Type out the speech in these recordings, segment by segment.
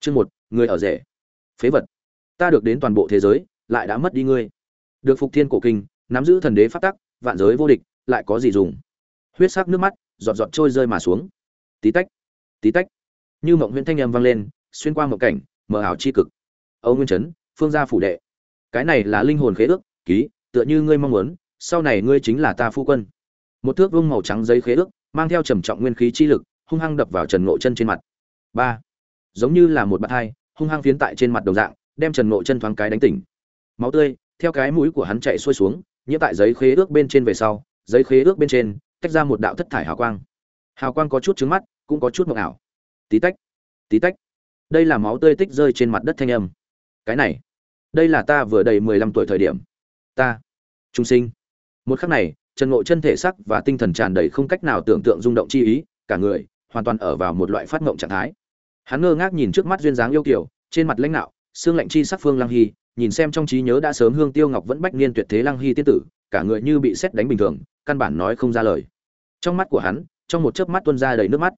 chương một, người ở rể. Phế vật. Ta được đến toàn bộ thế giới, lại đã mất đi ngươi. Được phục thiên cổ kinh, nắm giữ thần đế phát tắc, vạn giới vô địch, lại có gì dùng? Huyết sắc nước mắt, giọt giọt trôi rơi mà xuống. Tí tách tí tách. Như mộng huyễn thanh âm vang lên, xuyên qua mộng cảnh, mờ ảo chi cực. Âu nguyên trấn phương gia phủ đệ. Cái này là linh hồn khế ước, ký, tựa như ngươi mong muốn, sau này ngươi chính là ta phu quân. Một thước vông màu trắng giấy khế ước, mang theo trầm trọng nguyên khí chi lực, hung hăng đập vào trần ngộ chân trên mặt. Ba giống như là một bạt hai, hung hăng phiến tại trên mặt đồng dạng, đem trần ngộ chân thoáng cái đánh tỉnh. Máu tươi, theo cái mũi của hắn chạy xuôi xuống, nhiễm tại giấy khế ước bên trên về sau, giấy khế ước bên trên, tách ra một đạo thất thải hào quang. Hào quang có chút trứng mắt, cũng có chút mộng ảo. Tí tách tí tách. Đây là máu tươi tích rơi trên mặt đất thanh âm. Cái này, đây là ta vừa đầy mười lăm tuổi thời điểm. Ta trung sinh. Một khắc này, trần ngộ chân thể sắc và tinh thần tràn đầy không cách nào tưởng tượng rung động chi ý, cả người hoàn toàn ở vào một loại phát ngộng trạng thái hắn ngơ ngác nhìn trước mắt duyên dáng yêu kiểu trên mặt lãnh đạo, xương lạnh chi sắc phương lăng hy, nhìn xem trong trí nhớ đã sớm hương tiêu ngọc vẫn bách niên tuyệt thế lăng hy tiên tử, cả người như bị xét đánh bình thường, căn bản nói không ra lời. Trong mắt của hắn, trong một chớp mắt tuôn ra đầy nước mắt.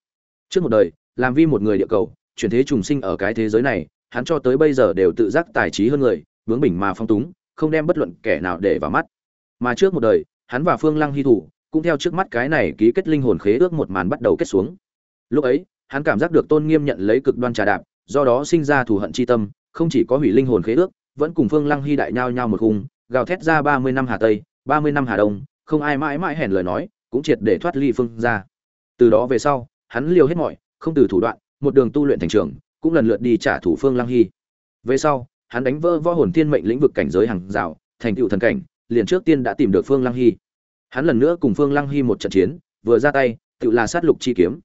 Trước một đời, làm vi một người địa cầu, chuyển thế trùng sinh ở cái thế giới này, hắn cho tới bây giờ đều tự giác tài trí hơn người bướng bỉnh mà phong túng, không đem bất luận kẻ nào để vào mắt. Mà trước một đời, hắn và phương lăng hy thủ, cũng theo trước mắt cái này ký kết linh hồn khế ước một màn bắt đầu kết xuống. Lúc ấy hắn cảm giác được tôn nghiêm nhận lấy cực đoan trà đạp, do đó sinh ra thù hận chi tâm, không chỉ có hủy linh hồn khế ước, vẫn cùng phương lăng hy đại nhao nhau một khung, gào thét ra ba mươi năm hà tây, ba mươi năm hà đông, không ai mãi mãi hèn lời nói, cũng triệt để thoát ly phương ra từ đó về sau, hắn liều hết mọi, không từ thủ đoạn, một đường tu luyện thành trường cũng lần lượt đi trả thủ phương lăng hy. Về sau, hắn đánh vỡ võ hồn thiên mệnh lĩnh vực cảnh giới hàng rào, thành tựu thần cảnh, liền trước tiên đã tìm được phương lăng hy. Hắn lần nữa cùng phương lăng hy một trận chiến, vừa ra tay tự là sát lục chi kiếm.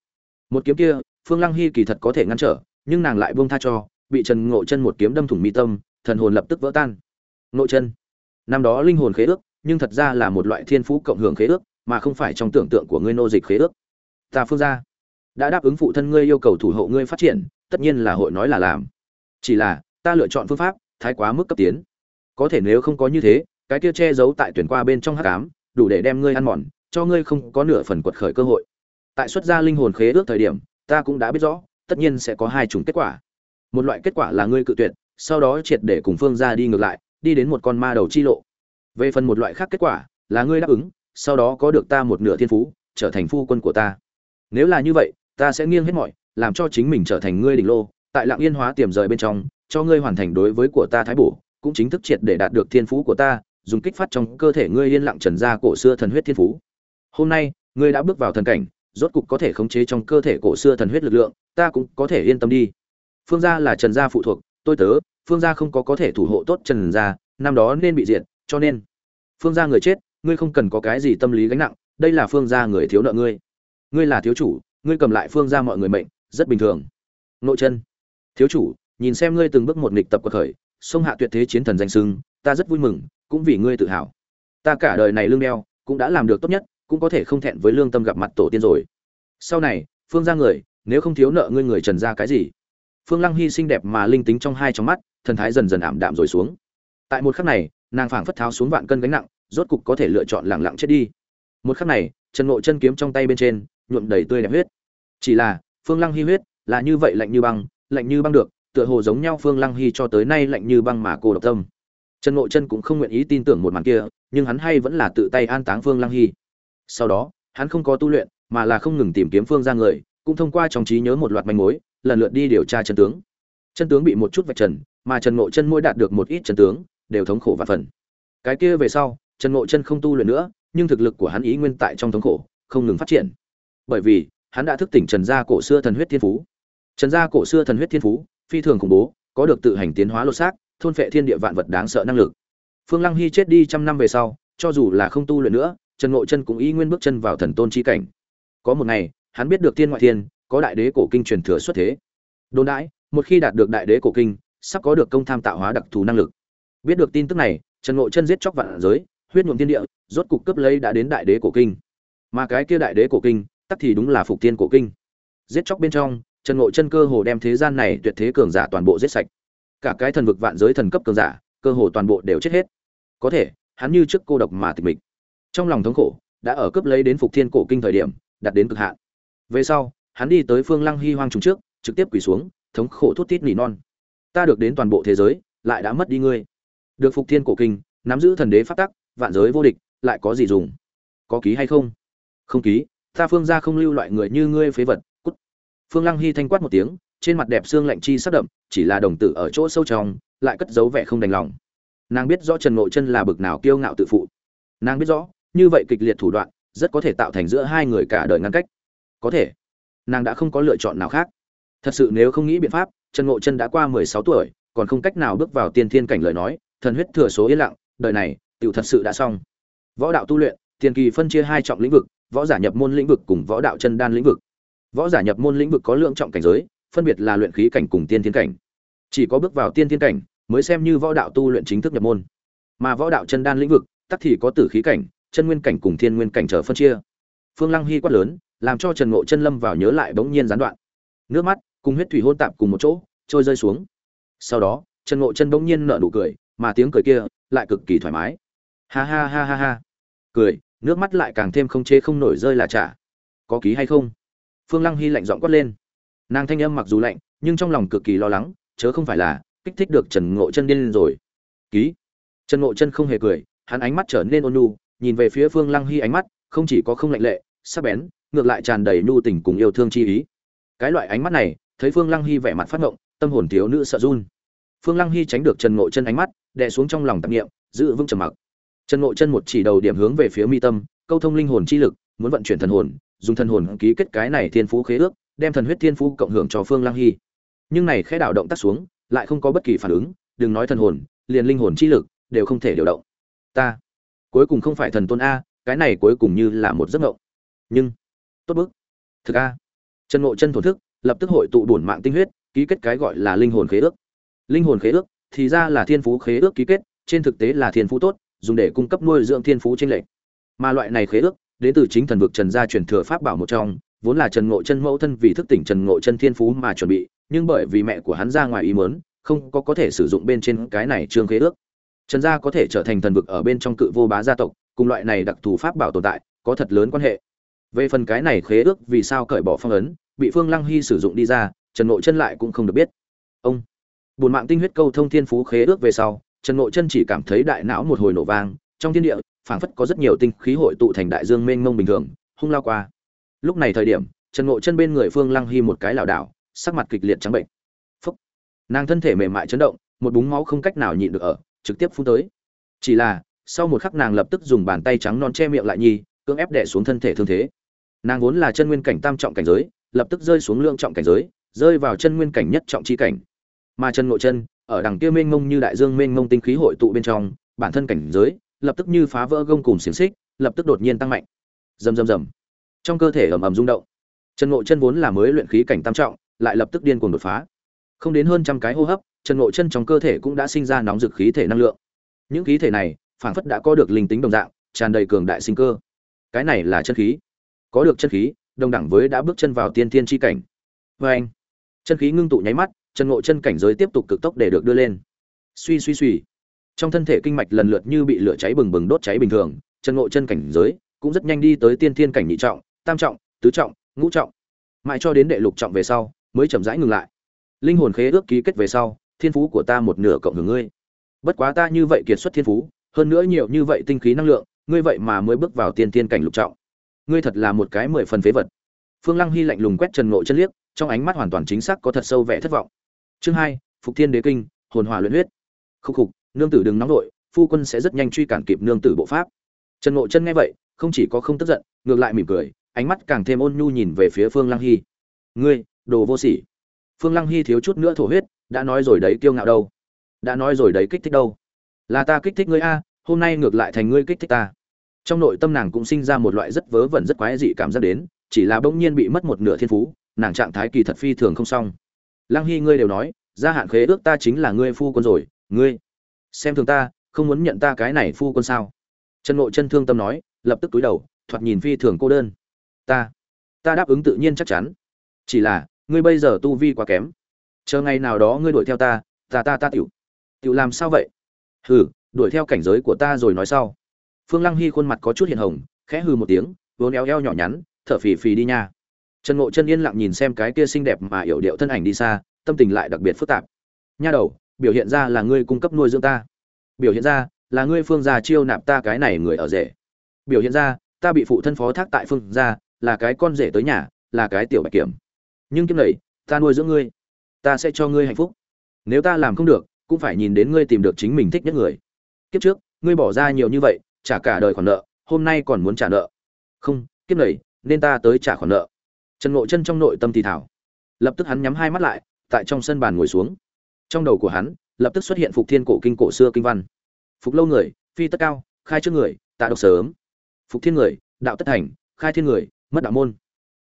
Một kiếm kia phương lăng hy kỳ thật có thể ngăn trở, nhưng nàng lại buông tha cho, bị trần ngộ chân một kiếm đâm thủng mi tâm, thần hồn lập tức vỡ tan. Ngộ chân, năm đó linh hồn khế ước, nhưng thật ra là một loại thiên phú cộng hưởng khế ước, mà không phải trong tưởng tượng của ngươi nô dịch khế ước. Ta phương gia đã đáp ứng phụ thân ngươi yêu cầu thủ hộ ngươi phát triển, tất nhiên là hội nói là làm. Chỉ là, ta lựa chọn phương pháp, thái quá mức cấp tiến. Có thể nếu không có như thế, cái kia che giấu tại tuyển qua bên trong hắc ám, đủ để đem ngươi ăn mòn, cho ngươi không có nửa phần quật khởi cơ hội. Tại xuất gia linh hồn khế ước thời điểm ta cũng đã biết rõ, tất nhiên sẽ có hai chủng kết quả. Một loại kết quả là ngươi cự tuyệt, sau đó triệt để cùng phương ra đi ngược lại, đi đến một con ma đầu chi lộ. Về phần một loại khác kết quả, là ngươi đáp ứng, sau đó có được ta một nửa thiên phú, trở thành phu quân của ta. Nếu là như vậy, ta sẽ nghiêng hết mọi, làm cho chính mình trở thành ngươi đỉnh lô, tại lạng yên hóa tiềm rời bên trong, cho ngươi hoàn thành đối với của ta thái bổ, cũng chính thức triệt để đạt được thiên phú của ta, dùng kích phát trong cơ thể ngươi yên lặng trần ra cổ xưa thần huyết thiên phú. Hôm nay, ngươi đã bước vào thần cảnh rốt cục có thể khống chế trong cơ thể cổ xưa thần huyết lực lượng, ta cũng có thể yên tâm đi. Phương gia là trần gia phụ thuộc, tôi tớ, phương gia không có có thể thủ hộ tốt trần gia, năm đó nên bị diệt, cho nên. Phương gia người chết, ngươi không cần có cái gì tâm lý gánh nặng, đây là phương gia người thiếu nợ ngươi. Ngươi là thiếu chủ, ngươi cầm lại phương gia mọi người mệnh, rất bình thường. Nội chân. Thiếu chủ, nhìn xem ngươi từng bước một nghịch tập của khởi sông hạ tuyệt thế chiến thần danh sưng ta rất vui mừng, cũng vì ngươi tự hào. Ta cả đời này lương đeo, cũng đã làm được tốt nhất cũng có thể không thẹn với lương tâm gặp mặt tổ tiên rồi. Sau này, phương gia người, nếu không thiếu nợ ngươi người trần ra cái gì? Phương lăng hy xinh đẹp mà linh tính trong hai trong mắt, thần thái dần dần ảm đạm rồi xuống. Tại một khắc này, nàng phảng phất tháo xuống vạn cân gánh nặng, rốt cục có thể lựa chọn lẳng lặng chết đi. Một khắc này, trần ngộ chân kiếm trong tay bên trên, nhuộm đầy tươi đẹp huyết. Chỉ là, phương lăng hy huyết, là như vậy lạnh như băng, lạnh như băng được, tựa hồ giống nhau phương lăng hy cho tới nay lạnh như băng mà cô độc tâm. Trần ngộ chân cũng không nguyện ý tin tưởng một màn kia, nhưng hắn hay vẫn là tự tay an táng phương lăng hy sau đó, hắn không có tu luyện, mà là không ngừng tìm kiếm phương ra người, cũng thông qua trong trí nhớ một loạt manh mối, lần lượt đi điều tra chân tướng. Chân tướng bị một chút vạch trần, mà trần ngộ chân mỗi đạt được một ít chân tướng, đều thống khổ và phần. Cái kia về sau, trần ngộ chân không tu luyện nữa, nhưng thực lực của hắn ý nguyên tại trong thống khổ, không ngừng phát triển. Bởi vì, hắn đã thức tỉnh trần gia cổ xưa thần huyết thiên phú. Trần gia cổ xưa thần huyết thiên phú, phi thường khủng bố, có được tự hành tiến hóa lột xác, thôn phệ thiên địa vạn vật đáng sợ năng lực. Phương lăng hy chết đi trăm năm về sau, cho dù là không tu luyện nữa trần ngộ chân cũng ý nguyên bước chân vào thần tôn chi cảnh. Có một ngày, hắn biết được thiên ngoại thiên, có đại đế cổ kinh truyền thừa xuất thế. Đồn đãi, một khi đạt được đại đế cổ kinh, sắp có được công tham tạo hóa đặc thù năng lực. Biết được tin tức này, trần ngộ chân giết chóc vạn giới, huyết nhuộm thiên địa, rốt cục cấp lấy đã đến đại đế cổ kinh. Mà cái kia đại đế cổ kinh, tắc thì đúng là phục tiên cổ kinh. Giết chóc bên trong, trần ngộ chân cơ hồ đem thế gian này tuyệt thế cường giả toàn bộ giết sạch. Cả cái thần vực vạn giới thần cấp cường giả, cơ hồ toàn bộ đều chết hết. Có thể, hắn như trước cô độc mà tịch mịch trong lòng thống khổ, đã ở cấp lấy đến phục thiên cổ kinh thời điểm, đạt đến cực hạn. Về sau, hắn đi tới phương lăng hy hoang trùng trước, trực tiếp quỳ xuống, thống khổ thút tít nỉ non. Ta được đến toàn bộ thế giới, lại đã mất đi ngươi. Được phục thiên cổ kinh, nắm giữ thần đế phát tắc, vạn giới vô địch, lại có gì dùng? Có ký hay không? Không ký, ta phương ra không lưu loại người như ngươi phế vật, cút. Phương lăng hy thanh quát một tiếng, trên mặt đẹp xương lạnh chi sắc đậm, chỉ là đồng tử ở chỗ sâu trong, lại cất giấu vẻ không đành lòng. Nàng biết rõ trần ngộ chân là bực nào kiêu ngạo tự phụ. Nàng biết rõ như vậy kịch liệt thủ đoạn, rất có thể tạo thành giữa hai người cả đời ngăn cách. Có thể, nàng đã không có lựa chọn nào khác. Thật sự nếu không nghĩ biện pháp, trần ngộ chân đã qua mười sáu tuổi, còn không cách nào bước vào tiên thiên cảnh lời nói, thần huyết thừa số yên lặng, đời này tựu thật sự đã xong. Võ đạo tu luyện, tiền kỳ phân chia hai trọng lĩnh vực, võ giả nhập môn lĩnh vực cùng võ đạo chân đan lĩnh vực. Võ giả nhập môn lĩnh vực có lượng trọng cảnh giới, phân biệt là luyện khí cảnh cùng tiên thiên cảnh. Chỉ có bước vào tiên thiên cảnh, mới xem như võ đạo tu luyện chính thức nhập môn. Mà võ đạo chân đan lĩnh vực, tắc thì có tử khí cảnh chân nguyên cảnh cùng thiên nguyên cảnh trở phân chia. Phương lăng hy quát lớn, làm cho trần ngộ chân lâm vào nhớ lại bỗng nhiên gián đoạn. Nước mắt cùng huyết thủy hôn tạp cùng một chỗ, trôi rơi xuống. Sau đó, trần ngộ chân bỗng nhiên nở nụ cười, mà tiếng cười kia lại cực kỳ thoải mái. Ha ha ha ha ha. Cười, nước mắt lại càng thêm không chế không nổi rơi là chả. có ký hay không? Phương lăng hy lạnh giọng quát lên. Nàng thanh âm mặc dù lạnh, nhưng trong lòng cực kỳ lo lắng, chớ không phải là kích thích được trần ngộ chân điên lên rồi. Ký. Trần ngộ chân không hề cười, hắn ánh mắt trở nên ôn nhu nhìn về phía phương lăng hy ánh mắt, không chỉ có không lạnh lệ, sắc bén, ngược lại tràn đầy nhu tình cùng yêu thương chi ý. Cái loại ánh mắt này, thấy phương lăng hy vẻ mặt phát ngộng, tâm hồn thiếu nữ sợ run. Phương lăng hy tránh được trần ngộ chân ánh mắt, đè xuống trong lòng tạp nghiệm giữ vững trầm mặc. Trần ngộ chân một chỉ đầu điểm hướng về phía mi tâm, câu thông linh hồn chi lực, muốn vận chuyển thần hồn, dùng thần hồn ký kết cái này thiên phú khế ước, đem thần huyết thiên phú cộng hưởng cho phương lăng hy. Nhưng này khẽ đảo động tác xuống, lại không có bất kỳ phản ứng, đừng nói thần hồn, liền linh hồn chi lực, đều không thể điều động. Ta cuối cùng không phải thần tôn a, cái này cuối cùng như là một giấc mộng. Nhưng, tốt bức. Thực a. Trần ngộ chân thổ thức, lập tức hội tụ bổn mạng tinh huyết, ký kết cái gọi là linh hồn khế ước. Linh hồn khế ước thì ra là thiên phú khế ước ký kết, trên thực tế là thiên phú tốt, dùng để cung cấp nuôi dưỡng thiên phú trên lệnh mà loại này khế ước, đến từ chính thần vực trần gia truyền thừa pháp bảo một trong, vốn là trần ngộ chân mẫu thân vì thức tỉnh trần ngộ chân thiên phú mà chuẩn bị, nhưng bởi vì mẹ của hắn ra ngoài ý mớn không có có thể sử dụng bên trên cái này trương khế ước trần gia có thể trở thành thần vực ở bên trong cự vô bá gia tộc, cùng loại này đặc thù pháp bảo tồn tại, có thật lớn quan hệ. Về phần cái này khế ước vì sao cởi bỏ phong ấn, bị phương lăng hy sử dụng đi ra, trần ngộ chân lại cũng không được biết. Ông bùn mạng tinh huyết câu thông thiên phú khế ước về sau, trần ngộ chân chỉ cảm thấy đại não một hồi nổ vang, trong thiên địa, phảng phất có rất nhiều tinh khí hội tụ thành đại dương mênh mông bình thường, hung lao qua. Lúc này thời điểm, trần ngộ chân bên người phương lăng hy một cái lảo đảo, sắc mặt kịch liệt trắng bệnh. Phúc. Nàng thân thể mềm mại chấn động, một búng máu không cách nào nhịn được ở trực tiếp phun tới. Chỉ là, sau một khắc nàng lập tức dùng bàn tay trắng non che miệng lại nhi, cưỡng ép đè xuống thân thể thương thế. Nàng vốn là chân nguyên cảnh tam trọng cảnh giới, lập tức rơi xuống lượng trọng cảnh giới, rơi vào chân nguyên cảnh nhất trọng chi cảnh. Mà chân ngộ chân, ở đằng kia mênh mông như đại dương mênh mông tinh khí hội tụ bên trong, bản thân cảnh giới, lập tức như phá vỡ gông cùng xiềng xích, lập tức đột nhiên tăng mạnh. Rầm rầm rầm. Trong cơ thể ầm ầm rung động. Chân ngộ chân vốn là mới luyện khí cảnh tam trọng, lại lập tức điên cuồng đột phá. Không đến hơn trăm cái hô hấp chân ngộ chân trong cơ thể cũng đã sinh ra nóng dực khí thể năng lượng. Những khí thể này, phảng phất đã có được linh tính đồng dạng, tràn đầy cường đại sinh cơ. Cái này là chân khí. Có được chân khí, đồng đẳng với đã bước chân vào tiên tiên chi cảnh. Vê anh, chân khí ngưng tụ nháy mắt chân ngộ chân cảnh giới tiếp tục cực tốc để được đưa lên. Suy suy suy. Trong thân thể kinh mạch lần lượt như bị lửa cháy bừng bừng đốt cháy bình thường chân ngộ chân cảnh giới cũng rất nhanh đi tới tiên thiên cảnh nhị trọng, tam trọng, tứ trọng, ngũ trọng. Mãi cho đến đệ lục trọng về sau, mới chậm rãi ngừng lại. Linh hồn khế ước ký kết về sau thiên phú của ta một nửa cộng hưởng ngươi. Bất quá ta như vậy kiệt xuất thiên phú, hơn nữa nhiều như vậy tinh khí năng lượng, ngươi vậy mà mới bước vào tiên tiên cảnh lục trọng. Ngươi thật là một cái mười phần phế vật. Phương lăng hy lạnh lùng quét trần ngộ chân liếc, trong ánh mắt hoàn toàn chính xác có thật sâu vẻ thất vọng. Chương hai, phục thiên đế kinh, hồn hòa luyện huyết. Khúc khục, nương tử đừng nóng nổi phu quân sẽ rất nhanh truy cản kịp nương tử bộ pháp. Trần ngộ chân nghe vậy, không chỉ có không tức giận, ngược lại mỉm cười, ánh mắt càng thêm ôn nhu nhìn về phía phương lăng hy. Ngươi, đồ vô sỉ. Phương lăng hy thiếu chút nữa thổ huyết đã nói rồi đấy, kiêu ngạo đâu? Đã nói rồi đấy, kích thích đâu? Là ta kích thích ngươi a, hôm nay ngược lại thành ngươi kích thích ta. Trong nội tâm nàng cũng sinh ra một loại rất vớ vẩn, rất quái dị cảm giác đến, chỉ là bỗng nhiên bị mất một nửa thiên phú, nàng trạng thái kỳ thật phi thường không xong. Lăng hy, ngươi đều nói, gia hạn khế ước ta chính là ngươi phu quân rồi, ngươi xem thường ta, không muốn nhận ta cái này phu quân sao? Trần ngộ chân thương tâm nói, lập tức túi đầu, thoạt nhìn phi thường cô đơn. Ta ta đáp ứng tự nhiên chắc chắn. Chỉ là, ngươi bây giờ tu vi quá kém chờ ngày nào đó ngươi đuổi theo ta ta ta ta tiểu. Tiểu làm sao vậy? Hừ, đuổi theo cảnh giới của ta rồi nói sau. Phương lăng hy khuôn mặt có chút hiện hồng, khẽ hừ một tiếng, vốn éo eo nhỏ nhắn, thở phì phì đi nha. Trần ngộ chân yên lặng nhìn xem cái kia xinh đẹp mà hiểu điệu thân ảnh đi xa, tâm tình lại đặc biệt phức tạp. Nha đầu, biểu hiện ra là ngươi cung cấp nuôi dưỡng ta. Biểu hiện ra là ngươi phương gia chiêu nạp ta cái này người ở rể. Biểu hiện ra, ta bị phụ thân phó thác tại phương gia, là cái con rể tới nhà, là cái tiểu bạch kiểm. Nhưng kiếp này, ta nuôi dưỡng ngươi ta sẽ cho ngươi hạnh phúc. Nếu ta làm không được, cũng phải nhìn đến ngươi tìm được chính mình thích nhất người. Kiếp trước, ngươi bỏ ra nhiều như vậy, trả cả đời khoản nợ, hôm nay còn muốn trả nợ. Không, kiếp này, nên ta tới trả khoản nợ. Trần ngộ chân trong nội tâm thì thảo. Lập tức hắn nhắm hai mắt lại, tại trong sân bàn ngồi xuống. Trong đầu của hắn, lập tức xuất hiện phục thiên cổ kinh cổ xưa kinh văn. Phục lâu người, phi tất cao, khai trước người, tạ độc sớm. Phục thiên người, đạo tất thành, khai thiên người, mất đạo môn.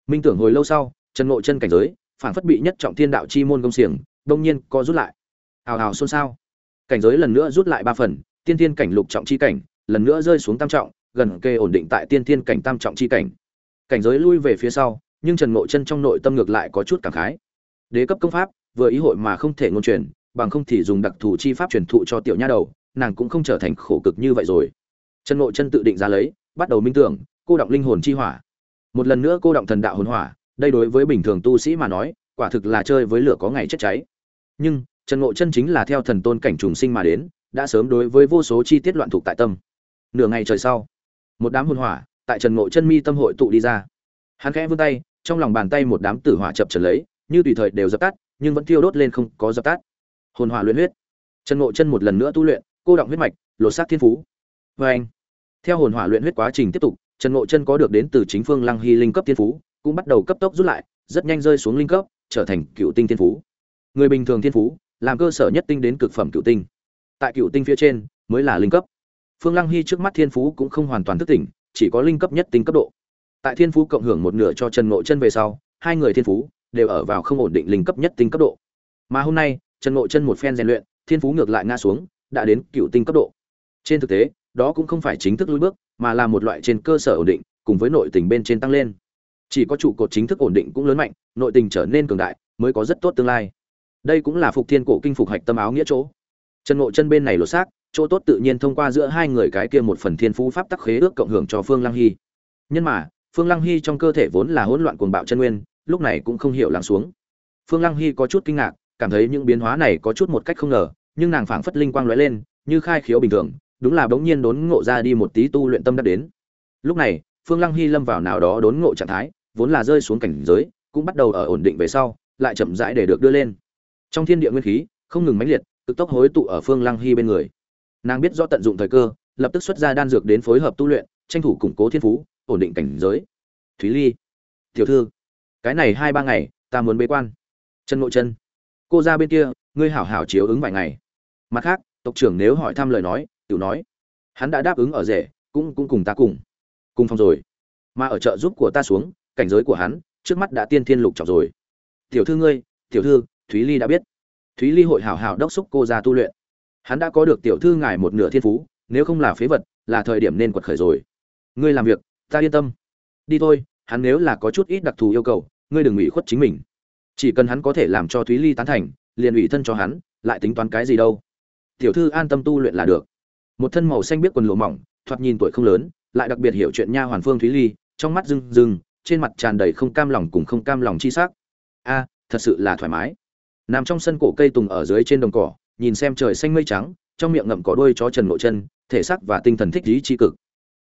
Minh tưởng hồi lâu sau, trần ngộ chân cảnh giới phản phất bị nhất trọng thiên đạo chi môn công xiềng, đông nhiên co rút lại. Hào hào xôn xao. Cảnh giới lần nữa rút lại ba phần, tiên thiên cảnh lục trọng chi cảnh, lần nữa rơi xuống tam trọng, gần kề ổn định tại tiên thiên cảnh tam trọng chi cảnh. Cảnh giới lui về phía sau, nhưng trần ngộ chân trong nội tâm ngược lại có chút cảm khái. Đế cấp công pháp, vừa ý hội mà không thể ngôn truyền, bằng không thì dùng đặc thù chi pháp truyền thụ cho tiểu nha đầu, nàng cũng không trở thành khổ cực như vậy rồi. Trần ngộ chân tự định ra lấy, bắt đầu minh tưởng, cô động linh hồn chi hỏa. Một lần nữa cô động thần đạo hồn hỏa đây đối với bình thường tu sĩ mà nói, quả thực là chơi với lửa có ngày chết cháy. Nhưng, trần ngộ chân chính là theo thần tôn cảnh trùng sinh mà đến, đã sớm đối với vô số chi tiết loạn thuộc tại tâm. Nửa ngày trời sau, một đám hồn hỏa tại trần ngộ chân mi tâm hội tụ đi ra. Hắn khẽ vươn tay, trong lòng bàn tay một đám tử hỏa chập trần lấy, như tùy thời đều dập tắt, nhưng vẫn thiêu đốt lên không có dập tắt. Hồn hỏa luyện huyết. Trần ngộ chân một lần nữa tu luyện, cô động huyết mạch, lột xác thiên phú. Vê anh theo hồn hỏa luyện huyết quá trình tiếp tục, trần ngộ chân có được đến từ chính phương lăng hy linh cấp thiên phú cũng bắt đầu cấp tốc rút lại, rất nhanh rơi xuống linh cấp, trở thành cựu tinh thiên phú. Người bình thường thiên phú, làm cơ sở nhất tinh đến cực phẩm cựu tinh. Tại cựu tinh phía trên, mới là linh cấp. Phương lăng hy trước mắt thiên phú cũng không hoàn toàn thức tỉnh, chỉ có linh cấp nhất tinh cấp độ. Tại thiên phú cộng hưởng một nửa cho trần ngộ chân về sau, hai người thiên phú đều ở vào không ổn định linh cấp nhất tinh cấp độ. Mà hôm nay, trần ngộ chân một phen rèn luyện, thiên phú ngược lại ngã xuống, đã đến cựu tinh cấp độ. Trên thực tế, đó cũng không phải chính thức lùi bước, mà là một loại trên cơ sở ổn định, cùng với nội tình bên trên tăng lên chỉ có trụ cột chính thức ổn định cũng lớn mạnh, nội tình trở nên cường đại, mới có rất tốt tương lai. Đây cũng là phục thiên cổ kinh phục hạch tâm áo nghĩa chỗ. Trần ngộ chân bên này lột xác, chỗ tốt tự nhiên thông qua giữa hai người cái kia một phần thiên phú pháp tắc khế ước cộng hưởng cho phương lăng hy. Nhân mà, phương lăng hy trong cơ thể vốn là hỗn loạn cuồng bạo chân nguyên, lúc này cũng không hiểu lắng xuống. Phương lăng hy có chút kinh ngạc, cảm thấy những biến hóa này có chút một cách không ngờ, nhưng nàng phảng phất linh quang lóe lên, như khai khiếu bình thường, đúng là bỗng nhiên đốn ngộ ra đi một tí tu luyện tâm đắc đến. Lúc này phương lăng hy lâm vào nào đó đốn ngộ trạng thái, vốn là rơi xuống cảnh giới, cũng bắt đầu ở ổn định về sau, lại chậm rãi để được đưa lên. Trong thiên địa nguyên khí, không ngừng mãnh liệt, cực tốc hối tụ ở phương lăng hy bên người. Nàng biết do tận dụng thời cơ, lập tức xuất ra đan dược đến phối hợp tu luyện, tranh thủ củng cố thiên phú, ổn định cảnh giới. Thúy ly, tiểu thư, cái này hai ba ngày, ta muốn bế quan. Chân nội chân. Cô ra bên kia, ngươi hảo hảo chiếu ứng vài ngày. Mặt khác, tộc trưởng nếu hỏi thăm lời nói, tiểu nói, hắn đã đáp ứng ở rể, cũng cũng cùng ta cùng cùng phòng rồi. Mà ở chợ giúp của ta xuống, cảnh giới của hắn, trước mắt đã tiên thiên lục trọng rồi. Tiểu thư ngươi, tiểu thư, thúy ly đã biết. Thúy ly hội hảo hảo đốc xúc cô ra tu luyện. Hắn đã có được tiểu thư ngài một nửa thiên phú, nếu không là phế vật, là thời điểm nên quật khởi rồi. Ngươi làm việc, ta yên tâm. Đi thôi, hắn nếu là có chút ít đặc thù yêu cầu, ngươi đừng ủy khuất chính mình. Chỉ cần hắn có thể làm cho thúy ly tán thành, liền ủy thân cho hắn, lại tính toán cái gì đâu. Tiểu thư an tâm tu luyện là được. Một thân màu xanh biết quần lụa mỏng, thoạt nhìn tuổi không lớn lại đặc biệt hiểu chuyện nha hoàn phương thúy ly, trong mắt rưng rưng, trên mặt tràn đầy không cam lòng cùng không cam lòng chi sắc. A, thật sự là thoải mái. Nằm trong sân cổ cây tùng ở dưới trên đồng cỏ, nhìn xem trời xanh mây trắng, trong miệng ngậm có đôi chó trần nội chân, thể xác và tinh thần thích lý chi cực.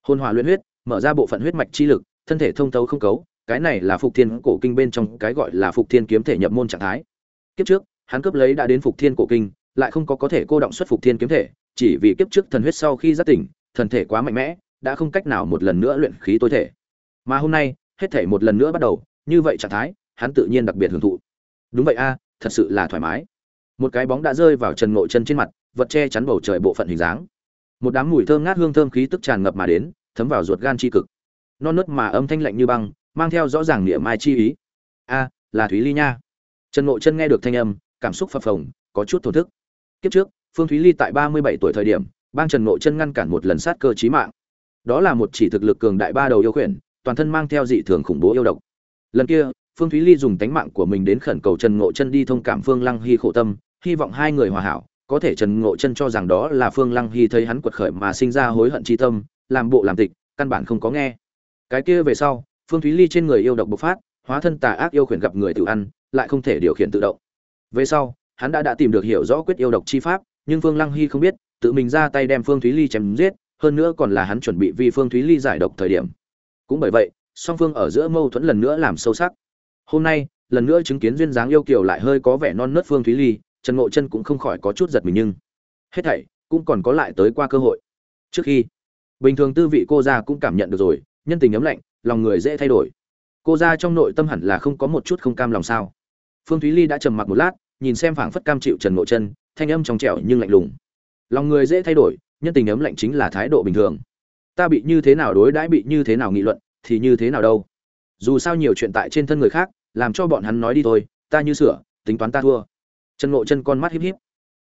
Hôn hòa luyện huyết, mở ra bộ phận huyết mạch chi lực, thân thể thông thấu không cấu, cái này là phục thiên cổ kinh bên trong cái gọi là phục thiên kiếm thể nhập môn trạng thái. Kiếp trước, hắn cướp lấy đã đến phục thiên cổ kinh, lại không có có thể cô động xuất phục thiên kiếm thể, chỉ vì kiếp trước thần huyết sau khi giác tỉnh, thần thể quá mạnh mẽ đã không cách nào một lần nữa luyện khí tối thể. Mà hôm nay, hết thể một lần nữa bắt đầu, như vậy trạng thái, hắn tự nhiên đặc biệt hưởng thụ. Đúng vậy a, thật sự là thoải mái. Một cái bóng đã rơi vào trần ngộ chân trên mặt, vật che chắn bầu trời bộ phận hình dáng. Một đám mùi thơm ngát hương thơm khí tức tràn ngập mà đến, thấm vào ruột gan chi cực. Non nớt mà âm thanh lạnh như băng, mang theo rõ ràng niệm mai chi ý. A, là thúy ly nha. Trần ngộ chân nghe được thanh âm, cảm xúc phập phồng, có chút thổ thức. Kiếp trước, phương thúy ly tại ba mươi bảy tuổi thời điểm, bang trần ngộ chân ngăn cản một lần sát cơ chí mạng đó là một chỉ thực lực cường đại ba đầu yêu khuyển, toàn thân mang theo dị thường khủng bố yêu độc. Lần kia, phương thúy ly dùng tánh mạng của mình đến khẩn cầu trần ngộ chân đi thông cảm phương lăng hy khổ tâm, hy vọng hai người hòa hảo. Có thể trần ngộ chân cho rằng đó là phương lăng hy thấy hắn quật khởi mà sinh ra hối hận tri tâm, làm bộ làm tịch, căn bản không có nghe. Cái kia về sau, phương thúy ly trên người yêu độc bộc phát, hóa thân tà ác yêu khuyển gặp người tự ăn, lại không thể điều khiển tự động. Về sau, hắn đã đã tìm được hiểu rõ quyết yêu độc chi pháp, nhưng phương lăng hy không biết, tự mình ra tay đem phương thúy ly chém giết hơn nữa còn là hắn chuẩn bị vì phương thúy ly giải độc thời điểm. Cũng bởi vậy, song phương ở giữa mâu thuẫn lần nữa làm sâu sắc. Hôm nay, lần nữa chứng kiến duyên dáng yêu kiều lại hơi có vẻ non nớt phương thúy ly, trần ngộ chân cũng không khỏi có chút giật mình nhưng hết thảy cũng còn có lại tới qua cơ hội. Trước khi, bình thường tư vị cô ra cũng cảm nhận được rồi, nhân tình ấm lạnh, lòng người dễ thay đổi. Cô ra trong nội tâm hẳn là không có một chút không cam lòng sao? Phương thúy ly đã trầm mặc một lát, nhìn xem phảng phất cam chịu trần ngộ chân, thanh âm trong trẻo nhưng lạnh lùng. Lòng người dễ thay đổi nhân tình ấm lạnh chính là thái độ bình thường. Ta bị như thế nào đối đãi, bị như thế nào nghị luận, thì như thế nào đâu. Dù sao nhiều chuyện tại trên thân người khác, làm cho bọn hắn nói đi thôi, ta như sửa, tính toán ta thua. Chân ngộ chân con mắt híp híp.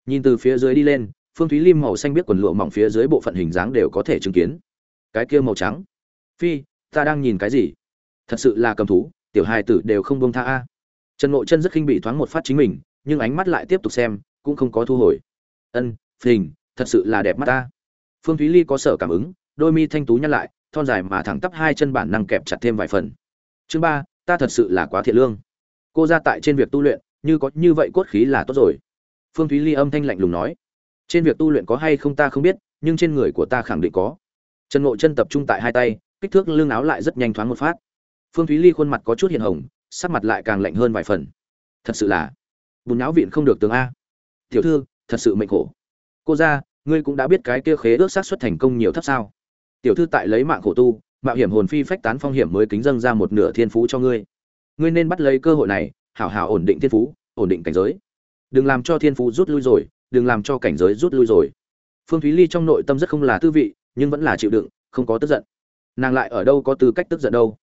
Nhìn từ phía dưới đi lên, phương thúy lim màu xanh biết quần lụa mỏng phía dưới bộ phận hình dáng đều có thể chứng kiến. Cái kia màu trắng. Phi, ta đang nhìn cái gì? Thật sự là cầm thú, tiểu hài tử đều không bông tha a. Trần ngộ chân rất khinh bị thoáng một phát chính mình, nhưng ánh mắt lại tiếp tục xem, cũng không có thu hồi. Ân, phình thật sự là đẹp mắt ta. Phương thúy ly có sở cảm ứng, đôi mi thanh tú nhăn lại, thon dài mà thẳng tắp hai chân bản năng kẹp chặt thêm vài phần. Chương ba, ta thật sự là quá thiện lương. Cô ra tại trên việc tu luyện, như có như vậy cốt khí là tốt rồi. Phương thúy ly âm thanh lạnh lùng nói. Trên việc tu luyện có hay không ta không biết, nhưng trên người của ta khẳng định có. Trần ngộ chân tập trung tại hai tay, kích thước lưng áo lại rất nhanh thoáng một phát. Phương thúy ly khuôn mặt có chút hiện hồng, sắc mặt lại càng lạnh hơn vài phần. Thật sự là, bùn nháo viện không được tướng a. Tiểu thư, thật sự mệnh khổ cô ra, ngươi cũng đã biết cái kia khế ước sát suất thành công nhiều thấp sao. Tiểu thư tại lấy mạng khổ tu, mạo hiểm hồn phi phách tán phong hiểm mới kính dâng ra một nửa thiên phú cho ngươi. Ngươi nên bắt lấy cơ hội này, hảo hảo ổn định thiên phú, ổn định cảnh giới. Đừng làm cho thiên phú rút lui rồi, đừng làm cho cảnh giới rút lui rồi. Phương thúy ly trong nội tâm rất không là tư vị, nhưng vẫn là chịu đựng, không có tức giận. Nàng lại ở đâu có tư cách tức giận đâu.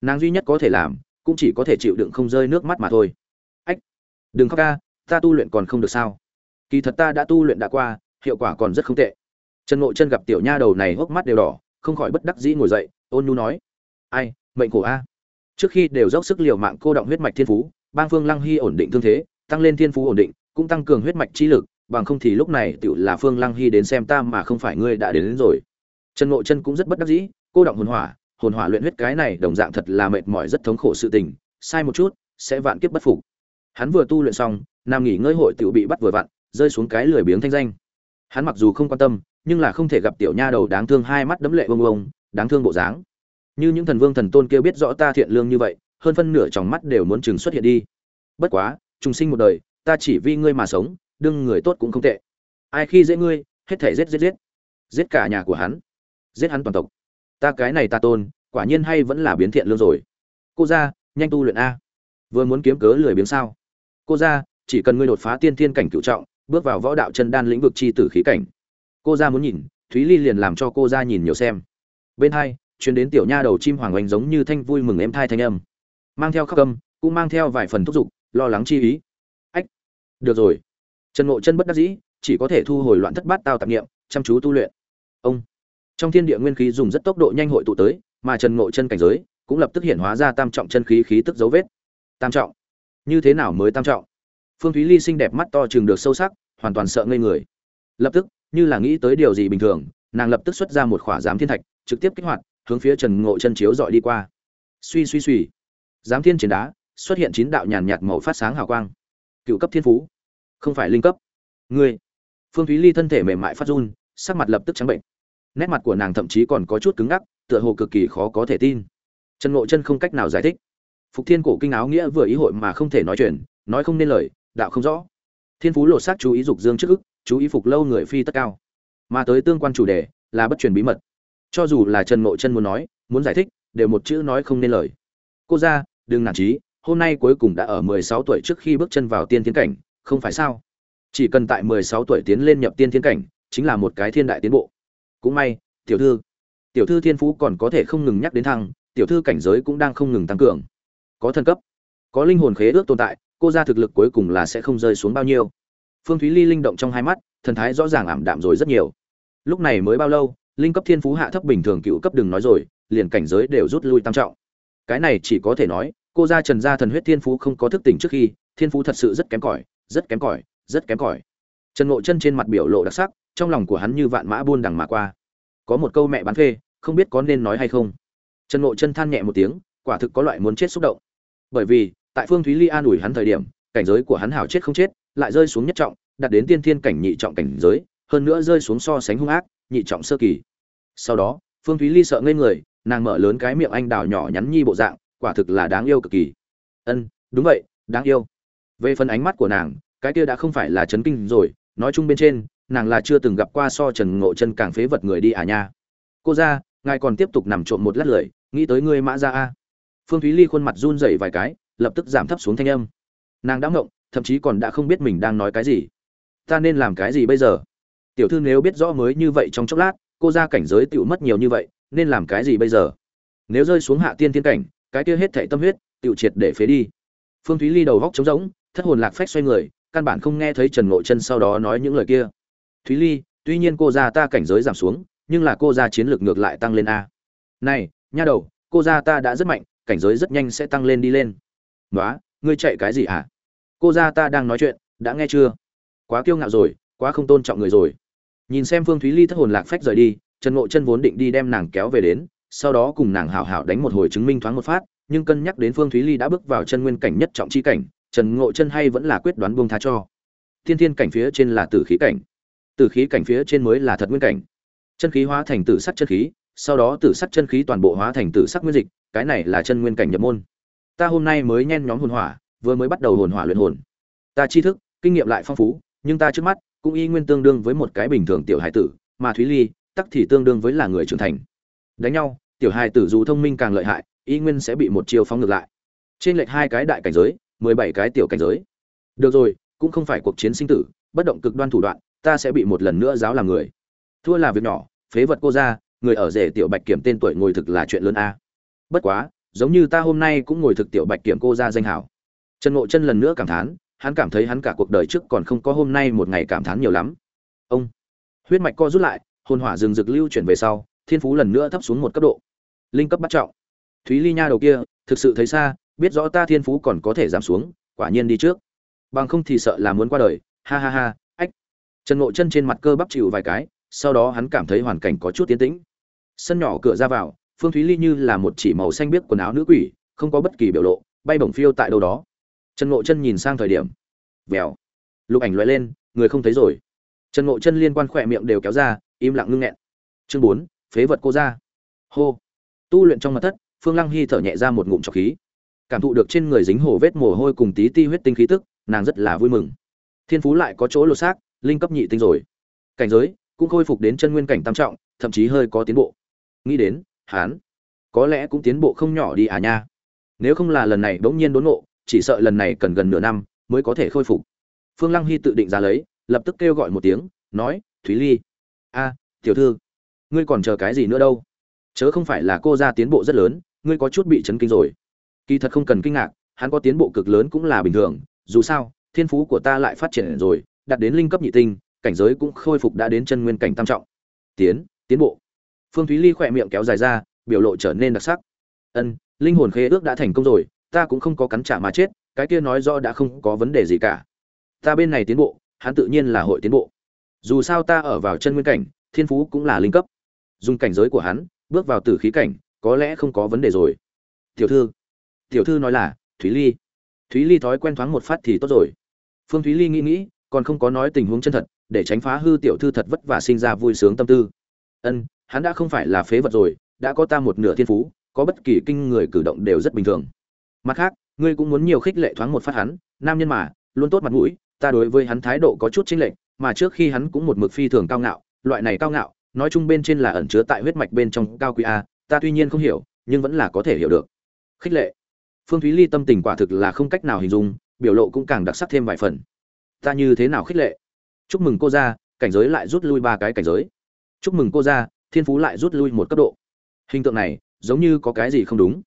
Nàng duy nhất có thể làm, cũng chỉ có thể chịu đựng không rơi nước mắt mà thôi. Ách, đừng khóc ca, ta tu luyện còn không được sao. Kỳ thật ta đã tu luyện đã qua hiệu quả còn rất không tệ. Trần ngộ chân gặp tiểu nha đầu này hốc mắt đều đỏ không khỏi bất đắc dĩ ngồi dậy ôn nhu nói ai mệnh khổ a. Trước khi đều dốc sức liều mạng cô động huyết mạch thiên phú bang phương lăng hy ổn định thương thế tăng lên thiên phú ổn định cũng tăng cường huyết mạch chi lực bằng không thì lúc này tựu là phương lăng hy đến xem ta mà không phải ngươi đã đến, đến rồi. Trần ngộ chân cũng rất bất đắc dĩ cô động hồn hỏa hồn hỏa luyện huyết cái này đồng dạng thật là mệt mỏi rất thống khổ sự tình sai một chút sẽ vạn kiếp bất phục. Hắn vừa tu luyện xong nam nghỉ ngơi hội tựu bị bắt vừa vặn rơi xuống cái lười biếng thanh danh hắn mặc dù không quan tâm, nhưng là không thể gặp tiểu nha đầu đáng thương hai mắt đấm lệ bông bông đáng thương bộ dáng. Như những thần vương thần tôn kia biết rõ ta thiện lương như vậy, hơn phân nửa trong mắt đều muốn chừng xuất hiện đi. Bất quá, trùng sinh một đời, ta chỉ vì ngươi mà sống, đương người tốt cũng không tệ. Ai khi dễ ngươi, hết thể giết giết giết. Giết cả nhà của hắn. Giết hắn toàn tộc. Ta cái này ta tôn, quả nhiên hay vẫn là biến thiện lương rồi. Cô ra nhanh tu luyện a. Vừa muốn kiếm cớ lười biếng sao? Cô ra chỉ cần ngươi đột phá tiên thiên cảnh cựu trọng bước vào võ đạo chân đan lĩnh vực chi tử khí cảnh. Cô ra muốn nhìn, thúy ly liền làm cho cô ra nhìn nhiều xem. Bên hai chuyến đến tiểu nha đầu chim hoàng oanh giống như thanh vui mừng em thai thanh âm. Mang theo khắc âm cũng mang theo vài phần thúc giục, lo lắng chi ý. Ách, được rồi. Trần ngộ chân bất đắc dĩ, chỉ có thể thu hồi loạn thất bát tao tạp niệm, chăm chú tu luyện. Ông, trong thiên địa nguyên khí dùng rất tốc độ nhanh hội tụ tới, mà trần ngộ chân cảnh giới cũng lập tức hiện hóa ra tam trọng chân khí khí tức dấu vết. Tam trọng. Như thế nào mới tam trọng? Phương thúy ly xinh đẹp mắt to chừng được sâu sắc, hoàn toàn sợ ngây người. Lập tức, như là nghĩ tới điều gì bình thường, nàng lập tức xuất ra một khỏa giám thiên thạch, trực tiếp kích hoạt, hướng phía trần ngộ chân chiếu dọi đi qua. Suy suy suy. Giám thiên chiến đá, xuất hiện chín đạo nhàn nhạt màu phát sáng hào quang. Cựu cấp thiên phú. Không phải linh cấp. Ngươi. Phương thúy ly thân thể mềm mại phát run, sắc mặt lập tức trắng bệnh. Nét mặt của nàng thậm chí còn có chút cứng ngắc, tựa hồ cực kỳ khó có thể tin. Trần ngộ chân không cách nào giải thích. Phục thiên cổ kinh áo nghĩa vừa ý hội mà không thể nói chuyện, nói không nên lời đạo không rõ. Thiên phú lột xác chú ý dục dương trước ức, chú ý phục lâu người phi tất cao. Mà tới tương quan chủ đề, là bất truyền bí mật. Cho dù là trần mộ chân muốn nói, muốn giải thích, đều một chữ nói không nên lời. Cô ra, đừng nản trí, hôm nay cuối cùng đã ở mười sáu tuổi trước khi bước chân vào tiên thiên cảnh, không phải sao? Chỉ cần tại mười sáu tuổi tiến lên nhập tiên thiên cảnh, chính là một cái thiên đại tiến bộ. Cũng may, tiểu thư. Tiểu thư thiên phú còn có thể không ngừng nhắc đến thăng, tiểu thư cảnh giới cũng đang không ngừng tăng cường. Có thân cấp, có linh hồn khế ước tồn tại cô ra thực lực cuối cùng là sẽ không rơi xuống bao nhiêu. Phương thúy ly linh động trong hai mắt, thần thái rõ ràng ảm đạm rồi rất nhiều. Lúc này mới bao lâu, linh cấp thiên phú hạ thấp bình thường cựu cấp đừng nói rồi, liền cảnh giới đều rút lui tam trọng. Cái này chỉ có thể nói, cô ra trần gia thần huyết thiên phú không có thức tỉnh trước khi, thiên phú thật sự rất kém cỏi, rất kém cỏi, rất kém cỏi. Trần ngộ chân trên mặt biểu lộ đặc sắc, trong lòng của hắn như vạn mã buôn đằng mà qua. Có một câu mẹ bán phê, không biết có nên nói hay không. Trần ngộ chân than nhẹ một tiếng, quả thực có loại muốn chết xúc động. Bởi vì tại phương thúy ly an ủi hắn thời điểm, cảnh giới của hắn hảo chết không chết, lại rơi xuống nhất trọng, đạt đến tiên thiên cảnh nhị trọng cảnh giới, hơn nữa rơi xuống so sánh hung ác, nhị trọng sơ kỳ. Sau đó, phương thúy ly sợ ngây người, nàng mở lớn cái miệng anh đào nhỏ nhắn nhi bộ dạng, quả thực là đáng yêu cực kỳ. Ân, đúng vậy, đáng yêu. Về phần ánh mắt của nàng, cái kia đã không phải là chấn kinh rồi, nói chung bên trên, nàng là chưa từng gặp qua so trần ngộ chân càng phế vật người đi à nha. Cô ra, ngài còn tiếp tục nằm trộm một lát lưỡi nghĩ tới ngươi mã ra a. Phương thúy ly khuôn mặt run rẩy vài cái lập tức giảm thấp xuống thanh âm. Nàng đã ngộng, thậm chí còn đã không biết mình đang nói cái gì. Ta nên làm cái gì bây giờ? Tiểu thư nếu biết rõ mới như vậy trong chốc lát, cô ra cảnh giới tựu mất nhiều như vậy, nên làm cái gì bây giờ? Nếu rơi xuống hạ tiên thiên cảnh, cái kia hết thảy tâm huyết, tựu triệt để phế đi. Phương thúy ly đầu góc trống rỗng, thất hồn lạc phách xoay người, căn bản không nghe thấy trần ngộ chân sau đó nói những lời kia. Thúy ly, tuy nhiên cô ra ta cảnh giới giảm xuống, nhưng là cô ra chiến lược ngược lại tăng lên a. Này, nha đầu, cô ra ta đã rất mạnh, cảnh giới rất nhanh sẽ tăng lên đi lên nói ngươi chạy cái gì hả? Cô ra ta đang nói chuyện, đã nghe chưa? Quá kiêu ngạo rồi, quá không tôn trọng người rồi. Nhìn xem phương thúy ly thất hồn lạc phách rời đi, trần ngộ chân vốn định đi đem nàng kéo về đến, sau đó cùng nàng hảo hảo đánh một hồi chứng minh thoáng một phát, nhưng cân nhắc đến phương thúy ly đã bước vào chân nguyên cảnh nhất trọng chi cảnh, trần ngộ chân hay vẫn là quyết đoán buông tha cho. Thiên thiên cảnh phía trên là tử khí cảnh. Tử khí cảnh phía trên mới là thật nguyên cảnh. Chân khí hóa thành tử sắc chân khí, sau đó tử sắc chân khí toàn bộ hóa thành tử sắc nguyên dịch, cái này là chân nguyên cảnh nhập môn ta hôm nay mới nhen nhóm hồn hỏa, vừa mới bắt đầu hồn hỏa luyện hồn. Ta tri thức, kinh nghiệm lại phong phú, nhưng ta trước mắt cũng y nguyên tương đương với một cái bình thường tiểu hải tử, mà thúy ly, tắc thì tương đương với là người trưởng thành. Đánh nhau, tiểu hải tử dù thông minh càng lợi hại, y nguyên sẽ bị một chiều phóng ngược lại. Trên lệch hai cái đại cảnh giới, mười bảy cái tiểu cảnh giới. Được rồi, cũng không phải cuộc chiến sinh tử, bất động cực đoan thủ đoạn, ta sẽ bị một lần nữa giáo làm người. Thua là việc nhỏ, phế vật cô ra, người ở rể tiểu bạch kiểm tên tuổi ngồi thực là chuyện lớn a. Bất quá giống như ta hôm nay cũng ngồi thực tiểu bạch kiểm cô ra danh hảo. Trần ngộ chân lần nữa cảm thán, hắn cảm thấy hắn cả cuộc đời trước còn không có hôm nay một ngày cảm thán nhiều lắm. Ông, huyết mạch co rút lại, hồn hỏa rừng rực lưu chuyển về sau, thiên phú lần nữa thấp xuống một cấp độ. Linh cấp bắt trọng. Thúy ly nha đầu kia, thực sự thấy xa, biết rõ ta thiên phú còn có thể giảm xuống, quả nhiên đi trước. Bằng không thì sợ là muốn qua đời, ha ha ha, ách. Trần ngộ chân trên mặt cơ bắp chịu vài cái, sau đó hắn cảm thấy hoàn cảnh có chút tiến tĩnh. Sân nhỏ cửa ra vào phương thúy ly như là một chỉ màu xanh biếc quần áo nữ quỷ, không có bất kỳ biểu lộ, bay bổng phiêu tại đâu đó. Trần ngộ chân nhìn sang thời điểm. Vèo. Lục ảnh loại lên, người không thấy rồi. Trần ngộ chân liên quan khỏe miệng đều kéo ra, im lặng ngưng nghẹn. Chương bốn, phế vật cô ra hô. Tu luyện trong mặt thất, phương lăng hy thở nhẹ ra một ngụm trọc khí. Cảm thụ được trên người dính hổ vết mồ hôi cùng tí ti huyết tinh khí tức, nàng rất là vui mừng. Thiên phú lại có chỗ lột xác, linh cấp nhị tinh rồi. Cảnh giới cũng khôi phục đến chân nguyên cảnh tam trọng, thậm chí hơi có tiến bộ. Nghĩ đến hán. Có lẽ cũng tiến bộ không nhỏ đi à nha. Nếu không là lần này bỗng nhiên đốn ngộ, chỉ sợ lần này cần gần nửa năm mới có thể khôi phục. Phương lăng hy tự định ra lấy, lập tức kêu gọi một tiếng, nói, thúy ly. A, tiểu thư, ngươi còn chờ cái gì nữa đâu? Chớ không phải là cô ra tiến bộ rất lớn, ngươi có chút bị chấn kinh rồi. Kỳ thật không cần kinh ngạc, hắn có tiến bộ cực lớn cũng là bình thường, dù sao, thiên phú của ta lại phát triển rồi, đạt đến linh cấp nhị tinh, cảnh giới cũng khôi phục đã đến chân nguyên cảnh tam trọng. Tiến tiến bộ phương thúy ly khỏe miệng kéo dài ra, biểu lộ trở nên đặc sắc. Ân, linh hồn khế ước đã thành công rồi, ta cũng không có cắn trả mà chết, cái kia nói rõ đã không có vấn đề gì cả. Ta bên này tiến bộ, hắn tự nhiên là hội tiến bộ. Dù sao ta ở vào chân nguyên cảnh, thiên phú cũng là linh cấp. Dùng cảnh giới của hắn, bước vào tử khí cảnh, có lẽ không có vấn đề rồi. Tiểu thư. Tiểu thư nói là, thúy ly. Thúy ly thói quen thoáng một phát thì tốt rồi. Phương thúy ly nghĩ nghĩ, còn không có nói tình huống chân thật, để tránh phá hư tiểu thư thật vất vả sinh ra vui sướng tâm tư. Ân hắn đã không phải là phế vật rồi, đã có ta một nửa thiên phú, có bất kỳ kinh người cử động đều rất bình thường. Mặt khác, ngươi cũng muốn nhiều khích lệ thoáng một phát hắn, nam nhân mà, luôn tốt mặt mũi, ta đối với hắn thái độ có chút chênh lệch, mà trước khi hắn cũng một mực phi thường cao ngạo, loại này cao ngạo, nói chung bên trên là ẩn chứa tại huyết mạch bên trong cao quý a, ta tuy nhiên không hiểu, nhưng vẫn là có thể hiểu được. Khích lệ. Phương thúy ly tâm tình quả thực là không cách nào hình dung, biểu lộ cũng càng đặc sắc thêm vài phần. Ta như thế nào khích lệ? Chúc mừng cô ra cảnh giới lại rút lui ba cái cảnh giới. Chúc mừng cô ra thiên phú lại rút lui một cấp độ. Hình tượng này, giống như có cái gì không đúng.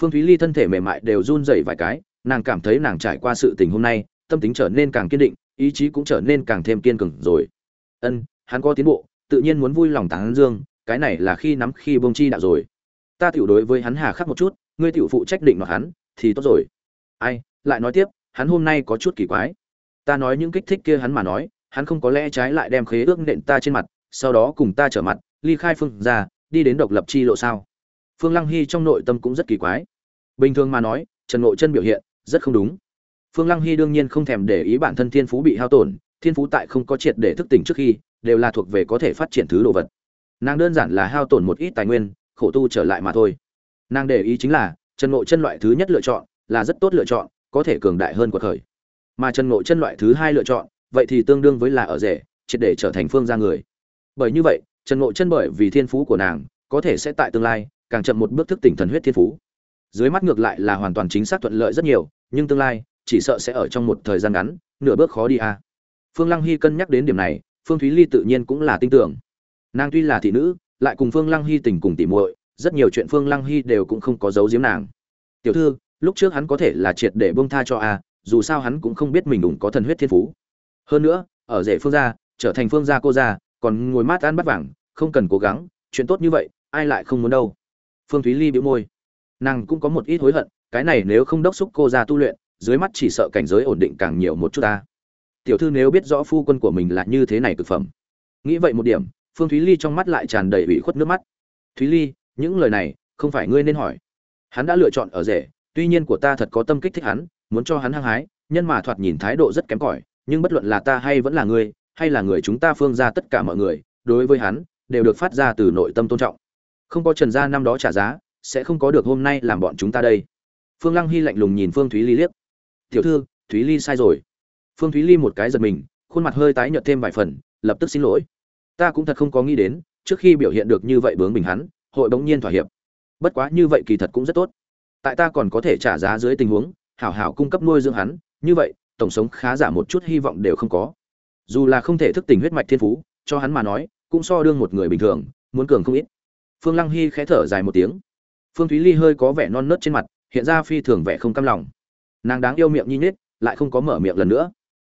Phương thúy ly thân thể mềm mại đều run rẩy vài cái, nàng cảm thấy nàng trải qua sự tình hôm nay, tâm tính trở nên càng kiên định, ý chí cũng trở nên càng thêm kiên cường rồi. Ân, hắn có tiến bộ, tự nhiên muốn vui lòng tán dương, cái này là khi nắm khi bông chi đạo rồi. Ta tiểu đối với hắn hà khắc một chút, ngươi tiểu phụ trách định nói hắn, thì tốt rồi. Ai, lại nói tiếp, hắn hôm nay có chút kỳ quái. Ta nói những kích thích kia hắn mà nói, hắn không có lẽ trái lại đem khế ước nện ta trên mặt, sau đó cùng ta trở mặt ly khai phương ra, đi đến độc lập chi lộ sao? Phương lăng hy trong nội tâm cũng rất kỳ quái. Bình thường mà nói, trần ngộ chân biểu hiện rất không đúng. Phương lăng hy đương nhiên không thèm để ý bản thân thiên phú bị hao tổn, thiên phú tại không có triệt để thức tỉnh trước khi, đều là thuộc về có thể phát triển thứ đồ vật. Nàng đơn giản là hao tổn một ít tài nguyên, khổ tu trở lại mà thôi. Nàng để ý chính là, trần ngộ chân loại thứ nhất lựa chọn là rất tốt lựa chọn, có thể cường đại hơn cuộc khởi. Mà trần ngộ chân loại thứ hai lựa chọn, vậy thì tương đương với là ở rể, triệt để trở thành phương gia người. Bởi như vậy trần ngộ chân bởi vì thiên phú của nàng, có thể sẽ tại tương lai, càng chậm một bước thức tỉnh thần huyết thiên phú. Dưới mắt ngược lại là hoàn toàn chính xác thuận lợi rất nhiều, nhưng tương lai, chỉ sợ sẽ ở trong một thời gian ngắn, nửa bước khó đi a. À. phương lăng hy cân nhắc đến điểm này, phương thúy ly tự nhiên cũng là tin tưởng. Nàng tuy là thị nữ, lại cùng phương lăng hy tình cùng tỉ muội, rất nhiều chuyện phương lăng hy đều cũng không có giấu giếm nàng. Tiểu thư, lúc trước hắn có thể là triệt để bông tha cho a, dù sao hắn cũng không biết mình đủng có thần huyết thiên phú. Hơn nữa, ở rể phương gia, trở thành phương gia cô gia, còn ngồi mát ăn bắt vàng không cần cố gắng, chuyện tốt như vậy, ai lại không muốn đâu. Phương thúy ly bĩu môi. Nàng cũng có một ít hối hận, cái này nếu không đốc xúc cô ra tu luyện, dưới mắt chỉ sợ cảnh giới ổn định càng nhiều một chút ta. Tiểu thư nếu biết rõ phu quân của mình là như thế này cực phẩm. Nghĩ vậy một điểm, phương thúy ly trong mắt lại tràn đầy ủy khuất nước mắt. Thúy ly, những lời này, không phải ngươi nên hỏi. Hắn đã lựa chọn ở rể, tuy nhiên của ta thật có tâm kích thích hắn, muốn cho hắn hăng hái, nhân mà thoạt nhìn thái độ rất kém cỏi, nhưng bất luận là ta hay vẫn là ngươi, hay là người chúng ta phương ra tất cả mọi người, đối với hắn đều được phát ra từ nội tâm tôn trọng. Không có trần gia năm đó trả giá, sẽ không có được hôm nay làm bọn chúng ta đây. Phương lăng hy lạnh lùng nhìn phương thúy ly liếc. Tiểu thư, thúy ly sai rồi. Phương thúy ly một cái giật mình, khuôn mặt hơi tái nhợt thêm vài phần, lập tức xin lỗi. Ta cũng thật không có nghĩ đến, trước khi biểu hiện được như vậy bướng bình hắn, hội bỗng nhiên thỏa hiệp. Bất quá như vậy kỳ thật cũng rất tốt. Tại ta còn có thể trả giá dưới tình huống, hảo hảo cung cấp nuôi dưỡng hắn, như vậy, tổng sống khá giả một chút hy vọng đều không có. Dù là không thể thức tỉnh huyết mạch thiên phú, cho hắn mà nói cũng so đương một người bình thường, muốn cường không ít. Phương lăng hy khẽ thở dài một tiếng. Phương thúy ly hơi có vẻ non nớt trên mặt, hiện ra phi thường vẻ không cam lòng. Nàng đáng yêu miệng nhi nhết lại không có mở miệng lần nữa.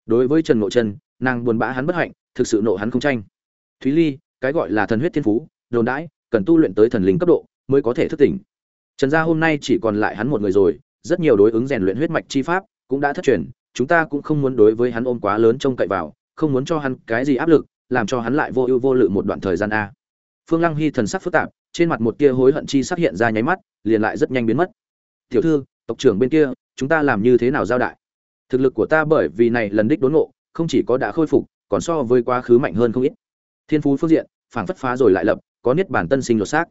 Đối với trần ngộ chân nàng buồn bã hắn bất hạnh, thực sự nộ hắn không tranh. Thúy ly, cái gọi là thần huyết thiên phú, đồn đãi, cần tu luyện tới thần linh cấp độ, mới có thể thức tỉnh. Trần gia hôm nay chỉ còn lại hắn một người rồi, rất nhiều đối ứng rèn luyện huyết mạch chi pháp cũng đã thất truyền, chúng ta cũng không muốn đối với hắn ôm quá lớn trông cậy vào, không muốn cho hắn cái gì áp lực làm cho hắn lại vô ưu vô lự một đoạn thời gian a. Phương lăng hy thần sắc phức tạp, trên mặt một tia hối hận chi sắc hiện ra nháy mắt, liền lại rất nhanh biến mất. Tiểu thư, tộc trưởng bên kia, chúng ta làm như thế nào giao đại? Thực lực của ta bởi vì này lần đích đốn ngộ, không chỉ có đã khôi phục, còn so với quá khứ mạnh hơn không ít. Thiên phú phương diện, phảng phất phá rồi lại lập, có niết bản tân sinh lột xác.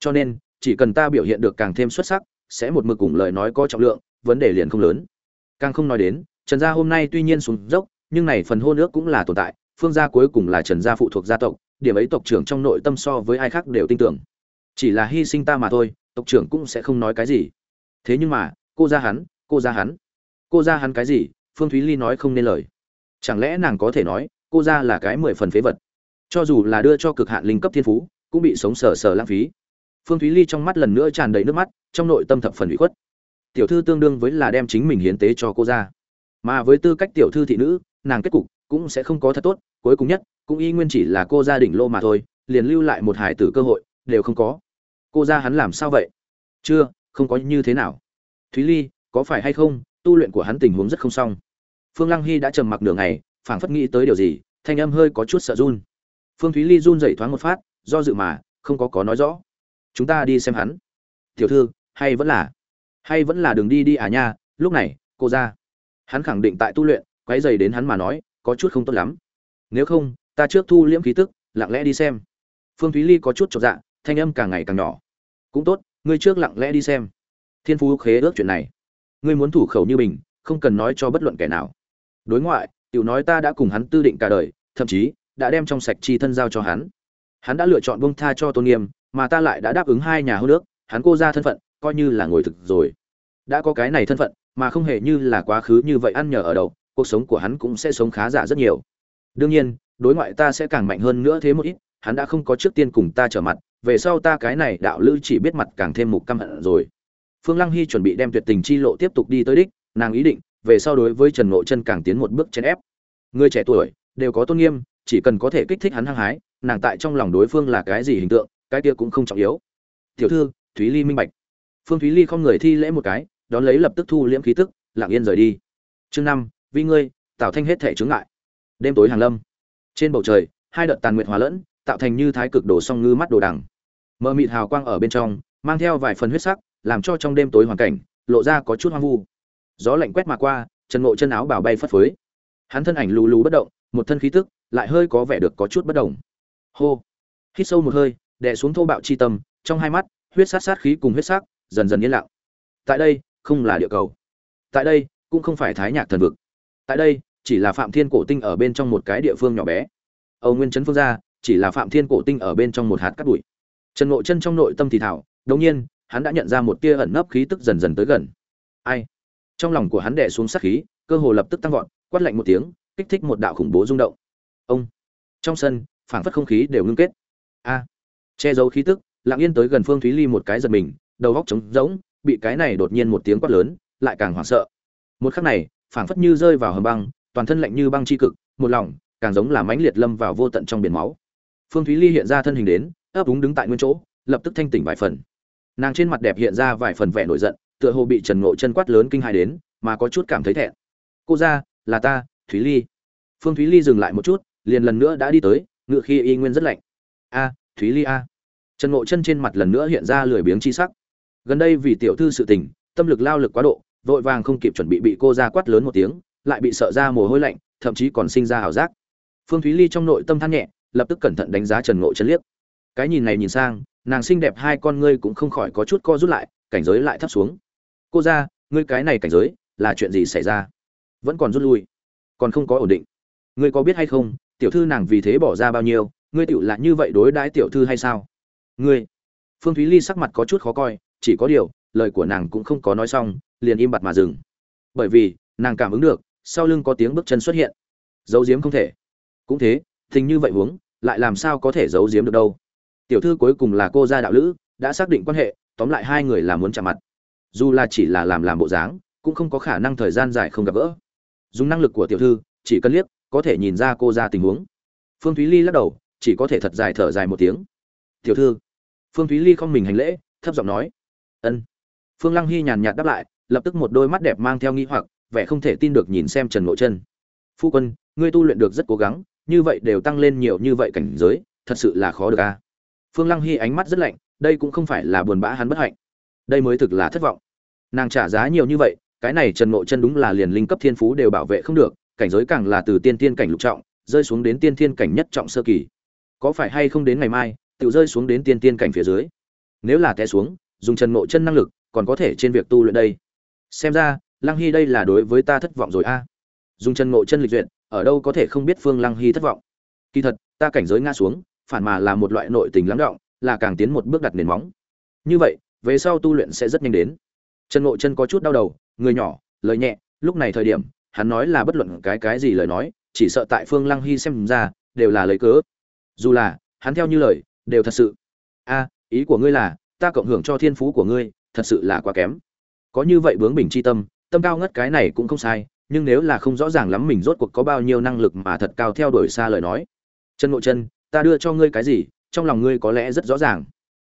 Cho nên, chỉ cần ta biểu hiện được càng thêm xuất sắc, sẽ một mực cùng lời nói có trọng lượng, vấn đề liền không lớn. Càng không nói đến, trần gia hôm nay tuy nhiên xuống dốc, nhưng này phần hôn ước cũng là tồn tại phương gia cuối cùng là trần gia phụ thuộc gia tộc, điểm ấy tộc trưởng trong nội tâm so với ai khác đều tin tưởng. Chỉ là hy sinh ta mà thôi, tộc trưởng cũng sẽ không nói cái gì. Thế nhưng mà, cô ra hắn, cô ra hắn. Cô ra hắn cái gì? Phương thúy ly nói không nên lời. Chẳng lẽ nàng có thể nói, cô ra là cái mười phần phế vật? Cho dù là đưa cho cực hạn linh cấp thiên phú, cũng bị sống sờ sờ lãng phí. Phương thúy ly trong mắt lần nữa tràn đầy nước mắt, trong nội tâm thập phần bị khuất. Tiểu thư tương đương với là đem chính mình hiến tế cho cô ra mà với tư cách tiểu thư thị nữ, nàng kết cục cũng sẽ không có thật tốt cuối cùng nhất, cũng y nguyên chỉ là cô gia đình lô mà thôi, liền lưu lại một hải tử cơ hội, đều không có. Cô ra hắn làm sao vậy? Chưa, không có như thế nào. Thúy ly, có phải hay không? Tu luyện của hắn tình huống rất không xong. Phương lăng hy đã trầm mặc nửa ngày, phảng phất nghĩ tới điều gì, thanh âm hơi có chút sợ run. Phương thúy ly run dậy thoáng một phát, do dự mà, không có có nói rõ. Chúng ta đi xem hắn. Tiểu thư, hay vẫn là, hay vẫn là đường đi đi à nha, lúc này, cô ra hắn khẳng định tại tu luyện, quấy dày đến hắn mà nói, có chút không tốt lắm nếu không, ta trước thu liễm khí tức, lặng lẽ đi xem. Phương thúy ly có chút chột dạ thanh âm càng ngày càng nhỏ. Cũng tốt, ngươi trước lặng lẽ đi xem. Thiên phú khế ước chuyện này. Ngươi muốn thủ khẩu như bình không cần nói cho bất luận kẻ nào. Đối ngoại, tiểu nói ta đã cùng hắn tư định cả đời, thậm chí, đã đem trong sạch chi thân giao cho hắn. Hắn đã lựa chọn bông tha cho tôn nghiêm, mà ta lại đã đáp ứng hai nhà hô nước hắn cô ra thân phận, coi như là ngồi thực rồi. Đã có cái này thân phận, mà không hề như là quá khứ như vậy ăn nhờ ở đậu, cuộc sống của hắn cũng sẽ sống khá giả rất nhiều đương nhiên, đối ngoại ta sẽ càng mạnh hơn nữa thế một ít, hắn đã không có trước tiên cùng ta trở mặt, về sau ta cái này đạo lữ chỉ biết mặt càng thêm mục căm hận rồi. Phương lăng hy chuẩn bị đem tuyệt tình chi lộ tiếp tục đi tới đích, nàng ý định, về sau đối với trần ngộ chân càng tiến một bước chèn ép. Người trẻ tuổi, đều có tôn nghiêm, chỉ cần có thể kích thích hắn hăng hái, nàng tại trong lòng đối phương là cái gì hình tượng, cái kia cũng không trọng yếu. Tiểu thư, thúy ly minh bạch. Phương thúy ly không người thi lễ một cái, đón lấy lập tức thu liễm khí tức, lặng yên rời đi. Chương năm, vi ngươi tạo thanh hết thể chướng ngại đêm tối hàng lâm. Trên bầu trời, hai đợt tàn nguyện hòa lẫn, tạo thành như thái cực đồ song ngư mắt đồ đằng. Mờ mịt hào quang ở bên trong, mang theo vài phần huyết sắc, làm cho trong đêm tối hoàn cảnh, lộ ra có chút hoang vu. Gió lạnh quét mà qua, trần ngộ chân áo bảo bay phất phới. Hắn thân ảnh lù lù bất động, một thân khí tức, lại hơi có vẻ được có chút bất động hô. Hít sâu một hơi, đè xuống thô bạo chi tâm, trong hai mắt, huyết sát sát khí cùng huyết sắc, dần dần yên lặng. Tại đây, không là địa cầu. Tại đây, cũng không phải thái nhạc thần vực. Tại đây chỉ là phạm thiên cổ tinh ở bên trong một cái địa phương nhỏ bé. Âu nguyên trấn phương gia, chỉ là phạm thiên cổ tinh ở bên trong một hạt cát bụi. Trần ngộ chân trong nội tâm thì thảo, đống nhiên, hắn đã nhận ra một tia ẩn nấp khí tức dần dần tới gần. Ai? Trong lòng của hắn đè xuống sát khí, cơ hồ lập tức tăng vọt, quát lạnh một tiếng, kích thích một đạo khủng bố rung động. Ông! Trong sân, phảng phất không khí đều ngưng kết. A! Che giấu khí tức, lặng yên tới gần phương thúy ly một cái giật mình, đầu góc trống rỗng, bị cái này đột nhiên một tiếng quát lớn, lại càng hoảng sợ. Một khắc này, phảng phất như rơi vào hầm băng toàn thân lạnh như băng chi cực, một lòng, càng giống là mãnh liệt lâm vào vô tận trong biển máu. Phương thúy ly hiện ra thân hình đến, ấp úng đứng tại nguyên chỗ, lập tức thanh tỉnh vài phần. Nàng trên mặt đẹp hiện ra vài phần vẻ nổi giận, tựa hồ bị trần ngộ chân quát lớn kinh hãi đến, mà có chút cảm thấy thẹn. Cô ra, là ta, thúy ly. Phương thúy ly dừng lại một chút, liền lần nữa đã đi tới, ngựa khi y nguyên rất lạnh. A, thúy ly a. Trần ngộ chân trên mặt lần nữa hiện ra lười biếng chi sắc. Gần đây vì tiểu thư sự tình, tâm lực lao lực quá độ, vội vàng không kịp chuẩn bị bị cô ra quát lớn một tiếng lại bị sợ ra mồ hôi lạnh, thậm chí còn sinh ra hào giác. Phương thúy ly trong nội tâm than nhẹ, lập tức cẩn thận đánh giá trần ngộ chân liếc. Cái nhìn này nhìn sang, nàng xinh đẹp hai con ngươi cũng không khỏi có chút co rút lại, cảnh giới lại thấp xuống. Cô ra ngươi cái này cảnh giới, là chuyện gì xảy ra? Vẫn còn rút lui, còn không có ổn định. Ngươi có biết hay không, tiểu thư nàng vì thế bỏ ra bao nhiêu, ngươi tựu là như vậy đối đãi tiểu thư hay sao? Ngươi. Phương thúy ly sắc mặt có chút khó coi, chỉ có điều, lời của nàng cũng không có nói xong, liền im bặt mà dừng. Bởi vì, nàng cảm ứng được sau lưng có tiếng bước chân xuất hiện. Giấu giếm không thể. Cũng thế, tình như vậy huống, lại làm sao có thể giấu giếm được đâu? Tiểu thư cuối cùng là cô gia đạo lữ, đã xác định quan hệ, tóm lại hai người là muốn chạm mặt. Dù là chỉ là làm làm bộ dáng, cũng không có khả năng thời gian dài không gặp gỡ. Dùng năng lực của tiểu thư, chỉ cần liếc, có thể nhìn ra cô ra tình huống. Phương thúy ly lắc đầu, chỉ có thể thật dài thở dài một tiếng. Tiểu thư. Phương thúy ly không mình hành lễ, thấp giọng nói. Ân. Phương lăng hy nhàn nhạt đáp lại, lập tức một đôi mắt đẹp mang theo nghi hoặc vẻ không thể tin được nhìn xem trần ngộ chân phu quân, ngươi tu luyện được rất cố gắng, như vậy đều tăng lên nhiều như vậy cảnh giới, thật sự là khó được a. Phương lăng hy ánh mắt rất lạnh, đây cũng không phải là buồn bã hắn bất hạnh. Đây mới thực là thất vọng. Nàng trả giá nhiều như vậy, cái này trần ngộ chân đúng là liền linh cấp thiên phú đều bảo vệ không được, cảnh giới càng là từ tiên tiên cảnh lục trọng, rơi xuống đến tiên thiên cảnh nhất trọng sơ kỳ. Có phải hay không đến ngày mai, tiểu rơi xuống đến tiên tiên cảnh phía dưới? Nếu là té xuống, dùng trần ngộ chân năng lực, còn có thể trên việc tu luyện đây. Xem ra lăng hy đây là đối với ta thất vọng rồi a. Dùng chân ngộ chân lịch duyệt, ở đâu có thể không biết phương lăng hy thất vọng. Kỳ thật, ta cảnh giới ngã xuống, phản mà là một loại nội tình lắng động, là càng tiến một bước đặt nền móng. Như vậy, về sau tu luyện sẽ rất nhanh đến. Chân ngộ chân có chút đau đầu, người nhỏ, lời nhẹ, lúc này thời điểm, hắn nói là bất luận cái cái gì lời nói, chỉ sợ tại phương lăng hy xem ra, đều là lời cớ. Dù là, hắn theo như lời, đều thật sự. A, ý của ngươi là, ta cộng hưởng cho thiên phú của ngươi, thật sự là quá kém. Có như vậy bướng bình c h i tâm tâm cao ngất cái này cũng không sai, nhưng nếu là không rõ ràng lắm mình rốt cuộc có bao nhiêu năng lực mà thật cao theo đuổi xa lời nói. Chân ngộ chân, ta đưa cho ngươi cái gì, trong lòng ngươi có lẽ rất rõ ràng.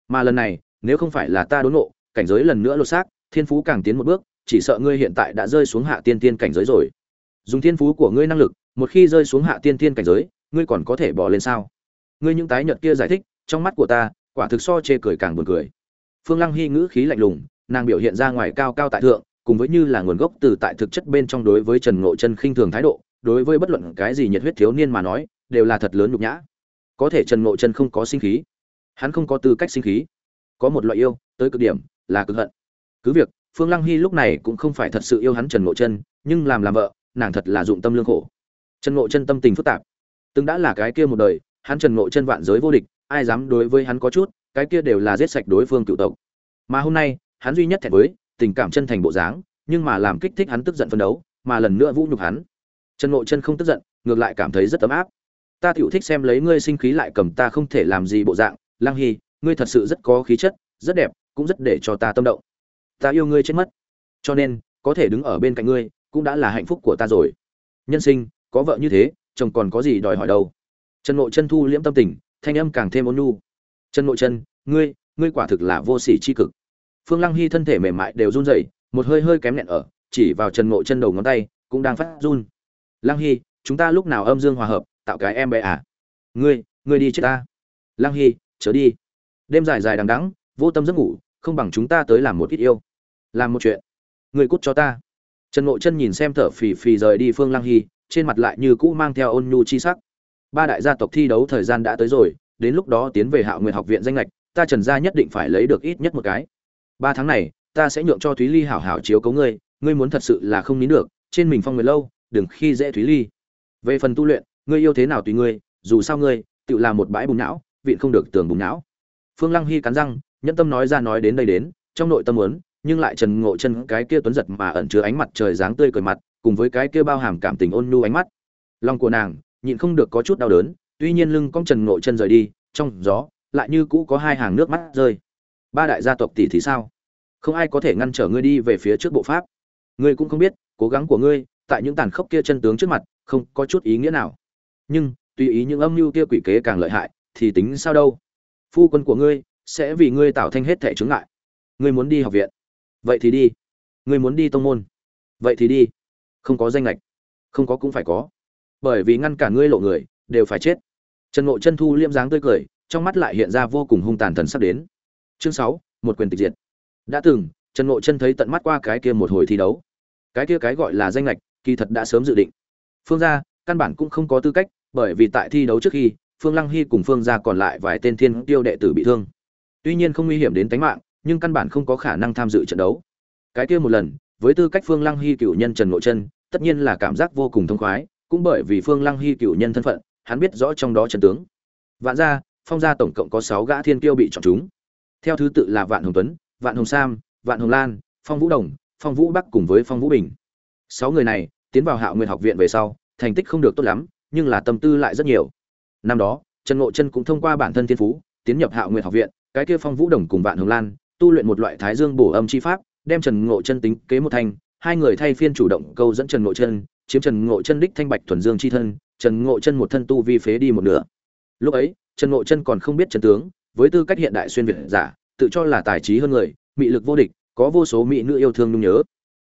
Mà lần này, nếu không phải là ta đốn ngộ, cảnh giới lần nữa lột xác, thiên phú càng tiến một bước, chỉ sợ ngươi hiện tại đã rơi xuống hạ tiên tiên cảnh giới rồi. Dùng thiên phú của ngươi năng lực, một khi rơi xuống hạ tiên tiên cảnh giới, ngươi còn có thể bỏ lên sao? Ngươi những tái nhợt kia giải thích, trong mắt của ta, quả thực so chê cười càng buồn cười. Phương lăng hy ngữ khí lạnh lùng, nàng biểu hiện ra ngoài cao cao tại thượng cùng với như là nguồn gốc từ tại thực chất bên trong đối với trần ngộ chân khinh thường thái độ, đối với bất luận cái gì nhiệt huyết thiếu niên mà nói, đều là thật lớn nhục nhã. Có thể trần ngộ chân không có sinh khí, hắn không có tư cách sinh khí. Có một loại yêu, tới cực điểm, là cực hận. Cứ việc, phương lăng hy lúc này cũng không phải thật sự yêu hắn trần ngộ chân, nhưng làm làm vợ, nàng thật là dụng tâm lương khổ. Trần ngộ chân tâm tình phức tạp. Từng đã là cái kia một đời, hắn trần ngộ chân vạn giới vô địch, ai dám đối với hắn có chút, cái kia đều là giết sạch đối phương cựu tộc. Mà hôm nay, hắn duy nhất thẹn với tình cảm chân thành bộ dáng, nhưng mà làm kích thích hắn tức giận phân đấu, mà lần nữa vũ nhục hắn. Trần ngộ chân không tức giận, ngược lại cảm thấy rất ấm áp. Ta tiểu thích xem lấy ngươi sinh khí lại cầm ta không thể làm gì bộ dạng, lang hy, ngươi thật sự rất có khí chất, rất đẹp, cũng rất để cho ta tâm động. Ta yêu ngươi chết mất. Cho nên, có thể đứng ở bên cạnh ngươi, cũng đã là hạnh phúc của ta rồi. Nhân sinh, có vợ như thế, chồng còn có gì đòi hỏi đâu? Trần ngộ chân thu liễm tâm tình, thanh âm càng thêm ôn nhu. Trần ngộ chân, ngươi ngươi quả thực là vô sỉ chi cực phương lăng hy thân thể mềm mại đều run rẩy, một hơi hơi kém nẹn ở, chỉ vào trần ngộ chân đầu ngón tay, cũng đang phát run. Lăng hy, chúng ta lúc nào âm dương hòa hợp, tạo cái em bé à? Ngươi ngươi đi chết ta. Lăng hy, chớ đi. Đêm dài dài đằng đẵng, vô tâm giấc ngủ, không bằng chúng ta tới làm một ít yêu. Làm một chuyện. Ngươi cút cho ta. Trần ngộ chân nhìn xem thở phì phì rời đi phương lăng hy, trên mặt lại như cũ mang theo ôn nhu chi sắc. Ba đại gia tộc thi đấu thời gian đã tới rồi, đến lúc đó tiến về hạo nguyện học viện danh lệch ta trần gia nhất định phải lấy được ít nhất một cái ba tháng này, ta sẽ nhượng cho thúy ly hảo hảo chiếu cấu ngươi ngươi muốn thật sự là không nín được, trên mình phong người lâu, đừng khi dễ thúy ly. Về phần tu luyện, ngươi yêu thế nào tùy ngươi, dù sao ngươi, tự là một bãi bùng não, vịn không được tường bùng não. Phương lăng hy cắn răng, nhẫn tâm nói ra nói đến đây đến, trong nội tâm muốn, nhưng lại trần ngộ chân cái kia tuấn giật mà ẩn chứa ánh mặt trời dáng tươi cười mặt, cùng với cái kia bao hàm cảm tình ôn nhu ánh mắt. Lòng của nàng, nhịn không được có chút đau đớn, tuy nhiên lưng cong trần ngộ chân rời đi, trong gió, lại như cũ có hai hàng nước mắt rơi ba đại gia tộc tỷ thì sao? Không ai có thể ngăn trở ngươi đi về phía trước bộ pháp. Ngươi cũng không biết, cố gắng của ngươi, tại những tàn khốc kia chân tướng trước mặt, không có chút ý nghĩa nào. Nhưng, tùy ý những âm mưu kia quỷ kế càng lợi hại, thì tính sao đâu? Phu quân của ngươi, sẽ vì ngươi tạo thanh hết thể chứng ngại. Ngươi muốn đi học viện. Vậy thì đi. Ngươi muốn đi tông môn. Vậy thì đi. Không có danh lệch. Không có cũng phải có. Bởi vì ngăn cả ngươi lộ người, đều phải chết. Trần ngộ chân thu liêm dáng tươi cười, trong mắt lại hiện ra vô cùng hung tàn thần sắp đến chương sáu, một quyền tịch diệt. Đã từng, trần ngộ chân thấy tận mắt qua cái kia một hồi thi đấu. Cái kia cái gọi là danh lệch, kỳ thật đã sớm dự định. Phương gia, căn bản cũng không có tư cách, bởi vì tại thi đấu trước khi, phương lăng hy cùng phương gia còn lại vài tên thiên tiêu đệ tử bị thương. Tuy nhiên không nguy hiểm đến tính mạng, nhưng căn bản không có khả năng tham dự trận đấu. Cái kia một lần, với tư cách phương lăng hy cựu nhân trần ngộ chân, tất nhiên là cảm giác vô cùng thông khoái, cũng bởi vì phương lăng hy cựu nhân thân phận, hắn biết rõ trong đó trận tướng. Vạn gia, phong gia tổng cộng có sáu gã thiên kiêu bị chọn chúng theo thứ tự là vạn hồng tuấn, vạn hồng sam, vạn hồng lan, phong vũ đồng, phong vũ bắc cùng với phong vũ bình. Sáu người này tiến vào hạo nguyện học viện về sau, thành tích không được tốt lắm, nhưng là tâm tư lại rất nhiều. Năm đó, trần ngộ chân cũng thông qua bản thân thiên phú, tiến nhập hạo nguyện học viện, cái kia phong vũ đồng cùng vạn hồng lan, tu luyện một loại thái dương bổ âm chi pháp, đem trần ngộ chân tính kế một thanh hai người thay phiên chủ động câu dẫn trần ngộ chân, chiếm trần ngộ chân đích thanh bạch thuần dương chi thân, trần ngộ chân một thân tu vi phế đi một nửa. Lúc ấy, trần ngộ chân còn không biết trần tướng với tư cách hiện đại xuyên việt giả, tự cho là tài trí hơn người, mị lực vô địch, có vô số mỹ nữ yêu thương nhung nhớ.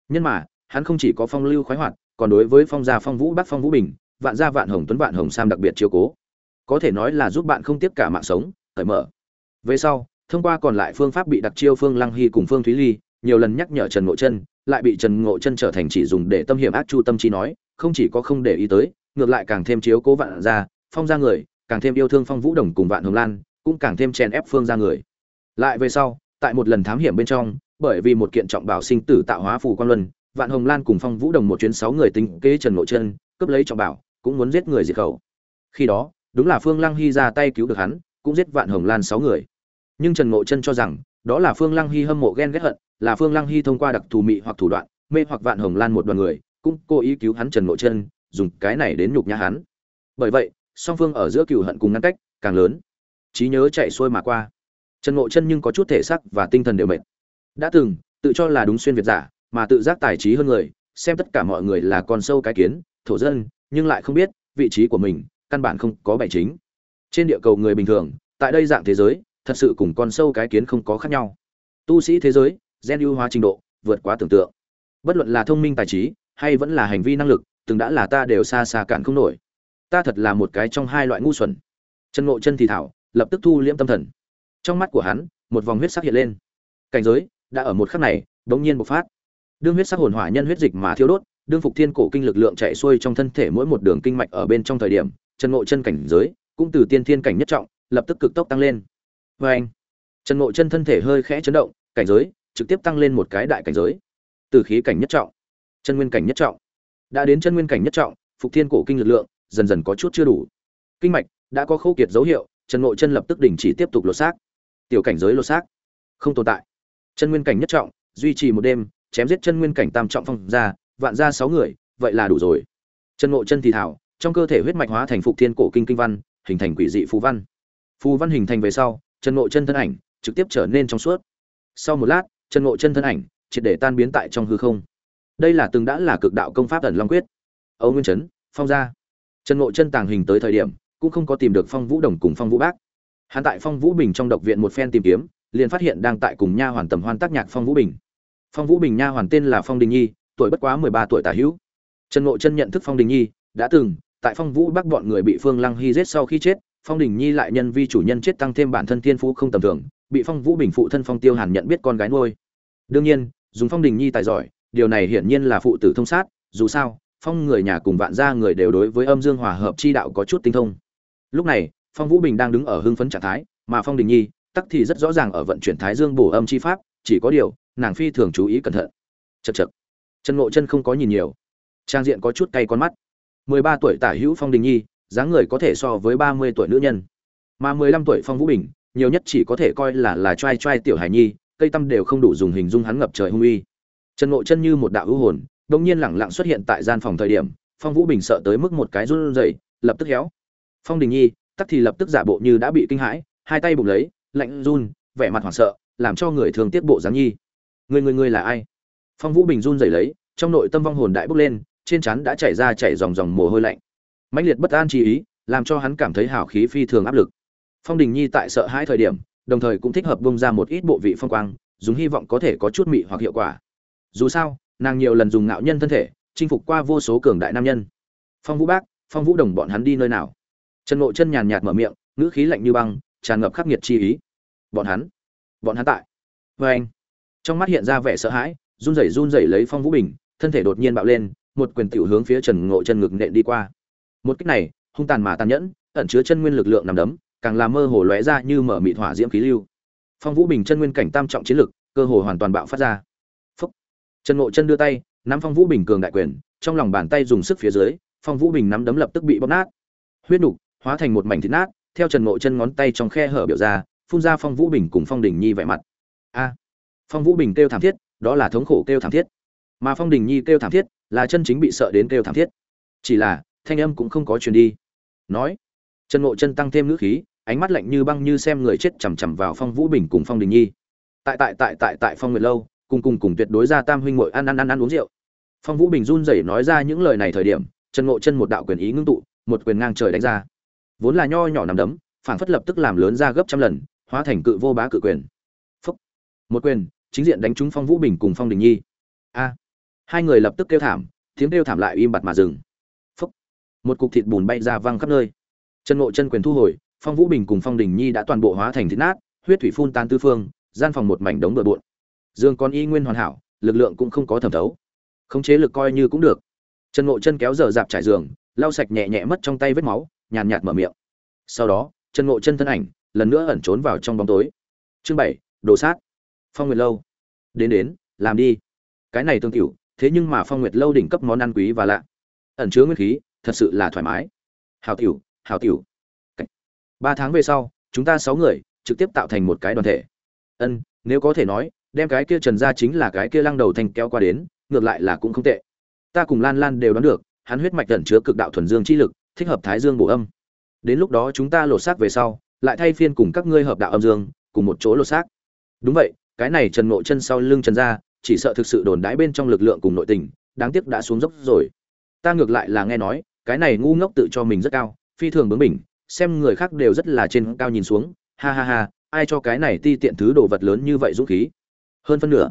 Nhân mà, hắn không chỉ có phong lưu khoái hoạt, còn đối với phong gia phong vũ bắc phong vũ bình, vạn gia vạn hồng tuấn vạn hồng sam đặc biệt chiếu cố. Có thể nói là giúp bạn không tiếp cả mạng sống, cởi mở. Về sau, thông qua còn lại phương pháp bị đặc chiêu phương lăng hy cùng phương thúy ly, nhiều lần nhắc nhở trần ngộ chân lại bị trần ngộ chân trở thành chỉ dùng để tâm hiểm ác chu tâm trí nói, không chỉ có không để ý tới, ngược lại càng thêm chiếu cố vạn gia, phong gia người, càng thêm yêu thương phong vũ đồng cùng vạn hồng lan cũng càng thêm chèn ép phương ra người. Lại về sau, tại một lần thám hiểm bên trong, bởi vì một kiện trọng bảo sinh tử tạo hóa phù quan luân, vạn hồng lan cùng phong vũ đồng một chuyến sáu người tính kế trần ngộ chân cướp lấy trọng bảo, cũng muốn giết người diệt khẩu. Khi đó, đúng là phương lăng hy ra tay cứu được hắn, cũng giết vạn hồng lan sáu người. Nhưng trần ngộ chân cho rằng, đó là phương lăng hy hâm mộ ghen ghét hận, là phương lăng hy thông qua đặc thù mị hoặc thủ đoạn, mê hoặc vạn hồng lan một đoàn người, cũng cố ý cứu hắn trần ngộ chân dùng cái này đến nhục nhã hắn. Bởi vậy, song phương ở giữa cựu hận cùng ngăn cách càng lớn trí nhớ chạy xuôi mà qua. Trần ngộ chân nhưng có chút thể sắc và tinh thần đều mệt. Đã từng, tự cho là đúng xuyên việt giả, mà tự giác tài trí hơn người, xem tất cả mọi người là con sâu cái kiến, thổ dân, nhưng lại không biết, vị trí của mình, căn bản không có bảy chính. Trên địa cầu người bình thường, tại đây dạng thế giới, thật sự cùng con sâu cái kiến không có khác nhau. Tu sĩ thế giới, gen ưu hóa trình độ, vượt quá tưởng tượng. Bất luận là thông minh tài trí, hay vẫn là hành vi năng lực, từng đã là ta đều xa xa cản không nổi. Ta thật là một cái trong hai loại ngu xuẩn. Chân ngộ chân thì thảo lập tức thu liễm tâm thần. Trong mắt của hắn, một vòng huyết sắc hiện lên. Cảnh giới đã ở một khắc này bỗng nhiên bộc phát. Đương huyết sắc hồn hỏa nhân huyết dịch mà thiêu đốt, đương phục thiên cổ kinh lực lượng chạy xuôi trong thân thể mỗi một đường kinh mạch ở bên trong thời điểm, chân ngộ chân cảnh giới cũng từ tiên thiên cảnh nhất trọng, lập tức cực tốc tăng lên. Vê anh trần ngộ chân thân thể hơi khẽ chấn động, cảnh giới trực tiếp tăng lên một cái đại cảnh giới. Từ khí cảnh nhất trọng, chân nguyên cảnh nhất trọng. Đã đến chân nguyên cảnh nhất trọng, phục thiên cổ kinh lực lượng dần dần có chút chưa đủ. Kinh mạch đã có khâu kiệt dấu hiệu trần ngộ chân lập tức đình chỉ tiếp tục lột xác. Tiểu cảnh giới lột xác. Không tồn tại. Chân nguyên cảnh nhất trọng, duy trì một đêm, chém giết chân nguyên cảnh tam trọng phong ra, vạn ra sáu người, vậy là đủ rồi. Trần ngộ chân thì thảo, trong cơ thể huyết mạch hóa thành phục thiên cổ kinh kinh văn, hình thành quỷ dị phù văn. Phù văn hình thành về sau, trần ngộ chân thân ảnh trực tiếp trở nên trong suốt. Sau một lát, trần ngộ chân thân ảnh triệt để tan biến tại trong hư không. Đây là từng đã là cực đạo công pháp ẩn long quyết. Âu nguyên trấn phong gia trần ngộ chân tàng hình tới thời điểm cũng không có tìm được phong vũ đồng cùng phong vũ bác. Hắn tại phong vũ bình trong độc viện một phen tìm kiếm, liền phát hiện đang tại cùng nha hoàn tầm hoan tác nhạc phong vũ bình. Phong vũ bình nha hoàn tên là phong đình nhi, tuổi bất quá mười ba tuổi tả hữu. Trần ngộ chân nhận thức phong đình nhi, đã từng, tại phong vũ bắc bọn người bị phương lăng hy giết sau khi chết, phong đình nhi lại nhân vi chủ nhân chết tăng thêm bản thân thiên phú không tầm thường, bị phong vũ bình phụ thân phong tiêu hàn nhận biết con gái nuôi. Đương nhiên, dùng phong đình nhi tài giỏi, điều này hiển nhiên là phụ tử thông sát, dù sao, phong người nhà cùng vạn gia người đều đối với âm dương hòa hợp chi đạo có chút tinh thông lúc này, phong vũ bình đang đứng ở hưng phấn trạng thái, mà phong đình nhi, tắc thì rất rõ ràng ở vận chuyển thái dương bổ âm chi pháp, chỉ có điều, nàng phi thường chú ý cẩn thận. Chật chật chân ngộ chân không có nhìn nhiều. Trang diện có chút cay con mắt. Mười ba tuổi tả hữu phong đình nhi, dáng người có thể so với ba mươi tuổi nữ nhân. Mà mười lăm tuổi phong vũ bình, nhiều nhất chỉ có thể coi là là trai trai tiểu hải nhi, cây tâm đều không đủ dùng hình dung hắn ngập trời hung uy. Trần ngộ chân như một đạo hữu hồn đông nhiên lẳng lặng xuất hiện tại gian phòng thời điểm, phong vũ bình sợ tới mức một cái run rẩy, lập tức héo phong đình nhi, tắc thì lập tức giả bộ như đã bị kinh hãi, hai tay bụng lấy, lạnh run, vẻ mặt hoảng sợ, làm cho người thường tiết bộ dáng nhi. Người người người là ai? Phong vũ bình run rẩy lấy, trong nội tâm vong hồn đại bốc lên, trên trán đã chảy ra chảy dòng dòng mồ hôi lạnh. Mãnh liệt bất an chi ý, làm cho hắn cảm thấy hào khí phi thường áp lực. Phong đình nhi tại sợ hãi thời điểm, đồng thời cũng thích hợp bung ra một ít bộ vị phong quang, dùng hy vọng có thể có chút mị hoặc hiệu quả. Dù sao, nàng nhiều lần dùng ngạo nhân thân thể, chinh phục qua vô số cường đại nam nhân. Phong vũ bác, phong vũ đồng bọn hắn đi nơi nào? Trần ngộ chân nhàn nhạt mở miệng, ngữ khí lạnh như băng, tràn ngập khắc nghiệt chi ý. Bọn hắn bọn hắn tại. Vê anh, trong mắt hiện ra vẻ sợ hãi, run rẩy run rẩy lấy phong vũ bình, thân thể đột nhiên bạo lên, một quyền tiểu hướng phía trần ngộ chân ngực nện đi qua. Một kích này, hung tàn mà tàn nhẫn, ẩn chứa chân nguyên lực lượng nằm đấm, càng làm mơ hồ lóe ra như mở mị hỏa diễm khí lưu. Phong vũ bình chân nguyên cảnh tam trọng chiến lực, cơ hồ hoàn toàn bạo phát ra. Phúc. trần ngộ chân đưa tay, nắm phong vũ bình cường đại quyền, trong lòng bàn tay dùng sức phía dưới, phong vũ bình nắm đấm lập tức bị bóp nát. Huyết nục hóa thành một mảnh thịt nát, theo trần ngộ chân ngón tay trong khe hở biểu ra, phun ra phong vũ bình cùng phong đình nhi vẻ mặt. A! Phong vũ bình kêu thảm thiết, đó là thống khổ kêu thảm thiết. Mà phong đình nhi kêu thảm thiết, là chân chính bị sợ đến kêu thảm thiết. Chỉ là, thanh âm cũng không có truyền đi. Nói, trần ngộ chân tăng thêm ngữ khí, ánh mắt lạnh như băng như xem người chết chằm chằm vào phong vũ bình cùng phong đình nhi. Tại tại tại tại tại phong nguyệt lâu, cùng cùng cùng tuyệt đối ra tam huynh muội ăn ăn ăn ăn uống rượu. Phong vũ bình run rẩy nói ra những lời này thời điểm, trần ngộ chân một đạo quyền ý ngưng tụ, một quyền ngang trời đánh ra vốn là nho nhỏ nằm đấm phản phất lập tức làm lớn ra gấp trăm lần, hóa thành cự vô bá cự quyền. Phúc. một quyền, chính diện đánh trúng phong vũ bình cùng phong đình nhi. A. Hai người lập tức kêu thảm, tiếng kêu thảm lại im bặt mà dừng. Phúc. một cục thịt bùn bay ra văng khắp nơi. Chân ngộ chân quyền thu hồi, phong vũ bình cùng phong đình nhi đã toàn bộ hóa thành thịt nát, huyết thủy phun tan tư phương, gian phòng một mảnh đống bừa bộn. Dương con y nguyên hoàn hảo, lực lượng cũng không có thẩm thấu. Khống chế lực coi như cũng được. Chân ngộ chân kéo dở dạp trải giường, lau sạch nhẹ nhẹ mất trong tay vết máu nhàn nhạt mở miệng. Sau đó, trần ngộ chân thân ảnh lần nữa ẩn trốn vào trong bóng tối. Chương bảy, đồ sát. Phong nguyệt lâu. Đến đến, làm đi. Cái này tương tiểu, thế nhưng mà phong nguyệt lâu đỉnh cấp món ăn quý và lạ. Ẩn chứa nguyên khí, thật sự là thoải mái. Hào tiểu hào tiểu. Ba tháng về sau, chúng ta sáu người trực tiếp tạo thành một cái đoàn thể. Ân, nếu có thể nói, đem cái kia trần ra chính là cái kia lăng đầu thành kéo qua đến, ngược lại là cũng không tệ. Ta cùng lan lan đều đoán được, hắn huyết mạch ẩn chứa cực đạo thuần dương chi lực thích hợp thái dương bổ âm. Đến lúc đó chúng ta lột xác về sau, lại thay phiên cùng các ngươi hợp đạo âm dương, cùng một chỗ lột xác. Đúng vậy, cái này trần ngộ chân sau lưng trần ra chỉ sợ thực sự đồn đái bên trong lực lượng cùng nội tình, đáng tiếc đã xuống dốc rồi. Ta ngược lại là nghe nói, cái này ngu ngốc tự cho mình rất cao, phi thường bướng mình xem người khác đều rất là trên cao nhìn xuống, ha ha ha, ai cho cái này ti tiện thứ đồ vật lớn như vậy dũng khí. Hơn phân nửa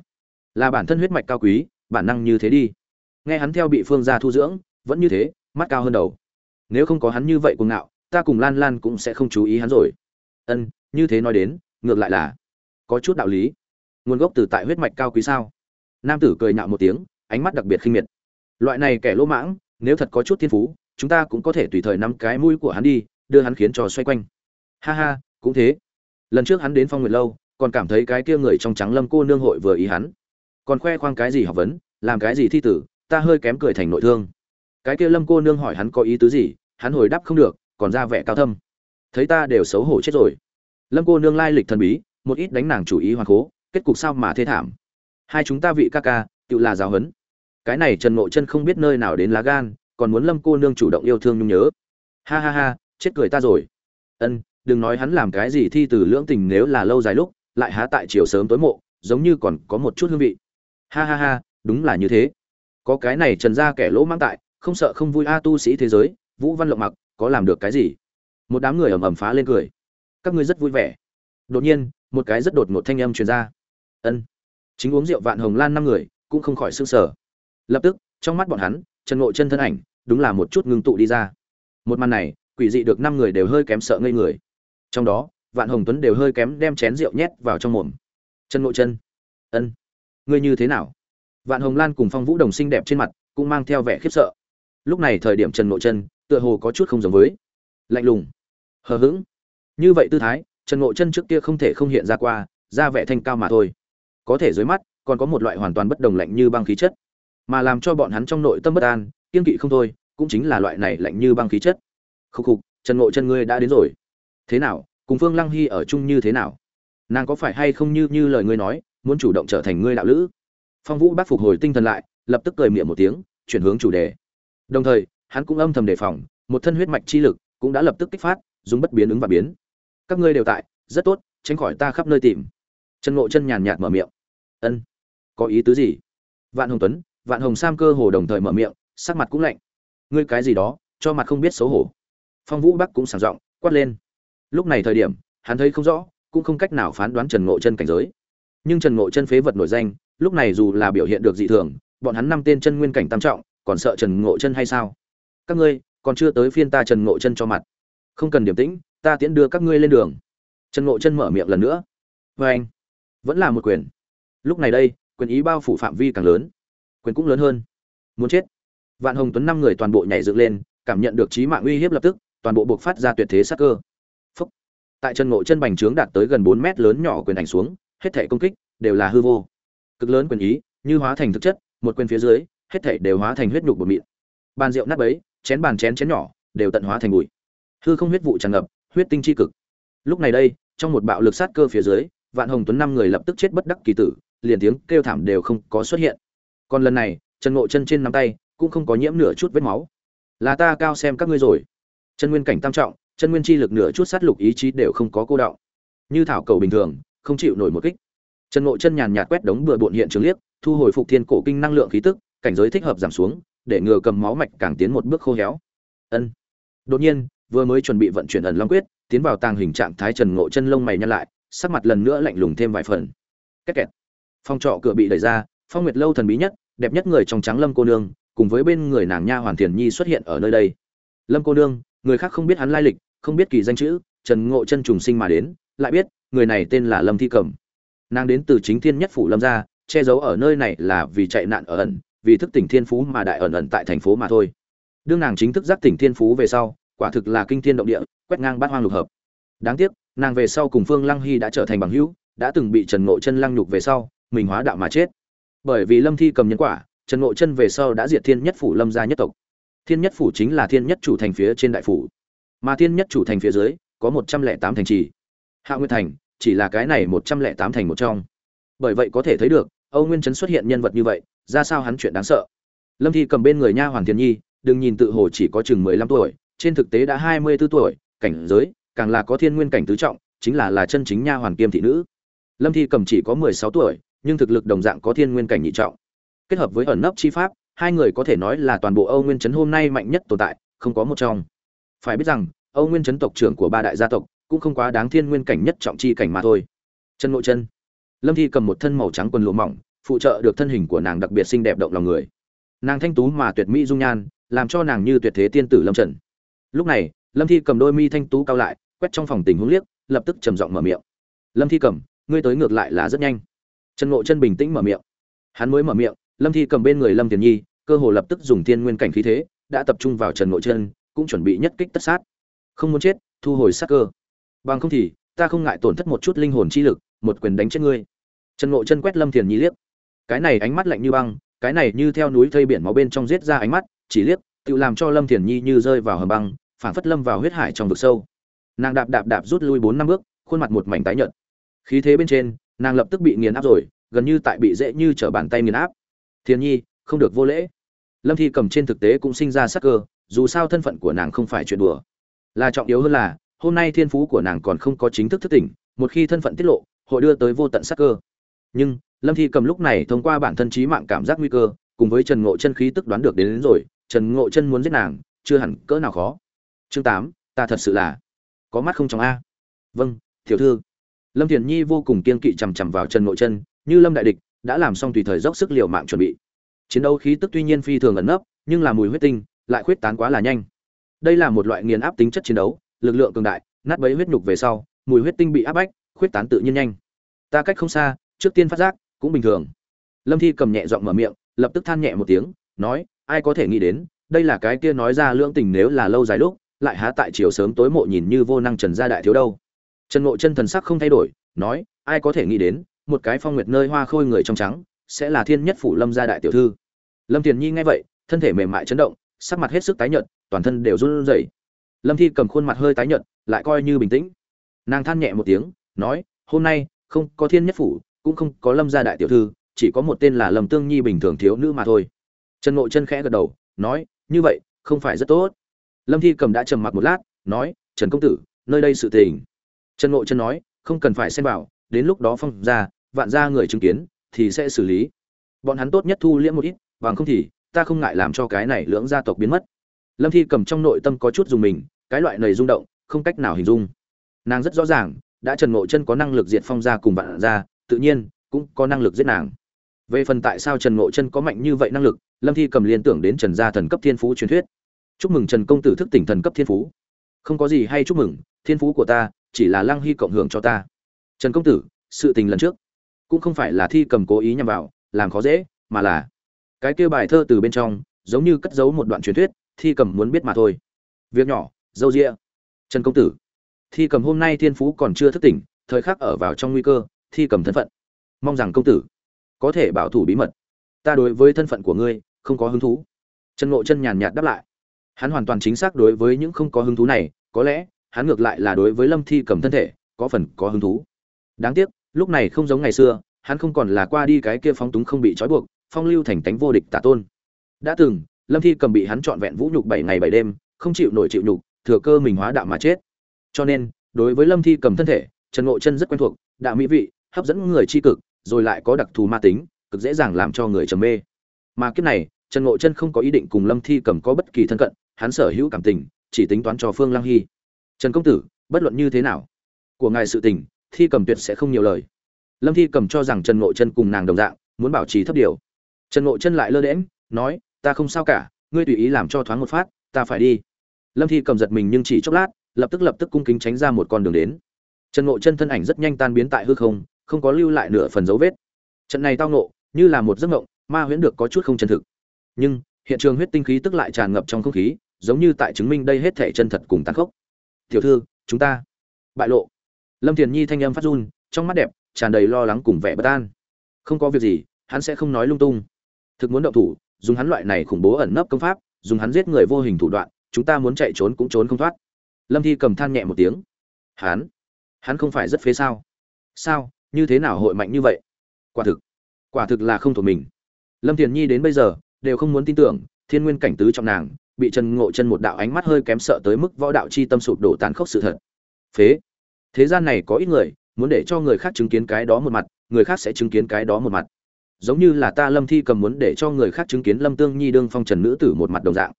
là bản thân huyết mạch cao quý, bản năng như thế đi. Nghe hắn theo bị phương gia thu dưỡng, vẫn như thế, mắt cao hơn đầu nếu không có hắn như vậy cuồng ngạo, ta cùng lan lan cũng sẽ không chú ý hắn rồi. Ân, như thế nói đến, ngược lại là có chút đạo lý. Nguồn gốc từ tại huyết mạch cao quý sao? Nam tử cười nhạo một tiếng, ánh mắt đặc biệt khinh miệt. Loại này kẻ lỗ mãng, nếu thật có chút thiên phú, chúng ta cũng có thể tùy thời nắm cái mũi của hắn đi, đưa hắn khiến cho xoay quanh. Ha ha, cũng thế. Lần trước hắn đến phong nguyệt lâu, còn cảm thấy cái kia người trong trắng lâm cô nương hội vừa ý hắn. Còn khoe khoang cái gì học vấn, làm cái gì thi tử, ta hơi kém cười thành nội thương cái kia lâm cô nương hỏi hắn có ý tứ gì, hắn hồi đáp không được, còn ra vẻ cao thâm. Thấy ta đều xấu hổ chết rồi. Lâm cô nương lai lịch thần bí, một ít đánh nàng chủ ý hoàng cố kết cục sao mà thê thảm. Hai chúng ta vị ca ca, tự là giáo huấn. Cái này trần ngộ chân không biết nơi nào đến lá gan, còn muốn lâm cô nương chủ động yêu thương nhung nhớ. Ha ha ha, chết cười ta rồi. Ân, đừng nói hắn làm cái gì thi từ lưỡng tình nếu là lâu dài lúc, lại há tại chiều sớm tối mộ, giống như còn có một chút hương vị. Ha ha ha, đúng là như thế. Có cái này trần ra kẻ lỗ mang tại không sợ không vui a tu sĩ thế giới, vũ văn lộng mặc, có làm được cái gì? Một đám người ầm ầm phá lên cười. Các ngươi rất vui vẻ. Đột nhiên, một cái rất đột ngột thanh âm truyền ra. Ân. Chính uống rượu vạn hồng lan năm người, cũng không khỏi sưng sở lập tức, trong mắt bọn hắn, trần ngộ chân thân ảnh, đúng là một chút ngưng tụ đi ra. Một màn này, quỷ dị được năm người đều hơi kém sợ ngây người. Trong đó, vạn hồng tuấn đều hơi kém đem chén rượu nhét vào trong mồm. Chân ngộ chân. Ân. Ngươi như thế nào? Vạn hồng lan cùng phong vũ đồng xinh đẹp trên mặt, cũng mang theo vẻ khiếp sợ lúc này thời điểm trần nội chân tựa hồ có chút không giống với. Lạnh lùng. Hờ hững. Như vậy tư thái, trần nội chân trước kia không thể không hiện ra qua, ra vẻ thanh cao mà thôi. Có thể dưới mắt, còn có một loại hoàn toàn bất đồng lạnh như băng khí chất. Mà làm cho bọn hắn trong nội tâm bất an kiên kỵ không thôi, cũng chính là loại này lạnh như băng khí chất. Khúc khục, trần nội chân ngươi đã đến rồi. Thế nào, cùng phương lăng hy ở chung như thế nào? Nàng có phải hay không như như lời ngươi nói, muốn chủ động trở thành ngươi đạo lữ? Phong vũ bác phục hồi tinh thần lại, lập tức cười miệng một tiếng, chuyển hướng chủ đề đồng thời, hắn cũng âm thầm đề phòng, một thân huyết mạch chi lực cũng đã lập tức kích phát, dùng bất biến ứng và biến. Các ngươi đều tại, rất tốt, tránh khỏi ta khắp nơi tìm. Trần ngộ chân nhàn nhạt mở miệng. Ân. Có ý tứ gì? Vạn hồng tuấn, vạn hồng sam cơ hồ đồng thời mở miệng, sắc mặt cũng lạnh. Ngươi cái gì đó, cho mặt không biết xấu hổ. Phong vũ bắc cũng sảng giọng, quát lên. Lúc này thời điểm, hắn thấy không rõ, cũng không cách nào phán đoán trần ngộ chân cảnh giới. Nhưng trần ngộ chân phế vật nổi danh, lúc này dù là biểu hiện được dị thường, bọn hắn năm tên chân nguyên cảnh tam trọng còn sợ trần ngộ chân hay sao? Các ngươi, còn chưa tới phiên ta trần ngộ chân cho mặt. Không cần điểm tĩnh, ta tiễn đưa các ngươi lên đường. Trần ngộ chân mở miệng lần nữa. Vê anh, vẫn là một quyền. Lúc này đây, quyền ý bao phủ phạm vi càng lớn. Quyền cũng lớn hơn. Muốn chết. Vạn hồng tuấn năm người toàn bộ nhảy dựng lên, cảm nhận được trí mạng uy hiếp lập tức, toàn bộ buộc phát ra tuyệt thế sắc cơ. Phúc. tại chân ngộ chân bành trướng đạt tới gần bốn mét lớn nhỏ quyền ảnh xuống, hết thể công kích đều là hư vô. Cực lớn quyền ý, như hóa thành thực chất, một quyền phía dưới hết thể đều hóa thành huyết nhục bột mịn. Bàn rượu nát bấy, chén bàn chén chén nhỏ, đều tận hóa thành bụi. Hư không huyết vụ tràn ngập, huyết tinh chi cực. Lúc này đây, trong một bạo lực sát cơ phía dưới, vạn hồng tuấn năm người lập tức chết bất đắc kỳ tử, liền tiếng kêu thảm đều không có xuất hiện. Còn lần này, trần ngộ chân trên nắm tay, cũng không có nhiễm nửa chút vết máu. Là ta cao xem các ngươi rồi. Chân nguyên cảnh tam trọng, chân nguyên chi lực nửa chút sát lục ý chí đều không có cô đọng. Như thảo cầu bình thường, không chịu nổi một kích. Trần ngộ chân nhàn nhạt quét đống bừa bộn hiện trường liếc, thu hồi phục thiên cổ kinh năng lượng khí tức cảnh giới thích hợp giảm xuống, để ngừa cầm máu mạch càng tiến một bước khô héo. Ân. Đột nhiên, vừa mới chuẩn bị vận chuyển ẩn long quyết, tiến vào tàng hình trạng thái trần ngộ chân lông mày nhăn lại, sắc mặt lần nữa lạnh lùng thêm vài phần. Két kẹt phong trọ cửa bị đẩy ra, phong nguyệt lâu thần bí nhất, đẹp nhất người trong trắng lâm cô nương, cùng với bên người nàng nha hoàn thiền nhi xuất hiện ở nơi đây. Lâm cô nương, người khác không biết hắn lai lịch, không biết kỳ danh chữ, trần ngộ chân trùng sinh mà đến, lại biết, người này tên là lâm thi cẩm. Nàng đến từ chính thiên nhất phủ lâm gia, che giấu ở nơi này là vì chạy nạn ở ẩn vì thức tỉnh thiên phú mà đại ẩn ẩn tại thành phố mà thôi. Đương nàng chính thức giác tỉnh thiên phú về sau, quả thực là kinh thiên động địa, quét ngang bát hoang lục hợp. Đáng tiếc, nàng về sau cùng phương lăng hy đã trở thành bằng hữu, đã từng bị trần ngộ chân lăng nhục về sau, mình hóa đạo mà chết. Bởi vì lâm thi cầm nhân quả, trần ngộ chân về sau đã diệt thiên nhất phủ lâm gia nhất tộc. Thiên nhất phủ chính là thiên nhất chủ thành phía trên đại phủ. Mà thiên nhất chủ thành phía dưới, có một trăm lẻ tám thành trì. Hạ nguyên thành, chỉ là cái này một trăm lẻ tám thành một trong. Bởi vậy có thể thấy được, âu nguyên trấn xuất hiện nhân vật như vậy ra sao hắn chuyện đáng sợ. Lâm thi cầm bên người nha hoàng thiên nhi, đừng nhìn tự hồ chỉ có chừng mười lăm tuổi, trên thực tế đã hai mươi 24 tuổi, cảnh giới, càng là có thiên nguyên cảnh tứ trọng, chính là là chân chính nha hoàng kiêm thị nữ. Lâm thi cầm chỉ có mười sáu tuổi, nhưng thực lực đồng dạng có thiên nguyên cảnh nhị trọng. Kết hợp với ẩn nấp chi pháp, hai người có thể nói là toàn bộ âu nguyên trấn hôm nay mạnh nhất tồn tại, không có một trong. Phải biết rằng, âu nguyên trấn tộc trưởng của ba đại gia tộc, cũng không quá đáng thiên nguyên cảnh nhất trọng chi cảnh mà thôi. Chân nội chân. Lâm thi cầm một thân màu trắng quần lụa mỏng phụ trợ được thân hình của nàng đặc biệt xinh đẹp động lòng người. Nàng thanh tú mà tuyệt mỹ dung nhan, làm cho nàng như tuyệt thế tiên tử lâm trần. Lúc này, lâm thi cầm đôi mi thanh tú cao lại, quét trong phòng tình huống liếc, lập tức trầm giọng mở miệng. Lâm thi cầm ngươi tới ngược lại là rất nhanh. Trần ngộ chân bình tĩnh mở miệng. Hắn mới mở miệng, lâm thi cầm bên người lâm tiền nhi, cơ hồ lập tức dùng thiên nguyên cảnh khí thế, đã tập trung vào trần ngộ chân, cũng chuẩn bị nhất kích tất sát. Không muốn chết, thu hồi sát cơ. Bằng không thì, ta không ngại tổn thất một chút linh hồn chi lực, một quyền đánh chết ngươi. Trần ngộ chân quét lâm thiền nhi liếc cái này ánh mắt lạnh như băng, cái này như theo núi thây biển máu bên trong giết ra ánh mắt, chỉ liếc, tự làm cho lâm thiền nhi như rơi vào hầm băng, phản phất lâm vào huyết hải trong vực sâu. Nàng đạp đạp đạp rút lui bốn năm bước, khuôn mặt một mảnh tái nhợt. Khí thế bên trên, nàng lập tức bị nghiền áp rồi, gần như tại bị dễ như trở bàn tay nghiền áp. Thiền nhi, không được vô lễ. Lâm thi cầm trên thực tế cũng sinh ra sắc cơ, dù sao thân phận của nàng không phải chuyện đùa. Là trọng yếu hơn là, hôm nay thiên phú của nàng còn không có chính thức thức tỉnh, một khi thân phận tiết lộ, hội đưa tới vô tận sắc cơ. Nhưng lâm thi cầm lúc này thông qua bản thân trí mạng cảm giác nguy cơ cùng với trần ngộ chân khí tức đoán được đến, đến rồi trần ngộ chân muốn giết nàng chưa hẳn cỡ nào khó. Chương tám ta thật sự là có mắt không trong a. Vâng tiểu thư. Lâm thiền nhi vô cùng kiên kỵ chằm chằm vào trần ngộ chân như lâm đại địch đã làm xong tùy thời dốc sức liều mạng chuẩn bị. Chiến đấu khí tức tuy nhiên phi thường ẩn nấp nhưng là mùi huyết tinh lại khuyết tán quá là nhanh. Đây là một loại nghiền áp tính chất chiến đấu lực lượng cường đại nát bấy huyết nhục về sau mùi huyết tinh bị áp bách khuyết tán tự nhiên nhanh. Ta cách không xa trước tiên phát giác cũng bình thường. Lâm thi cầm nhẹ giọng mở miệng, lập tức than nhẹ một tiếng, nói, ai có thể nghĩ đến, đây là cái kia nói ra lưỡng tình nếu là lâu dài lúc, lại há tại chiều sớm tối mộ nhìn như vô năng trần gia đại thiếu đâu. Trần ngộ chân thần sắc không thay đổi, nói, ai có thể nghĩ đến, một cái phong nguyệt nơi hoa khôi người trong trắng, sẽ là thiên nhất phủ lâm gia đại tiểu thư. Lâm thiền nhi nghe vậy, thân thể mềm mại chấn động, sắc mặt hết sức tái nhợt, toàn thân đều run rẩy. Lâm thi cầm khuôn mặt hơi tái nhợt, lại coi như bình tĩnh. Nàng than nhẹ một tiếng, nói, hôm nay, không có thiên nhất phủ cũng không có lâm gia đại tiểu thư, chỉ có một tên là lâm tương nhi bình thường thiếu nữ mà thôi. Trần ngộ chân khẽ gật đầu, nói, như vậy, không phải rất tốt. Lâm thi cầm đã trầm mặc một lát, nói, trần công tử, nơi đây sự tình. Trần ngộ chân nói, không cần phải xem vào, đến lúc đó phong ra, vạn ra người chứng kiến, thì sẽ xử lý. Bọn hắn tốt nhất thu liễm một ít, bằng không thì, ta không ngại làm cho cái này lưỡng gia tộc biến mất. Lâm thi cầm trong nội tâm có chút dùng mình, cái loại này rung động, không cách nào hình dung. Nàng rất rõ ràng, đã trần ngộ chân có năng lực diệt phong gia cùng vạn gia tự nhiên cũng có năng lực giết nàng. Về phần tại sao trần ngộ chân có mạnh như vậy năng lực, lâm thi cầm liên tưởng đến trần gia thần cấp thiên phú truyền thuyết. Chúc mừng trần công tử thức tỉnh thần cấp thiên phú. Không có gì hay chúc mừng, thiên phú của ta chỉ là lăng hy cộng hưởng cho ta. Trần công tử, sự tình lần trước cũng không phải là thi cầm cố ý nhằm vào, làm khó dễ, mà là cái kia bài thơ từ bên trong, giống như cất giấu một đoạn truyền thuyết, thi cầm muốn biết mà thôi. Việc nhỏ, dâu rịa trần công tử, thi cầm hôm nay thiên phú còn chưa thức tỉnh, thời khắc ở vào trong nguy cơ thi cầm thân phận. Mong rằng công tử có thể bảo thủ bí mật. Ta đối với thân phận của ngươi không có hứng thú. Trần ngộ chân nhàn nhạt đáp lại. Hắn hoàn toàn chính xác đối với những không có hứng thú này, có lẽ hắn ngược lại là đối với lâm thi cầm thân thể có phần có hứng thú. Đáng tiếc, lúc này không giống ngày xưa, hắn không còn là qua đi cái kia phóng túng không bị trói buộc, phong lưu thành tánh vô địch tả tôn. Đã từng, lâm thi cầm bị hắn trọn vẹn vũ nhục bảy ngày bảy đêm, không chịu nổi chịu nhục, thừa cơ mình hóa đạo mà chết. Cho nên, đối với lâm thi cầm thân thể, trần ngộ chân rất quen thuộc, đạo mỹ vị hấp dẫn người tri cực, rồi lại có đặc thù ma tính, cực dễ dàng làm cho người trầm mê. Mà kiếp này, trần ngộ chân không có ý định cùng lâm thi cầm có bất kỳ thân cận, hắn sở hữu cảm tình, chỉ tính toán cho phương lăng hy. Trần công tử, bất luận như thế nào, của ngài sự tình, thi cầm tuyệt sẽ không nhiều lời. Lâm thi cầm cho rằng trần ngộ chân cùng nàng đồng dạng, muốn bảo trì thấp điều. Trần ngộ chân lại lơ đễm nói, ta không sao cả, ngươi tùy ý làm cho thoáng một phát, ta phải đi. Lâm thi cầm giật mình nhưng chỉ chốc lát, lập tức lập tức cung kính tránh ra một con đường đến. Trần ngộ chân thân ảnh rất nhanh tan biến tại hư không không có lưu lại nửa phần dấu vết. Trận này tao nộ như là một giấc ngộng ma huyễn được có chút không chân thực. Nhưng, hiện trường huyết tinh khí tức lại tràn ngập trong không khí, giống như tại chứng minh đây hết thể chân thật cùng tàn khốc. Tiểu thư, chúng ta. Bại lộ. Lâm thiền nhi thanh âm phát run, trong mắt đẹp, tràn đầy lo lắng cùng vẻ bất an. Không có việc gì, hắn sẽ không nói lung tung. Thực muốn động thủ, dùng hắn loại này khủng bố ẩn nấp công pháp, dùng hắn giết người vô hình thủ đoạn, chúng ta muốn chạy trốn cũng trốn không thoát. Lâm thi cầm than nhẹ một tiếng. Hắn? Hắn không phải rất phế sao? Sao? Như thế nào hội mạnh như vậy? Quả thực quả thực là không thuộc mình. Lâm thiền nhi đến bây giờ, đều không muốn tin tưởng, thiên nguyên cảnh tứ trong nàng, bị trần ngộ chân một đạo ánh mắt hơi kém sợ tới mức võ đạo chi tâm sụp đổ tàn khốc sự thật. Phế. Thế gian này có ít người, muốn để cho người khác chứng kiến cái đó một mặt, người khác sẽ chứng kiến cái đó một mặt. Giống như là ta lâm thi cầm muốn để cho người khác chứng kiến lâm tương nhi đương phong trần nữ tử một mặt đồng dạng.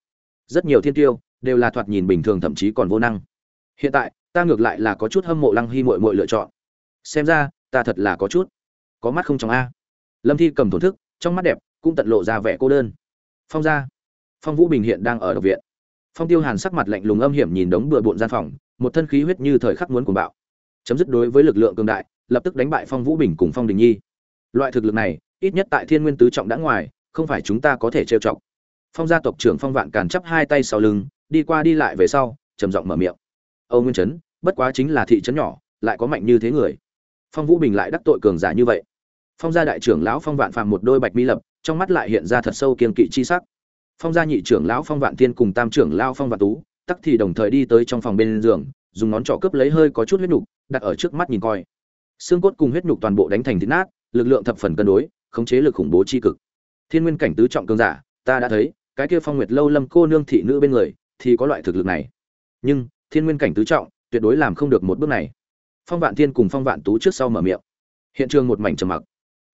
Rất nhiều thiên tiêu, đều là thoạt nhìn bình thường thậm chí còn vô năng. Hiện tại, ta ngược lại là có chút hâm mộ lăng hy mội mội lựa chọn. Xem ra ta thật là có chút. Có mắt không trong a. Lâm thi cầm thổn thức, trong mắt đẹp cũng tận lộ ra vẻ cô đơn. Phong ra phong vũ bình hiện đang ở độc viện. Phong tiêu hàn sắc mặt lạnh lùng âm hiểm nhìn đống bừa bộn gian phòng, một thân khí huyết như thời khắc muốn cuồng bạo. Chấm dứt đối với lực lượng cường đại, lập tức đánh bại phong vũ bình cùng phong đình nhi. Loại thực lực này, ít nhất tại thiên nguyên tứ trọng đã ngoài, không phải chúng ta có thể trêu chọc. Phong gia tộc trưởng phong vạn càn chắp hai tay sau lưng, đi qua đi lại về sau, trầm giọng mở miệng. Âu nguyên trấn bất quá chính là thị trấn nhỏ, lại có mạnh như thế người phong vũ bình lại đắc tội cường giả như vậy. Phong gia đại trưởng lão phong vạn phàm một đôi bạch mi lập, trong mắt lại hiện ra thật sâu kiên kỵ chi sắc. Phong gia nhị trưởng lão phong vạn tiên cùng tam trưởng lao phong vạn tú, tắc thì đồng thời đi tới trong phòng bên giường, dùng ngón trỏ cướp lấy hơi có chút huyết nhục, đặt ở trước mắt nhìn coi. Xương cốt cùng huyết nhục toàn bộ đánh thành thịt nát, lực lượng thập phần cân đối, khống chế lực khủng bố chi cực. Thiên nguyên cảnh tứ trọng cường giả, ta đã thấy, cái kia phong nguyệt lâu lâm cô nương thị nữ bên người, thì có loại thực lực này. Nhưng, thiên nguyên cảnh tứ trọng, tuyệt đối làm không được một bước này phong vạn thiên cùng phong vạn tú trước sau mở miệng. Hiện trường một mảnh trầm mặc.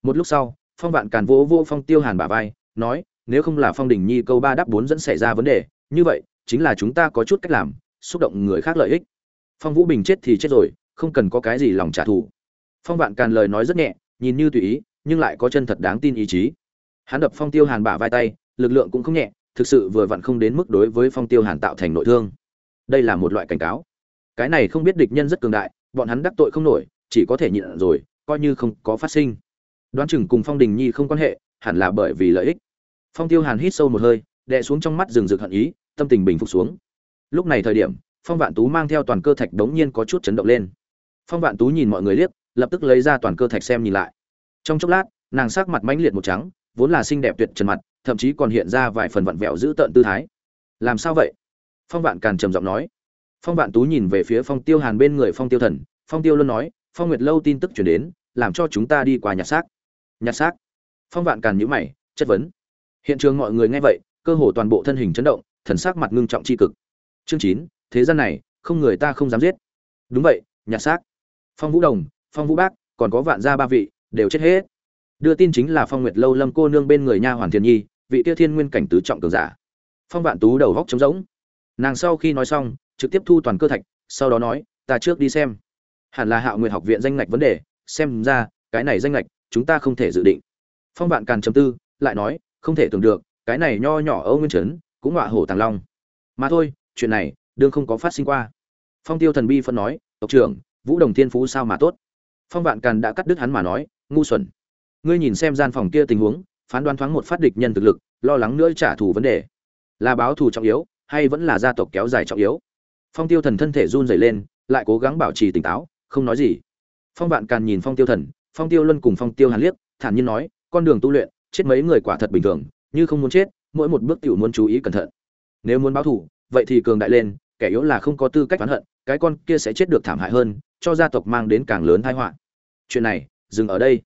Một lúc sau, phong vạn càn vỗ vô phong tiêu hàn bả vai, nói, nếu không là phong đình nhi câu ba đáp bốn dẫn xảy ra vấn đề, như vậy, chính là chúng ta có chút cách làm, xúc động người khác lợi ích. Phong vũ bình chết thì chết rồi, không cần có cái gì lòng trả thù. Phong vạn càn lời nói rất nhẹ, nhìn như tùy ý, nhưng lại có chân thật đáng tin ý chí. Hắn đập phong tiêu hàn bả vai tay, lực lượng cũng không nhẹ, thực sự vừa vặn không đến mức đối với phong tiêu hàn tạo thành nội thương. Đây là một loại cảnh cáo. Cái này không biết địch nhân rất cường đại bọn hắn đắc tội không nổi, chỉ có thể nhịn rồi, coi như không có phát sinh. Đoán chừng cùng phong đình nhi không quan hệ, hẳn là bởi vì lợi ích. Phong tiêu hàn hít sâu một hơi, đè xuống trong mắt rừng rực hận ý, tâm tình bình phục xuống. Lúc này thời điểm, phong vạn tú mang theo toàn cơ thạch đống nhiên có chút chấn động lên. Phong vạn tú nhìn mọi người liếc, lập tức lấy ra toàn cơ thạch xem nhìn lại. Trong chốc lát, nàng sắc mặt mãnh liệt một trắng, vốn là xinh đẹp tuyệt trần mặt, thậm chí còn hiện ra vài phần vặn vẹo giữ tợn tư thái. Làm sao vậy? Phong vạn càn trầm giọng nói phong vạn tú nhìn về phía phong tiêu hàn bên người phong tiêu thần, phong tiêu luôn nói, phong nguyệt lâu tin tức chuyển đến, làm cho chúng ta đi qua nhặt xác. Nhặt xác? Phong vạn càn nhữ mày, chất vấn. Hiện trường mọi người nghe vậy, cơ hồ toàn bộ thân hình chấn động, thần sắc mặt ngưng trọng c h i cực. Chương chín, thế gian này, không người ta không dám giết. Đúng vậy, nhặt xác. Phong vũ đồng, phong vũ bác, còn có vạn gia ba vị, đều chết hết. Đưa tin chính là phong nguyệt lâu lâm cô nương bên người nha hoàn thiên nhi, vị tiêu thiên nguyên cảnh tứ trọng cường giả. Phong vạn tú đầu góc trống rỗng. Nàng sau khi nói xong trực tiếp thu toàn cơ thạch, sau đó nói, ta trước đi xem. Hẳn là hạo nguyện học viện danh ngạch vấn đề, xem ra, cái này danh ngạch, chúng ta không thể dự định. Phong vạn càn chấm tư, lại nói, không thể tưởng được, cái này nho nhỏ âu nguyên trấn, cũng họa hổ tàng long. Mà thôi, chuyện này, đương không có phát sinh qua. Phong tiêu thần bi phân nói, tộc trưởng, vũ đồng thiên phú sao mà tốt? Phong vạn càn đã cắt đứt hắn mà nói, ngu xuẩn. Ngươi nhìn xem gian phòng kia tình huống, phán đoán thoáng một phát địch nhân thực lực, lo lắng nữa trả thù vấn đề. Là báo thù trọng yếu, hay vẫn là gia tộc kéo dài trọng yếu? Phong tiêu thần thân thể run rẩy lên, lại cố gắng bảo trì tỉnh táo, không nói gì. Phong vạn càn nhìn phong tiêu thần, phong tiêu luân cùng phong tiêu hàn liếc, thản nhiên nói, con đường tu luyện, chết mấy người quả thật bình thường, như không muốn chết, mỗi một bước tiểu muốn chú ý cẩn thận. Nếu muốn báo thù, vậy thì cường đại lên, kẻ yếu là không có tư cách oán hận, cái con kia sẽ chết được thảm hại hơn, cho gia tộc mang đến càng lớn tai họa. Chuyện này, dừng ở đây.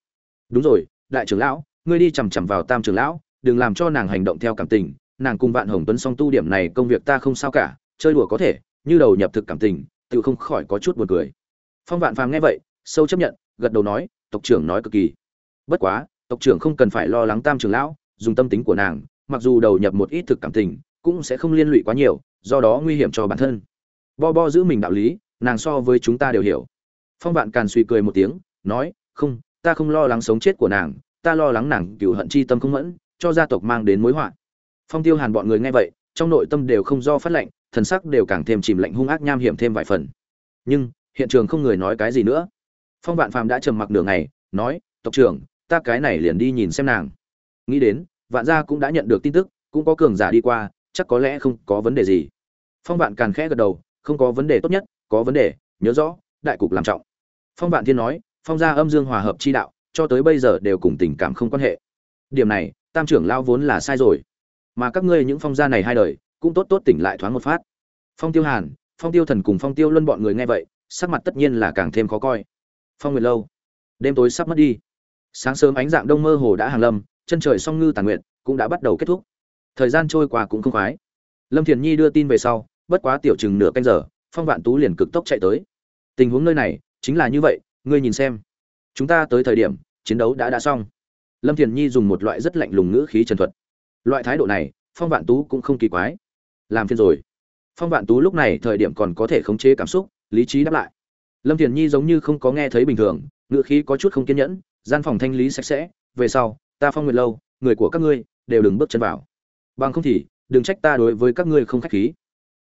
Đúng rồi, đại trưởng lão, ngươi đi chằm chằm vào tam trưởng lão, đừng làm cho nàng hành động theo cảm tình, nàng cùng vạn hồng tuấn song tu điểm này công việc ta không sao cả, chơi đùa có thể như đầu nhập thực cảm tình, tự không khỏi có chút buồn cười. Phong vạn phàm nghe vậy, sâu chấp nhận, gật đầu nói, tộc trưởng nói cực kỳ. Bất quá, tộc trưởng không cần phải lo lắng tam trưởng lão, dùng tâm tính của nàng, mặc dù đầu nhập một ít thực cảm tình, cũng sẽ không liên lụy quá nhiều, do đó nguy hiểm cho bản thân. Bo bo giữ mình đạo lý, nàng so với chúng ta đều hiểu. Phong vạn càn suy cười một tiếng, nói, không, ta không lo lắng sống chết của nàng, ta lo lắng nàng cựu hận chi tâm không mẫn, cho gia tộc mang đến mối họa. Phong tiêu hàn bọn người nghe vậy trong nội tâm đều không do phát lệnh, thần sắc đều càng thêm chìm lạnh hung ác nham hiểm thêm vài phần. Nhưng, hiện trường không người nói cái gì nữa. Phong vạn phàm đã trầm mặc nửa ngày, nói, tộc trưởng, ta cái này liền đi nhìn xem nàng. Nghĩ đến, vạn gia cũng đã nhận được tin tức, cũng có cường giả đi qua, chắc có lẽ không có vấn đề gì. Phong vạn càn khẽ gật đầu, không có vấn đề tốt nhất, có vấn đề, nhớ rõ, đại cục làm trọng. Phong vạn thiên nói, phong gia âm dương hòa hợp chi đạo, cho tới bây giờ đều cùng tình cảm không quan hệ. Điểm này, tam trưởng lao vốn là sai rồi mà các ngươi những phong gia này hai đời, cũng tốt tốt tỉnh lại thoáng một phát. Phong tiêu hàn, phong tiêu thần cùng phong tiêu luân bọn người nghe vậy, sắc mặt tất nhiên là càng thêm khó coi. Phong nguyệt lâu, đêm tối sắp mất đi. Sáng sớm ánh dạng đông mơ hồ đã hàng lâm, chân trời song ngư tàn nguyện cũng đã bắt đầu kết thúc. Thời gian trôi qua cũng không khoái. Lâm thiền nhi đưa tin về sau, bất quá tiểu chừng nửa canh giờ, phong vạn tú liền cực tốc chạy tới. Tình huống nơi này, chính là như vậy, ngươi nhìn xem. Chúng ta tới thời điểm, chiến đấu đã đã xong. Lâm thiền nhi dùng một loại rất lạnh lùng ngữ khí trần thuật loại thái độ này, phong vạn tú cũng không kỳ quái. Làm phiền rồi. Phong vạn tú lúc này thời điểm còn có thể khống chế cảm xúc, lý trí đáp lại. Lâm thiền nhi giống như không có nghe thấy bình thường ngựa khí có chút không kiên nhẫn, gian phòng thanh lý sạch sẽ, về sau, ta phong nguyệt lâu, người của các ngươi, đều đừng bước chân vào. Bằng không thì, đừng trách ta đối với các ngươi không khách khí.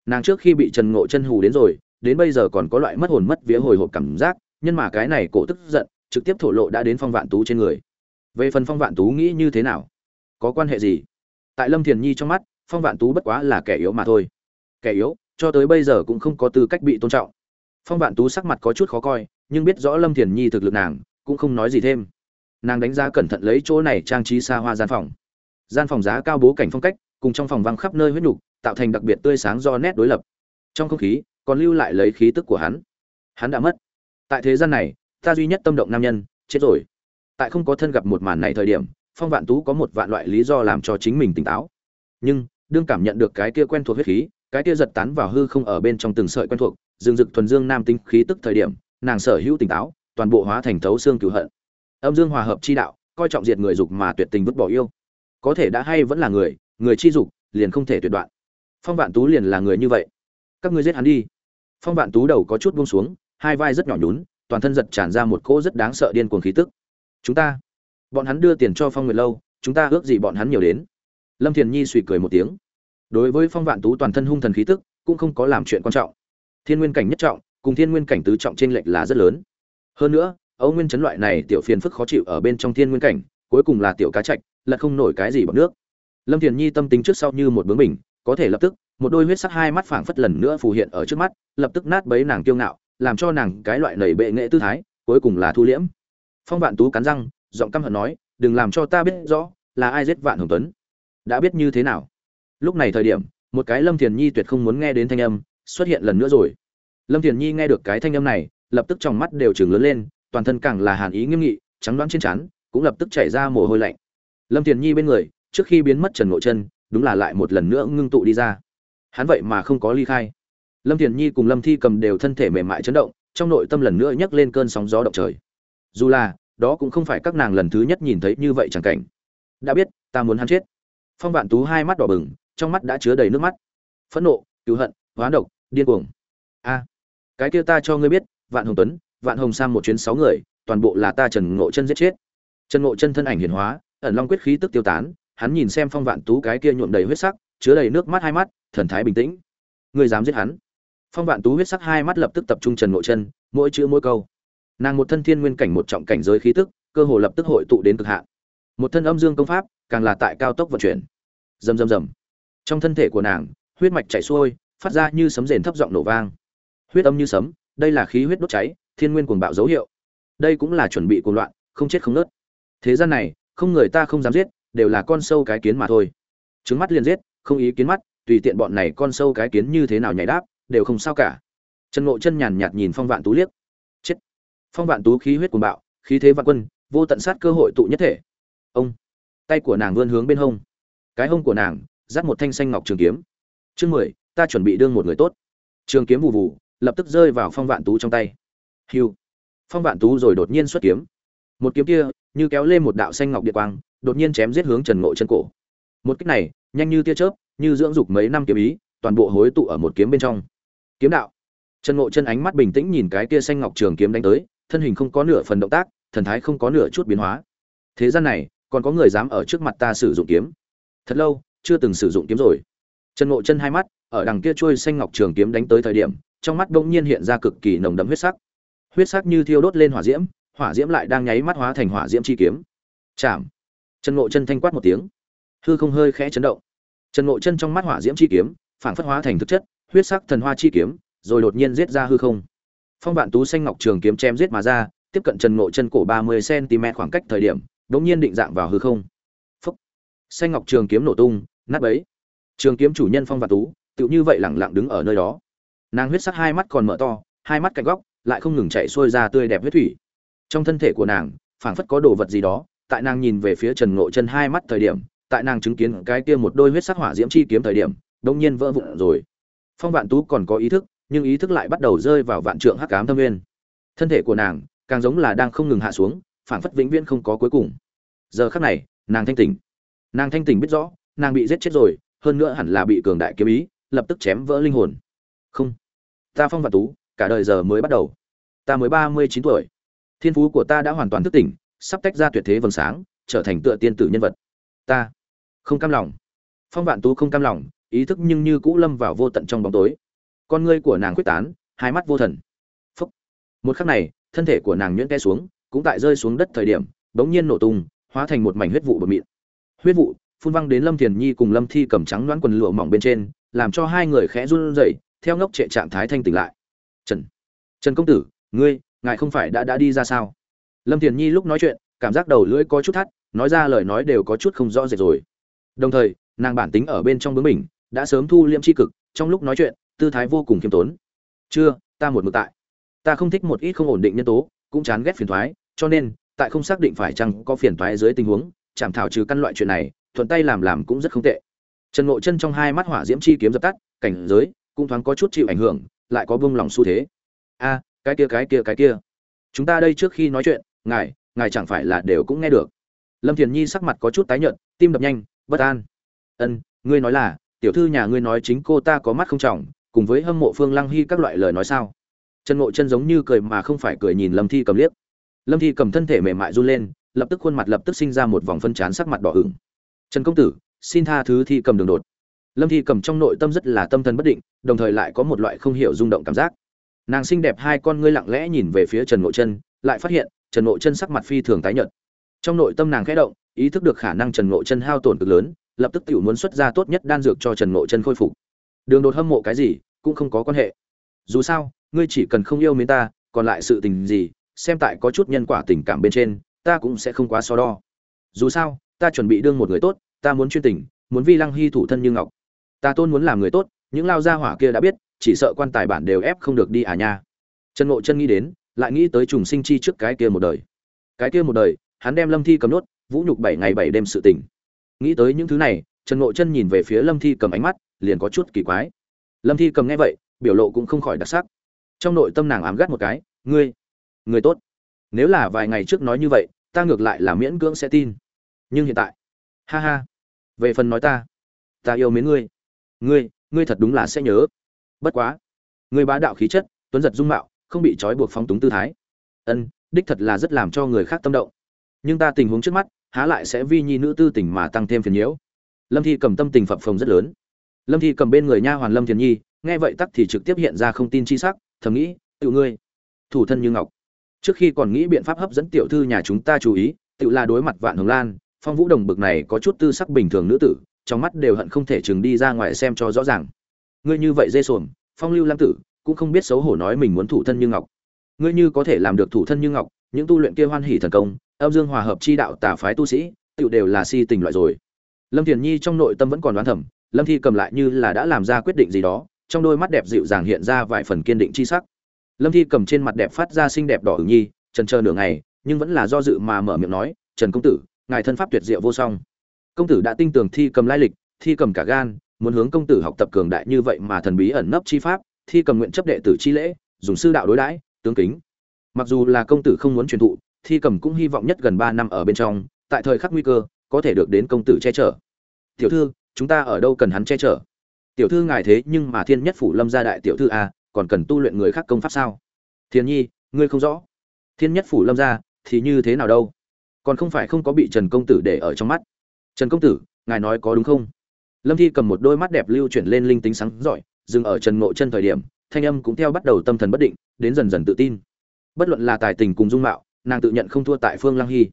Nàng trước khi bị trần ngộ chân hù đến rồi, đến bây giờ còn có loại mất hồn mất vía hồi hộp cảm giác, nhưng mà cái này cổ tức giận, trực tiếp thổ lộ đã đến phong vạn tú trên người. Về phần phong vạn tú nghĩ như thế nào? Có quan hệ gì? Tại lâm thiền nhi trong mắt, phong vạn tú bất quá là kẻ yếu mà thôi. Kẻ yếu, cho tới bây giờ cũng không có tư cách bị tôn trọng. Phong vạn tú sắc mặt có chút khó coi, nhưng biết rõ lâm thiền nhi thực lực nàng, cũng không nói gì thêm. Nàng đánh giá cẩn thận lấy chỗ này trang trí xa hoa gian phòng. Gian phòng giá cao bố cảnh phong cách, cùng trong phòng văng khắp nơi huyết nhục, tạo thành đặc biệt tươi sáng do nét đối lập. Trong không khí, còn lưu lại lấy khí tức của hắn. Hắn đã mất. Tại thế gian này, ta duy nhất tâm động nam nhân, chết rồi. Tại không có thân gặp một màn này thời điểm phong vạn tú có một vạn loại lý do làm cho chính mình tỉnh táo. Nhưng, đương cảm nhận được cái kia quen thuộc huyết khí, cái kia giật tán vào hư không ở bên trong từng sợi quen thuộc dương dực thuần dương nam tinh khí tức thời điểm, nàng sở hữu tỉnh táo, toàn bộ hóa thành thấu xương cửu hận. Âm dương hòa hợp chi đạo, coi trọng diệt người dục mà tuyệt tình vứt bỏ yêu. Có thể đã hay vẫn là người người chi dục, liền không thể tuyệt đoạn. Phong vạn tú liền là người như vậy. Các ngươi giết hắn đi. Phong vạn tú đầu có chút buông xuống, hai vai rất nhỏ nhún, toàn thân giật tràn ra một cỗ rất đáng sợ điên cuồng khí tức. Chúng ta bọn hắn đưa tiền cho phong nguyệt lâu, chúng ta ước gì bọn hắn nhiều đến. Lâm thiền nhi suy cười một tiếng. Đối với phong vạn tú toàn thân hung thần khí tức, cũng không có làm chuyện quan trọng. Thiên nguyên cảnh nhất trọng, cùng thiên nguyên cảnh tứ trọng trên lệch là rất lớn. Hơn nữa, âu nguyên chấn loại này tiểu phiền phức khó chịu ở bên trong thiên nguyên cảnh, cuối cùng là tiểu cá trạch lật không nổi cái gì bằng nước. Lâm thiền nhi tâm tính trước sau như một bướng bình có thể lập tức, một đôi huyết sắc hai mắt phảng phất lần nữa phù hiện ở trước mắt, lập tức nát bấy nàng kiêu ngạo, làm cho nàng cái loại nảy bệ nghệ tư thái, cuối cùng là thu liễm. Phong vạn tú cắn răng giọng căm hận nói, đừng làm cho ta biết rõ là ai giết vạn hồng tuấn. Đã biết như thế nào? Lúc này thời điểm, một cái lâm thiền nhi tuyệt không muốn nghe đến thanh âm xuất hiện lần nữa rồi. Lâm thiền nhi nghe được cái thanh âm này, lập tức trong mắt đều chừng lớn lên, toàn thân càng là hàn ý nghiêm nghị, trắng đoán trên trán, cũng lập tức chảy ra mồ hôi lạnh. Lâm thiền nhi bên người, trước khi biến mất trần ngộ chân đúng là lại một lần nữa ngưng tụ đi ra. Hắn vậy mà không có ly khai. Lâm thiền nhi cùng lâm thi cầm đều thân thể mềm mại chấn động, trong nội tâm lần nữa nhấc lên cơn sóng gió động trời. Dù là đó cũng không phải các nàng lần thứ nhất nhìn thấy như vậy chẳng cảnh. Đã biết, ta muốn hắn chết. Phong vạn tú hai mắt đỏ bừng, trong mắt đã chứa đầy nước mắt. Phẫn nộ cứu hận hoán độc, điên cuồng. A, cái kia ta cho ngươi biết, vạn hồng tuấn, vạn hồng sang một chuyến sáu người, toàn bộ là ta trần ngộ chân giết chết. Trần ngộ chân thân ảnh hiển hóa, ẩn long quyết khí tức tiêu tán, hắn nhìn xem phong vạn tú cái kia nhuộm đầy huyết sắc, chứa đầy nước mắt hai mắt, thần thái bình tĩnh. Ngươi dám giết hắn? Phong vạn tú huyết sắc hai mắt lập tức tập trung trần ngộ chân, mỗi chữ mỗi câu nàng một thân thiên nguyên cảnh một trọng cảnh giới khí tức, cơ hồ lập tức hội tụ đến cực hạn. Một thân âm dương công pháp, càng là tại cao tốc vận chuyển. Rầm rầm rầm. Trong thân thể của nàng, huyết mạch chảy xuôi, phát ra như sấm rền thấp giọng nổ vang. Huyết âm như sấm, đây là khí huyết đốt cháy, thiên nguyên cuồng bạo dấu hiệu. Đây cũng là chuẩn bị cuồng loạn, không chết không nớt thế gian này, không người ta không dám giết, đều là con sâu cái kiến mà thôi. Trứng mắt liền giết, không ý kiến mắt, tùy tiện bọn này con sâu cái kiến như thế nào nhảy đáp, đều không sao cả. Trần ngộ chân nhàn nhạt nhìn phong vạn tú liếc phong vạn tú khí huyết cuồng bạo, khí thế vạn quân, vô tận sát cơ hội tụ nhất thể. Ông, tay của nàng vươn hướng bên hông. Cái hông của nàng, dắt một thanh xanh ngọc trường kiếm. Chương mười, ta chuẩn bị đương một người tốt. Trường kiếm vụ vụ lập tức rơi vào phong vạn tú trong tay. Hiu. Phong vạn tú rồi đột nhiên xuất kiếm. Một kiếm kia, như kéo lên một đạo xanh ngọc địa quang, đột nhiên chém giết hướng trần ngộ chân cổ. Một kích này, nhanh như tia chớp, như dưỡng dục mấy năm kiếm ý, toàn bộ hối tụ ở một kiếm bên trong. Kiếm đạo. Trần ngộ chân ánh mắt bình tĩnh nhìn cái kia xanh ngọc trường kiếm đánh tới thân hình không có nửa phần động tác, thần thái không có nửa chút biến hóa. Thế gian này, còn có người dám ở trước mặt ta sử dụng kiếm? Thật lâu, chưa từng sử dụng kiếm rồi. Trần ngộ chân hai mắt, ở đằng kia trôi xanh ngọc trường kiếm đánh tới thời điểm, trong mắt bỗng nhiên hiện ra cực kỳ nồng đậm huyết sắc. Huyết sắc như thiêu đốt lên hỏa diễm hỏa diễm lại đang nháy mắt hóa thành hỏa diễm chi kiếm. Chạm! Trần ngộ chân thanh quát một tiếng. Hư không hơi khẽ chấn động. Trần ngộ chân trong mắt hỏa diễm chi kiếm phản phất hóa thành thực chất, huyết sắc thần hoa chi kiếm, rồi đột nhiên giết ra hư không phong vạn tú xanh ngọc trường kiếm chém giết mà ra, tiếp cận trần ngộ chân cổ ba mươi cm khoảng cách thời điểm đống nhiên định dạng vào hư không. Phúc! Xanh ngọc trường kiếm nổ tung, nát bấy. Trường kiếm chủ nhân phong vạn tú, tựu như vậy lẳng lặng đứng ở nơi đó. Nàng huyết sắc hai mắt còn mở to, hai mắt cạnh góc, lại không ngừng chạy xuôi ra tươi đẹp huyết thủy. Trong thân thể của nàng, phảng phất có đồ vật gì đó, tại nàng nhìn về phía trần ngộ chân hai mắt thời điểm, tại nàng chứng kiến cái kia một đôi huyết sắc hỏa diễm chi kiếm thời điểm đông nhiên vỡ vụn rồi. Phong vạn tú còn có ý thức nhưng ý thức lại bắt đầu rơi vào vạn trượng hắc ám thâm nguyên. Thân thể của nàng càng giống là đang không ngừng hạ xuống phản phất vĩnh viễn không có cuối cùng. Giờ khắc này, nàng thanh tỉnh. Nàng thanh tỉnh biết rõ, nàng bị giết chết rồi, hơn nữa hẳn là bị cường đại kiếm ý, lập tức chém vỡ linh hồn. Không. Ta phong vạn tú, cả đời giờ mới bắt đầu. Ta mới ba mươi chín tuổi. Thiên phú của ta đã hoàn toàn thức tỉnh, sắp tách ra tuyệt thế vầng sáng, trở thành tựa tiên tử nhân vật. Ta không cam lòng. Phong vạn tú không cam lòng, ý thức nhưng như cũ lâm vào vô tận trong bóng tối con ngươi của nàng quyết tán, hai mắt vô thần. Phúc. một khắc này, thân thể của nàng nhuyễn ke xuống, cũng tại rơi xuống đất thời điểm, bỗng nhiên nổ tung, hóa thành một mảnh huyết vụ bột mịn. Huyết vụ, phun văng đến lâm thiền nhi cùng lâm thi cầm trắng đoán quần lụa mỏng bên trên, làm cho hai người khẽ run rẩy, theo ngốc trệ trạng thái thanh tỉnh lại. Trần. Trần công tử, ngươi, ngài không phải đã đã đi ra sao? Lâm thiền nhi lúc nói chuyện, cảm giác đầu lưỡi có chút thắt, nói ra lời nói đều có chút không rõ rệt rồi. Đồng thời, nàng bản tính ở bên trong bướng mình đã sớm thu liễm c h i cực, trong lúc nói chuyện tư thái vô cùng khiêm tốn. Chưa, ta một mực tại. Ta không thích một ít không ổn định nhân tố, cũng chán ghét phiền thoái cho nên, tại không xác định phải chăng có phiền thoái dưới tình huống, chạm thảo trừ căn loại chuyện này, thuận tay làm làm cũng rất không tệ. Trần ngộ chân trong hai mắt hỏa diễm chi kiếm dập tắt, cảnh giới cũng thoáng có chút chịu ảnh hưởng, lại có bông lòng xu thế. A, cái kia cái kia cái kia. Chúng ta đây trước khi nói chuyện, ngài ngài chẳng phải là đều cũng nghe được. Lâm thiền nhi sắc mặt có chút tái nhợt, tim đập nhanh, bất an. Ân, ngươi nói là, tiểu thư nhà ngươi nói chính cô ta có mắt không trọng cùng với hâm mộ phương lăng hy các loại lời nói sao? Trần ngộ chân giống như cười mà không phải cười nhìn lâm thi cầm liếc. Lâm thi cầm thân thể mềm mại run lên, lập tức khuôn mặt lập tức sinh ra một vòng phân chán sắc mặt đỏ ửng. Trần công tử, xin tha thứ thi cầm đường đột. Lâm thi cầm trong nội tâm rất là tâm thần bất định, đồng thời lại có một loại không hiểu rung động cảm giác. Nàng xinh đẹp hai con ngươi lặng lẽ nhìn về phía trần ngộ chân, lại phát hiện trần ngộ chân sắc mặt phi thường tái nhợt. Trong nội tâm nàng khẽ động, ý thức được khả năng trần ngộ chân hao tổn cực lớn, lập tức tiểu muốn xuất ra tốt nhất đan dược cho trần ngộ chân khôi phục đường đột hâm mộ cái gì, cũng không có quan hệ. Dù sao, ngươi chỉ cần không yêu mến ta, còn lại sự tình gì, xem tại có chút nhân quả tình cảm bên trên, ta cũng sẽ không quá so đo. Dù sao, ta chuẩn bị đương một người tốt, ta muốn chuyên tình, muốn vi lăng hy thủ thân như ngọc. Ta tôn muốn làm người tốt, những lao gia hỏa kia đã biết, chỉ sợ quan tài bản đều ép không được đi à nha. Trần ngộ chân nghĩ đến, lại nghĩ tới trùng sinh chi trước cái kia một đời. Cái kia một đời, hắn đem lâm thi cầm nốt, vũ nhục bảy ngày bảy đêm sự tình. Nghĩ tới những thứ này, trần ngộ chân nhìn về phía lâm thi cầm ánh mắt liền có chút kỳ quái. Lâm thi cầm nghe vậy, biểu lộ cũng không khỏi đặc sắc. Trong nội tâm nàng ám gắt một cái, ngươi, người tốt. Nếu là vài ngày trước nói như vậy, ta ngược lại là miễn cưỡng sẽ tin. Nhưng hiện tại, ha ha, về phần nói ta ta yêu mến ngươi. Ngươi ngươi thật đúng là sẽ nhớ. Bất quá, ngươi bá đạo khí chất, tuấn giật dung mạo, không bị trói buộc phóng túng tư thái. Ân, đích thật là rất làm cho người khác tâm động. Nhưng ta tình huống trước mắt, há lại sẽ vi nhi nữ tư tình mà tăng thêm phiền nhiễu. Lâm thi cầm tâm tình phập phồng rất lớn lâm thi cầm bên người nha hoàn lâm thiền nhi, nghe vậy tắc thì trực tiếp hiện ra không tin chi sắc, thầm nghĩ tự ngươi, thủ thân như ngọc. Trước khi còn nghĩ biện pháp hấp dẫn tiểu thư nhà chúng ta chú ý tự là đối mặt vạn hồng lan, phong vũ đồng bực này có chút tư sắc bình thường nữ tử, trong mắt đều hận không thể chừng đi ra ngoài xem cho rõ ràng. Ngươi như vậy dê sồn phong lưu lam tử, cũng không biết xấu hổ nói mình muốn thủ thân như ngọc. Ngươi như có thể làm được thủ thân như ngọc, những tu luyện kia hoan hỉ thần công, âm dương hòa hợp chi đạo tà phái tu sĩ tự đều là si tình loại rồi. Lâm thiền nhi trong nội tâm vẫn còn đoán thầm lâm thi cầm lại như là đã làm ra quyết định gì đó, trong đôi mắt đẹp dịu dàng hiện ra vài phần kiên định chi sắc. Lâm thi cầm trên mặt đẹp phát ra xinh đẹp đỏ ử nhi, trần chờ nửa ngày, nhưng vẫn là do dự mà mở miệng nói, trần công tử, ngài thân pháp tuyệt diệu vô song. Công tử đã tin tưởng thi cầm lai lịch, thi cầm cả gan, muốn hướng công tử học tập cường đại như vậy mà thần bí ẩn nấp chi pháp, thi cầm nguyện chấp đệ tử chi lễ, dùng sư đạo đối đãi, tướng kính. Mặc dù là công tử không muốn truyền thụ, thi cầm cũng hy vọng nhất gần ba năm ở bên trong, tại thời khắc nguy cơ, có thể được đến công tử che chở. Tiểu thư chúng ta ở đâu cần hắn che chở? Tiểu thư ngài thế nhưng mà thiên nhất phủ lâm gia đại tiểu thư a còn cần tu luyện người khác công pháp sao? Thiên nhi, ngươi không rõ. Thiên nhất phủ lâm gia thì như thế nào đâu? Còn không phải không có bị trần công tử để ở trong mắt. Trần công tử, ngài nói có đúng không? Lâm thi cầm một đôi mắt đẹp lưu chuyển lên linh tính sáng giỏi, dừng ở trần ngộ chân thời điểm, thanh âm cũng theo bắt đầu tâm thần bất định, đến dần dần tự tin. Bất luận là tài tình cùng dung mạo, nàng tự nhận không thua tại phương lang hy.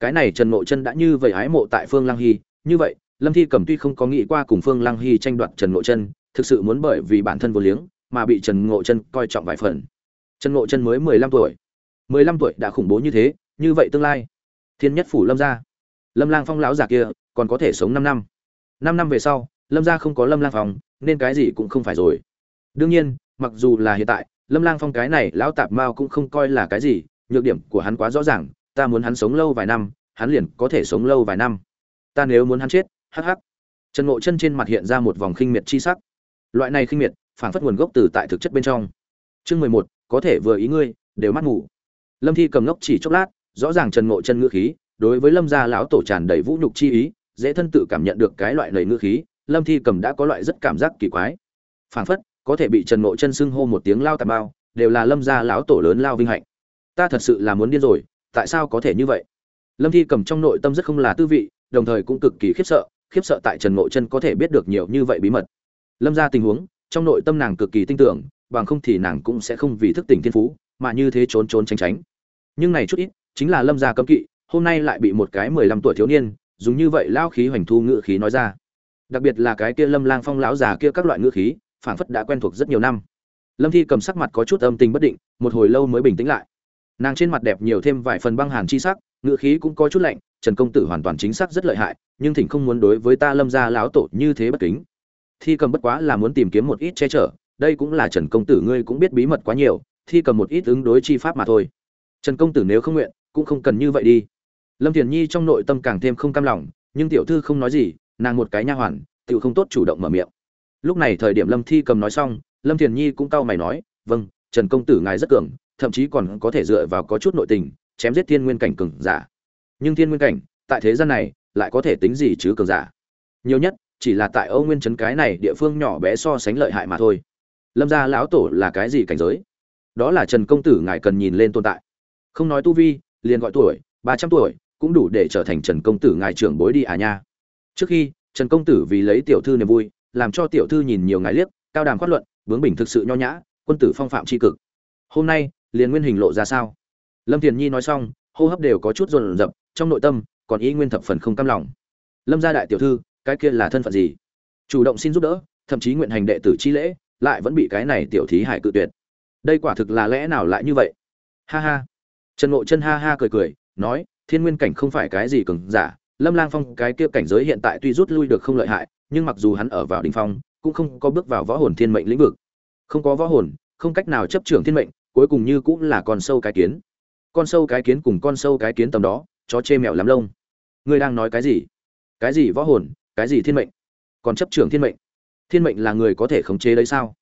Cái này trần ngộ chân đã như vậy ái mộ tại phương lang hy, như vậy lâm thi cầm tuy không có nghĩ qua cùng phương lăng hy tranh đoạt trần ngộ chân, thực sự muốn bởi vì bản thân vô liếng mà bị trần ngộ chân coi trọng vài phần. Trần ngộ chân mới mười lăm tuổi. mười lăm tuổi đã khủng bố như thế, như vậy tương lai, thiên nhất phủ lâm gia. Lâm lang phong lão già kia còn có thể sống năm năm. Năm năm về sau, lâm gia không có lâm lang phong, nên cái gì cũng không phải rồi. Đương nhiên, mặc dù là hiện tại, lâm lang phong cái này lão tạp mao cũng không coi là cái gì, nhược điểm của hắn quá rõ ràng, ta muốn hắn sống lâu vài năm, hắn liền có thể sống lâu vài năm. Ta nếu muốn hắn chết hắc hắc. Trần ngộ chân trên mặt hiện ra một vòng khinh miệt chi sắc. Loại này khinh miệt, phản phất nguồn gốc từ tại thực chất bên trong. Chương mười một, có thể vừa ý ngươi, đều mắt ngủ. Lâm thi cầm ngốc chỉ chốc lát, rõ ràng trần ngộ chân ngữ khí, đối với lâm gia lão tổ tràn đầy vũ nhục chi ý, dễ thân tự cảm nhận được cái loại lời ngữ khí, lâm thi cầm đã có loại rất cảm giác kỳ quái. Phảng phất, có thể bị trần ngộ chân xưng hô một tiếng lao tà bao, đều là lâm gia lão tổ lớn lao vinh hạnh. Ta thật sự là muốn điên rồi, tại sao có thể như vậy? Lâm thi cầm trong nội tâm rất không là tư vị, đồng thời cũng cực kỳ khiếp sợ khiếp sợ tại trần ngộ chân có thể biết được nhiều như vậy bí mật. Lâm ra tình huống, trong nội tâm nàng cực kỳ tin tưởng, bằng không thì nàng cũng sẽ không vì thức tỉnh thiên phú, mà như thế trốn trốn tránh tránh. Nhưng này chút ít, chính là lâm gia cấm kỵ, hôm nay lại bị một cái mười lăm tuổi thiếu niên, dùng như vậy lao khí hoành thu ngự khí nói ra. Đặc biệt là cái kia lâm lang phong lão già kia các loại ngữ khí, phảng phất đã quen thuộc rất nhiều năm. Lâm thi cầm sắc mặt có chút âm tình bất định, một hồi lâu mới bình tĩnh lại. Nàng trên mặt đẹp nhiều thêm vài phần băng hàn chi sắc, ngữ khí cũng có chút lạnh trần công tử hoàn toàn chính xác rất lợi hại, nhưng thỉnh không muốn đối với ta lâm gia lão tổ như thế bất kính. Thi cầm bất quá là muốn tìm kiếm một ít che chở, đây cũng là trần công tử ngươi cũng biết bí mật quá nhiều, thi cầm một ít ứng đối chi pháp mà thôi. Trần công tử nếu không nguyện, cũng không cần như vậy đi. Lâm thiền nhi trong nội tâm càng thêm không cam lòng, nhưng tiểu thư không nói gì, nàng một cái nha hoàn tự không tốt chủ động mở miệng. Lúc này thời điểm lâm thi cầm nói xong, lâm thiền nhi cũng cau mày nói vâng trần công tử ngài rất cường, thậm chí còn có thể dựa vào có chút nội tình, chém giết thiên nguyên cảnh cường giả nhưng thiên nguyên cảnh, tại thế gian này, lại có thể tính gì chứ cường giả? Nhiều nhất, chỉ là tại âu nguyên trấn cái này địa phương nhỏ bé so sánh lợi hại mà thôi. Lâm gia lão tổ là cái gì cảnh giới? Đó là trần công tử ngài cần nhìn lên tồn tại. Không nói tu vi, liền gọi tuổi, ba trăm tuổi, cũng đủ để trở thành trần công tử ngài trưởng bối đi à nha. Trước khi, trần công tử vì lấy tiểu thư niềm vui, làm cho tiểu thư nhìn nhiều ngài liếc, cao đàm phát luận, bướng bình thực sự nho nhã, quân tử phong phạm tri cực. Hôm nay, liền nguyên hình lộ ra sao? Lâm thiền nhi nói xong, hô hấp đều có chút rồn rập trong nội tâm, còn ý nguyên thập phần không cam lòng. Lâm gia đại tiểu thư, cái kia là thân phận gì? Chủ động xin giúp đỡ, thậm chí nguyện hành đệ tử chi lễ, lại vẫn bị cái này tiểu thí hải cự tuyệt. Đây quả thực là lẽ nào lại như vậy? Ha ha. Trần ngộ chân ha ha cười cười, nói, thiên nguyên cảnh không phải cái gì cường giả, lâm lang phong cái kia cảnh giới hiện tại tuy rút lui được không lợi hại, nhưng mặc dù hắn ở vào đỉnh phong, cũng không có bước vào võ hồn thiên mệnh lĩnh vực. Không có võ hồn, không cách nào chấp trưởng thiên mệnh, cuối cùng như cũng là con sâu cái kiến. Con sâu cái kiến cùng con sâu cái kiến tầm đó chó chê mèo lắm lông. Ngươi đang nói cái gì? Cái gì võ hồn? Cái gì thiên mệnh? Còn chấp trưởng thiên mệnh? Thiên mệnh là người có thể khống chế đấy sao?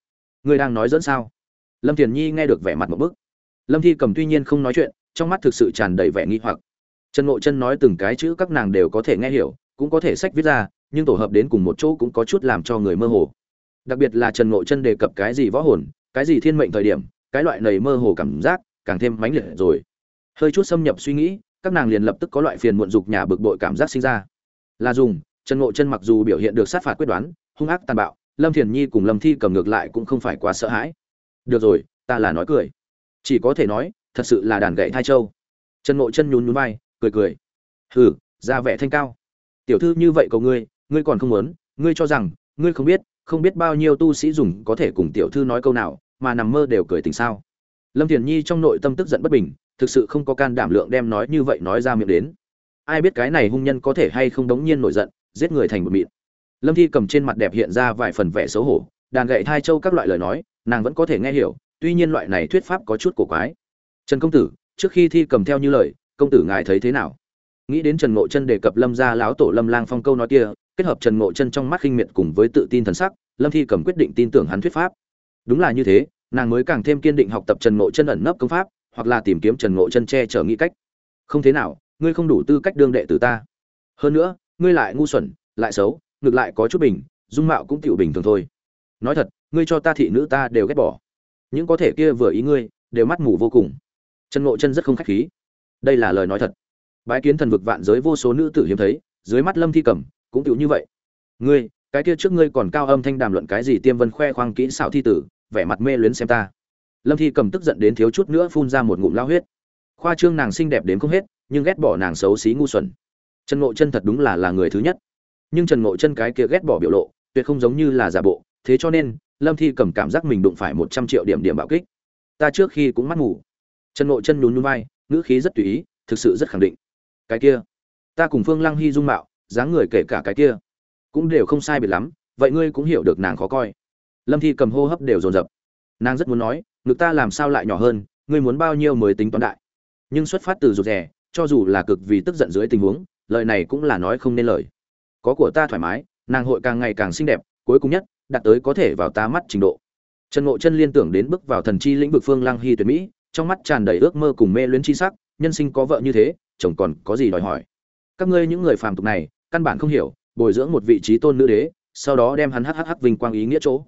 Ngươi đang nói dẫn sao? Lâm thiền nhi nghe được vẻ mặt một bức. Lâm thi cầm tuy nhiên không nói chuyện, trong mắt thực sự tràn đầy vẻ nghi hoặc. Trần ngộ chân nói từng cái chữ các nàng đều có thể nghe hiểu, cũng có thể sách viết ra, nhưng tổ hợp đến cùng một chỗ cũng có chút làm cho người mơ hồ. Đặc biệt là trần ngộ chân đề cập cái gì võ hồn, cái gì thiên mệnh thời điểm, cái loại nầy mơ hồ cảm giác càng thêm mãnh liệt rồi. Hơi chút xâm nhập suy nghĩ các nàng liền lập tức có loại phiền muộn dục nhà bực bội cảm giác sinh ra. Là dùng, trần ngộ chân mặc dù biểu hiện được sát phạt quyết đoán, hung ác tàn bạo, lâm thiền nhi cùng lâm thi cầm ngược lại cũng không phải quá sợ hãi. Được rồi, ta là nói cười. Chỉ có thể nói, thật sự là đàn gậy thai châu. Trần ngộ chân nhún nhún vai, cười cười. Hừ, ra vẻ thanh cao. Tiểu thư như vậy cầu ngươi ngươi còn không muốn, ngươi cho rằng, ngươi không biết không biết bao nhiêu tu sĩ dùng có thể cùng tiểu thư nói câu nào, mà nằm mơ đều cười tình sao. Lâm thiền nhi trong nội tâm tức giận bất bình thực sự không có can đảm lượng đem nói như vậy nói ra miệng đến. Ai biết cái này hung nhân có thể hay không đống nhiên nổi giận, giết người thành một mịn. Lâm thi cầm trên mặt đẹp hiện ra vài phần vẻ xấu hổ, đàn gậy thai châu các loại lời nói, nàng vẫn có thể nghe hiểu, tuy nhiên loại này thuyết pháp có chút cổ quái. Trần công tử, trước khi thi cầm theo như lời, công tử ngài thấy thế nào? Nghĩ đến trần ngộ chân đề cập lâm gia láo tổ lâm lang phong câu nói kia, kết hợp trần ngộ chân trong mắt khinh miệt cùng với tự tin thần sắc, lâm thi cầm quyết định tin tưởng hắn thuyết pháp. Đúng là như thế, nàng mới càng thêm kiên định học tập trần ngộ chân ẩn nấp công pháp hoặc là tìm kiếm trần ngộ chân che chở nghĩ cách. Không thế nào, ngươi không đủ tư cách đương đệ từ ta. Hơn nữa, ngươi lại ngu xuẩn, lại xấu, ngược lại có chút bình, dung mạo cũng tiểu bình thường thôi. Nói thật, ngươi cho ta thị nữ ta đều ghét bỏ. Những có thể kia vừa ý ngươi, đều mắt mù vô cùng. Trần ngộ chân rất không khách khí. Đây là lời nói thật. Bái kiến thần vực vạn giới vô số nữ tử hiếm thấy, dưới mắt lâm thi cẩm, cũng tiểu như vậy. Ngươi, cái kia trước ngươi còn cao âm thanh đàm luận cái gì tiêm vân khoe khoang kỹ xảo thi tử, vẻ mặt mê luyến xem ta lâm thi cầm tức giận đến thiếu chút nữa phun ra một ngụm lao huyết. Khoa trương nàng xinh đẹp đến không hết, nhưng ghét bỏ nàng xấu xí ngu xuẩn. Trần ngộ chân thật đúng là là người thứ nhất. Nhưng trần ngộ chân cái kia ghét bỏ biểu lộ, tuyệt không giống như là giả bộ. Thế cho nên, lâm thi cầm cảm giác mình đụng phải một trăm triệu điểm điểm bạo kích. Ta trước khi cũng mắt ngủ trần ngộ chân nhún nhún vai, ngữ khí rất tùy ý, thực sự rất khẳng định. Cái kia, ta cùng phương lăng hy dung mạo, dáng người kể cả cái kia, cũng đều không sai biệt lắm, vậy ngươi cũng hiểu được nàng khó coi. Lâm thi cầm hô hấp đều dồn dập nàng rất muốn nói, ngực ta làm sao lại nhỏ hơn, ngươi muốn bao nhiêu mới tính toán đại. Nhưng xuất phát từ rụt rè, cho dù là cực vì tức giận dưới tình huống, lời này cũng là nói không nên lời. Có của ta thoải mái, nàng hội càng ngày càng xinh đẹp, cuối cùng nhất, đạt tới có thể vào ta mắt trình độ. Trần ngộ chân liên tưởng đến bước vào thần chi lĩnh vực phương lăng hy tuyệt mỹ, trong mắt tràn đầy ước mơ cùng mê luyến chi sắc, nhân sinh có vợ như thế, chồng còn có gì đòi hỏi. Các ngươi những người phàm tục này, căn bản không hiểu, bồi dưỡng một vị trí tôn nữ đế, sau đó đem hắn hhh vinh quang ý nghĩa chỗ.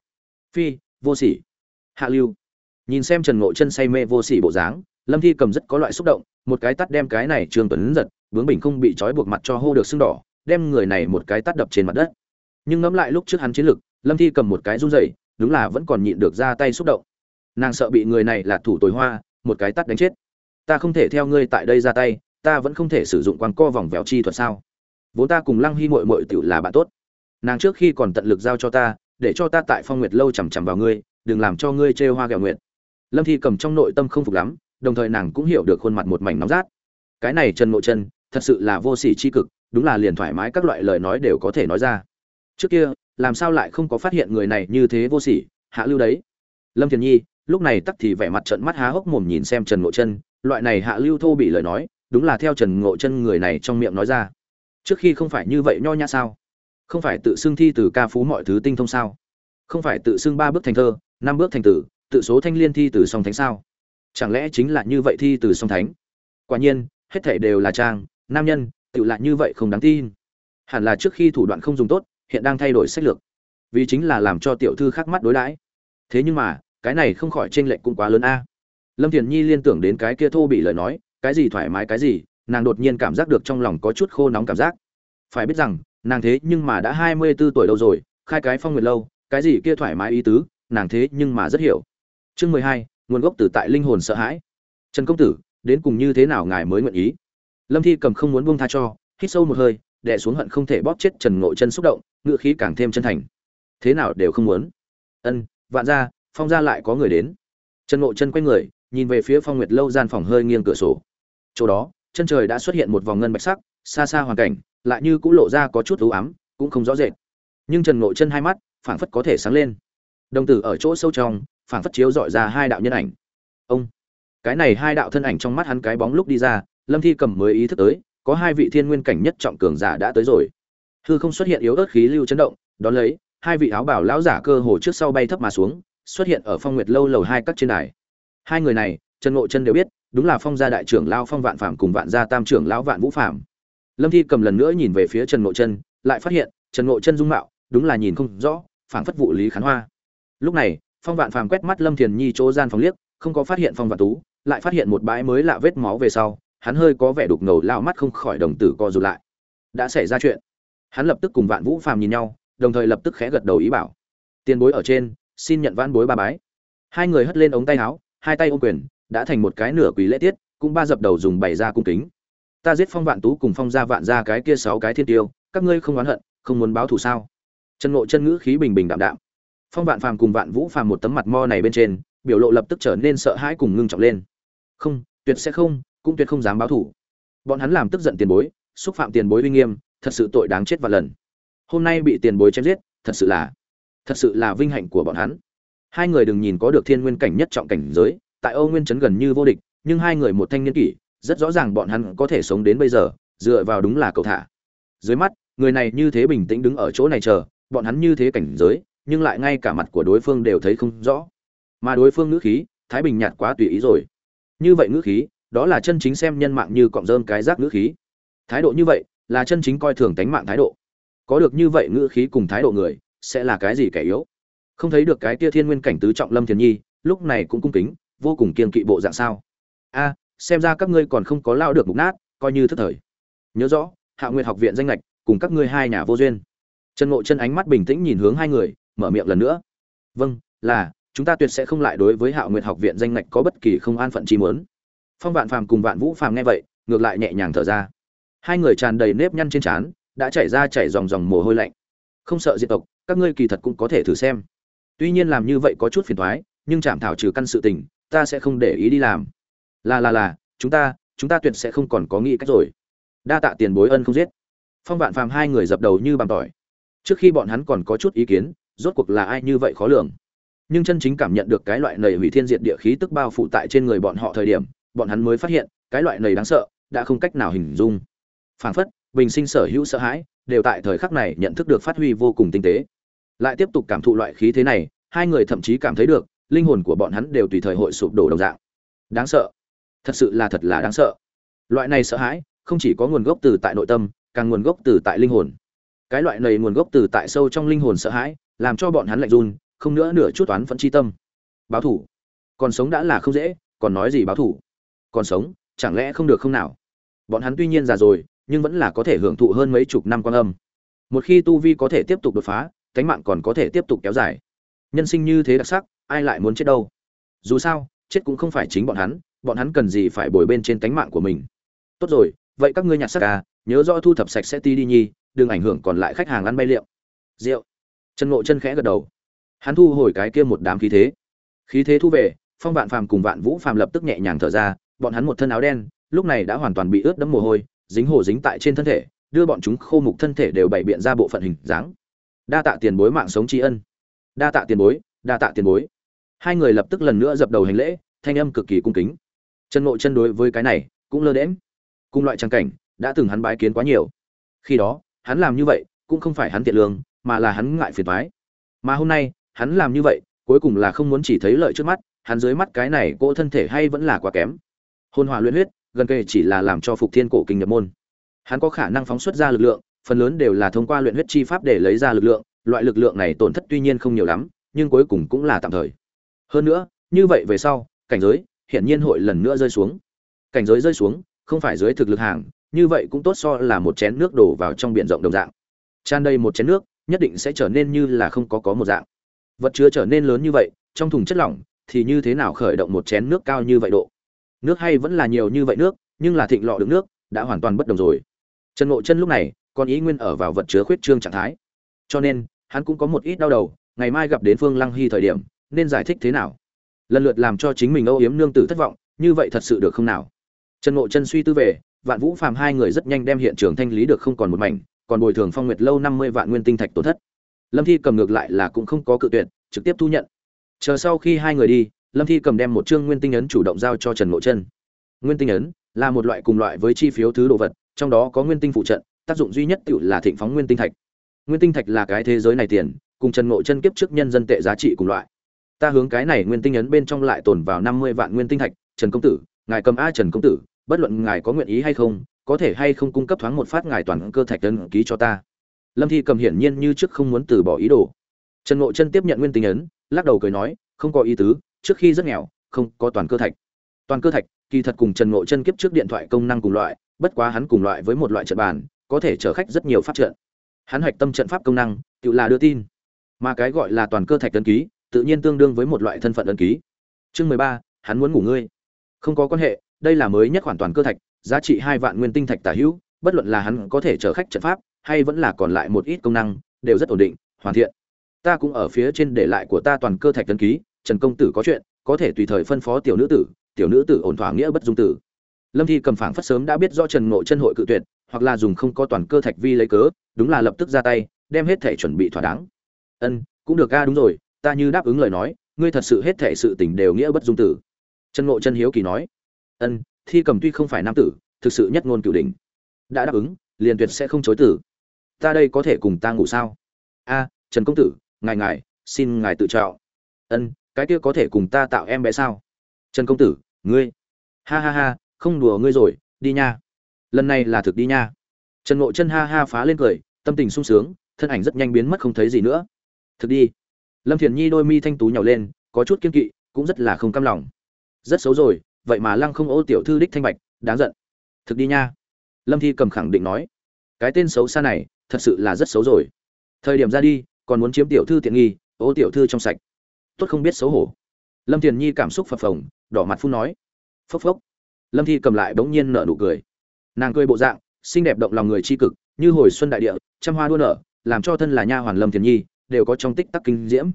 Phi, vô sỉ hạ lưu. Nhìn xem trần ngộ chân say mê vô sỉ bộ dáng, lâm thi cầm rất có loại xúc động, một cái tắt đem cái này trương tuấn giật bướng bình không bị trói buộc mặt cho hô được sưng đỏ, đem người này một cái tắt đập trên mặt đất. Nhưng ngẫm lại lúc trước hắn chiến lực, lâm thi cầm một cái run rẩy, đúng là vẫn còn nhịn được ra tay xúc động. Nàng sợ bị người này là thủ tối hoa, một cái tắt đánh chết. Ta không thể theo ngươi tại đây ra tay, ta vẫn không thể sử dụng quang co vòng vèo chi thuật sao? Vốn ta cùng lăng hy mội mội tiểu là bạn tốt. Nàng trước khi còn tận lực giao cho ta, để cho ta tại phong nguyệt lâu chằm chằm vào ngươi đừng làm cho ngươi trêu hoa ghẹo nguyện lâm thi cầm trong nội tâm không phục lắm, đồng thời nàng cũng hiểu được khuôn mặt một mảnh nóng rát. Cái này trần ngộ chân thật sự là vô sỉ chi cực, đúng là liền thoải mái các loại lời nói đều có thể nói ra. Trước kia, làm sao lại không có phát hiện người này như thế vô sỉ, hạ lưu đấy. Lâm thiền nhi, lúc này tắc thì vẻ mặt trận mắt há hốc mồm nhìn xem trần ngộ chân loại này hạ lưu thô bị lời nói, đúng là theo trần ngộ chân người này trong miệng nói ra. Trước khi không phải như vậy nho nhã sao? Không phải tự xưng thi từ ca phú mọi thứ tinh thông sao? Không phải tự xưng ba bước thành thơ năm bước thành tử, tự số thanh liên thi từ song thánh sao? Chẳng lẽ chính là như vậy thi từ song thánh? Quả nhiên, hết thảy đều là trang, nam nhân tự lại như vậy không đáng tin. Hẳn là trước khi thủ đoạn không dùng tốt, hiện đang thay đổi sách lược. Vì chính là làm cho tiểu thư khác mắt đối đãi. Thế nhưng mà, cái này không khỏi tranh lệch cũng quá lớn a. Lâm thiền nhi liên tưởng đến cái kia thô bị lời nói, cái gì thoải mái cái gì, nàng đột nhiên cảm giác được trong lòng có chút khô nóng cảm giác. Phải biết rằng, nàng thế nhưng mà đã hai mươi 24 tuổi đâu rồi, khai cái phong nguyệt lâu, cái gì kia thoải mái ý tứ nàng thế nhưng mà rất hiểu. Chương mười hai, nguồn gốc từ tại linh hồn sợ hãi. Trần công tử, đến cùng như thế nào ngài mới nguyện ý? Lâm thi cầm không muốn buông tha cho, hít sâu một hơi, đè xuống hận không thể bóp chết trần ngộ chân xúc động, ngựa khí càng thêm chân thành. Thế nào đều không muốn. Ân, vạn ra phong ra lại có người đến. Trần ngộ chân quay người, nhìn về phía phong nguyệt lâu gian phòng hơi nghiêng cửa sổ. Chỗ đó, chân trời đã xuất hiện một vòng ngân bạch sắc, xa xa hoàn cảnh, lại như cũng lộ ra có chút ưu ám, cũng không rõ rệt. Nhưng trần ngộ chân hai mắt, phảng phất có thể sáng lên đồng tử ở chỗ sâu trong, phảng phất chiếu dọi ra hai đạo nhân ảnh. Ông! Cái này hai đạo thân ảnh trong mắt hắn cái bóng lúc đi ra, lâm thi cầm mới ý thức tới, có hai vị thiên nguyên cảnh nhất trọng cường giả đã tới rồi. Hư không xuất hiện yếu ớt khí lưu chấn động, đón lấy, hai vị áo bảo lão giả cơ hồ trước sau bay thấp mà xuống, xuất hiện ở phong nguyệt lâu lầu hai các trên đài. Hai người này, trần ngộ chân đều biết, đúng là phong gia đại trưởng lao phong vạn phạm cùng vạn gia tam trưởng lão vạn vũ phạm lâm thi cầm lần nữa nhìn về phía trần ngộ chân lại phát hiện, trần ngộ chân dung mạo, đúng là nhìn không rõ, phảng phất vụ lý khán hoa lúc này, phong vạn phàm quét mắt lâm thiền nhi chỗ gian phòng liếc, không có phát hiện phong vạn tú, lại phát hiện một bãi mới lạ vết máu về sau, hắn hơi có vẻ đục ngầu lao mắt không khỏi đồng tử co rụt lại. Đã xảy ra chuyện. Hắn lập tức cùng vạn vũ phàm nhìn nhau, đồng thời lập tức khẽ gật đầu ý bảo. Tiền bối ở trên, xin nhận vãn bối ba bái. Hai người hất lên ống tay áo, hai tay ôm quyền, đã thành một cái nửa quý lễ tiết, cũng ba dập đầu dùng bày ra cung kính. Ta giết phong vạn tú cùng phong gia vạn gia cái kia sáu cái thiên tiêu, các ngươi không oán hận, không muốn báo thù sao? Chân ngộ chân ngữ khí bình bình đạm đạm phong vạn phàm cùng vạn vũ phàm một tấm mặt mo này bên trên, biểu lộ lập tức trở nên sợ hãi cùng ngưng trọng lên. Không, tuyệt sẽ không, cũng tuyệt không dám báo thủ. bọn hắn làm tức giận tiền bối, xúc phạm tiền bối uy nghiêm, thật sự tội đáng chết và lần. Hôm nay bị tiền bối chém giết, thật sự là, thật sự là vinh hạnh của bọn hắn. Hai người đừng nhìn có được thiên nguyên cảnh nhất trọng cảnh giới, tại âu nguyên chấn gần như vô địch, nhưng hai người một thanh niên kỷ, rất rõ ràng bọn hắn có thể sống đến bây giờ, dựa vào đúng là cầu thả. Dưới mắt, người này như thế bình tĩnh đứng ở chỗ này chờ, bọn hắn như thế cảnh giới nhưng lại ngay cả mặt của đối phương đều thấy không rõ. Mà đối phương ngữ khí, thái bình nhạt quá tùy ý rồi. Như vậy ngữ khí, đó là chân chính xem nhân mạng như cọng rơm cái rác ngữ khí. Thái độ như vậy, là chân chính coi thường tánh mạng thái độ. Có được như vậy ngữ khí cùng thái độ người, sẽ là cái gì kẻ yếu? Không thấy được cái kia thiên nguyên cảnh tứ trọng lâm thiền nhi, lúc này cũng cung kính, vô cùng kiên kỵ bộ dạng sao? A, xem ra các ngươi còn không có lao được mục nát, coi như thất thời. Nhớ rõ, hạ nguyệt học viện danh lệch cùng các ngươi hai nhà vô duyên. Trần ngộ chân ánh mắt bình tĩnh nhìn hướng hai người mở miệng lần nữa. Vâng là, chúng ta tuyệt sẽ không lại đối với hạ nguyệt học viện danh ngạch có bất kỳ không an phận chi muốn. Phong vạn phàm cùng vạn vũ phàm nghe vậy, ngược lại nhẹ nhàng thở ra. Hai người tràn đầy nếp nhăn trên trán, đã chảy ra chảy dòng dòng mồ hôi lạnh. Không sợ diệt tộc, các ngươi kỳ thật cũng có thể thử xem. Tuy nhiên làm như vậy có chút phiền thoái nhưng chạm thảo trừ căn sự tình, ta sẽ không để ý đi làm. Là là là, chúng ta chúng ta tuyệt sẽ không còn có nghĩ cách rồi. Đa tạ tiền bối ân không giết. Phong vạn phàm hai người dập đầu như bằng tỏi. Trước khi bọn hắn còn có chút ý kiến rốt cuộc là ai như vậy khó lường. Nhưng chân chính cảm nhận được cái loại nầy hủy thiên diệt địa khí tức bao phủ tại trên người bọn họ thời điểm, bọn hắn mới phát hiện, cái loại nầy đáng sợ, đã không cách nào hình dung. Phảng phất, bình sinh sở hữu sợ hãi, đều tại thời khắc này nhận thức được phát huy vô cùng tinh tế. Lại tiếp tục cảm thụ loại khí thế này, hai người thậm chí cảm thấy được, linh hồn của bọn hắn đều tùy thời hội sụp đổ đồng dạng. Đáng sợ. Thật sự là thật là đáng sợ. Loại này sợ hãi, không chỉ có nguồn gốc từ tại nội tâm, càng nguồn gốc từ tại linh hồn. Cái loại này nguồn gốc từ tại sâu trong linh hồn sợ hãi làm cho bọn hắn lạnh run, không nữa nửa chút toán phẫn chi tâm. Báo thủ. Còn sống đã là không dễ, còn nói gì báo thủ? Còn sống, chẳng lẽ không được không nào? Bọn hắn tuy nhiên già rồi, nhưng vẫn là có thể hưởng thụ hơn mấy chục năm quan âm. Một khi tu vi có thể tiếp tục đột phá cánh mạng còn có thể tiếp tục kéo dài. Nhân sinh như thế đặc sắc, ai lại muốn chết đâu? Dù sao, chết cũng không phải chính bọn hắn bọn hắn cần gì phải bồi bên trên cánh mạng của mình. Tốt rồi, vậy các ngươi nhặt sắc à nhớ rõ thu thập sạch sẽ ti đi nhi, đừng ảnh hưởng còn lại khách hàng ăn bay liệu. Rượu chân ngộ chân khẽ gật đầu. Hắn thu hồi cái kia một đám khí thế. Khí thế thu về, phong vạn phàm cùng vạn vũ phàm lập tức nhẹ nhàng thở ra, bọn hắn một thân áo đen, lúc này đã hoàn toàn bị ướt đẫm mồ hôi, dính hồ dính tại trên thân thể, đưa bọn chúng khô mục thân thể đều bày biện ra bộ phận hình dáng. Đa tạ tiền bối mạng sống tri ân. Đa tạ tiền bối, đa tạ tiền bối. Hai người lập tức lần nữa dập đầu hành lễ, thanh âm cực kỳ cung kính. Chân ngộ chân đối với cái này cũng lơ đễnh. cùng loại trang cảnh, đã từng hắn bái kiến quá nhiều. Khi đó, hắn làm như vậy cũng không phải hắn tiện lương mà là hắn ngại phiền toái. Mà hôm nay, hắn làm như vậy, cuối cùng là không muốn chỉ thấy lợi trước mắt, hắn dưới mắt cái này cỗ thân thể hay vẫn là quá kém. Hôn hòa luyện huyết, gần kề chỉ là làm cho phục thiên cổ kinh nhập môn. Hắn có khả năng phóng xuất ra lực lượng, phần lớn đều là thông qua luyện huyết chi pháp để lấy ra lực lượng, loại lực lượng này tổn thất tuy nhiên không nhiều lắm, nhưng cuối cùng cũng là tạm thời. Hơn nữa, như vậy về sau, cảnh giới, hiển nhiên hội lần nữa rơi xuống. Cảnh giới rơi xuống, không phải dưới thực lực hàng, như vậy cũng tốt so là một chén nước đổ vào trong biển rộng đồng dạng. Tràn đầy một chén nước nhất định sẽ trở nên như là không có có một dạng. Vật chứa trở nên lớn như vậy, trong thùng chất lỏng thì như thế nào khởi động một chén nước cao như vậy độ? Nước hay vẫn là nhiều như vậy nước, nhưng là thịnh lọ đựng nước, đã hoàn toàn bất đồng rồi. Trần ngộ chân lúc này còn ý nguyên ở vào vật chứa khuyết trương trạng thái. Cho nên, hắn cũng có một ít đau đầu, ngày mai gặp đến phương lăng hy thời điểm, nên giải thích thế nào? Lần lượt làm cho chính mình âu yếm nương tử thất vọng, như vậy thật sự được không nào? Trần ngộ chân suy tư về, vạn vũ phàm hai người rất nhanh đem hiện trường thanh lý được không còn một mảnh còn bồi thường phong nguyệt lâu năm mươi vạn nguyên tinh thạch tổn thất. Lâm thi cầm ngược lại là cũng không có cự tuyệt, trực tiếp thu nhận. Chờ sau khi hai người đi, lâm thi cầm đem một chương nguyên tinh ấn chủ động giao cho trần mộ chân. Nguyên tinh ấn là một loại cùng loại với chi phiếu thứ đồ vật, trong đó có nguyên tinh phụ trận, tác dụng duy nhất tự là thịnh phóng nguyên tinh thạch. Nguyên tinh thạch là cái thế giới này tiền, cùng trần mộ chân kiếp trước nhân dân tệ giá trị cùng loại. Ta hướng cái này nguyên tinh ấn bên trong lại tồn vào năm mươi vạn nguyên tinh thạch, trần công tử, ngài cầm a trần công tử bất luận ngài có nguyện ý hay không, có thể hay không cung cấp thoáng một phát ngài toàn cơ thạch đơn ký cho ta. Lâm thi cầm hiển nhiên như trước không muốn từ bỏ ý đồ. Trần ngộ chân tiếp nhận nguyên tình ấn, lắc đầu cười nói, không có ý tứ, trước khi rất nghèo, không có toàn cơ thạch. Toàn cơ thạch, kỳ thật cùng trần ngộ chân kiếp trước điện thoại công năng cùng loại, bất quá hắn cùng loại với một loại trận bàn, có thể chở khách rất nhiều pháp trận. Hắn hoạch tâm trận pháp công năng, tự là đưa tin. Mà cái gọi là toàn cơ thạch đơn ký, tự nhiên tương đương với một loại thân phận đơn ký. Chương mười ba, hắn muốn ngủ ngươi. Không có quan hệ đây là mới nhất hoàn toàn cơ thạch, giá trị hai vạn nguyên tinh thạch tả hữu, bất luận là hắn có thể chở khách trận pháp, hay vẫn là còn lại một ít công năng, đều rất ổn định, hoàn thiện. Ta cũng ở phía trên để lại của ta toàn cơ thạch tân ký, trần công tử có chuyện, có thể tùy thời phân phó tiểu nữ tử, tiểu nữ tử ổn thỏa nghĩa bất dung tử. Lâm thi cầm phảng phất sớm đã biết do trần ngộ chân hội cự tuyệt, hoặc là dùng không có toàn cơ thạch vi lấy cớ, đúng là lập tức ra tay, đem hết thể chuẩn bị thỏa đáng. Ân, cũng được ga đúng rồi, ta như đáp ứng lời nói, ngươi thật sự hết thể sự tình đều nghĩa bất dung tử. Trần ngộ chân hiếu kỳ nói ân, thi cầm tuy không phải nam tử, thực sự nhất ngôn cửu đỉnh. Đã đáp ứng, liền tuyệt sẽ không chối tử ta đây có thể cùng ta ngủ sao? A, trần công tử, ngài ngài, xin ngài tự trạo ân, cái kia có thể cùng ta tạo em bé sao? Trần công tử, ngươi. Ha ha ha, không đùa ngươi rồi, đi nha. Lần này là thực đi nha. Trần ngộ chân ha ha phá lên cười, tâm tình sung sướng, thân ảnh rất nhanh biến mất không thấy gì nữa. Thực đi. Lâm thiền nhi đôi mi thanh tú nhào lên, có chút kiên kỵ, cũng rất là không cam lòng. Rất xấu rồi vậy mà lăng không ô tiểu thư đích thanh bạch, đáng giận. Thực đi nha. Lâm thi cầm khẳng định nói, cái tên xấu xa này, thật sự là rất xấu rồi. Thời điểm ra đi, còn muốn chiếm tiểu thư tiện nghi, ô tiểu thư trong sạch. Tốt không biết xấu hổ. Lâm thiền nhi cảm xúc phập phồng, đỏ mặt phun nói, phốc phốc. Lâm thi cầm lại bỗng nhiên nở nụ cười. Nàng cười bộ dạng, xinh đẹp động lòng người tri cực, như hồi xuân đại địa, trăm hoa đua nở, làm cho thân là nha hoàn lâm thiền nhi, đều có trong tích tắc kinh diễm.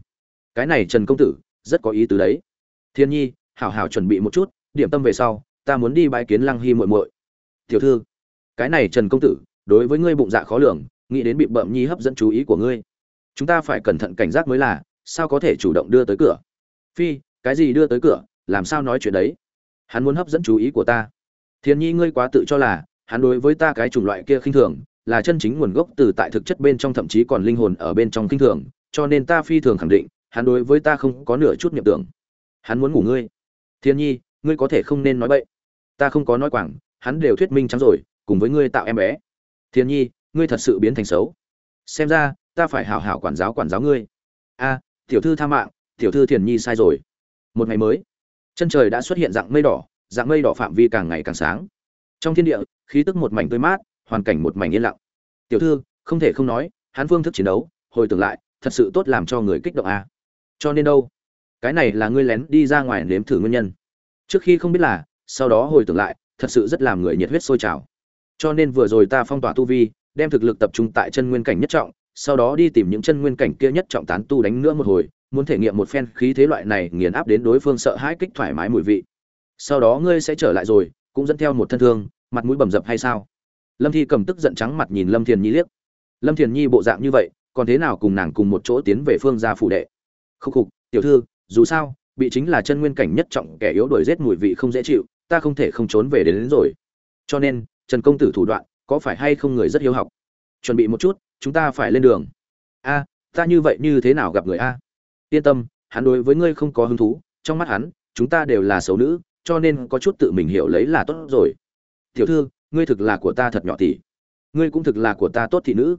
Cái này trần công tử, rất có ý tứ đấy. Thiên nhi, hảo hảo chuẩn bị một chút điểm tâm về sau, ta muốn đi bãi kiến lăng hy muội muội. Tiểu thư, cái này trần công tử, đối với ngươi bụng dạ khó lường, nghĩ đến bị bậm nhi hấp dẫn chú ý của ngươi. Chúng ta phải cẩn thận cảnh giác mới là, sao có thể chủ động đưa tới cửa? Phi, cái gì đưa tới cửa? Làm sao nói chuyện đấy? Hắn muốn hấp dẫn chú ý của ta. Thiên nhi ngươi quá tự cho là, hắn đối với ta cái chủng loại kia khinh thường, là chân chính nguồn gốc từ tại thực chất bên trong thậm chí còn linh hồn ở bên trong khinh thường, cho nên ta phi thường khẳng định, hắn đối với ta không có nửa chút niệm tưởng. Hắn muốn ngủ ngươi. Thiên nhi ngươi có thể không nên nói bậy. Ta không có nói quảng, hắn đều thuyết minh trắng rồi, cùng với ngươi tạo em bé. Thiên nhi, ngươi thật sự biến thành xấu. Xem ra, ta phải hảo hảo quản giáo quản giáo ngươi. A, tiểu thư tha mạng, tiểu thư thiền nhi sai rồi. Một ngày mới, chân trời đã xuất hiện dạng mây đỏ, dạng mây đỏ phạm vi càng ngày càng sáng. Trong thiên địa, khí tức một mảnh tươi mát, hoàn cảnh một mảnh yên lặng. Tiểu thư, không thể không nói, hắn phương thức chiến đấu, hồi tưởng lại, thật sự tốt làm cho người kích động a. Cho nên đâu? Cái này là ngươi lén đi ra ngoài nếm thử nguyên nhân trước khi không biết là, sau đó hồi tưởng lại, thật sự rất làm người nhiệt huyết sôi trào. Cho nên vừa rồi ta phong tỏa tu vi, đem thực lực tập trung tại chân nguyên cảnh nhất trọng, sau đó đi tìm những chân nguyên cảnh kia nhất trọng tán tu đánh nữa một hồi, muốn thể nghiệm một phen khí thế loại này nghiền áp đến đối phương sợ hãi kích thoải mái mùi vị. Sau đó ngươi sẽ trở lại rồi, cũng dẫn theo một thân thương, mặt mũi bầm dập hay sao? Lâm thi cầm tức giận trắng mặt nhìn lâm thiền nhi liếc. Lâm thiền nhi bộ dạng như vậy, còn thế nào cùng nàng cùng một chỗ tiến về phương gia phủ đệ? Khúc khục, tiểu thư, dù sao bị chính là chân nguyên cảnh nhất trọng kẻ yếu đuổi giết mùi vị không dễ chịu ta không thể không trốn về đến, đến rồi. Cho nên trần công tử thủ đoạn có phải hay không người rất hiếu học? Chuẩn bị một chút chúng ta phải lên đường. A ta như vậy như thế nào gặp người a? Yên tâm hắn đối với ngươi không có hứng thú trong mắt hắn chúng ta đều là xấu nữ cho nên có chút tự mình hiểu lấy là tốt rồi. Tiểu thư ngươi thực là của ta thật nhỏ tỷ. Ngươi cũng thực là của ta tốt thị nữ.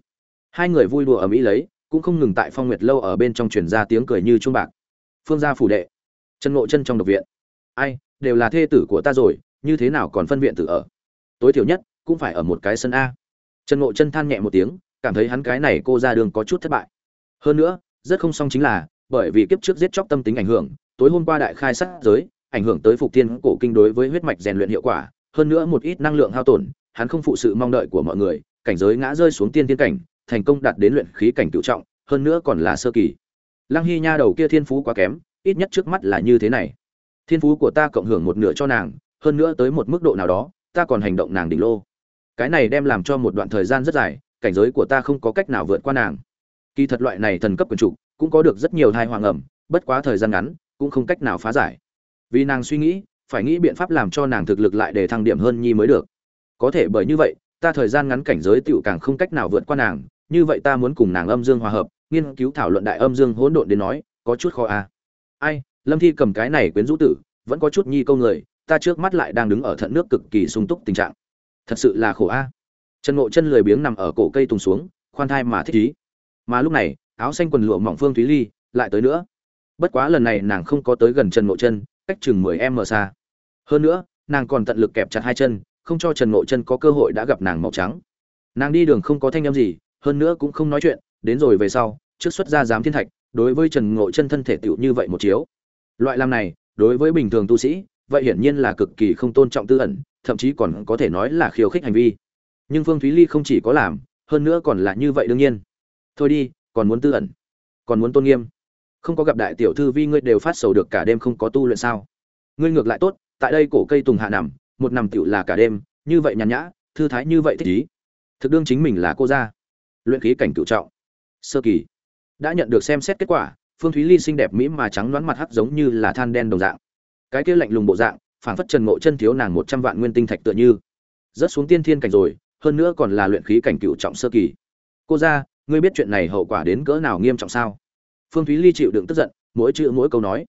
Hai người vui đùa ở mỹ lấy cũng không ngừng tại phong nguyệt lâu ở bên trong truyền ra tiếng cười như chuông bạc. Phương gia phủ đệ Trần ngộ chân trong độc viện. Ai, đều là thê tử của ta rồi, như thế nào còn phân viện tử ở? Tối thiểu nhất, cũng phải ở một cái sân a. Trần ngộ chân than nhẹ một tiếng, cảm thấy hắn cái này cô ra đường có chút thất bại. Hơn nữa, rất không xong chính là, bởi vì kiếp trước giết chóc tâm tính ảnh hưởng, tối hôm qua đại khai sát giới, ảnh hưởng tới phục tiên cổ kinh đối với huyết mạch rèn luyện hiệu quả, hơn nữa một ít năng lượng hao tổn, hắn không phụ sự mong đợi của mọi người, cảnh giới ngã rơi xuống tiên tiên cảnh, thành công đạt đến luyện khí cảnh tiểu trọng, hơn nữa còn là sơ kỳ. Lăng hy nha đầu kia thiên phú quá kém ít nhất trước mắt là như thế này. Thiên phú của ta cộng hưởng một nửa cho nàng, hơn nữa tới một mức độ nào đó, ta còn hành động nàng đỉnh lô. Cái này đem làm cho một đoạn thời gian rất dài, cảnh giới của ta không có cách nào vượt qua nàng. Kỳ thật loại này thần cấp quần trục cũng có được rất nhiều thai hoàng ẩm bất quá thời gian ngắn, cũng không cách nào phá giải. Vì nàng suy nghĩ, phải nghĩ biện pháp làm cho nàng thực lực lại để thăng điểm hơn nhi mới được. Có thể bởi như vậy, ta thời gian ngắn cảnh giới tựu càng không cách nào vượt qua nàng, như vậy ta muốn cùng nàng âm dương hòa hợp, nghiên cứu thảo luận đại âm dương hỗn độn đến nói, có chút khó à ai, lâm thi cầm cái này quyến rũ tử, vẫn có chút nhi câu người, ta trước mắt lại đang đứng ở thận nước cực kỳ sung túc tình trạng. Thật sự là khổ a. Trần ngộ chân lười biếng nằm ở cổ cây tùng xuống, khoan thai mà thích ý. Mà lúc này, áo xanh quần lụa mỏng phương thúy ly lại tới nữa. Bất quá lần này nàng không có tới gần trần ngộ chân, cách chừng mười em xa. Hơn nữa, nàng còn tận lực kẹp chặt hai chân, không cho trần ngộ chân có cơ hội đã gặp nàng màu trắng. Nàng đi đường không có thanh â m gì, hơn nữa cũng không nói chuyện, đến rồi về sau, trước xuất ra giám thiên thạch đối với trần ngộ chân thân thể tiểu như vậy một chiếu. Loại làm này, đối với bình thường tu sĩ, vậy hiển nhiên là cực kỳ không tôn trọng tư ẩn, thậm chí còn có thể nói là khiêu khích hành vi. Nhưng phương thúy ly không chỉ có làm, hơn nữa còn là như vậy đương nhiên. Thôi đi, còn muốn tư ẩn, còn muốn tôn nghiêm. Không có gặp đại tiểu thư vi ngươi đều phát sầu được cả đêm không có tu luyện sao? Ngươi ngược lại tốt, tại đây cổ cây tùng hạ nằm, một nằm tiểu là cả đêm, như vậy nhàn nhã, thư thái như vậy thích ý. Thực đương chính mình là cô gia. Luyện khí cảnh cửu trọng. Sơ kỳ đã nhận được xem xét kết quả, phương thúy ly xinh đẹp mỹ mà trắng đoán mặt hắc giống như là than đen đồng dạng. Cái kia lạnh lùng bộ dạng, phảng phất trần ngộ chân thiếu nàng một trăm vạn nguyên tinh thạch tựa như. Rớt xuống tiên thiên cảnh rồi, hơn nữa còn là luyện khí cảnh cựu trọng sơ kỳ. Cô ra ngươi biết chuyện này hậu quả đến cỡ nào nghiêm trọng sao? Phương thúy ly chịu đựng tức giận, mỗi chữ mỗi câu nói.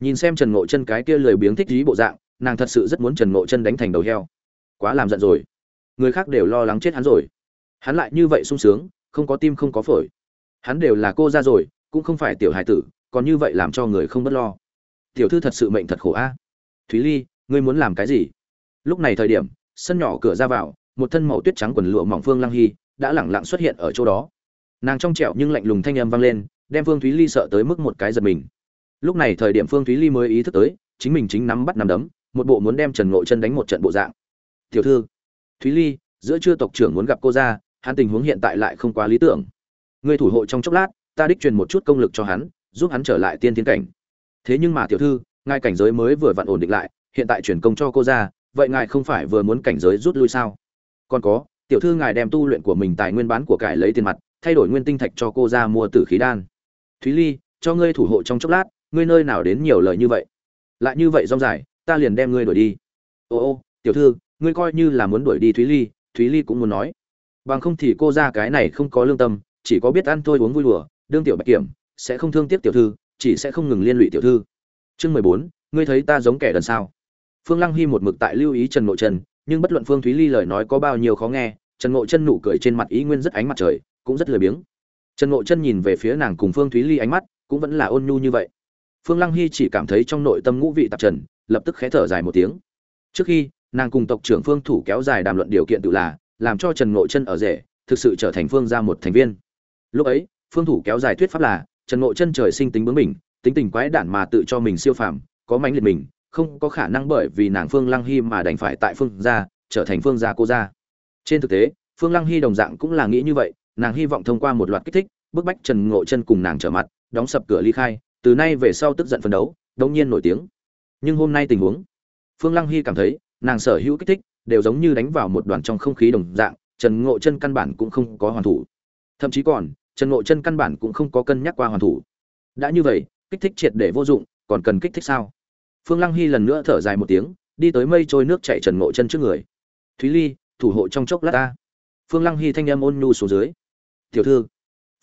Nhìn xem trần ngộ chân cái kia lười biếng thích dí bộ dạng, nàng thật sự rất muốn trần ngộ chân đánh thành đầu heo. Quá làm giận rồi. Người khác đều lo lắng chết hắn rồi. Hắn lại như vậy sung sướng, không có tim không có phổi hắn đều là cô ra rồi, cũng không phải tiểu hải tử, còn như vậy làm cho người không bất lo. Tiểu thư thật sự mệnh thật khổ a. Thúy ly, ngươi muốn làm cái gì? Lúc này thời điểm, sân nhỏ cửa ra vào, một thân màu tuyết trắng quần lụa mỏng phương lăng hy đã lẳng lặng xuất hiện ở chỗ đó. Nàng trong trẹo nhưng lạnh lùng thanh âm vang lên, đem phương thúy ly sợ tới mức một cái giật mình. Lúc này thời điểm phương thúy ly mới ý thức tới, chính mình chính nắm bắt nắm đấm, một bộ muốn đem trần ngộ chân đánh một trận bộ dạng. Tiểu thư. Thúy ly, giữa chưa tộc trưởng muốn gặp cô ra hắn tình huống hiện tại lại không quá lý tưởng người thủ hộ trong chốc lát, ta đích truyền một chút công lực cho hắn, giúp hắn trở lại tiên tiến cảnh. Thế nhưng mà tiểu thư, ngài cảnh giới mới vừa vặn ổn định lại, hiện tại chuyển công cho cô ra, vậy ngài không phải vừa muốn cảnh giới rút lui sao? Còn có, tiểu thư ngài đem tu luyện của mình tài nguyên bán của cải lấy tiền mặt, thay đổi nguyên tinh thạch cho cô ra mua tử khí đan. Thúy ly, cho ngươi thủ hộ trong chốc lát, ngươi nơi nào đến nhiều lời như vậy? Lại như vậy rong dài, ta liền đem ngươi đuổi đi. Ô ô, tiểu thư, ngươi coi như là muốn đuổi đi thúy ly thúy ly cũng muốn nói. Bằng không thì cô ra cái này không có lương tâm chỉ có biết ăn thôi uống vui đùa, đương tiểu bạch kiểm, sẽ không thương tiếc tiểu thư, chỉ sẽ không ngừng liên lụy tiểu thư. Chương mười bốn, ngươi thấy ta giống kẻ đần sao? Phương lăng hy một mực tại lưu ý trần nội trần, nhưng bất luận phương thúy ly lời nói có bao nhiêu khó nghe, trần ngộ chân nụ cười trên mặt ý nguyên rất ánh mặt trời, cũng rất lười biếng. Trần ngộ chân nhìn về phía nàng cùng phương thúy ly ánh mắt cũng vẫn là ôn nhu như vậy. Phương lăng hy chỉ cảm thấy trong nội tâm ngũ vị tạp trần, lập tức khẽ thở dài một tiếng. Trước khi, nàng cùng tộc trưởng phương thủ kéo dài đàm luận điều kiện tự là, làm cho trần ngộ chân ở rể, thực sự trở thành phương ra một thành viên lúc ấy, phương thủ kéo dài thuyết pháp là, trần ngộ chân trời sinh tính bướng mình tính tình quái đản mà tự cho mình siêu phàm, có mãnh liệt mình, không có khả năng bởi vì nàng phương lăng hy mà đành phải tại phương gia, trở thành phương gia cô gia. Trên thực tế, phương lăng hy đồng dạng cũng là nghĩ như vậy, nàng hy vọng thông qua một loạt kích thích, bức bách trần ngộ chân cùng nàng trở mặt, đóng sập cửa ly khai, từ nay về sau tức giận phấn đấu đông nhiên nổi tiếng. Nhưng hôm nay tình huống, phương lăng hy cảm thấy, nàng sở hữu kích thích, đều giống như đánh vào một đoàn trong không khí đồng dạng, trần ngộ chân căn bản cũng không có hoàn thủ thậm chí còn, trần ngộ chân căn bản cũng không có cân nhắc qua hoàn thủ. Đã như vậy, kích thích triệt để vô dụng, còn cần kích thích sao? Phương lăng hy lần nữa thở dài một tiếng, đi tới mây trôi nước chạy trần ngộ chân trước người. Thúy ly, thủ hộ trong chốc lát ta. Phương lăng hy thanh em ôn nhu xuống dưới. Tiểu thư.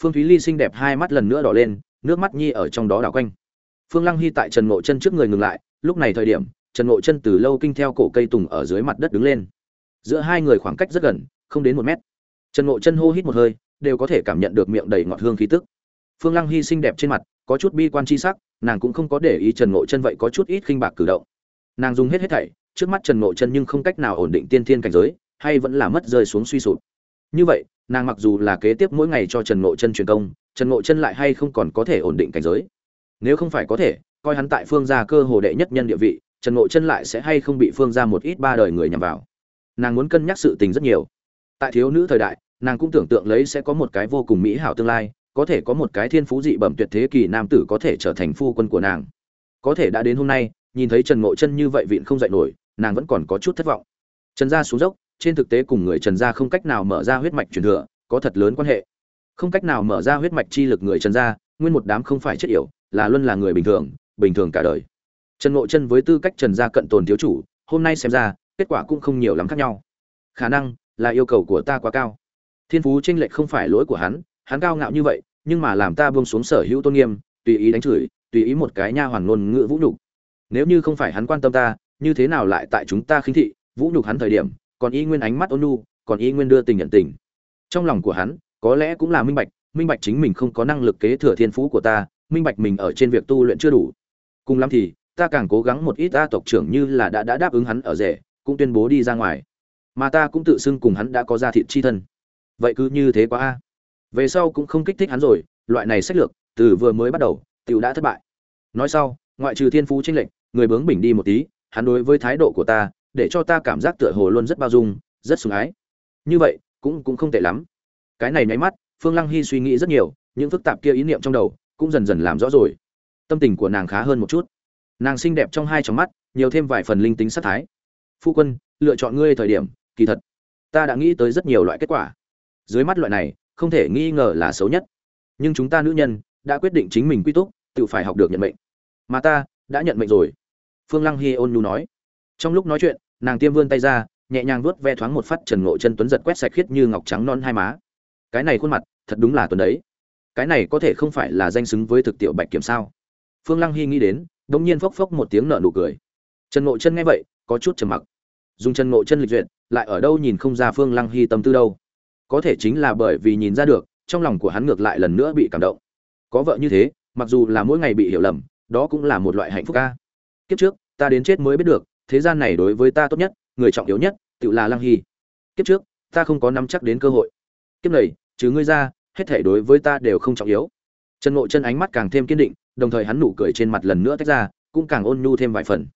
Phương thúy ly xinh đẹp hai mắt lần nữa đỏ lên, nước mắt nhi ở trong đó đảo quanh. Phương lăng hy tại trần ngộ chân trước người ngừng lại, lúc này thời điểm, trần ngộ chân từ lâu kinh theo cổ cây tùng ở dưới mặt đất đứng lên. Giữa hai người khoảng cách rất gần, không đến một mét. Trần ngộ chân hô hít một hơi đều có thể cảm nhận được miệng đầy ngọt hương khí tức. Phương lăng hy xinh đẹp trên mặt, có chút bi quan chi sắc, nàng cũng không có để ý trần ngộ chân vậy có chút ít khinh bạc cử động. Nàng dùng hết hết thảy, trước mắt trần ngộ chân nhưng không cách nào ổn định tiên thiên cảnh giới, hay vẫn là mất rơi xuống suy sụp. Như vậy, nàng mặc dù là kế tiếp mỗi ngày cho trần ngộ chân truyền công, trần ngộ chân lại hay không còn có thể ổn định cảnh giới? Nếu không phải có thể, coi hắn tại phương gia cơ hồ đệ nhất nhân địa vị, trần ngộ chân lại sẽ hay không bị phương gia một ít ba đời người nhằm vào? Nàng muốn cân nhắc sự tình rất nhiều. Tại thiếu nữ thời đại nàng cũng tưởng tượng lấy sẽ có một cái vô cùng mỹ hảo tương lai, có thể có một cái thiên phú dị bẩm tuyệt thế kỳ nam tử có thể trở thành phu quân của nàng. Có thể đã đến hôm nay, nhìn thấy trần ngộ chân như vậy vịn không dạy nổi, nàng vẫn còn có chút thất vọng. Trần gia xuống dốc, trên thực tế cùng người trần gia không cách nào mở ra huyết mạch truyền thừa, có thật lớn quan hệ. Không cách nào mở ra huyết mạch chi lực người trần gia, nguyên một đám không phải chết yểu, là luôn là người bình thường bình thường cả đời. Trần ngộ chân với tư cách trần gia cận tồn thiếu chủ, hôm nay xem ra, kết quả cũng không nhiều lắm khác nhau. Khả năng là yêu cầu của ta quá cao thiên phú tranh lệch không phải lỗi của hắn hắn cao ngạo như vậy, nhưng mà làm ta buông xuống sở hữu tôn nghiêm, tùy ý đánh chửi, tùy ý một cái nha hoàn ngôn ngữ vũ nhục. Nếu như không phải hắn quan tâm ta, như thế nào lại tại chúng ta khinh thị, vũ nhục hắn thời điểm, còn y nguyên ánh mắt ôn nhu, còn y nguyên đưa tình nhận tình. Trong lòng của hắn, có lẽ cũng là minh bạch minh bạch chính mình không có năng lực kế thừa thiên phú của ta, minh bạch mình ở trên việc tu luyện chưa đủ. Cùng lắm thì, ta càng cố gắng một ít ta tộc trưởng như là đã đã đáp ứng hắn ở rể, cũng tuyên bố đi ra ngoài. Mà ta cũng tự xưng cùng hắn đã có ra thịt chi thân vậy cứ như thế quá a. Về sau cũng không kích thích hắn rồi, loại này sách lược, từ vừa mới bắt đầu, tiểu đã thất bại. Nói sau, ngoại trừ thiên phú tranh lệch, người bướng bỉnh đi một tí, hắn đối với thái độ của ta, để cho ta cảm giác tựa hồ luôn rất bao dung, rất sủng ái. Như vậy, cũng cũng không tệ lắm. Cái này nháy mắt, phương lăng hy suy nghĩ rất nhiều, những phức tạp kia ý niệm trong đầu, cũng dần dần làm rõ rồi. Tâm tình của nàng khá hơn một chút. Nàng xinh đẹp trong hai tròng mắt, nhiều thêm vài phần linh tính sát thái. Phu quân, lựa chọn ngươi thời điểm, kỳ thật, ta đã nghĩ tới rất nhiều loại kết quả dưới mắt loại này, không thể nghi ngờ là xấu nhất. Nhưng chúng ta nữ nhân, đã quyết định chính mình quy túc, tự phải học được nhận mệnh. Mà ta, đã nhận mệnh rồi. Phương lăng hy ôn nhu nói. Trong lúc nói chuyện, nàng tiêm vươn tay ra, nhẹ nhàng vuốt ve thoáng một phát trần ngộ chân tuấn giật quét sạch khiết như ngọc trắng non hai má. Cái này khuôn mặt, thật đúng là tuấn đấy. Cái này có thể không phải là danh xứng với thực tiểu bạch kiểm sao? Phương lăng hy nghĩ đến đ ỗ n g nhiên phốc phốc một tiếng nở nụ cười. Trần ngộ chân nghe vậy, có chút trầm mặc. Dùng trần ngộ chân lịch duyệt, lại ở đâu nhìn không ra phương lăng hy tâm tư đâu có thể chính là bởi vì nhìn ra được, trong lòng của hắn ngược lại lần nữa bị cảm động. Có vợ như thế, mặc dù là mỗi ngày bị hiểu lầm, đó cũng là một loại hạnh phúc ca. Kiếp trước, ta đến chết mới biết được, thế gian này đối với ta tốt nhất, người trọng yếu nhất, tự là lăng hy. Kiếp trước, ta không có nắm chắc đến cơ hội. Kiếp này chứ ngươi ra, hết thể đối với ta đều không trọng yếu. Trần ngộ chân ánh mắt càng thêm kiên định, đồng thời hắn nụ cười trên mặt lần nữa tách ra, cũng càng ôn nhu thêm vài phần.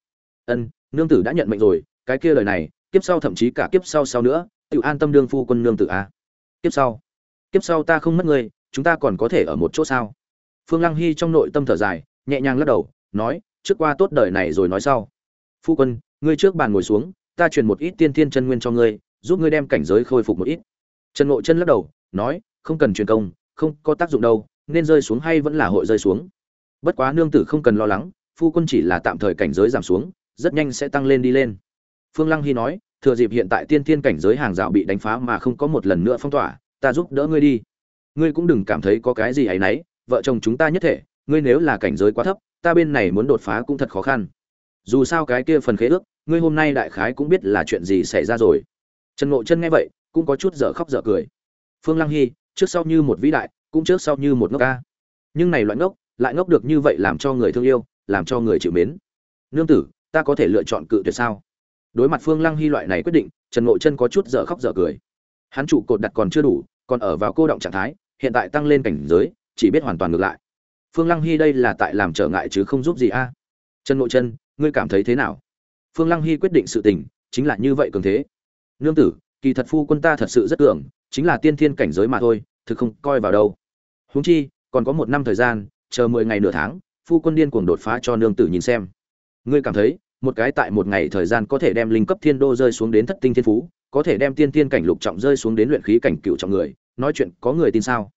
Ân, nương tử đã nhận mệnh rồi, cái kia lời này, kiếp sau thậm chí cả kiếp sau sau nữa, tự an tâm đương phu quân nương tử a. à kiếp sau. Kiếp sau ta không mất ngươi, chúng ta còn có thể ở một chỗ sao? Phương lăng hy trong nội tâm thở dài, nhẹ nhàng lắc đầu, nói, trước qua tốt đời này rồi nói sau. Phu quân, ngươi trước bàn ngồi xuống, ta truyền một ít tiên thiên chân nguyên cho ngươi, giúp ngươi đem cảnh giới khôi phục một ít. Trần ngộ chân lắc đầu, nói, không cần truyền công, không có tác dụng đâu, nên rơi xuống hay vẫn là hội rơi xuống. Bất quá nương tử không cần lo lắng, phu quân chỉ là tạm thời cảnh giới giảm xuống, rất nhanh sẽ tăng lên đi lên. Phương lăng hy nói thừa dịp hiện tại tiên tiên cảnh giới hàng rào bị đánh phá mà không có một lần nữa phong tỏa, ta giúp đỡ ngươi đi. Ngươi cũng đừng cảm thấy có cái gì ấy nấy vợ chồng chúng ta nhất thể, ngươi nếu là cảnh giới quá thấp, ta bên này muốn đột phá cũng thật khó khăn. Dù sao cái kia phần khế ước, ngươi hôm nay đại khái cũng biết là chuyện gì xảy ra rồi. Trần ngộ chân nghe vậy, cũng có chút dở khóc dở cười. Phương lăng hy, trước sau như một vĩ đại, cũng trước sau như một ngốc ca. Nhưng này loại ngốc, lại ngốc được như vậy làm cho người thương yêu, làm cho người chịu mến. Nương tử, ta có thể lựa chọn cự tuyệt sao? Đối mặt phương lăng hy loại này quyết định, trần ngộ chân có chút dở khóc dở cười. Hắn trụ cột đặt còn chưa đủ, còn ở vào cô động trạng thái, hiện tại tăng lên cảnh giới, chỉ biết hoàn toàn ngược lại. Phương lăng hy đây là tại làm trở ngại chứ không giúp gì a? Trần ngộ chân, ngươi cảm thấy thế nào? Phương lăng hy quyết định sự tình, chính là như vậy cường thế. Nương tử, kỳ thật phu quân ta thật sự rất tưởng chính là tiên thiên cảnh giới mà thôi, thực không coi vào đâu. Huống chi, còn có một năm thời gian, chờ mười ngày nửa tháng, phu quân điên cuồng đột phá cho nương tử nhìn xem. Ngươi cảm thấy một cái tại một ngày thời gian có thể đem linh cấp thiên đô rơi xuống đến thất tinh thiên phú, có thể đem tiên thiên cảnh lục trọng rơi xuống đến luyện khí cảnh cựu trọng người, nói chuyện có người tin sao?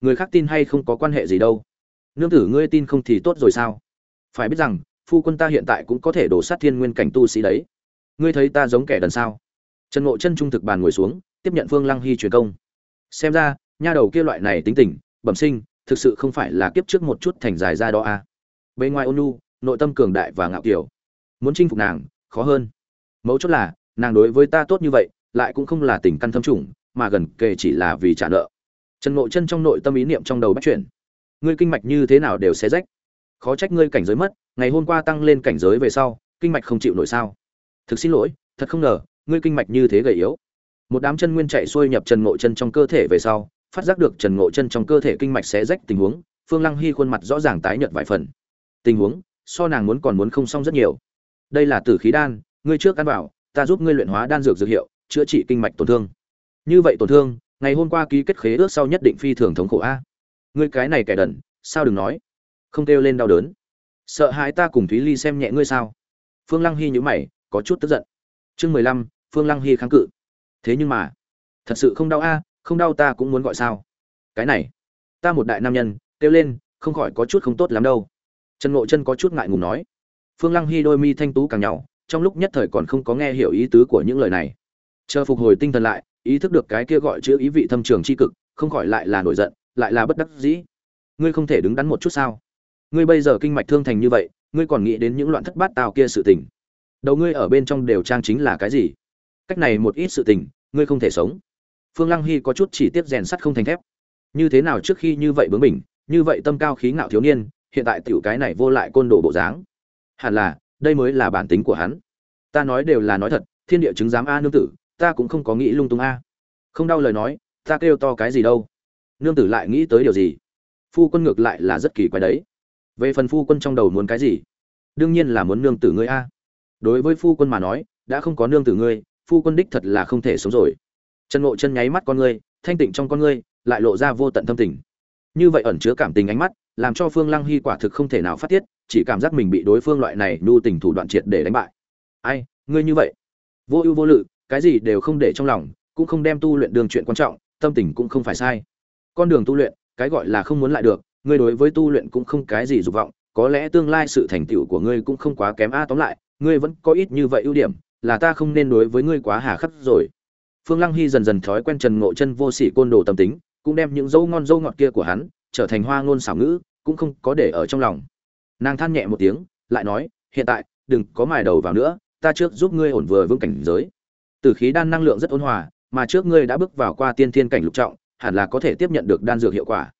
Người khác tin hay không có quan hệ gì đâu. Nương tử ngươi tin không thì tốt rồi sao? Phải biết rằng, phu quân ta hiện tại cũng có thể đổ sát thiên nguyên cảnh tu sĩ đấy. Ngươi thấy ta giống kẻ đần sao? Trần ngộ chân trung thực bàn ngồi xuống, tiếp nhận phương lăng hy truyền công. Xem ra, nha đầu kia loại này tính tình, bẩm sinh, thực sự không phải là kiếp trước một chút thành dài ra đó a à. bên ngoài ônu nội tâm cường đại và ngạo kiểu muốn chinh phục nàng, khó hơn. Mấu chốt là, nàng đối với ta tốt như vậy, lại cũng không là tình căn thâm trùng, mà gần kề chỉ là vì trả nợ. Trần ngộ chân trong nội tâm ý niệm trong đầu bắt chuyển. Ngươi kinh mạch như thế nào đều xé rách. Khó trách ngươi cảnh giới mất, ngày hôm qua tăng lên cảnh giới về sau, kinh mạch không chịu nổi sao. Thực xin lỗi, thật không ngờ, ngươi kinh mạch như thế gầy yếu. Một đám chân nguyên chạy xuôi nhập trần ngộ chân trong cơ thể về sau, phát giác được trần ngộ chân trong cơ thể kinh mạch xé rách tình huống, phương lăng hy khuôn mặt rõ ràng tái nhợt vài phần. Tình huống, so nàng muốn còn muốn không xong rất nhiều đây là tử khí đan, ngươi trước ăn vào, ta giúp ngươi luyện hóa đan dược dược hiệu, chữa trị kinh mạch tổn thương. Như vậy tổn thương, ngày hôm qua ký kết khế ước sau nhất định phi thường thống khổ a. Ngươi cái này kẻ đần, sao đừng nói? Không kêu lên đau đớn. Sợ hãi ta cùng thúy ly xem nhẹ ngươi sao? Phương lăng hy nhữ mày, có chút tức giận. Chương mười lăm, phương lăng hy kháng cự. Thế nhưng mà, thật sự không đau a, không đau ta cũng muốn gọi sao? Cái này, ta một đại nam nhân, kêu lên, không khỏi có chút không tốt lắm đâu. Trần ngộ chân có chút ngại ngùng nói phương lăng hy đôi mi thanh tú càng nhau, trong lúc nhất thời còn không có nghe hiểu ý tứ của những lời này. Chờ phục hồi tinh thần lại ý thức được cái kia gọi chữ ý vị thâm trường c h i cực không khỏi lại là nổi giận lại là bất đắc dĩ. Ngươi không thể đứng đắn một chút sao? Ngươi bây giờ kinh mạch thương thành như vậy ngươi còn nghĩ đến những loạn thất bát tào kia sự tình. Đầu ngươi ở bên trong đều trang chính là cái gì? Cách này một ít sự tình ngươi không thể sống. Phương lăng hy có chút chỉ tiếp rèn sắt không thành thép. Như thế nào trước khi như vậy bướng mình, như vậy tâm cao khí ngạo thiếu niên hiện tại tiểu cái này vô lại côn đồ bộ dáng hẳn là, đây mới là bản tính của hắn. Ta nói đều là nói thật, thiên địa chứng giám a nương tử, ta cũng không có nghĩ lung tung a. Không đau lời nói, ta kêu to cái gì đâu. Nương tử lại nghĩ tới điều gì? Phu quân ngược lại là rất kỳ quái đấy. Về phần phu quân trong đầu muốn cái gì? Đương nhiên là muốn nương tử ngươi a. Đối với phu quân mà nói, đã không có nương tử ngươi, phu quân đích thật là không thể sống rồi. Trần ngộ chân nháy mắt con ngươi, thanh tịnh trong con ngươi, lại lộ ra vô tận thâm tình như vậy ẩn chứa cảm tình ánh mắt, làm cho phương lăng hy quả thực không thể nào phát tiết, chỉ cảm giác mình bị đối phương loại này nhu tình thủ đoạn triệt để đánh bại. Ai, ngươi như vậy? Vô ưu vô lự, cái gì đều không để trong lòng, cũng không đem tu luyện đường chuyện quan trọng, tâm tình cũng không phải sai. Con đường tu luyện, cái gọi là không muốn lại được, ngươi đối với tu luyện cũng không cái gì dục vọng, có lẽ tương lai sự thành tựu của ngươi cũng không quá kém a, tóm lại, ngươi vẫn có ít như vậy ưu điểm, là ta không nên đối với ngươi quá hà khắc rồi. Phương lăng hy dần dần thói quen trần ngộ chân vô sỉ côn đồ tâm tính cũng đem những dâu ngon dâu ngọt kia của hắn trở thành hoa ngôn xảo ngữ, cũng không có để ở trong lòng. Nàng than nhẹ một tiếng, lại nói, hiện tại, đừng có mài đầu vào nữa, ta trước giúp ngươi ổn vừa vững cảnh giới. Tử khí đan năng lượng rất ôn hòa, mà trước ngươi đã bước vào qua tiên thiên cảnh lục trọng, hẳn là có thể tiếp nhận được đan dược hiệu quả.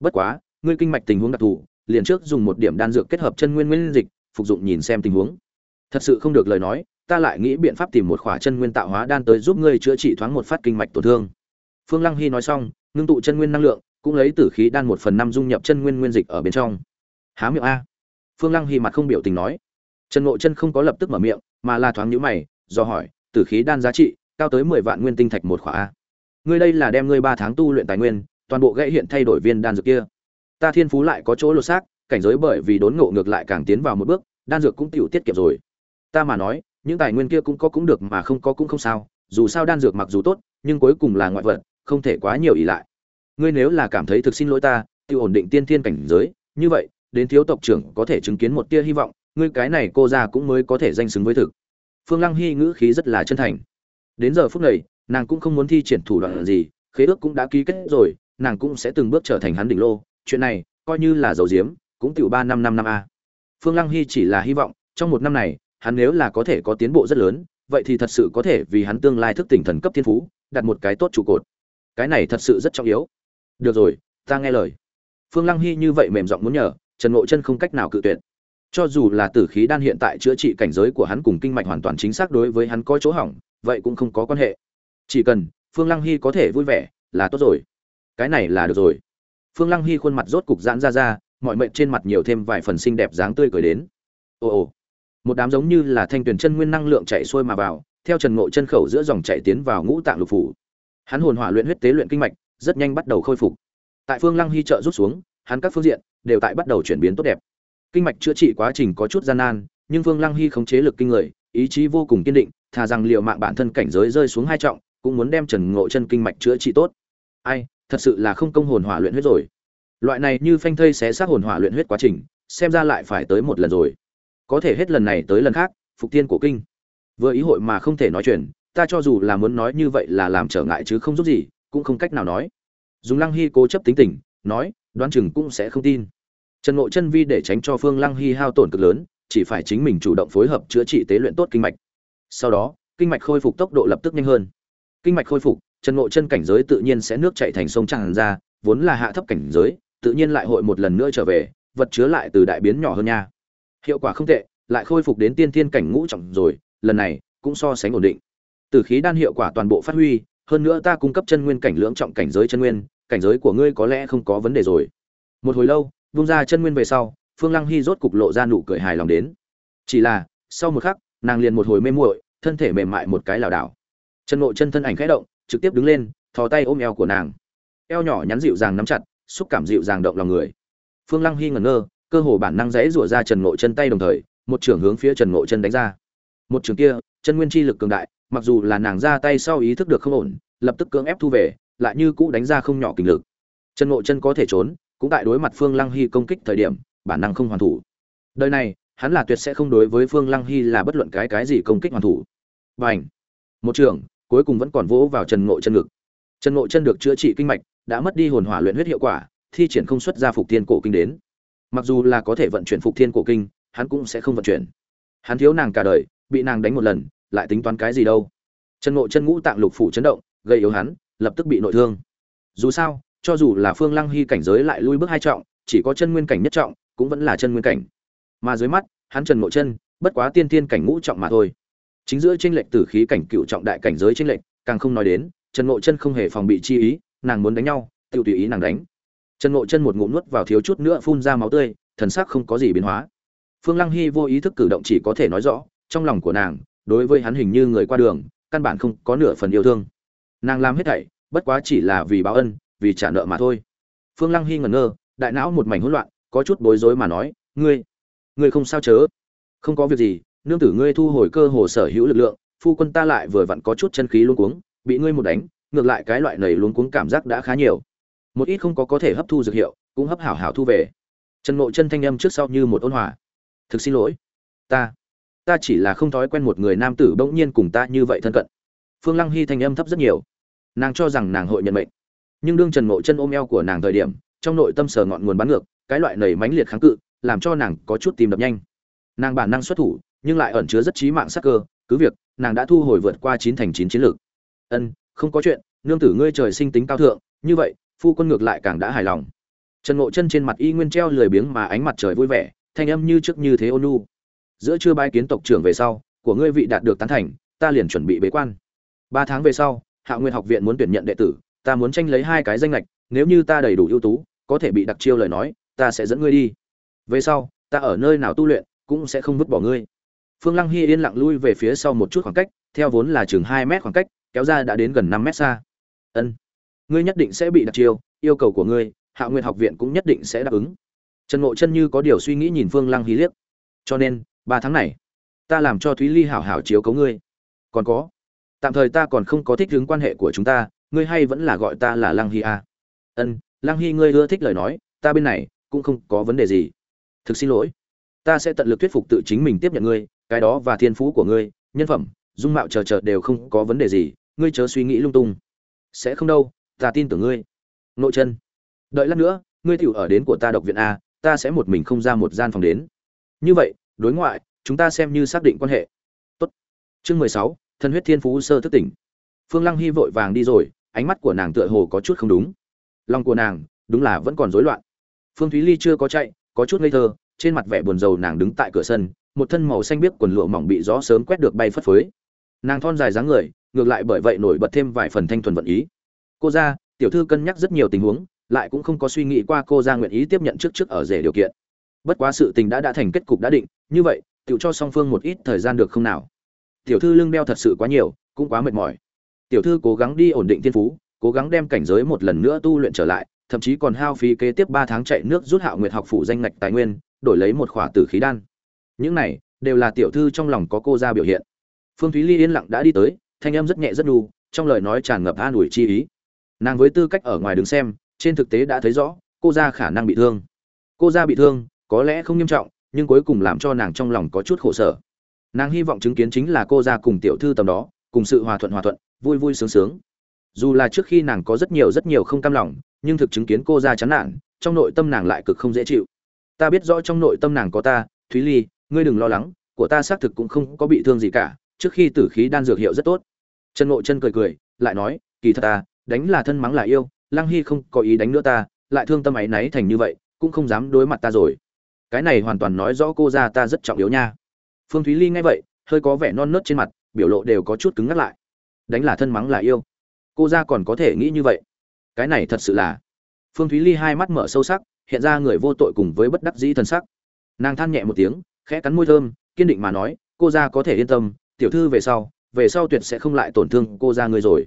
Bất quá, ngươi kinh mạch tình huống đặc thù, liền trước dùng một điểm đan dược kết hợp chân nguyên nguyên dịch, phục dụng nhìn xem tình huống. Thật sự không được lời nói, ta lại nghĩ biện pháp tìm một khỏa chân nguyên tạo hóa đan tới giúp ngươi chữa trị thoáng một phát kinh mạch tổn thương. Phương lăng hy nói xong ngưng tụ chân nguyên năng lượng, cũng lấy tử khí đan một phần năm dung nhập chân nguyên nguyên dịch ở bên trong. Há miệng a. Phương lăng hy mặt không biểu tình nói. Trần ngộ chân không có lập tức mở miệng, mà là thoáng nhữ mày, do hỏi, tử khí đan giá trị, cao tới mười vạn nguyên tinh thạch một khỏa a. Ngươi đây là đem ngươi ba tháng tu luyện tài nguyên, toàn bộ gãy hiện thay đổi viên đan dược kia. Ta thiên phú lại có chỗ lột xác, cảnh giới bởi vì đốn ngộ ngược lại càng tiến vào một bước, đan dược cũng tiểu tiết kiệm rồi. Ta mà nói, những tài nguyên kia cũng có cũng được mà không có cũng không sao, dù sao đan dược mặc dù tốt, nhưng cuối cùng là ngoại vật không thể quá nhiều ỷ lại. Ngươi nếu là cảm thấy thực xin lỗi ta, tự ổn định tiên thiên cảnh giới, như vậy, đến thiếu tộc trưởng có thể chứng kiến một tia hy vọng, ngươi cái này cô ra cũng mới có thể danh xứng với thực. Phương lăng hy ngữ khí rất là chân thành. Đến giờ phút này, nàng cũng không muốn thi triển thủ đoạn gì, khế ước cũng đã ký kết rồi, nàng cũng sẽ từng bước trở thành hắn đỉnh lô. Chuyện này, coi như là dầu diếm, cũng tiểu ba năm năm năm a. Phương lăng hy chỉ là hy vọng, trong một năm này, hắn nếu là có thể có tiến bộ rất lớn, vậy thì thật sự có thể vì hắn tương lai thức tỉnh thần cấp thiên phú, đặt một cái tốt trụ cột cái này thật sự rất trọng yếu. Được rồi, ta nghe lời. Phương lăng hy như vậy mềm giọng muốn nhờ, trần ngộ chân không cách nào cự tuyệt. Cho dù là tử khí đan hiện tại chữa trị cảnh giới của hắn cùng kinh mạch hoàn toàn chính xác đối với hắn có chỗ hỏng, vậy cũng không có quan hệ. Chỉ cần phương lăng hy có thể vui vẻ là tốt rồi. Cái này là được rồi. Phương lăng hy khuôn mặt rốt cục giãn ra ra, mọi mệnh trên mặt nhiều thêm vài phần xinh đẹp dáng tươi cười đến. Ồ ồ. Một đám giống như là thanh tuyển chân nguyên năng lượng chạy xuôi mà vào, theo trần ngộ chân khẩu giữa dòng chạy tiến vào ngũ tạng lục phủ hắn hồn hỏa luyện huyết tế luyện kinh mạch, rất nhanh bắt đầu khôi phục. Tại phương lăng hy trợ rút xuống, hắn các phương diện đều tại bắt đầu chuyển biến tốt đẹp. Kinh mạch chữa trị quá trình có chút gian nan, nhưng phương lăng hy khống chế lực kinh người, ý chí vô cùng kiên định, thà rằng liệu mạng bản thân cảnh giới rơi xuống hai trọng, cũng muốn đem trần ngộ chân kinh mạch chữa trị tốt. Ai, thật sự là không công hồn hỏa luyện huyết rồi. Loại này như phanh thây xé xác hồn hỏa luyện huyết quá trình, xem ra lại phải tới một lần rồi. Có thể hết lần này tới lần khác, phục tiên cổ kinh. Vừa ý hội mà không thể nói chuyện ta cho dù là muốn nói như vậy là làm trở ngại chứ không giúp gì, cũng không cách nào nói. Dùng lăng hy cố chấp tính tình, nói, đoán chừng cũng sẽ không tin. Trần ngộ chân vi để tránh cho phương lăng hy hao tổn cực lớn, chỉ phải chính mình chủ động phối hợp chữa trị tế luyện tốt kinh mạch. Sau đó, kinh mạch khôi phục tốc độ lập tức nhanh hơn. Kinh mạch khôi phục, trần ngộ chân cảnh giới tự nhiên sẽ nước chảy thành sông tràn ra, vốn là hạ thấp cảnh giới, tự nhiên lại hội một lần nữa trở về, vật chứa lại từ đại biến nhỏ hơn nha. Hiệu quả không tệ, lại khôi phục đến tiên thiên cảnh ngũ trọng rồi, lần này cũng so sánh ổn định từ khí đan hiệu quả toàn bộ phát huy, hơn nữa ta cung cấp chân nguyên cảnh lưỡng trọng cảnh giới chân nguyên, cảnh giới của ngươi có lẽ không có vấn đề rồi. Một hồi lâu, vung ra chân nguyên về sau, phương lăng hy rốt cục lộ ra nụ cười hài lòng đến. Chỉ là, sau một khắc, nàng liền một hồi mê muội, thân thể mềm mại một cái lảo đảo. Chân ngộ chân thân ảnh khẽ động, trực tiếp đứng lên, thò tay ôm eo của nàng. Eo nhỏ nhắn dịu dàng nắm chặt, xúc cảm dịu dàng động lòng người. Phương lăng hy ngẩn ngơ, cơ hồ bản năng dãy rủa ra trần ngộ chân tay đồng thời, một trường hướng phía trần ngộ chân đánh ra. Một trường kia, chân nguyên chi lực cường đại mặc dù là nàng ra tay sau ý thức được không ổn, lập tức cưỡng ép thu về, lại như cũ đánh ra không nhỏ kình lực. Trần ngộ chân có thể trốn, cũng tại đối mặt phương lăng hy công kích thời điểm, bản năng không hoàn thủ. Đời này, hắn là tuyệt sẽ không đối với phương lăng hy là bất luận cái cái gì công kích hoàn thủ. Và ảnh một trường, cuối cùng vẫn còn vỗ vào trần ngộ chân ngực. Trần ngộ chân được chữa trị kinh mạch, đã mất đi hồn hỏa luyện huyết hiệu quả, thi triển không xuất ra phục thiên cổ kinh đến. Mặc dù là có thể vận chuyển phục thiên cổ kinh, hắn cũng sẽ không vận chuyển. Hắn thiếu nàng cả đời, bị nàng đánh một lần lại tính toán cái gì đâu. Trần ngộ chân ngũ tạng lục phủ chấn động, gây yếu hắn, lập tức bị nội thương. Dù sao, cho dù là phương lăng hy cảnh giới lại lui bước hai trọng, chỉ có chân nguyên cảnh nhất trọng, cũng vẫn là chân nguyên cảnh. Mà dưới mắt, hắn trần ngộ chân, bất quá tiên tiên cảnh ngũ trọng mà thôi. Chính giữa tranh lệch tử khí cảnh cựu trọng đại cảnh giới tranh lệch, càng không nói đến, trần ngộ chân không hề phòng bị chi ý, nàng muốn đánh nhau tự tùy ý nàng đánh. Trần ngộ chân một ngụm nuốt vào thiếu chút nữa phun ra máu tươi, thần sắc không có gì biến hóa. Phương lăng hy vô ý thức cử động chỉ có thể nói rõ, trong lòng của nàng đối với hắn hình như người qua đường, căn bản không có nửa phần yêu thương. Nàng làm hết thảy, bất quá chỉ là vì báo ân, vì trả nợ mà thôi. Phương lăng hy ngẩn ngơ, đại não một mảnh hỗn loạn, có chút bối rối mà nói, ngươi ngươi không sao chớ? Không có việc gì, nương tử ngươi thu hồi cơ hồ sở hữu lực lượng, phu quân ta lại vừa vặn có chút chân khí luống cuống, bị ngươi một đánh, ngược lại cái loại nầy luống cuống cảm giác đã khá nhiều. Một ít không có có thể hấp thu dược hiệu, cũng hấp hảo hảo thu về. Trần ngộ chân thanh âm trước sau như một ôn hòa. Thực xin lỗi, ta ta chỉ là không thói quen một người nam tử bỗng nhiên cùng ta như vậy thân cận. Phương lăng hy thanh âm thấp rất nhiều. Nàng cho rằng nàng hội nhận mệnh. Nhưng đương trần ngộ chân ôm eo của nàng thời điểm, trong nội tâm sờ ngọn nguồn bắn ngược, cái loại nầy mãnh liệt kháng cự, làm cho nàng có chút tìm đập nhanh. Nàng bản năng xuất thủ, nhưng lại ẩn chứa rất trí mạng sắc cơ, cứ việc, nàng đã thu hồi vượt qua chín thành chín chiến lược. Ân, không có chuyện, nương tử ngươi trời sinh tính cao thượng, như vậy, phu quân ngược lại càng đã hài lòng. Trần ngộ chân trên mặt y nguyên treo lười biếng mà ánh mặt trời vui vẻ, thanh âm như trước như thế ôn nhu giữa trưa bái kiến tộc trưởng về sau, của ngươi vị đạt được tán thành, ta liền chuẩn bị bế quan. Ba tháng về sau, hạ nguyên học viện muốn tuyển nhận đệ tử, ta muốn tranh lấy hai cái danh lệch nếu như ta đầy đủ ưu tú, có thể bị đặc chiêu lời nói, ta sẽ dẫn ngươi đi. Về sau, ta ở nơi nào tu luyện, cũng sẽ không vứt bỏ ngươi. Phương lăng hy yên lặng lui về phía sau một chút khoảng cách, theo vốn là chừng hai mét khoảng cách, kéo ra đã đến gần năm mét xa. Ân, ngươi nhất định sẽ bị đặc chiêu, yêu cầu của ngươi, hạ nguyện học viện cũng nhất định sẽ đáp ứng. Trần ngộ chân như có điều suy nghĩ nhìn phương lăng hy liếc. Cho nên ba tháng này, ta làm cho thúy ly hảo hảo chiếu cấu ngươi. Còn có, tạm thời ta còn không có thích hướng quan hệ của chúng ta, ngươi hay vẫn là gọi ta là lăng hy a à. ân, lăng hy ngươi ưa thích lời nói, ta bên này cũng không có vấn đề gì. Thực xin lỗi, ta sẽ tận lực thuyết phục tự chính mình tiếp nhận ngươi, cái đó và thiên phú của ngươi, nhân phẩm, dung mạo chờ chờ đều không có vấn đề gì, ngươi chớ suy nghĩ lung tung. Sẽ không đâu, ta tin tưởng ngươi. Nội chân, đợi lát nữa, ngươi tiểu ở đến của ta độc viện a ta sẽ một mình không ra một gian phòng đến. Như vậy đối ngoại, chúng ta xem như xác định quan hệ. Tốt. Chương mười sáu thân huyết thiên phú sơ thức tỉnh. Phương lăng hy vội vàng đi rồi, ánh mắt của nàng tựa hồ có chút không đúng. Lòng của nàng, đúng là vẫn còn rối loạn. Phương thúy ly chưa có chạy, có chút ngây thơ, trên mặt vẻ buồn rầu nàng đứng tại cửa sân, một thân màu xanh biếc quần lụa mỏng bị gió sớm quét được bay phất phới. Nàng thon dài dáng người, ngược lại bởi vậy nổi bật thêm vài phần thanh thuần vận ý. Cô ra, tiểu thư cân nhắc rất nhiều tình huống, lại cũng không có suy nghĩ qua cô ra nguyện ý tiếp nhận trước trước ở rể điều kiện bất quá sự tình đã đã thành kết cục đã định, như vậy, tiểu cho song phương một ít thời gian được không nào? Tiểu thư lưng đeo thật sự quá nhiều, cũng quá mệt mỏi. Tiểu thư cố gắng đi ổn định thiên phú, cố gắng đem cảnh giới một lần nữa tu luyện trở lại, thậm chí còn hao phí kế tiếp ba tháng chạy nước rút hạo nguyệt học phủ danh ngạch tài nguyên, đổi lấy một khỏa tử khí đan. Những này, đều là tiểu thư trong lòng có cô ra biểu hiện. Phương thúy ly yên lặng đã đi tới, thanh âm rất nhẹ rất đu trong lời nói tràn ngập an ủi chi ý. Nàng với tư cách ở ngoài đứng xem, trên thực tế đã thấy rõ, cô ra khả năng bị thương. Cô ra bị thương có lẽ không nghiêm trọng, nhưng cuối cùng làm cho nàng trong lòng có chút khổ sở. Nàng hy vọng chứng kiến chính là cô ra cùng tiểu thư tầm đó, cùng sự hòa thuận hòa thuận, vui vui sướng sướng. Dù là trước khi nàng có rất nhiều rất nhiều không cam lòng, nhưng thực chứng kiến cô ra chán nản, trong nội tâm nàng lại cực không dễ chịu. Ta biết rõ trong nội tâm nàng có ta, thúy ly, ngươi đừng lo lắng, của ta xác thực cũng không có bị thương gì cả, trước khi tử khí đan dược hiệu rất tốt. Trần Nội chân cười cười, lại nói, kỳ thật ta, đánh là thân mắng là yêu, lăng hy không có ý đánh nữa ta, lại thương tâm áy náy thành như vậy, cũng không dám đối mặt ta rồi cái này hoàn toàn nói rõ cô ra ta rất trọng yếu nha. Phương thúy ly nghe vậy, hơi có vẻ non nớt trên mặt, biểu lộ đều có chút cứng ngắt lại. Đánh là thân mắng là yêu. Cô ra còn có thể nghĩ như vậy? Cái này thật sự là. Phương thúy ly hai mắt mở sâu sắc, hiện ra người vô tội cùng với bất đắc dĩ thân sắc. Nàng than nhẹ một tiếng, khẽ cắn môi thơm, kiên định mà nói, cô gia có thể yên tâm, tiểu thư về sau về sau tuyệt sẽ không lại tổn thương cô gia người rồi.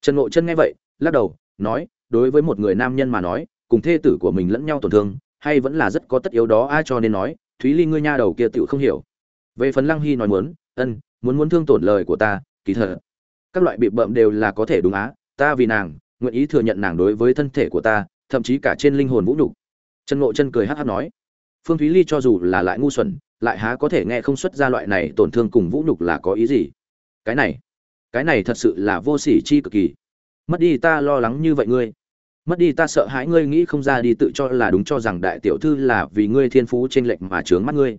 Trần ngộ chân nghe vậy, lắc đầu, nói, đối với một người nam nhân mà nói, cùng thê tử của mình lẫn nhau tổn thương hay vẫn là rất có tất yếu đó ai cho nên nói, thúy ly ngươi nha đầu kia tựu không hiểu. Về phần lăng hy nói muốn, ân, muốn muốn thương tổn lời của ta, kỳ thật, các loại bị bợm đều là có thể đúng á, ta vì nàng, nguyện ý thừa nhận nàng đối với thân thể của ta, thậm chí cả trên linh hồn vũ nhục. Trần ngộ chân cười hát hát nói, phương thúy ly cho dù là lại ngu xuẩn, lại há có thể nghe không xuất ra loại này tổn thương cùng vũ nhục là có ý gì? Cái này cái này thật sự là vô sỉ chi cực kỳ. Mất đi ta lo lắng như vậy ngươi mất đi ta sợ hãi ngươi nghĩ không ra đi tự cho là đúng cho rằng đại tiểu thư là vì ngươi thiên phú trên lệnh mà trướng mắt ngươi.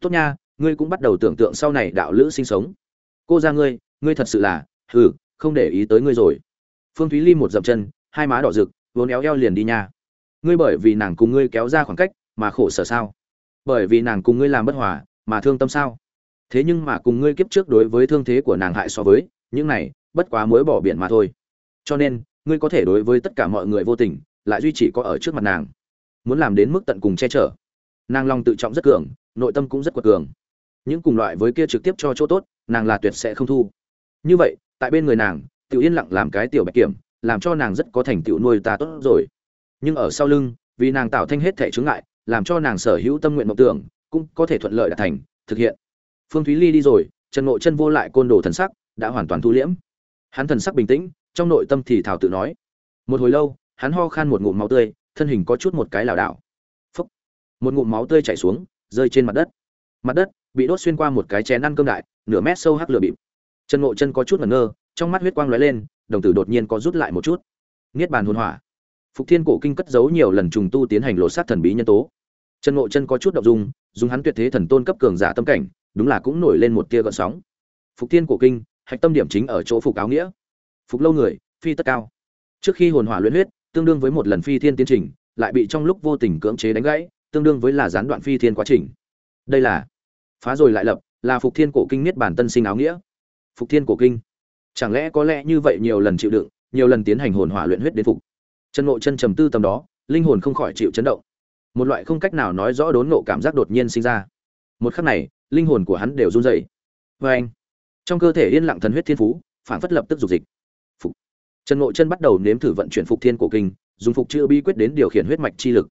Tốt nha, ngươi cũng bắt đầu tưởng tượng sau này đạo lữ sinh sống. Cô ra ngươi ngươi thật sự là, hừ, không để ý tới ngươi rồi. Phương thúy ly một dậm chân, hai má đỏ rực, vốn éo eo liền đi nha. Ngươi bởi vì nàng cùng ngươi kéo ra khoảng cách mà khổ sở sao? Bởi vì nàng cùng ngươi làm bất hòa mà thương tâm sao? Thế nhưng mà cùng ngươi kiếp trước đối với thương thế của nàng hại so với, những này bất quá mối bỏ biển mà thôi. Cho nên ngươi có thể đối với tất cả mọi người vô tình, lại duy trì có ở trước mặt nàng. Muốn làm đến mức tận cùng che chở. Nàng lòng tự trọng rất cường, nội tâm cũng rất quật cường. Những cùng loại với kia trực tiếp cho chỗ tốt, nàng là tuyệt sẽ không thu. Như vậy, tại bên người nàng, tiểu yên lặng làm cái tiểu bạch kiểm, làm cho nàng rất có thành tựu nuôi ta tốt rồi. Nhưng ở sau lưng, vì nàng tạo thanh hết thể chướng ngại, làm cho nàng sở hữu tâm nguyện mộng tưởng, cũng có thể thuận lợi đạt thành, thực hiện. Phương thúy ly đi rồi, trần ngộ chân vô lại côn đồ thần sắc, đã hoàn toàn thu liễm. Hắn thần sắc bình tĩnh trong nội tâm thì thảo tự nói. Một hồi lâu, hắn ho khan một ngụm máu tươi, thân hình có chút một cái lảo đảo. Phúc. Một ngụm máu tươi chảy xuống, rơi trên mặt đất. Mặt đất bị đốt xuyên qua một cái chén ăn cơm đại, nửa mét sâu hắc lửa bịp. Chân ngộ chân có chút ngẩn ngơ, trong mắt huyết quang lóe lên, đồng tử đột nhiên có rút lại một chút. Niết bàn hồn hỏa. Phục thiên cổ kinh cất giấu nhiều lần trùng tu tiến hành lộ sát thần bí nhân tố. Chân ngộ chân có chút động dung, dùng hắn tuyệt thế thần tôn cấp cường giả tâm cảnh, đúng là cũng nổi lên một tia gợn sóng. Phục thiên cổ kinh, hạch tâm điểm chính ở chỗ phục áo nghĩa phục lâu người, phi tất cao. Trước khi hồn hỏa luyện huyết, tương đương với một lần phi thiên tiến trình, lại bị trong lúc vô tình cưỡng chế đánh gãy, tương đương với là gián đoạn phi thiên quá trình. Đây là phá rồi lại lập, là phục thiên cổ kinh niết bản tân sinh áo nghĩa. Phục thiên cổ kinh. Chẳng lẽ có lẽ như vậy nhiều lần chịu đựng, nhiều lần tiến hành hồn hỏa luyện huyết đến phục. Chân ngộ chân trầm tư tầm đó, linh hồn không khỏi chịu chấn động. Một loại không cách nào nói rõ đốn nộ cảm giác đột nhiên sinh ra. Một khắc này, linh hồn của hắn đều run rẩy. Vê anh trong cơ thể yên lặng thần huyết thiên phú phản phất lập tức dục dịch trần ngộ chân bắt đầu nếm thử vận chuyển phục thiên cổ kinh, dùng phục chữa bi quyết đến điều khiển huyết mạch chi lực.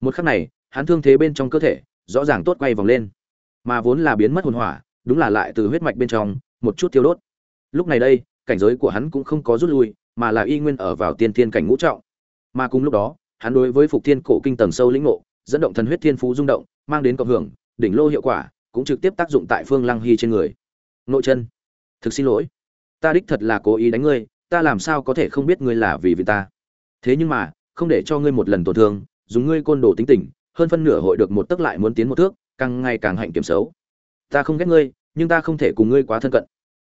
Một khắc này, hắn thương thế bên trong cơ thể, rõ ràng tốt quay vòng lên. Mà vốn là biến mất hồn hỏa, đúng là lại từ huyết mạch bên trong, một chút tiêu đốt. Lúc này đây, cảnh giới của hắn cũng không có rút lui, mà là y nguyên ở vào tiên thiên cảnh ngũ trọng. Mà cùng lúc đó, hắn đối với phục thiên cổ kinh tầng sâu lĩnh ngộ, dẫn động thần huyết thiên phú rung động, mang đến cộng hưởng, đỉnh lô hiệu quả, cũng trực tiếp tác dụng tại phương lăng hy trên người. Nội chân, thực xin lỗi. Ta đích thật là cố ý đánh ngươi ta làm sao có thể không biết ngươi là vì vì ta? Thế nhưng mà, không để cho ngươi một lần tổn thương, dùng ngươi côn đồ tính tình, hơn phân nửa hội được một tức lại muốn tiến một thước, càng ngày càng hạnh kiểm xấu. Ta không ghét ngươi, nhưng ta không thể cùng ngươi quá thân cận.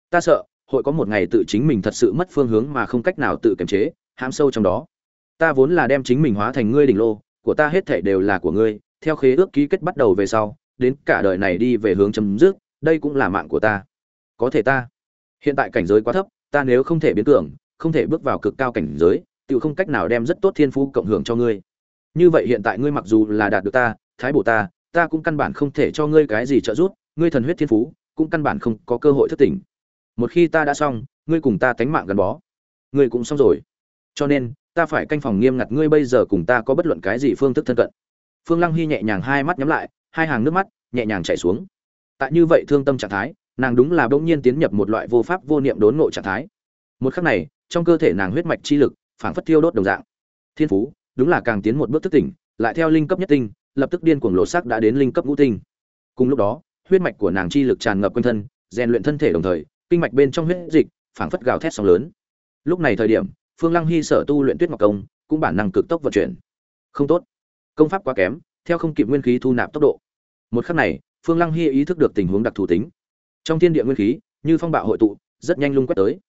Ta sợ, hội có một ngày tự chính mình thật sự mất phương hướng mà không cách nào tự kiềm chế, hãm sâu trong đó. Ta vốn là đem chính mình hóa thành ngươi đỉnh lô, của ta hết thể đều là của ngươi, theo khế ước ký kết bắt đầu về sau, đến cả đời này đi về hướng chấm dứt, đây cũng là mạng của ta. Có thể ta, hiện tại cảnh giới quá thấp ta nếu không thể biến tưởng, không thể bước vào cực cao cảnh giới tự không cách nào đem rất tốt thiên phú cộng hưởng cho ngươi. Như vậy hiện tại ngươi mặc dù là đạt được ta, thái bổ ta ta cũng căn bản không thể cho ngươi cái gì trợ giúp, ngươi thần huyết thiên phú, cũng căn bản không có cơ hội thức tỉnh. Một khi ta đã xong, ngươi cùng ta tánh mạng gắn bó. Ngươi cũng xong rồi. Cho nên, ta phải canh phòng nghiêm ngặt ngươi bây giờ cùng ta có bất luận cái gì phương thức thân cận. Phương lăng hy nhẹ nhàng hai mắt nhắm lại, hai hàng nước mắt nhẹ nhàng chảy xuống. Tại như vậy thương tâm trạng thái nàng đúng là bỗng nhiên tiến nhập một loại vô pháp vô niệm đốn ngộ trạng thái. Một khắc này, trong cơ thể nàng huyết mạch chi lực, phảng phất tiêu đốt đồng dạng. Thiên phú, đúng là càng tiến một bước thức tỉnh, lại theo linh cấp nhất tinh, lập tức điên cuồng lộ sắc đã đến linh cấp ngũ tinh. Cùng lúc đó, huyết mạch của nàng chi lực tràn ngập quanh thân, rèn luyện thân thể đồng thời, kinh mạch bên trong huyết dịch, phảng phất gào thét sóng lớn. Lúc này thời điểm, phương lăng hy sở tu luyện tuyết ngọc công, cũng bản năng cực tốc vận chuyển. Không tốt. Công pháp quá kém, theo không kịp nguyên khí thu nạp tốc độ. Một khắc này, phương lăng hy ý thức được tình huống đặc thù tính trong thiên địa nguyên khí, như phong bạo hội tụ, rất nhanh lung quét tới.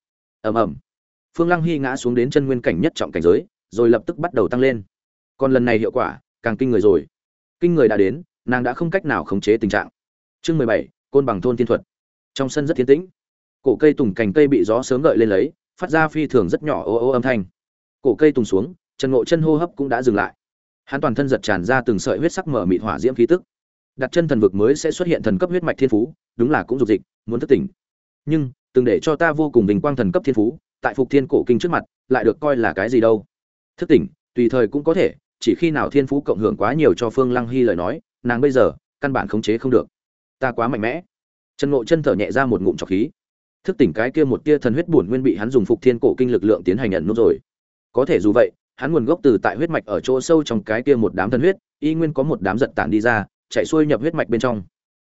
Ầm ầm. Phương lăng hy ngã xuống đến chân nguyên cảnh nhất trọng cảnh giới, rồi lập tức bắt đầu tăng lên. Còn lần này hiệu quả, càng kinh người rồi. Kinh người đã đến, nàng đã không cách nào khống chế tình trạng. Chương mười bảy, côn bằng thôn tiên thuật. Trong sân rất thiên tĩnh. Cổ cây tùng cành cây bị gió sớm gợi lên lấy, phát ra phi thường rất nhỏ ô ô âm thanh. Cổ cây tùng xuống trần ngộ chân hô hấp cũng đã dừng lại. Hắn toàn thân giật tràn ra từng sợi huyết sắc mở mịt hỏa diễm khí tức đặt chân thần vực mới sẽ xuất hiện thần cấp huyết mạch thiên phú, đúng là cũng dục dịch, muốn thất tỉnh. Nhưng, từng để cho ta vô cùng bình quang thần cấp thiên phú, tại phục thiên cổ kinh trước mặt, lại được coi là cái gì đâu. Thất tỉnh, tùy thời cũng có thể, chỉ khi nào thiên phú cộng hưởng quá nhiều cho phương lăng hy lời nói, nàng bây giờ, căn bản khống chế không được. Ta quá mạnh mẽ. Trần ngộ chân thở nhẹ ra một ngụm trọc khí. Thức tỉnh cái kia một tia thần huyết bổn nguyên bị hắn dùng phục thiên cổ kinh lực lượng tiến hành nhận nút rồi. Có thể dù vậy, hắn nguồn gốc từ tại huyết mạch ở chỗ sâu trong cái kia một đám thần huyết, y nguyên có một đám giật tản đi ra chạy xuôi nhập huyết mạch bên trong.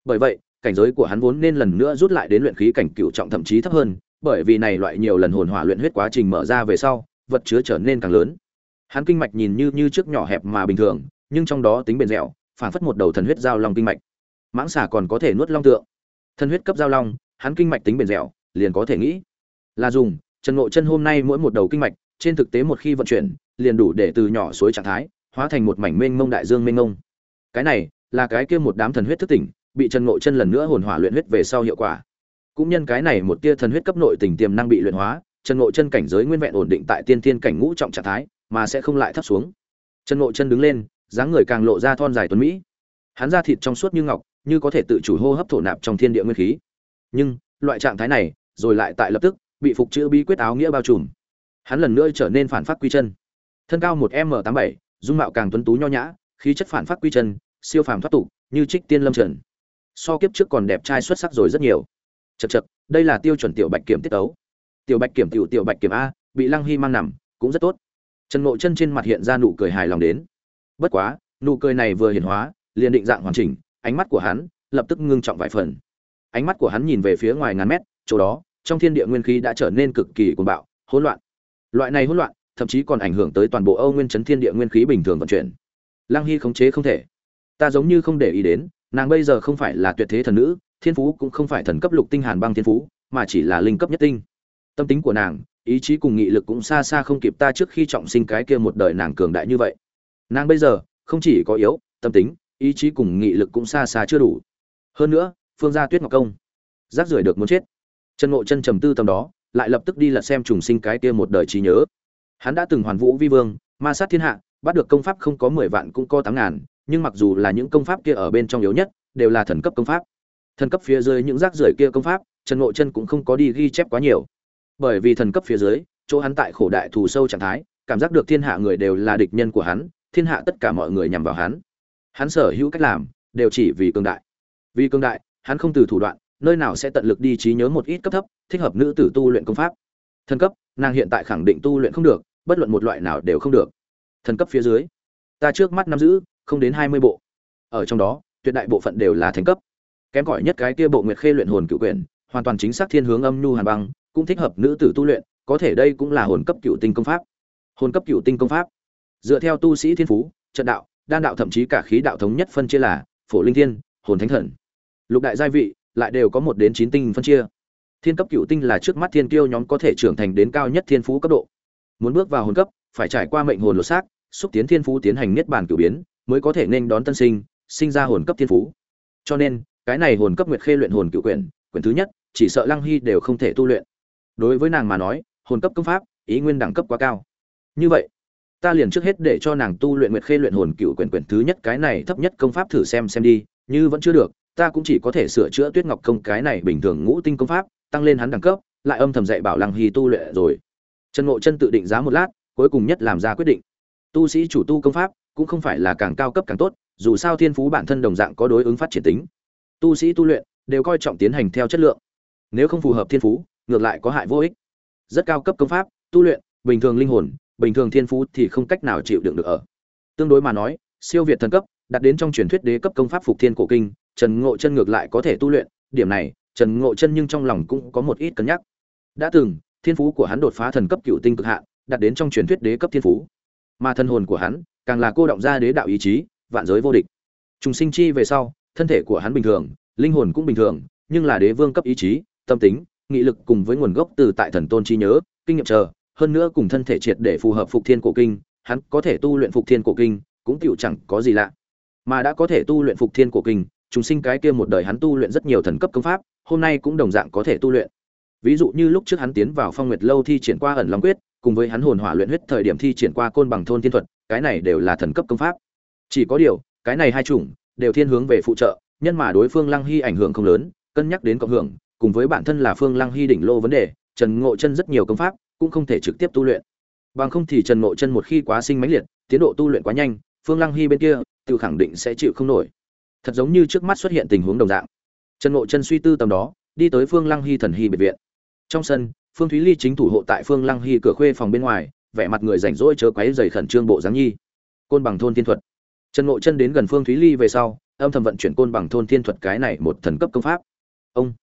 Bởi vậy, cảnh giới của hắn vốn nên lần nữa rút lại đến luyện khí cảnh cựu trọng thậm chí thấp hơn, bởi vì này loại nhiều lần hồn hỏa luyện huyết quá trình mở ra về sau, vật chứa trở nên càng lớn. Hắn kinh mạch nhìn như như trước nhỏ hẹp mà bình thường, nhưng trong đó tính bền dẻo, phản phất một đầu thần huyết giao long kinh mạch. Mãng xà còn có thể nuốt long tượng. Thần huyết cấp giao long, hắn kinh mạch tính bền dẻo, liền có thể nghĩ. Là dùng, trần ngộ chân hôm nay mỗi một đầu kinh mạch, trên thực tế một khi vận chuyển, liền đủ để từ nhỏ suối trạng thái, hóa thành một mảnh mênh mông đại dương mênh mông. Cái này là cái kia một đám thần huyết thức tỉnh, bị trần ngộ chân lần nữa hồn hỏa luyện huyết về sau hiệu quả. Cũng nhân cái này một tia thần huyết cấp nội tình tiềm năng bị luyện hóa, trần ngộ chân cảnh giới nguyên vẹn ổn định tại tiên tiên cảnh ngũ trọng trạng thái, mà sẽ không lại thấp xuống. Trần ngộ chân đứng lên, dáng người càng lộ ra thon dài tuấn mỹ. Hắn da thịt trong suốt như ngọc, như có thể tự chủ hô hấp thổ nạp trong thiên địa nguyên khí. Nhưng, loại trạng thái này, rồi lại tại lập tức, bị phục chữ bí quyết áo nghĩa bao trùm. Hắn lần nữa trở nên phản phát quy chân. Thân cao một m tám bảy, dung mạo càng tuấn tú nho nhã, khí chất phản phát quy chân siêu phàm thoát tục, như trích tiên lâm trần. So kiếp trước còn đẹp trai xuất sắc rồi rất nhiều. Chật chật đây là tiêu chuẩn tiểu bạch kiểm tiết tấu. Tiểu bạch kiểm tiểu tiểu bạch kiểm a, bị lăng hy mang nằm, cũng rất tốt. Trần ngộ chân trên mặt hiện ra nụ cười hài lòng đến. Bất quá, nụ cười này vừa hiển hóa, liền định dạng hoàn chỉnh, ánh mắt của hắn lập tức ngưng trọng vài phần. Ánh mắt của hắn nhìn về phía ngoài ngàn mét, chỗ đó, trong thiên địa nguyên khí đã trở nên cực kỳ cuồng bạo, hỗn loạn. Loại này hỗn loạn, thậm chí còn ảnh hưởng tới toàn bộ âu nguyên chấn thiên địa nguyên khí bình thường vận chuyển. Lăng hy khống chế không thể ta giống như không để ý đến, nàng bây giờ không phải là tuyệt thế thần nữ, thiên phú cũng không phải thần cấp lục tinh hàn băng thiên phú, mà chỉ là linh cấp nhất tinh. Tâm tính của nàng, ý chí cùng nghị lực cũng xa xa không kịp ta trước khi trọng sinh cái kia một đời nàng cường đại như vậy. Nàng bây giờ, không chỉ có yếu, tâm tính, ý chí cùng nghị lực cũng xa xa chưa đủ. Hơn nữa, phương gia tuyết ngọc công, rác rưởi được muốn chết. Chân ngộ chân trầm tư tầm đó, lại lập tức đi lật xem trùng sinh cái kia một đời trí nhớ. Hắn đã từng hoàn vũ vi vương, ma sát thiên hạ, bắt được công pháp không có mười vạn cũng có tám ngàn nhưng mặc dù là những công pháp kia ở bên trong yếu nhất, đều là thần cấp công pháp. Thần cấp phía dưới những rác rưởi kia công pháp, trần ngộ chân cũng không có đi ghi chép quá nhiều. Bởi vì thần cấp phía dưới, chỗ hắn tại khổ đại thù sâu trạng thái, cảm giác được thiên hạ người đều là địch nhân của hắn, thiên hạ tất cả mọi người nhằm vào hắn. Hắn sở hữu cách làm, đều chỉ vì cương đại. Vì cương đại, hắn không từ thủ đoạn, nơi nào sẽ tận lực đi trí nhớ một ít cấp thấp, thích hợp nữ tử tu luyện công pháp. Thần cấp, nàng hiện tại khẳng định tu luyện không được, bất luận một loại nào đều không được. Thần cấp phía dưới, ta trước mắt nắm giữ không đến hai mươi bộ. Ở trong đó, tuyệt đại bộ phận đều là thành cấp. Kém cỏi nhất cái kia bộ nguyệt khê luyện hồn cựu quyển, hoàn toàn chính xác thiên hướng âm nhu hàn băng, cũng thích hợp nữ tử tu luyện, có thể đây cũng là hồn cấp cựu tinh công pháp. Hồn cấp cựu tinh công pháp. Dựa theo tu sĩ thiên phú, trận đạo, đan đạo thậm chí cả khí đạo thống nhất phân chia là phổ linh thiên, hồn thánh thần. Lục đại giai vị, lại đều có một đến chín tinh phân chia. Thiên cấp cựu tinh là trước mắt thiên kiêu nhóm có thể trưởng thành đến cao nhất thiên phú cấp độ. Muốn bước vào hồn cấp, phải trải qua mệnh hồn lột xác, xúc tiến thiên phú tiến hành niết bàn cửu biến mới có thể nên đón tân sinh sinh ra hồn cấp thiên phú. Cho nên, cái này hồn cấp nguyệt khê luyện hồn cựu quyển quyển thứ nhất, chỉ sợ lăng hy đều không thể tu luyện. Đối với nàng mà nói, hồn cấp công pháp, ý nguyên đẳng cấp quá cao. Như vậy, ta liền trước hết để cho nàng tu luyện nguyệt khê luyện hồn cựu quyển quyển thứ nhất, cái này thấp nhất công pháp thử xem xem đi, như vẫn chưa được, ta cũng chỉ có thể sửa chữa tuyết ngọc công cái này bình thường ngũ tinh công pháp, tăng lên hắn đẳng cấp, lại âm thầm dạy bảo lăng hy tu luyện rồi. Trần ngộ chân tự định giá một lát, cuối cùng nhất làm ra quyết định. Tu sĩ chủ tu công pháp cũng không phải là càng cao cấp càng tốt, dù sao thiên phú bản thân đồng dạng có đối ứng phát triển tính. Tu sĩ tu luyện đều coi trọng tiến hành theo chất lượng. Nếu không phù hợp thiên phú, ngược lại có hại vô ích. Rất cao cấp công pháp, tu luyện, bình thường linh hồn, bình thường thiên phú thì không cách nào chịu đựng được ở. Tương đối mà nói, siêu việt thần cấp đặt đến trong truyền thuyết đế cấp công pháp phục thiên cổ kinh, trần ngộ chân ngược lại có thể tu luyện, điểm này, trần ngộ chân nhưng trong lòng cũng có một ít cân nhắc. Đã từng, thiên phú của hắn đột phá thần cấp cựu tinh cực hạn đặt đến trong truyền thuyết đế cấp thiên phú mà thân hồn của hắn càng là cô động ra đế đạo ý chí, vạn giới vô địch. Trùng sinh chi về sau, thân thể của hắn bình thường, linh hồn cũng bình thường, nhưng là đế vương cấp ý chí, tâm tính, nghị lực cùng với nguồn gốc từ tại thần tôn chi nhớ, kinh nghiệm chờ, hơn nữa cùng thân thể triệt để phù hợp phục thiên cổ kinh, hắn có thể tu luyện phục thiên cổ kinh, cũng tựu chẳng có gì lạ. Mà đã có thể tu luyện phục thiên cổ kinh, trùng sinh cái kia một đời hắn tu luyện rất nhiều thần cấp công pháp, hôm nay cũng đồng dạng có thể tu luyện. Ví dụ như lúc trước hắn tiến vào phong nguyệt lâu thi triển qua ẩn long quyết cùng với hắn hồn hỏa luyện huyết thời điểm thi triển qua côn bằng thôn thiên thuật, cái này đều là thần cấp công pháp. Chỉ có điều, cái này hai chủng, đều thiên hướng về phụ trợ, nhân mà đối phương lăng hy ảnh hưởng không lớn, cân nhắc đến cộng hưởng, cùng với bản thân là phương lăng hy đỉnh lô vấn đề, trần ngộ chân rất nhiều công pháp, cũng không thể trực tiếp tu luyện. Bằng không thì trần ngộ chân một khi quá sinh mãnh liệt, tiến độ tu luyện quá nhanh, phương lăng hy bên kia, tự khẳng định sẽ chịu không nổi. Thật giống như trước mắt xuất hiện tình huống đồng dạng. Trần ngộ chân suy tư tầm đó, đi tới phương lăng hy thần hy biệt viện. Trong sân phương thúy ly chính thủ hộ tại phương lăng hy cửa khuê phòng bên ngoài, vẻ mặt người rảnh rỗi chớ quấy dày khẩn trương bộ dáng nhi. Côn bằng thôn thiên thuật. Trần ngộ chân đến gần phương thúy ly về sau, âm thầm vận chuyển côn bằng thôn thiên thuật cái này một thần cấp công pháp. Ông.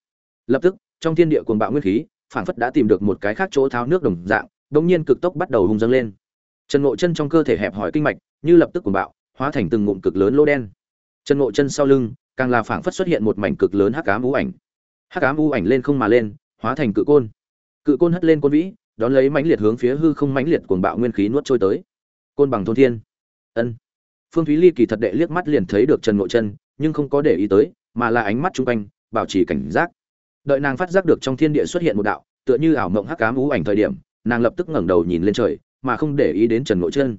Lập tức, trong thiên địa cuồng bạo nguyên khí, phảng phất đã tìm được một cái khác chỗ tháo nước đồng dạng bỗng nhiên cực tốc bắt đầu hung dâng lên. Trần ngộ chân trong cơ thể hẹp hỏi kinh mạch, như lập tức cuồng bạo, hóa thành từng ngụm cực lớn lô đen. Trần ngộ chân sau lưng, càng là phảng phất xuất hiện một mảnh cực lớn hắc ám u ảnh. Hắc ám u ảnh lên không mà lên, hóa thành cự côn cự côn hất lên côn vĩ, đón lấy mãnh liệt hướng phía hư không mãnh liệt cuồng bạo nguyên khí nuốt trôi tới. Côn bằng thôn thiên. Ân. Phương thúy ly kỳ thật đệ liếc mắt liền thấy được trần ngộ chân nhưng không có để ý tới, mà là ánh mắt chung quanh, bảo trì cảnh giác. Đợi nàng phát giác được trong thiên địa xuất hiện một đạo, tựa như ảo mộng hắc ám ú ảnh thời điểm, nàng lập tức ngẩng đầu nhìn lên trời, mà không để ý đến trần ngộ chân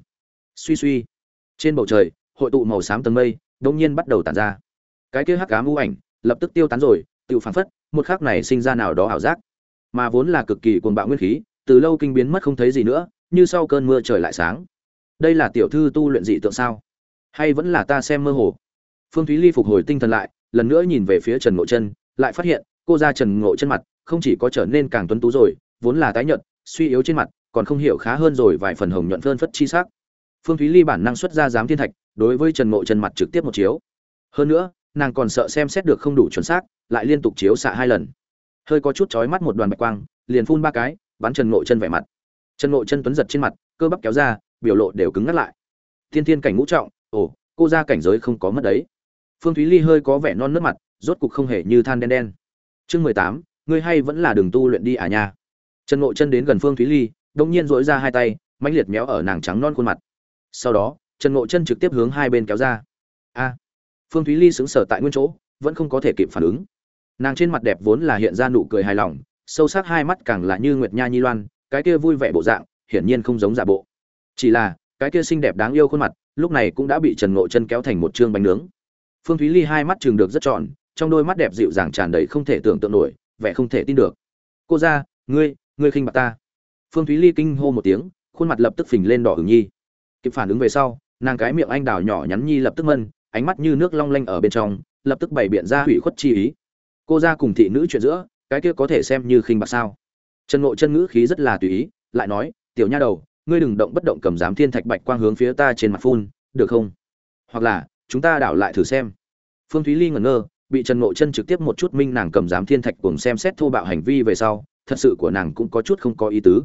suy suy. Trên bầu trời, hội tụ màu xám tầng mây đông nhiên bắt đầu tản ra. Cái kia hắc ám ú ảnh, lập tức tiêu tán rồi, tự phản phất, một khắc này sinh ra nào đó ảo giác mà vốn là cực kỳ cuồng bạo nguyên khí, từ lâu kinh biến mất không thấy gì nữa, như sau cơn mưa trời lại sáng. Đây là tiểu thư tu luyện dị tượng sao? Hay vẫn là ta xem mơ hồ? Phương thúy ly phục hồi tinh thần lại, lần nữa nhìn về phía trần ngộ chân, lại phát hiện, cô ra trần ngộ chân mặt, không chỉ có trở nên càng tuấn tú rồi, vốn là tái nhợt, suy yếu trên mặt, còn không hiểu khá hơn rồi vài phần hồng nhuận phơn phất chi sắc. Phương thúy ly bản năng xuất ra giám thiên thạch, đối với trần ngộ chân mặt trực tiếp một chiếu. Hơn nữa, nàng còn sợ xem xét được không đủ chuẩn xác, lại liên tục chiếu xạ hai lần hơi có chút chói mắt một đoàn bạch quang, liền phun ba cái bắn trần ngộ chân vẻ mặt. Trần ngộ chân tuấn giật trên mặt, cơ bắp kéo ra, biểu lộ đều cứng ngắt lại. Thiên thiên cảnh ngũ trọng, ồ, cô ra cảnh giới không có mất đấy. Phương thúy ly hơi có vẻ non nớt mặt, rốt cục không hề như than đen đen. Chương mười tám, ngươi hay vẫn là đường tu luyện đi à nha. Trần ngộ chân đến gần phương thúy ly, đông nhiên dỗi ra hai tay, mãnh liệt méo ở nàng trắng non khuôn mặt. Sau đó trần ngộ chân trực tiếp hướng hai bên kéo ra. A. Phương thúy ly xứng sở tại nguyên chỗ, vẫn không có thể kịp phản ứng nàng trên mặt đẹp vốn là hiện ra nụ cười hài lòng, sâu sắc hai mắt càng là như nguyệt nha nhi loan, cái kia vui vẻ bộ dạng, hiển nhiên không giống giả bộ. Chỉ là, cái kia xinh đẹp đáng yêu khuôn mặt, lúc này cũng đã bị trần ngộ chân kéo thành một chương bánh nướng. Phương thúy ly hai mắt chừng được rất trọn trong đôi mắt đẹp dịu dàng tràn đầy không thể tưởng tượng nổi, vẻ không thể tin được. Cô ra ngươi ngươi khinh bạc ta. Phương thúy ly kinh hô một tiếng, khuôn mặt lập tức phình lên đỏ hừng nhi. Kịp phản ứng về sau, nàng cái miệng anh đào nhỏ nhắn nhi lập tức mân ánh mắt như nước long lanh ở bên trong, lập tức bày biện ra hủy khuất chi ý cô ra cùng thị nữ chuyện giữa, cái kia có thể xem như khinh bạc sao? Trần ngộ chân ngữ khí rất là tùy ý, lại nói, tiểu nha đầu, ngươi đừng động bất động cầm giám thiên thạch bạch quang hướng phía ta trên mặt phun, được không? Hoặc là, chúng ta đảo lại thử xem. Phương thúy ly ngẩn ngơ, bị trần ngộ chân trực tiếp một chút minh nàng cầm giám thiên thạch cùng xem xét thô bạo hành vi về sau, thật sự của nàng cũng có chút không có ý tứ.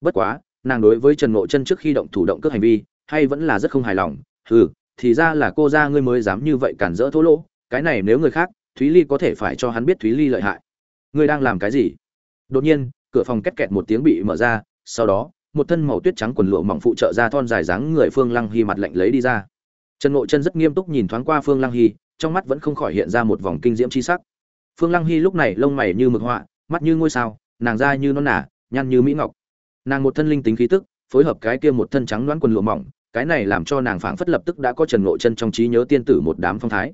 Bất quá, nàng đối với trần ngộ chân trước khi động thủ động cước hành vi, hay vẫn là rất không hài lòng. Ừ thì ra là cô ra ngươi mới dám như vậy cản rỡ thô lỗ, cái này nếu người khác thúy ly có thể phải cho hắn biết thúy ly lợi hại. Ngươi đang làm cái gì? Đột nhiên, cửa phòng két kẹt một tiếng bị mở ra, sau đó, một thân màu tuyết trắng quần lụa mỏng phụ trợ ra thon dài dáng người phương lăng hy mặt lạnh lấy đi ra. Trần ngộ chân rất nghiêm túc nhìn thoáng qua phương lăng hy, trong mắt vẫn không khỏi hiện ra một vòng kinh diễm chi sắc. Phương lăng hy lúc này lông mày như mực họa, mắt như ngôi sao, nàng da như non nả nhăn như mỹ ngọc. Nàng một thân linh tính khí tức, phối hợp cái kia một thân trắng đoán quần lụa mỏng, cái này làm cho nàng phảng phất lập tức đã có trần ngộ chân trong trí nhớ tiên tử một đám phong thái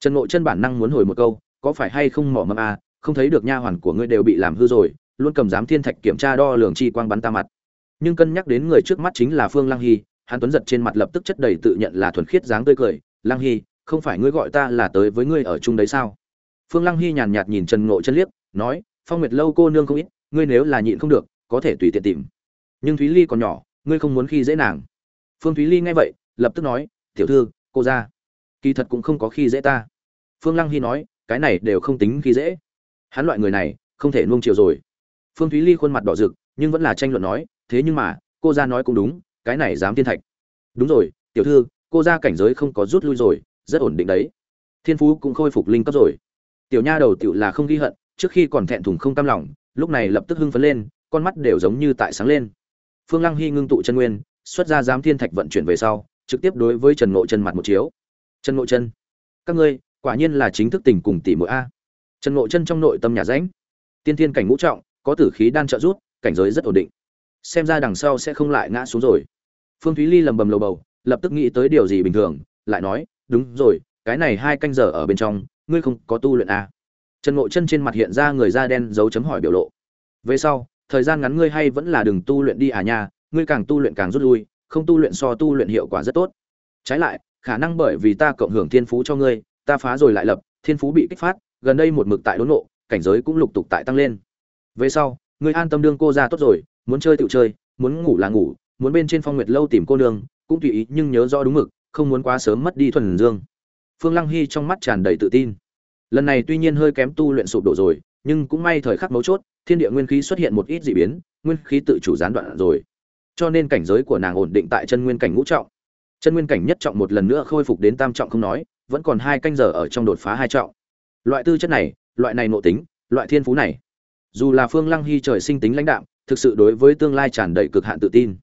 trần ngộ chân bản năng muốn hồi một câu có phải hay không mỏ mâm à, không thấy được nha hoàn của ngươi đều bị làm hư rồi luôn cầm giám thiên thạch kiểm tra đo lường chi quang bắn ta mặt. Nhưng cân nhắc đến người trước mắt chính là phương lăng hy hắn tuấn giật trên mặt lập tức chất đầy tự nhận là thuần khiết dáng tươi cười lăng hy không phải ngươi gọi ta là tới với ngươi ở chung đấy sao? Phương lăng hy nhàn nhạt nhìn trần ngộ chân liếc nói phong nguyệt lâu cô nương không ít ngươi nếu là nhịn không được có thể tùy tiện tìm. Nhưng thúy ly còn nhỏ ngươi không muốn khi dễ nàng. Phương thúy ly nghe vậy lập tức nói tiểu thư cô ra kỳ thật cũng không có khi dễ ta. Phương lăng hy nói, cái này đều không tính khi dễ. Hắn loại người này, không thể nuông chiều rồi. Phương thúy ly khuôn mặt đỏ rực, nhưng vẫn là tranh luận nói, thế nhưng mà, cô ra nói cũng đúng, cái này dám thiên thạch. Đúng rồi, tiểu thư, cô ra cảnh giới không có rút lui rồi, rất ổn định đấy. Thiên phú cũng khôi phục linh cấp rồi. Tiểu nha đầu tiểu là không ghi hận, trước khi còn thẹn thùng không cam lòng, lúc này lập tức hưng phấn lên, con mắt đều giống như tại sáng lên. Phương lăng hy ngưng tụ chân nguyên, xuất ra giám thiên thạch vận chuyển về sau, trực tiếp đối với trần ngộ chân mặt một chiếu trần ngộ chân các ngươi, quả nhiên là chính thức tình cùng tỷ muội a. Trần ngộ chân trong nội tâm nhà rãnh. Tiên thiên cảnh ngũ trọng, có tử khí đan trợ rút cảnh giới rất ổn định. Xem ra đằng sau sẽ không lại ngã xuống rồi. Phương thúy ly lầm bầm lầu bầu, lập tức nghĩ tới điều gì bình thường, lại nói, đúng rồi, cái này hai canh giờ ở bên trong, ngươi không có tu luyện à? trần ngộ chân trên mặt hiện ra người da đen dấu chấm hỏi biểu lộ. Về sau, thời gian ngắn ngươi hay vẫn là đừng tu luyện đi à nha, ngươi càng tu luyện càng rút lui, không tu luyện so tu luyện hiệu quả rất tốt. Trái lại khả năng bởi vì ta cộng hưởng thiên phú cho ngươi, ta phá rồi lại lập, thiên phú bị kích phát, gần đây một mực tại đốn nộ, cảnh giới cũng lục tục tại tăng lên. Về sau, ngươi an tâm đương cô ra tốt rồi, muốn chơi tự chơi, muốn ngủ là ngủ, muốn bên trên phong nguyệt lâu tìm cô nương, cũng tùy ý nhưng nhớ rõ đúng mực, không muốn quá sớm mất đi thuần dương. Phương lăng hy trong mắt tràn đầy tự tin. Lần này tuy nhiên hơi kém tu luyện sụp đổ rồi, nhưng cũng may thời khắc mấu chốt, thiên địa nguyên khí xuất hiện một ít dị biến, nguyên khí tự chủ gián đoạn rồi. Cho nên cảnh giới của nàng ổn định tại chân nguyên cảnh ngũ trọng chân nguyên cảnh nhất trọng một lần nữa khôi phục đến tam trọng không nói, vẫn còn hai canh giờ ở trong đột phá hai trọng. Loại tư chất này, loại này nội tính, loại thiên phú này, dù là phương lăng hy trời sinh tính lãnh đạm, thực sự đối với tương lai tràn đầy cực hạn tự tin.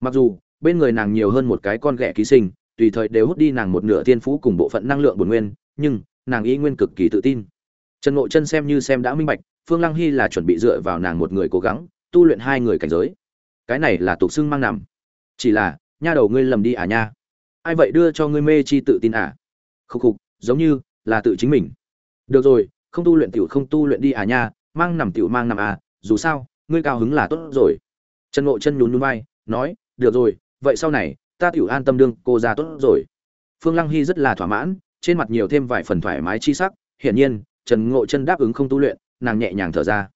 Mặc dù, bên người nàng nhiều hơn một cái con ghẻ ký sinh, tùy thời đều hút đi nàng một nửa thiên phú cùng bộ phận năng lượng bổn nguyên, nhưng, nàng y nguyên cực kỳ tự tin. Trần ngộ chân xem như xem đã minh bạch, phương lăng hy là chuẩn bị dựa vào nàng một người cố gắng, tu luyện hai người cảnh giới. Cái này là tục xưng mang nằm. Chỉ là, nha đầu ngươi lầm đi à nha ai vậy đưa cho ngươi mê chi tự tin à? Khúc khục, giống như là tự chính mình. Được rồi, không tu luyện tiểu không tu luyện đi à nha, mang nằm tiểu mang nằm à dù sao, ngươi cao hứng là tốt rồi. Trần ngộ chân nhún nhún vai, nói, được rồi, vậy sau này, ta tiểu an tâm đương cô ra tốt rồi. Phương lăng hy rất là thỏa mãn, trên mặt nhiều thêm vài phần thoải mái chi sắc, hiển nhiên, trần ngộ chân đáp ứng không tu luyện, nàng nhẹ nhàng thở ra.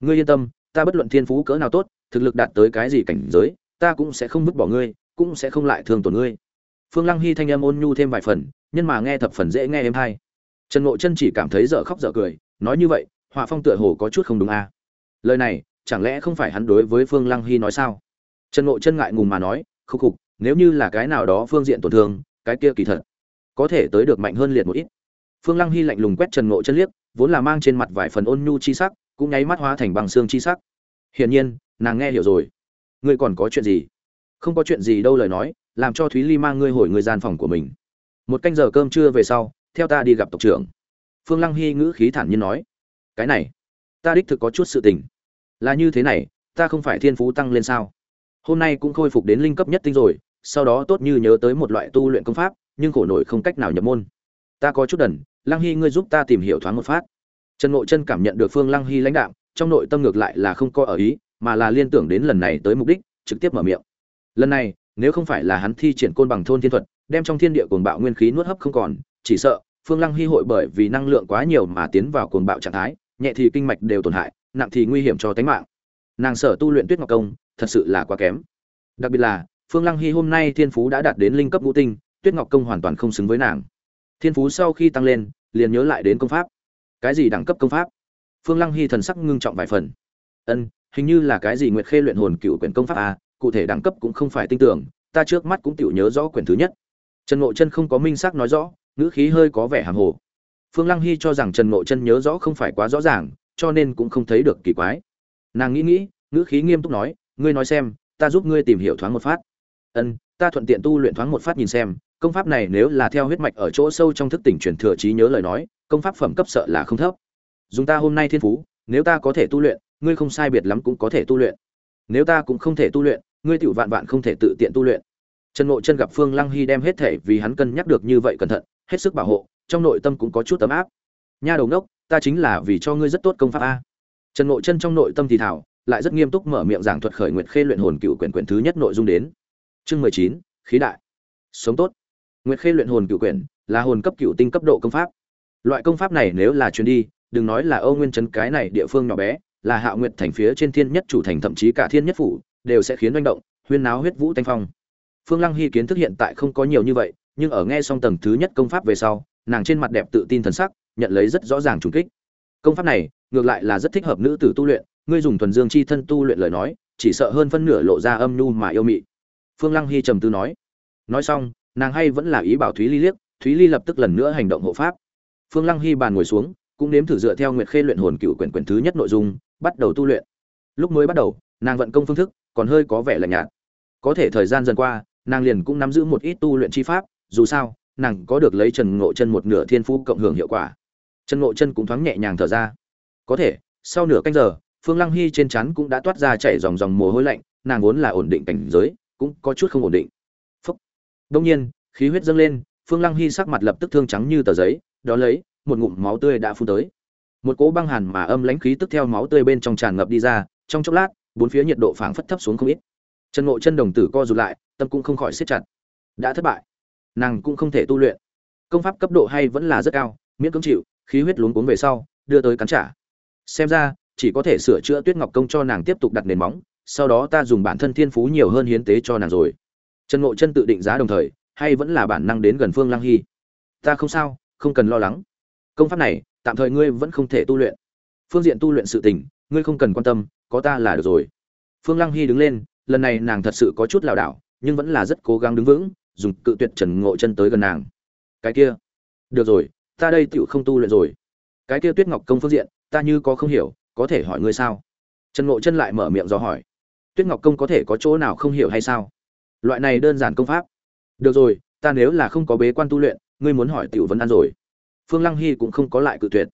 Ngươi yên tâm, ta bất luận thiên phú cỡ nào tốt, thực lực đạt tới cái gì cảnh giới, ta cũng sẽ không vứt bỏ ngươi, cũng sẽ không lại thương tổn ngươi phương lăng hy thanh âm ôn nhu thêm vài phần nhưng mà nghe thập phần dễ nghe em hay. Trần ngộ chân chỉ cảm thấy dở khóc dở cười, nói như vậy, họa phong tựa hồ có chút không đúng à. lời này, chẳng lẽ không phải hắn đối với phương lăng hy nói sao? Trần ngộ chân ngại ngùng mà nói khúc khục, nếu như là cái nào đó phương diện tổn thương, cái kia kỳ thật, có thể tới được mạnh hơn liệt một ít. Phương lăng hy lạnh lùng quét trần ngộ chân liếc, vốn là mang trên mặt vài phần ôn nhu chi sắc, cũng nháy mắt hóa thành bằng xương chi sắc. Hiển nhiên, nàng nghe hiểu rồi. Ngươi còn có chuyện gì? Không có chuyện gì đâu lời nói làm cho thúy ly mang ngươi hồi người gian phòng của mình. Một canh giờ cơm trưa về sau, theo ta đi gặp tộc trưởng. Phương lăng hy ngữ khí thản nhiên nói. Cái này, ta đích thực có chút sự tình. Là như thế này, ta không phải thiên phú tăng lên sao? Hôm nay cũng khôi phục đến linh cấp nhất tinh rồi, sau đó tốt như nhớ tới một loại tu luyện công pháp, nhưng khổ nổi không cách nào nhập môn. Ta có chút đần, lăng hy ngươi giúp ta tìm hiểu thoáng một phát. Trần ngộ chân cảm nhận được phương lăng hy lãnh đạo trong nội tâm ngược lại là không có ở ý, mà là liên tưởng đến lần này tới mục đích, trực tiếp mở miệng. Lần này nếu không phải là hắn thi triển côn bằng thôn thiên thuật, đem trong thiên địa cuồng bạo nguyên khí nuốt hấp không còn, chỉ sợ, phương lăng hy hội bởi vì năng lượng quá nhiều mà tiến vào cuồng bạo trạng thái, nhẹ thì kinh mạch đều tổn hại, nặng thì nguy hiểm cho tính mạng. Nàng sở tu luyện tuyết ngọc công, thật sự là quá kém. Đặc biệt là, phương lăng hy hôm nay thiên phú đã đạt đến linh cấp ngũ tinh, tuyết ngọc công hoàn toàn không xứng với nàng. Thiên phú sau khi tăng lên, liền nhớ lại đến công pháp. Cái gì đẳng cấp công pháp? Phương lăng hy thần sắc ngưng trọng vài phần. Ân, hình như là cái gì nguyệt khê luyện hồn cựu quyển công pháp a cụ thể đẳng cấp cũng không phải tin tưởng, ta trước mắt cũng tiểu nhớ rõ quyển thứ nhất. Trần ngộ chân không có minh xác nói rõ, ngữ khí hơi có vẻ hàm hồ. Phương lăng hy cho rằng trần ngộ chân nhớ rõ không phải quá rõ ràng, cho nên cũng không thấy được kỳ quái. Nàng nghĩ nghĩ, ngữ khí nghiêm túc nói, ngươi nói xem, ta giúp ngươi tìm hiểu thoáng một phát. Ân, ta thuận tiện tu luyện thoáng một phát nhìn xem, công pháp này nếu là theo huyết mạch ở chỗ sâu trong thức tỉnh truyền thừa trí nhớ lời nói, công pháp phẩm cấp sợ là không thấp. Dùng ta hôm nay thiên phú, nếu ta có thể tu luyện, ngươi không sai biệt lắm cũng có thể tu luyện. Nếu ta cũng không thể tu luyện ngươi tiểu vạn vạn không thể tự tiện tu luyện. Trần ngộ chân gặp phương lăng hy đem hết thể vì hắn cân nhắc được như vậy cẩn thận, hết sức bảo hộ, trong nội tâm cũng có chút tấm áp. Nha đầu ngốc, ta chính là vì cho ngươi rất tốt công pháp a. Trần ngộ chân trong nội tâm thì thảo lại rất nghiêm túc mở miệng giảng thuật khởi nguyệt khê luyện hồn cựu quyển quyển thứ nhất nội dung đến. Chương mười chín, khí đại. Sống tốt. Nguyệt khê luyện hồn cựu quyển là hồn cấp cựu tinh cấp độ công pháp. Loại công pháp này nếu là chuyến đi, đừng nói là âu nguyên trấn cái này địa phương nhỏ bé, là hạ nguyệt thành phía trên thiên nhất chủ thành thậm chí cả thiên nhất phủ đều sẽ khiến manh động huyên náo huyết vũ tanh phong. Phương lăng hy kiến thức hiện tại không có nhiều như vậy, nhưng ở nghe xong tầng thứ nhất công pháp về sau, nàng trên mặt đẹp tự tin thần sắc, nhận lấy rất rõ ràng trùng kích. Công pháp này, ngược lại là rất thích hợp nữ tử tu luyện, ngươi dùng thuần dương chi thân tu luyện lời nói, chỉ sợ hơn phân nửa lộ ra âm nhu mà yêu mị. Phương lăng hy trầm tư nói. Nói xong, nàng hay vẫn là ý bảo thúy ly liếc, thúy ly lập tức lần nữa hành động hộ pháp. Phương lăng hy bàn ngồi xuống, cũng nếm thử dựa theo nguyệt khê luyện hồn cựu quyển quyển thứ nhất nội dung, bắt đầu tu luyện. Lúc mới bắt đầu, nàng vận công phương thức còn hơi có vẻ lạnh nhạt. Có thể thời gian dần qua, nàng liền cũng nắm giữ một ít tu luyện chi pháp, dù sao, nàng có được lấy trần ngộ chân một nửa thiên phú cộng hưởng hiệu quả. Trần ngộ chân cũng thoáng nhẹ nhàng thở ra. Có thể, sau nửa canh giờ, phương lăng hy trên chắn cũng đã toát ra chảy dòng dòng mồ hôi lạnh, nàng vốn là ổn định cảnh giới, cũng có chút không ổn định. Phúc. đông nhiên, khí huyết dâng lên, phương lăng hy sắc mặt lập tức thương trắng như tờ giấy, đó lấy, một ngụm máu tươi đã phun tới. Một cỗ băng hàn mà âm lãnh khí tức theo máu tươi bên trong tràn ngập đi ra, trong chốc lát bốn phía nhiệt độ phảng phất thấp xuống không ít. Trần ngộ chân đồng tử co rụt lại, tâm cũng không khỏi siết chặt. Đã thất bại, nàng cũng không thể tu luyện. Công pháp cấp độ hay vẫn là rất cao, miễn cưỡng chịu, khí huyết luống cuống về sau, đưa tới cắn trả. Xem ra, chỉ có thể sửa chữa tuyết ngọc công cho nàng tiếp tục đặt nền móng, sau đó ta dùng bản thân thiên phú nhiều hơn hiến tế cho nàng rồi. Trần ngộ chân tự định giá đồng thời, hay vẫn là bản năng đến gần phương lang hy. Ta không sao, không cần lo lắng. Công pháp này, tạm thời ngươi vẫn không thể tu luyện. Phương diện tu luyện sự tình, ngươi không cần quan tâm có ta là được rồi. Phương lăng hy đứng lên, lần này nàng thật sự có chút lảo đảo, nhưng vẫn là rất cố gắng đứng vững, dùng cự tuyệt trần ngộ chân tới gần nàng. Cái kia, được rồi, ta đây tựu không tu luyện rồi. Cái kia tuyết ngọc công phương diện, ta như có không hiểu, có thể hỏi ngươi sao? Trần ngộ chân lại mở miệng do hỏi. Tuyết ngọc công có thể có chỗ nào không hiểu hay sao? Loại này đơn giản công pháp. Được rồi, ta nếu là không có bế quan tu luyện, ngươi muốn hỏi tiểu vấn ăn rồi. Phương lăng hy cũng không có lại cự tuyệt.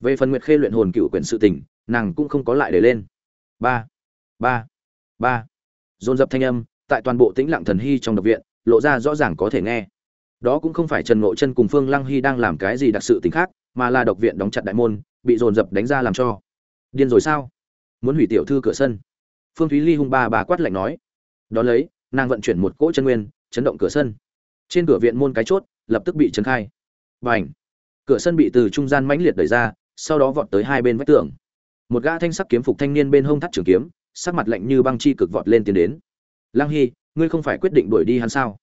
Về phần nguyệt khê luyện hồn cựu quyển sự tình, nàng cũng không có lại để lên ba. Ba. Ba. Dồn dập thanh âm, tại toàn bộ tĩnh lặng thần hy trong độc viện, lộ ra rõ ràng có thể nghe. Đó cũng không phải trần ngộ chân cùng phương lăng hy đang làm cái gì đặc sự t khác, mà là độc viện đóng chặt đại môn, bị dồn dập đánh ra làm cho. Điên rồi sao? Muốn hủy tiểu thư cửa sân. Phương thúy ly hung ba bà quát lạnh nói. Đón lấy, nàng vận chuyển một cỗ chân nguyên, chấn động cửa sân. Trên cửa viện môn cái chốt, lập tức bị chấn khai. Và ảnh cửa sân bị từ trung gian mãnh liệt đẩy ra, sau đó vọt tới hai bên vách tường một gã thanh sắc kiếm phục thanh niên bên hông thắt trường kiếm, sắc mặt lạnh như băng chi cực vọt lên tiến đến. Lang hy, ngươi không phải quyết định đuổi đi hắn sao?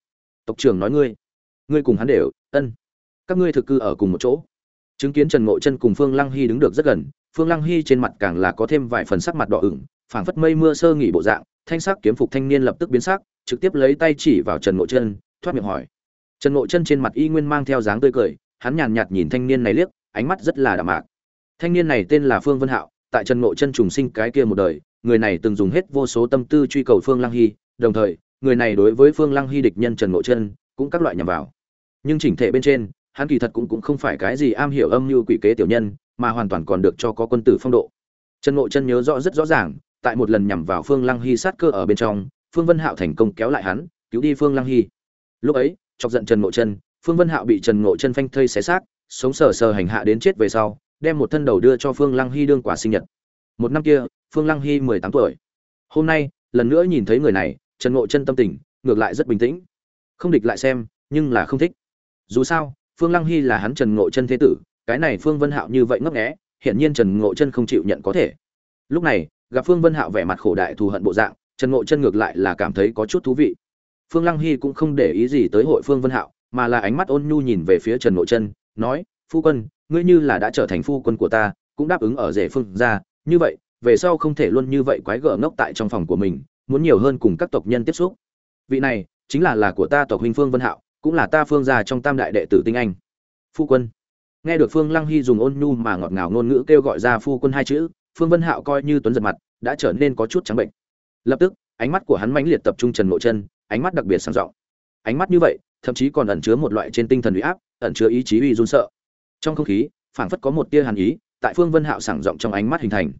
Tộc trưởng nói ngươi ngươi cùng hắn đều, ân. Các ngươi thực cư ở cùng một chỗ. Chứng kiến trần ngộ chân cùng phương lăng hy đứng được rất gần, phương lăng hy trên mặt càng là có thêm vài phần sắc mặt đỏ ửng, phảng phất mây mưa sơ nghỉ bộ dạng, thanh sắc kiếm phục thanh niên lập tức biến sắc, trực tiếp lấy tay chỉ vào trần ngộ chân, thoát miệng hỏi. Trần ngộ chân trên mặt y nguyên mang theo dáng tươi cười, hắn nhàn nhạt nhìn thanh niên này liếc, ánh mắt rất là đạm mạc. Thanh niên này tên là phương vân hạo tại trần ngộ chân trùng sinh cái kia một đời, người này từng dùng hết vô số tâm tư truy cầu phương lăng hy, đồng thời, người này đối với phương lăng hy địch nhân trần ngộ chân cũng các loại nhằm vào. Nhưng chỉnh thể bên trên, hắn kỳ thật cũng cũng không phải cái gì am hiểu âm mưu quỷ kế tiểu nhân, mà hoàn toàn còn được cho có quân tử phong độ. Trần ngộ chân nhớ rõ rất rõ ràng, tại một lần nhằm vào phương lăng hy sát cơ ở bên trong, phương vân hạo thành công kéo lại hắn, cứu đi phương lăng hy. Lúc ấy, chọc giận trần ngộ chân, phương vân hạo bị trần ngộ chân phanh thây xé xác, sống sờ sờ hành hạ đến chết về sau đem một thân đầu đưa cho phương lăng hy đương quả sinh nhật. Một năm kia phương lăng hy mười tám tuổi. Hôm nay lần nữa nhìn thấy người này trần ngộ chân tâm tình ngược lại rất bình tĩnh. Không địch lại xem nhưng là không thích. Dù sao phương lăng hy là hắn trần ngộ chân thế tử cái này phương vân hạo như vậy ngấp nghé, hiển nhiên trần ngộ chân không chịu nhận có thể. Lúc này gặp phương vân hạo vẻ mặt khổ đại thù hận bộ dạng trần ngộ chân ngược lại là cảm thấy có chút thú vị. Phương lăng hy cũng không để ý gì tới hội phương vân hạo mà là ánh mắt ôn nhu nhìn về phía trần ngộ chân nói phu quân, ngươi như là đã trở thành phu quân của ta, cũng đáp ứng ở rể phương ra như vậy, về sau không thể luôn như vậy quái gở ngốc tại trong phòng của mình, muốn nhiều hơn cùng các tộc nhân tiếp xúc. Vị này, chính là là của ta tộc huynh phương vân hạo, cũng là ta phương gia trong tam đại đệ tử tinh anh. Phu quân. Nghe được phương lăng hy dùng ôn nhu mà ngọt ngào ngôn ngữ kêu gọi ra phu quân hai chữ, phương vân hạo coi như tuấn giật mặt, đã trở nên có chút trắng bệnh. Lập tức, ánh mắt của hắn mãnh liệt tập trung trần nội chân, ánh mắt đặc biệt sang rộng. Ánh mắt như vậy, thậm chí còn ẩn chứa một loại trên tinh thần uy áp, ẩn chứa ý chí uy run sợ trong không khí, phảng phất có một tia hàn ý, tại phương vân hạo sảng rộng trong ánh mắt hình thành.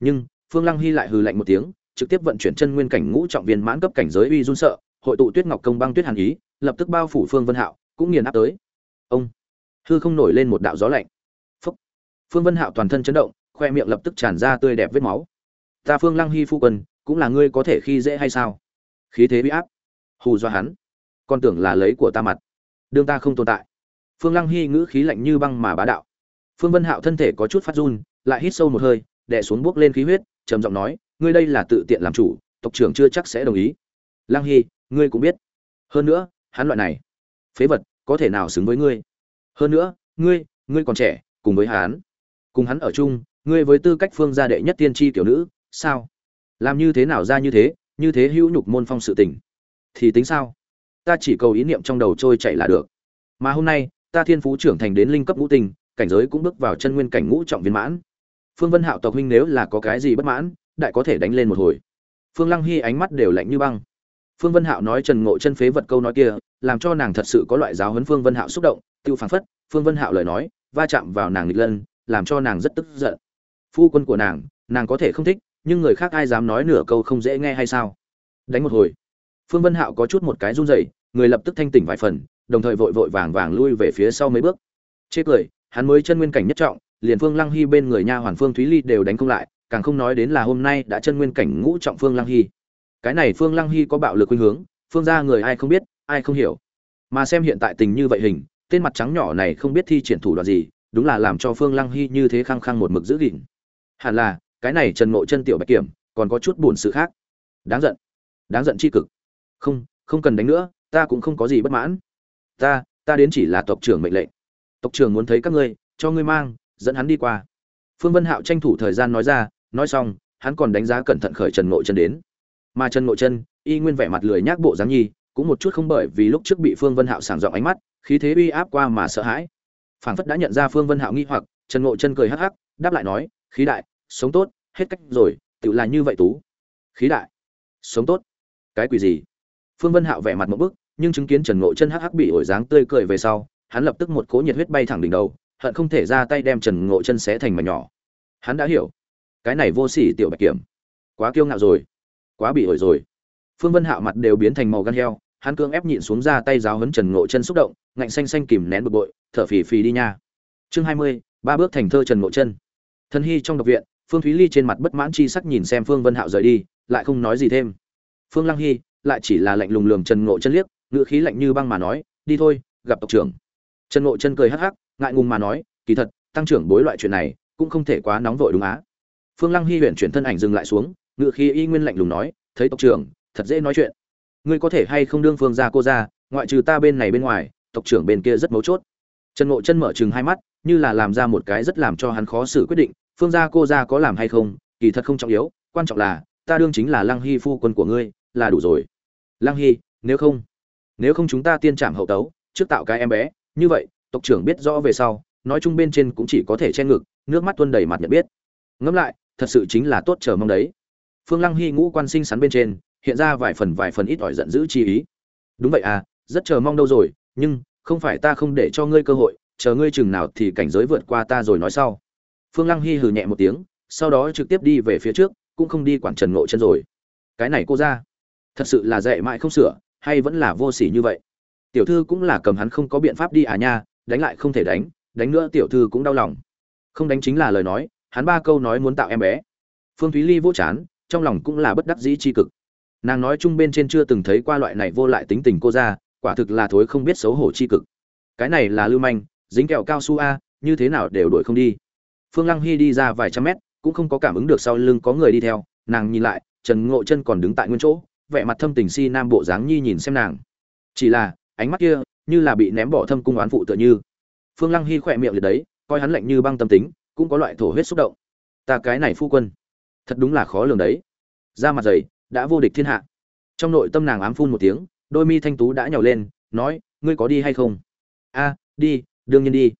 Nhưng, phương lăng hy lại hừ lạnh một tiếng, trực tiếp vận chuyển chân nguyên cảnh ngũ trọng viên mãn cấp cảnh giới uy run sợ, hội tụ tuyết ngọc công băng tuyết hàn ý, lập tức bao phủ phương vân hạo, cũng nghiền áp tới. Ông! Hư không nổi lên một đạo gió lạnh. Phúc! Phương vân hạo toàn thân chấn động, khoe miệng lập tức tràn ra tươi đẹp vết máu. Ta phương lăng hy phu quân, cũng là ngươi có thể khi dễ hay sao? Khí thế bị áp. Hù do hắn. Con tưởng là lấy của ta mặt. Đương ta không tồn tại phương lăng hy ngữ khí lạnh như băng mà bá đạo. Phương vân hạo thân thể có chút phát run, lại hít sâu một hơi, đè xuống bước lên khí huyết, trầm giọng nói, ngươi đây là tự tiện làm chủ, tộc trưởng chưa chắc sẽ đồng ý. Lăng hy, ngươi cũng biết. Hơn nữa, hắn loại này phế vật có thể nào xứng với ngươi? Hơn nữa, ngươi ngươi còn trẻ, cùng với hắn, cùng hắn ở chung, ngươi với tư cách phương gia đệ nhất tiên tri kiểu nữ, sao? Làm như thế nào ra như thế như thế hữu nhục môn phong sự tình? Thì tính sao? Ta chỉ cầu ý niệm trong đầu trôi chạy là được. Mà hôm nay ta thiên phú trưởng thành đến linh cấp ngũ tinh, cảnh giới cũng bước vào chân nguyên cảnh ngũ trọng viên mãn. Phương vân hạo tộc huynh nếu là có cái gì bất mãn, đại có thể đánh lên một hồi. Phương lăng hy ánh mắt đều lạnh như băng. Phương vân hạo nói trần ngộ chân phế vật câu nói kia, làm cho nàng thật sự có loại giáo huấn phương vân hạo xúc động, tiêu phán phất, phương vân hạo lời nói, va chạm vào nàng nghịch lân, làm cho nàng rất tức giận. Phu quân của nàng nàng có thể không thích, nhưng người khác ai dám nói nửa câu không dễ nghe hay sao? Đánh một hồi. Phương vân hạo có chút một cái run rẩy, người lập tức thanh tỉnh vài phần đồng thời vội vội vàng vàng lui về phía sau mấy bước. Chê cười, hắn mới chân nguyên cảnh nhất trọng, liền phương lăng hy bên người nha hoàn phương thúy ly đều đánh không lại, càng không nói đến là hôm nay đã chân nguyên cảnh ngũ trọng phương lăng hy. Cái này phương lăng hy có bạo lực khuynh hướng, phương ra người ai không biết, ai không hiểu. Mà xem hiện tại tình như vậy hình, tên mặt trắng nhỏ này không biết thi triển thủ đoạn gì, đúng là làm cho phương lăng hy như thế khăng khăng một mực giữ gìn. Hẳn là, cái này trần ngộ chân tiểu bạch kiểm, còn có chút buồn sự khác. Đáng giận. Đáng giận c h i cực. Không không cần đánh nữa, ta cũng không có gì bất mãn ta ta đến chỉ là tộc trưởng mệnh lệnh. Tộc trưởng muốn thấy các ngươi, cho ngươi mang, dẫn hắn đi qua. Phương vân hạo tranh thủ thời gian nói ra, nói xong, hắn còn đánh giá cẩn thận khởi trần ngộ chân đến. Mà trần ngộ chân, y nguyên vẻ mặt lười nhác bộ dáng nhi, cũng một chút không bởi vì lúc trước bị phương vân hạo sảng giọng ánh mắt, khí thế uy áp qua mà sợ hãi. Phảng phất đã nhận ra phương vân hạo nghi hoặc, trần ngộ chân cười hắc hắc, đáp lại nói, khí đại, sống tốt, hết cách rồi tự là như vậy tú. Khí đại, sống tốt, cái quỷ gì? Phương vân hạo vẻ mặt một bức nhưng chứng kiến trần ngộ chân hắc hắc bị ổi dáng tươi cười về sau, hắn lập tức một cỗ nhiệt huyết bay thẳng đỉnh đầu, hận không thể ra tay đem trần ngộ chân xé thành mảnh nhỏ. Hắn đã hiểu, cái này vô sỉ tiểu bạch kiểm, quá kiêu ngạo rồi, quá bị ổi rồi. Phương vân hạo mặt đều biến thành màu gan heo, hắn cương ép nhịn xuống ra tay giáo hấn trần ngộ chân xúc động, ngạnh xanh xanh kìm nén bực bội, thở phì phì đi nha. Chương hai mươi, ba bước thành thơ trần ngộ chân. Thân hy trong độc viện, phương thúy ly trên mặt bất mãn chi sắc nhìn xem phương vân hạo rời đi, lại không nói gì thêm. Phương lăng hy, lại chỉ là lạnh lùng lườm trần ngộ chân liếc ngữ khí lạnh như băng mà nói, đi thôi, gặp tộc trưởng. Trần ngộ chân cười hắc hắc, ngại ngùng mà nói, kỳ thật, tăng trưởng bối loại chuyện này cũng không thể quá nóng vội đúng á? Phương lăng hy huyện chuyển thân ảnh dừng lại xuống, ngữ khí y nguyên lạnh lùng nói, thấy tộc trưởng, thật dễ nói chuyện. Ngươi có thể hay không đương phương ra cô ra ngoại trừ ta bên này bên ngoài, tộc trưởng bên kia rất mấu chốt. Trần ngộ chân mở chừng hai mắt, như là làm ra một cái rất làm cho hắn khó xử quyết định, phương gia cô gia có làm hay không, kỳ thật không trọng yếu, quan trọng là, ta đương chính là lăng hy phu quân của ngươi, là đủ rồi. Lăng hy, nếu không? Nếu không chúng ta tiên trảm hậu tấu, trước tạo cái em bé, như vậy, tộc trưởng biết rõ về sau, nói chung bên trên cũng chỉ có thể che ngực, nước mắt tuôn đầy mặt nhận biết. Ngẫm lại, thật sự chính là tốt chờ mong đấy. Phương lăng hy ngũ quan sinh sắn bên trên, hiện ra vài phần vài phần ít ỏi giận dữ chi ý. Đúng vậy à rất chờ mong đâu rồi, nhưng không phải ta không để cho ngươi cơ hội, chờ ngươi chừng nào thì cảnh giới vượt qua ta rồi nói sau. Phương lăng hy hừ nhẹ một tiếng, sau đó trực tiếp đi về phía trước, cũng không đi quản trần ngộ chân rồi. Cái này cô ra, thật sự là dạy mãi không sửa hay vẫn là vô sỉ như vậy? Tiểu thư cũng là cầm hắn không có biện pháp đi à nha, đánh lại không thể đánh đánh nữa tiểu thư cũng đau lòng. Không đánh chính là lời nói, hắn ba câu nói muốn tạo em bé. Phương thúy ly vô chán, trong lòng cũng là bất đắc dĩ c h i cực. Nàng nói chung bên trên chưa từng thấy qua loại này vô lại tính tình cô ra, quả thực là thối không biết xấu hổ c h i cực. Cái này là lưu manh, dính kẹo cao su a, như thế nào đều đổi không đi. Phương lăng hy đi ra vài trăm mét, cũng không có cảm ứng được sau lưng có người đi theo, nàng nhìn lại, trần ngộ chân còn đứng tại nguyên chỗ vẻ mặt thâm tình si nam bộ dáng nhi nhìn xem nàng. Chỉ là, ánh mắt kia, như là bị ném bỏ thâm cung oán phụ tựa như. Phương lăng hy khỏe miệng liệt đấy, coi hắn lạnh như băng tâm tính, cũng có loại thổ huyết xúc động. Ta cái này phu quân, thật đúng là khó lường đấy. Ra mặt dày, đã vô địch thiên hạ. Trong nội tâm nàng ám phun một tiếng, đôi mi thanh tú đã nhào lên, nói, ngươi có đi hay không? A, đi, đương nhiên đi.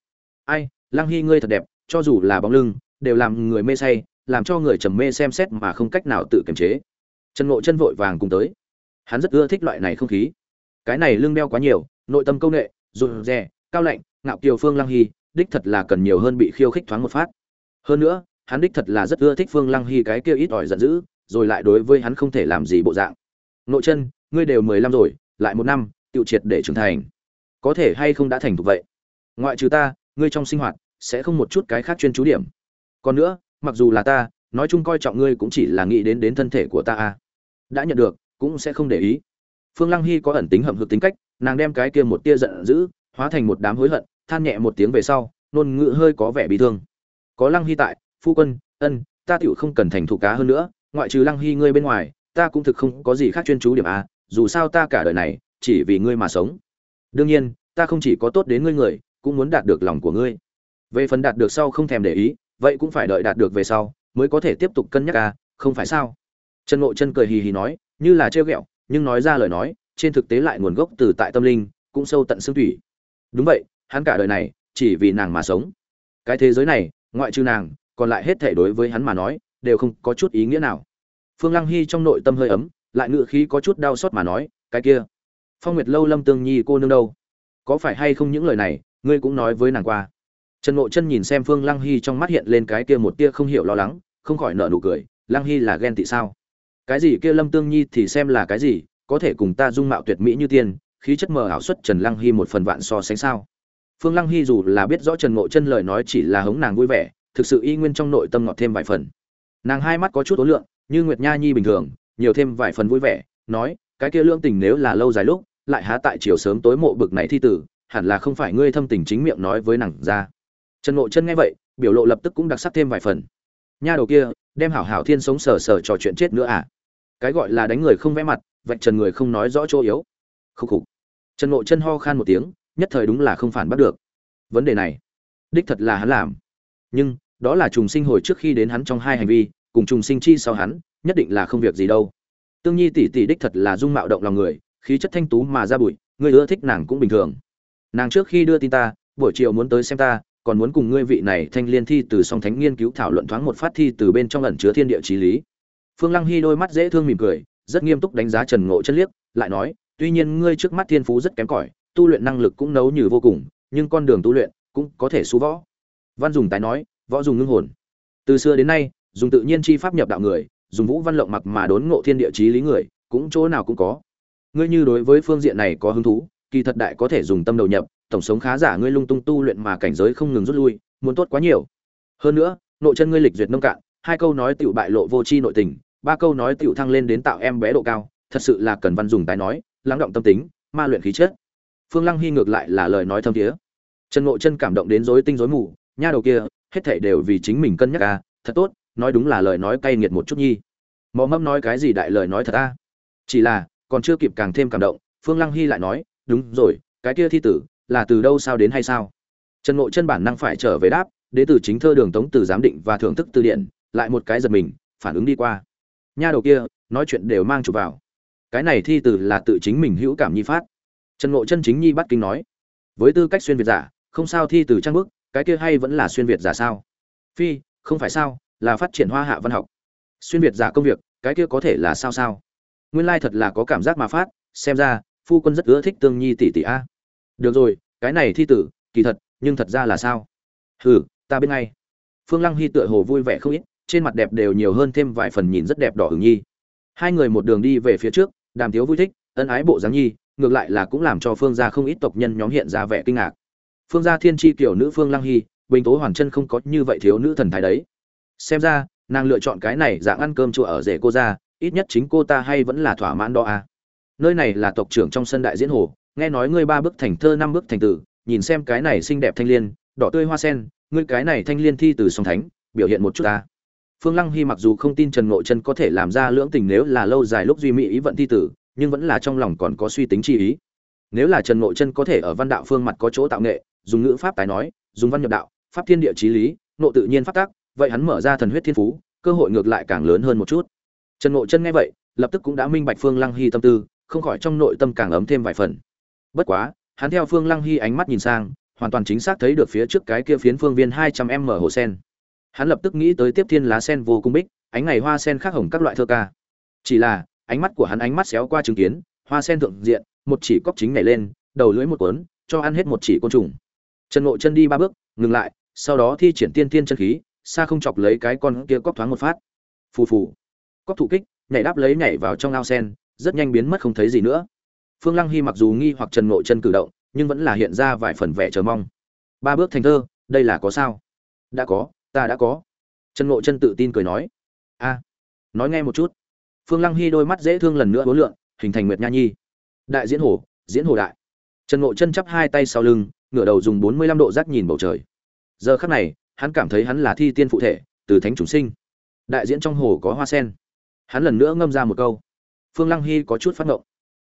Ai, lăng hy ngươi thật đẹp, cho dù là bóng lưng, đều làm người mê say, làm cho người trầm mê xem xét mà không cách nào tự kiềm chế trần ngộ chân vội vàng cùng tới. Hắn rất ưa thích loại này không khí. Cái này lưng đeo quá nhiều, nội tâm công nghệ rụt rè, cao lạnh, ngạo kiều phương lăng hy, đích thật là cần nhiều hơn bị khiêu khích thoáng một phát. Hơn nữa, hắn đích thật là rất ưa thích phương lăng hy cái kia ít ỏi giận dữ, rồi lại đối với hắn không thể làm gì bộ dạng. Nội chân, ngươi đều mười lăm rồi, lại một năm tiêu triệt để trưởng thành. Có thể hay không đã thành thục vậy? Ngoại trừ ta, ngươi trong sinh hoạt, sẽ không một chút cái khác chuyên chú điểm. Còn nữa, mặc dù là ta, nói chung coi trọng ngươi cũng chỉ là nghĩ đến đến thân thể của ta a đã nhận được, cũng sẽ không để ý. Phương lăng hy có ẩn tính hậm hực tính cách, nàng đem cái kia một tia giận dữ, hóa thành một đám hối hận, than nhẹ một tiếng về sau nôn ngự hơi có vẻ bị thương. Có lăng hy tại, phu quân, ân, ta tựu không cần thành thủ cá hơn nữa, ngoại trừ lăng hy ngươi bên ngoài, ta cũng thực không có gì khác chuyên chú điểm a dù sao ta cả đời này, chỉ vì ngươi mà sống. Đương nhiên, ta không chỉ có tốt đến ngươi người, cũng muốn đạt được lòng của ngươi. Về phần đạt được sau không thèm để ý, vậy cũng phải đợi đạt được về sau, mới có thể tiếp tục cân nhắc à không phải sao? Trần ngộ chân cười hì hì nói, như là trêu ghẹo, nhưng nói ra lời nói, trên thực tế lại nguồn gốc từ tại tâm linh, cũng sâu tận xương thủy. Đúng vậy, hắn cả đời này, chỉ vì nàng mà sống. Cái thế giới này, ngoại trừ nàng, còn lại hết thể đối với hắn mà nói, đều không có chút ý nghĩa nào. Phương lăng hy trong nội tâm hơi ấm, lại ngự khí có chút đau xót mà nói, cái kia, phong nguyệt lâu lâm tương nhi cô nương đâu? Có phải hay không những lời này, ngươi cũng nói với nàng qua? Trần ngộ chân nhìn xem phương lăng hy trong mắt hiện lên cái kia một tia không hiểu lo lắng, không khỏi nở nụ cười, lăng hy là ghen tị sao? Cái gì kia lâm tương nhi thì xem là cái gì, có thể cùng ta dung mạo tuyệt mỹ như tiên, khí chất mờ ảo xuất trần lăng hy một phần vạn so sánh sao? Phương lăng hy dù là biết rõ trần ngộ chân lời nói chỉ là hống nàng vui vẻ, thực sự y nguyên trong nội tâm ngọt thêm vài phần. Nàng hai mắt có chút ối lượng, như nguyệt nha nhi bình thường, nhiều thêm vài phần vui vẻ, nói, cái kia lương tình nếu là lâu dài lúc, lại há tại chiều sớm tối mộ bực này thi tử, hẳn là không phải ngươi thâm tình chính miệng nói với nàng ra. Trần ngộ chân nghe vậy, biểu lộ lập tức cũng đặc sắc thêm vài phần. Nha đầu kia, đem hảo hảo thiên sống sờ sờ trò chuyện chết nữa à? Cái gọi là đánh người không vẽ mặt, vạch trần người không nói rõ chỗ yếu. Khúc khục. Trần ngộ chân ho khan một tiếng, nhất thời đúng là không phản bắt được. Vấn đề này, đích thật là hắn làm. Nhưng, đó là trùng sinh hồi trước khi đến hắn trong hai hành vi, cùng trùng sinh chi sau hắn, nhất định là không việc gì đâu. Tương nhi tỷ tỷ đích thật là dung mạo động lòng người, khí chất thanh tú mà ra bụi, người ưa thích nàng cũng bình thường. Nàng trước khi đưa tin ta, buổi chiều muốn tới xem ta, còn muốn cùng ngươi vị này thanh liên thi từ song thánh nghiên cứu thảo luận thoáng một phát thi từ bên trong ẩn chứa thiên địa trí lý phương lăng hy đôi mắt dễ thương mỉm cười, rất nghiêm túc đánh giá trần ngộ chân liếc, lại nói, tuy nhiên ngươi trước mắt thiên phú rất kém cỏi, tu luyện năng lực cũng nấu như vô cùng, nhưng con đường tu luyện cũng có thể xú võ. Văn dùng tái nói, võ dùng ngưng hồn. Từ xưa đến nay, dùng tự nhiên chi pháp nhập đạo người, dùng vũ văn lộng mặc mà đốn ngộ thiên địa chí lý người, cũng chỗ nào cũng có. Ngươi như đối với phương diện này có hứng thú, kỳ thật đại có thể dùng tâm đầu nhập, tổng sống khá giả ngươi lung tung tu luyện mà cảnh giới không ngừng rút lui, muốn tốt quá nhiều. Hơn nữa, nội chân ngươi lịch duyệt nông cạn hai câu nói tiểu bại lộ vô tri nội tình, ba câu nói tiểu thăng lên đến tạo em bé độ cao, thật sự là cần văn dùng tài nói, lắng động tâm tính, ma luyện khí chất. Phương lăng hy ngược lại là lời nói thâm thiế. Trần ngộ chân cảm động đến rối tinh rối mù, nha đầu kia, hết thảy đều vì chính mình cân nhắc a thật tốt, nói đúng là lời nói cay nghiệt một chút nhi. Mò mẫm nói cái gì đại lời nói thật a chỉ là, còn chưa kịp càng thêm cảm động, phương lăng hy lại nói, đúng rồi, cái kia thi tử, là từ đâu sao đến hay sao? Trần ngộ chân bản năng phải trở về đáp đệ tử chính thơ đường tống từ giám định và thưởng thức từ điển lại một cái giật mình, phản ứng đi qua. Nha đầu kia, nói chuyện đều mang chụp vào. Cái này thi tử là tự chính mình hữu cảm nhi phát. Trần ngộ chân chính nhi bắt kinh nói, với tư cách xuyên việt giả, không sao thi từ trang bức, cái kia hay vẫn là xuyên việt giả sao? Phi, không phải sao, là phát triển hoa hạ văn học. Xuyên việt giả công việc, cái kia có thể là sao sao? Nguyên lai thật là có cảm giác mà phát, xem ra, phu quân rất ưa thích tương nhi tỷ tỷ a. Được rồi, cái này thi tử kỳ thật, nhưng thật ra là sao? Hừ, ta biết ngay. Phương lăng hy tựa hồ vui vẻ không ít trên mặt đẹp đều nhiều hơn thêm vài phần nhìn rất đẹp đỏ hứng nhi. Hai người một đường đi về phía trước, đàm tiếu vui thích, ân ái bộ dáng nhi, ngược lại là cũng làm cho phương gia không ít tộc nhân nhóm hiện ra vẻ kinh ngạc. Phương gia thiên tri kiểu nữ phương lăng hy, bình tố hoàn chân không có như vậy thiếu nữ thần thái đấy. Xem ra, nàng lựa chọn cái này dạng ăn cơm chùa ở rể cô ra ít nhất chính cô ta hay vẫn là thỏa mãn đó à. nơi này là tộc trưởng trong sân đại diễn hồ, nghe nói ngươi ba bước thành thơ, năm bước thành tử, nhìn xem cái này xinh đẹp thanh liên, đỏ tươi hoa sen, ngươi cái này thanh liên thi từ song thánh, biểu hiện một chút ta phương lăng hy mặc dù không tin trần ngộ chân có thể làm ra lưỡng tình nếu là lâu dài lúc duy mỹ ý vận thi tử, nhưng vẫn là trong lòng còn có suy tính chi ý. Nếu là trần ngộ chân có thể ở văn đạo phương mặt có chỗ tạo nghệ, dùng ngữ pháp tái nói, dùng văn nhập đạo, pháp thiên địa chí lý, nộ tự nhiên pháp tác vậy hắn mở ra thần huyết thiên phú, cơ hội ngược lại càng lớn hơn một chút. Trần ngộ chân nghe vậy, lập tức cũng đã minh bạch phương lăng hy tâm tư, không khỏi trong nội tâm càng ấm thêm vài phần. Bất quá, hắn theo phương lăng hy ánh mắt nhìn sang, hoàn toàn chính xác thấy được phía trước cái kia phiến phương viên hai trăm m hồ sen hắn lập tức nghĩ tới tiếp thiên lá sen vô cung bích, ánh ngày hoa sen khác hồng các loại thơ ca. Chỉ là, ánh mắt của hắn ánh mắt xéo qua chứng kiến, hoa sen thượng diện, một chỉ cóc chính nhảy lên, đầu lưỡi một cuốn, cho ăn hết một chỉ côn trùng. Trần ngộ chân đi ba bước, ngừng lại, sau đó thi triển tiên tiên chân khí, xa không chọc lấy cái con kia cóc thoáng một phát. Phù phù. Cóc thủ kích, nhảy đáp lấy nhảy vào trong ao sen, rất nhanh biến mất không thấy gì nữa. Phương lăng hy mặc dù nghi hoặc trần ngộ chân cử động, nhưng vẫn là hiện ra vài phần vẻ chờ mong. Ba bước thành thơ, đây là có sao? Đã có ta đã có. Trần ngộ chân tự tin cười nói. A, nói nghe một chút. Phương lăng hy đôi mắt dễ thương lần nữa bốn lượn, hình thành nguyệt nha nhi. Đại diễn hồ diễn hồ đại. Trần ngộ chân chắp hai tay sau lưng, ngửa đầu dùng bốn mươi lăm độ rác nhìn bầu trời. Giờ khắc này, hắn cảm thấy hắn là thi tiên phụ thể, từ thánh chủng sinh. Đại diễn trong hồ có hoa sen. Hắn lần nữa ngâm ra một câu. Phương lăng hy có chút phát ngộng.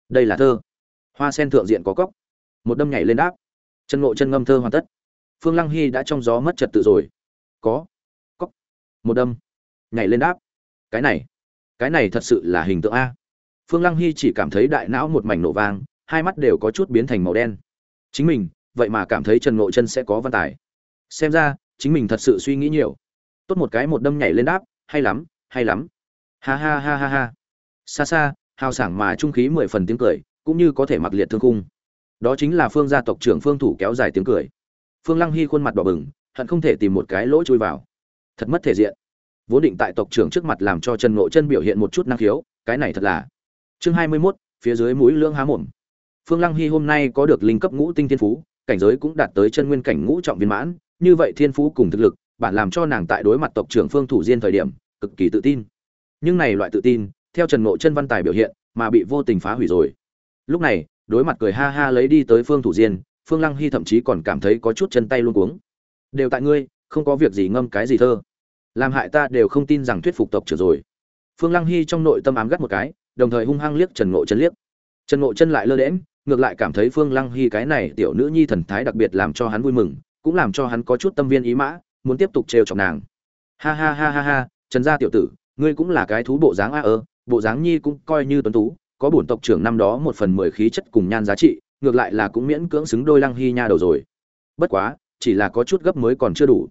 Đây là thơ. Hoa sen thượng diện có cóc một đâm nhảy lên đáp. Chân ngộ chân ngâm thơ hoàn tất. Phương lăng hy đã trong gió mất trật tự rồi có có, một đâm, nhảy lên đáp. Cái này cái này thật sự là hình tượng a. Phương lăng hy chỉ cảm thấy đại não một mảnh nổ vang, hai mắt đều có chút biến thành màu đen. Chính mình, vậy mà cảm thấy trần ngộ chân sẽ có văn tài. Xem ra, chính mình thật sự suy nghĩ nhiều. Tốt một cái một đâm nhảy lên đáp, hay lắm hay lắm. Ha ha ha ha ha. Xa xa, hào sảng mà trung khí mười phần tiếng cười, cũng như có thể mặc liệt thương khung. Đó chính là phương gia tộc trưởng phương thủ kéo dài tiếng cười. Phương lăng hy khuôn mặt đỏ bừng hận không thể tìm một cái lỗ chui vào. Thật mất thể diện. Vốn định tại tộc trưởng trước mặt làm cho trần ngộ chân biểu hiện một chút năng khiếu cái này thật là. Chương hai mươi 21, phía dưới mũi lương há mồm. Phương lăng hy hôm nay có được linh cấp ngũ tinh thiên phú cảnh giới cũng đạt tới chân nguyên cảnh ngũ trọng viên mãn như vậy thiên phú cùng thực lực bản làm cho nàng tại đối mặt tộc trưởng phương thủ diên thời điểm cực kỳ tự tin. Nhưng này loại tự tin theo trần ngộ chân văn tài biểu hiện mà bị vô tình phá hủy rồi. Lúc này đối mặt cười ha ha lấy đi tới phương thủ diên phương lăng hy thậm chí còn cảm thấy có chút chân tay luôn cuống đều tại ngươi, không có việc gì ngâm cái gì thơ. Làm hại ta đều không tin rằng thuyết phục tộc trưởng rồi. Phương lăng hy trong nội tâm ám gắt một cái, đồng thời hung hăng liếc trần ngộ chân liếc. Trần ngộ chân lại lơ đễm ngược lại cảm thấy phương lăng hy cái này tiểu nữ nhi thần thái đặc biệt làm cho hắn vui mừng, cũng làm cho hắn có chút tâm viên ý mã, muốn tiếp tục trêu chọc nàng. Ha ha ha ha ha, trần gia tiểu tử, ngươi cũng là cái thú bộ dáng a ơ, bộ dáng nhi cũng coi như tuấn tú, có bổn tộc trưởng năm đó một phần mười khí chất cùng nhan giá trị, ngược lại là cũng miễn cưỡng xứng đôi lăng hy nha đầu rồi. Bất quá chỉ là có chút gấp mới còn chưa đủ.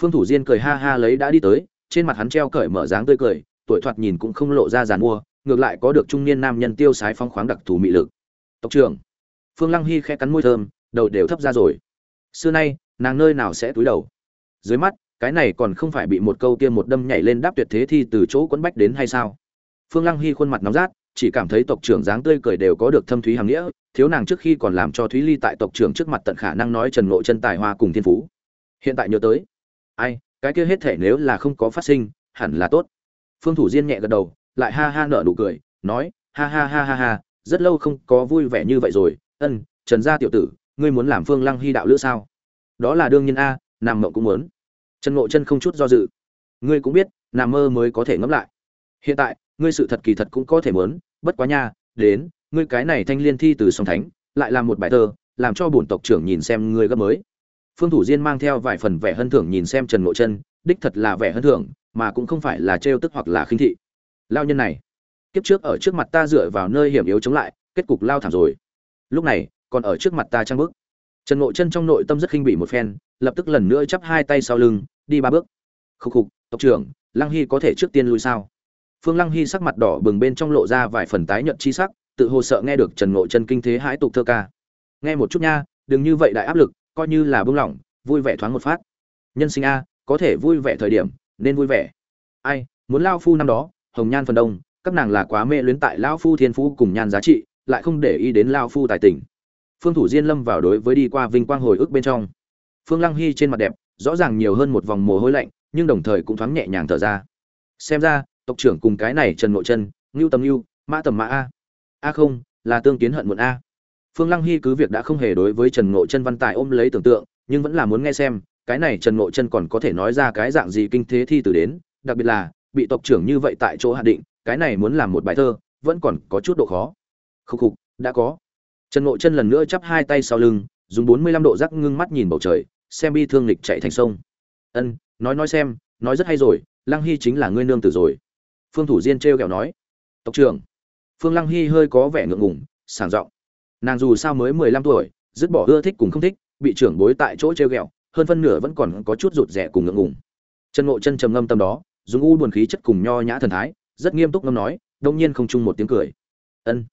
Phương thủ diên cười ha ha lấy đã đi tới, trên mặt hắn treo cởi mở dáng tươi cười, tuổi thoạt nhìn cũng không lộ ra giàn mua ngược lại có được trung niên nam nhân tiêu sái phong khoáng đặc thù mị lực. Tộc trưởng. Phương lăng hy khẽ cắn môi thơm, đầu đều thấp ra rồi. Xưa nay, nàng nơi nào sẽ túi đầu? Dưới mắt, cái này còn không phải bị một câu kia một đâm nhảy lên đáp tuyệt thế thì từ chỗ quấn bách đến hay sao? Phương lăng hy khuôn mặt nóng rát chỉ cảm thấy tộc trưởng dáng tươi cười đều có được thâm thúy hàng nghĩa, thiếu nàng trước khi còn làm cho thúy ly tại tộc trưởng trước mặt tận khả năng nói trần ngộ chân tài hoa cùng thiên phú. Hiện tại nhớ tới. Ai, cái kia hết thể nếu là không có phát sinh, hẳn là tốt. Phương thủ diên nhẹ gật đầu, lại ha ha nở nụ cười, nói, ha ha ha ha ha, rất lâu không có vui vẻ như vậy rồi. Ân, trần gia tiểu tử, ngươi muốn làm phương lăng hy đạo lữ sao? Đó là đương nhiên a nằm mộng cũng muốn. Trần ngộ chân không chút do dự. Ngươi cũng biết nằm mơ mới có thể ngẫm lại. Hiện tại ngươi sự thật kỳ thật cũng có thể muốn, bất quá nha, đến, ngươi cái này thanh liên thi từ song thánh, lại làm một bài thơ, làm cho bổn tộc trưởng nhìn xem ngươi gấp mới. Phương thủ diên mang theo vài phần vẻ hân thưởng nhìn xem trần ngộ chân đích thật là vẻ hân thưởng, mà cũng không phải là trêu tức hoặc là khinh thị. Lao nhân này, kiếp trước ở trước mặt ta dựa vào nơi hiểm yếu chống lại, kết cục lao thảm rồi. Lúc này, còn ở trước mặt ta trang bước. Trần ngộ chân trong nội tâm rất khinh bỉ một phen, lập tức lần nữa chắp hai tay sau lưng, đi ba bước. Khục khục, tộc trưởng, lăng hy có thể trước tiên lui sao? Phương lăng hy sắc mặt đỏ bừng bên trong lộ ra vài phần tái nhợt chi sắc, tự hồ sợ nghe được trần ngộ chân kinh thế hãi tục thơ ca. Nghe một chút nha, đừng như vậy đại áp lực, coi như là bừng lỏng, vui vẻ thoáng một phát. Nhân sinh a, có thể vui vẻ thời điểm, nên vui vẻ. Ai, muốn lao phu năm đó, hồng nhan phần đông, các nàng là quá mê luyến tại lao phu thiên phú cùng nhan giá trị, lại không để ý đến lao phu tài tình. Phương thủ diên lâm vào đối với đi qua vinh quang hồi ức bên trong. Phương lăng hy trên mặt đẹp, rõ ràng nhiều hơn một vòng mồ hôi lạnh, nhưng đồng thời cũng thoáng nhẹ nhàng thở ra. Xem ra tộc trưởng cùng cái này trần Nội chân ngưu tầm ngưu, mã tầm mã a. A không, là tương kiến hận muộn a. Phương lăng hy cứ việc đã không hề đối với trần ngộ chân văn tài ôm lấy tưởng tượng, nhưng vẫn là muốn nghe xem, cái này trần ngộ chân còn có thể nói ra cái dạng gì kinh thế thi từ đến, đặc biệt là, bị tộc trưởng như vậy tại chỗ hạ định, cái này muốn làm một bài thơ, vẫn còn có chút độ khó. Khúc khục, đã có. Trần ngộ chân lần nữa chắp hai tay sau lưng, dùng bốn mươi lăm độ rắc ngưng mắt nhìn bầu trời, xem bi thương lịch chạy thành sông. Ân, nói nói xem, nói rất hay rồi, lăng hy chính là ngươi nương tử rồi phương thủ diên trêu ghẹo nói. Tộc trưởng. Phương lăng hy hơi có vẻ ngượng ngùng, sảng giọng. Nàng dù sao mới mười lăm tuổi, dứt bỏ ưa thích cùng không thích, bị trưởng bối tại chỗ trêu ghẹo, hơn phân nửa vẫn còn có chút rụt rẻ cùng ngượng ngùng. Chân ngộ chân trầm ngâm tâm đó, dùng u buồn khí chất cùng nho nhã thần thái, rất nghiêm túc ngâm nói, đông nhiên không chung một tiếng cười. Ân,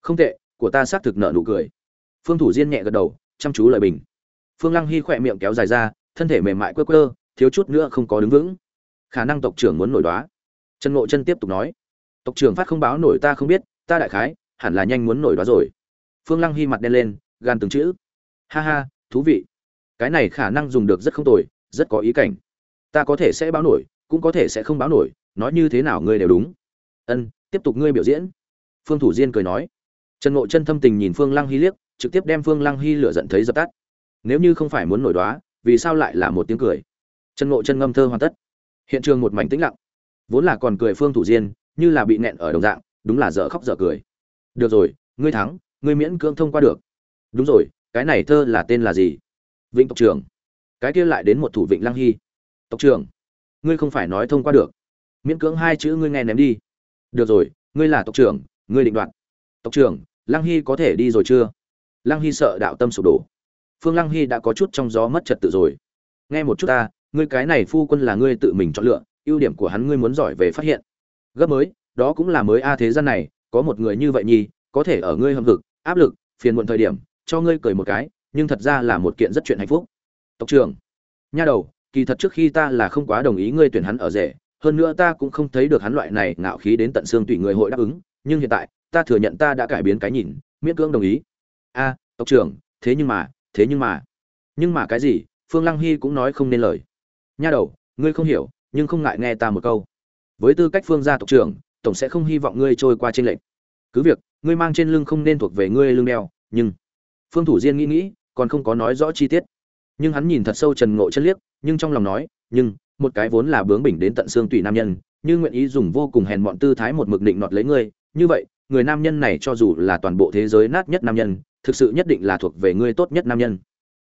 không tệ, của ta xác thực nợ nụ cười. Phương thủ diên nhẹ gật đầu, chăm chú lời bình. Phương lăng hy khỏe miệng kéo dài ra, thân thể mềm mại quơ quơ, thiếu chút nữa không có đứng vững. Khả năng tộc trưởng muốn nổi đoá trần ngộ chân tiếp tục nói, tộc trưởng phát không báo nổi ta không biết, ta đại khái, hẳn là nhanh muốn nổi đó rồi. Phương lăng hy mặt đen lên, gan từng chữ, ha ha, thú vị. Cái này khả năng dùng được rất không tồi, rất có ý cảnh. Ta có thể sẽ báo nổi, cũng có thể sẽ không báo nổi, nói như thế nào ngươi đều đúng. Ân, tiếp tục ngươi biểu diễn. Phương thủ diên cười nói. Trần ngộ chân thâm tình nhìn phương lăng hy liếc, trực tiếp đem phương lăng hy lửa giận thấy dập tắt. Nếu như không phải muốn nổi đoá, vì sao lại là một tiếng cười? Trần ngộ chân ngâm thơ hoàn tất. Hiện trường một mảnh tĩnh lặng vốn là còn cười phương thủ diên, như là bị nẹn ở đồng dạng, đúng là dở khóc dở cười. Được rồi, ngươi thắng, ngươi miễn cưỡng thông qua được. Đúng rồi, cái này thơ là tên là gì? Vịnh tộc trưởng. Cái kia lại đến một thủ vịnh lăng hy. Tộc trưởng, ngươi không phải nói thông qua được. Miễn cưỡng hai chữ ngươi nghe ném đi. Được rồi, ngươi là tộc trưởng, ngươi định đoạt. Tộc trưởng, lăng hy có thể đi rồi chưa? Lăng hy sợ đạo tâm sụp đổ. Phương lăng hy đã có chút trong gió mất trật tự rồi. Nghe một chút ta, ngươi cái này phu quân là ngươi tự mình chọn lựa ưu điểm của hắn ngươi muốn giỏi về phát hiện. Gấp mới, đó cũng là mới a thế gian này, có một người như vậy nhi có thể ở ngươi hâm hực, áp lực, phiền muộn thời điểm, cho ngươi cười một cái, nhưng thật ra là một kiện rất chuyện hạnh phúc. Tộc trưởng, nha đầu, kỳ thật trước khi ta là không quá đồng ý ngươi tuyển hắn ở rể, hơn nữa ta cũng không thấy được hắn loại này ngạo khí đến tận xương tùy người hội đáp ứng, nhưng hiện tại, ta thừa nhận ta đã cải biến cái nhìn, miễn cưỡng đồng ý. A, tộc trưởng, thế nhưng mà, thế nhưng mà. Nhưng mà cái gì, phương lăng hy cũng nói không nên lời. Nha đầu, ngươi không hiểu nhưng không ngại nghe ta một câu. Với tư cách phương gia tộc trưởng, tổng sẽ không hy vọng ngươi trôi qua trên lệnh cứ việc, ngươi mang trên lưng không nên thuộc về ngươi lưng đeo, nhưng phương thủ diên nghĩ nghĩ, còn không có nói rõ chi tiết. Nhưng hắn nhìn thật sâu trần ngộ chân liếc, nhưng trong lòng nói, nhưng, một cái vốn là bướng bỉnh đến tận xương tùy nam nhân, như nguyện ý dùng vô cùng hèn mọn tư thái một mực định nọt lấy ngươi, như vậy, người nam nhân này cho dù là toàn bộ thế giới nát nhất nam nhân, thực sự nhất định là thuộc về ngươi tốt nhất nam nhân.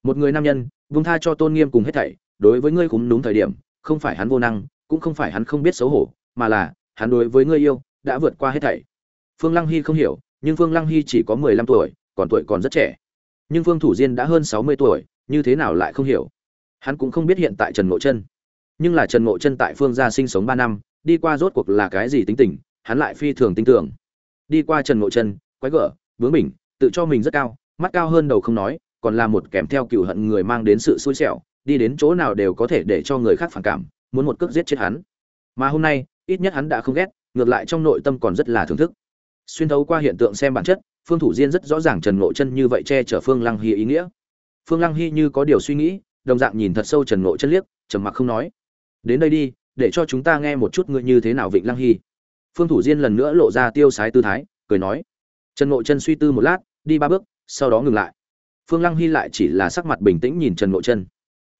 Một người nam nhân, vung tha cho tôn nghiêm cùng hết thảy, đối với ngươi cũng đúng thời điểm không phải hắn vô năng, cũng không phải hắn không biết xấu hổ, mà là, hắn đối với ngươi yêu, đã vượt qua hết thảy. Phương lăng hy không hiểu, nhưng phương lăng hy chỉ có mười lăm tuổi, còn tuổi còn rất trẻ. Nhưng phương thủ diên đã hơn sáu mươi tuổi, như thế nào lại không hiểu? Hắn cũng không biết hiện tại trần ngộ chân. Nhưng là trần ngộ chân tại phương gia sinh sống ba năm, đi qua rốt cuộc là cái gì tính tình, hắn lại phi thường tin tưởng. Đi qua trần ngộ chân, quái gở bướng bỉnh tự cho mình rất cao, mắt cao hơn đầu không nói, còn là một kèm theo cựu hận người mang đến sự xui xẻo đi đến chỗ nào đều có thể để cho người khác phản cảm, muốn một cước giết chết hắn. Mà hôm nay, ít nhất hắn đã không ghét, ngược lại trong nội tâm còn rất là thưởng thức. Xuyên thấu qua hiện tượng xem bản chất, phương thủ diên rất rõ ràng trần ngộ chân như vậy che chở phương lăng hy ý nghĩa. Phương lăng hy như có điều suy nghĩ, đồng dạng nhìn thật sâu trần ngộ chân liếc, trầm mặc không nói. Đến đây đi, để cho chúng ta nghe một chút ngươi như thế nào vịnh lăng hy. Phương thủ diên lần nữa lộ ra tiêu sái tư thái, cười nói. Trần ngộ chân suy tư một lát, đi ba bước, sau đó ngừng lại. Phương lăng hy lại chỉ là sắc mặt bình tĩnh nhìn trần ngộ chân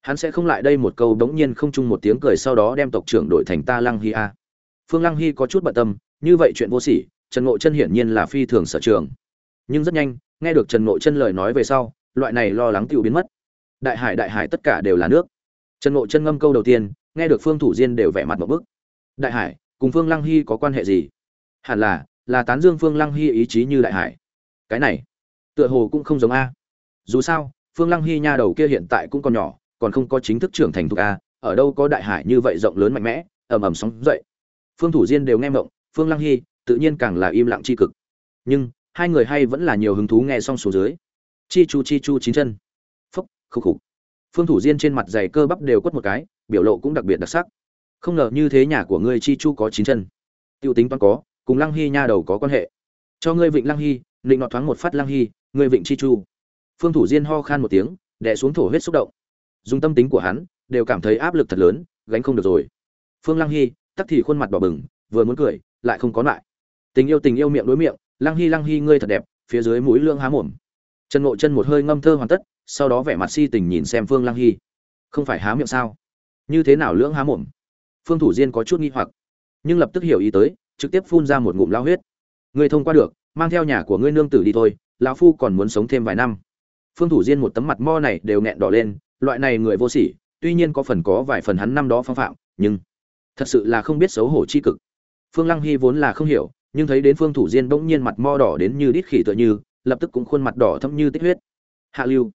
hắn sẽ không lại đây một câu đống nhiên không chung một tiếng cười sau đó đem tộc trưởng đổi thành ta lăng hy a. Phương lăng hy có chút bận tâm, như vậy chuyện vô sỉ, trần ngộ chân hiển nhiên là phi thường sở trường. Nhưng rất nhanh, nghe được trần ngộ chân lời nói về sau, loại này lo lắng tiêu biến mất. Đại hải đại hải tất cả đều là nước. Trần ngộ chân ngâm câu đầu tiên, nghe được phương thủ diên đều vẻ mặt một bức. Đại hải, cùng phương lăng hy có quan hệ gì? Hẳn là là tán dương phương lăng hy ý chí như đại hải. Cái này, tựa hồ cũng không giống a. Dù sao, phương lăng hy nha đầu kia hiện tại cũng còn nhỏ còn không có chính thức trưởng thành thục a, ở đâu có đại hải như vậy rộng lớn mạnh mẽ, ầm ầm sóng dậy. Phương thủ diên đều nghe mộng, phương lăng hy tự nhiên càng là im lặng c h i cực. Nhưng, hai người hay vẫn là nhiều hứng thú nghe xong số dưới. Chi chu chi chu chín chân. Phúc, khúc khục. Phương thủ diên trên mặt dày cơ bắp đều quất một cái, biểu lộ cũng đặc biệt đặc sắc. Không ngờ như thế nhà của ngươi chi chu có chín chân. T i ê u tính toán có, cùng lăng hy nha đầu có quan hệ. Cho ngươi vịnh lăng hy định nọ thoáng một phát lăng hy, ngươi vịnh chi chu. Phương thủ diên ho khan một tiếng đẻ xuống thổ huyết xúc động dùng tâm tính của hắn, đều cảm thấy áp lực thật lớn, gánh không được rồi. Phương lăng hy, tắc thì khuôn mặt đỏ bừng, vừa muốn cười, lại không có lại. Tình yêu tình yêu miệng đối miệng, lăng hy lăng hy, ngươi thật đẹp, phía dưới mũi lương há mồm. Trần ngộ chân một hơi ngâm thơ hoàn tất, sau đó vẻ mặt si tình nhìn xem phương lăng hy. Không phải há miệng sao? Như thế nào lưỡng há mồm? Phương thủ diên có chút nghi hoặc, nhưng lập tức hiểu ý tới, trực tiếp phun ra một ngụm lao huyết. Ngươi thông qua được, mang theo nhà của ngươi nương tử đi thôi, lão phu còn muốn sống thêm vài năm. Phương thủ diên một tấm mặt mo này đều nghẹn đỏ lên loại này người vô sỉ, tuy nhiên có phần có vài phần hắn năm đó phong phạm, nhưng thật sự là không biết xấu hổ chi cực. Phương lăng hy vốn là không hiểu, nhưng thấy đến phương thủ diên bỗng nhiên mặt mo đỏ đến như đít khỉ tựa như, lập tức cũng khuôn mặt đỏ thâm như tích huyết. Hạ lưu.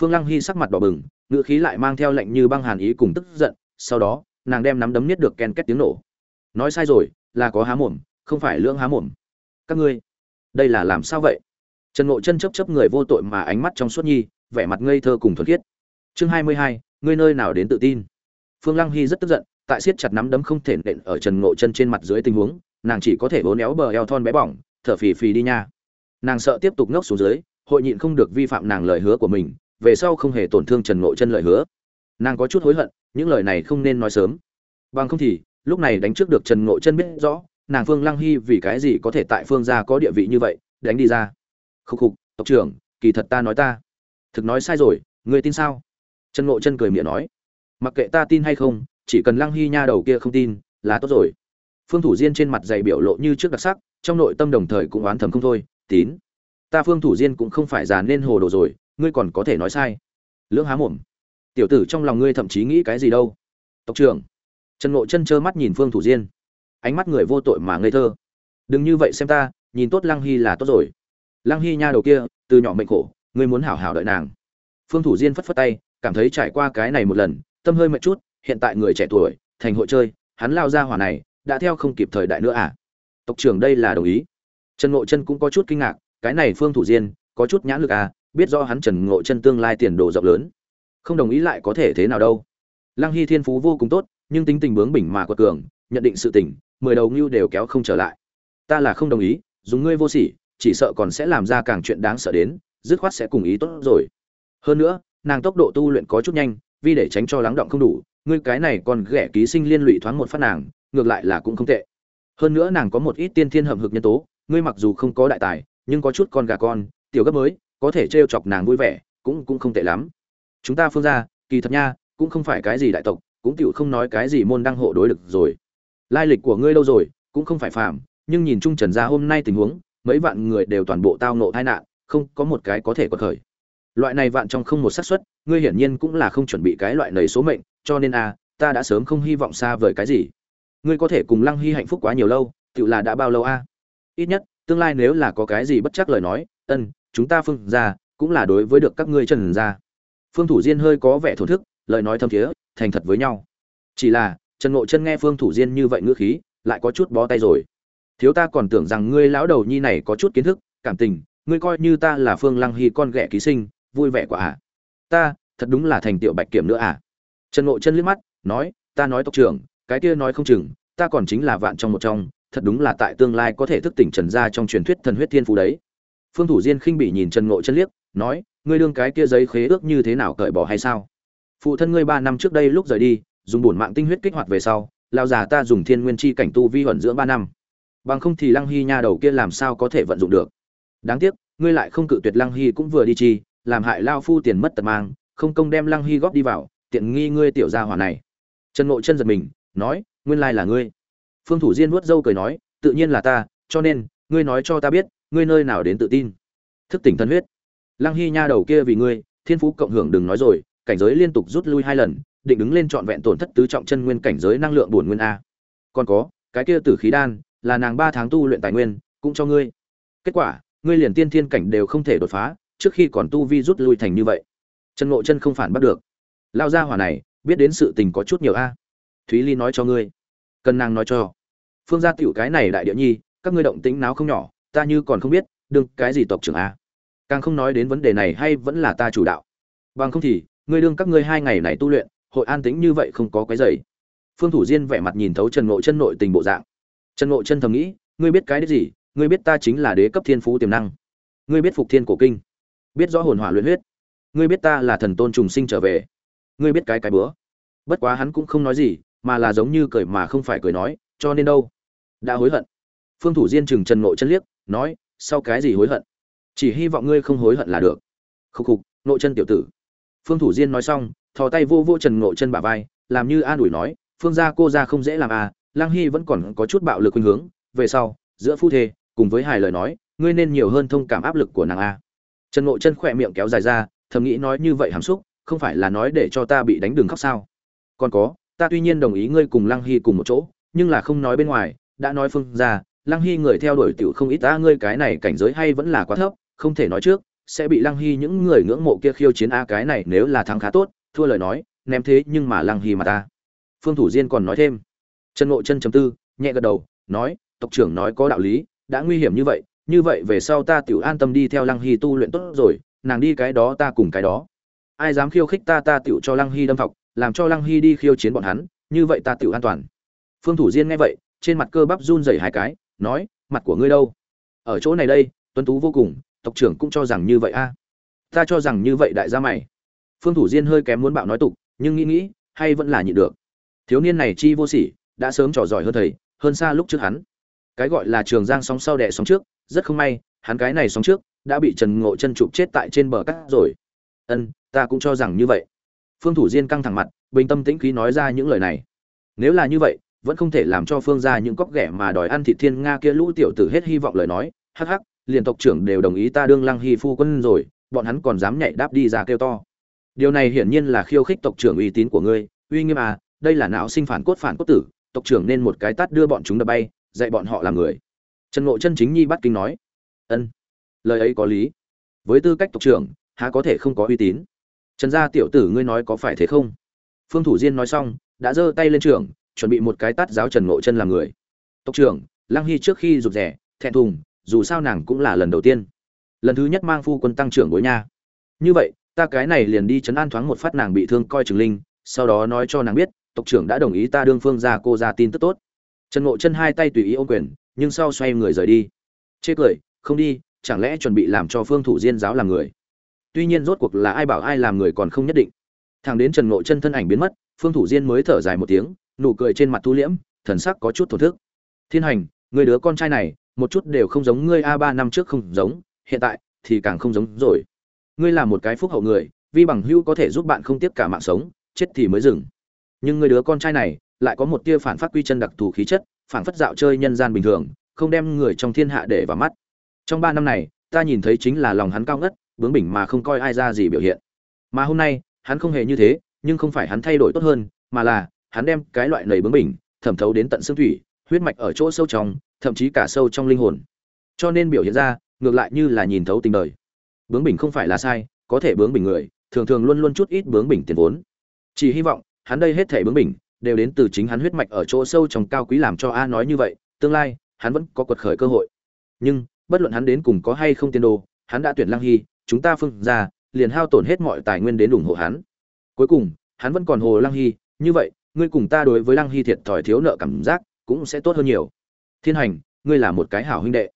Phương lăng hy sắc mặt đỏ bừng, ngữ khí lại mang theo lệnh như băng hàn ý cùng tức giận, sau đó, nàng đem nắm đấm niết được ken két tiếng nổ. Nói sai rồi, là có há mồm, không phải lưỡng há mồm. Các ngươi, đây là làm sao vậy? Trần ngộ chân chấp chấp người vô tội mà ánh mắt trong suốt nhi, vẻ mặt ngây thơ cùng thuần khiết chương hai mươi hai, ngươi nơi nào đến tự tin? Phương lăng hy rất tức giận, tại siết chặt nắm đấm không thể nện ở trần ngộ chân trên mặt dưới tình huống, nàng chỉ có thể vốn éo bờ eo thon bé bỏng, thở phì phì đi nha. Nàng sợ tiếp tục ngốc xuống dưới, hội nhịn không được vi phạm nàng lời hứa của mình, về sau không hề tổn thương trần ngộ chân lời hứa. Nàng có chút hối hận, những lời này không nên nói sớm. Bằng không thì, lúc này đánh trước được trần ngộ chân biết rõ, nàng phương lăng hy vì cái gì có thể tại phương gia có địa vị như vậy, đánh đi ra. Khúc khục, tộc trưởng, kỳ thật ta nói ta. Thực nói sai rồi người tin sao? Trần ngộ chân cười miệng nói, mặc kệ ta tin hay không, chỉ cần lăng hy nha đầu kia không tin, là tốt rồi. Phương thủ diên trên mặt dày biểu lộ như trước đặc sắc, trong nội tâm đồng thời cũng oán thầm không thôi, tín, ta phương thủ diên cũng không phải già nên hồ đồ rồi, ngươi còn có thể nói sai. Lưỡng há mồm, tiểu tử trong lòng ngươi thậm chí nghĩ cái gì đâu. Tộc trưởng. Trần ngộ chân trơ mắt nhìn phương thủ diên, ánh mắt người vô tội mà ngây thơ. Đừng như vậy xem ta, nhìn tốt lăng hy là tốt rồi. Lăng hy nha đầu kia, từ nhỏ mệnh khổ, ngươi muốn hảo hảo đợi nàng. Phương thủ diên phất phất tay cảm thấy trải qua cái này một lần, tâm hơi mệt chút, hiện tại người trẻ tuổi, thành hội chơi, hắn lao ra hỏa này, đã theo không kịp thời đại nữa à? Tộc trưởng đây là đồng ý. Trần ngộ chân cũng có chút kinh ngạc, cái này phương thủ diên, có chút nhãn lực à biết do hắn trần ngộ chân tương lai tiền đồ rộng lớn. Không đồng ý lại có thể thế nào đâu. Lăng hy thiên phú vô cùng tốt, nhưng tính tình bướng bỉnh mà quật cường, nhận định sự tình, mười đầu ngưu đều kéo không trở lại. Ta là không đồng ý, dùng ngươi vô sỉ, chỉ sợ còn sẽ làm ra càng chuyện đáng sợ đến, dứt khoát sẽ cùng ý tốt rồi. Hơn nữa nàng tốc độ tu luyện có chút nhanh, vì để tránh cho lắng động không đủ, ngươi cái này còn ghẻ ký sinh liên lụy thoáng một phát nàng, ngược lại là cũng không tệ. Hơn nữa nàng có một ít tiên thiên hầm hực nhân tố, ngươi mặc dù không có đại tài, nhưng có chút con gà con, tiểu gấp mới, có thể trêu chọc nàng vui vẻ, cũng cũng không tệ lắm. Chúng ta phương ra kỳ thật nha, cũng không phải cái gì đại tộc, cũng tựu không nói cái gì môn đăng hộ đối lực rồi. Lai lịch của ngươi lâu rồi, cũng không phải phàm, nhưng nhìn chung trần gia hôm nay tình huống, mấy vạn người đều toàn bộ tao nộ tai nạn, không có một cái có thể có khởi loại này vạn trong không một xác suất, ngươi hiển nhiên cũng là không chuẩn bị cái loại nầy số mệnh, cho nên a, ta đã sớm không hy vọng xa vời cái gì. Ngươi có thể cùng lăng hy hạnh phúc quá nhiều lâu tự là đã bao lâu a? Ít nhất, tương lai nếu là có cái gì bất chắc lời nói, ân, chúng ta phương ra cũng là đối với được các ngươi trần ra phương thủ diên hơi có vẻ thổn thức, lời nói thâm thiế, thành thật với nhau. Chỉ là, trần ngộ chân nghe phương thủ diên như vậy ngữ khí, lại có chút bó tay rồi. Thiếu ta còn tưởng rằng ngươi lão đầu nhi này có chút kiến thức, cảm tình, ngươi coi như ta là phương lăng hy con ghẻ ký sinh vui vẻ quá à. Ta, thật đúng là thành tiệu bạch kiểm nữa à. Trần ngộ chân liếc mắt, nói, ta nói tộc trưởng, cái kia nói không chừng, ta còn chính là vạn trong một trong, thật đúng là tại tương lai có thể thức tỉnh trần gia trong truyền thuyết thần huyết thiên phú đấy. Phương thủ diên khinh bị nhìn trần ngộ chân liếc, nói, ngươi đương cái kia giấy khế ước như thế nào cởi bỏ hay sao? Phụ thân ngươi ba năm trước đây lúc rời đi, dùng bổn mạng tinh huyết kích hoạt về sau lao già ta dùng thiên nguyên chi cảnh tu vi huẩn dưỡng ba năm. Bằng không thì lăng hy nha đầu kia làm sao có thể vận dụng được? Đáng tiếc, ngươi lại không cự tuyệt lăng hy cũng vừa đi chi làm hại lao phu tiền mất tật mang, không công đem lăng hy góp đi vào, tiện nghi ngươi tiểu gia hỏa này. Trần ngộ chân giật mình, nói, nguyên lai là ngươi. Phương thủ diên vuốt râu cười nói, tự nhiên là ta, cho nên, ngươi nói cho ta biết, ngươi nơi nào đến tự tin. Thức tỉnh thân huyết. Lăng hy nha đầu kia vì ngươi, thiên phú cộng hưởng đừng nói rồi, cảnh giới liên tục rút lui hai lần, định đứng lên trọn vẹn tổn thất tứ trọng chân nguyên cảnh giới năng lượng bổn nguyên a. Còn có, cái kia tử khí đan, là nàng ba tháng tu luyện tài nguyên, cũng cho ngươi. Kết quả, ngươi liền tiên thiên cảnh đều không thể đột phá trước khi còn tu vi rút lui thành như vậy. Trần ngộ chân không phản bắt được. Lao ra hỏa này, biết đến sự tình có chút nhiều a. À. Thúy ly nói cho ngươi. Cần nàng nói cho. Phương gia tiểu cái này đại địa nhi, các ngươi động tính náo không nhỏ, ta như còn không biết đương cái gì tộc trưởng a. À. Càng không nói đến vấn đề này hay vẫn là ta chủ đạo. Bằng không thì, ngươi đương các ngươi hai ngày này tu luyện, hội an tĩnh như vậy không có cái giày phương thủ diên vẻ mặt nhìn thấu trần ngộ chân nội tình bộ dạng. Trần ngộ chân thầm nghĩ, ngươi biết cái đấy gì, ngươi biết ta chính là đế cấp thiên phú tiềm năng. Ngươi biết phục thiên cổ kinh biết rõ hồn hỏa luyện huyết. Ngươi biết ta là thần tôn trùng sinh trở về. Ngươi biết cái cái bữa. Bất quá hắn cũng không nói gì, mà là giống như cười mà không phải cười nói, cho nên đâu? Đã hối hận. Phương thủ diên chừng trần nội chân liếc, nói, sau cái gì hối hận? Chỉ hy vọng ngươi không hối hận là được. Khục khục nội chân tiểu tử. Phương thủ diên nói xong, thò tay vô vô trần nội chân bả vai, làm như an ủi nói, phương gia cô gia không dễ làm à lang hy vẫn còn có chút bạo lực khuynh hướng, về sau, giữa phu thê, cùng với hài lời nói, ngươi nên nhiều hơn thông cảm áp lực của nàng a trần ngộ chân khỏe miệng kéo dài ra, thầm nghĩ nói như vậy hàm xúc, không phải là nói để cho ta bị đánh đường khóc sao? Còn có, ta tuy nhiên đồng ý ngươi cùng lăng hy cùng một chỗ, nhưng là không nói bên ngoài, đã nói phương ra, lăng hy người theo đuổi tiểu không ít ta, ngươi cái này cảnh giới hay vẫn là quá thấp, không thể nói trước, sẽ bị lăng hy những người ngưỡng mộ kia khiêu chiến a, cái này nếu là thắng khá tốt, thua lời nói, ném thế nhưng mà lăng hy mà ta. Phương thủ diên còn nói thêm. Trần ngộ chân chấm tư, nhẹ gật đầu, nói, tộc trưởng nói có đạo lý, đã nguy hiểm như vậy như vậy về sau ta tiểu an tâm đi theo lăng hy tu luyện tốt rồi, nàng đi cái đó ta cùng cái đó. Ai dám khiêu khích ta ta tiểu cho lăng hy đâm phọc làm cho lăng hy đi khiêu chiến bọn hắn, như vậy ta tiểu an toàn. Phương thủ diên nghe vậy, trên mặt cơ bắp run rẩy hai cái, nói, mặt của ngươi đâu? Ở chỗ này đây, tuấn tú vô cùng, tộc trưởng cũng cho rằng như vậy a. Ta cho rằng như vậy đại gia mày. Phương thủ diên hơi kém muốn bạo nói tục, nhưng nghĩ nghĩ, hay vẫn là nhịn được. Thiếu niên này chi vô sỉ, đã sớm trò giỏi hơn thầy, hơn xa lúc trước hắn. Cái gọi là trường giang sóng sau đẻ sóng trước rất không may, hắn cái này sóng trước, đã bị trần ngộ chân chụp chết tại trên bờ cát rồi. Ân, ta cũng cho rằng như vậy. Phương thủ diên căng thẳng mặt, bình tâm tĩnh khí nói ra những lời này. Nếu là như vậy, vẫn không thể làm cho phương ra những cóc ghẻ mà đòi ăn thị thiên nga kia lũ tiểu tử hết hy vọng lời nói. Hắc hắc, liền tộc trưởng đều đồng ý ta đương lăng hy phu quân rồi, bọn hắn còn dám nhảy đáp đi ra kêu to. Điều này hiển nhiên là khiêu khích tộc trưởng uy tín của ngươi. Uy nghiêm à đây là não sinh phản cốt phản cốt tử, tộc trưởng nên một cái tát đưa bọn chúng đập bay, dạy bọn họ làm người trần ngộ chân chính nhi bắt kinh nói, ân, lời ấy có lý. Với tư cách tộc trưởng, há có thể không có uy tín? Trần gia tiểu tử ngươi nói có phải thế không? Phương thủ diên nói xong, đã giơ tay lên trường, chuẩn bị một cái tát giáo trần ngộ chân làm người. Tộc trưởng, lăng hy trước khi rụt rẻ thẹn thùng, dù sao nàng cũng là lần đầu tiên. Lần thứ nhất mang phu quân tăng trưởng bối nha. Như vậy, ta cái này liền đi chấn an thoáng một phát nàng bị thương coi trường linh, sau đó nói cho nàng biết, tộc trưởng đã đồng ý ta đương phương ra cô ra tin tức tốt. Trần ngộ chân hai tay tùy ý ô quyền nhưng sau xoay người rời đi. Chê cười, không đi, chẳng lẽ chuẩn bị làm cho phương thủ diên giáo làm người? Tuy nhiên rốt cuộc là ai bảo ai làm người còn không nhất định. Thằng đến trần ngộ chân thân ảnh biến mất, phương thủ diên mới thở dài một tiếng, nụ cười trên mặt thu liễm, thần sắc có chút thổ thức. Thiên hành, người đứa con trai này, một chút đều không giống ngươi a ba năm trước không giống, hiện tại thì càng không giống rồi. Ngươi là một cái phúc hậu người, vi bằng hữu có thể giúp bạn không tiếc cả mạng sống, chết thì mới dừng. Nhưng người đứa con trai này lại có một tia phản phát quy chân đặc thù khí chất Phảng phất dạo chơi nhân gian bình thường, không đem người trong thiên hạ để vào mắt. Trong ba năm này, ta nhìn thấy chính là lòng hắn cao ngất, bướng bỉnh mà không coi ai ra gì biểu hiện. Mà hôm nay, hắn không hề như thế, nhưng không phải hắn thay đổi tốt hơn, mà là, hắn đem cái loại nầy bướng bỉnh, thẩm thấu đến tận xương thủy, huyết mạch ở chỗ sâu trong, thậm chí cả sâu trong linh hồn. Cho nên biểu hiện ra, ngược lại như là nhìn thấu tình đời. Bướng bỉnh không phải là sai, có thể bướng bỉnh người, thường thường luôn luôn chút ít bướng bỉnh tiền vốn. Chỉ hy vọng, hắn đây hết thể bướng bỉnh đều đến từ chính hắn huyết mạch ở chỗ sâu trong cao quý làm cho a nói như vậy, tương lai, hắn vẫn có quật khởi cơ hội. Nhưng, bất luận hắn đến cùng có hay không tiền đồ, hắn đã tuyển lăng hy, chúng ta phương ra, liền hao tổn hết mọi tài nguyên đến ủng hộ hắn. Cuối cùng, hắn vẫn còn hồ lăng hy, như vậy, ngươi cùng ta đối với lăng hy thiệt thòi thiếu nợ cảm giác cũng sẽ tốt hơn nhiều. Thiên hành, ngươi là một cái hảo huynh đệ.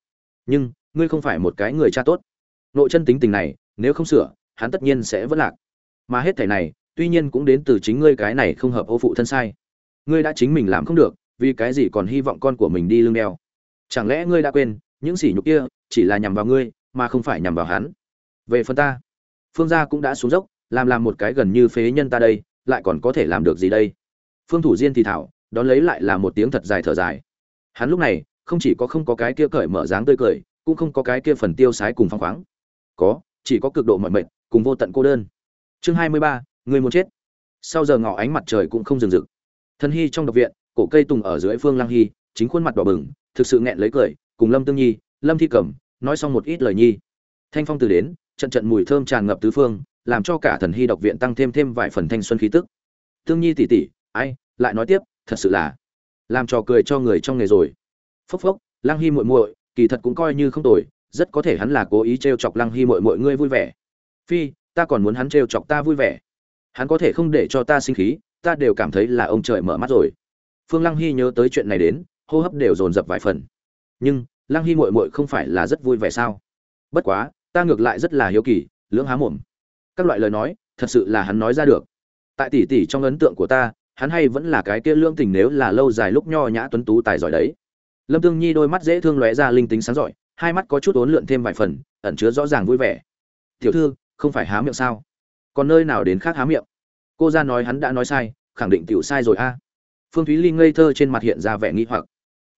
Nhưng, ngươi không phải một cái người cha tốt. Nội chân tính tình này, nếu không sửa, hắn tất nhiên sẽ vất lạc. Mà hết thảy này tuy nhiên cũng đến từ chính ngươi cái này không hợp ô phụ thân sai. Ngươi đã chính mình làm không được, vì cái gì còn hy vọng con của mình đi lưng đeo? Chẳng lẽ ngươi đã quên, những sỉ nhục kia chỉ là nhằm vào ngươi, mà không phải nhằm vào hắn? Về phần ta, phương gia cũng đã xuống dốc, làm làm một cái gần như phế nhân ta đây, lại còn có thể làm được gì đây? Phương thủ diên thì thảo, đón lấy lại là một tiếng thật dài thở dài. Hắn lúc này, không chỉ có không có cái kia cởi mở dáng tươi cười, cũng không có cái kia phần tiêu sái cùng phong khoáng. Có, chỉ có cực độ mọi mệnh cùng vô tận cô đơn. Chương hai mươi ba người muốn chết. Sau giờ ngỏ ánh mặt trời cũng không dừng rực thân hy trong độc viện, cổ cây tùng ở dưới phương Lang hy, chính khuôn mặt đỏ bừng, thực sự nghẹn lấy cười, cùng lâm tương nhi, lâm thi cẩm, nói xong một ít lời nhi. Thanh phong từ đến, trận trận mùi thơm tràn ngập tứ phương, làm cho cả thần hy độc viện tăng thêm thêm vài phần thanh xuân khí tức. Tương nhi tỉ tỉ, ai, lại nói tiếp, thật sự là làm trò cười cho người trong nghề rồi. Phốc phốc Lang hy muội muội, kỳ thật cũng coi như không tồi, rất có thể hắn là cố ý t chọc lăng hy muội muội, ngươi vui vẻ. Phi, ta còn muốn hắn t chọc ta vui vẻ hắn có thể không để cho ta sinh khí, ta đều cảm thấy là ông trời mở mắt rồi. Phương lăng hy nhớ tới chuyện này đến, hô hấp đều dồn dập vài phần. Nhưng, lăng hy mội mội không phải là rất vui vẻ sao? Bất quá, ta ngược lại rất là hiếu kỳ, lưỡng há mồm. Các loại lời nói, thật sự là hắn nói ra được. Tại tỷ tỷ trong ấn tượng của ta, hắn hay vẫn là cái kia lương tình nếu là lâu dài lúc nho nhã tuấn tú tài giỏi đấy. Lâm tương nhi đôi mắt dễ thương lóe ra linh tính sáng giỏi, hai mắt có chút ốn lượn thêm vài phần, ẩn chứa rõ ràng vui vẻ. Tiểu thư, không phải há miệng sao? Còn nơi nào đến khác há miệng. Cô ra nói hắn đã nói sai, khẳng định tiểu sai rồi a. Phương thúy ly ngây thơ trên mặt hiện ra vẻ nghi hoặc.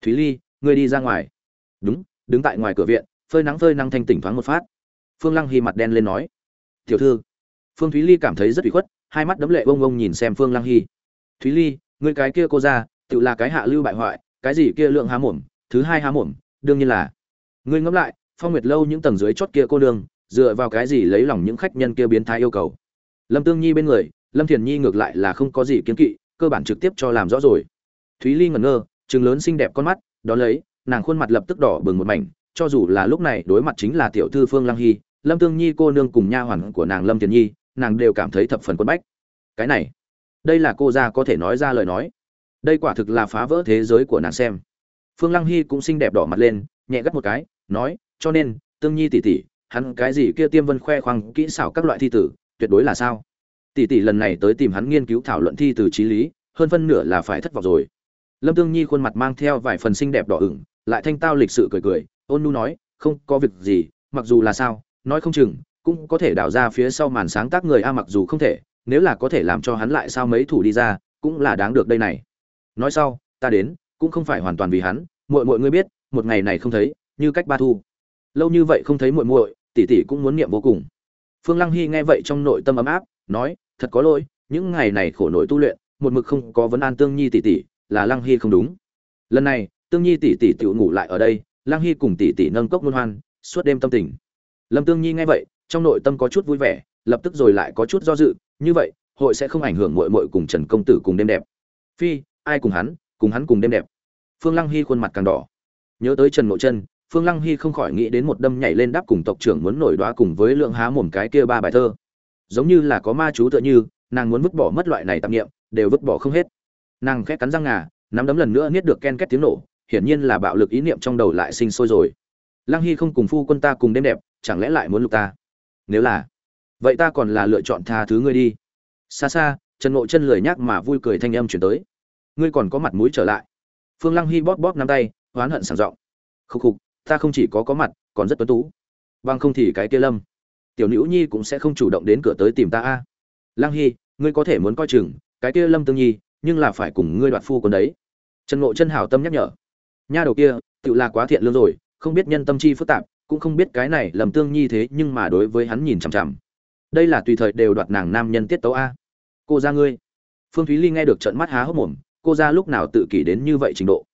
Thúy ly, ngươi đi ra ngoài. Đúng, đứng tại ngoài cửa viện, phơi nắng phơi nắng thanh tỉnh thoáng một phát. Phương lăng hy mặt đen lên nói. Tiểu thư. Phương thúy ly cảm thấy rất bị khuất, hai mắt đấm lệ bông bông nhìn xem phương lăng hy. Thúy ly, ngươi cái kia cô ra tự là cái hạ lưu bại hoại, cái gì kia lượng há mồm, thứ hai há mồm, đương nhiên là. Ngươi ngẫm lại, phong nguyệt lâu những tầng dưới chót kia cô nương, dựa vào cái gì lấy lòng những khách nhân kia biến thái yêu cầu? Lâm tương nhi bên người, lâm thiền nhi ngược lại là không có gì kiến kỵ, cơ bản trực tiếp cho làm rõ rồi. Thúy ly ngẩn ngơ chừng lớn xinh đẹp con mắt đó lấy, nàng khuôn mặt lập tức đỏ bừng một mảnh, cho dù là lúc này đối mặt chính là tiểu thư phương lăng hy, lâm tương nhi cô nương cùng nha hoàn của nàng lâm thiền nhi, nàng đều cảm thấy thập phần quân bách. Cái này, đây là cô ra có thể nói ra lời nói. Đây quả thực là phá vỡ thế giới của nàng xem. Phương lăng hy cũng xinh đẹp đỏ mặt lên, nhẹ gắt một cái, nói, cho nên, tương nhi tỷ tỷ, hắn cái gì kia tiêm vân khoe khoang kỹ xảo các loại thi tử tuyệt đối là sao? Tỷ tỷ lần này tới tìm hắn nghiên cứu thảo luận thi từ trí lý, hơn phân nửa là phải thất vọng rồi. Lâm tương nhi khuôn mặt mang theo vài phần xinh đẹp đỏ ửng, lại thanh tao lịch sự cười cười, ôn nu nói, không có việc gì, mặc dù là sao, nói không chừng, cũng có thể đào ra phía sau màn sáng tác người a, mặc dù không thể, nếu là có thể làm cho hắn lại sao mấy thủ đi ra, cũng là đáng được đây này. Nói sau, ta đến, cũng không phải hoàn toàn vì hắn, muội muội ngươi biết, một ngày này không thấy, như cách ba thu. Lâu như vậy không thấy muội muội, tỷ tỷ cũng muốn niệm vô cùng phương lăng hy nghe vậy trong nội tâm ấm áp, nói, thật có lỗi, những ngày này khổ nội tu luyện, một mực không có vấn an tương nhi tỷ tỷ, là lăng hy không đúng. Lần này, tương nhi tỷ tỷ tiểu ngủ lại ở đây, lăng hy cùng tỷ tỷ nâng cốc luân hoan, suốt đêm tâm tình. Lâm tương nhi nghe vậy, trong nội tâm có chút vui vẻ, lập tức rồi lại có chút do dự, như vậy, hội sẽ không ảnh hưởng muội muội cùng trần công tử cùng đêm đẹp. Phi, ai cùng hắn cùng hắn cùng đêm đẹp? Phương lăng hy khuôn mặt càng đỏ. Nhớ tới trần Mộ chân phương lăng hy không khỏi nghĩ đến một đâm nhảy lên đáp cùng tộc trưởng muốn nổi đoá cùng với lượng há mồm cái kia ba bài thơ. Giống như là có ma chú tựa như, nàng muốn vứt bỏ mất loại này tạp nghiệm đều vứt bỏ không hết. Nàng khẽ cắn răng ngà, nắm đấm lần nữa niết được ken két tiếng nổ, hiển nhiên là bạo lực ý niệm trong đầu lại sinh sôi rồi. Lăng hy không cùng phu quân ta cùng đêm đẹp, chẳng lẽ lại muốn lục ta? Nếu là, vậy ta còn là lựa chọn tha thứ ngươi đi. Xa xa, trần ngộ chân lười nhác mà vui cười thanh âm chuyển tới. Ngươi còn có mặt mũi trở lại. Phương lăng hy bóp bóp nắm tay, oán hận sảng giọng. Khúc khục ta không chỉ có có mặt, còn rất tuấn tú. Bằng không thì cái kia lâm, tiểu nữ nhi cũng sẽ không chủ động đến cửa tới tìm ta a. Lang hy, ngươi có thể muốn coi chừng, cái kia lâm tương nhi, nhưng là phải cùng ngươi đoạt phu còn đấy. Trần ngộ chân hảo tâm nhắc nhở. Nha đầu kia tự là quá thiện lương rồi, không biết nhân tâm chi phức tạp, cũng không biết cái này lầm tương nhi thế nhưng mà đối với hắn nhìn chằm chằm. Đây là tùy thời đều đoạt nàng nam nhân tiết tấu a. Cô ra ngươi. Phương thúy ly nghe được trận mắt há hốc mồm, cô ra lúc nào tự kỷ đến như vậy trình độ.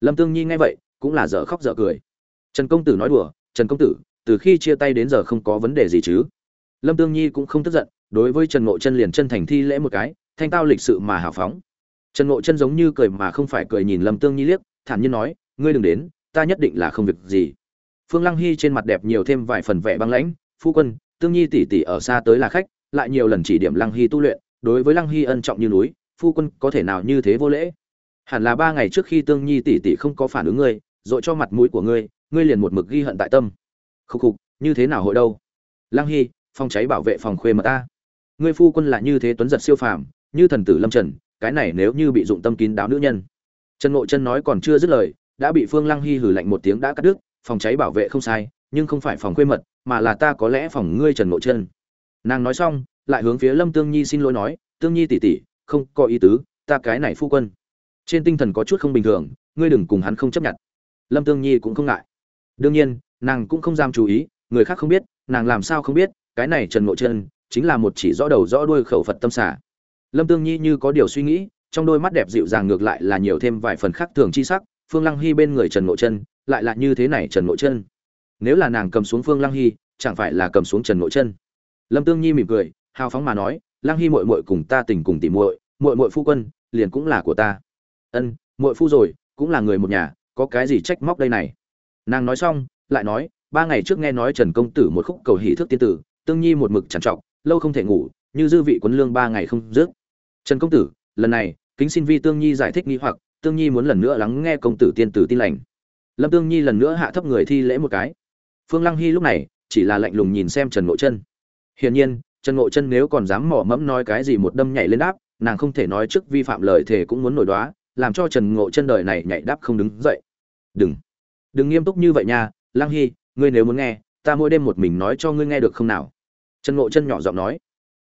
Lâm tương nhi nghe vậy, cũng là dở khóc dở cười trần công tử nói đùa, trần công tử, từ khi chia tay đến giờ không có vấn đề gì chứ? Lâm tương nhi cũng không tức giận, đối với trần ngộ chân liền chân thành thi lễ một cái, thanh tao lịch sự mà hào phóng. Trần ngộ chân giống như cười mà không phải cười nhìn lâm tương nhi liếc, thản nhiên nói, ngươi đừng đến, ta nhất định là không việc gì. Phương lăng hy trên mặt đẹp nhiều thêm vài phần vẻ băng lãnh, phu quân, tương nhi tỷ tỷ ở xa tới là khách, lại nhiều lần chỉ điểm lăng hy tu luyện, đối với lăng hy ân trọng như núi, phu quân có thể nào như thế vô lễ? Hẳn là ba ngày trước khi tương nhi tỷ tỷ không có phản ứng ngươi, dội cho mặt mũi của ngươi ngươi liền một mực ghi hận tại tâm. Khúc khục, như thế nào hội đâu? Lang hy, phòng cháy bảo vệ phòng khuê mật ta. Ngươi phu quân là như thế tuấn giật siêu phàm, như thần tử lâm trần, cái này nếu như bị dụng tâm kín đáo nữ nhân. Trần ngộ chân nói còn chưa dứt lời, đã bị phương lăng hy hử lạnh một tiếng đã cắt đứt, phòng cháy bảo vệ không sai, nhưng không phải phòng khuê mật, mà là ta có lẽ phòng ngươi trần ngộ chân. Nàng nói xong, lại hướng phía lâm tương nhi xin lỗi nói, tương nhi tỉ tỉ không có ý tứ, ta cái này phu quân. Trên tinh thần có chút không bình thường, ngươi đừng cùng hắn không chấp nhận. Lâm tương nhi cũng không ngại đương nhiên, nàng cũng không dám chú ý, người khác không biết, nàng làm sao không biết, cái này trần ngộ chân chính là một chỉ rõ đầu rõ đuôi khẩu phật tâm xả lâm tương nhi như có điều suy nghĩ, trong đôi mắt đẹp dịu dàng ngược lại là nhiều thêm vài phần khác thường chi sắc, phương lăng hy bên người trần ngộ chân lại là như thế này trần ngộ chân nếu là nàng cầm xuống phương lăng hy, chẳng phải là cầm xuống trần ngộ chân lâm tương nhi mỉm cười, hào phóng mà nói, lăng hy mội mội cùng ta tình cùng tỉ muội mội mội phu quân, liền cũng là của ta. Ân mội phu rồi, cũng là người một nhà, có cái gì trách móc đây này? Nàng nói xong, lại nói, ba ngày trước nghe nói trần công tử một khúc cầu hỷ thức tiên tử, tương nhi một mực trằn trọc, lâu không thể ngủ, như dư vị quấn lương ba ngày không dứt. Trần công tử, lần này, kính xin vi tương nhi giải thích nghi hoặc, tương nhi muốn lần nữa lắng nghe công tử tiên tử tin lành. Lâm tương nhi lần nữa hạ thấp người thi lễ một cái. Phương lăng hy lúc này, chỉ là lạnh lùng nhìn xem trần ngộ chân. Hiển nhiên, trần ngộ chân nếu còn dám mỏ mẫm nói cái gì một đâm nhảy lên đáp, nàng không thể nói trước vi phạm lời thề cũng muốn nổi đoá, làm cho trần ngộ chân đời này nhảy đáp không đứng dậy. Đừng đừng nghiêm túc như vậy nha, Lang hy, ngươi nếu muốn nghe, ta mỗi đêm một mình nói cho ngươi nghe được không nào? Trần ngộ chân nhỏ giọng nói.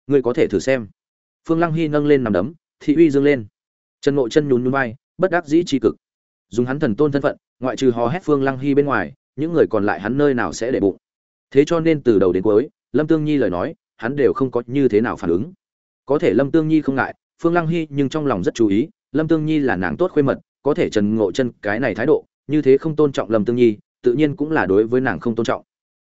Ngươi có thể thử xem. Phương Lang hy nâng lên nằm đấm, thị uy dương lên. Trần ngộ chân nhún nhún vai, bất đắc dĩ tri cực. Dùng hắn thần tôn thân phận, ngoại trừ hò hét phương Lang hy bên ngoài, những người còn lại hắn nơi nào sẽ để bụng. Thế cho nên từ đầu đến cuối, lâm tương nhi lời nói, hắn đều không có như thế nào phản ứng. Có thể lâm tương nhi không ngại, phương lăng hy nhưng trong lòng rất chú ý, lâm tương nhi là nàng tốt khuê mật, có thể trần ngộ chân cái này thái độ như thế không tôn trọng lâm tương nhi, tự nhiên cũng là đối với nàng không tôn trọng.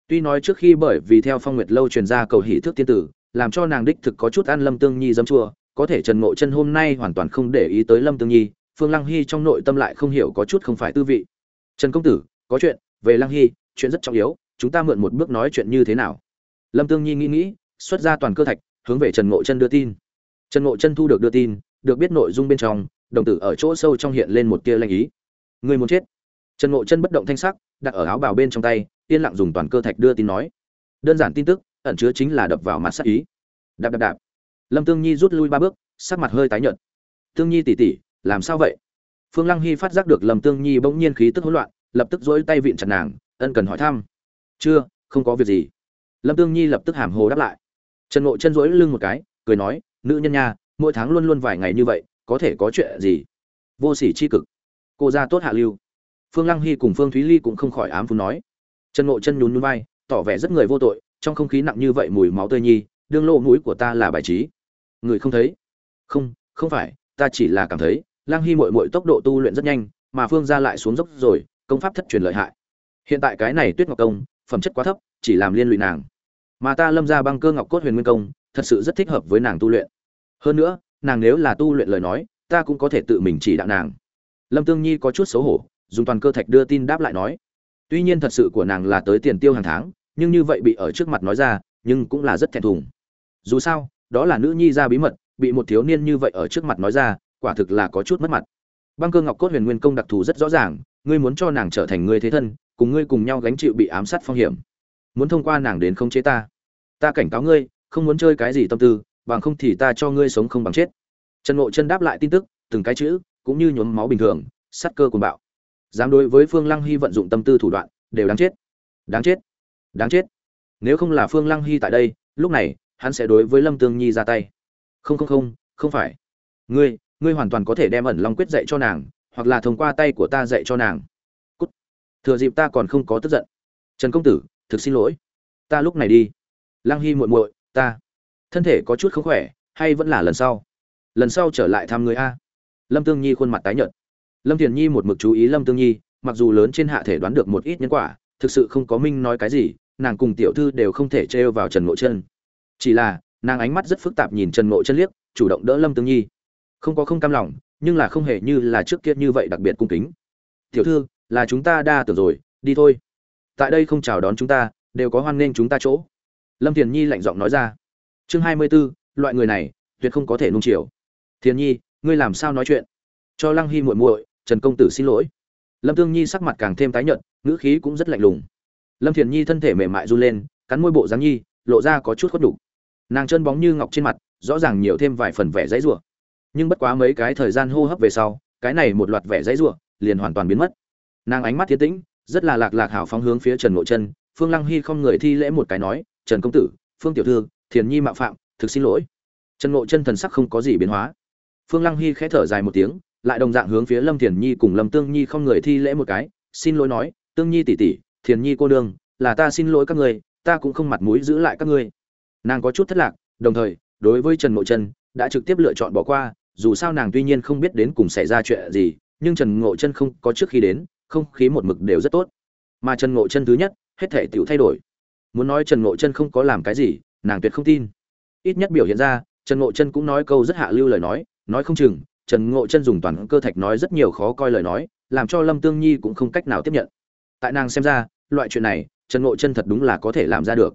Tuy nói trước khi bởi vì theo phong nguyệt lâu truyền ra cầu hỷ thước tiên tử, làm cho nàng đích thực có chút ăn lâm tương nhi dâm chua, có thể trần ngộ chân hôm nay hoàn toàn không để ý tới lâm tương nhi, phương lăng hy trong nội tâm lại không hiểu có chút không phải tư vị. Trần công tử, có chuyện, về lăng hy, chuyện rất trọng yếu, chúng ta mượn một bước nói chuyện như thế nào? Lâm tương nhi nghĩ nghĩ, xuất ra toàn cơ thạch, hướng về trần ngộ chân đưa tin. Trần ngộ chân thu được đưa tin, được biết nội dung bên trong, đồng tử ở chỗ sâu trong hiện lên một tia lanh ý. Người muốn chết? Trần ngộ chân bất động thanh sắc, đặt ở áo bào bên trong tay, yên lặng dùng toàn cơ thạch đưa tin nói. Đơn giản tin tức, ẩn chứa chính là đập vào mặt sắc ý. Đạp đạp đạp. Lâm tương nhi rút lui ba bước, sắc mặt hơi tái nhợt. Tương nhi tỉ tỉ, làm sao vậy? Phương lăng hy phát giác được lâm tương nhi bỗng nhiên khí tức hỗn loạn, lập tức dỗi tay vịn chặt nàng, ân cần hỏi thăm. Chưa, không có việc gì. Lâm tương nhi lập tức hàm hồ đáp lại. Trần ngộ chân dỗi lưng một cái, cười nói, nữ nhân nha, mỗi tháng luôn luôn vài ngày như vậy, có thể có chuyện gì? Vô sỉ chi cực. Cô ra tốt hạ lưu phương lăng hy cùng phương thúy ly cũng không khỏi ám phú nói. Trần ngộ chân nhún nhún vai, tỏ vẻ rất người vô tội, trong không khí nặng như vậy mùi máu tươi nhi, đương lỗ mũi của ta là bài trí. Người không thấy? Không không phải, ta chỉ là cảm thấy lang hy mội mội tốc độ tu luyện rất nhanh, mà phương ra lại xuống dốc rồi, công pháp thất truyền lợi hại. Hiện tại cái này tuyết ngọc công, phẩm chất quá thấp, chỉ làm liên lụy nàng. Mà ta lâm ra băng cơ ngọc cốt huyền nguyên công, thật sự rất thích hợp với nàng tu luyện. Hơn nữa, nàng nếu là tu luyện lời nói, ta cũng có thể tự mình chỉ đạo nàng. Lâm tương nhi có chút xấu hổ dùng toàn cơ thạch đưa tin đáp lại nói. Tuy nhiên thật sự của nàng là tới tiền tiêu hàng tháng, nhưng như vậy bị ở trước mặt nói ra, nhưng cũng là rất thẹn thùng. Dù sao, đó là nữ nhi ra bí mật, bị một thiếu niên như vậy ở trước mặt nói ra, quả thực là có chút mất mặt. Băng cơ ngọc cốt huyền nguyên công đặc thù rất rõ ràng, ngươi muốn cho nàng trở thành người thế thân, cùng ngươi cùng nhau gánh chịu bị ám sát phong hiểm. Muốn thông qua nàng đến khống chế ta. Ta cảnh cáo ngươi, không muốn chơi cái gì tâm tư, bằng không thì ta cho ngươi sống không bằng chết. Trần ngộ chân đáp lại tin tức, từng cái chữ, cũng như nhuốm máu bình thường sắt cơ cuồng bạo dám đối với phương lăng hy vận dụng tâm tư thủ đoạn, đều đáng chết. Đáng chết. Đáng chết. Nếu không là phương lăng hy tại đây, lúc này, hắn sẽ đối với lâm tương nhi ra tay. Không không không không phải. Ngươi ngươi hoàn toàn có thể đem ẩn long quyết dạy cho nàng, hoặc là thông qua tay của ta dạy cho nàng. Cút. Thừa dịp ta còn không có tức giận. Trần công tử, thực xin lỗi. Ta lúc này đi. Lăng hy muội muội, ta. Thân thể có chút không khỏe, hay vẫn là lần sau? Lần sau trở lại thăm người a. Lâm tương nhi khuôn mặt tái nhợt lâm thiền nhi một mực chú ý lâm tương nhi, mặc dù lớn trên hạ thể đoán được một ít nhân quả, thực sự không có minh nói cái gì, nàng cùng tiểu thư đều không thể trêu vào trần ngộ chân. Chỉ là, nàng ánh mắt rất phức tạp nhìn trần ngộ chân liếc, chủ động đỡ lâm tương nhi. Không có không cam lòng, nhưng là không hề như là trước kia như vậy đặc biệt cung kính. Tiểu thư, là chúng ta đa tưởng rồi, đi thôi. Tại đây không chào đón chúng ta, đều có hoan nghênh chúng ta chỗ. Lâm thiền nhi lạnh giọng nói ra. Chương hai mươi b ố loại người này, tuyệt không có thể nung chiều. Thiền nhi, ngươi làm sao nói chuyện? Cho lăng hy muội muội trần công tử xin lỗi. Lâm tương nhi sắc mặt càng thêm tái nhợt, ngữ khí cũng rất lạnh lùng. Lâm thiền nhi thân thể mềm mại run lên, cắn môi bộ dáng nhi, lộ ra có chút khuất đục nàng chân bóng như ngọc trên mặt, rõ ràng nhiều thêm vài phần vẻ dãy rủa. Nhưng bất quá mấy cái thời gian hô hấp về sau, cái này một loạt vẻ dãy rủa liền hoàn toàn biến mất. Nàng ánh mắt thiên tĩnh, rất là lạc lạc hảo phóng hướng phía trần ngộ chân, phương lăng hy không người thi lễ một cái nói, trần công tử, phương tiểu thư thiền nhi mạo phạm, thực xin lỗi. Trần ngộ chân thần sắc không có gì biến hóa. Phương lăng hy khẽ thở dài một tiếng lại đồng dạng hướng phía lâm thiền nhi cùng lâm tương nhi không người thi lễ một cái, xin lỗi nói, tương nhi tỷ tỷ, thiền nhi cô đương là ta xin lỗi các người ta cũng không mặt mũi giữ lại các ngươi. Nàng có chút thất lạc, đồng thời, đối với trần ngộ chân đã trực tiếp lựa chọn bỏ qua, dù sao nàng tuy nhiên không biết đến cùng xảy ra chuyện gì, nhưng trần ngộ chân không có trước khi đến, không khí một mực đều rất tốt. Mà trần ngộ chân thứ nhất, hết thể tiểu thay đổi. Muốn nói trần ngộ chân không có làm cái gì, nàng tuyệt không tin. Ít nhất biểu hiện ra, trần ngộ chân cũng nói câu rất hạ lưu lời nói nói không chừng trần ngộ chân dùng toàn cơ thạch nói rất nhiều khó coi lời nói, làm cho lâm tương nhi cũng không cách nào tiếp nhận. Tại nàng xem ra, loại chuyện này, trần ngộ chân thật đúng là có thể làm ra được.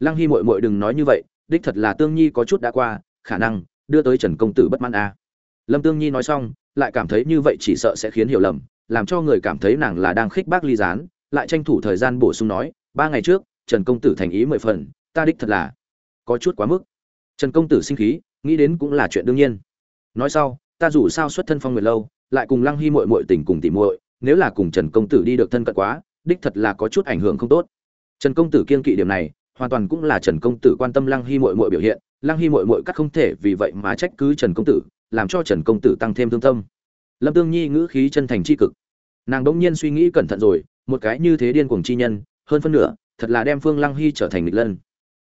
Lăng hy mội mội đừng nói như vậy, đích thật là tương nhi có chút đã qua, khả năng đưa tới trần công tử bất mãn a. À. lâm tương nhi nói xong, lại cảm thấy như vậy chỉ sợ sẽ khiến hiểu lầm, làm cho người cảm thấy nàng là đang khích bác ly gián, lại tranh thủ thời gian bổ sung nói, ba ngày trước, trần công tử thành ý mười phần, ta đích thật là có chút quá mức. Trần công tử sinh khí, nghĩ đến cũng là chuyện đương nhiên. Nói sau ta dù sao xuất thân phong nguyệt lâu, lại cùng lăng hy mội mội tình cùng tỉ muội, nếu là cùng trần công tử đi được thân cận quá, đích thật là có chút ảnh hưởng không tốt. Trần công tử kiên kỵ điểm này, hoàn toàn cũng là trần công tử quan tâm lăng hy mội mội biểu hiện, lăng hy mội mội cắt không thể vì vậy mà trách cứ trần công tử, làm cho trần công tử tăng thêm thương tâm. Lâm tương nhi ngữ khí chân thành c h i cực. Nàng đ ỗ n g nhiên suy nghĩ cẩn thận rồi, một cái như thế điên cuồng chi nhân, hơn phân nửa, thật là đem phương lăng hy trở thành nghịch lân.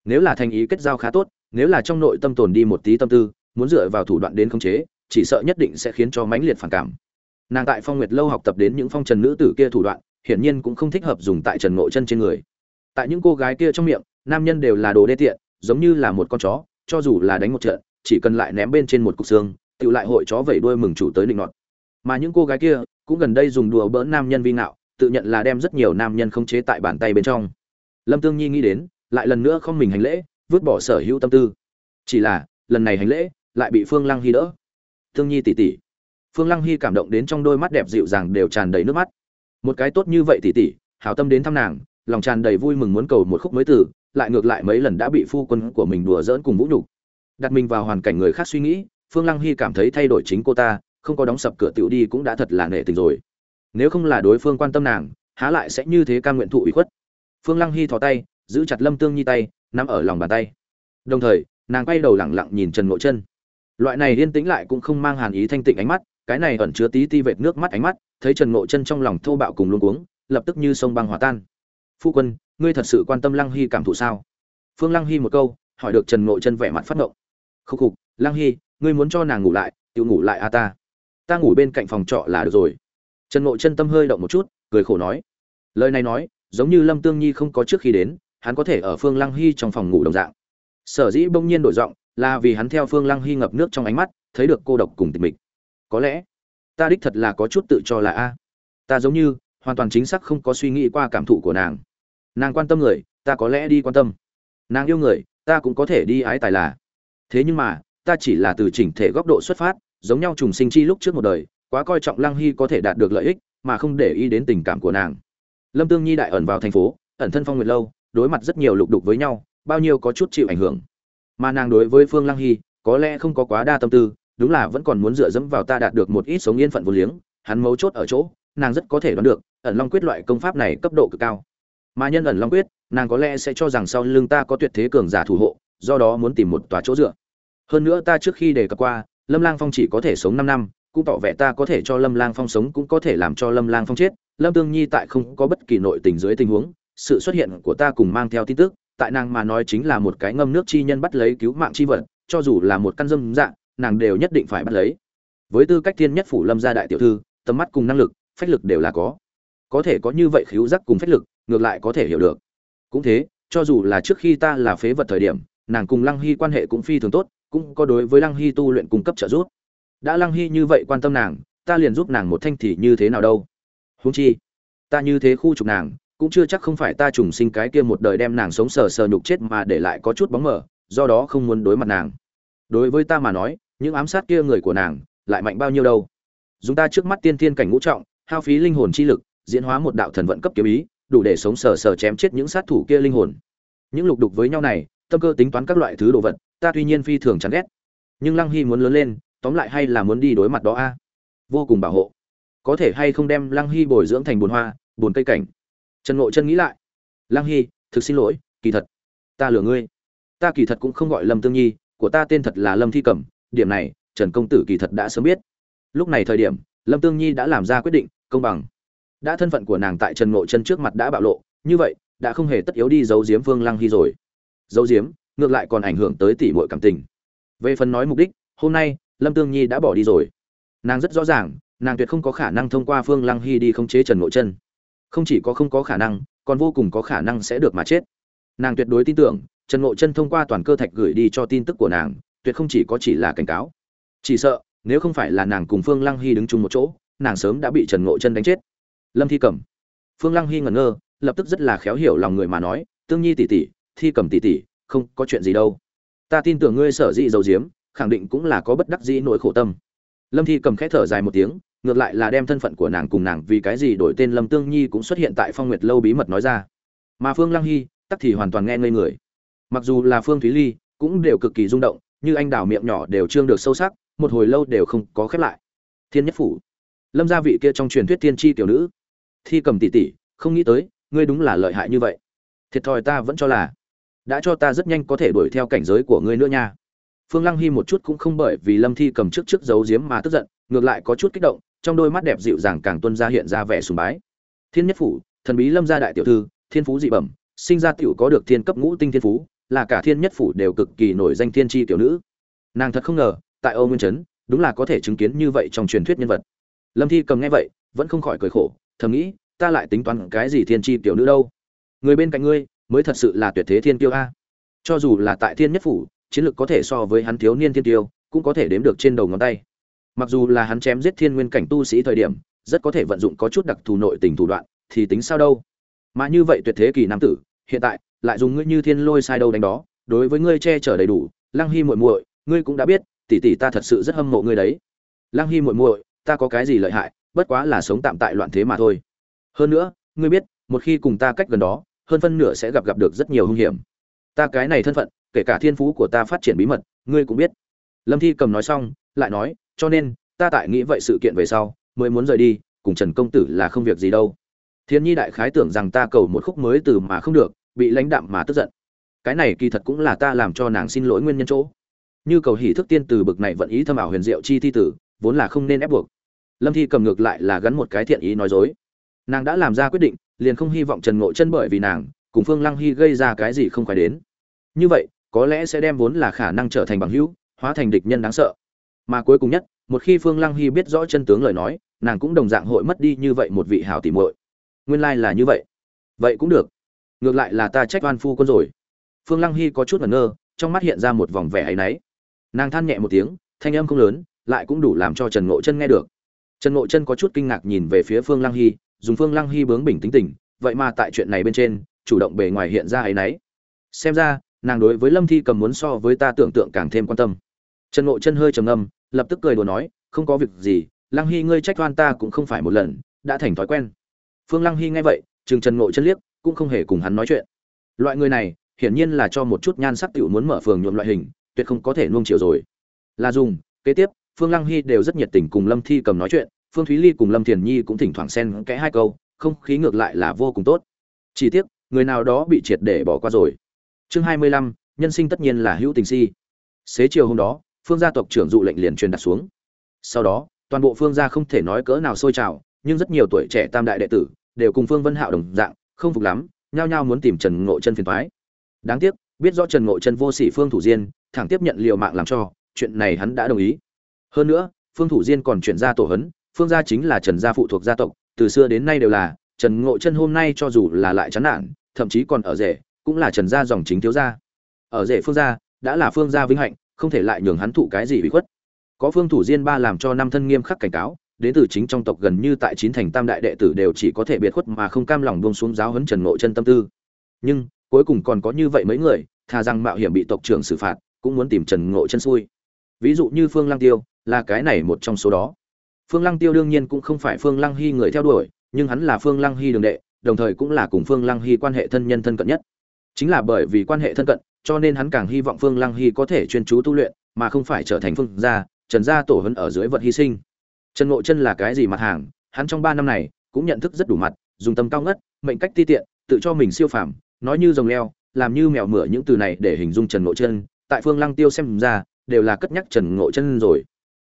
Nếu là thành ý kết giao khá tốt, nếu là trong nội tâm tồn đi một tí tâm tư, muốn dựa vào thủ đoạn đến khống chế chỉ sợ nhất định sẽ khiến cho mãnh liệt phản cảm. Nàng tại phong nguyệt lâu học tập đến những phong trần nữ tử kia thủ đoạn, hiển nhiên cũng không thích hợp dùng tại trần ngộ chân trên người. Tại những cô gái kia trong miệng, nam nhân đều là đồ đê tiện, giống như là một con chó, cho dù là đánh một trận, chỉ cần lại ném bên trên một cục xương tự lại hội chó vẩy đuôi mừng chủ tới định nọt. Mà những cô gái kia, cũng gần đây dùng đùa bỡn nam nhân vi ngạo, tự nhận là đem rất nhiều nam nhân không chế tại bàn tay bên trong. Lâm tương nhi nghĩ đến, lại lần nữa không mình hành lễ, vứt bỏ sở hữu tâm tư. Chỉ là, lần này hành lễ, lại bị phương lăng hy đỡ tương nhi tỷ tỷ, phương lăng hy cảm động đến trong đôi mắt đẹp dịu dàng đều tràn đầy nước mắt. Một cái tốt như vậy tỷ tỷ, hảo tâm đến thăm nàng lòng tràn đầy vui mừng muốn cầu một khúc mới từ lại ngược lại mấy lần đã bị phu quân của mình đùa giỡn cùng vũ nhục. Đặt mình vào hoàn cảnh người khác suy nghĩ phương lăng hy cảm thấy thay đổi chính cô ta không có đóng sập cửa tiểu đi cũng đã thật là nể tình rồi. Nếu không là đối phương quan tâm nàng há lại sẽ như thế cam nguyện thụ ủy khuất. Phương lăng hy thò tay giữ chặt lâm tương nhi tay nắm ở lòng bàn tay. Đồng thời nàng quay đầu lẳng lặng nhìn trần ngộ chân loại này yên tĩnh lại cũng không mang hàn ý thanh tịnh ánh mắt, cái này ẩn chứa tí ti vệt nước mắt ánh mắt, thấy trần ngộ chân trong lòng thô bạo cùng luống cuống, lập tức như sông băng hòa tan. Phu quân, ngươi thật sự quan tâm lăng hy cảm thụ sao? Phương lăng hy một câu, hỏi được trần ngộ chân vẻ mặt phát động khúc khục, lăng hy, ngươi muốn cho nàng ngủ lại tự ngủ lại a ta? Ta ngủ bên cạnh phòng trọ là được rồi. Trần ngộ chân tâm hơi động một chút, cười khổ nói. Lời này nói, giống như lâm tương nhi không có trước khi đến, hắn có thể ở phương lăng hy trong phòng ngủ đồng dạng. Sở dĩ bỗng nhiên đổi giọng là vì hắn theo phương lăng hy ngập nước trong ánh mắt, thấy được cô độc cùng tịch mịch. Có lẽ, ta đích thật là có chút tự cho là a. Ta giống như, hoàn toàn chính xác không có suy nghĩ qua cảm thụ của nàng. Nàng quan tâm người, ta có lẽ đi quan tâm. Nàng yêu người, ta cũng có thể đi ái tài là. Thế nhưng mà, ta chỉ là từ chỉnh thể góc độ xuất phát, giống nhau trùng sinh chi lúc trước một đời, quá coi trọng lăng hy có thể đạt được lợi ích, mà không để ý đến tình cảm của nàng. Lâm tương nhi đại ẩn vào thành phố, ẩn thân phong nguyệt lâu, đối mặt rất nhiều lục đục với nhau, bao nhiêu có chút chịu ảnh hưởng mà nàng đối với phương lăng hy, có lẽ không có quá đa tâm tư, đúng là vẫn còn muốn dựa dẫm vào ta đạt được một ít sống yên phận vô liếng, hắn mấu chốt ở chỗ, nàng rất có thể đoán được, ẩn long quyết loại công pháp này cấp độ cực cao. Mà nhân ẩn long quyết, nàng có lẽ sẽ cho rằng sau lưng ta có tuyệt thế cường giả thủ hộ, do đó muốn tìm một tòa chỗ dựa. Hơn nữa ta trước khi đề cập qua, lâm lang phong chỉ có thể sống năm năm, cũng tỏ vẻ ta có thể cho lâm lang phong sống cũng có thể làm cho lâm lang phong chết. Lâm tương nhi tại không có bất kỳ nội tình dưới tình huống, sự xuất hiện của ta cùng mang theo tin tức tại nàng mà nói chính là một cái ngâm nước chi nhân bắt lấy cứu mạng chi vật, cho dù là một căn dâm dạng nàng đều nhất định phải bắt lấy. Với tư cách thiên nhất phủ lâm gia đại tiểu thư, tầm mắt cùng năng lực, phách lực đều là có. Có thể có như vậy khiếu giác cùng phách lực, ngược lại có thể hiểu được. Cũng thế, cho dù là trước khi ta là phế vật thời điểm, nàng cùng lăng hy quan hệ cũng phi thường tốt, cũng có đối với lăng hy tu luyện cung cấp trợ giúp. Đã lăng hy như vậy quan tâm nàng, ta liền giúp nàng một thanh thì như thế nào đâu? Huống chi, ta như thế khu trục nàng cũng chưa chắc không phải ta trùng sinh cái kia một đời đem nàng sống sờ sờ nhục chết mà để lại có chút bóng mờ, do đó không muốn đối mặt nàng. Đối với ta mà nói, những ám sát kia người của nàng, lại mạnh bao nhiêu đâu. Dùng ta trước mắt tiên thiên cảnh ngũ trọng, hao phí linh hồn chi lực, diễn hóa một đạo thần vận cấp kiếm ý, đủ để sống sờ sờ chém chết những sát thủ kia linh hồn. Những lục đục với nhau này, tâm cơ tính toán các loại thứ đồ vật, ta tuy nhiên phi thường chán ghét. Nhưng lăng hy muốn lớn lên, tóm lại hay là muốn đi đối mặt đó a? Vô cùng bảo hộ. Có thể hay không đem lăng hy bồi dưỡng thành bồn hoa, bồn cây cảnh? Trần ngộ chân nghĩ lại. Lăng hy, thực xin lỗi, kỳ thật, ta lừa ngươi. Ta kỳ thật cũng không gọi lâm tương nhi, của ta tên thật là lâm thi cẩm, điểm này, trần công tử kỳ thật đã sớm biết. Lúc này thời điểm, lâm tương nhi đã làm ra quyết định, công bằng. Đã thân phận của nàng tại trần ngộ chân trước mặt đã bạo lộ, như vậy, đã không hề tất yếu đi giấu giếm phương lăng hy rồi. Giấu giếm, ngược lại còn ảnh hưởng tới tỷ muội cảm tình. Về phần nói mục đích, hôm nay, lâm tương nhi đã bỏ đi rồi. Nàng rất rõ ràng, nàng tuyệt không có khả năng thông qua phương lăng hy đi khống chế trần ngộ chân không chỉ có không có khả năng, còn vô cùng có khả năng sẽ được mà chết. Nàng tuyệt đối tin tưởng, trần ngộ chân thông qua toàn cơ thạch gửi đi cho tin tức của nàng, tuyệt không chỉ có chỉ là cảnh cáo. Chỉ sợ, nếu không phải là nàng cùng phương lăng hy đứng chung một chỗ, nàng sớm đã bị trần ngộ chân đánh chết. Lâm thi cẩm. Phương lăng hy ngẩn ngơ, lập tức rất là khéo hiểu lòng người mà nói, tương nhi tỷ tỷ, thi cẩm tỷ tỷ, không có chuyện gì đâu. Ta tin tưởng ngươi sở dĩ dầu diếm khẳng định cũng là có bất đắc dĩ nỗi khổ tâm. Lâm thi cầm khẽ thở dài một tiếng ngược lại là đem thân phận của nàng cùng nàng vì cái gì đổi tên lâm tương nhi cũng xuất hiện tại phong nguyệt lâu bí mật nói ra. Mà phương lăng hy, tắc thì hoàn toàn nghe ngây người. Mặc dù là phương thúy ly, cũng đều cực kỳ rung động, như anh đào miệng nhỏ đều trương được sâu sắc, một hồi lâu đều không có khép lại. Thiên nhất phủ. Lâm gia vị kia trong truyền thuyết tiên tri tiểu nữ. Thi cầm tỷ tỷ, không nghĩ tới, ngươi đúng là lợi hại như vậy. Thiệt thòi ta vẫn cho là, đã cho ta rất nhanh có thể đuổi theo cảnh giới của ngươi nữa nha. Phương lăng hy một chút cũng không bởi vì lâm thi cầm trước trước giấu giếm mà tức giận, ngược lại có chút kích động trong đôi mắt đẹp dịu dàng càng tuân ra hiện ra vẻ sùng bái. Thiên nhất phủ, thần bí lâm gia đại tiểu thư, thiên phú dị bẩm, sinh ra tiểu có được thiên cấp ngũ tinh thiên phú, là cả thiên nhất phủ đều cực kỳ nổi danh thiên tri tiểu nữ. Nàng thật không ngờ, tại âu nguyên trấn, đúng là có thể chứng kiến như vậy trong truyền thuyết nhân vật. Lâm thi cầm nghe vậy, vẫn không khỏi cười khổ, thầm nghĩ, ta lại tính toán cái gì thiên tri tiểu nữ đâu? Người bên cạnh ngươi, mới thật sự là tuyệt thế thiên tiêu a. Cho dù là tại thiên nhất phủ, chiến lược có thể so với hắn thiếu niên thiên tiêu, cũng có thể đếm được trên đầu ngón tay mặc dù là hắn chém giết thiên nguyên cảnh tu sĩ thời điểm, rất có thể vận dụng có chút đặc thù nội tình thủ đoạn, thì tính sao đâu. Mà như vậy tuyệt thế kỳ nam tử, hiện tại, lại dùng ngươi như thiên lôi sai đâu đánh đó, đối với ngươi che chở đầy đủ, lăng hy muội muội, ngươi cũng đã biết, tỷ tỷ ta thật sự rất hâm mộ ngươi đấy. Lăng hy muội muội, ta có cái gì lợi hại, bất quá là sống tạm tại loạn thế mà thôi. Hơn nữa, ngươi biết, một khi cùng ta cách gần đó, hơn phân nửa sẽ gặp gặp được rất nhiều hung hiểm. Ta cái này thân phận, kể cả thiên phú của ta phát triển bí mật, ngươi cũng biết. Lâm thi cầm nói xong, lại nói cho nên, ta tại nghĩ vậy sự kiện về sau, mới muốn rời đi, cùng trần công tử là không việc gì đâu. Thiên nhi đại khái tưởng rằng ta cầu một khúc mới từ mà không được, bị lãnh đạm mà tức giận. Cái này kỳ thật cũng là ta làm cho nàng xin lỗi nguyên nhân chỗ. Như cầu hỷ thức tiên từ bực này vận ý thâm ảo huyền diệu chi thi tử, vốn là không nên ép buộc. Lâm thi cầm ngược lại là gắn một cái thiện ý nói dối. Nàng đã làm ra quyết định, liền không hy vọng trần ngộ chân bởi vì nàng, cùng phương lăng hy gây ra cái gì không phải đến. Như vậy, có lẽ sẽ đem vốn là khả năng trở thành bằng hữu, hóa thành địch nhân đáng sợ mà cuối cùng nhất, một khi phương lăng hy biết rõ chân tướng lời nói, nàng cũng đồng dạng hội mất đi như vậy một vị hảo tỉ muội. Nguyên lai là như vậy. Vậy cũng được. Ngược lại là ta trách oan phu quân rồi. Phương lăng hy có chút ngẩn ngơ, trong mắt hiện ra một vòng vẻ áy náy. Nàng than nhẹ một tiếng, thanh âm không lớn, lại cũng đủ làm cho trần ngộ chân nghe được. Trần ngộ chân có chút kinh ngạc nhìn về phía phương lăng hy, dùng phương lăng hy bướng bình tính tình, vậy mà tại chuyện này bên trên, chủ động bề ngoài hiện ra áy náy. Xem ra, nàng đối với lâm thi cầm muốn so với ta tưởng tượng càng thêm quan tâm trần ngộ chân hơi trầm ngâm lập tức cười đùa nói không có việc gì lăng hy ngươi trách oan ta cũng không phải một lần đã thành thói quen phương lăng hy nghe vậy Trừng Trần Ngộ chân liếc, cũng không hề cùng hắn nói chuyện. Loại người này, hiển nhiên là cho một chút nhan sắc tiểu muốn mở phường nhuộm loại hình, tuyệt không có thể nuông chiều rồi. Là dùng, kế tiếp, Phương Lăng Hy đều rất nhiệt tình cùng Lâm Thi cầm nói chuyện, Phương Thúy Ly cùng Lâm Thiền Nhi cũng thỉnh thoảng xen kẽ hai câu, không khí ngược lại là vô cùng tốt. Chỉ tiếc, người nào đó bị triệt để bỏ qua rồi. Chương 25, nhân sinh tất nhiên là hữu tình si. Xế chiều hôm đó, Phương gia tộc trưởng dụ lệnh liền truyền đặt xuống. Sau đó, toàn bộ Phương gia không thể nói cỡ nào sôi trào, nhưng rất nhiều tuổi trẻ tam đại đệ tử đều cùng Phương Vân Hạo đồng dạng, không phục lắm, nhao nhao muốn tìm Trần Ngộ Chân phiền toái. Đáng tiếc, biết rõ Trần Ngộ Chân vô sỉ Phương Thủ Diên, thẳng tiếp nhận liều mạng làm cho, chuyện này hắn đã đồng ý. Hơn nữa, Phương Thủ Diên còn chuyển ra tổ hấn, Phương gia chính là Trần gia phụ thuộc gia tộc, từ xưa đến nay đều là, Trần Ngộ Chân hôm nay cho dù là lại chán nản, thậm chí còn ở rể, cũng là Trần gia dòng chính thiếu gia. Ở rể Phương gia, đã là Phương gia vinh hạnh, không thể lại nhường hắn thụ cái gì bị khuất. Có Phương Thủ Diên ba làm cho năm thân nghiêm khắc cảnh cáo, đến từ chính trong tộc gần như tại chín thành tam đại đệ tử đều chỉ có thể biệt khuất mà không cam lòng buông xuống giáo huấn Trần Ngộ Chân tâm tư. Nhưng, cuối cùng còn có như vậy mấy người, thà rằng mạo hiểm bị tộc trưởng xử phạt, cũng muốn tìm Trần Ngộ Chân xui. Ví dụ như Phương Lăng Tiêu, là cái này một trong số đó. Phương Lăng Tiêu đương nhiên cũng không phải Phương Lăng Hy người theo đuổi, nhưng hắn là Phương Lăng Hy đường đệ, đồng thời cũng là cùng Phương Lăng Hy quan hệ thân nhân thân cận nhất. Chính là bởi vì quan hệ thân cận, cho nên hắn càng hy vọng Phương Lăng Hy có thể chuyên chú tu luyện, mà không phải trở thành phương gia, Trần gia tổ hấn ở dưới vật hy sinh. Trần Ngộ Chân là cái gì mặt hàng, hắn trong 3 năm này cũng nhận thức rất đủ mặt, dùng tâm cao ngất, mệnh cách ti tiện, tự cho mình siêu phàm, nói như rồng leo, làm như mèo mửa những từ này để hình dung Trần Ngộ Chân, tại Phương Lăng Tiêu xem ra, đều là cất nhắc Trần Ngộ Chân rồi.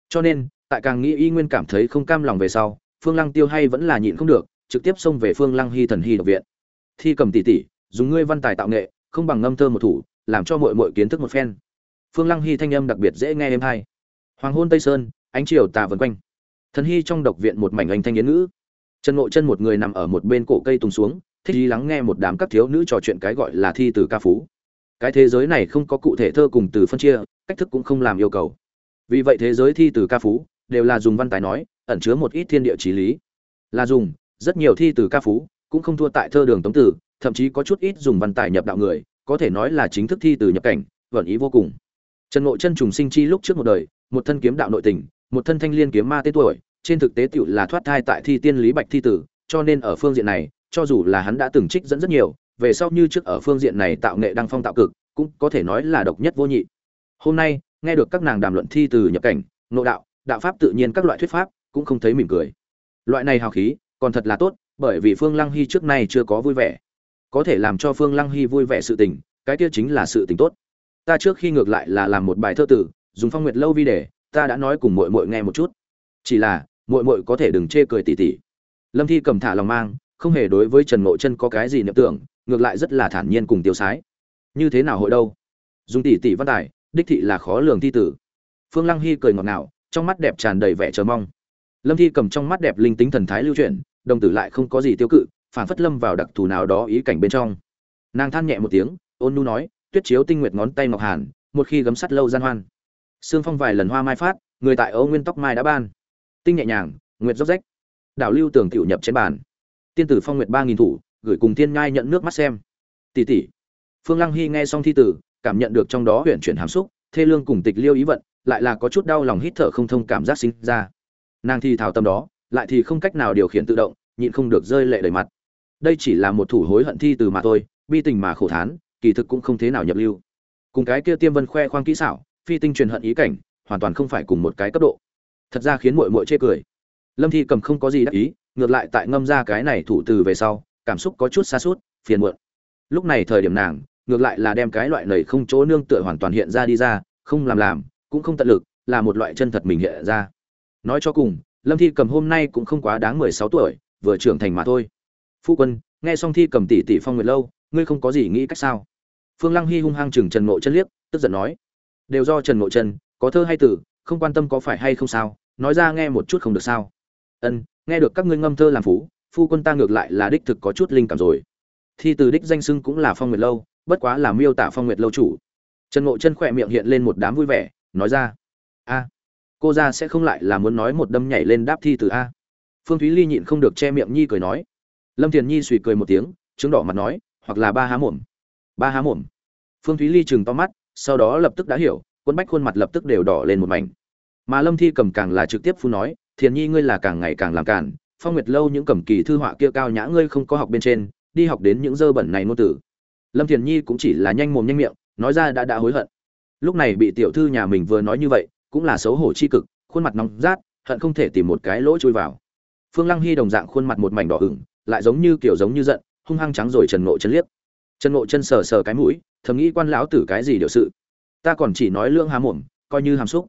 Cho nên, tại càng nghĩ y nguyên cảm thấy không cam lòng về sau, Phương Lăng Tiêu hay vẫn là nhịn không được, trực tiếp xông về Phương Lăng Hy thần hy độc viện. Thi cầm tỷ tỷ, dùng ngươi văn tài tạo nghệ, không bằng ngâm thơ một thủ, làm cho muội muội kiến thức một phen. Phương Lăng Hy thanh âm đặc biệt dễ nghe êm hay. Hoàng hôn Tây Sơn, ánh chiều tà vần quanh. Thần hy trong độc viện một mảnh anh thanh yến ngữ. Trần Ngộ Chân một người nằm ở một bên cổ cây tùng xuống, thích ý lắng nghe một đám các thiếu nữ trò chuyện cái gọi là thi từ ca phú. Cái thế giới này không có cụ thể thơ cùng từ phân chia, cách thức cũng không làm yêu cầu. Vì vậy thế giới thi từ ca phú đều là dùng văn tài nói, ẩn chứa một ít thiên địa chí lý. Là dùng, rất nhiều thi từ ca phú cũng không thua tại thơ đường tống tử, thậm chí có chút ít dùng văn tài nhập đạo người, có thể nói là chính thức thi từ nhập cảnh, vận ý vô cùng. Trần Ngộ Chân trùng sinh chi lúc trước một đời, một thân kiếm đạo nội tình, một thân thanh liên kiếm ma tên tuổi, trên thực tế tiểu là thoát thai tại thi tiên lý bạch thi tử, cho nên ở phương diện này, cho dù là hắn đã từng trích dẫn rất nhiều, về sau như trước ở phương diện này tạo nghệ đăng phong tạo cực, cũng có thể nói là độc nhất vô nhị. Hôm nay, nghe được các nàng đàm luận thi từ nhập cảnh, nội đạo, đạo pháp tự nhiên các loại thuyết pháp, cũng không thấy mỉm cười. Loại này hào khí, còn thật là tốt, bởi vì Phương Lăng Hy trước nay chưa có vui vẻ. Có thể làm cho Phương Lăng Hy vui vẻ sự tình, cái kia chính là sự tình tốt. Ta trước khi ngược lại là làm một bài thơ tử, dùng phong nguyệt lâu vi để, ta đã nói cùng muội muội nghe một chút. Chỉ là, muội muội có thể đừng chê cười tỉ tỉ. Lâm Thi cầm thả lòng mang, không hề đối với Trần Ngộ Chân có cái gì niệm tưởng, ngược lại rất là thản nhiên cùng tiêu sái. Như thế nào hội đâu? Dùng tỷ tỷ văn tài, đích thị là khó lường thi tử. Phương Lăng Hy cười ngọt ngào, trong mắt đẹp tràn đầy vẻ chờ mong. Lâm Thi cầm trong mắt đẹp linh tính thần thái lưu chuyển, đồng tử lại không có gì tiêu cự, phản phất lâm vào đặc thù nào đó ý cảnh bên trong. Nàng than nhẹ một tiếng, ôn nu nói, tuyết chiếu tinh nguyệt ngón tay ngọc hàn, một khi gấm sắt lâu gian hoan. Sương phong vài lần hoa mai phát, người tại Âu Nguyên tóc mai đã ban. Tinh nhẹ nhàng, nguyệt dốc rách. Đảo lưu tưởng tiểu nhập trên bàn. Tiên tử phong nguyệt ba nghìn thủ, gửi cùng tiên nhai nhận nước mắt xem. Tỷ tỷ. Phương Lăng Hy nghe xong thi tử, cảm nhận được trong đó huyền chuyển hàm xúc, thê lương cùng tịch liêu ý vận, lại là có chút đau lòng hít thở không thông cảm giác sinh ra. Nàng thi thảo tâm đó, lại thì không cách nào điều khiển tự động, nhịn không được rơi lệ đầy mặt. Đây chỉ là một thủ hối hận thi từ mà thôi, bi tình mà khổ thán, kỳ thực cũng không thế nào nhập lưu. Cùng cái kia Tiêm Vân khoe khoang kỹ xảo, phi tinh truyền hận ý cảnh, hoàn toàn không phải cùng một cái cấp độ. Thật ra khiến muội muội chê cười. Lâm Thi cầm không có gì đắc ý, ngược lại tại ngâm ra cái này thủ từ về sau, cảm xúc có chút xa suốt phiền muộn. Lúc này thời điểm nàng, ngược lại là đem cái loại này không chỗ nương tựa hoàn toàn hiện ra đi ra, không làm làm, cũng không tận lực, là một loại chân thật mình hiện ra. Nói cho cùng, Lâm Thi cầm hôm nay cũng không quá đáng mười sáu tuổi, vừa trưởng thành mà thôi. Phu quân, nghe xong Thi cầm tỷ tỷ phong nguyệt lâu, ngươi không có gì nghĩ cách sao? Phương Lăng Hy hung hăng chừng Trần Ngộ Chân liếc, tức giận nói: "Đều do Trần Ngộ Chân, có thơ hay tử, không quan tâm có phải hay không sao, nói ra nghe một chút không được sao?" Ân, nghe được các ngươi ngâm thơ làm phú, phu quân ta ngược lại là đích thực có chút linh cảm rồi. Thi từ đích danh sưng cũng là Phong Nguyệt lâu, bất quá là miêu tả Phong Nguyệt lâu chủ. Trần Ngộ Chân khỏe miệng hiện lên một đám vui vẻ, nói ra: "A, cô gia sẽ không lại là muốn nói một đâm nhảy lên đáp thi từ a?" Phương Thúy Ly nhịn không được che miệng nhi cười nói. Lâm Thiền Nhi suy cười một tiếng, chứng đỏ mặt nói: "Hoặc là ba há mồm." Ba há mồm. Phương Thúy Ly chừng to mắt, sau đó lập tức đã hiểu, quân bách khuôn mặt lập tức đều đỏ lên một mảnh. Mà Lâm Thi cầm càng là trực tiếp phu nói: "Thiền Nhi ngươi là càng ngày càng làm cản, phong nguyệt lâu những cầm kỳ thư họa kia cao nhã ngươi không có học bên trên đi học đến những dơ bẩn này ngôn tử lâm thiền nhi cũng chỉ là nhanh mồm nhanh miệng nói ra đã đã hối hận lúc này bị tiểu thư nhà mình vừa nói như vậy cũng là xấu hổ chi cực khuôn mặt nóng rát hận không thể tìm một cái lỗ chui vào phương lăng hy đồng dạng khuôn mặt một mảnh đỏ ửng lại giống như kiểu giống như giận, hung hăng trắng rồi trần ngộ chân liếc. Trần ngộ chân sờ sờ cái mũi, thầm nghĩ quan lão tử cái gì điều sự. Ta còn chỉ nói lương há mồm, coi như hàm xúc.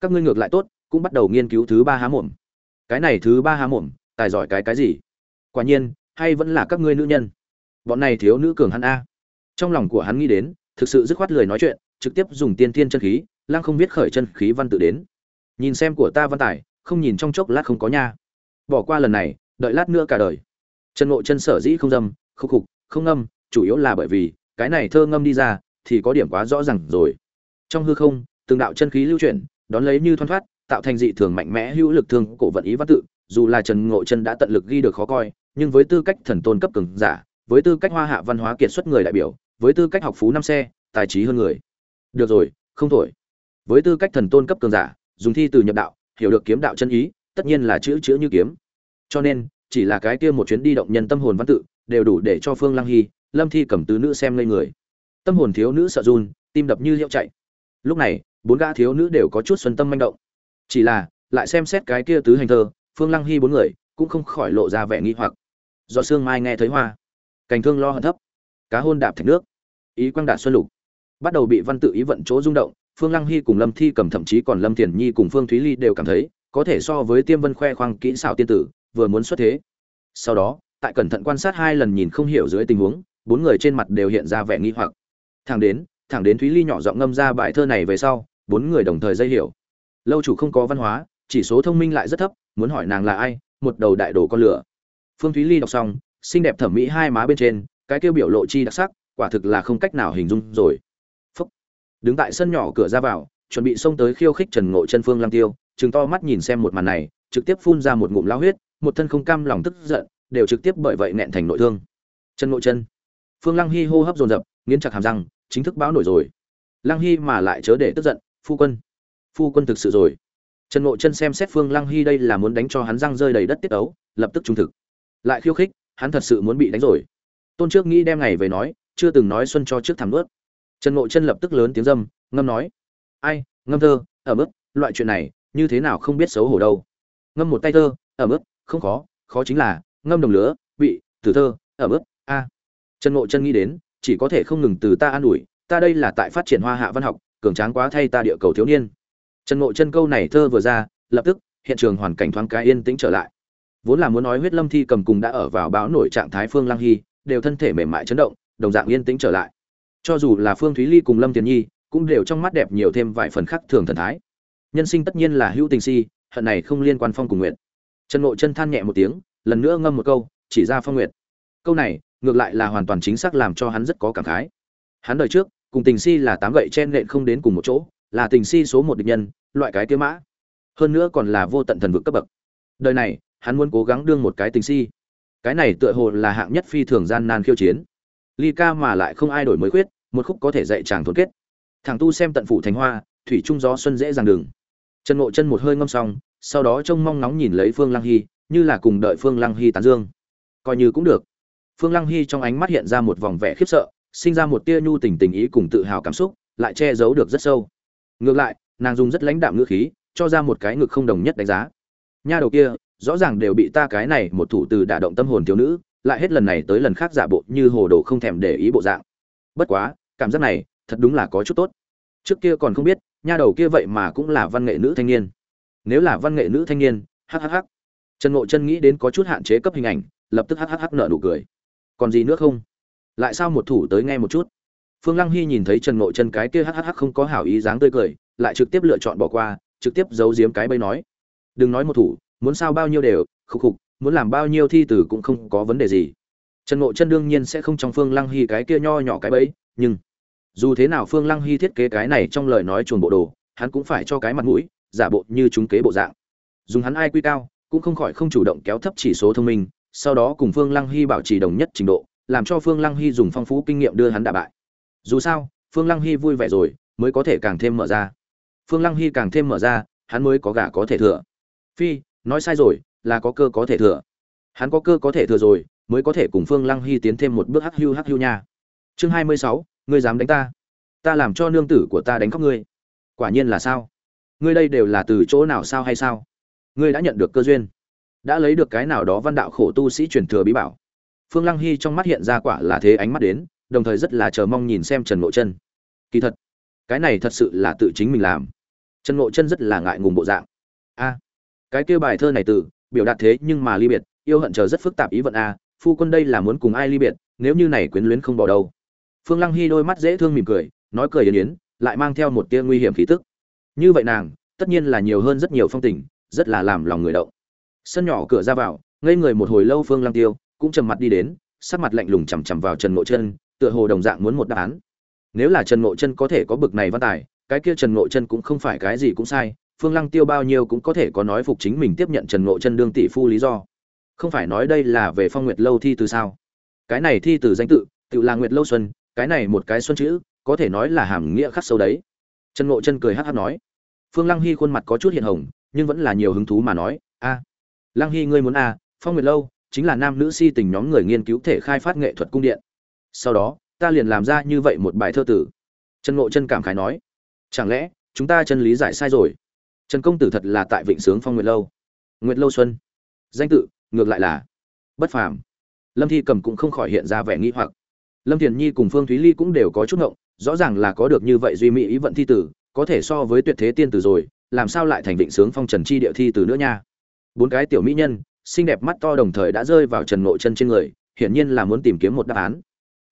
Các ngươi ngược lại tốt, cũng bắt đầu nghiên cứu thứ ba há mồm. Cái này thứ ba há mồm, tài giỏi cái cái gì? Quả nhiên, hay vẫn là các ngươi nữ nhân. Bọn này thiếu nữ cường hắn a. Trong lòng của hắn nghĩ đến, thực sự dứt khoát lười nói chuyện, trực tiếp dùng tiên tiên chân khí lang không biết khởi chân khí văn tự đến. Nhìn xem của ta văn tài, không nhìn trong chốc lát không có nha. Bỏ qua lần này, đợi lát nữa cả đời trần ngộ chân sở dĩ không dâm, khúc khục, không ngâm, chủ yếu là bởi vì cái này thơ ngâm đi ra thì có điểm quá rõ ràng rồi. Trong hư không, từng đạo chân khí lưu chuyển, đón lấy như thoăn thoát, tạo thành dị thường mạnh mẽ hữu lực thương cổ vận ý văn tự, dù là trần ngộ chân đã tận lực ghi được khó coi, nhưng với tư cách thần tôn cấp cường giả, với tư cách hoa hạ văn hóa kiệt xuất người đại biểu, với tư cách học phú năm xe, tài trí hơn người. Được rồi, không thổi. Với tư cách thần tôn cấp cường giả, dùng thi từ nhập đạo, hiểu được kiếm đạo chân ý, tất nhiên là chữ chữ như kiếm. Cho nên chỉ là cái kia một chuyến đi động nhân tâm hồn văn tự, đều đủ để cho phương lăng hy, lâm thi cầm tứ nữ xem ngây người. Tâm hồn thiếu nữ sợ run, tim đập như hiệu chạy. Lúc này, bốn gã thiếu nữ đều có chút xuân tâm manh động. Chỉ là, lại xem xét cái kia tứ hành thơ, phương lăng hy bốn người cũng không khỏi lộ ra vẻ nghi hoặc. Do sương mai nghe thấy hoa. Cành thương lo hận thấp. Cá hôn đạp thành nước. Ý quang đạt xuân lục. Bắt đầu bị văn tự ý vận chỗ rung động, phương lăng hy cùng lâm thi cầm thậm chí còn lâm thiền nhi cùng phương thúy ly đều cảm thấy, có thể so với tiêm vân khoe khoang kỹ xảo tiên tử vừa muốn xuất thế. Sau đó, tại cẩn thận quan sát hai lần nhìn không hiểu dưới tình huống, bốn người trên mặt đều hiện ra vẻ nghi hoặc. Thẳng đến thẳng đến thúy ly nhỏ giọng ngâm ra bài thơ này về sau, bốn người đồng thời dây hiểu. Lâu chủ không có văn hóa, chỉ số thông minh lại rất thấp, muốn hỏi nàng là ai, một đầu đại đồ con lửa. Phương thúy ly đọc xong, xinh đẹp thẩm mỹ hai má bên trên, cái kêu biểu lộ chi đặc sắc, quả thực là không cách nào hình dung rồi. Phúc. đứng tại sân nhỏ cửa ra vào, chuẩn bị xông tới khiêu khích trần ngộ chân phương lam tiêu chừng to mắt nhìn xem một màn này, trực tiếp phun ra một ngụm lao huyết một thân không cam lòng tức giận, đều trực tiếp bởi vậy nẹn thành nội thương. Chân nội chân. Phương lăng hi hô hấp dồn dập, nghiến chặt hàm răng, chính thức báo nổi rồi. Lăng hi mà lại chớ để tức giận, phu quân. Phu quân thực sự rồi. Trần ngộ chân xem xét phương lăng hi đây là muốn đánh cho hắn răng rơi đầy đất tiết ấu, lập tức trung thực. Lại khiêu khích, hắn thật sự muốn bị đánh rồi. Tôn trước nghĩ đem ngày về nói, chưa từng nói xuân cho trước thảm ướt. Trần ngộ chân lập tức lớn tiếng dâm, ngâm nói, ai, ngâm thơ ở mức loại chuyện này, như thế nào không biết xấu hổ đâu. Ngâm một tay thơ ở mức không khó khó chính là ngâm đồng lửa, bị từ thơ ở bước, a. Trần ngộ chân nghĩ đến chỉ có thể không ngừng từ ta an ủi ta đây là tại phát triển hoa hạ văn học cường tráng quá thay ta địa cầu thiếu niên. Trần ngộ chân câu này thơ vừa ra lập tức hiện trường hoàn cảnh thoáng cái yên tĩnh trở lại. Vốn là muốn nói huyết lâm thi cầm cùng đã ở vào báo nổi trạng thái phương lăng hy đều thân thể mềm mại chấn động đồng dạng yên tĩnh trở lại. Cho dù là phương thúy ly cùng lâm tiền nhi cũng đều trong mắt đẹp nhiều thêm vài phần khắc thường thần thái. Nhân sinh tất nhiên là hữu tình si hận này không liên quan phong cùng nguyện trần ngộ chân than nhẹ một tiếng, lần nữa ngâm một câu, chỉ ra phong Nguyệt. câu này, ngược lại là hoàn toàn chính xác làm cho hắn rất có cảm khái. Hắn đời trước, cùng tình si là tám gậy chen nện không đến cùng một chỗ, là tình si số một địch nhân, loại cái kia mã. Hơn nữa còn là vô tận thần vực cấp bậc. Đời này, hắn muốn cố gắng đương một cái tình si. Cái này tựa hồ là hạng nhất phi thường gian nan khiêu chiến. Ly ca mà lại không ai đổi mới khuyết, một khúc có thể dạy chàng thốn kết. Thằng tu xem tận phủ thành hoa, thủy trung gió xuân dễ dàng đường trần ngộ chân một hơi ngâm xong, sau đó trông mong nóng nhìn lấy phương lăng hy, như là cùng đợi phương lăng hy tán dương. Coi như cũng được. Phương lăng hy trong ánh mắt hiện ra một vòng vẻ khiếp sợ, sinh ra một tia nhu tình tình ý cùng tự hào cảm xúc, lại che giấu được rất sâu. Ngược lại, nàng dùng rất lãnh đạm ngữ khí, cho ra một cái ngực không đồng nhất đánh giá. Nha đầu kia, rõ ràng đều bị ta cái này một thủ từ đả động tâm hồn thiếu nữ, lại hết lần này tới lần khác giả bộ như hồ đồ không thèm để ý bộ dạng. Bất quá, cảm giác này, thật đúng là có chút tốt. Trước kia còn không biết nha đầu kia vậy mà cũng là văn nghệ nữ thanh niên. Nếu là văn nghệ nữ thanh niên hhh trần ngộ chân nghĩ đến có chút hạn chế cấp hình ảnh, lập tức hhh nợ nụ cười. Còn gì nữa không? Lại sao một thủ tới nghe một chút? Phương lăng hy nhìn thấy trần ngộ chân cái kia hhh không có hảo ý dáng tươi cười, lại trực tiếp lựa chọn bỏ qua, trực tiếp giấu giếm cái bấy nói. Đừng nói một thủ, muốn sao bao nhiêu đều, khục khục, muốn làm bao nhiêu thi tử cũng không có vấn đề gì. Trần ngộ chân đương nhiên sẽ không trong phương lăng hy cái kia nho nhỏ cái bẫy, nhưng dù thế nào phương lăng hy thiết kế cái này trong lời nói chuồn bộ đồ, hắn cũng phải cho cái mặt mũi, giả bộ như chúng kế bộ dạng. Dùng hắn ai quy cao, cũng không khỏi không chủ động kéo thấp chỉ số thông minh, sau đó cùng phương lăng hy bảo trì đồng nhất trình độ, làm cho phương lăng hy dùng phong phú kinh nghiệm đưa hắn đả bại. Dù sao, phương lăng hy vui vẻ rồi, mới có thể càng thêm mở ra. Phương lăng hy càng thêm mở ra, hắn mới có gà có thể thừa. Phi, nói sai rồi, là có cơ có thể thừa. Hắn có cơ có thể thừa rồi, mới có thể cùng phương lăng hy tiến thêm một bước hắc hưu hắc hưu nha. Chương hai mươi sáu ngươi dám đánh ta? Ta làm cho nương tử của ta đánh khóc ngươi. Quả nhiên là sao? Ngươi đây đều là từ chỗ nào sao hay sao? Ngươi đã nhận được cơ duyên. Đã lấy được cái nào đó văn đạo khổ tu sĩ truyền thừa bí bảo. Phương lăng hy trong mắt hiện ra quả là thế ánh mắt đến, đồng thời rất là chờ mong nhìn xem trần ngộ chân. Kỳ thật, cái này thật sự là tự chính mình làm. Trần ngộ chân rất là ngại ngùng bộ dạng. A, cái kêu bài thơ này từ, biểu đạt thế nhưng mà ly biệt, yêu hận chờ rất phức tạp ý vận a, phu quân đây là muốn cùng ai ly biệt, nếu như này quyến luyến không bỏ đâu phương lăng hy đôi mắt dễ thương mỉm cười, nói cười yến yến, lại mang theo một tia nguy hiểm khí tức. Như vậy nàng, tất nhiên là nhiều hơn rất nhiều phong tình, rất là làm lòng người động. Sân nhỏ cửa ra vào, ngây người một hồi lâu phương lăng tiêu, cũng trầm mặt đi đến, sắc mặt lạnh lùng chằm chằm vào trần ngộ chân, tựa hồ đồng dạng muốn một đáp án. Nếu là trần ngộ chân có thể có bực này văn tài, cái kia trần ngộ chân cũng không phải cái gì cũng sai, phương lăng tiêu bao nhiêu cũng có thể có nói phục chính mình tiếp nhận trần ngộ chân đương tỷ phu lý do. Không phải nói đây là về phong nguyệt lâu thi từ sao? Cái này thi từ danh tự tự là nguyệt lâu xuân cái này một cái xuân chữ, có thể nói là hàm nghĩa khắc sâu đấy. Trần ngộ chân cười hát hát nói, phương lăng hy khuôn mặt có chút hiện hồng, nhưng vẫn là nhiều hứng thú mà nói, a, lăng hy ngươi muốn a, phong nguyệt lâu, chính là nam nữ si tình nhóm người nghiên cứu thể khai phát nghệ thuật cung điện. Sau đó, ta liền làm ra như vậy một bài thơ tử. Trần ngộ chân cảm khái nói, chẳng lẽ, chúng ta chân lý giải sai rồi? Trần công tử thật là tại vịnh sướng phong nguyệt lâu. Nguyệt lâu xuân. Danh tự, ngược lại là bất phàm. Lâm thi cầm cũng không khỏi hiện ra vẻ nghĩ hoặc lâm thiền nhi cùng phương thúy ly cũng đều có chút ngộng, rõ ràng là có được như vậy duy mỹ ý vận thi tử, có thể so với tuyệt thế tiên tử rồi, làm sao lại thành vịnh sướng phong trần chi địa thi tử nữa nha. Bốn cái tiểu mỹ nhân, xinh đẹp mắt to đồng thời đã rơi vào trần ngộ chân trên người, hiển nhiên là muốn tìm kiếm một đáp án.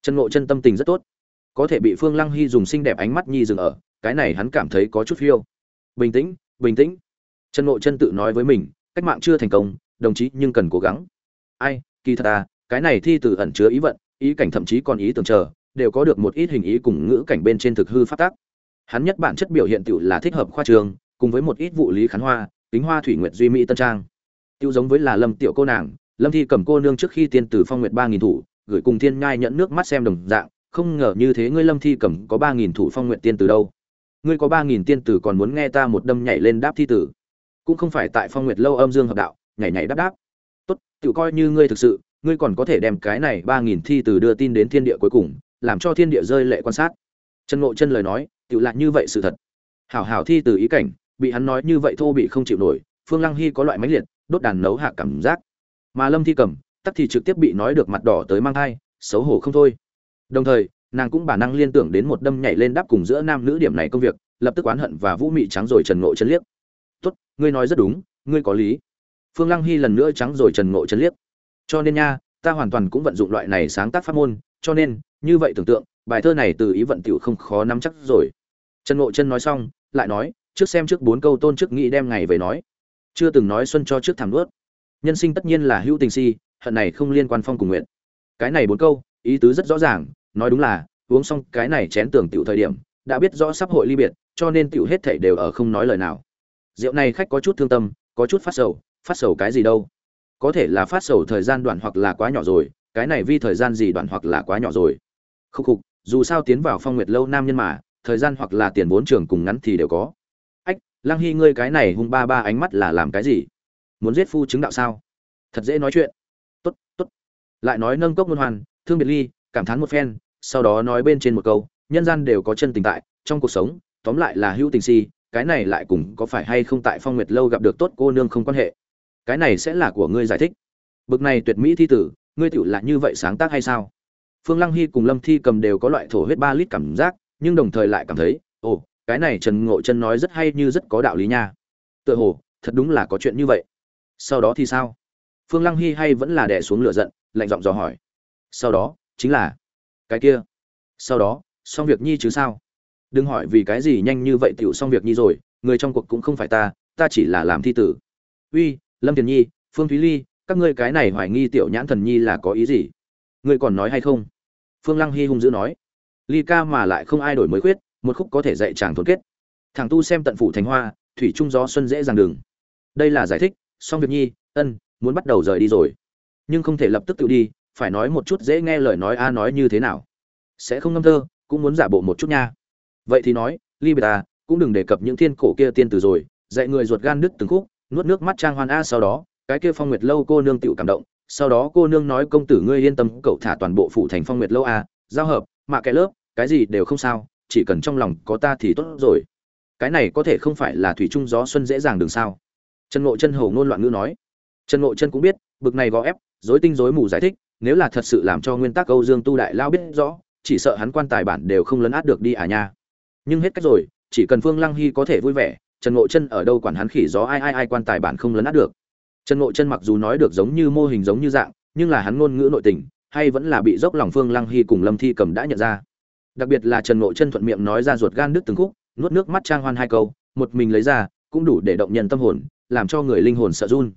Trần ngộ chân tâm tình rất tốt. Có thể bị phương lăng hy dùng xinh đẹp ánh mắt nhi dừng ở, cái này hắn cảm thấy có chút phiêu. Bình tĩnh bình tĩnh. Trần ngộ chân tự nói với mình, cách mạng chưa thành công, đồng chí nhưng cần cố gắng. Ai, kỳ thật à cái này thi từ ẩn chứa ý vận ý cảnh thậm chí còn ý tưởng chờ, đều có được một ít hình ý cùng ngữ cảnh bên trên thực hư phát tác hắn nhất bản chất biểu hiện tựu là thích hợp khoa trường, cùng với một ít vụ lý khán hoa, kính hoa thủy nguyệt duy mỹ tân trang. Tiêu giống với là lâm tiểu cô nàng, lâm thi cầm cô nương trước khi tiên tử phong nguyệt ba nghìn thủ, gửi cùng thiên nhai nhận nước mắt xem đồng dạng, không ngờ như thế ngươi lâm thi cầm có ba nghìn thủ phong nguyệt tiên tử đâu. Ngươi có ba nghìn tiên tử còn muốn nghe ta một đâm nhảy lên đáp thi tử. Cũng không phải tại phong nguyệt lâu âm dương hợp đạo, nhảy nhảy đáp đáp. Tốt tự coi như ngươi thực sự ngươi còn có thể đem cái này ba nghìn thi tử đưa tin đến thiên địa cuối cùng, làm cho thiên địa rơi lệ quan sát. Trần ngộ chân lời nói tự lại như vậy sự thật. Hảo hảo thi từ ý cảnh, bị hắn nói như vậy thô bị không chịu nổi, phương lăng hy có loại máy liệt, đốt đàn nấu hạ cảm giác. Mà lâm thi cầm, tắc thì trực tiếp bị nói được mặt đỏ tới mang thai, xấu hổ không thôi. Đồng thời, nàng cũng bản năng liên tưởng đến một đâm nhảy lên đáp cùng giữa nam nữ điểm này công việc, lập tức oán hận và vũ mị trắng rồi trần ngộ chân liếc. Tốt, ngươi nói rất đúng, ngươi có lý. Phương lăng hy lần nữa trắng rồi trần ngộ chân liếc cho nên nha, ta hoàn toàn cũng vận dụng loại này sáng tác pháp môn, cho nên, như vậy tưởng tượng, bài thơ này từ ý vận tiểu không khó nắm chắc rồi. Trần ngộ chân nói xong, lại nói, trước xem trước bốn câu tôn trước nghĩ đem ngày về nói. Chưa từng nói xuân cho trước thảm ướt nhân sinh tất nhiên là hữu tình si, hận này không liên quan phong cùng nguyện. Cái này bốn câu, ý tứ rất rõ ràng, nói đúng là, uống xong cái này chén tưởng tiểu thời điểm, đã biết rõ sắp hội ly biệt, cho nên tiểu hết thảy đều ở không nói lời nào. Rượu này khách có chút thương tâm, có chút phát sầu phát sầu cái gì đâu có thể là phát sầu thời gian đoạn hoặc là quá nhỏ rồi, cái này vi thời gian gì đoạn hoặc là quá nhỏ rồi. Khúc khục, dù sao tiến vào phong nguyệt lâu nam nhân mà, thời gian hoặc là tiền vốn trường cùng ngắn thì đều có. Ách, lăng hy ngươi cái này hung ba ba ánh mắt là làm cái gì? Muốn giết phu chứng đạo sao? Thật dễ nói chuyện. Tốt tốt. Lại nói nâng cốc ngôn hoàn, thương biệt ly, cảm thán một phen, sau đó nói bên trên một câu, nhân gian đều có chân tình tại, trong cuộc sống, tóm lại là hữu tình si, cái này lại cùng có phải hay không tại phong nguyệt lâu gặp được tốt cô nương không quan hệ cái này sẽ là của ngươi giải thích. Bực này tuyệt mỹ thi tử, ngươi tựu lại như vậy sáng tác hay sao? Phương lăng hy cùng lâm thi cầm đều có loại thổ huyết ba lít cảm giác, nhưng đồng thời lại cảm thấy, ồ, cái này trần ngộ chân nói rất hay như rất có đạo lý nha. Tựa hồ, thật đúng là có chuyện như vậy. Sau đó thì sao? Phương lăng hy hay vẫn là đẻ xuống lửa giận, lạnh giọng dò hỏi. Sau đó, chính là, cái kia. Sau đó, xong việc nhi chứ sao? Đừng hỏi vì cái gì nhanh như vậy tựu xong việc nhi rồi, người trong cuộc cũng không phải ta ta chỉ là làm thi tử. Uy lâm thiền nhi, phương thúy ly, các ngươi cái này hoài nghi tiểu nhãn thần nhi là có ý gì? Ngươi còn nói hay không? Phương lăng hy hung dữ nói. Ly ca mà lại không ai đổi mới khuyết, một khúc có thể dạy chàng thốn kết. Thằng tu xem tận phủ thành hoa, thủy trung gió xuân dễ dàng đường. Đây là giải thích Song việc nhi, ân, muốn bắt đầu rời đi rồi. Nhưng không thể lập tức tự đi, phải nói một chút dễ nghe lời nói a à nói như thế nào. Sẽ không ngâm thơ, cũng muốn giả bộ một chút nha. Vậy thì nói, ly bê ta à, cũng đừng đề cập những thiên cổ kia tiên từ rồi, dạy người ruột gan đứt từng khúc nuốt nước mắt trang hoan a sau đó cái kia phong nguyệt lâu cô nương tựu cảm động sau đó cô nương nói công tử ngươi yên tâm cậu thả toàn bộ phủ thành phong nguyệt lâu a giao hợp mạ cái lớp cái gì đều không sao chỉ cần trong lòng có ta thì tốt rồi. Cái này có thể không phải là thủy trung gió xuân dễ dàng đường sao? Trần ngộ chân hầu ngôn loạn ngữ nói. Trần ngộ chân cũng biết bực này gò ép dối tinh dối mù giải thích nếu là thật sự làm cho nguyên tắc Âu Dương Tu đại lao biết rõ, chỉ sợ hắn quan tài bản đều không lấn át được đi à nha. Nhưng hết cách rồi, chỉ cần Phương Lăng Hy có thể vui vẻ, Trần Ngộ Chân ở đâu quản hắn khỉ gió ai ai ai quan tài bản không lấn át được. Trần Ngộ Chân mặc dù nói được giống như mô hình giống như dạng, nhưng là hắn ngôn ngữ nội tình, hay vẫn là bị dốc lòng Phương Lăng Hy cùng Lâm Thi Cầm đã nhận ra. Đặc biệt là Trần Ngộ Chân thuận miệng nói ra ruột gan đứt từng khúc, nuốt nước mắt trang hoan hai câu, một mình lấy ra, cũng đủ để động nhân tâm hồn, làm cho người linh hồn sợ run.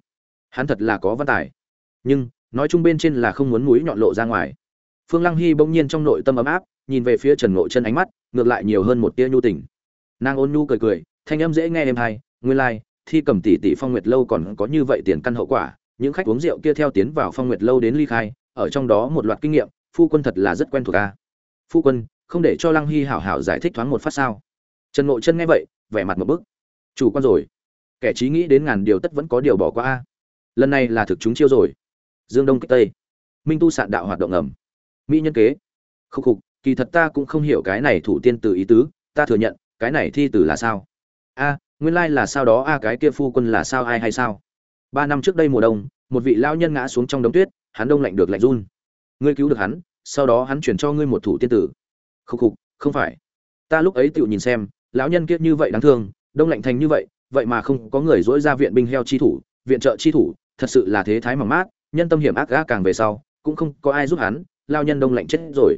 Hắn thật là có văn tài. Nhưng, nói chung bên trên là không muốn mũi nhọn lộ ra ngoài phương lăng hy bỗng nhiên trong nội tâm ấm áp nhìn về phía trần ngộ chân ánh mắt ngược lại nhiều hơn một tia nhu tình nàng ôn nhu cười cười thanh âm dễ nghe êm hay nguyên lai、like, thi cầm tỷ tỷ phong nguyệt lâu còn có như vậy tiền căn hậu quả những khách uống rượu kia theo tiến vào phong nguyệt lâu đến ly khai ở trong đó một loạt kinh nghiệm phu quân thật là rất quen thuộc a. Phu quân không để cho lăng hy hảo hảo giải thích thoáng một phát sao? Trần ngộ chân nghe vậy vẻ mặt một bức. Chủ quan rồi. Kẻ trí nghĩ đến ngàn điều tất vẫn có điều bỏ qua a. Lần này là thực chúng chiêu rồi. Dương đông kích tây. Minh tu sạn đạo hoạt động ẩm. Mỹ nhân kế. Khúc khục kỳ thật ta cũng không hiểu cái này thủ tiên từ ý tứ ta thừa nhận cái này thi từ là sao? A, nguyên lai là sao đó. A, cái kia phu quân là sao, ai hay sao? Ba năm trước đây mùa đông, một vị lão nhân ngã xuống trong đống tuyết, hắn đông lạnh được lạnh run. Ngươi cứu được hắn, sau đó hắn chuyển cho ngươi một thủ tiên tử. Khục khục, không phải. Ta lúc ấy tự nhìn xem, lão nhân kiết như vậy đáng thương, đông lạnh thành như vậy vậy mà không có người dỗi ra viện binh heo chi thủ, viện trợ chi thủ, thật sự là thế thái mỏng mát, nhân tâm hiểm ác gã càng về sau, cũng không có ai giúp hắn lao nhân đông lạnh chết rồi.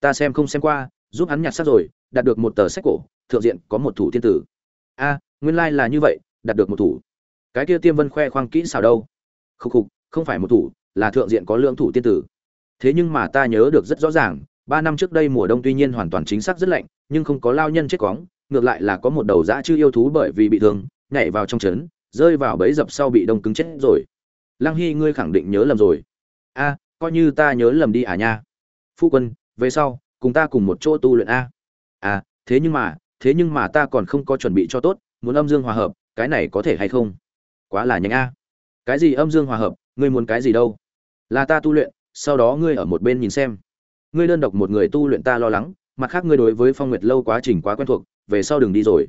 Ta xem không xem qua, giúp hắn nhặt xác rồi, đạt được một tờ sách cổ, thượng diện có một thủ tiên tử a, nguyên lai là như vậy, đạt được một thủ. Cái kia tiêm vân khoe khoang kỹ xảo đâu? Khục khục, không phải một thủ, là thượng diện có lượng thủ tiên tử. Thế nhưng mà ta nhớ được rất rõ ràng, ba năm trước đây mùa đông tuy nhiên hoàn toàn chính xác rất lạnh, nhưng không có lao nhân chết cóng ngược lại là có một đầu dã chư yêu thú bởi vì bị thương, nhảy vào trong trấn, rơi vào bẫy dập sau bị đông cứng chết rồi. Lăng hy, ngươi khẳng định nhớ lầm rồi. A, coi như ta nhớ lầm đi à nha. Phu quân, về sau, cùng ta cùng một chỗ tu luyện a. À thế nhưng mà thế nhưng mà ta còn không có chuẩn bị cho tốt muốn âm dương hòa hợp cái này có thể hay không? Quá là nhanh a. Cái gì âm dương hòa hợp ngươi muốn cái gì đâu? Là ta tu luyện sau đó ngươi ở một bên nhìn xem. Ngươi đơn độc một người tu luyện ta lo lắng mặt khác ngươi đối với phong nguyệt lâu quá trình quá quen thuộc về sau đừng đi rồi.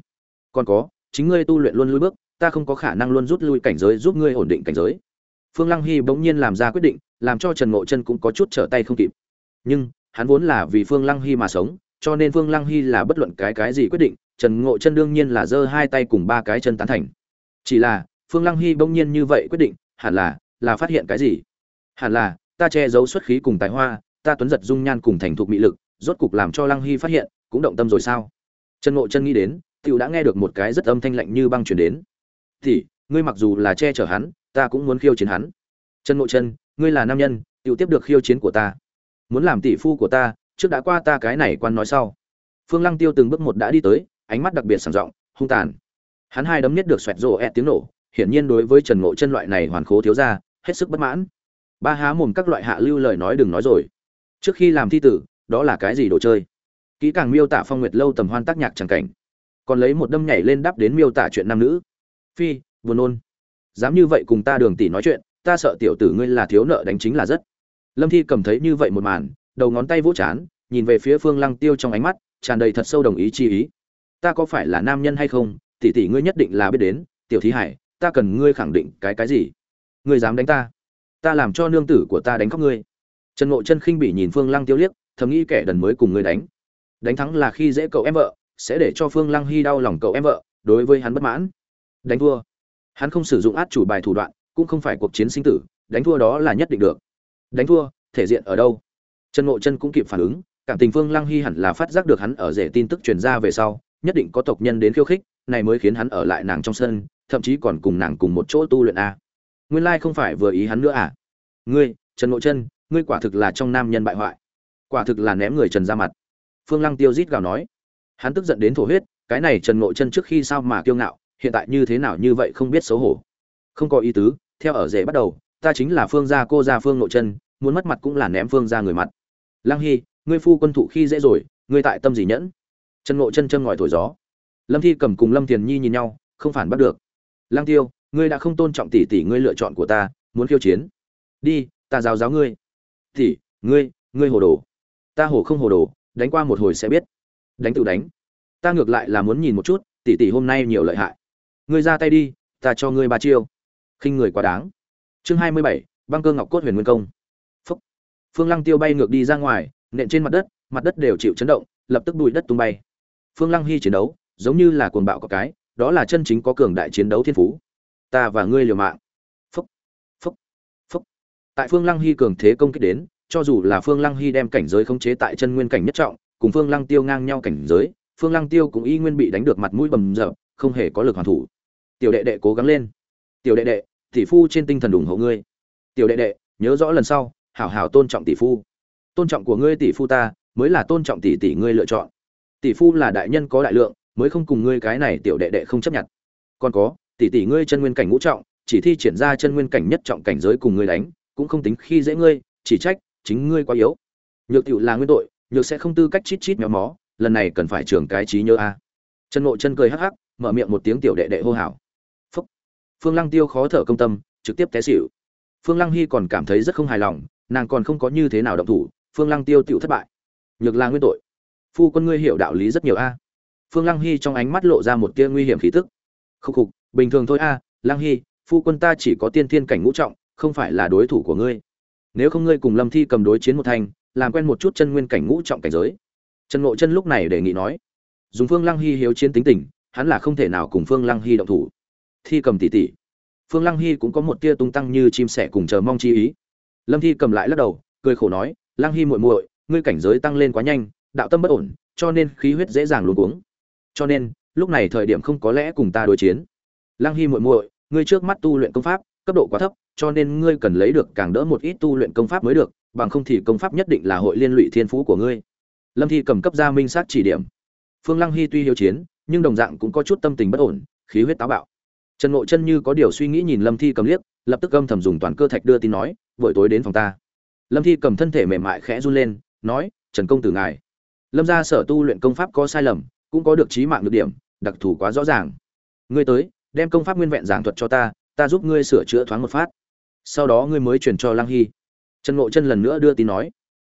Còn có chính ngươi tu luyện luôn lui bước ta không có khả năng luôn rút lui cảnh giới giúp ngươi ổn định cảnh giới. Phương Lăng Hy bỗng nhiên làm ra quyết định, làm cho Trần Ngộ Chân cũng có chút trở tay không kịp. Nhưng, hắn vốn là vì Phương Lăng Hy mà sống, cho nên vương Lăng Hy là bất luận cái cái gì quyết định, Trần Ngộ Chân đương nhiên là giơ hai tay cùng ba cái chân tán thành. Chỉ là, Phương Lăng Hy bỗng nhiên như vậy quyết định, hẳn là là phát hiện cái gì? Hẳn là, ta che giấu xuất khí cùng tài hoa, ta tuấn giật dung nhan cùng thành thục mỹ lực, rốt cục làm cho Lăng Hy phát hiện, cũng động tâm rồi sao? Trần Ngộ Chân nghĩ đến, tiểu đã nghe được một cái rất âm thanh lạnh như băng truyền đến. "Thì, ngươi mặc dù là che chở hắn, ta cũng muốn khiêu chiến hắn trần ngộ chân ngươi là nam nhân tiểu tiếp được khiêu chiến của ta muốn làm tỷ phu của ta trước đã qua ta cái này quan nói sau. Phương lăng tiêu từng bước một đã đi tới, ánh mắt đặc biệt sảng rộng hung tàn. Hắn hai đấm nhất được xoẹt rộ ẹt tiếng nổ, hiển nhiên đối với trần ngộ chân loại này hoàn khố thiếu ra, hết sức bất mãn. Ba há mồm các loại hạ lưu lời nói đừng nói rồi. Trước khi làm thi tử, đó là cái gì đồ chơi? Kỹ càng miêu tả phong nguyệt lâu tầm hoan tác nhạc chẳng cảnh. Còn lấy một đâm nhảy lên đắp đến miêu tả chuyện nam nữ. Phi, buồn nôn. Dám như vậy cùng ta đường tỷ nói chuyện, ta sợ tiểu tử ngươi là thiếu nợ đánh chính là rất. Lâm thi cầm thấy như vậy một màn đầu ngón tay vỗ chán, nhìn về phía phương lăng tiêu trong ánh mắt, tràn đầy thật sâu đồng ý chi ý. Ta có phải là nam nhân hay không? Tỷ tỷ ngươi nhất định là biết đến. Tiểu thí hải, ta cần ngươi khẳng định cái cái gì? Ngươi dám đánh ta? Ta làm cho nương tử của ta đánh khóc ngươi. Trần ngộ chân khinh bỉ nhìn phương lăng tiêu liếc, thầm nghĩ kẻ đần mới cùng ngươi đánh. Đánh thắng là khi dễ cậu em vợ, sẽ để cho phương lăng hy đau lòng cậu em vợ, đối với hắn bất mãn. Đánh thua. Hắn không sử dụng át chủ bài thủ đoạn, cũng không phải cuộc chiến sinh tử, đánh thua đó là nhất định được. Đánh thua, thể diện ở đâu? Trần ngộ chân cũng kịp phản ứng, cảm tình phương lăng hy hẳn là phát giác được hắn ở rể tin tức truyền ra về sau, nhất định có tộc nhân đến khiêu khích, này mới khiến hắn ở lại nàng trong sân, thậm chí còn cùng nàng cùng một chỗ tu luyện a. Nguyên lai không phải vừa ý hắn nữa à? Ngươi, trần ngộ chân, ngươi quả thực là trong nam nhân bại hoại. Quả thực là ném người trần ra mặt. Phương lăng tiêu rít gào nói. Hắn tức giận đến thổ huyết, cái này trần ngộ chân trước khi sao mà kiêu ngạo, hiện tại như thế nào như vậy không biết xấu hổ. Không có ý tứ, theo ở rể bắt đầu, ta chính là phương gia cô gia phương nội chân, muốn mất mặt cũng là ném phương gia người mặt lăng hy, ngươi phu quân thụ khi dễ rồi, ngươi tại tâm gì nhẫn? Chân ngộ chân chân ngòi thổi gió. Lâm thi cầm cùng lâm thiền nhi nhìn nhau, không phản bắt được. Lăng tiêu, ngươi đã không tôn trọng tỷ tỷ ngươi lựa chọn của ta, muốn khiêu chiến. Đi, ta giáo giáo ngươi. Tỷ, ngươi ngươi hồ đồ. Ta hồ không hồ đồ, đánh qua một hồi sẽ biết. Đánh tự đánh. Ta ngược lại là muốn nhìn một chút, tỷ tỷ hôm nay nhiều lợi hại. Ngươi ra tay đi, ta cho ngươi ba chiêu. Khinh người quá đáng. Chương hai mươi bảy, băng cơ ngọc cốt huyền nguyên công phương lăng tiêu bay ngược đi ra ngoài, nện trên mặt đất mặt đất đều chịu chấn động, lập tức bụi đất tung bay. Phương lăng hy chiến đấu, giống như là cuồng bạo có cái, đó là chân chính có cường đại chiến đấu thiên phú. Ta và ngươi liều mạng. Phúc phúc phúc. Tại phương lăng hy cường thế công kích đến, cho dù là phương lăng hy đem cảnh giới khống chế tại chân nguyên cảnh nhất trọng, cùng phương lăng tiêu ngang nhau cảnh giới, phương lăng tiêu cũng y nguyên bị đánh được mặt mũi bầm dập, không hề có lực hoàn thủ. Tiểu đệ đệ cố gắng lên. Tiểu đệ đệ, tỷ phu trên tinh thần ủng hộ ngươi. Tiểu đệ đệ, nhớ rõ lần sau hảo hảo tôn trọng tỷ phu. Tôn trọng của ngươi tỷ phu ta, mới là tôn trọng tỷ tỷ ngươi lựa chọn. Tỷ phu là đại nhân có đại lượng, mới không cùng ngươi cái này tiểu đệ đệ không chấp nhận. Còn có, tỷ tỷ ngươi chân nguyên cảnh ngũ trọng, chỉ thi triển ra chân nguyên cảnh nhất trọng cảnh giới cùng ngươi đánh, cũng không tính khi dễ ngươi, chỉ trách chính ngươi quá yếu. Nhược tiểu là nguyên tội, nhược sẽ không tư cách chít chít méo mó, lần này cần phải trưởng cái trí nhớ a. Chân ngộ chân cười hắc hắc, mở miệng một tiếng tiểu đệ đệ hô hào. Phúc. Phương lăng tiêu khó thở công tâm, trực tiếp té xỉu. Phương lăng hy còn cảm thấy rất không hài lòng nàng còn không có như thế nào động thủ, phương lăng tiêu tựu thất bại. Nhược là nguyên tội. Phu quân ngươi hiểu đạo lý rất nhiều a. Phương lăng hy trong ánh mắt lộ ra một tia nguy hiểm khí tức. Khúc khục, bình thường thôi a, lăng hy, phu quân ta chỉ có tiên thiên cảnh ngũ trọng, không phải là đối thủ của ngươi. Nếu không ngươi cùng lâm thi cầm đối chiến một thành, làm quen một chút chân nguyên cảnh ngũ trọng cảnh giới. Trần ngộ chân lúc này đề nghị nói, dùng phương lăng hy hiếu chiến tính tình, hắn là không thể nào cùng phương lăng hy động thủ. Thi cầm tỉ tỉ phương lăng hy cũng có một tia tung tăng như chim sẻ cùng chờ mong chi ý lâm thi cầm lại lắc đầu, cười khổ nói lăng hy muội muội, ngươi cảnh giới tăng lên quá nhanh, đạo tâm bất ổn, cho nên khí huyết dễ dàng luống cuống. Cho nên, lúc này thời điểm không có lẽ cùng ta đối chiến. Lăng hy muội muội, ngươi trước mắt tu luyện công pháp, cấp độ quá thấp, cho nên ngươi cần lấy được càng đỡ một ít tu luyện công pháp mới được, bằng không thì công pháp nhất định là hội liên lụy thiên phú của ngươi. Lâm thi cầm cấp gia minh sát chỉ điểm. Phương lăng hy tuy hiếu chiến, nhưng đồng dạng cũng có chút tâm tình bất ổn, khí huyết táo bạo. Trần ngộ chân như có điều suy nghĩ nhìn lâm thi cầm liếc lập tức âm thầm dùng toàn cơ thạch đưa tin nói, buổi tối đến phòng ta. Lâm thi cầm thân thể mềm mại khẽ run lên, nói, trần công tử ngài. Lâm gia sở tu luyện công pháp có sai lầm, cũng có được trí mạng được điểm, đặc thù quá rõ ràng. Ngươi tới, đem công pháp nguyên vẹn giảng thuật cho ta ta giúp ngươi sửa chữa thoáng một phát. Sau đó ngươi mới truyền cho lăng hy. Trần ngộ chân lần nữa đưa tin nói,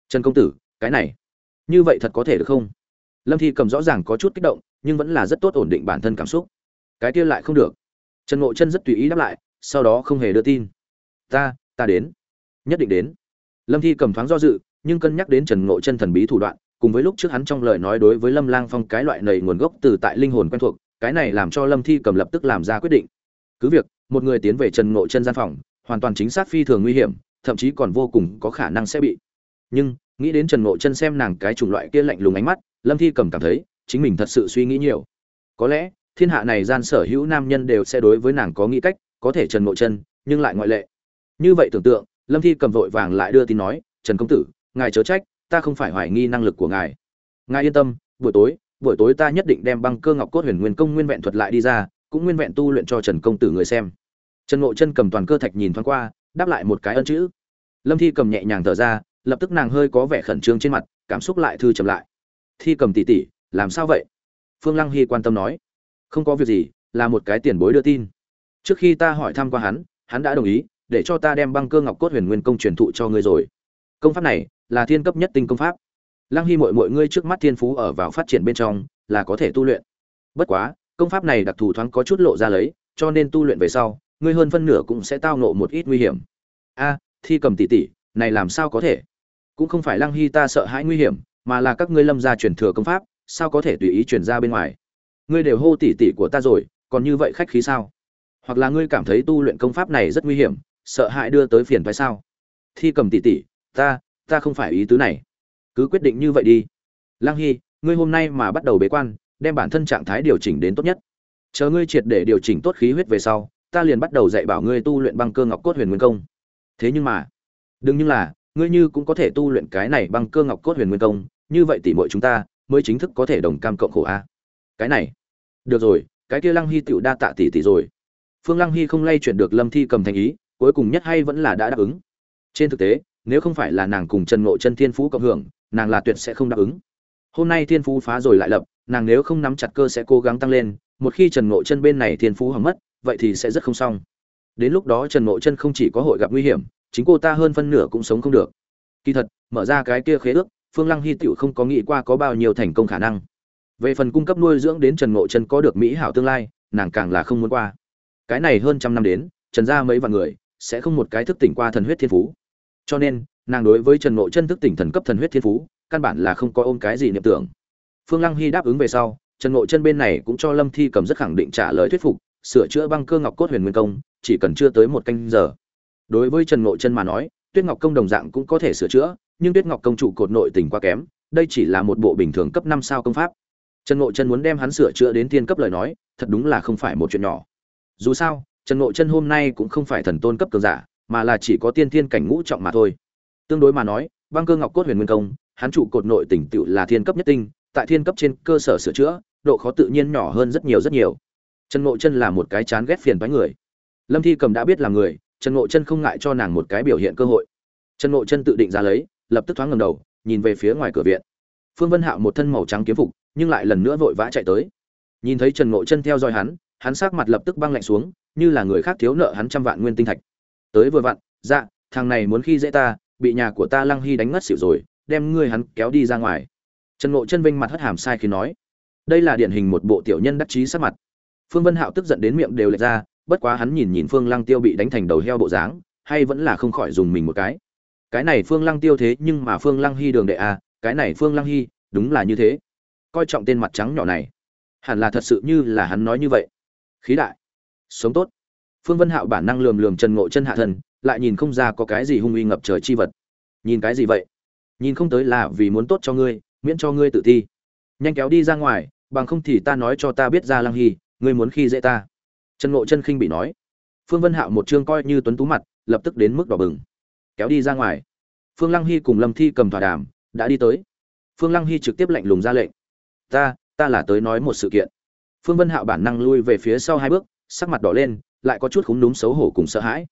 trần công tử, cái này, như vậy thật có thể được không? Lâm thi cầm rõ ràng có chút kích động, nhưng vẫn là rất tốt ổn định bản thân cảm xúc. Cái kia lại không được. Trần ngộ chân rất tùy ý đáp lại sau đó không hề đưa tin. Ta ta đến. Nhất định đến. Lâm thi cầm thoáng do dự, nhưng cân nhắc đến trần ngộ chân thần bí thủ đoạn, cùng với lúc trước hắn trong lời nói đối với lâm lang phong cái loại nầy nguồn gốc từ tại linh hồn quen thuộc, cái này làm cho lâm thi cầm lập tức làm ra quyết định. Cứ việc, một người tiến về trần ngộ chân gian phòng, hoàn toàn chính xác phi thường nguy hiểm, thậm chí còn vô cùng có khả năng sẽ bị. Nhưng, nghĩ đến trần ngộ chân xem nàng cái chủng loại kia lạnh lùng ánh mắt, lâm thi cầm cảm thấy, chính mình thật sự suy nghĩ nhiều. Có lẽ, thiên hạ này gian sở hữu nam nhân đều sẽ đối với nàng có nghĩ cách có thể trần ngộ chân, nhưng lại ngoại lệ. Như vậy tưởng tượng, lâm thi cầm vội vàng lại đưa tin nói, trần công tử, ngài chớ trách, ta không phải hoài nghi năng lực của ngài. Ngài yên tâm, buổi tối buổi tối ta nhất định đem băng cơ ngọc cốt huyền nguyên công nguyên vẹn thuật lại đi ra, cũng nguyên vẹn tu luyện cho trần công tử người xem. Trần ngộ chân cầm toàn cơ thạch nhìn thoáng qua, đáp lại một cái ân chữ. Lâm thi cầm nhẹ nhàng thở ra, lập tức nàng hơi có vẻ khẩn trương trên mặt, cảm xúc lại thư chậm lại. Thi cầm tỉ tỉ làm sao vậy? Phương lăng hy quan tâm nói. Không có việc gì, là một cái tiền bối đưa tin trước khi ta hỏi thăm qua hắn hắn đã đồng ý, để cho ta đem băng cơ ngọc cốt huyền nguyên công truyền thụ cho ngươi rồi. Công pháp này là thiên cấp nhất tinh công pháp. Lăng hy mội mội ngươi trước mắt thiên phú ở vào phát triển bên trong, là có thể tu luyện. Bất quá, công pháp này đặc thù thoáng có chút lộ ra lấy, cho nên tu luyện về sau, ngươi hơn phân nửa cũng sẽ tao nộ một ít nguy hiểm. A, thi cầm tỷ tỷ, này làm sao có thể? Cũng không phải lăng hy ta sợ hãi nguy hiểm, mà là các ngươi lâm gia truyền thừa công pháp, sao có thể tùy ý truyền ra bên ngoài? Ngươi đều hô tỷ tỷ của ta rồi, còn như vậy khách khí sao? Hoặc là ngươi cảm thấy tu luyện công pháp này rất nguy hiểm, sợ hãi đưa tới phiền phải sao? Thi cầm tỷ tỷ, ta ta không phải ý tứ này. Cứ quyết định như vậy đi. Lang hy, ngươi hôm nay mà bắt đầu bế quan, đem bản thân trạng thái điều chỉnh đến tốt nhất. Chờ ngươi triệt để điều chỉnh tốt khí huyết về sau, ta liền bắt đầu dạy bảo ngươi tu luyện băng cơ ngọc cốt huyền nguyên công. Thế nhưng mà, đừng như là, ngươi như cũng có thể tu luyện cái này băng cơ ngọc cốt huyền nguyên công, như vậy tỉ mọi chúng ta mới chính thức có thể đồng cam cộng khổ a. Cái này, được rồi, cái kia lăng hy tựu đa tạ tỷ tỷ rồi phương lăng hy không lay chuyển được lâm thi cầm thành ý, cuối cùng nhất hay vẫn là đã đáp ứng. Trên thực tế, nếu không phải là nàng cùng trần ngộ chân thiên phú cộng hưởng, nàng là tuyệt sẽ không đáp ứng. Hôm nay thiên phú phá rồi lại lập, nàng nếu không nắm chặt cơ sẽ cố gắng tăng lên, một khi trần ngộ chân bên này thiên phú hỏng mất, vậy thì sẽ rất không xong. Đến lúc đó trần ngộ chân không chỉ có hội gặp nguy hiểm, chính cô ta hơn phân nửa cũng sống không được. Kỳ thật, mở ra cái kia khế ước, phương lăng hy tựu không có nghĩ qua có bao nhiêu thành công khả năng. Về phần cung cấp nuôi dưỡng đến trần ngộ chân có được mỹ hảo tương lai, nàng càng là không muốn qua cái này hơn trăm năm đến, trần gia mấy vạn người sẽ không một cái thức tỉnh qua thần huyết thiên phú. Cho nên, nàng đối với trần nội chân thức tỉnh thần cấp thần huyết thiên phú, căn bản là không có ôm cái gì niệm tưởng. Phương lăng hy đáp ứng về sau, trần nội chân bên này cũng cho lâm thi cầm rất khẳng định trả lời thuyết phục, sửa chữa băng cơ ngọc cốt huyền nguyên công, chỉ cần chưa tới một canh giờ. Đối với trần nội chân mà nói, tuyết ngọc công đồng dạng cũng có thể sửa chữa, nhưng tuyết ngọc công trụ cột nội tình quá kém, đây chỉ là một bộ bình thường cấp năm sao công pháp. Trần nội chân muốn đem hắn sửa chữa đến tiên cấp lời nói, thật đúng là không phải một chuyện nhỏ dù sao, trần ngộ chân hôm nay cũng không phải thần tôn cấp cường giả, mà là chỉ có tiên thiên cảnh ngũ trọng mà thôi. Tương đối mà nói, băng cơ ngọc cốt huyền nguyên công, hắn trụ cột nội tỉnh tựu là thiên cấp nhất tinh, tại thiên cấp trên cơ sở sửa chữa, độ khó tự nhiên nhỏ hơn rất nhiều rất nhiều. Trần ngộ chân là một cái chán ghét phiền toái người. Lâm thi cầm đã biết là người, trần ngộ chân không ngại cho nàng một cái biểu hiện cơ hội. Trần ngộ chân tự định ra lấy, lập tức thoáng ngầm đầu, nhìn về phía ngoài cửa viện. Phương vân hạo một thân màu trắng kiếm phục, nhưng lại lần nữa vội vã chạy tới. Nhìn thấy trần ngộ chân theo dõi hắn hắn sắc mặt lập tức băng lạnh xuống như là người khác thiếu nợ hắn trăm vạn nguyên tinh thạch. Tới vừa vặn dạ thằng này muốn khi dễ ta bị nhà của ta lăng hy đánh ngất xỉu rồi đem ngươi hắn kéo đi ra ngoài. Trần ngộ chân vinh mặt hất hàm sai khi nói đây là điển hình một bộ tiểu nhân đắc chí sắc mặt. Phương vân hạo tức giận đến miệng đều lệch ra bất quá hắn nhìn nhìn phương lăng tiêu bị đánh thành đầu heo bộ dáng hay vẫn là không khỏi dùng mình một cái. Cái này phương lăng tiêu thế nhưng mà phương lăng hy đường đệ a à, cái này phương lăng hy đúng là như thế. Coi trọng tên mặt trắng nhỏ này. Hẳn là thật sự như là hắn nói như vậy khí đại. Sống tốt. Phương vân hạo bản năng lườm lườm trần ngộ chân hạ thần, lại nhìn không ra có cái gì hung uy ngập trời chi vật. Nhìn cái gì vậy? Nhìn không tới là vì muốn tốt cho ngươi, miễn cho ngươi tự thi. Nhanh kéo đi ra ngoài, bằng không thì ta nói cho ta biết ra lăng hy, ngươi muốn khi dễ ta. Trần ngộ chân khinh bị nói. Phương vân hạo một chương coi như tuấn tú mặt, lập tức đến mức đỏ bừng. Kéo đi ra ngoài. Phương lăng hy cùng lâm thi cầm thỏa đàm, đã đi tới. Phương lăng hy trực tiếp lạnh lùng ra lệnh. Ta ta là tới nói một sự kiện phương vân hạo bản năng lui về phía sau hai bước, sắc mặt đỏ lên, lại có chút khúng núm xấu hổ cùng sợ hãi.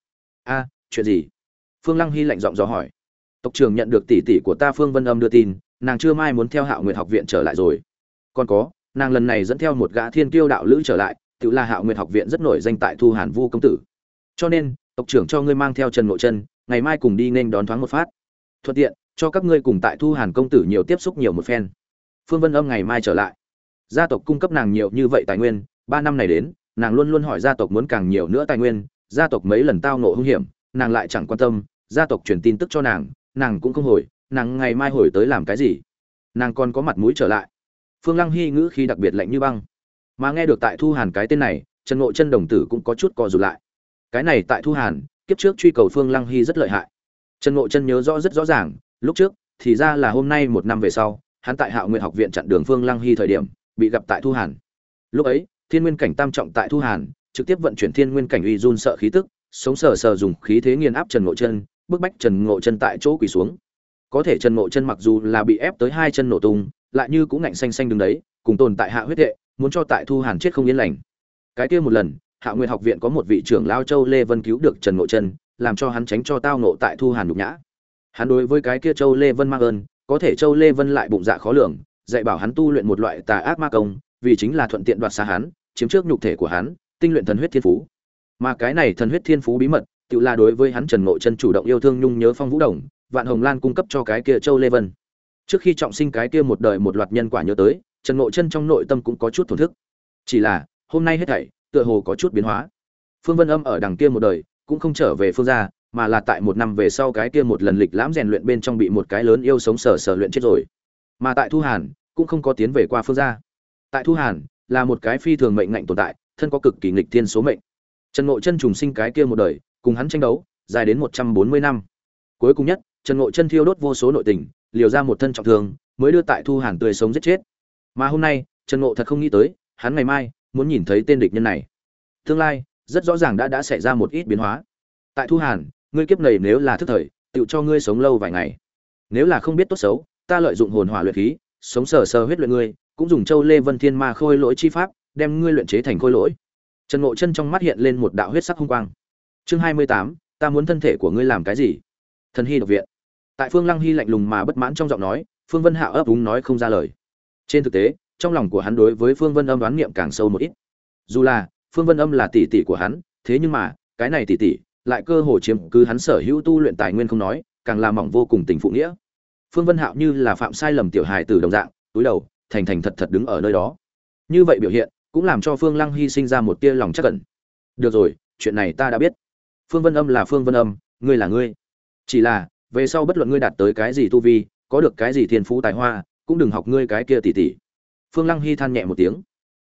A, chuyện gì? Phương lăng hy lạnh giọng dò hỏi. Tộc trưởng nhận được tỷ tỷ của ta phương vân âm đưa tin, nàng chưa mai muốn theo hạo nguyệt học viện trở lại rồi. Còn có, nàng lần này dẫn theo một gã thiên kiêu đạo lữ trở lại tự là hạo nguyệt học viện rất nổi danh tại thu hàn vu công tử. Cho nên, tộc trưởng cho ngươi mang theo trần ngộ chân ngày mai cùng đi nên đón thoáng một phát. Thuận tiện, cho các ngươi cùng tại thu hàn công tử nhiều tiếp xúc nhiều một phen. Phương vân âm ngày mai trở lại gia tộc cung cấp nàng nhiều như vậy tài nguyên, ba năm này đến, nàng luôn luôn hỏi gia tộc muốn càng nhiều nữa tài nguyên, gia tộc mấy lần tao nộ hung hiểm, nàng lại chẳng quan tâm, gia tộc truyền tin tức cho nàng nàng cũng không hồi, nàng ngày mai hồi tới làm cái gì? Nàng còn có mặt mũi trở lại. Phương lăng hy ngữ khi đặc biệt lạnh như băng. Mà nghe được tại thu hàn cái tên này, trần ngộ chân đồng tử cũng có chút co rụt lại. Cái này tại thu hàn, kiếp trước truy cầu phương lăng hy rất lợi hại. Trần ngộ chân nhớ rõ rất rõ ràng, lúc trước, thì ra là hôm nay một năm về sau, hắn tại hạo nguyện học viện chặn đường phương lăng hy thời điểm bị gặp tại thu hàn. Lúc ấy, thiên nguyên cảnh tam trọng tại thu hàn, trực tiếp vận chuyển thiên nguyên cảnh uy run sợ khí tức, sống sờ sờ dùng khí thế nghiền áp trần ngộ chân, bức bách trần ngộ chân tại chỗ quỳ xuống. Có thể trần ngộ chân mặc dù là bị ép tới hai chân nổ tung, lại như cũng ngạnh xanh xanh đứng đấy, cùng tồn tại hạ huyết hệ, muốn cho tại thu hàn chết không yên lành. Cái kia một lần, hạ nguyện học viện có một vị trưởng lao châu lê vân cứu được trần ngộ chân, làm cho hắn tránh cho tao nộ tại thu hàn nhục nhã. Hắn đối với cái kia châu lê vân mang ơn, có thể châu lê vân lại bụng dạ khó lường dạy bảo hắn tu luyện một loại tà ác ma công, vì chính là thuận tiện đoạt xa hắn, chiếm trước nhục thể của hắn, tinh luyện thần huyết thiên phú. Mà cái này thần huyết thiên phú bí mật, tự là đối với hắn trần ngộ chân chủ động yêu thương nhung nhớ phong vũ đồng, vạn hồng lan cung cấp cho cái kia châu lê vân. Trước khi trọng sinh cái kia một đời một loạt nhân quả nhớ tới, trần ngộ chân trong nội tâm cũng có chút thổn thức. Chỉ là, hôm nay hết thảy, tựa hồ có chút biến hóa. Phương vân âm ở đằng kia một đời, cũng không trở về phương gia, mà là tại một năm về sau cái kia một lần lịch lãm rèn luyện bên trong bị một cái lớn yêu sống sờ sờ luyện chết rồi. Mà tại thu hàn cũng không có tiến về qua phương gia. Tại thu hàn, là một cái phi thường mệnh ngạnh tồn tại, thân có cực kỳ nghịch thiên số mệnh. Trần ngộ chân trùng sinh cái kia một đời, cùng hắn tranh đấu, dài đến một trăm bốn mươi năm. Cuối cùng nhất, trần ngộ chân thiêu đốt vô số nội tình, liều ra một thân trọng thương, mới đưa tại thu hàn tươi sống giết chết. Mà hôm nay, trần ngộ thật không nghĩ tới, hắn ngày mai, muốn nhìn thấy tên địch nhân này. Tương lai, rất rõ ràng đã đã xảy ra một ít biến hóa. Tại thu hàn, ngươi kiếp này nếu là thức thời tự cho ngươi sống lâu vài ngày. Nếu là không biết tốt xấu, ta lợi dụng hồn hỏa luyện khí sống sờ sờ huyết luyện ngươi, cũng dùng châu lê vân thiên ma khôi lỗi chi pháp, đem ngươi luyện chế thành khôi lỗi. Trần ngộ chân trong mắt hiện lên một đạo huyết sắc hung quang. Chương hai mươi tám, ta muốn thân thể của ngươi làm cái gì? Thần hy độc viện. Tại phương lăng hy lạnh lùng mà bất mãn trong giọng nói, phương vân hạo ấp úng nói không ra lời. Trên thực tế, trong lòng của hắn đối với phương vân âm đoán niệm càng sâu một ít. Dù là, phương vân âm là tỷ tỷ của hắn, thế nhưng mà, cái này tỷ tỷ, lại cơ hồ chiếm cứ hắn sở hữu tu luyện tài nguyên không nói, càng là mỏng vô cùng tình phụ nghĩa phương vân hạo như là phạm sai lầm tiểu hài từ đồng dạng, túi đầu, thành thành thật thật đứng ở nơi đó. Như vậy biểu hiện, cũng làm cho phương lăng hy sinh ra một tia lòng chắc cẩn được rồi, chuyện này ta đã biết. Phương vân âm là phương vân âm, ngươi là ngươi. Chỉ là, về sau bất luận ngươi đạt tới cái gì tu vi, có được cái gì thiên phú tài hoa, cũng đừng học ngươi cái kia tỷ tỷ phương lăng hy than nhẹ một tiếng.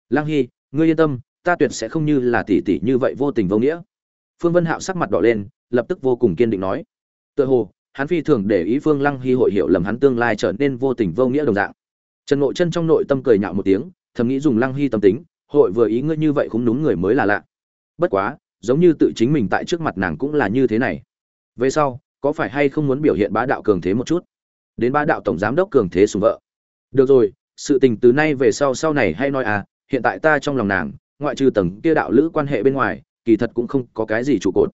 Lăng hy, ngươi yên tâm, ta tuyệt sẽ không như là tỷ tỷ như vậy vô tình vô nghĩa. Phương vân hạo sắc mặt đỏ lên, lập tức vô cùng kiên định nói. Tựa hồ hắn phi thường để ý phương lăng hy hội hiểu lầm hắn tương lai trở nên vô tình vô nghĩa đồng dạng. Trần ngộ chân trong nội tâm cười nhạo một tiếng, thầm nghĩ dùng lăng hy tâm tính, hội vừa ý ngươi như vậy cũng đúng người mới là lạ. Bất quá, giống như tự chính mình tại trước mặt nàng cũng là như thế này. Về sau, có phải hay không muốn biểu hiện bá đạo cường thế một chút? Đến bá đạo tổng giám đốc cường thế sùng vợ. Được rồi, sự tình từ nay về sau sau này hay nói à hiện tại ta trong lòng nàng, ngoại trừ tầng kia đạo lữ quan hệ bên ngoài, kỳ thật cũng không có cái gì trụ cột.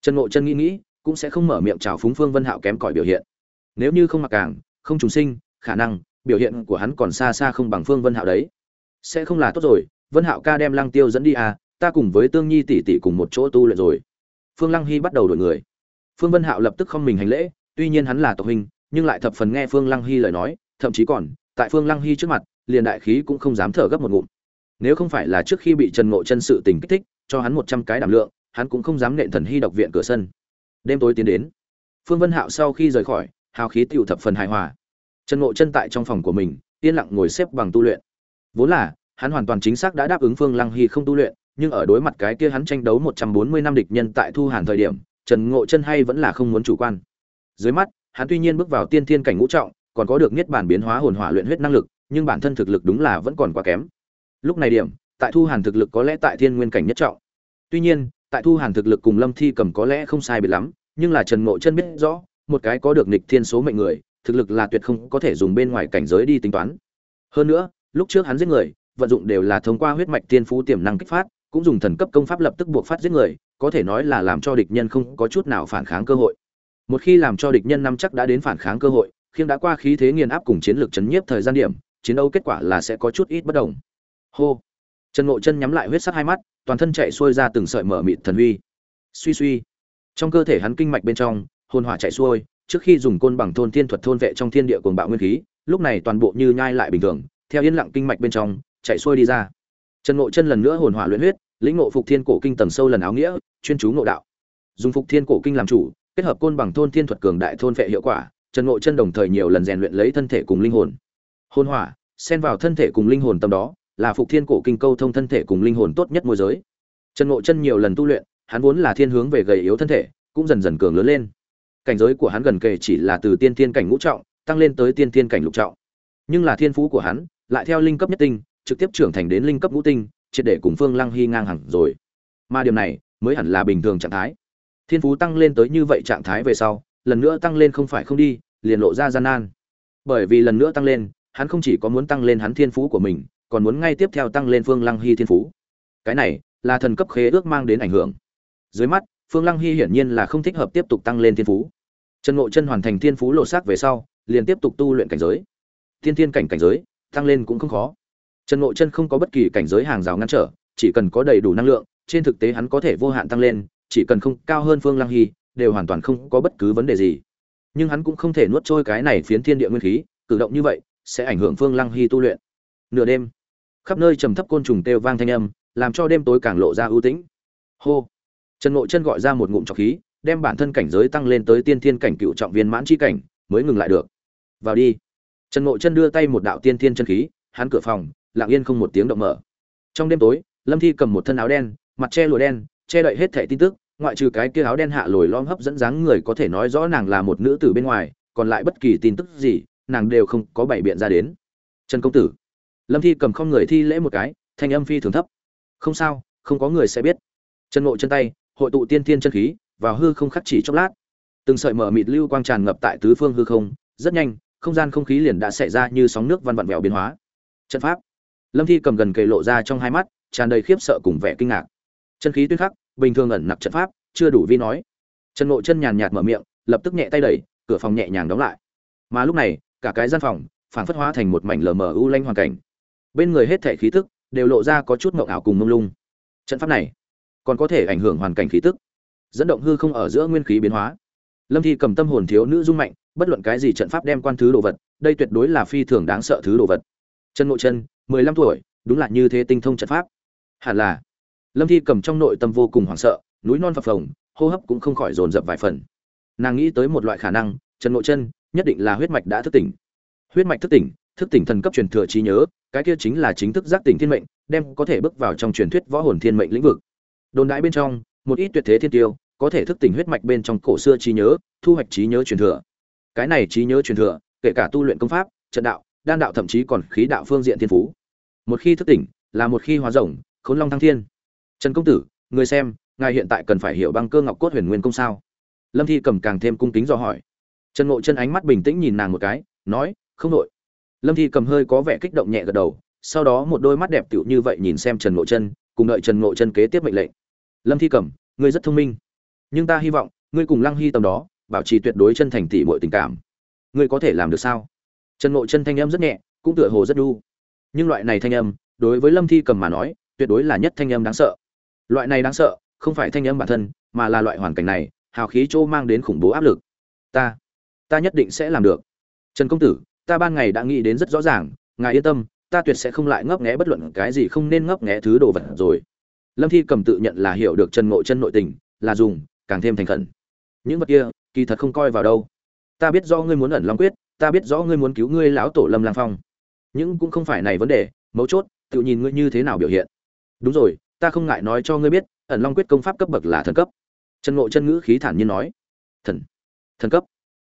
Trần ngộ chân nghĩ nghĩ cũng sẽ không mở miệng chào phúng phương vân hạo kém cỏi biểu hiện. Nếu như không mặc càng, không trùng sinh, khả năng, biểu hiện của hắn còn xa xa không bằng phương vân hạo đấy. Sẽ không là tốt rồi, vân hạo ca đem lăng tiêu dẫn đi à ta cùng với tương nhi tỷ tỷ cùng một chỗ tu luyện rồi. Phương lăng hy bắt đầu đổi người. Phương vân hạo lập tức không mình hành lễ, tuy nhiên hắn là tộc huynh, nhưng lại thập phần nghe phương lăng hy lời nói, thậm chí còn, tại phương lăng hy trước mặt, liền đại khí cũng không dám thở gấp một ngụm. Nếu không phải là trước khi bị trần ngộ chân sự tình kích thích, cho hắn một trăm cái đảm lượng, hắn cũng không dám nện thần hy độc viện cửa sân đêm tối tiến đến, phương vân hạo sau khi rời khỏi, hào khí tựu thập phần hài hòa. Trần ngộ chân tại trong phòng của mình, yên lặng ngồi xếp bằng tu luyện. Vốn là, hắn hoàn toàn chính xác đã đáp ứng phương lăng hy không tu luyện, nhưng ở đối mặt cái kia hắn tranh đấu một trăm bốn mươi năm địch nhân tại thu hàn thời điểm, trần ngộ chân hay vẫn là không muốn chủ quan. Dưới mắt, hắn tuy nhiên bước vào tiên thiên cảnh ngũ trọng, còn có được niết bản biến hóa hồn hỏa luyện huyết năng lực, nhưng bản thân thực lực đúng là vẫn còn quá kém. Lúc này điểm, tại thu hàn thực lực có lẽ tại thiên nguyên cảnh nhất trọng. Tuy nhiên tại thu hàn thực lực cùng lâm thi cầm có lẽ không sai biệt lắm, nhưng là trần ngộ chân biết rõ, một cái có được nịch thiên số mệnh người, thực lực là tuyệt không có thể dùng bên ngoài cảnh giới đi tính toán. Hơn nữa, lúc trước hắn giết người, vận dụng đều là thông qua huyết mạch tiên phú tiềm năng kích phát, cũng dùng thần cấp công pháp lập tức buộc phát giết người, có thể nói là làm cho địch nhân không có chút nào phản kháng cơ hội. Một khi làm cho địch nhân năm chắc đã đến phản kháng cơ hội, khiêng đã qua khí thế nghiền áp cùng chiến lược chấn nhiếp thời gian điểm, chiến đấu kết quả là sẽ có chút ít bất đồng. Hô. Trần ngộ chân nhắm lại huyết sắc hai mắt toàn thân chạy xuôi ra từng sợi mở mịt thần huy. Suy suy. Trong cơ thể hắn kinh mạch bên trong, hồn hỏa chạy xuôi, trước khi dùng côn bằng thôn thiên thuật thôn vệ trong thiên địa cuồng bạo nguyên khí, lúc này toàn bộ như nhai lại bình thường, theo yên lặng kinh mạch bên trong, chạy xuôi đi ra. Trần ngộ chân lần nữa hồn hỏa luyện huyết, lĩnh ngộ phục thiên cổ kinh tầng sâu lần áo nghĩa, chuyên chú ngộ đạo. Dùng phục thiên cổ kinh làm chủ, kết hợp côn bằng thôn thiên thuật cường đại thôn vệ hiệu quả, trần ngộ chân đồng thời nhiều lần rèn luyện lấy thân thể cùng linh hồn. Hồn hỏa, xen vào thân thể cùng linh hồn tâm đó là phục thiên cổ kinh câu thông thân thể cùng linh hồn tốt nhất môi giới. Trần ngộ chân nhiều lần tu luyện, hắn vốn là thiên hướng về gầy yếu thân thể, cũng dần dần cường lớn lên. Cảnh giới của hắn gần kề chỉ là từ tiên tiên cảnh ngũ trọng, tăng lên tới tiên tiên cảnh lục trọng. Nhưng là thiên phú của hắn lại theo linh cấp nhất tinh, trực tiếp trưởng thành đến linh cấp ngũ tinh, triệt để cùng phương lăng hy ngang hàng rồi. Mà điểm này mới hẳn là bình thường trạng thái. Thiên phú tăng lên tới như vậy trạng thái về sau, lần nữa tăng lên không phải không đi, liền lộ ra gian nan. Bởi vì lần nữa tăng lên, hắn không chỉ có muốn tăng lên hắn thiên phú của mình còn muốn ngay tiếp theo tăng lên phương lăng hy thiên phú. Cái này là thần cấp khế ước mang đến ảnh hưởng. Dưới mắt, phương lăng hy hiển nhiên là không thích hợp tiếp tục tăng lên thiên phú. Chân ngộ chân hoàn thành thiên phú lộ sắc về sau, liền tiếp tục tu luyện cảnh giới. Thiên thiên cảnh cảnh giới, tăng lên cũng không khó. Chân ngộ chân không có bất kỳ cảnh giới hàng rào ngăn trở, chỉ cần có đầy đủ năng lượng, trên thực tế hắn có thể vô hạn tăng lên, chỉ cần không cao hơn phương lăng hy, đều hoàn toàn không có bất cứ vấn đề gì. Nhưng hắn cũng không thể nuốt trôi cái này phiến thiên địa nguyên khí, cử động như vậy, sẽ ảnh hưởng phương lăng hy tu luyện. Nửa đêm khắp nơi trầm thấp côn trùng kêu vang thanh âm, làm cho đêm tối càng lộ ra ưu tĩnh. Hô. Trần ngộ chân gọi ra một ngụm trọc khí, đem bản thân cảnh giới tăng lên tới tiên thiên cảnh cựu trọng viên mãn chi cảnh, mới ngừng lại được. Vào đi. Trần ngộ chân đưa tay một đạo tiên thiên chân khí, hắn cửa phòng, lặng yên không một tiếng động mở. Trong đêm tối, lâm thi cầm một thân áo đen, mặt che lụa đen, che đậy hết thẻ tin tức, ngoại trừ cái kia áo đen hạ lồi lom hấp dẫn dáng người có thể nói rõ nàng là một nữ tử bên ngoài, còn lại bất kỳ tin tức gì, nàng đều không có bảy biện ra đến. Trần công tử lâm thi cầm không người thi lễ một cái, thanh âm phi thường thấp. Không sao, không có người sẽ biết. Chân ngộ chân tay, hội tụ tiên tiên chân khí, vào hư không khắc chỉ chốc lát. Từng sợi mở mịt lưu quang tràn ngập tại tứ phương hư không, rất nhanh, không gian không khí liền đã xảy ra như sóng nước văn vặn vẹo biến hóa. Trận pháp. Lâm thi cầm gần kề lộ ra trong hai mắt, tràn đầy khiếp sợ cùng vẻ kinh ngạc. Chân khí tuyên khắc, bình thường ẩn nặc trận pháp, chưa đủ vi nói. Trần ngộ chân nhàn nhạt mở miệng, lập tức nhẹ tay đẩy, cửa phòng nhẹ nhàng đóng lại. Mà lúc này, cả cái gian phòng, phản phất hóa thành một mảnh lờ mờ u lanh hoàn cảnh bên người hết thể khí tức đều lộ ra có chút mộng ảo cùng mông lung. Trận pháp này còn có thể ảnh hưởng hoàn cảnh khí tức, dẫn động hư không ở giữa nguyên khí biến hóa. Lâm thi cầm tâm hồn thiếu nữ dung mạnh, bất luận cái gì trận pháp đem quan thứ đồ vật, đây tuyệt đối là phi thường đáng sợ thứ đồ vật. Chân ngộ chân, mười lăm tuổi, đúng là như thế tinh thông trận pháp. Hẳn là, lâm thi cầm trong nội tâm vô cùng hoảng sợ, núi non phập phồng, hô hấp cũng không khỏi dồn dập vài phần. Nàng nghĩ tới một loại khả năng trần ngộ chân, nhất định là huyết mạch đã thức tỉnh. Huyết mạch thức tỉnh thức tỉnh thần cấp truyền thừa trí nhớ cái kia chính là chính thức giác tỉnh thiên mệnh đem có thể bước vào trong truyền thuyết võ hồn thiên mệnh lĩnh vực. Đồn đại bên trong một ít tuyệt thế thiên tiêu có thể thức tỉnh huyết mạch bên trong cổ xưa trí nhớ thu hoạch trí nhớ truyền thừa. Cái này trí nhớ truyền thừa kể cả tu luyện công pháp trận đạo đan đạo thậm chí còn khí đạo phương diện thiên phú. Một khi thức tỉnh là một khi hóa rồng khốn long thăng thiên. Trần công tử người xem ngài hiện tại cần phải hiểu băng cơ ngọc cốt huyền nguyên công sao? Lâm thi cầm càng thêm cung kính do hỏi. Trần ngộ chân ánh mắt bình tĩnh nhìn nàng một cái nói không đợi, lâm thi cầm hơi có vẻ kích động nhẹ gật đầu, sau đó một đôi mắt đẹp tựu như vậy nhìn xem trần ngộ chân cùng đợi trần ngộ chân kế tiếp mệnh lệnh. Lâm thi cầm, ngươi rất thông minh, nhưng ta hy vọng ngươi cùng lăng hy tầm đó, bảo trì tuyệt đối chân thành tỉ mọi tình cảm. Ngươi có thể làm được sao? Trần ngộ chân thanh âm rất nhẹ, cũng tựa hồ rất đu. Nhưng loại này thanh âm, đối với lâm thi cầm mà nói, tuyệt đối là nhất thanh âm đáng sợ. Loại này đáng sợ, không phải thanh âm bản thân, mà là loại hoàn cảnh này, hào khí chỗ mang đến khủng bố áp lực. Ta ta nhất định sẽ làm được. Trần công tử ta ban ngày đã nghĩ đến rất rõ ràng, ngài yên tâm, ta tuyệt sẽ không lại ngấp nghé bất luận cái gì không nên ngấp nghé thứ đồ vật rồi. Lâm thi cầm tự nhận là hiểu được trần ngộ chân nội tình, là dùng, càng thêm thành khẩn. Những vật kia, kỳ thật không coi vào đâu. Ta biết do ngươi muốn ẩn long quyết, ta biết rõ ngươi muốn cứu ngươi lão tổ lâm lang phong. Nhưng cũng không phải này vấn đề, mấu chốt, tự nhìn ngươi như thế nào biểu hiện. Đúng rồi, ta không ngại nói cho ngươi biết, ẩn long quyết công pháp cấp bậc là thần cấp. Trần ngộ chân ngữ khí thản nhiên nói. Thần. Thần cấp.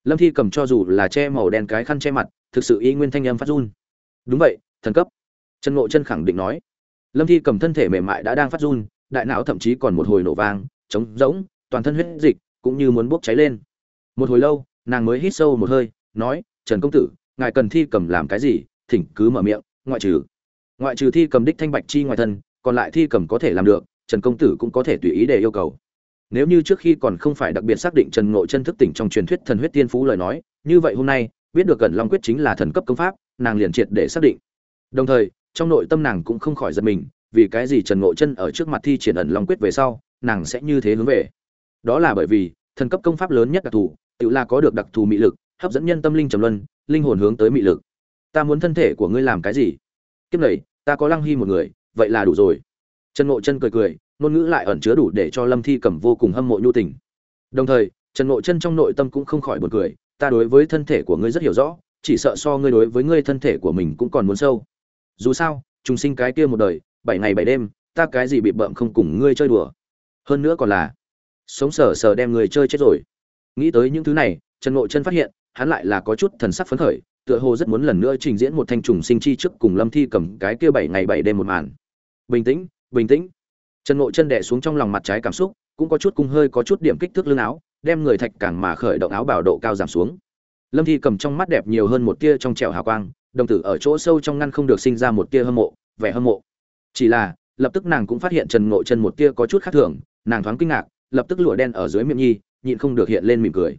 Lâm thi cầm cho dù là che màu đen cái khăn che mặt thực sự y nguyên thanh âm phát run. Đúng vậy, thần cấp. Trần ngộ chân khẳng định nói. Lâm thi cầm thân thể mềm mại đã đang phát run, đại não thậm chí còn một hồi nổ vang, trống rỗng, toàn thân huyết dịch cũng như muốn bốc cháy lên. Một hồi lâu, nàng mới hít sâu một hơi, nói, trần công tử, ngài cần thi cầm làm cái gì? Thỉnh cứ mở miệng, ngoại trừ. Ngoại trừ thi cầm đích thanh bạch chi ngoài thân, còn lại thi cầm có thể làm được, trần công tử cũng có thể tùy ý để yêu cầu. Nếu như trước khi còn không phải đặc biệt xác định trần ngộ chân thức tỉnh trong truyền thuyết thần huyết tiên phú lời nói, như vậy hôm nay biết được gần long quyết chính là thần cấp công pháp, nàng liền triệt để xác định. Đồng thời, trong nội tâm nàng cũng không khỏi giật mình, vì cái gì trần ngộ chân ở trước mặt thi triển ẩn long quyết về sau, nàng sẽ như thế hướng về? Đó là bởi vì, thần cấp công pháp lớn nhất đặc thù, tự là có được đặc thù mị lực, hấp dẫn nhân tâm linh trầm luân, linh hồn hướng tới mị lực. Ta muốn thân thể của ngươi làm cái gì? Kiếp này, ta có lăng hy một người, vậy là đủ rồi. Trần ngộ chân cười cười, ngôn ngữ lại ẩn chứa đủ để cho lâm thi cầm vô cùng hâm mộ nhu tình. Đồng thời, trần ngộ chân trong nội tâm cũng không khỏi buồn cười ta đối với thân thể của ngươi rất hiểu rõ, chỉ sợ so ngươi đối với ngươi thân thể của mình cũng còn muốn sâu. Dù sao, chúng sinh cái kia một đời, bảy ngày bảy đêm, ta cái gì bị bợm không cùng ngươi chơi đùa. Hơn nữa còn là sống sờ sờ đem người chơi chết rồi. Nghĩ tới những thứ này, trần ngộ chân phát hiện, hắn lại là có chút thần sắc phấn khởi, tựa hồ rất muốn lần nữa trình diễn một thanh trùng sinh chi trước cùng lâm thi cầm cái kia bảy ngày bảy đêm một màn. Bình tĩnh bình tĩnh. Trần ngộ chân đẻ xuống trong lòng mặt trái cảm xúc, cũng có chút cung hơi, có chút điểm kích thước lương áo đem người thạch càng mà khởi động áo bảo độ cao giảm xuống. Lâm thi cầm trong mắt đẹp nhiều hơn một tia trong trẻo hào quang, đồng tử ở chỗ sâu trong ngăn không được sinh ra một tia hâm mộ, vẻ hâm mộ. Chỉ là, lập tức nàng cũng phát hiện trần ngộ chân một tia có chút khác thường, nàng thoáng kinh ngạc, lập tức lụa đen ở dưới miệng nhi, nhịn không được hiện lên mỉm cười.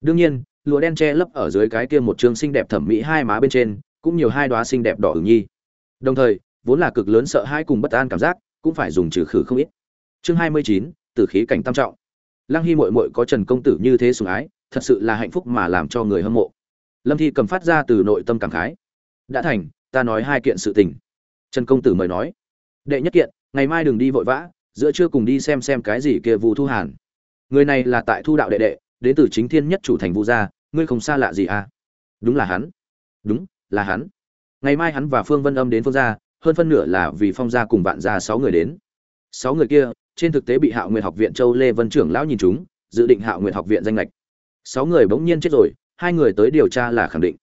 Đương nhiên, lụa đen che lấp ở dưới cái kia một chương xinh đẹp thẩm mỹ hai má bên trên, cũng nhiều hai đóa xinh đẹp đỏ ửng nhi. Đồng thời, vốn là cực lớn sợ hai cùng bất an cảm giác, cũng phải dùng trừ khử không ít. Chương hai mươi chín, tử khí cảnh tam trọng lăng hy muội muội có trần công tử như thế sủng ái, thật sự là hạnh phúc mà làm cho người hâm mộ. Lâm thi cầm phát ra từ nội tâm cảm khái. Đã thành, ta nói hai kiện sự tình. Trần công tử mời nói. Đệ nhất kiện, ngày mai đừng đi vội vã, giữa trưa cùng đi xem xem cái gì kia vu thu hàn. Người này là tại thu đạo đệ đệ, đến từ chính thiên nhất chủ thành vu gia, ngươi không xa lạ gì à? Đúng là hắn. Đúng, là hắn. Ngày mai hắn và phương vân âm đến phương gia, hơn phân nửa là vì phong gia cùng vạn gia sáu người đến. Sáu người kia trên thực tế bị hạo nguyệt học viện châu lê vân trưởng lão nhìn chúng dự định hạo nguyệt học viện danh lệch sáu người bỗng nhiên chết rồi, hai người tới điều tra là khẳng định.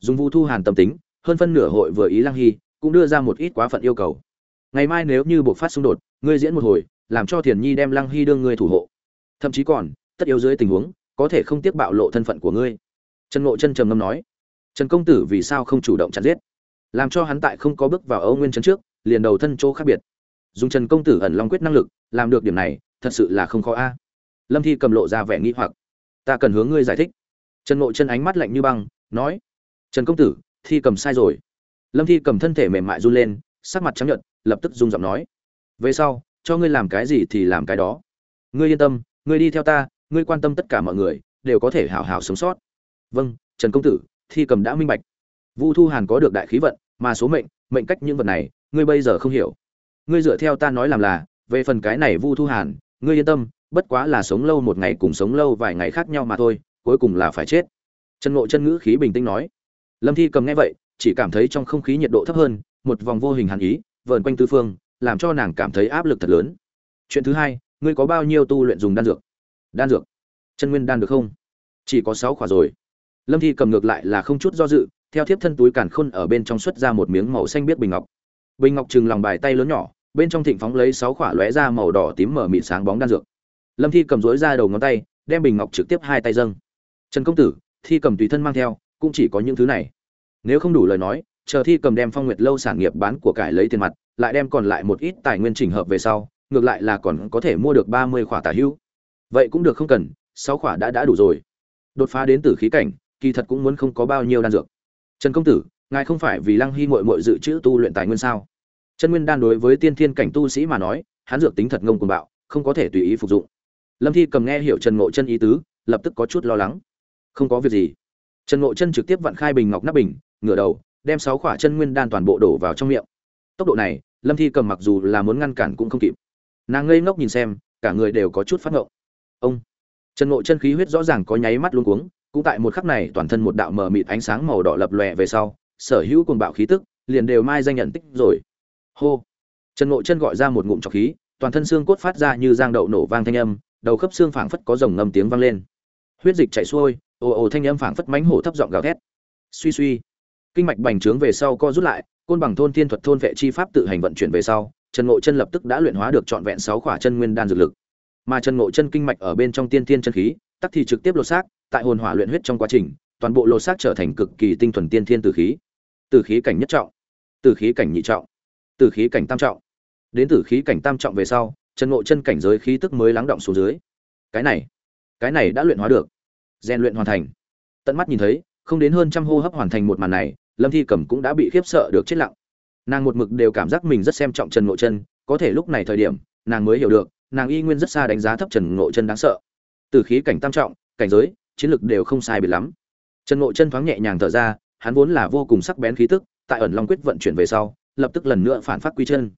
Dung vũ thu hàn tâm tính, hơn phân nửa hội vừa ý lăng hy, cũng đưa ra một ít quá phận yêu cầu. Ngày mai nếu như buộc phát xung đột, ngươi diễn một hồi, làm cho thiền nhi đem lăng hy đương ngươi thủ hộ. Thậm chí còn, tất yếu dưới tình huống, có thể không tiếc bạo lộ thân phận của ngươi. Trần ngộ chân trầm ngâm nói, trần công tử vì sao không chủ động chặn giết? Làm cho hắn tại không có bước vào âu nguyên trấn trước, liền đầu thân chỗ khác biệt. Dùng trần công tử ẩn long quyết năng lực làm được điểm này, thật sự là không khó a. Lâm thi cầm lộ ra vẻ nghĩ hoặc. Ta cần hướng ngươi giải thích. Trần ngộ chân ánh mắt lạnh như băng, nói, trần công tử, thi cầm sai rồi. Lâm thi cầm thân thể mềm mại run lên, sắc mặt trắng nhợt, lập tức rung giọng nói, về sau, cho ngươi làm cái gì thì làm cái đó. Ngươi yên tâm, ngươi đi theo ta, ngươi quan tâm tất cả mọi người, đều có thể hảo hảo sống sót. Vâng trần công tử, thi cầm đã minh bạch. Vu thu hàn có được đại khí vận, mà số mệnh mệnh cách những vật này, ngươi bây giờ không hiểu. Ngươi dựa theo ta nói làm là về phần cái này vu thu hàn, ngươi yên tâm, bất quá là sống lâu một ngày cùng sống lâu vài ngày khác nhau mà thôi, cuối cùng là phải chết. Trần ngộ chân ngữ khí bình tĩnh nói. Lâm thi cầm nghe vậy, chỉ cảm thấy trong không khí nhiệt độ thấp hơn, một vòng vô hình hàn ý, vờn quanh tư phương, làm cho nàng cảm thấy áp lực thật lớn. Chuyện thứ hai, ngươi có bao nhiêu tu luyện dùng đan dược? Đan dược? Chân nguyên đan được không? Chỉ có sáu khỏa rồi. Lâm thi cầm ngược lại là không chút do dự, theo thiếp thân túi càn khôn ở bên trong xuất ra một miếng màu xanh biết bình ngọc. Bình ngọc chừng lòng bài tay lớn nhỏ bên trong thịnh phóng lấy sáu khỏa lóe ra màu đỏ tím mở mịt sáng bóng đan dược. Lâm thi cầm rối ra đầu ngón tay, đem bình ngọc trực tiếp hai tay dâng. Trần công tử, thi cầm tùy thân mang theo, cũng chỉ có những thứ này. Nếu không đủ lời nói, chờ thi cầm đem phong nguyệt lâu sản nghiệp bán của cải lấy tiền mặt, lại đem còn lại một ít tài nguyên chỉnh hợp về sau, ngược lại là còn có thể mua được ba mươi khỏa tả hữu. Vậy cũng được không cần, sáu khỏa đã đã đủ rồi. Đột phá đến từ khí cảnh, kỳ thật cũng muốn không có bao nhiêu đan dược. Trần công tử, ngài không phải vì lăng hy mội mội dự trữ tu luyện tài nguyên sao? Chân nguyên đan đối với tiên thiên cảnh tu sĩ mà nói hắn dược tính thật ngông cuồng bạo, không có thể tùy ý phục dụng. Lâm thi cầm nghe hiểu trần ngộ chân ý tứ, lập tức có chút lo lắng. Không có việc gì. Trần ngộ chân trực tiếp vặn khai bình ngọc nắp bình, ngửa đầu, đem sáu khỏa chân nguyên đan toàn bộ đổ vào trong miệng. Tốc độ này, lâm thi cầm mặc dù là muốn ngăn cản cũng không kịp. Nàng ngây ngốc nhìn xem, cả người đều có chút phát ngộng. Ông! Trần ngộ chân khí huyết rõ ràng có nháy mắt luôn cuống, cũng tại một khắc này toàn thân một đạo mờ mịt ánh sáng màu đỏ lập lòe về sau, sở hữu cuồng bạo khí tức liền đều mai danh nhận tích rồi hô. Trần ngộ chân gọi ra một ngụm trọc khí, toàn thân xương cốt phát ra như giang đậu nổ vang thanh âm, đầu khớp xương phảng phất có rồng ngâm tiếng vang lên. Huyết dịch chảy xuôi, ồ ồ thanh âm phảng phất mánh hổ thấp giọng gào thét. Suy suy. Kinh mạch bành trướng về sau co rút lại, côn bằng thôn thiên thuật thôn vệ chi pháp tự hành vận chuyển về sau, trần ngộ chân lập tức đã luyện hóa được trọn vẹn sáu khỏa chân nguyên đan dược lực. Mà trần ngộ chân kinh mạch ở bên trong tiên thiên chân khí, tắc thì trực tiếp lột xác, tại hồn hỏa luyện huyết trong quá trình, toàn bộ lột xác trở thành cực kỳ tinh thuần tiên thiên tử khí. Tử khí cảnh nhất trọng, tử khí cảnh nhị trọng từ khí cảnh tam trọng. Đến tử khí cảnh tam trọng về sau trần ngộ chân cảnh giới khí tức mới lắng động xuống dưới. Cái này cái này đã luyện hóa được. Rèn luyện hoàn thành. Tận mắt nhìn thấy, không đến hơn trăm hô hấp hoàn thành một màn này, lâm thi cẩm cũng đã bị khiếp sợ được chết lặng. Nàng một mực đều cảm giác mình rất xem trọng trần ngộ chân, có thể lúc này thời điểm, nàng mới hiểu được, nàng y nguyên rất xa đánh giá thấp trần ngộ chân đáng sợ. Từ khí cảnh tam trọng, cảnh giới, chiến lực đều không sai biệt lắm. Trần ngộ chân thoáng nhẹ nhàng thở ra, hắn vốn là vô cùng sắc bén khí tức, tại ẩn long quyết vận chuyển về sau lập tức lần nữa phản phát quy chân.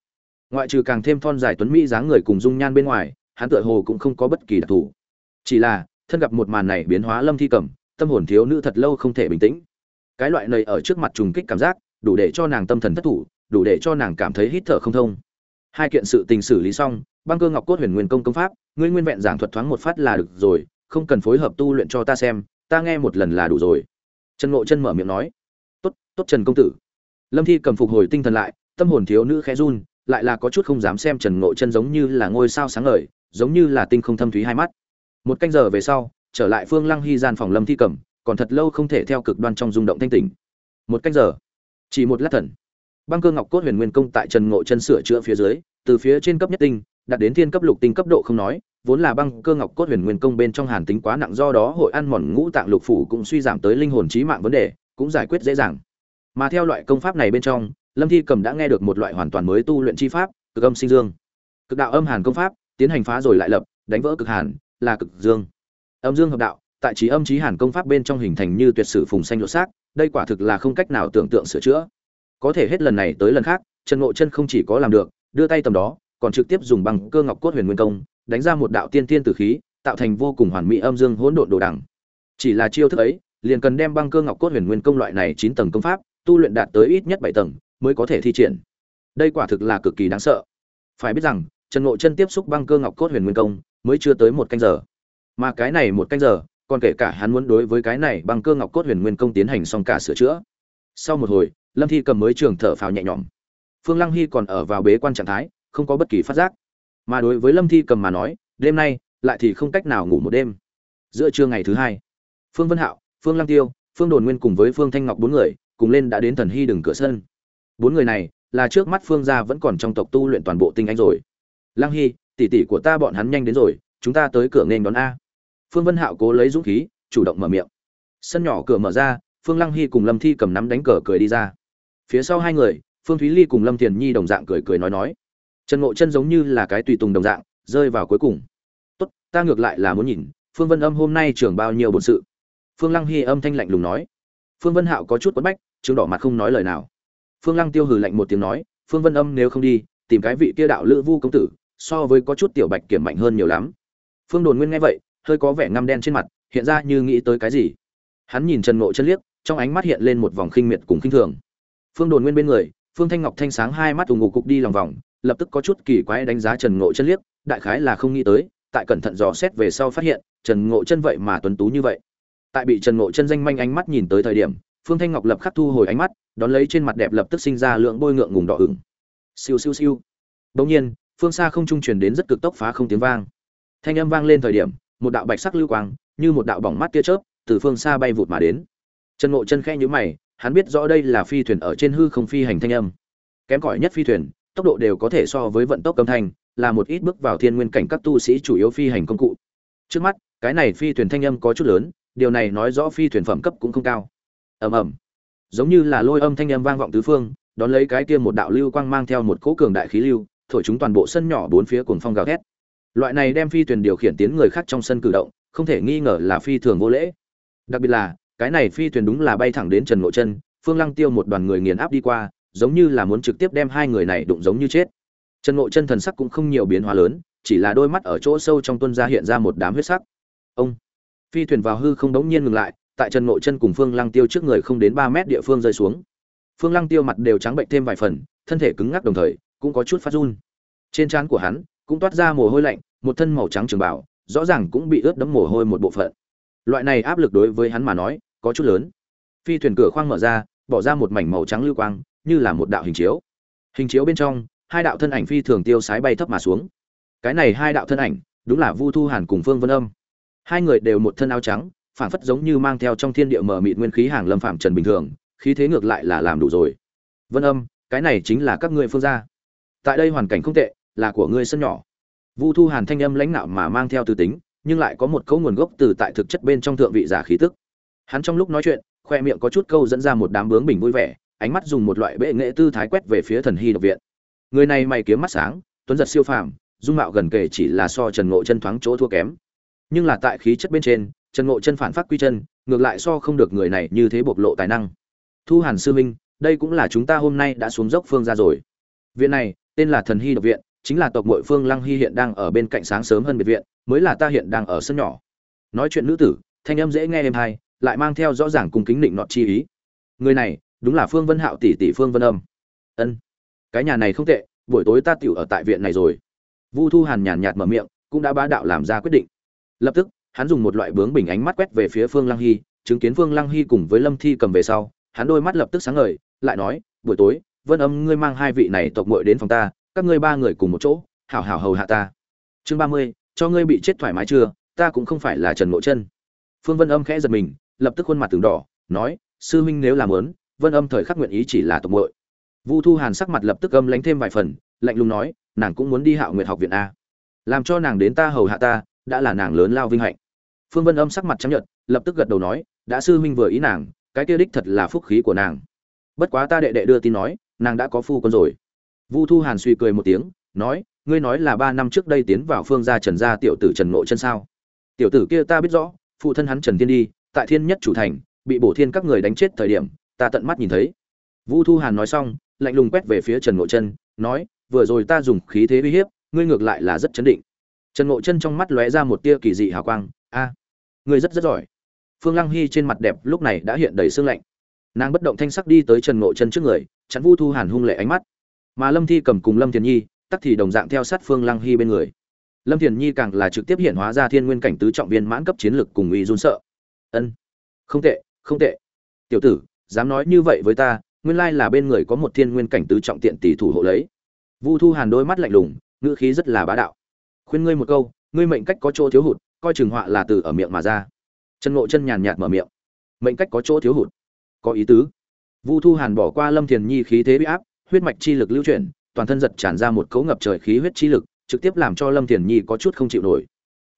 Ngoại trừ càng thêm thon dài tuấn mỹ dáng người cùng dung nhan bên ngoài, hắn tựa hồ cũng không có bất kỳ đặc thù. Chỉ là, thân gặp một màn này biến hóa lâm thi cẩm tâm hồn thiếu nữ thật lâu không thể bình tĩnh. Cái loại này ở trước mặt trùng kích cảm giác, đủ để cho nàng tâm thần thất thủ, đủ để cho nàng cảm thấy hít thở không thông. Hai kiện sự tình xử lý xong, băng cơ ngọc cốt huyền nguyên công công pháp, ngươi nguyên vẹn giảng thuật thoáng một phát là được rồi, không cần phối hợp tu luyện cho ta xem, ta nghe một lần là đủ rồi. Trần ngộ chân mở miệng nói, tốt tốt trần công tử lâm thi cầm phục hồi tinh thần lại, tâm hồn thiếu nữ khẽ run, lại là có chút không dám xem trần ngộ chân giống như là ngôi sao sáng ngời, giống như là tinh không thâm thúy hai mắt. Một canh giờ về sau, trở lại phương lăng hy gian phòng lâm thi cầm, còn thật lâu không thể theo cực đoan trong rung động thanh tỉnh. Một canh giờ, chỉ một lát thần. Băng cơ ngọc cốt huyền nguyên công tại trần ngộ chân sửa chữa phía dưới, từ phía trên cấp nhất tinh, đạt đến thiên cấp lục tinh cấp độ không nói, vốn là băng cơ ngọc cốt huyền nguyên công bên trong hàn tính quá nặng do đó hội ăn mòn ngũ tạng lục phủ cũng suy giảm tới linh hồn trí mạng vấn đề, cũng giải quyết dễ dàng mà theo loại công pháp này bên trong, lâm thi cầm đã nghe được một loại hoàn toàn mới tu luyện chi pháp, cực âm sinh dương. Cực đạo âm hàn công pháp, tiến hành phá rồi lại lập, đánh vỡ cực hàn, là cực dương. Âm dương hợp đạo, tại trí âm trí hàn công pháp bên trong hình thành như tuyệt sử phùng xanh lột xác, đây quả thực là không cách nào tưởng tượng sửa chữa. Có thể hết lần này tới lần khác, trần ngộ chân không chỉ có làm được, đưa tay tầm đó, còn trực tiếp dùng bằng cơ ngọc cốt huyền nguyên công, đánh ra một đạo tiên tiên tử khí, tạo thành vô cùng hoàn mỹ âm dương hỗn độn đồ đằng. Chỉ là chiêu thức ấy, liền cần đem băng cơ ngọc cốt huyền nguyên công loại này chín tầng công pháp tu luyện đạt tới ít nhất bảy tầng mới có thể thi triển. Đây quả thực là cực kỳ đáng sợ. Phải biết rằng, trần ngộ chân tiếp xúc băng cơ ngọc cốt huyền nguyên công, mới chưa tới một canh giờ. Mà cái này một canh giờ, còn kể cả hắn muốn đối với cái này băng cơ ngọc cốt huyền nguyên công tiến hành xong cả sửa chữa. Sau một hồi, lâm thi cầm mới trường thở phào nhẹ nhõm. Phương lăng hy còn ở vào bế quan trạng thái, không có bất kỳ phát giác. Mà đối với lâm thi cầm mà nói, đêm nay, lại thì không cách nào ngủ một đêm. Giữa trưa ngày thứ hai, phương vân hạo, phương lăng tiêu, phương đồn nguyên cùng với phương thanh ngọc bốn người cùng lên đã đến thần hy đừng cửa sân. Bốn người này, là trước mắt phương gia vẫn còn trong tộc tu luyện toàn bộ tinh anh rồi. Lăng hy, tỷ tỷ của ta bọn hắn nhanh đến rồi, chúng ta tới cửa nên đón a. Phương vân hạo cố lấy dũng khí, chủ động mở miệng. Sân nhỏ cửa mở ra, phương lăng hy cùng lâm thi cầm nắm đánh cờ cười đi ra. Phía sau hai người, phương thúy ly cùng lâm thiền nhi đồng dạng cười cười nói nói. Trần ngộ chân giống như là cái tùy tùng đồng dạng, rơi vào cuối cùng. Tốt, ta ngược lại là muốn nhìn, phương vân âm hôm nay trưởng bao nhiêu bổn sự? Phương lăng hy âm thanh lạnh lùng nói. Phương vân hạo có chút quất bách chứng đỏ mặt không nói lời nào. Phương lăng tiêu hừ lạnh một tiếng nói, phương vân âm nếu không đi, tìm cái vị kia đạo lữ vu công tử, so với có chút tiểu bạch kiểm mạnh hơn nhiều lắm. Phương đồn nguyên nghe vậy, hơi có vẻ ngăm đen trên mặt, hiện ra như nghĩ tới cái gì. Hắn nhìn trần ngộ chân liếc, trong ánh mắt hiện lên một vòng khinh miệt cùng khinh thường. Phương đồn nguyên bên người, phương thanh ngọc thanh sáng hai mắt ù ngục cục đi lòng vòng, lập tức có chút kỳ quái đánh giá trần ngộ chân liếc, đại khái là không nghĩ tới, tại cẩn thận dò xét về sau phát hiện, trần ngộ chân vậy mà tuấn tú như vậy. Tại bị trần ngộ chân danh manh ánh mắt nhìn tới thời điểm phương thanh ngọc lập khắc thu hồi ánh mắt, đón lấy trên mặt đẹp lập tức sinh ra lượng bôi ngượng ngùng đỏ ửng. Siêu siêu siêu. Bỗng nhiên, phương xa không trung truyền đến rất cực tốc phá không tiếng vang. Thanh âm vang lên thời điểm, một đạo bạch sắc lưu quang, như một đạo bỏng mắt tia chớp, từ phương xa bay vụt mà đến. Trần ngộ chân khẽ nhíu mày, hắn biết rõ đây là phi thuyền ở trên hư không phi hành thanh âm. Kém cỏi nhất phi thuyền, tốc độ đều có thể so với vận tốc âm thanh, là một ít bước vào thiên nguyên cảnh các tu sĩ chủ yếu phi hành công cụ. Trước mắt, cái này phi thuyền thanh âm có chút lớn, điều này nói rõ phi thuyền phẩm cấp cũng không cao ầm ầm. Giống như là lôi âm thanh âm vang vọng tứ phương, đón lấy cái kia một đạo lưu quang mang theo một cỗ cường đại khí lưu, thổi chúng toàn bộ sân nhỏ bốn phía cuồng phong gào thét. Loại này đem phi thuyền điều khiển tiến người khác trong sân cử động, không thể nghi ngờ là phi thường vô lễ. Đặc biệt là, cái này phi thuyền đúng là bay thẳng đến trần ngộ chân, phương lăng tiêu một đoàn người nghiền áp đi qua, giống như là muốn trực tiếp đem hai người này đụng giống như chết. Trần ngộ chân thần sắc cũng không nhiều biến hóa lớn, chỉ là đôi mắt ở chỗ sâu trong tuân ra hiện ra một đám huyết sắc. Ông! Phi thuyền vào hư không đống nhiên ngừng lại tại trần nội chân cùng phương lăng tiêu trước người không đến ba mét địa phương rơi xuống. Phương lăng tiêu mặt đều trắng bệnh thêm vài phần, thân thể cứng ngắc đồng thời, cũng có chút phát run. Trên trán của hắn, cũng toát ra mồ hôi lạnh, một thân màu trắng trường bảo rõ ràng cũng bị ướt đẫm mồ hôi một bộ phận. Loại này áp lực đối với hắn mà nói, có chút lớn. Phi thuyền cửa khoang mở ra, bỏ ra một mảnh màu trắng lưu quang, như là một đạo hình chiếu. Hình chiếu bên trong, hai đạo thân ảnh phi thường tiêu sái bay thấp mà xuống. Cái này hai đạo thân ảnh, đúng là vu thu hàn cùng phương vân âm. Hai người đều một thân áo trắng phản phất giống như mang theo trong thiên địa mờ mịt nguyên khí hàng lâm phạm trần bình thường, khí thế ngược lại là làm đủ rồi. Vân âm, cái này chính là các ngươi phương gia. Tại đây hoàn cảnh không tệ, là của ngươi sân nhỏ. Vu thu hàn thanh âm lãnh nạo mà mang theo tư tính, nhưng lại có một cấu nguồn gốc từ tại thực chất bên trong thượng vị giả khí tức. Hắn trong lúc nói chuyện, khoe miệng có chút câu dẫn ra một đám bướng bình vui vẻ, ánh mắt dùng một loại bệ nghệ tư thái quét về phía thần hy độc viện. Người này mày kiếm mắt sáng, tuấn giật siêu phàm, dung mạo gần kề chỉ là so trần ngộ chân thoáng chỗ thua kém. Nhưng là tại khí chất bên trên trần ngộ chân phản phát quy chân, ngược lại so không được người này như thế bộc lộ tài năng. Thu hàn sư minh đây cũng là chúng ta hôm nay đã xuống dốc phương ra rồi. Viện này, tên là thần hy độc viện, chính là tộc mội phương lăng hy hiện đang ở bên cạnh sáng sớm hơn biệt viện, mới là ta hiện đang ở sân nhỏ. Nói chuyện nữ tử, thanh âm dễ nghe êm hay lại mang theo rõ ràng cùng kính định nọt chi ý. Người này, đúng là phương vân hạo tỷ tỷ phương vân âm. Ân, cái nhà này không tệ, buổi tối ta tiểu ở tại viện này rồi. Vu thu hàn nhàn nhạt mở miệng, cũng đã bá đạo làm ra quyết định. Lập tức hắn dùng một loại bướng bình ánh mắt quét về phía phương lăng hy, chứng kiến phương lăng hy cùng với lâm thi cầm về sau, hắn đôi mắt lập tức sáng ngời, lại nói, buổi tối, vân âm, ngươi mang hai vị này tộc muội đến phòng ta, các ngươi ba người cùng một chỗ, hảo hảo hầu hạ ta. Chương ba mươi, cho ngươi bị chết thoải mái chưa? Ta cũng không phải là trần ngộ chân. Phương vân âm khẽ giật mình, lập tức khuôn mặt từng đỏ, nói, sư huynh nếu làm muốn vân âm thời khắc nguyện ý chỉ là tộc muội. Vu thu hàn sắc mặt lập tức âm lánh thêm vài phần, lạnh lùng nói, nàng cũng muốn đi hạo nguyệt học viện a. Làm cho nàng đến ta hầu hạ ta, đã là nàng lớn lao vinh hạnh phương vân âm sắc mặt trắng nhợt, lập tức gật đầu nói, đã sư huynh vừa ý nàng, cái kia đích thật là phúc khí của nàng. Bất quá ta đệ đệ đưa tin nói, nàng đã có phu con rồi. Vu thu hàn suy cười một tiếng, nói, ngươi nói là ba năm trước đây tiến vào phương gia trần gia tiểu tử trần ngộ chân sao? Tiểu tử kia ta biết rõ, phụ thân hắn trần thiên đi, tại thiên nhất chủ thành, bị bổ thiên các người đánh chết thời điểm, ta tận mắt nhìn thấy. Vu thu hàn nói xong, lạnh lùng quét về phía trần ngộ chân, nói, vừa rồi ta dùng khí thế uy hiếp, ngươi ngược lại là rất chấn định. Trần ngộ chân trong mắt lóe ra một tia kỳ dị hào quang, a ngươi rất rất giỏi. Phương lăng hy trên mặt đẹp lúc này đã hiện đầy sương lạnh. Nàng bất động thanh sắc đi tới trần ngộ chân trước người, chặn vu thu hàn hung lệ ánh mắt. Mà lâm thi cầm cùng lâm thiền nhi, tắc thì đồng dạng theo sát phương lăng hy bên người. Lâm thiền nhi càng là trực tiếp hiện hóa ra thiên nguyên cảnh tứ trọng viên mãn cấp chiến lực cùng uy run sợ. Ân, không tệ không tệ. Tiểu tử, dám nói như vậy với ta, nguyên lai là bên người có một thiên nguyên cảnh tứ trọng tiện tỷ thủ hộ lấy. Vu thu hàn đôi mắt lạnh lùng, ngữ khí rất là bá đạo. Khuyên ngươi một câu, ngươi mệnh cách có chỗ thiếu hụt coi chừng họa là từ ở miệng mà ra. Chân ngộ chân nhàn nhạt mở miệng. Mệnh cách có chỗ thiếu hụt. Có ý tứ. Vu thu hàn bỏ qua lâm thiền nhi khí thế bị áp, huyết mạch chi lực lưu chuyển, toàn thân giật tràn ra một cấu ngập trời khí huyết chi lực, trực tiếp làm cho lâm thiền nhi có chút không chịu nổi.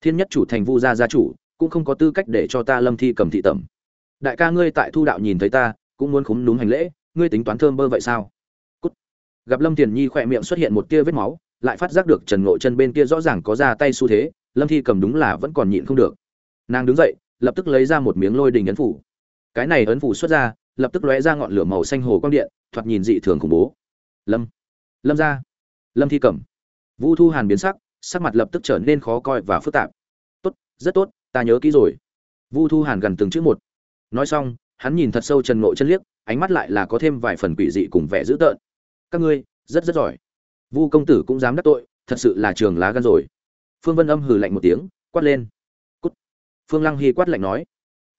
Thiên nhất chủ thành vu gia gia chủ, cũng không có tư cách để cho ta lâm thi cầm thị tẩm. Đại ca ngươi tại thu đạo nhìn thấy ta, cũng muốn khúm núm hành lễ, ngươi tính toán thơm bơ vậy sao? Cút. gặp lâm thiền nhi khỏe miệng xuất hiện một tia vết máu, lại phát giác được trần ngộ chân bên kia rõ ràng có ra tay xu thế lâm thi cầm đúng là vẫn còn nhịn không được. Nàng đứng dậy, lập tức lấy ra một miếng lôi đình ấn phủ. Cái này ấn phủ xuất ra, lập tức lóe ra ngọn lửa màu xanh hồ quang điện, thoạt nhìn dị thường khủng bố. Lâm lâm ra. Lâm thi cầm. vũ thu hàn biến sắc sắc mặt lập tức trở nên khó coi và phức tạp. Tốt, rất tốt, ta nhớ kỹ rồi. Vu thu hàn gần từng chữ một. Nói xong, hắn nhìn thật sâu trần ngộ chân liếc, ánh mắt lại là có thêm vài phần quỷ dị cùng vẻ dữ tợn. Các ngươi, rất rất giỏi. Vu công tử cũng dám đắc tội, thật sự là trường lá gan rồi phương vân âm hừ lạnh một tiếng, quát lên. Cút. Phương lăng hy quát lạnh nói.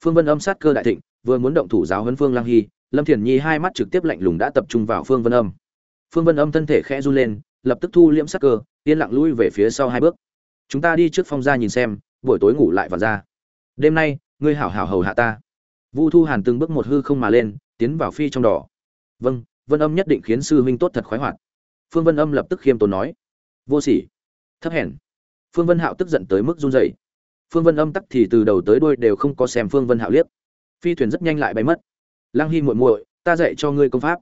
Phương vân âm sát cơ đại thịnh, vừa muốn động thủ giáo huấn phương lăng hy, lâm thiền nhi hai mắt trực tiếp lạnh lùng đã tập trung vào phương vân âm. Phương vân âm thân thể khẽ run lên, lập tức thu liễm sát cơ, yên lặng lui về phía sau hai bước. Chúng ta đi trước phong ra nhìn xem, buổi tối ngủ lại vào ra. Đêm nay, ngươi hảo hảo hầu hạ ta. Vu thu hàn từng bước một hư không mà lên, tiến vào phi trong đỏ. Vâng vân âm nhất định khiến sư huynh tốt thật khoái hoạt. Phương vân âm lập tức khiêm tốn nói. Vô sỉ. Thấp hèn phương vân hạo tức giận tới mức run rẩy. Phương vân âm tắc thì từ đầu tới đuôi đều không có xem phương vân hạo liếc. Phi thuyền rất nhanh lại bay mất. Lăng hy muội muội, ta dạy cho ngươi công pháp.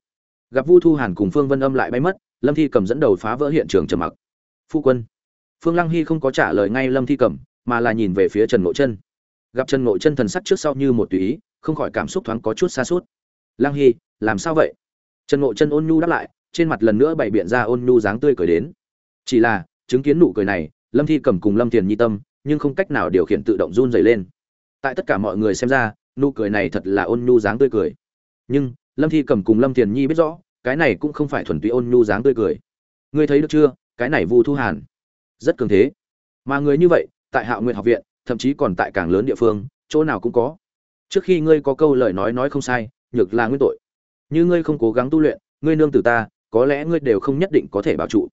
Gặp vu thu hàn cùng phương vân âm lại bay mất, lâm thi cầm dẫn đầu phá vỡ hiện trường trầm mặc. Phu quân. Phương lăng hy không có trả lời ngay lâm thi cầm, mà là nhìn về phía trần ngộ chân. Gặp trần ngộ chân thần sắc trước sau như một tùy ý, không khỏi cảm xúc thoáng có chút xa suốt lăng hy, làm sao vậy? Trần ngộ chân ôn nhu đáp lại, trên mặt lần nữa bày biện ra ôn nhu dáng tươi cười đến. Chỉ là, chứng kiến nụ cười này lâm thi cầm cùng lâm thiền nhi tâm, nhưng không cách nào điều khiển tự động run dày lên. Tại tất cả mọi người xem ra, nụ cười này thật là ôn nhu dáng tươi cười. Nhưng, lâm thi cầm cùng lâm thiền nhi biết rõ, cái này cũng không phải thuần túy ôn nhu dáng tươi cười. Ngươi thấy được chưa, cái này vu thu hàn. Rất cường thế. Mà người như vậy, tại hạo nguyện học viện, thậm chí còn tại càng lớn địa phương, chỗ nào cũng có. Trước khi ngươi có câu lời nói nói không sai, nhược là nguyên tội. Như ngươi không cố gắng tu luyện, ngươi nương tử ta, có lẽ ngươi đều không nhất định có thể bảo trụ.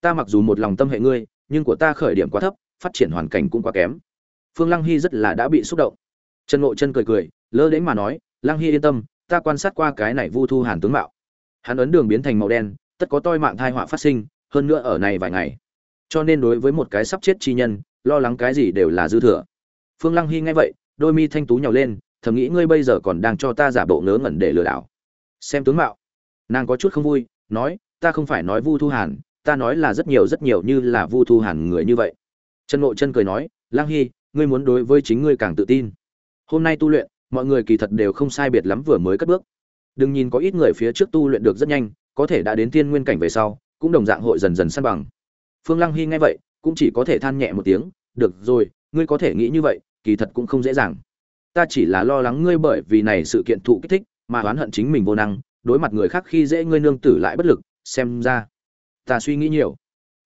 Ta mặc dù một lòng tâm hệ ngươi nhưng của ta khởi điểm quá thấp, phát triển hoàn cảnh cũng quá kém. Phương lăng hy rất là đã bị xúc động. Trần ngộ chân cười cười, lơ đến mà nói, lăng hy yên tâm, ta quan sát qua cái này vu thu hàn tướng mạo. Hắn ấn đường biến thành màu đen, tất có toi mạng thai họa phát sinh, hơn nữa ở này vài ngày. Cho nên đối với một cái sắp chết chi nhân, lo lắng cái gì đều là dư thừa. Phương lăng hy nghe vậy, đôi mi thanh tú nhào lên, thầm nghĩ ngươi bây giờ còn đang cho ta giả bộ ngớ ngẩn để lừa đảo. Xem tướng mạo. Nàng có chút không vui, nói, ta không phải nói vu thu hàn ta nói là rất nhiều rất nhiều như là vu thu hàn người như vậy. Trần ngộ chân cười nói, lang hy, ngươi muốn đối với chính ngươi càng tự tin. Hôm nay tu luyện, mọi người kỳ thật đều không sai biệt lắm vừa mới cất bước. Đừng nhìn có ít người phía trước tu luyện được rất nhanh, có thể đã đến tiên nguyên cảnh về sau, cũng đồng dạng hội dần dần săn bằng. Phương lăng hy nghe vậy, cũng chỉ có thể than nhẹ một tiếng, được rồi, ngươi có thể nghĩ như vậy, kỳ thật cũng không dễ dàng. Ta chỉ là lo lắng ngươi bởi vì này sự kiện thụ kích thích, mà oán hận chính mình vô năng, đối mặt người khác khi dễ ngươi nương tử lại bất lực, xem ra ta suy nghĩ nhiều.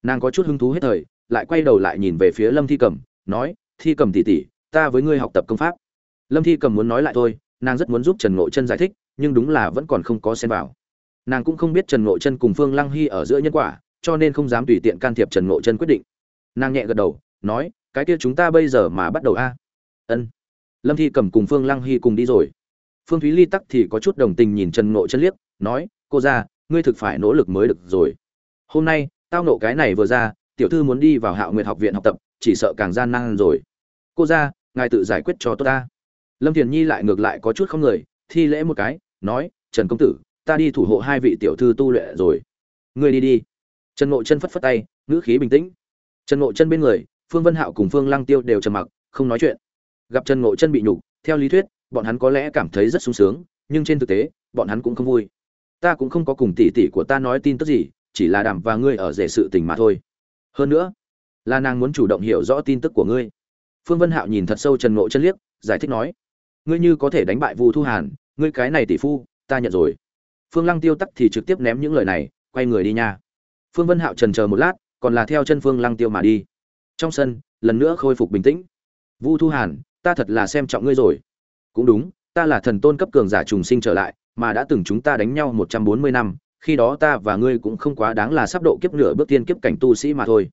Nàng có chút hứng thú hết thời, lại quay đầu lại nhìn về phía lâm thi cầm nói, thi cầm tỉ tỉ ta với ngươi học tập công pháp. Lâm thi cầm muốn nói lại thôi, nàng rất muốn giúp trần ngộ chân giải thích, nhưng đúng là vẫn còn không có xen vào. Nàng cũng không biết trần ngộ chân cùng phương lăng hy ở giữa nhân quả, cho nên không dám tùy tiện can thiệp trần ngộ chân quyết định. Nàng nhẹ gật đầu, nói, cái kia chúng ta bây giờ mà bắt đầu a. Ân. Lâm thi cầm cùng phương lăng hy cùng đi rồi. Phương thúy ly tắc thì có chút đồng tình nhìn trần ngộ chân liếc, nói, cô ra ngươi thực phải nỗ lực mới được rồi hôm nay, tao nộ cái này vừa ra, tiểu thư muốn đi vào hạo nguyệt học viện học tập, chỉ sợ càng gian nan rồi. Cô ra, ngài tự giải quyết cho tôi ta. Lâm thiền nhi lại ngược lại có chút không người, thi lễ một cái, nói, trần công tử, ta đi thủ hộ hai vị tiểu thư tu luyện rồi. Ngươi đi đi. Trần ngộ chân phất phất tay, ngữ khí bình tĩnh. Trần ngộ chân bên người, phương vân hạo cùng phương lăng tiêu đều trầm mặc, không nói chuyện. Gặp trần ngộ chân bị nhục, theo lý thuyết, bọn hắn có lẽ cảm thấy rất sung sướng, nhưng trên thực tế, bọn hắn cũng không vui. Ta cũng không có cùng tỷ tỷ của ta nói tin tức gì chỉ là đàm và ngươi ở rể sự tình mà thôi. Hơn nữa, là nàng muốn chủ động hiểu rõ tin tức của ngươi. Phương vân hạo nhìn thật sâu trần ngộ chân liếc, giải thích nói, ngươi như có thể đánh bại vu thu hàn, ngươi cái này tỷ phu, ta nhận rồi. Phương lăng tiêu tắc thì trực tiếp ném những lời này, quay người đi nha. Phương vân hạo trần chờ một lát, còn là theo chân phương lăng tiêu mà đi. Trong sân, lần nữa khôi phục bình tĩnh. Vu thu hàn, ta thật là xem trọng ngươi rồi. Cũng đúng, ta là thần tôn cấp cường giả trùng sinh trở lại, mà đã từng chúng ta đánh nhau một trăm bốn mươi năm khi đó ta và ngươi cũng không quá đáng là sắp độ kiếp nửa bước tiên kiếp cảnh tu sĩ mà thôi.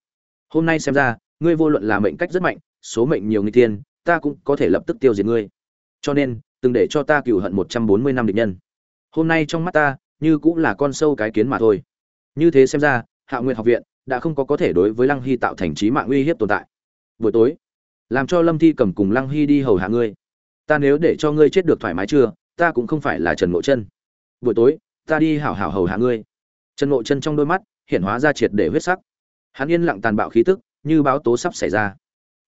Hôm nay xem ra, ngươi vô luận là mệnh cách rất mạnh, số mệnh nhiều người tiên ta cũng có thể lập tức tiêu diệt ngươi. Cho nên, từng để cho ta cừu hận một trăm bốn mươi năm địch nhân. Hôm nay trong mắt ta, như cũng là con sâu cái kiến mà thôi. Như thế xem ra, hạ Nguyệt học viện đã không có có thể đối với lăng hy tạo thành trí mạng uy hiếp tồn tại. Buổi tối, làm cho lâm thi cầm cùng lăng hy đi hầu hạ ngươi. Ta nếu để cho ngươi chết được thoải mái chưa, ta cũng không phải là trần Mộ chân. Buổi tối ta đi hảo hảo hầu hạ ngươi. Trần ngộ chân trong đôi mắt hiện hóa ra triệt để huyết sắc. Hắn yên lặng tàn bạo khí tức, như báo tố sắp xảy ra.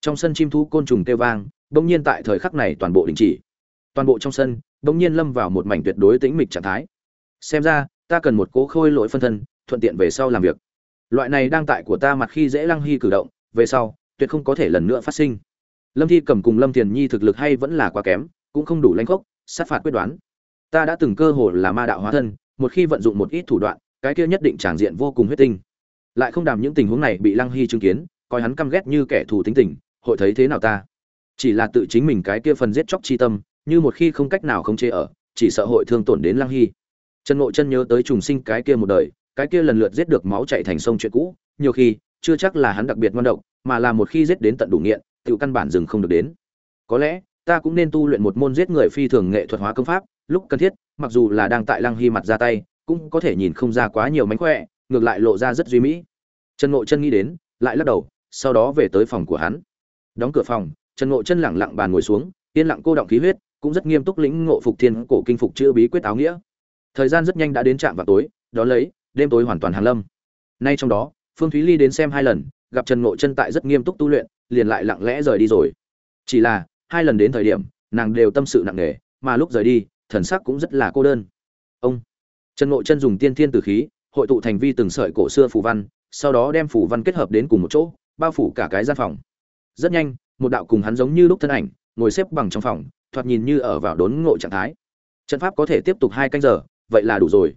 Trong sân chim thú côn trùng kêu vang, bỗng nhiên tại thời khắc này toàn bộ đình chỉ. Toàn bộ trong sân, bỗng nhiên lâm vào một mảnh tuyệt đối tĩnh mịch trạng thái. Xem ra, ta cần một cố khôi lỗi phân thân, thuận tiện về sau làm việc. Loại này đang tại của ta mặt khi dễ lăng hy cử động, về sau, tuyệt không có thể lần nữa phát sinh. Lâm thi cầm cùng lâm thiền nhi thực lực hay vẫn là quá kém, cũng không đủ lãnh khốc, sát phạt quyết đoán. Ta đã từng cơ hồ là ma đạo hóa thân một khi vận dụng một ít thủ đoạn, cái kia nhất định tràn diện vô cùng huyết tinh. Lại không đàm những tình huống này bị lăng hy chứng kiến, coi hắn căm ghét như kẻ thù tính tình, hội thấy thế nào ta? Chỉ là tự chính mình cái kia phần giết chóc chi tâm, như một khi không cách nào không chế ở, chỉ sợ hội thương tổn đến lăng hy. Trần ngộ chân nhớ tới trùng sinh cái kia một đời, cái kia lần lượt giết được máu chạy thành sông chuyện cũ, nhiều khi, chưa chắc là hắn đặc biệt ngoan động mà là một khi giết đến tận đủ nghiện tự căn bản dừng không được đến. Có lẽ, ta cũng nên tu luyện một môn giết người phi thường nghệ thuật hóa công pháp, lúc cần thiết mặc dù là đang tại lăng hy mặt ra tay, cũng có thể nhìn không ra quá nhiều mánh khỏe, ngược lại lộ ra rất duy mỹ. Trần ngộ chân nghĩ đến, lại lắc đầu, sau đó về tới phòng của hắn. Đóng cửa phòng, trần ngộ chân lẳng lặng bàn ngồi xuống, yên lặng cô động khí huyết, cũng rất nghiêm túc lĩnh ngộ phục thiên cổ kinh phục chữ bí quyết áo nghĩa. Thời gian rất nhanh đã đến trạm vào tối, đó lấy, đêm tối hoàn toàn hàng lâm. Nay trong đó, phương thúy ly đến xem hai lần, gặp trần ngộ chân tại rất nghiêm túc tu luyện, liền lại lặng lẽ rời đi rồi. Chỉ là, hai lần đến thời điểm, nàng đều tâm sự nặng nề, mà lúc rời đi thần sắc cũng rất là cô đơn. Ông trần ngộ chân dùng tiên thiên tử khí, hội tụ thành vi từng sợi cổ xưa phù văn, sau đó đem phù văn kết hợp đến cùng một chỗ, bao phủ cả cái gian phòng. Rất nhanh, một đạo cùng hắn giống như lúc thân ảnh, ngồi xếp bằng trong phòng, thoạt nhìn như ở vào đốn ngộ trạng thái. Trận pháp có thể tiếp tục hai canh giờ, vậy là đủ rồi.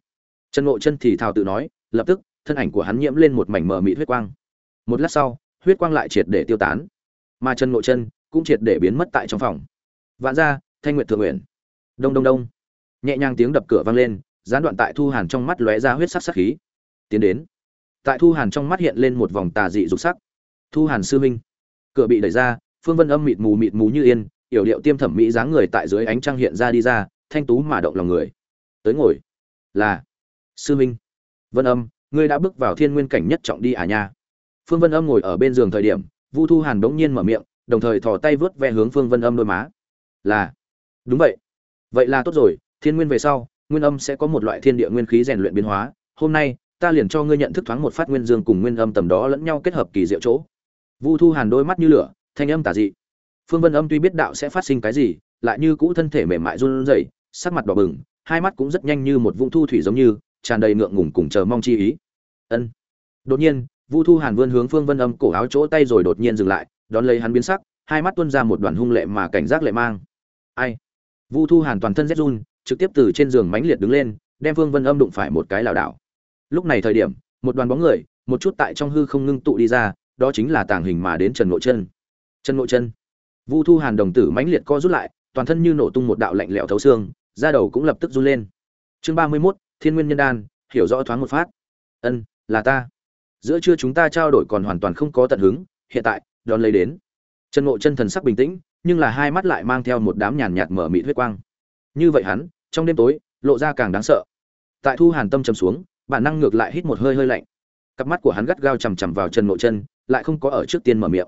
Trần ngộ chân thì thào tự nói, lập tức, thân ảnh của hắn nhiễm lên một mảnh mờ mịt huyết quang. Một lát sau, huyết quang lại triệt để tiêu tán. Mà trần ngộ chân cũng triệt để biến mất tại trong phòng. Vạn ra thanh nguyệt thượng nguyện đông đông đông. Nhẹ nhàng tiếng đập cửa vang lên, gián đoạn tại thu hàn trong mắt lóe ra huyết sắc sắc khí. Tiến đến. Tại thu hàn trong mắt hiện lên một vòng tà dị dục sắc. Thu hàn sư minh cửa bị đẩy ra, phương vân âm mịt mù mịt mù như yên, yểu điệu tiêm thẩm mỹ dáng người tại dưới ánh trăng hiện ra đi ra, thanh tú mà động lòng người. Tới ngồi. Là. Sư minh vân âm, ngươi đã bước vào thiên nguyên cảnh nhất trọng đi à nha. Phương vân âm ngồi ở bên giường thời điểm, vu thu hàn bỗng nhiên mở miệng, đồng thời thò tay vớt ve hướng phương vân âm đôi má. Là. Đúng vậy vậy là tốt rồi, thiên nguyên về sau, nguyên âm sẽ có một loại thiên địa nguyên khí rèn luyện biến hóa. Hôm nay, ta liền cho ngươi nhận thức thoáng một phát nguyên dương cùng nguyên âm tầm đó lẫn nhau kết hợp kỳ diệu chỗ. Vu thu hàn đôi mắt như lửa, thanh âm tả dị. Phương vân âm tuy biết đạo sẽ phát sinh cái gì, lại như cũ thân thể mềm mại run rẩy, sắc mặt đỏ bừng, hai mắt cũng rất nhanh như một vũng thu thủy giống như, tràn đầy ngượng ngùng cùng chờ mong chi ý. Ân. Đột nhiên, vu thu hàn vươn hướng phương vân âm cổ áo chỗ tay rồi đột nhiên dừng lại, đón lấy hắn biến sắc, hai mắt tuôn ra một đoàn hung lệ mà cảnh giác lệ mang. Ai? Vu thu hàn toàn thân rét run trực tiếp từ trên giường mãnh liệt đứng lên đem Vương vân âm đụng phải một cái lảo đảo. Lúc này thời điểm một đoàn bóng người một chút tại trong hư không ngưng tụ đi ra đó chính là tàng hình mà đến trần ngộ chân trần ngộ chân vu thu hàn đồng tử mãnh liệt co rút lại toàn thân như nổ tung một đạo lạnh lẽo thấu xương da đầu cũng lập tức run lên. Chương 31, thiên nguyên nhân đan hiểu rõ thoáng một phát. Ân là ta. Giữa trưa chúng ta trao đổi còn hoàn toàn không có tận hứng hiện tại đón lấy đến. Trần ngộ chân thần sắc bình tĩnh nhưng là hai mắt lại mang theo một đám nhàn nhạt mở mịt huyết quang. Như vậy hắn, trong đêm tối, lộ ra càng đáng sợ. Tại thu hàn tâm trầm xuống, bản năng ngược lại hít một hơi hơi lạnh. Cặp mắt của hắn gắt gao chằm chằm vào trần ngộ chân, lại không có ở trước tiên mở miệng.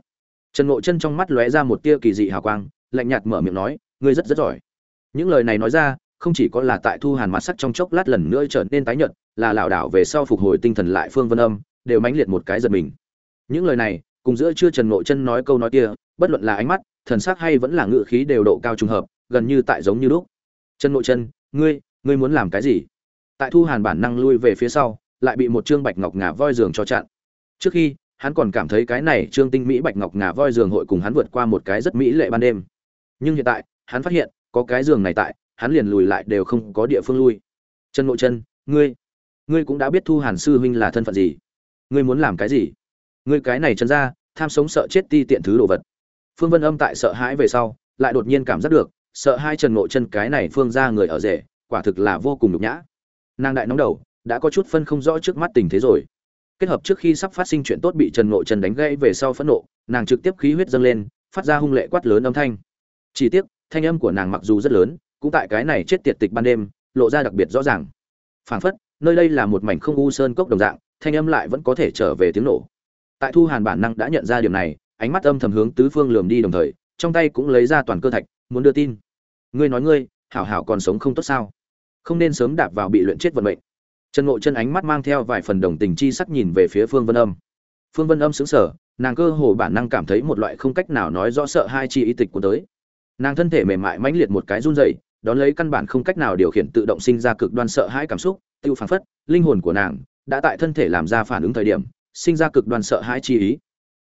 Trần ngộ chân trong mắt lóe ra một tia kỳ dị hào quang, lạnh nhạt mở miệng nói, ngươi rất rất giỏi. Những lời này nói ra, không chỉ có là tại thu hàn mặt sắc trong chốc lát lần nữa trở nên tái nhợt, là lảo đảo về sau phục hồi tinh thần lại phương vân âm, đều mãnh liệt một cái giật mình. Những lời này, cùng giữa chưa trần ngộ chân nói câu nói kia, bất luận là ánh mắt thần sắc hay vẫn là ngự khí đều độ cao trùng hợp, gần như tại giống như lúc. Chân ngộ chân, ngươi ngươi muốn làm cái gì? Tại thu hàn bản năng lui về phía sau, lại bị một trương bạch ngọc ngà voi giường cho chặn. Trước khi, hắn còn cảm thấy cái này trương tinh mỹ bạch ngọc ngà voi giường hội cùng hắn vượt qua một cái rất mỹ lệ ban đêm. Nhưng hiện tại, hắn phát hiện, có cái giường này tại, hắn liền lùi lại đều không có địa phương lui. Chân nội chân, ngươi ngươi cũng đã biết thu hàn sư huynh là thân phận gì. Ngươi muốn làm cái gì? Ngươi cái này chân ra, tham sống sợ chết ti tiện thứ đồ vật phương vân âm tại sợ hãi về sau, lại đột nhiên cảm giác được, sợ hai trần Ngộ chân cái này phương ra người ở rể, quả thực là vô cùng nhục nhã. Nàng đại nóng đầu, đã có chút phân không rõ trước mắt tình thế rồi. Kết hợp trước khi sắp phát sinh chuyện tốt bị trần Ngộ chân đánh gãy về sau phẫn nộ, nàng trực tiếp khí huyết dâng lên, phát ra hung lệ quát lớn âm thanh. Chỉ tiếc, thanh âm của nàng mặc dù rất lớn, cũng tại cái này chết tiệt tịch ban đêm, lộ ra đặc biệt rõ ràng. Phảng phất, nơi đây là một mảnh không u sơn cốc đồng dạng, thanh âm lại vẫn có thể trở về tiếng nổ. Tại thu hàn bản năng đã nhận ra điểm này ánh mắt âm thầm hướng tứ phương lườm đi đồng thời, trong tay cũng lấy ra toàn cơ thạch, muốn đưa tin. Ngươi nói ngươi, hảo hảo còn sống không tốt sao? Không nên sớm đạp vào bị luyện chết vận mệnh. Trần ngộ chân ánh mắt mang theo vài phần đồng tình chi sắc nhìn về phía phương vân âm. Phương vân âm xứng sở nàng cơ hồ bản năng cảm thấy một loại không cách nào nói rõ sợ hai chi ý tịch của tới. Nàng thân thể mềm mại mãnh liệt một cái run rẩy, đón lấy căn bản không cách nào điều khiển tự động sinh ra cực đoan sợ hãi cảm xúc, tiêu phảng phất, linh hồn của nàng đã tại thân thể làm ra phản ứng thời điểm, sinh ra cực đoan sợ hãi chi ý.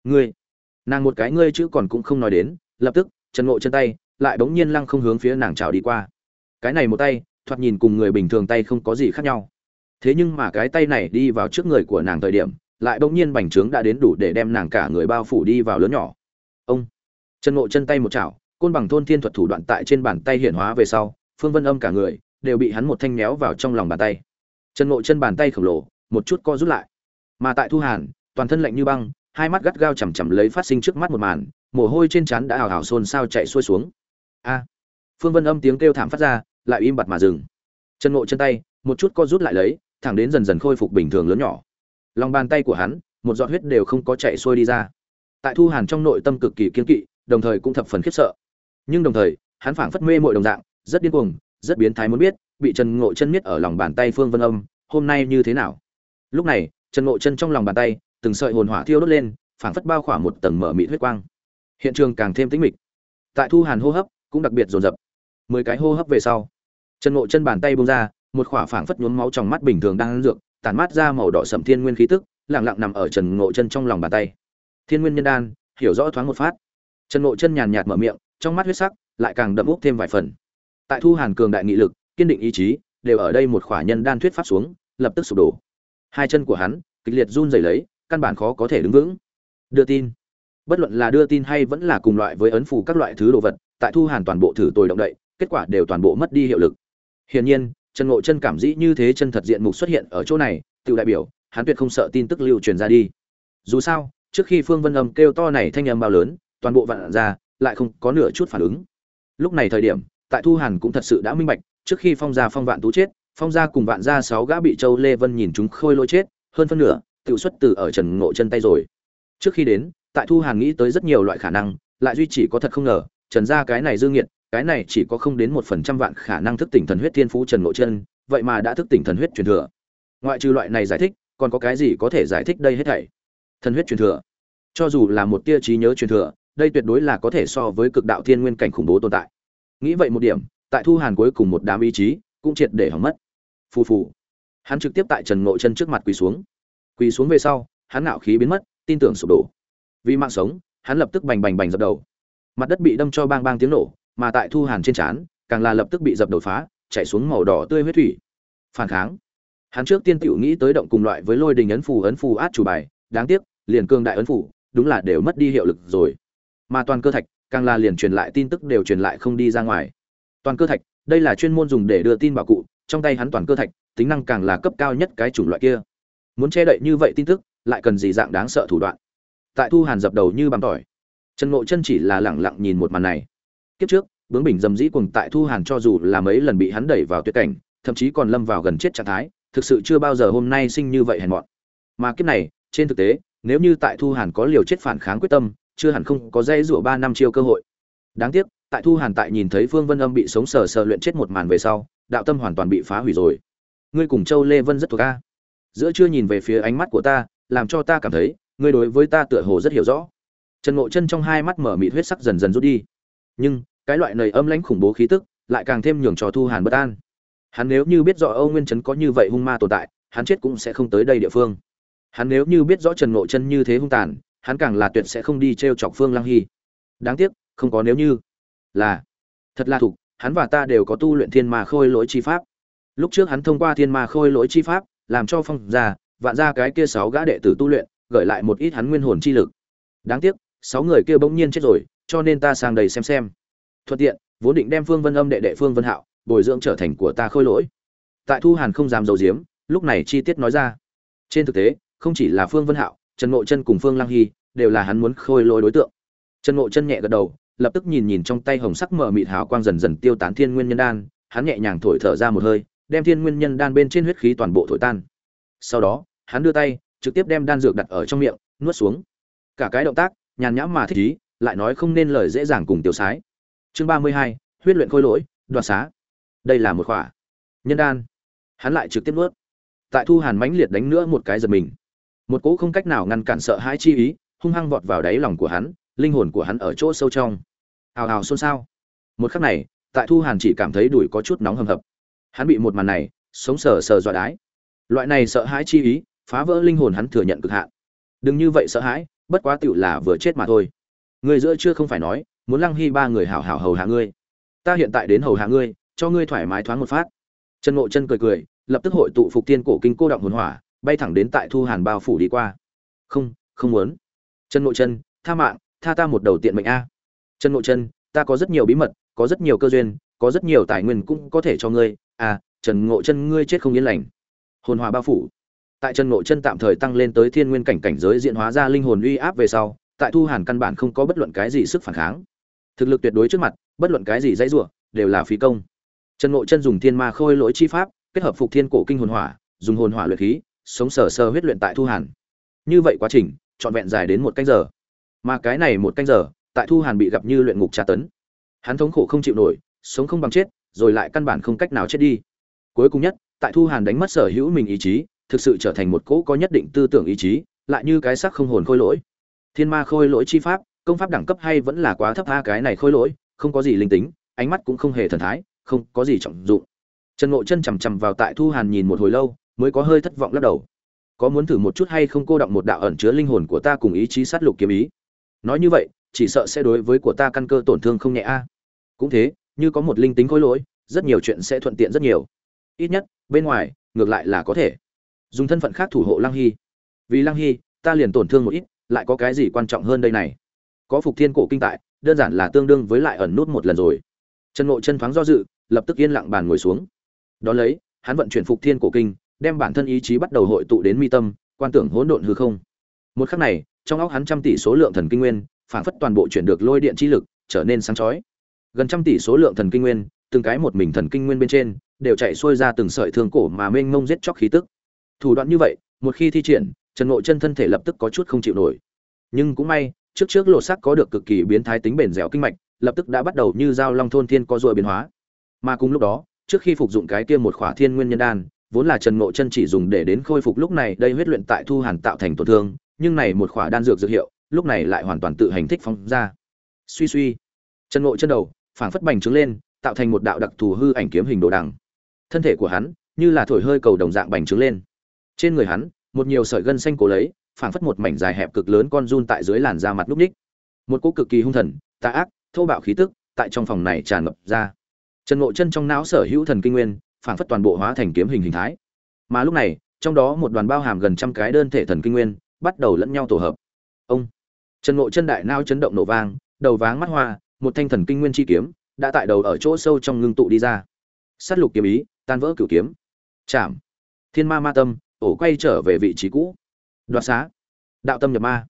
Ngươi nàng một cái ngươi chữ còn cũng không nói đến, lập tức chân ngộ chân tay lại bỗng nhiên lăng không hướng phía nàng trào đi qua. Cái này một tay, thoạt nhìn cùng người bình thường tay không có gì khác nhau. Thế nhưng mà cái tay này đi vào trước người của nàng thời điểm, lại bỗng nhiên bành trướng đã đến đủ để đem nàng cả người bao phủ đi vào lớn nhỏ. Ông! Chân ngộ chân tay một chảo, côn bằng thôn thiên thuật thủ đoạn tại trên bàn tay hiển hóa về sau, phương vân âm cả người đều bị hắn một thanh méo vào trong lòng bàn tay. Chân ngộ chân bàn tay khổng lồ, một chút co rút lại. Mà tại thu hàn, toàn thân lạnh như băng hai mắt gắt gao chằm chằm lấy phát sinh trước mắt một màn, mồ hôi trên trán đã hào hào xôn xao chạy xuôi xuống. A! Phương vân âm tiếng kêu thảm phát ra, lại im bặt mà dừng. Chân ngộ chân tay, một chút co rút lại lấy, thẳng đến dần dần khôi phục bình thường lớn nhỏ. Lòng bàn tay của hắn, một giọt huyết đều không có chạy xuôi đi ra. Tại thu hàn trong nội tâm cực kỳ kiên kỵ, đồng thời cũng thập phần khiếp sợ. Nhưng đồng thời, hắn phảng phất mê mội đồng dạng, rất điên cuồng, rất biến thái muốn biết, bị trần ngộ chân miết ở lòng bàn tay phương vân âm, hôm nay như thế nào? Lúc này, trần ngộ chân trong lòng bàn tay từng sợi hồn hỏa thiêu đốt lên, phảng phất bao khỏa một tầng mở mịt huyết quang. Hiện trường càng thêm tĩnh mịch. Tại thu hàn hô hấp cũng đặc biệt dồn dập. Mười cái hô hấp về sau, chân ngộ chân bàn tay bông ra, một khỏa phảng phất nhuốm máu trong mắt bình thường đang ăn dược, tản mát ra màu đỏ sẫm thiên nguyên khí tức, lặng lặng nằm ở trần ngộ chân trong lòng bàn tay. Thiên nguyên nhân đan, hiểu rõ thoáng một phát. Trần ngộ chân nhàn nhạt mở miệng, trong mắt huyết sắc lại càng đậm úc thêm vài phần. Tại thu hàn cường đại nghị lực, kiên định ý chí, đều ở đây một khỏa nhân đan thuyết pháp xuống, lập tức sụp đổ. Hai chân của hắn kịch liệt run rẩy lấy căn bản khó có thể đứng vững. Đưa tin. Bất luận là đưa tin hay vẫn là cùng loại với ấn phù các loại thứ đồ vật, tại thu hàn toàn bộ thử tồi động đậy, kết quả đều toàn bộ mất đi hiệu lực. Hiển nhiên, trần ngộ chân cảm dĩ như thế chân thật diện mục xuất hiện ở chỗ này, tự đại biểu, hắn tuyệt không sợ tin tức lưu truyền ra đi. Dù sao, trước khi phương vân âm kêu to này thanh âm bao lớn, toàn bộ vạn ra, lại không có nửa chút phản ứng. Lúc này thời điểm, tại thu hàn cũng thật sự đã minh bạch, trước khi phong gia phong vạn tú chết, phong gia cùng vạn gia sáu gã bị châu lê vân nhìn chúng khôi lôi chết, hơn phân nửa tự xuất từ ở trần ngộ chân tay rồi. Trước khi đến, tại thu hàn nghĩ tới rất nhiều loại khả năng, lại duy chỉ có thật không ngờ, trần gia cái này dương nghiệt, cái này chỉ có không đến một phần trăm vạn khả năng thức tỉnh thần huyết thiên phú trần ngộ chân, vậy mà đã thức tỉnh thần huyết truyền thừa. Ngoại trừ loại này giải thích, còn có cái gì có thể giải thích đây hết thảy? Thần huyết truyền thừa. Cho dù là một tia trí nhớ truyền thừa, đây tuyệt đối là có thể so với cực đạo thiên nguyên cảnh khủng bố tồn tại. Nghĩ vậy một điểm, tại thu hàn cuối cùng một đám ý chí cũng triệt để hỏng mất. Phù phù. Hắn trực tiếp tại trần ngộ chân trước mặt quỳ xuống quỳ xuống về sau, hắn ngạo khí biến mất, tin tưởng sụp đổ. Vì mạng sống, hắn lập tức bành bành bành dập đầu. Mặt đất bị đâm cho bang bang tiếng nổ, mà tại thu hàn trên trán, càng là lập tức bị dập đầu phá chạy xuống màu đỏ tươi huyết thủy. Phản kháng. Hắn trước tiên tiểu nghĩ tới động cùng loại với lôi đình ấn phù ấn phù át chủ bài, đáng tiếc, liền cương đại ấn phù, đúng là đều mất đi hiệu lực rồi. Mà toàn cơ thạch, càng là liền truyền lại tin tức đều truyền lại không đi ra ngoài. Toàn cơ thạch, đây là chuyên môn dùng để đưa tin bảo cụ, trong tay hắn toàn cơ thạch, tính năng càng là cấp cao nhất cái chủng loại kia muốn che đậy như vậy tin tức, lại cần gì dạng đáng sợ thủ đoạn. Tại thu hàn dập đầu như bằng tỏi. Trần ngộ chân chỉ là lẳng lặng nhìn một màn này. Kiếp trước, bướng bình dầm dĩ cùng tại thu hàn cho dù là mấy lần bị hắn đẩy vào tuyệt cảnh, thậm chí còn lâm vào gần chết trạng thái, thực sự chưa bao giờ hôm nay sinh như vậy hèn mọn. Mà kiếp này, trên thực tế, nếu như tại thu hàn có liều chết phản kháng quyết tâm, chưa hẳn không có dây rủa ba năm chiêu cơ hội. Đáng tiếc, tại thu hàn tại nhìn thấy phương vân âm bị sống sờ sờ luyện chết một màn về sau, đạo tâm hoàn toàn bị phá hủy rồi. Ngươi cùng châu lê vân rất thuộc a giữa chưa nhìn về phía ánh mắt của ta, làm cho ta cảm thấy, ngươi đối với ta tựa hồ rất hiểu rõ. Trần ngộ chân trong hai mắt mở mịt huyết sắc dần dần rút đi. Nhưng, cái loại nầy âm lãnh khủng bố khí tức, lại càng thêm nhường cho thu hàn bất an. Hắn nếu như biết rõ âu nguyên trấn có như vậy hung ma tồn tại, hắn chết cũng sẽ không tới đây địa phương. Hắn nếu như biết rõ trần ngộ chân như thế hung tàn, hắn càng là tuyệt sẽ không đi t r e o chọc phương lăng hy. Đáng tiếc, không có nếu như. Là, thật là thục, hắn và ta đều có tu luyện thiên ma khôi lỗi chi pháp. Lúc trước hắn thông qua thiên ma khôi lỗi chi pháp làm cho phong ra vạn gia cái kia sáu gã đệ tử tu luyện gợi lại một ít hắn nguyên hồn chi lực. Đáng tiếc, sáu người kia bỗng nhiên chết rồi, cho nên ta sang đầy xem xem. Thuận tiện, vốn định đem phương vân âm đệ đệ phương vân hạo bồi dưỡng trở thành của ta khôi lỗi. Tại thu hàn không dám dầu diếm lúc này chi tiết nói ra. Trên thực tế, không chỉ là phương vân hạo, trần ngộ chân cùng phương lăng hy đều là hắn muốn khôi lỗi đối tượng. Trần ngộ chân nhẹ gật đầu, lập tức nhìn nhìn trong tay hồng sắc mở mịt hào quang dần dần tiêu tán thiên nguyên nhân đan, hắn nhẹ nhàng thổi thở ra một hơi đem thiên nguyên nhân đan bên trên huyết khí toàn bộ thổi tan. Sau đó, hắn đưa tay, trực tiếp đem đan dược đặt ở trong miệng, nuốt xuống. Cả cái động tác, nhàn nhãm mà thích ý, lại nói không nên lời dễ dàng cùng tiêu sái. Chương ba mươi hai, huyết luyện khôi lỗi, đoạt xá. Đây là một khỏa nhân đan. Hắn lại trực tiếp nuốt. Tại thu hàn mãnh liệt đánh nữa một cái giật mình. Một cỗ không cách nào ngăn cản sợ hãi chi ý, hung hăng vọt vào đáy lòng của hắn, linh hồn của hắn ở chỗ sâu trong. Hào hào xôn xao. Một khắc này, tại thu hàn chỉ cảm thấy đùi có chút nóng hầm hập hắn bị một màn này, sống sờ sờ dọa đái. Loại này sợ hãi chi ý, phá vỡ linh hồn hắn thừa nhận cực hạn. Đừng như vậy sợ hãi, bất quá tựu là vừa chết mà thôi. Người giữa chưa không phải nói, muốn lăng hy ba người hảo hảo hầu hạ ngươi. Ta hiện tại đến hầu hạ ngươi, cho ngươi thoải mái thoáng một phát. Trần ngộ chân cười cười, lập tức hội tụ phục tiên cổ kinh cô động hồn hỏa, bay thẳng đến tại thu hàn bao phủ đi qua. Không không muốn. Trần ngộ chân, tha mạng, tha ta một đầu tiện mệnh a. Trần ngộ chân, ta có rất nhiều bí mật, có rất nhiều cơ duyên có rất nhiều tài nguyên cũng có thể cho ngươi. À trần ngộ chân, ngươi chết không yên lành. Hồn hỏa bao phủ. Tại trần ngộ chân tạm thời tăng lên tới thiên nguyên cảnh cảnh giới diện hóa ra linh hồn uy áp về sau, tại thu hàn căn bản không có bất luận cái gì sức phản kháng. Thực lực tuyệt đối trước mặt, bất luận cái gì dãy rủa, đều là phí công. Trần ngộ chân dùng thiên ma khôi lỗi chi pháp, kết hợp phục thiên cổ kinh hồn hỏa, dùng hồn hỏa luyện khí, sống sờ sờ huyết luyện tại thu hàn. Như vậy quá trình, trọn vẹn dài đến một canh giờ. Mà cái này một canh giờ, tại thu hàn bị gặp như luyện ngục tra tấn. Hắn thống khổ không chịu nổi sống không bằng chết, rồi lại căn bản không cách nào chết đi. Cuối cùng nhất, tại thu hàn đánh mất sở hữu mình ý chí, thực sự trở thành một cỗ có nhất định tư tưởng ý chí, lại như cái xác không hồn khôi lỗi. Thiên ma khôi lỗi chi pháp, công pháp đẳng cấp hay vẫn là quá thấp tha cái này khôi lỗi, không có gì linh tính, ánh mắt cũng không hề thần thái, không có gì trọng dụng. Trần ngộ chân chằm chằm vào tại thu hàn nhìn một hồi lâu, mới có hơi thất vọng lắc đầu. Có muốn thử một chút hay không cô động một đạo ẩn chứa linh hồn của ta cùng ý chí sát lục kiếm ý? Nói như vậy, chỉ sợ sẽ đối với của ta căn cơ tổn thương không nhẹ a. Cũng thế như có một linh tính khối lỗi, rất nhiều chuyện sẽ thuận tiện rất nhiều. Ít nhất, bên ngoài, ngược lại là có thể. Dùng thân phận khác thủ hộ lăng hy. Vì lăng hy, ta liền tổn thương một ít, lại có cái gì quan trọng hơn đây này? Có phục thiên cổ kinh tại, đơn giản là tương đương với lại ẩn nút một lần rồi. Trần ngộ chân thoáng do dự, lập tức yên lặng bàn ngồi xuống. Đ ó lấy, hắn vận chuyển phục thiên cổ kinh, đem bản thân ý chí bắt đầu hội tụ đến mi tâm, quan tưởng hỗn độn hư không. Một khắc này, trong óc hắn trăm tỷ số lượng thần kinh nguyên, phảng phất toàn bộ chuyển được lôi điện chi lực, trở nên sáng chói gần trăm tỷ số lượng thần kinh nguyên, từng cái một mình thần kinh nguyên bên trên, đều chạy xuôi ra từng sợi thương cổ mà mênh mông giết chóc khí tức. Thủ đoạn như vậy, một khi thi triển, trần ngộ chân thân thể lập tức có chút không chịu nổi. Nhưng cũng may, trước trước lộ sắc có được cực kỳ biến thái tính bền dẻo kinh mạch, lập tức đã bắt đầu như dao long thôn thiên có ruồi biến hóa. Mà cùng lúc đó, trước khi phục dụng cái kia một khỏa thiên nguyên nhân đan, vốn là trần ngộ chân chỉ dùng để đến khôi phục lúc này đây huyết luyện tại thu hàn tạo thành tổn thương, nhưng này một khỏa đan dược dược hiệu, lúc này lại hoàn toàn tự hành thích phóng ra. Suy suy. Trần ngộ chân đầu phảng phất bành trướng lên, tạo thành một đạo đặc thù hư ảnh kiếm hình đồ đằng. Thân thể của hắn như là thổi hơi cầu đồng dạng bành trướng lên. Trên người hắn, một nhiều sợi gân xanh cổ lấy, phảng phất một mảnh dài hẹp cực lớn con run tại dưới làn da mặt lúc ních. Một cỗ cực kỳ hung thần, tà ác, thô bạo khí tức tại trong phòng này tràn ngập ra. Trần ngộ chân trong não sở hữu thần kinh nguyên, phảng phất toàn bộ hóa thành kiếm hình hình thái. Mà lúc này, trong đó một đoàn bao hàm gần trăm cái đơn thể thần kinh nguyên, bắt đầu lẫn nhau tổ hợp. Ông! Trần ngộ chân đại não chấn động nổ vang, đầu váng mắt hoa một thanh thần kinh nguyên chi kiếm, đã tại đầu ở chỗ sâu trong ngưng tụ đi ra. Sát lục kiếm ý, tan vỡ cửu kiếm. Chạm. Thiên ma ma tâm, ổ quay trở về vị trí cũ. Đoạt xá. Đạo tâm nhập ma.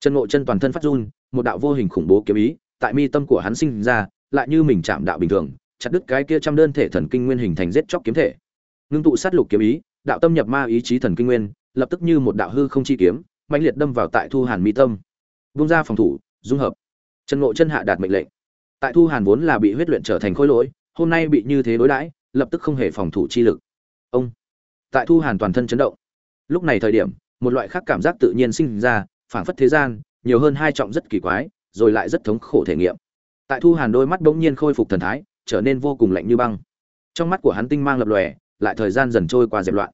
Chân ngộ chân toàn thân phát run, một đạo vô hình khủng bố kiếm ý, tại mi tâm của hắn sinh ra, lại như mình chạm đạo bình thường, chặt đứt cái kia trăm đơn thể thần kinh nguyên hình thành giết chóc kiếm thể. Ngưng tụ sát lục kiếm ý, đạo tâm nhập ma ý chí thần kinh nguyên, lập tức như một đạo hư không chi kiếm mạnh liệt đâm vào tại thu hàn mi tâm. Vung ra phòng thủ, dung hợp. Chân ngộ chân hạ đạt mệnh lệnh tại thu hàn vốn là bị huyết luyện trở thành khối lỗi, hôm nay bị như thế đối đãi, lập tức không hề phòng thủ chi lực. Ông. Tại thu hàn toàn thân chấn động. Lúc này thời điểm, một loại khác cảm giác tự nhiên sinh ra, phảng phất thế gian, nhiều hơn hai trọng rất kỳ quái, rồi lại rất thống khổ thể nghiệm. Tại thu hàn đôi mắt bỗng nhiên khôi phục thần thái, trở nên vô cùng lạnh như băng. Trong mắt của hắn tinh mang lập lòe, lại thời gian dần trôi qua dẹp loạn.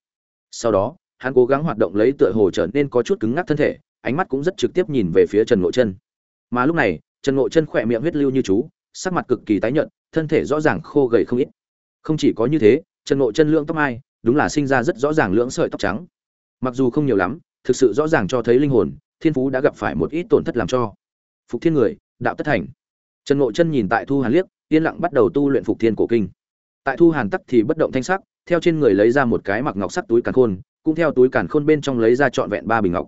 Sau đó, hắn cố gắng hoạt động lấy tựa hồ trở nên có chút cứng ngắc thân thể, ánh mắt cũng rất trực tiếp nhìn về phía trần ngộ chân. Mà lúc này trần ngộ chân khỏe miệng huyết lưu như chú, sắc mặt cực kỳ tái nhợt, thân thể rõ ràng khô gầy không ít. Không chỉ có như thế, trần ngộ chân lượng tóc mai, đúng là sinh ra rất rõ ràng lượng sợi tóc trắng. Mặc dù không nhiều lắm, thực sự rõ ràng cho thấy linh hồn, thiên phú đã gặp phải một ít tổn thất làm cho. Phục thiên người, đạo tất thành. Trần ngộ chân nhìn tại thu hàn liếc, yên lặng bắt đầu tu luyện phục thiên cổ kinh. Tại thu hàn tắc thì bất động thanh sắc, theo trên người lấy ra một cái mặc ngọc sắt túi càn khôn, cũng theo túi càn khôn bên trong lấy ra trọn vẹn ba bình ngọc.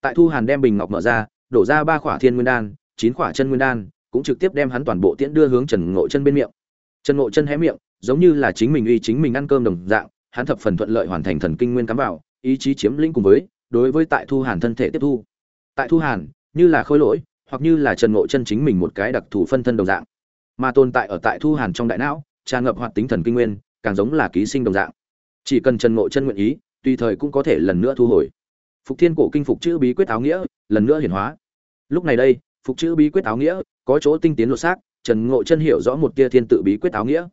Tại thu hàn đem bình ngọc mở ra, đổ ra ba khỏa thiên nguyên đan chín quả chân nguyên đan, cũng trực tiếp đem hắn toàn bộ tiễn đưa hướng trần ngộ chân bên miệng. Trần ngộ chân hé miệng, giống như là chính mình uy chính mình ăn cơm đồng dạng, hắn thập phần thuận lợi hoàn thành thần kinh nguyên cắm vào ý chí chiếm lĩnh cùng với, đối với tại thu hàn thân thể tiếp thu. Tại thu hàn, như là khôi lỗi, hoặc như là trần ngộ chân chính mình một cái đặc thù phân thân đồng dạng. Mà tồn tại ở tại thu hàn trong đại não, tràn ngập hoạt tính thần kinh nguyên, càng giống là ký sinh đồng dạng. Chỉ cần trần ngộ chân nguyện ý, tùy thời cũng có thể lần nữa thu hồi. Phục thiên cổ kinh phục chữ bí quyết áo nghĩa, lần nữa hiển hóa. Lúc này đây phục chữ bí quyết áo nghĩa, có chỗ tinh tiến lột xác, trần ngộ chân hiểu rõ một tia thiên tự bí quyết áo nghĩa.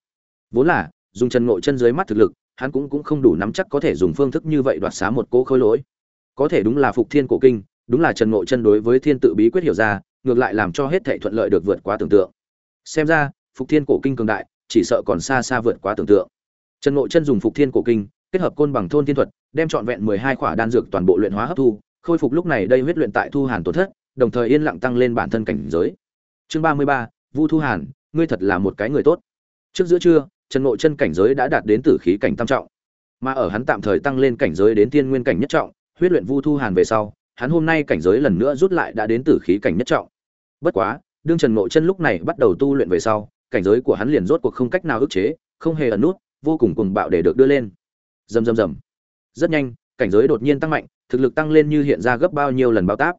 Vốn là, dùng trần ngộ chân dưới mắt thực lực, hắn cũng cũng không đủ nắm chắc có thể dùng phương thức như vậy đoạt xá một cỗ khôi lỗi. Có thể đúng là phục thiên cổ kinh, đúng là trần ngộ chân đối với thiên tự bí quyết hiểu ra, ngược lại làm cho hết thảy thuận lợi được vượt quá tưởng tượng. Xem ra, phục thiên cổ kinh cường đại, chỉ sợ còn xa xa vượt quá tưởng tượng. Trần ngộ chân dùng phục thiên cổ kinh, kết hợp côn bằng thôn thiên thuật, đem trọn vẹn mười hai khỏa đan dược toàn bộ luyện hóa hấp thu, khôi phục lúc này đây huyết luyện tại thu hàn tổn thất đồng thời yên lặng tăng lên bản thân cảnh giới. Chương ba mươi ba, vu thu hàn, ngươi thật là một cái người tốt. Trước giữa trưa, trần ngộ chân cảnh giới đã đạt đến tử khí cảnh tam trọng. Mà ở hắn tạm thời tăng lên cảnh giới đến tiên nguyên cảnh nhất trọng, huyết luyện vu thu hàn về sau, hắn hôm nay cảnh giới lần nữa rút lại đã đến tử khí cảnh nhất trọng. Bất quá, đương trần ngộ chân lúc này bắt đầu tu luyện về sau, cảnh giới của hắn liền rốt cuộc không cách nào ức chế, không hề ẩn nút, vô cùng cuồng bạo để được đưa lên. Rầm rầm rầm. Rất nhanh, cảnh giới đột nhiên tăng mạnh, thực lực tăng lên như hiện ra gấp bao nhiêu lần bao táp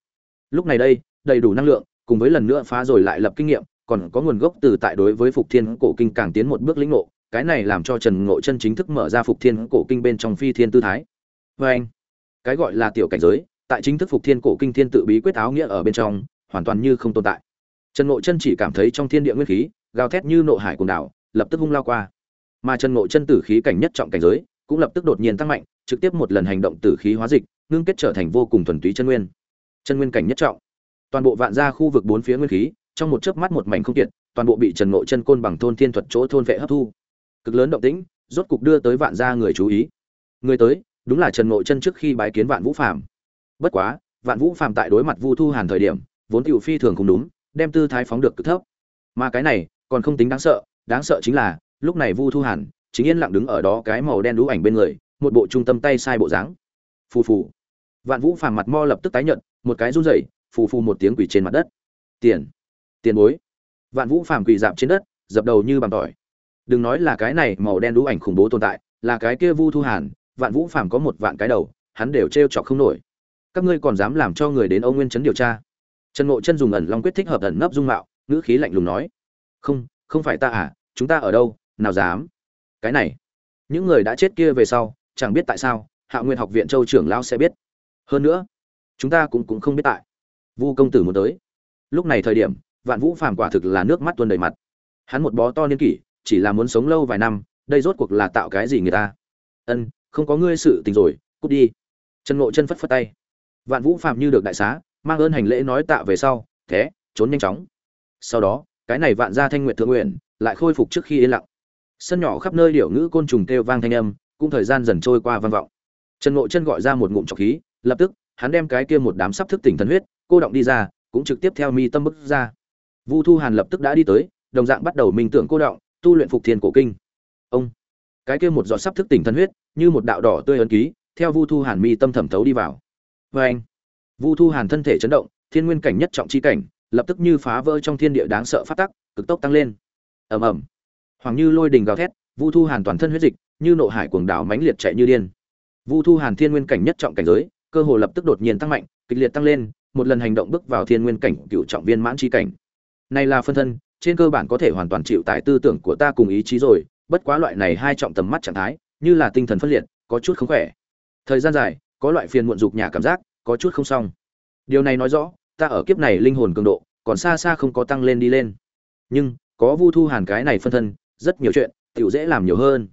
lúc này đây, đầy đủ năng lượng, cùng với lần nữa phá rồi lại lập kinh nghiệm, còn có nguồn gốc từ tại đối với phục thiên cổ kinh càng tiến một bước lĩnh ngộ, cái này làm cho trần ngộ chân chính thức mở ra phục thiên cổ kinh bên trong phi thiên tư thái. Vê anh, cái gọi là tiểu cảnh giới, tại chính thức phục thiên cổ kinh thiên tự bí quyết áo nghĩa ở bên trong, hoàn toàn như không tồn tại. Trần ngộ chân chỉ cảm thấy trong thiên địa nguyên khí, gào thét như nộ hải cùng đảo, lập tức hung lao qua. Mà trần ngộ chân tử khí cảnh nhất trọng cảnh giới, cũng lập tức đột nhiên tăng mạnh, trực tiếp một lần hành động tử khí hóa dịch, ngưng kết trở thành vô cùng thuần túy chân nguyên chân nguyên cảnh nhất trọng. Toàn bộ vạn gia khu vực bốn phía nguyên khí, trong một chớp mắt một mảnh không kiệt, toàn bộ bị trần ngộ chân côn bằng thôn thiên thuật chỗ thôn vệ hấp thu. Cực lớn động tĩnh, rốt cục đưa tới vạn gia người chú ý. Người tới, đúng là trần ngộ chân trước khi bái kiến vạn vũ Phạm. bất quá, vạn vũ Phạm tại đối mặt vu thu hàn thời điểm, vốn tiểu phi thường không đúng, đem tư thái phóng được cực thấp. Mà cái này, còn không tính đáng sợ đáng sợ chính là, lúc này vu thu hàn, chính yên lặng đứng ở đó cái màu đen đũ ảnh bên người, một bộ trung tâm tay sai bộ dáng. Phù phù. Vạn vũ phàm mặt mo lập tức tái nhận một cái run rẩy, phù phù một tiếng quỷ trên mặt đất. Tiền tiền bối. Vạn vũ phàm quỳ dạp trên đất, dập đầu như bằng tỏi. Đừng nói là cái này màu đen đũ ảnh khủng bố tồn tại, là cái kia vu thu hàn, vạn vũ phàm có một vạn cái đầu, hắn đều t chọc không nổi. Các ngươi còn dám làm cho người đến âu nguyên trấn điều tra? Trần ngộ chân dùng ẩn long quyết thích hợp ẩn nấp dung mạo, ngữ khí lạnh lùng nói. Không không phải ta à chúng ta ở đâu, nào dám? Cái này, những người đã chết kia về sau, chẳng biết tại sao, hạ nguyên học viện châu trưởng lão sẽ biết. Hơn nữa chúng ta cũng cũng không biết tại. Vu công tử muốn tới. Lúc này thời điểm, vạn vũ phàm quả thực là nước mắt tuôn đầy mặt. Hắn một bó to niên kỷ, chỉ là muốn sống lâu vài năm, đây rốt cuộc là tạo cái gì người ta? Ân, không có ngươi sự tình rồi, cút đi. Trần ngộ chân phất phất tay. Vạn vũ phạm như được đại xá, mang ơn hành lễ nói tạ về sau, thế, trốn nhanh chóng. Sau đó, cái này vạn gia thanh nguyện thượng nguyện lại khôi phục trước khi yên lặng. Sân nhỏ khắp nơi điệu ngữ côn trùng kêu vang thanh âm, cũng thời gian dần trôi qua vang vọng. Trần ngộ chân gọi ra một ngụm trọc khí, lập tức hắn đem cái kia một đám sắp thức tỉnh thần huyết, cô động đi ra, cũng trực tiếp theo mi tâm bức ra. Vu thu hàn lập tức đã đi tới, đồng dạng bắt đầu minh tưởng cô động, tu luyện phục thiên cổ kinh. Ông! Cái kia một giọt sắp thức tỉnh thần huyết, như một đạo đỏ tươi ấn ký, theo vu thu hàn mi tâm thẩm thấu đi vào. Vê anh, vu thu hàn thân thể chấn động, thiên nguyên cảnh nhất trọng chi cảnh, lập tức như phá vỡ trong thiên địa đáng sợ phát tắc, cực tốc tăng lên. Ầm ầm. Hoàng như lôi đình gào thét, vu thu hàn toàn thân huyết dịch, như nộ hải cuồng đảo mãnh liệt chạy như điên. Vu thu hàn thiên nguyên cảnh nhất trọng cảnh giới cơ hồ lập tức đột nhiên tăng mạnh, kịch liệt tăng lên, một lần hành động bước vào thiên nguyên cảnh cựu trọng viên mãn chi cảnh. Này là phân thân, trên cơ bản có thể hoàn toàn chịu tại tư tưởng của ta cùng ý chí rồi, bất quá loại này hai trọng tầm mắt trạng thái, như là tinh thần phân liệt, có chút không khỏe. Thời gian dài, có loại phiền muộn dục nhà cảm giác, có chút không xong. Điều này nói rõ, ta ở kiếp này linh hồn cường độ, còn xa xa không có tăng lên đi lên. Nhưng, có vu thu hàn cái này phân thân, rất nhiều chuyện, tiểu dễ làm nhiều hơn.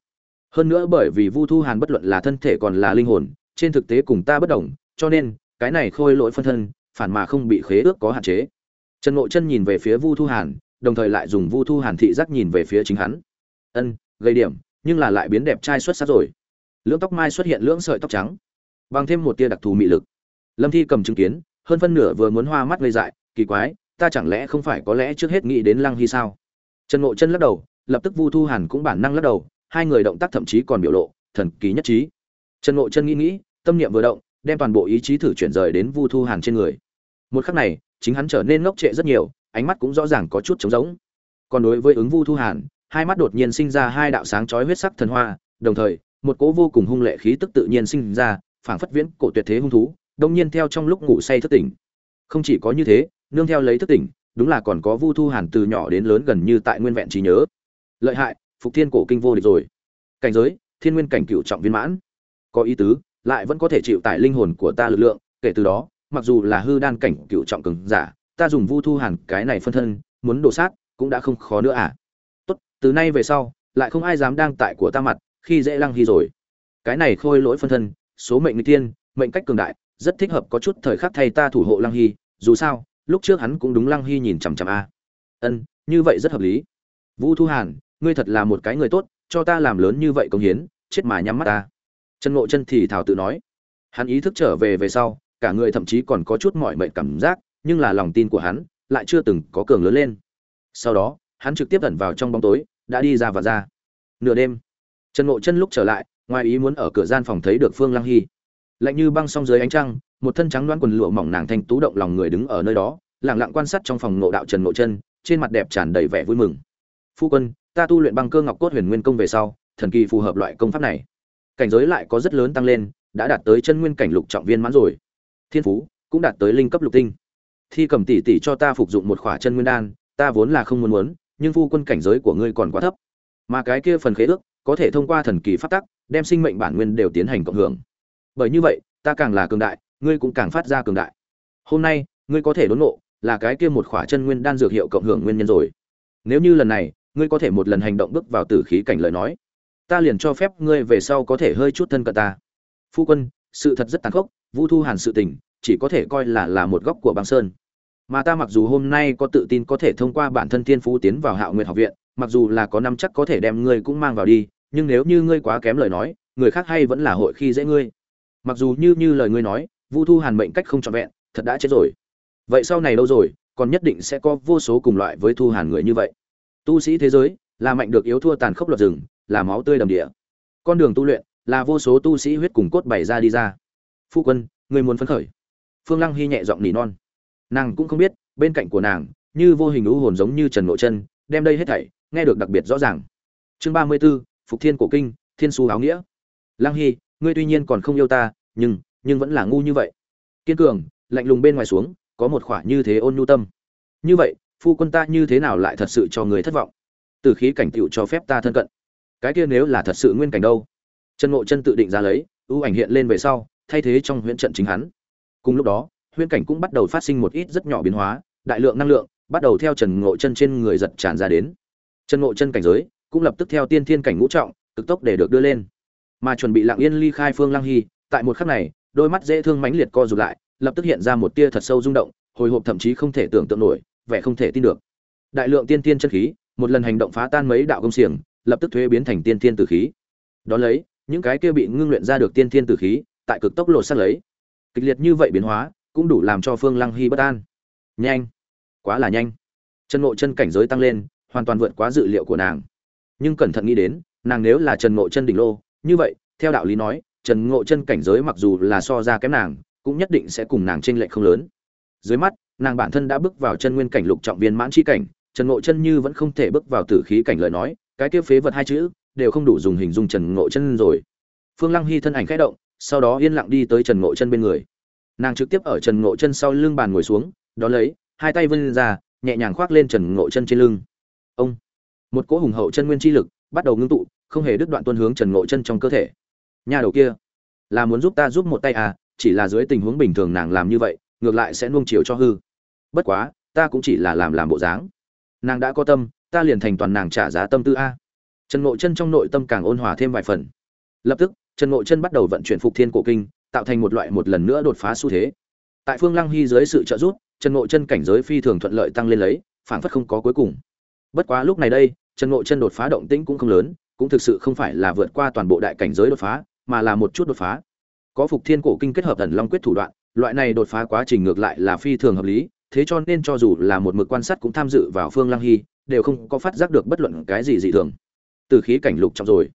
Hơn nữa bởi vì vu thu hàn bất luận là thân thể còn là linh hồn trên thực tế cùng ta bất đồng, cho nên, cái này khôi lỗi phân thân, phản mà không bị khế ước có hạn chế. Trần ngộ chân nhìn về phía vu thu hàn, đồng thời lại dùng vu thu hàn thị giác nhìn về phía chính hắn. Ân, gây điểm, nhưng là lại biến đẹp trai xuất sắc rồi. Lưỡng tóc mai xuất hiện lưỡng sợi tóc trắng, bằng thêm một tia đặc thù mị lực. Lâm thi cầm chứng kiến, hơn phân nửa vừa muốn hoa mắt gây dại, kỳ quái, ta chẳng lẽ không phải có lẽ trước hết nghĩ đến lăng hy sao? Trần ngộ chân lắc đầu, lập tức vu thu hàn cũng bản năng lắc đầu, hai người động tác thậm chí còn biểu lộ, thần kỳ nhất trí. Trần ngộ chân nghĩ nghĩ tâm niệm vừa động, đem toàn bộ ý chí thử chuyển rời đến vu thu hàn trên người. Một khắc này, chính hắn trở nên ngốc trệ rất nhiều, ánh mắt cũng rõ ràng có chút trống rỗng. Còn đối với ứng vu thu hàn, hai mắt đột nhiên sinh ra hai đạo sáng chói huyết sắc thần hoa, đồng thời, một cỗ vô cùng hung lệ khí tức tự nhiên sinh ra, phảng phất viễn cổ tuyệt thế hung thú, đông nhiên theo trong lúc ngủ say thức tỉnh. Không chỉ có như thế, nương theo lấy thức tỉnh, đúng là còn có vu thu hàn từ nhỏ đến lớn gần như tại nguyên vẹn trí nhớ. Lợi hại, phục thiên cổ kinh vô địch rồi. Cảnh giới, thiên nguyên cảnh cựu trọng viên mãn. Có ý tứ lại vẫn có thể chịu tải linh hồn của ta lực lượng, kể từ đó, mặc dù là hư đan cảnh cựu trọng cường giả, ta dùng vu thu hàn cái này phân thân, muốn đổ sát, cũng đã không khó nữa à. Tốt, từ nay về sau, lại không ai dám đang tại của ta mặt, khi dễ lăng hy rồi. Cái này khôi lỗi phân thân, số mệnh người tiên, mệnh cách cường đại, rất thích hợp có chút thời khắc thay ta thủ hộ lăng hy, dù sao, lúc trước hắn cũng đúng lăng hy nhìn chằm chằm a. Ân, như vậy rất hợp lý. Vu thu hàn, ngươi thật là một cái người tốt, cho ta làm lớn như vậy công hiến, chết mà nhắm mắt ta trần ngộ chân thì thảo tự nói, hắn ý thức trở về về sau, cả người thậm chí còn có chút mỏi mệt cảm giác, nhưng là lòng tin của hắn lại chưa từng có cường lớn lên. Sau đó, hắn trực tiếp ẩn vào trong bóng tối, đã đi ra và ra. Nửa đêm, trần ngộ chân lúc trở lại, ngoài ý muốn ở cửa gian phòng thấy được phương lăng hy. Lạnh như băng song dưới ánh trăng, một thân trắng đoán quần lụa mỏng nàng thanh tú động lòng người đứng ở nơi đó, lặng lặng quan sát trong phòng ngộ đạo trần ngộ chân, trên mặt đẹp tràn đầy vẻ vui mừng. Phu quân, ta tu luyện băng cơ ngọc cốt huyền nguyên công về sau, thần kỳ phù hợp loại công pháp này cảnh giới lại có rất lớn tăng lên, đã đạt tới chân nguyên cảnh lục trọng viên mãn rồi. Thiên phú cũng đạt tới linh cấp lục tinh. Thi cầm tỷ tỷ cho ta phục dụng một khỏa chân nguyên đan, ta vốn là không muốn muốn, nhưng phu quân cảnh giới của ngươi còn quá thấp. Mà cái kia phần khế ước có thể thông qua thần kỳ phát tắc, đem sinh mệnh bản nguyên đều tiến hành cộng hưởng. Bởi như vậy, ta càng là cường đại, ngươi cũng càng phát ra cường đại. Hôm nay, ngươi có thể đốn nộ là cái kia một khỏa chân nguyên đan dược hiệu cộng hưởng nguyên nhân rồi. Nếu như lần này, ngươi có thể một lần hành động bước vào tử khí cảnh lời nói ta liền cho phép ngươi về sau có thể hơi chút thân cận ta. Phu quân, sự thật rất tàn khốc vu thu hàn sự tình, chỉ có thể coi là là một góc của băng sơn. Mà ta mặc dù hôm nay có tự tin có thể thông qua bản thân thiên phú tiến vào hạo nguyệt học viện, mặc dù là có năm chắc có thể đem ngươi cũng mang vào đi, nhưng nếu như ngươi quá kém lời nói, người khác hay vẫn là hội khi dễ ngươi. Mặc dù như như lời ngươi nói vu thu hàn mệnh cách không trọn vẹn, thật đã chết rồi. Vậy sau này đâu rồi, còn nhất định sẽ có vô số cùng loại với thu hàn người như vậy. Tu sĩ thế giới, là mạnh được yếu thua tàn khốc luật rừng là máu tươi đầm địa. Con đường tu luyện là vô số tu sĩ huyết cùng cốt bày ra đi ra. Phu quân, người muốn phấn khởi. Phương lăng hy nhẹ giọng nỉ non. Nàng cũng không biết, bên cạnh của nàng, như vô hình lũ hồn giống như trần nội chân, đem đây hết thảy, nghe được đặc biệt rõ ràng. Chương ba mươi b ố phục thiên cổ kinh, thiên su áo nghĩa. Lăng hy, ngươi tuy nhiên còn không yêu ta, nhưng nhưng vẫn là ngu như vậy. Kiên cường, lạnh lùng bên ngoài xuống, có một khoả như thế ôn nhu tâm. Như vậy, phu quân ta như thế nào lại thật sự cho người thất vọng? Từ khí cảnh tựu cho phép ta thân cận cái kia nếu là thật sự nguyên cảnh đâu. Trần ngộ chân tự định ra lấy, ưu ảnh hiện lên về sau, thay thế trong huyễn trận chính hắn. Cùng lúc đó, huyễn cảnh cũng bắt đầu phát sinh một ít rất nhỏ biến hóa, đại lượng năng lượng bắt đầu theo trần ngộ chân trên người giật tràn ra đến. Trần ngộ chân cảnh giới cũng lập tức theo tiên thiên cảnh ngũ trọng, cực tốc để được đưa lên. Mà chuẩn bị lặng yên ly khai phương lăng hy, tại một khắc này, đôi mắt dễ thương mãnh liệt co rụt lại, lập tức hiện ra một tia thật sâu rung động, hồi hộp thậm chí không thể tưởng tượng nổi, vẻ không thể tin được. Đại lượng tiên tiên chân khí, một lần hành động phá tan mấy đạo công xiềng lập tức thuế biến thành tiên thiên tử khí. Đó lấy, những cái kia bị ngưng luyện ra được tiên thiên tử khí, tại cực tốc lột sát lấy. Kịch liệt như vậy biến hóa, cũng đủ làm cho phương lăng hy bất an. Nhanh! Quá là nhanh. Chân ngộ chân cảnh giới tăng lên, hoàn toàn vượt quá dự liệu của nàng. Nhưng cẩn thận nghĩ đến, nàng nếu là trần ngộ chân đỉnh lô, như vậy, theo đạo lý nói trần ngộ chân cảnh giới mặc dù là so ra kém nàng, cũng nhất định sẽ cùng nàng chênh lệch không lớn. Dưới mắt, nàng bản thân đã bước vào chân nguyên cảnh lục trọng viên mãn chi cảnh trần ngộ chân như vẫn không thể bước vào tử khí cảnh lời nói cái kia phế vật hai chữ, đều không đủ dùng hình dung trần ngộ chân rồi. Phương lăng hy thân ảnh khẽ động, sau đó yên lặng đi tới trần ngộ chân bên người. Nàng trực tiếp ở trần ngộ chân sau lưng bàn ngồi xuống, đó lấy, hai tay vươn ra, nhẹ nhàng khoác lên trần ngộ chân trên lưng. Ông! Một cỗ hùng hậu chân nguyên chi lực bắt đầu ngưng tụ, không hề đứt đoạn tuân hướng trần ngộ chân trong cơ thể. Nhà đầu kia, là muốn giúp ta giúp một tay à chỉ là dưới tình huống bình thường nàng làm như vậy, ngược lại sẽ nuông chiều cho hư. Bất quá, ta cũng chỉ là làm làm bộ dáng. Nàng đã có tâm ta liền thành toàn nàng trả giá tâm tư a. Trần ngộ chân trong nội tâm càng ôn hòa thêm vài phần. Lập tức, trần ngộ chân bắt đầu vận chuyển phục thiên cổ kinh, tạo thành một loại một lần nữa đột phá xu thế. Tại phương lăng hy dưới sự trợ giúp, trần ngộ chân cảnh giới phi thường thuận lợi tăng lên lấy, phảng phất không có cuối cùng. Bất quá lúc này đây, trần ngộ chân đột phá động tĩnh cũng không lớn, cũng thực sự không phải là vượt qua toàn bộ đại cảnh giới đột phá, mà là một chút đột phá. Có phục thiên cổ kinh kết hợp thần long quyết thủ đoạn, loại này đột phá quá trình ngược lại là phi thường hợp lý thế cho nên cho dù là một mực quan sát cũng tham dự vào phương lăng hy, đều không có phát giác được bất luận cái gì dị thường. Từ khí cảnh lục trọng rồi.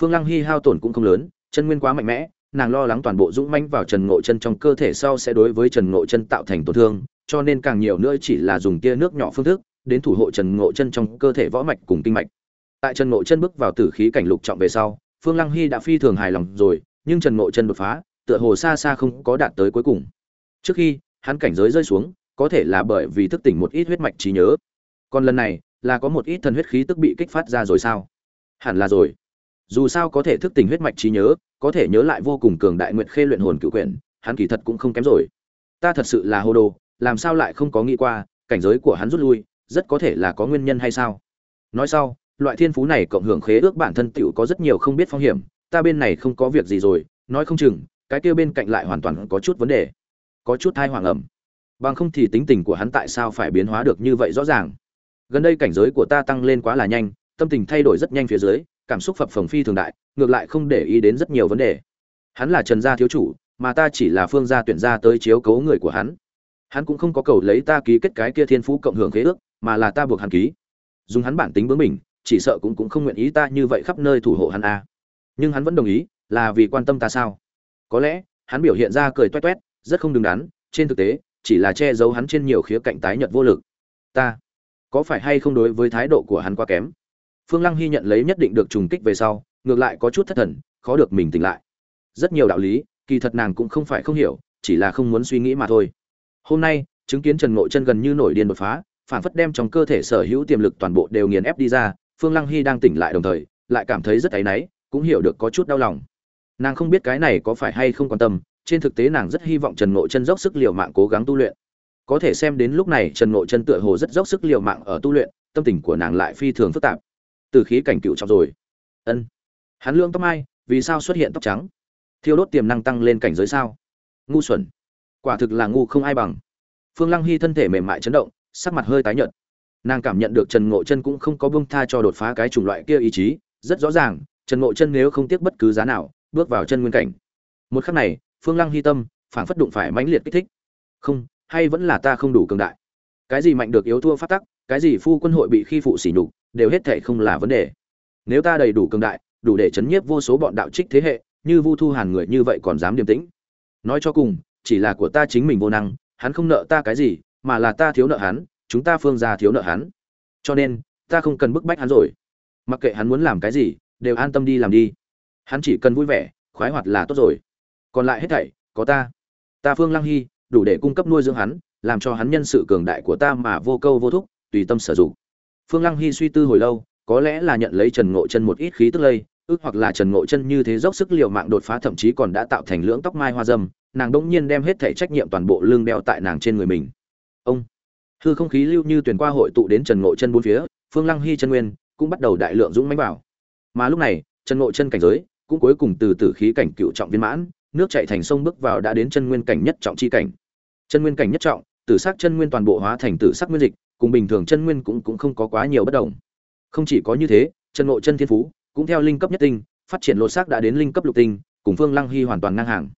Phương lăng hy hao tổn cũng không lớn, chân nguyên quá mạnh mẽ, nàng lo lắng toàn bộ dũng mãnh vào trần ngộ chân trong cơ thể sau sẽ đối với trần ngộ chân tạo thành tổn thương, cho nên càng nhiều nữa chỉ là dùng tia nước nhỏ phương thức, đến thủ hộ trần ngộ chân trong cơ thể võ mạch cùng kinh mạch. Tại trần ngộ chân bước vào tử khí cảnh lục trọng về sau, phương lăng hy đã phi thường hài lòng rồi, nhưng trần ngộ chân đột phá, tựa hồ xa xa không có đạt tới cuối cùng. Trước khi, hắn cảnh giới rơi xuống có thể là bởi vì thức tỉnh một ít huyết mạch trí nhớ. Còn lần này, là có một ít thần huyết khí tức bị kích phát ra rồi sao? Hẳn là rồi. Dù sao có thể thức tỉnh huyết mạch trí nhớ, có thể nhớ lại vô cùng cường đại nguyệt khê luyện hồn cựu quyển, hắn kỳ thật cũng không kém rồi. Ta thật sự là hồ đồ, làm sao lại không có nghĩ qua, cảnh giới của hắn rút lui, rất có thể là có nguyên nhân hay sao? Nói sau, loại thiên phú này cộng hưởng khế ước bản thân tựu có rất nhiều không biết phong hiểm, ta bên này không có việc gì rồi, nói không chừng, cái kia bên cạnh lại hoàn toàn có chút vấn đề. Có chút thai hoàng ẩm bằng không thì tính tình của hắn tại sao phải biến hóa được như vậy rõ ràng? Gần đây cảnh giới của ta tăng lên quá là nhanh, tâm tình thay đổi rất nhanh phía dưới, cảm xúc phập phồng phi thường đại, ngược lại không để ý đến rất nhiều vấn đề. Hắn là trần gia thiếu chủ, mà ta chỉ là phương gia tuyển gia tới chiếu cố người của hắn. Hắn cũng không có cầu lấy ta ký kết cái kia thiên phú cộng hưởng khế ước, mà là ta buộc hắn ký. Dùng hắn bản tính bướng mình, chỉ sợ cũng cũng không nguyện ý ta như vậy khắp nơi thủ hộ hắn a. Nhưng hắn vẫn đồng ý, là vì quan tâm ta sao? Có lẽ, hắn biểu hiện ra cười toét toét, rất không đứng đắn, trên thực tế chỉ là che giấu hắn trên nhiều khía cạnh tái nhợt vô lực. Ta, có phải hay không đối với thái độ của hắn quá kém? Phương lăng hy nhận lấy nhất định được trùng kích về sau, ngược lại có chút thất thần, khó được mình tỉnh lại. Rất nhiều đạo lý, kỳ thật nàng cũng không phải không hiểu, chỉ là không muốn suy nghĩ mà thôi. Hôm nay, chứng kiến trần ngộ chân gần như nổi điên đột phá, phản phất đem trong cơ thể sở hữu tiềm lực toàn bộ đều nghiền ép đi ra, phương lăng hy đang tỉnh lại đồng thời, lại cảm thấy rất áy náy, cũng hiểu được có chút đau lòng. Nàng không biết cái này có phải hay không quan tâm trên thực tế nàng rất hy vọng trần ngộ chân dốc sức liều mạng cố gắng tu luyện. Có thể xem đến lúc này trần ngộ chân tựa hồ rất dốc sức liều mạng ở tu luyện, tâm tình của nàng lại phi thường phức tạp. Từ khí cảnh cựu trọng rồi. Ân. Hắn lương tóc mai, vì sao xuất hiện tóc trắng? Thiêu đốt tiềm năng tăng lên cảnh giới sao? Ngu xuẩn. Quả thực là ngu không ai bằng. Phương lăng hy thân thể mềm mại chấn động, sắc mặt hơi tái nhợt. Nàng cảm nhận được trần ngộ chân cũng không có buông tha cho đột phá cái chủng loại kia ý chí. Rất rõ ràng, trần ngộ chân nếu không tiếc bất cứ giá nào, bước vào chân nguyên cảnh. Một khắc này phương lăng hy tâm phản phất đụng phải mãnh liệt kích thích. Không, hay vẫn là ta không đủ cường đại. Cái gì mạnh được yếu thua phát tắc, cái gì phu quân hội bị khi phụ sỉ nhục, đều hết thể không là vấn đề. Nếu ta đầy đủ cường đại, đủ để chấn nhiếp vô số bọn đạo trích thế hệ, như vu thu hàn người như vậy còn dám điềm tĩnh. Nói cho cùng, chỉ là của ta chính mình vô năng, hắn không nợ ta cái gì, mà là ta thiếu nợ hắn, chúng ta phương ra thiếu nợ hắn. Cho nên, ta không cần bức bách hắn rồi. Mặc kệ hắn muốn làm cái gì, đều an tâm đi làm đi. Hắn chỉ cần vui vẻ, khoái hoạt là tốt rồi còn lại hết thảy, có ta. Ta phương lăng hy, đủ để cung cấp nuôi dưỡng hắn, làm cho hắn nhân sự cường đại của ta mà vô câu vô thúc, tùy tâm sử dụng. Phương lăng hy suy tư hồi lâu, có lẽ là nhận lấy trần ngộ chân một ít khí tức lây, ước hoặc là trần ngộ chân như thế dốc sức liều mạng đột phá thậm chí còn đã tạo thành lưỡng tóc mai hoa dâm, nàng đỗng nhiên đem hết thể trách nhiệm toàn bộ lương đeo tại nàng trên người mình. Ông! Hư không khí lưu như tuyển qua hội tụ đến trần ngộ chân bốn phía, phương lăng hy chân nguyên cũng bắt đầu đại lượng dũng mánh bảo mà lúc này, trần ngộ chân cảnh giới cũng cuối cùng từ tử khí cảnh cựu trọng viên mãn nước chảy thành sông bước vào đã đến chân nguyên cảnh nhất trọng chi cảnh. Chân nguyên cảnh nhất trọng, tử sắc chân nguyên toàn bộ hóa thành tử sắc nguyên dịch, cùng bình thường chân nguyên cũng cũng không có quá nhiều bất đồng. Không chỉ có như thế, chân ngộ chân thiên phú, cũng theo linh cấp nhất tinh, phát triển lột xác đã đến linh cấp lục tinh, cùng phương lăng hy hoàn toàn ngang hàng.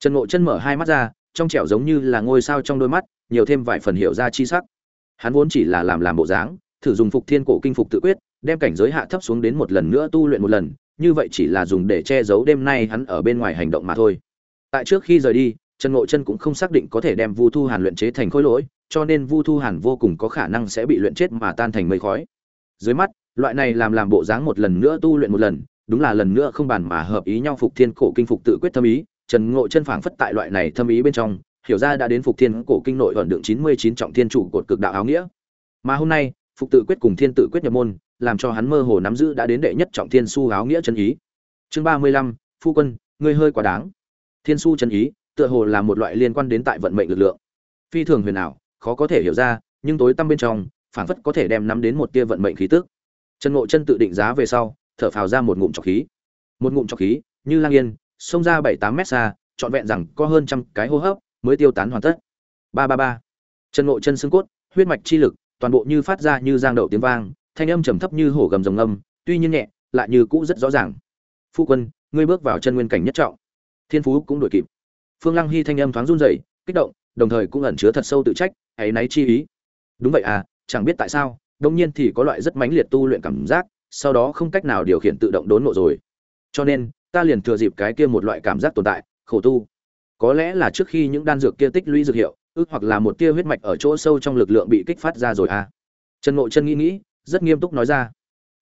Chân ngộ chân mở hai mắt ra, trong trẻo giống như là ngôi sao trong đôi mắt, nhiều thêm vài phần hiểu ra chi sắc. Hắn vốn chỉ là làm làm bộ dáng, thử dùng phục thiên cổ kinh phục tự quyết, đem cảnh giới hạ thấp xuống đến một lần nữa tu luyện một lần như vậy chỉ là dùng để che giấu đêm nay hắn ở bên ngoài hành động mà thôi. Tại trước khi rời đi, trần ngộ chân cũng không xác định có thể đem vu thu hàn luyện chế thành khối lỗi, cho nên vu thu hàn vô cùng có khả năng sẽ bị luyện chết mà tan thành mây khói. Dưới mắt, loại này làm làm bộ dáng một lần nữa tu luyện một lần, đúng là lần nữa không bàn mà hợp ý nhau phục thiên cổ kinh phục tự quyết thâm ý. Trần ngộ chân phảng phất tại loại này thâm ý bên trong, hiểu ra đã đến phục thiên cổ kinh nội ẩn đượng chín mươi chín trọng thiên trụ cột cực đạo áo nghĩa. Mà hôm nay, phục tự quyết cùng thiên tự quyết nhập môn làm cho hắn mơ hồ nắm giữ đã đến đệ nhất trọng thiên su áo nghĩa chân ý. Chương ba mươi lăm, phu quân, ngươi hơi quá đáng. Thiên su chân ý, tựa hồ là một loại liên quan đến tại vận mệnh lực lượng. Phi thường huyền ảo, khó có thể hiểu ra, nhưng tối tăm bên trong, phảng phất có thể đem nắm đến một tia vận mệnh khí tức. Chân ngộ chân tự định giá về sau, thở phào ra một ngụm trọc khí. Một ngụm trọc khí, như lang yên, xông ra bảy tám mét xa, trọn vẹn rằng có hơn trăm cái hô hấp, mới tiêu tán hoàn tất. Ba ba ba. Chân ngộ chân xương cốt, huyết mạch chi lực, toàn bộ như phát ra như giang đậu tiếng vang thanh âm trầm thấp như hổ gầm rồng âm tuy nhiên nhẹ, lại như cũ rất rõ ràng. Phu quân, ngươi bước vào chân nguyên cảnh nhất trọng. Thiên phú cũng đuổi kịp. Phương lăng hy thanh âm thoáng run rẩy, kích động, đồng thời cũng ẩn chứa thật sâu tự trách, ấy náy chi ý. Đúng vậy à chẳng biết tại sao đương nhiên thì có loại rất mãnh liệt tu luyện cảm giác, sau đó không cách nào điều khiển tự động đốn ngộ rồi. Cho nên, ta liền thừa dịp cái kia một loại cảm giác tồn tại, khổ tu. Có lẽ là trước khi những đan dược kia tích lũy dược hiệu, ước hoặc là một tia huyết mạch ở chỗ sâu trong lực lượng bị kích phát ra rồi à. Trần ngộ chân nghĩ nghĩ rất nghiêm túc nói ra.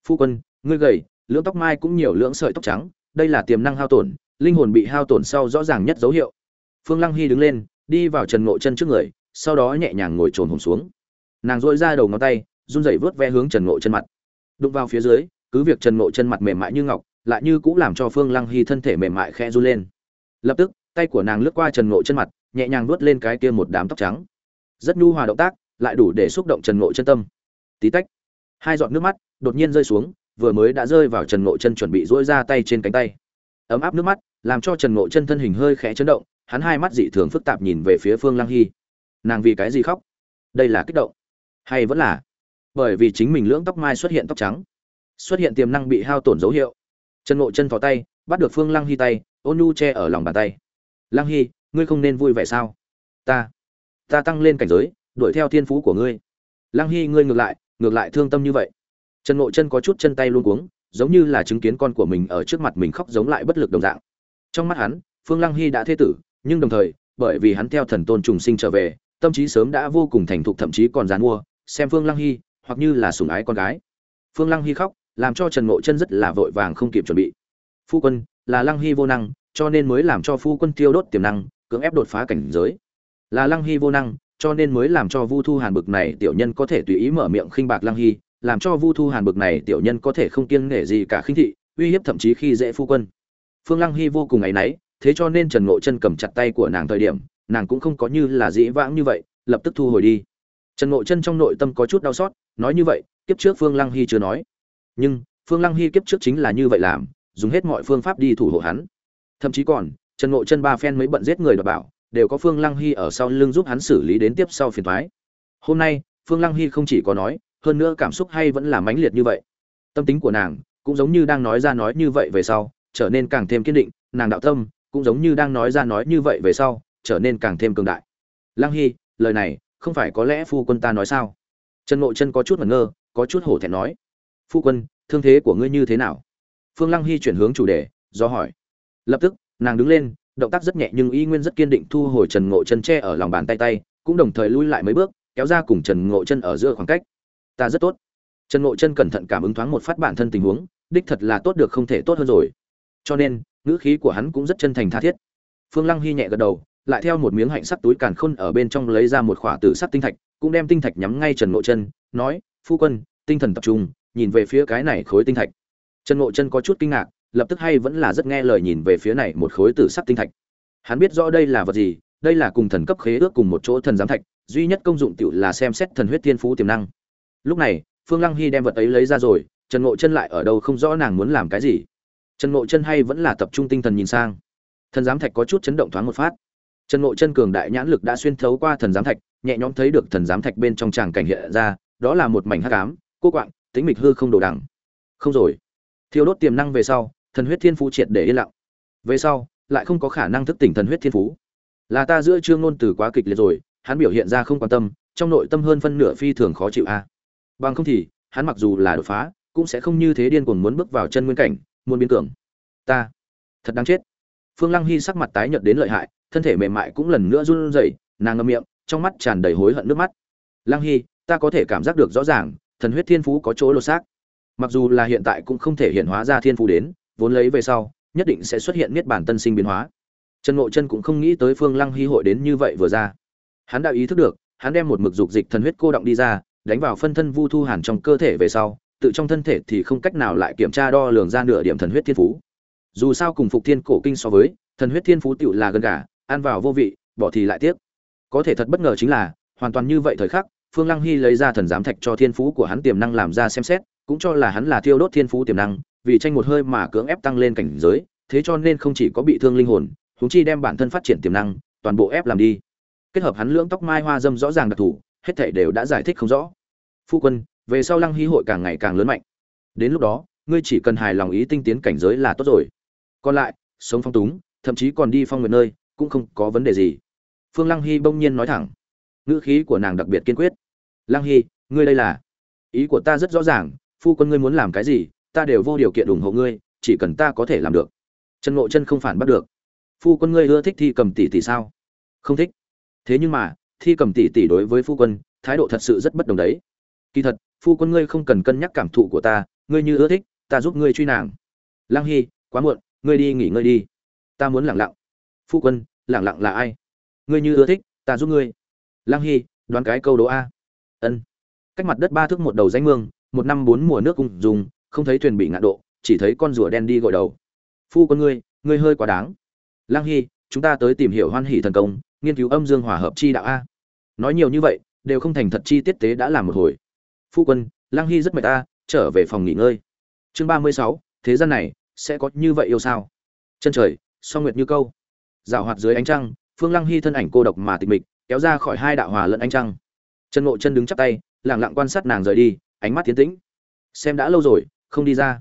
Phu quân, ngươi gầy, lưỡng tóc mai cũng nhiều lưỡng sợi tóc trắng, đây là tiềm năng hao tổn, linh hồn bị hao tổn sau rõ ràng nhất dấu hiệu. Phương lăng hy đứng lên, đi vào trần ngộ chân trước người, sau đó nhẹ nhàng ngồi trồn hồn xuống. Nàng dội ra đầu ngón tay, run rẩy vớt ve hướng trần ngộ chân mặt. Đụng vào phía dưới, cứ việc trần ngộ chân mặt mềm mại như ngọc, lại như cũng làm cho phương lăng hy thân thể mềm mại khe run lên. Lập tức, tay của nàng lướt qua trần ngộ chân mặt, nhẹ nhàng vuốt lên cái kia một đám tóc trắng. Rất nhu hòa động tác, lại đủ để xúc động trần ngộ chân tâm. Tí tách hai giọt nước mắt đột nhiên rơi xuống, vừa mới đã rơi vào trần ngộ chân chuẩn bị dỗi ra tay trên cánh tay. Ấm áp nước mắt làm cho trần ngộ chân thân hình hơi khẽ chấn động, hắn hai mắt dị thường phức tạp nhìn về phía phương lăng hy. Nàng vì cái gì khóc? Đây là kích động. Hay vẫn là? Bởi vì chính mình lưỡng tóc mai xuất hiện tóc trắng. Xuất hiện tiềm năng bị hao tổn dấu hiệu. Trần ngộ chân thò tay, bắt được phương lăng hy tay, ôn nhu che ở lòng bàn tay. Lăng hy, ngươi không nên vui vẻ sao? Ta ta tăng lên cảnh giới, đuổi theo thiên phú của ngươi. Lăng hy, ngươi ngược lại ngược lại thương tâm như vậy. Trần ngộ chân có chút chân tay luôn cuống, giống như là chứng kiến con của mình ở trước mặt mình khóc giống lại bất lực đồng dạng. Trong mắt hắn, phương lăng hy đã thế tử, nhưng đồng thời, bởi vì hắn theo thần tôn trùng sinh trở về, tâm trí sớm đã vô cùng thành thục thậm chí còn dàn mua xem phương lăng hy, hoặc như là sủng ái con gái. Phương lăng hy khóc, làm cho trần ngộ chân rất là vội vàng không kịp chuẩn bị. Phu quân, là lăng hy vô năng, cho nên mới làm cho phu quân tiêu đốt tiềm năng, cưỡng ép đột phá cảnh giới. Là lăng hy vô năng cho nên mới làm cho vu thu hàn bực này tiểu nhân có thể tùy ý mở miệng khinh bạc lăng hy làm cho vu thu hàn bực này tiểu nhân có thể không kiêng nể gì cả khinh thị uy hiếp thậm chí khi dễ phu quân. Phương lăng hy vô cùng ấy nấy, thế cho nên trần ngộ chân cầm chặt tay của nàng thời điểm nàng cũng không có như là dĩ vãng như vậy lập tức thu hồi đi. Trần ngộ chân trong nội tâm có chút đau xót nói như vậy kiếp trước phương lăng hy chưa nói. Nhưng phương lăng hy kiếp trước chính là như vậy làm dùng hết mọi phương pháp đi thủ hộ hắn. Thậm chí còn trần ngộ chân ba phen mới bận giết người đọc bảo đều có phương lăng hy ở sau lưng giúp hắn xử lý đến tiếp sau phiền toái. hôm nay, phương lăng hy không chỉ có nói, hơn nữa cảm xúc hay vẫn là mãnh liệt như vậy. Tâm tính của nàng cũng giống như đang nói ra nói như vậy về sau, trở nên càng thêm kiên định, nàng đạo tâm cũng giống như đang nói ra nói như vậy về sau, trở nên càng thêm cường đại. Lăng hy, lời này không phải có lẽ phu quân ta nói sao? Trần ngộ chân có chút ngẩn ngơ, có chút hổ thẹn nói. Phu quân, thương thế của ngươi như thế nào? Phương lăng hy chuyển hướng chủ đề, do hỏi. Lập tức, nàng đứng lên động tác rất nhẹ nhưng y nguyên rất kiên định thu hồi trần ngộ chân che ở lòng bàn tay tay, cũng đồng thời lui lại mấy bước, kéo ra cùng trần ngộ chân ở giữa khoảng cách. Ta rất tốt. Trần ngộ chân cẩn thận cảm ứng thoáng một phát bản thân tình huống, đích thật là tốt được không thể tốt hơn rồi. Cho nên, ngữ khí của hắn cũng rất chân thành tha thiết. Phương lăng hy nhẹ gật đầu, lại theo một miếng hạnh sắc túi càn khôn ở bên trong lấy ra một khỏa tử sắc tinh thạch, cũng đem tinh thạch nhắm ngay trần ngộ chân, nói, phu quân, tinh thần tập trung, nhìn về phía cái này khối tinh thạch. Trần ngộ chân có chút kinh ngạc lập tức hay vẫn là rất nghe lời nhìn về phía này một khối tử sắc tinh thạch. Hắn biết rõ đây là vật gì, đây là cùng thần cấp khế ước cùng một chỗ thần giám thạch, duy nhất công dụng tiểu là xem xét thần huyết thiên phú tiềm năng. Lúc này, phương lăng hy đem vật ấy lấy ra rồi, trần ngộ chân lại ở đâu không rõ nàng muốn làm cái gì. Trần ngộ chân hay vẫn là tập trung tinh thần nhìn sang. Thần giám thạch có chút chấn động thoáng một phát. Trần ngộ chân cường đại nhãn lực đã xuyên thấu qua thần giám thạch, nhẹ nhõm thấy được thần giám thạch bên trong tràng cảnh hiện ra, đó là một mảnh hắc ám, cô quạng tính mịch hư không đồ đẳng không rồi. Thiêu đốt tiềm năng về sau thần huyết thiên phú triệt để yên lặng. Về sau, lại không có khả năng thức tỉnh thần huyết thiên phú. Là ta giữa trương ngôn từ quá kịch liệt rồi, hắn biểu hiện ra không quan tâm, trong nội tâm hơn phân nửa phi thường khó chịu a. Bằng không thì, hắn mặc dù là đột phá, cũng sẽ không như thế điên cuồng muốn bước vào chân nguyên cảnh, muốn biến tưởng ta, thật đáng chết. Phương lăng hy sắc mặt tái nhợt đến lợi hại, thân thể mềm mại cũng lần nữa run rẩy, nàng ngậm miệng, trong mắt tràn đầy hối hận nước mắt. Lăng hy, ta có thể cảm giác được rõ ràng, thần huyết thiên phú có chỗ lột xác. Mặc dù là hiện tại cũng không thể hiện hóa ra thiên phú đến vốn lấy về sau, nhất định sẽ xuất hiện niết bản tân sinh biến hóa. Trần ngộ chân cũng không nghĩ tới phương lăng hy hội đến như vậy vừa ra. Hắn đã ý thức được, hắn đem một mực dục dịch thần huyết cô động đi ra, đánh vào phân thân vu thu hàn trong cơ thể về sau, tự trong thân thể thì không cách nào lại kiểm tra đo lường ra nửa điểm thần huyết thiên phú. Dù sao cùng phục thiên cổ kinh so với, thần huyết thiên phú tựu là gần cả ăn vào vô vị, bỏ thì lại tiếc. Có thể thật bất ngờ chính là, hoàn toàn như vậy thời khắc, phương lăng hy lấy ra thần giám thạch cho thiên phú của hắn tiềm năng làm ra xem xét, cũng cho là hắn là thiêu đốt thiên phú tiềm năng vì tranh một hơi mà cưỡng ép tăng lên cảnh giới, thế cho nên không chỉ có bị thương linh hồn chúng chi đem bản thân phát triển tiềm năng, toàn bộ ép làm đi. Kết hợp hắn lưỡng tóc mai hoa dâm rõ ràng đặc thù, hết thảy đều đã giải thích không rõ. Phu quân, về sau lăng hy hội càng ngày càng lớn mạnh. Đến lúc đó, ngươi chỉ cần hài lòng ý tinh tiến cảnh giới là tốt rồi. Còn lại, sống phong túng, thậm chí còn đi phong nguyện nơi, cũng không có vấn đề gì. Phương lăng hy bỗng nhiên nói thẳng. Ngữ khí của nàng đặc biệt kiên quyết. Lăng hy, ngươi đây là? Ý của ta rất rõ ràng, phu quân ngươi muốn làm cái gì ta đều vô điều kiện ủng hộ ngươi, chỉ cần ta có thể làm được. Trần ngộ chân không phản bắt được. Phu quân ngươi ưa thích thi cầm tỷ tỷ sao? Không thích. Thế nhưng mà, thi cầm tỷ tỷ đối với phu quân, thái độ thật sự rất bất đồng đấy. Kỳ thật, phu quân ngươi không cần cân nhắc cảm thụ của ta, ngươi như ưa thích, ta giúp ngươi truy nàng. Lang hy, quá muộn, ngươi đi nghỉ ngơi đi. Ta muốn lẳng lặng. Phu quân lẳng lặng là ai? Ngươi như ưa thích, ta giúp ngươi. Lang hy, đoán cái câu đố a. Ân. Cách mặt đất ba thước một đầu danh mương, một năm bốn mùa nước cung dùng không thấy thuyền bị ngạn độ, chỉ thấy con rùa đen đi gội đầu. Phu quân ngươi ngươi hơi quá đáng. Lang hy, chúng ta tới tìm hiểu hoan hỷ thần công, nghiên cứu âm dương hòa hợp chi đạo a. Nói nhiều như vậy, đều không thành thật chi tiết tế đã làm một hồi. Phu quân, lăng hy rất mệt ta, trở về phòng nghỉ ngơi. Chương ba mươi sáu, thế gian này sẽ có như vậy yêu sao? Chân trời, song nguyệt như câu. Rào hoạt dưới ánh trăng, phương lăng hy thân ảnh cô độc mà tịch mịch, kéo ra khỏi hai đạo hòa lẫn ánh trăng. Chân ngộ chân đứng chắp tay lẳng lặng quan sát nàng rời đi, ánh mắt tiến tĩnh. Xem đã lâu rồi không đi ra.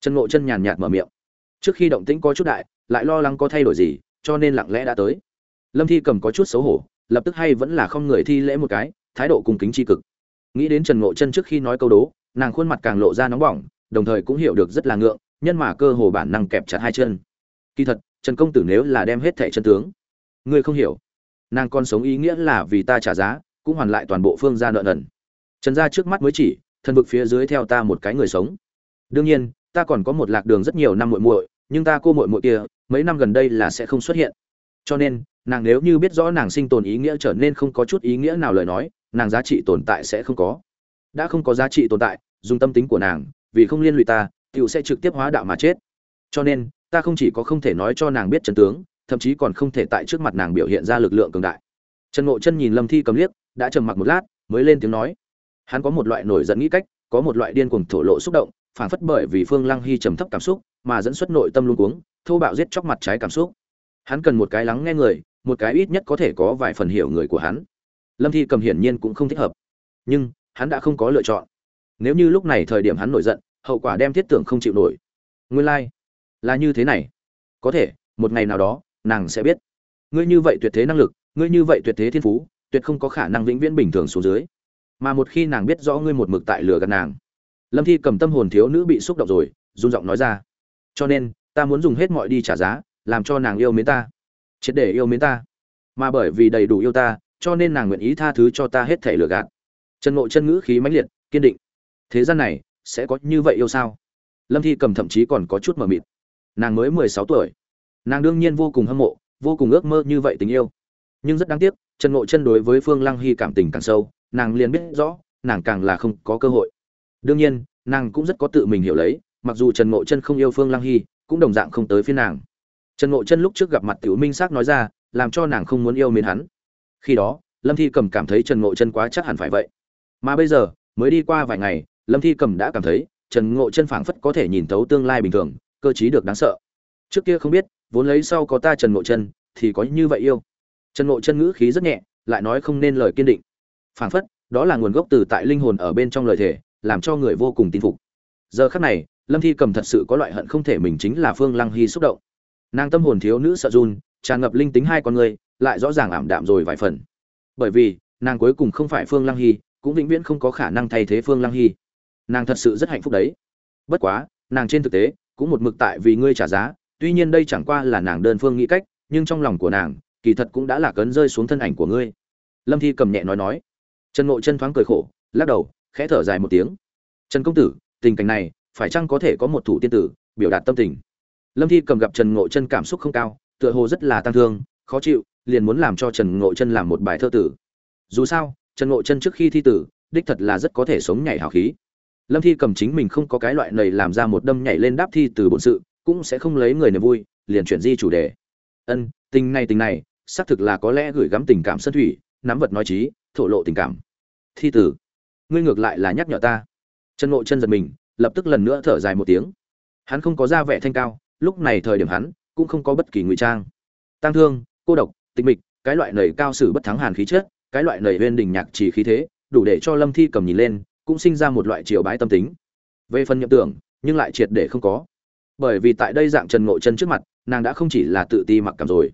Trần ngộ chân nhàn nhạt mở miệng. Trước khi động tĩnh có chút đại, lại lo lắng có thay đổi gì, cho nên lặng lẽ đã tới. Lâm thi cầm có chút xấu hổ, lập tức hay vẫn là không người thi lễ một cái, thái độ cung kính tri cực. Nghĩ đến trần ngộ chân trước khi nói câu đố, nàng khuôn mặt càng lộ ra nóng bỏng, đồng thời cũng hiểu được rất là ngượng, nhân mà cơ hồ bản năng kẹp chặt hai chân. Kỳ thật, trần công tử nếu là đem hết thẻ chân tướng, ngươi không hiểu. Nàng còn sống ý nghĩa là vì ta trả giá, cũng hoàn lại toàn bộ phương gia nợ nần. Trần gia trước mắt mới chỉ, thân vực phía dưới theo ta một cái người sống đương nhiên, ta còn có một lạc đường rất nhiều năm muội muội, nhưng ta cô muội muội kia, mấy năm gần đây là sẽ không xuất hiện. Cho nên, nàng nếu như biết rõ nàng sinh tồn ý nghĩa trở nên không có chút ý nghĩa nào lời nói, nàng giá trị tồn tại sẽ không có. Đã không có giá trị tồn tại, dùng tâm tính của nàng, vì không liên lụy ta tựu sẽ trực tiếp hóa đạo mà chết. Cho nên, ta không chỉ có không thể nói cho nàng biết trần tướng, thậm chí còn không thể tại trước mặt nàng biểu hiện ra lực lượng cường đại. Trần ngộ chân nhìn lâm thi cầm liếc, đã trầm mặc một lát, mới lên tiếng nói. Hắn có một loại nổi giận nghĩ cách, có một loại điên cuồng thổ lộ xúc động phản phất bởi vì phương lăng hy trầm thấp cảm xúc mà dẫn xuất nội tâm luôn cuống, thô bạo giết chóc mặt trái cảm xúc. Hắn cần một cái lắng nghe người, một cái ít nhất có thể có vài phần hiểu người của hắn. Lâm thi cầm hiển nhiên cũng không thích hợp. Nhưng, hắn đã không có lựa chọn. Nếu như lúc này thời điểm hắn nổi giận, hậu quả đem thiết tưởng không chịu nổi. Nguyên lai、like. là như thế này. Có thể, một ngày nào đó, nàng sẽ biết. Ngươi như vậy tuyệt thế năng lực, ngươi như vậy tuyệt thế thiên phú, tuyệt không có khả năng vĩnh viễn bình thường xuống dưới. Mà một khi nàng biết rõ ngươi một mực tại lừa gạt nàng lâm thi cầm tâm hồn thiếu nữ bị xúc động rồi, run giọng nói ra. Cho nên, ta muốn dùng hết mọi đi trả giá, làm cho nàng yêu mến ta. Triệt để yêu mến ta. Mà bởi vì đầy đủ yêu ta, cho nên nàng nguyện ý tha thứ cho ta hết thể lừa gạt. Trần ngộ chân ngữ khí mãnh liệt, kiên định. Thế gian này, sẽ có như vậy yêu sao? Lâm thi cầm thậm chí còn có chút mờ mịt. Nàng mới mười sáu tuổi. Nàng đương nhiên vô cùng hâm mộ, vô cùng ước mơ như vậy tình yêu. Nhưng rất đáng tiếc trần ngộ chân đối với phương lăng hy cảm tình càng sâu, nàng liền biết rõ, nàng càng là không có cơ hội đương nhiên, nàng cũng rất có tự mình hiểu lấy, mặc dù trần ngộ chân không yêu phương lăng hy, cũng đồng dạng không tới phía nàng. Trần ngộ chân lúc trước gặp mặt tiểu minh xác nói ra, làm cho nàng không muốn yêu mến hắn. Khi đó, lâm thi cầm cảm thấy trần ngộ chân quá chắc hẳn phải vậy. Mà bây giờ, mới đi qua vài ngày, lâm thi cầm đã cảm thấy, trần ngộ chân phảng phất có thể nhìn thấu tương lai bình thường, cơ chí được đáng sợ. Trước kia không biết, vốn lấy sau có ta trần ngộ chân, thì có như vậy yêu. Trần ngộ chân ngữ khí rất nhẹ, lại nói không nên lời kiên định. Phảng phất, đó là nguồn gốc từ tại linh hồn ở bên trong lời thể làm cho người vô cùng tin phục. Giờ khắc này, lâm thi cầm thật sự có loại hận không thể mình chính là phương lăng hy xúc động. Nàng tâm hồn thiếu nữ sợ run, tràn ngập linh tính hai con người, lại rõ ràng ảm đạm rồi vài phần. Bởi vì, nàng cuối cùng không phải phương lăng hy, cũng vĩnh viễn không có khả năng thay thế phương lăng hy. Nàng thật sự rất hạnh phúc đấy. Bất quá, nàng trên thực tế, cũng một mực tại vì ngươi trả giá, tuy nhiên đây chẳng qua là nàng đơn phương nghĩ cách, nhưng trong lòng của nàng, kỳ thật cũng đã là cấn rơi xuống thân ảnh của ngươi. Lâm thi cầm nhẹ nói nói. Trần ngộ chân thoáng cười khổ, lắc đầu khẽ thở dài một tiếng. Trần công tử, tình cảnh này, phải chăng có thể có một thủ tiên tử, biểu đạt tâm tình? Lâm thi cầm gặp trần ngộ chân cảm xúc không cao, tựa hồ rất là tăng thương, khó chịu, liền muốn làm cho trần ngộ chân làm một bài thơ tử. Dù sao, trần ngộ chân trước khi thi tử, đích thật là rất có thể sống nhảy hào khí. Lâm thi cầm chính mình không có cái loại này làm ra một đâm nhảy lên đáp thi từ bổn sự, cũng sẽ không lấy người niềm vui, liền chuyển di chủ đề. Ân, tình này tình này, xác thực là có lẽ gửi gắm tình cảm sân thủy, nắm vật nói trí thổ lộ tình cảm. Thi tử ngươi ngược lại là nhắc nhở ta. Trần ngộ chân giật mình lập tức lần nữa thở dài một tiếng. Hắn không có ra vẻ thanh cao lúc này thời điểm hắn cũng không có bất kỳ ngụy trang. Tăng thương cô độc tịch mịch cái loại nầy cao sử bất thắng hàn khí chết, cái loại nầy huyên đình nhạc chỉ khí thế đủ để cho lâm thi cầm nhìn lên cũng sinh ra một loại triều bái tâm tính. Về phần nhậm tưởng nhưng lại triệt để không có. Bởi vì tại đây dạng trần ngộ chân trước mặt nàng đã không chỉ là tự ti mặc cảm rồi.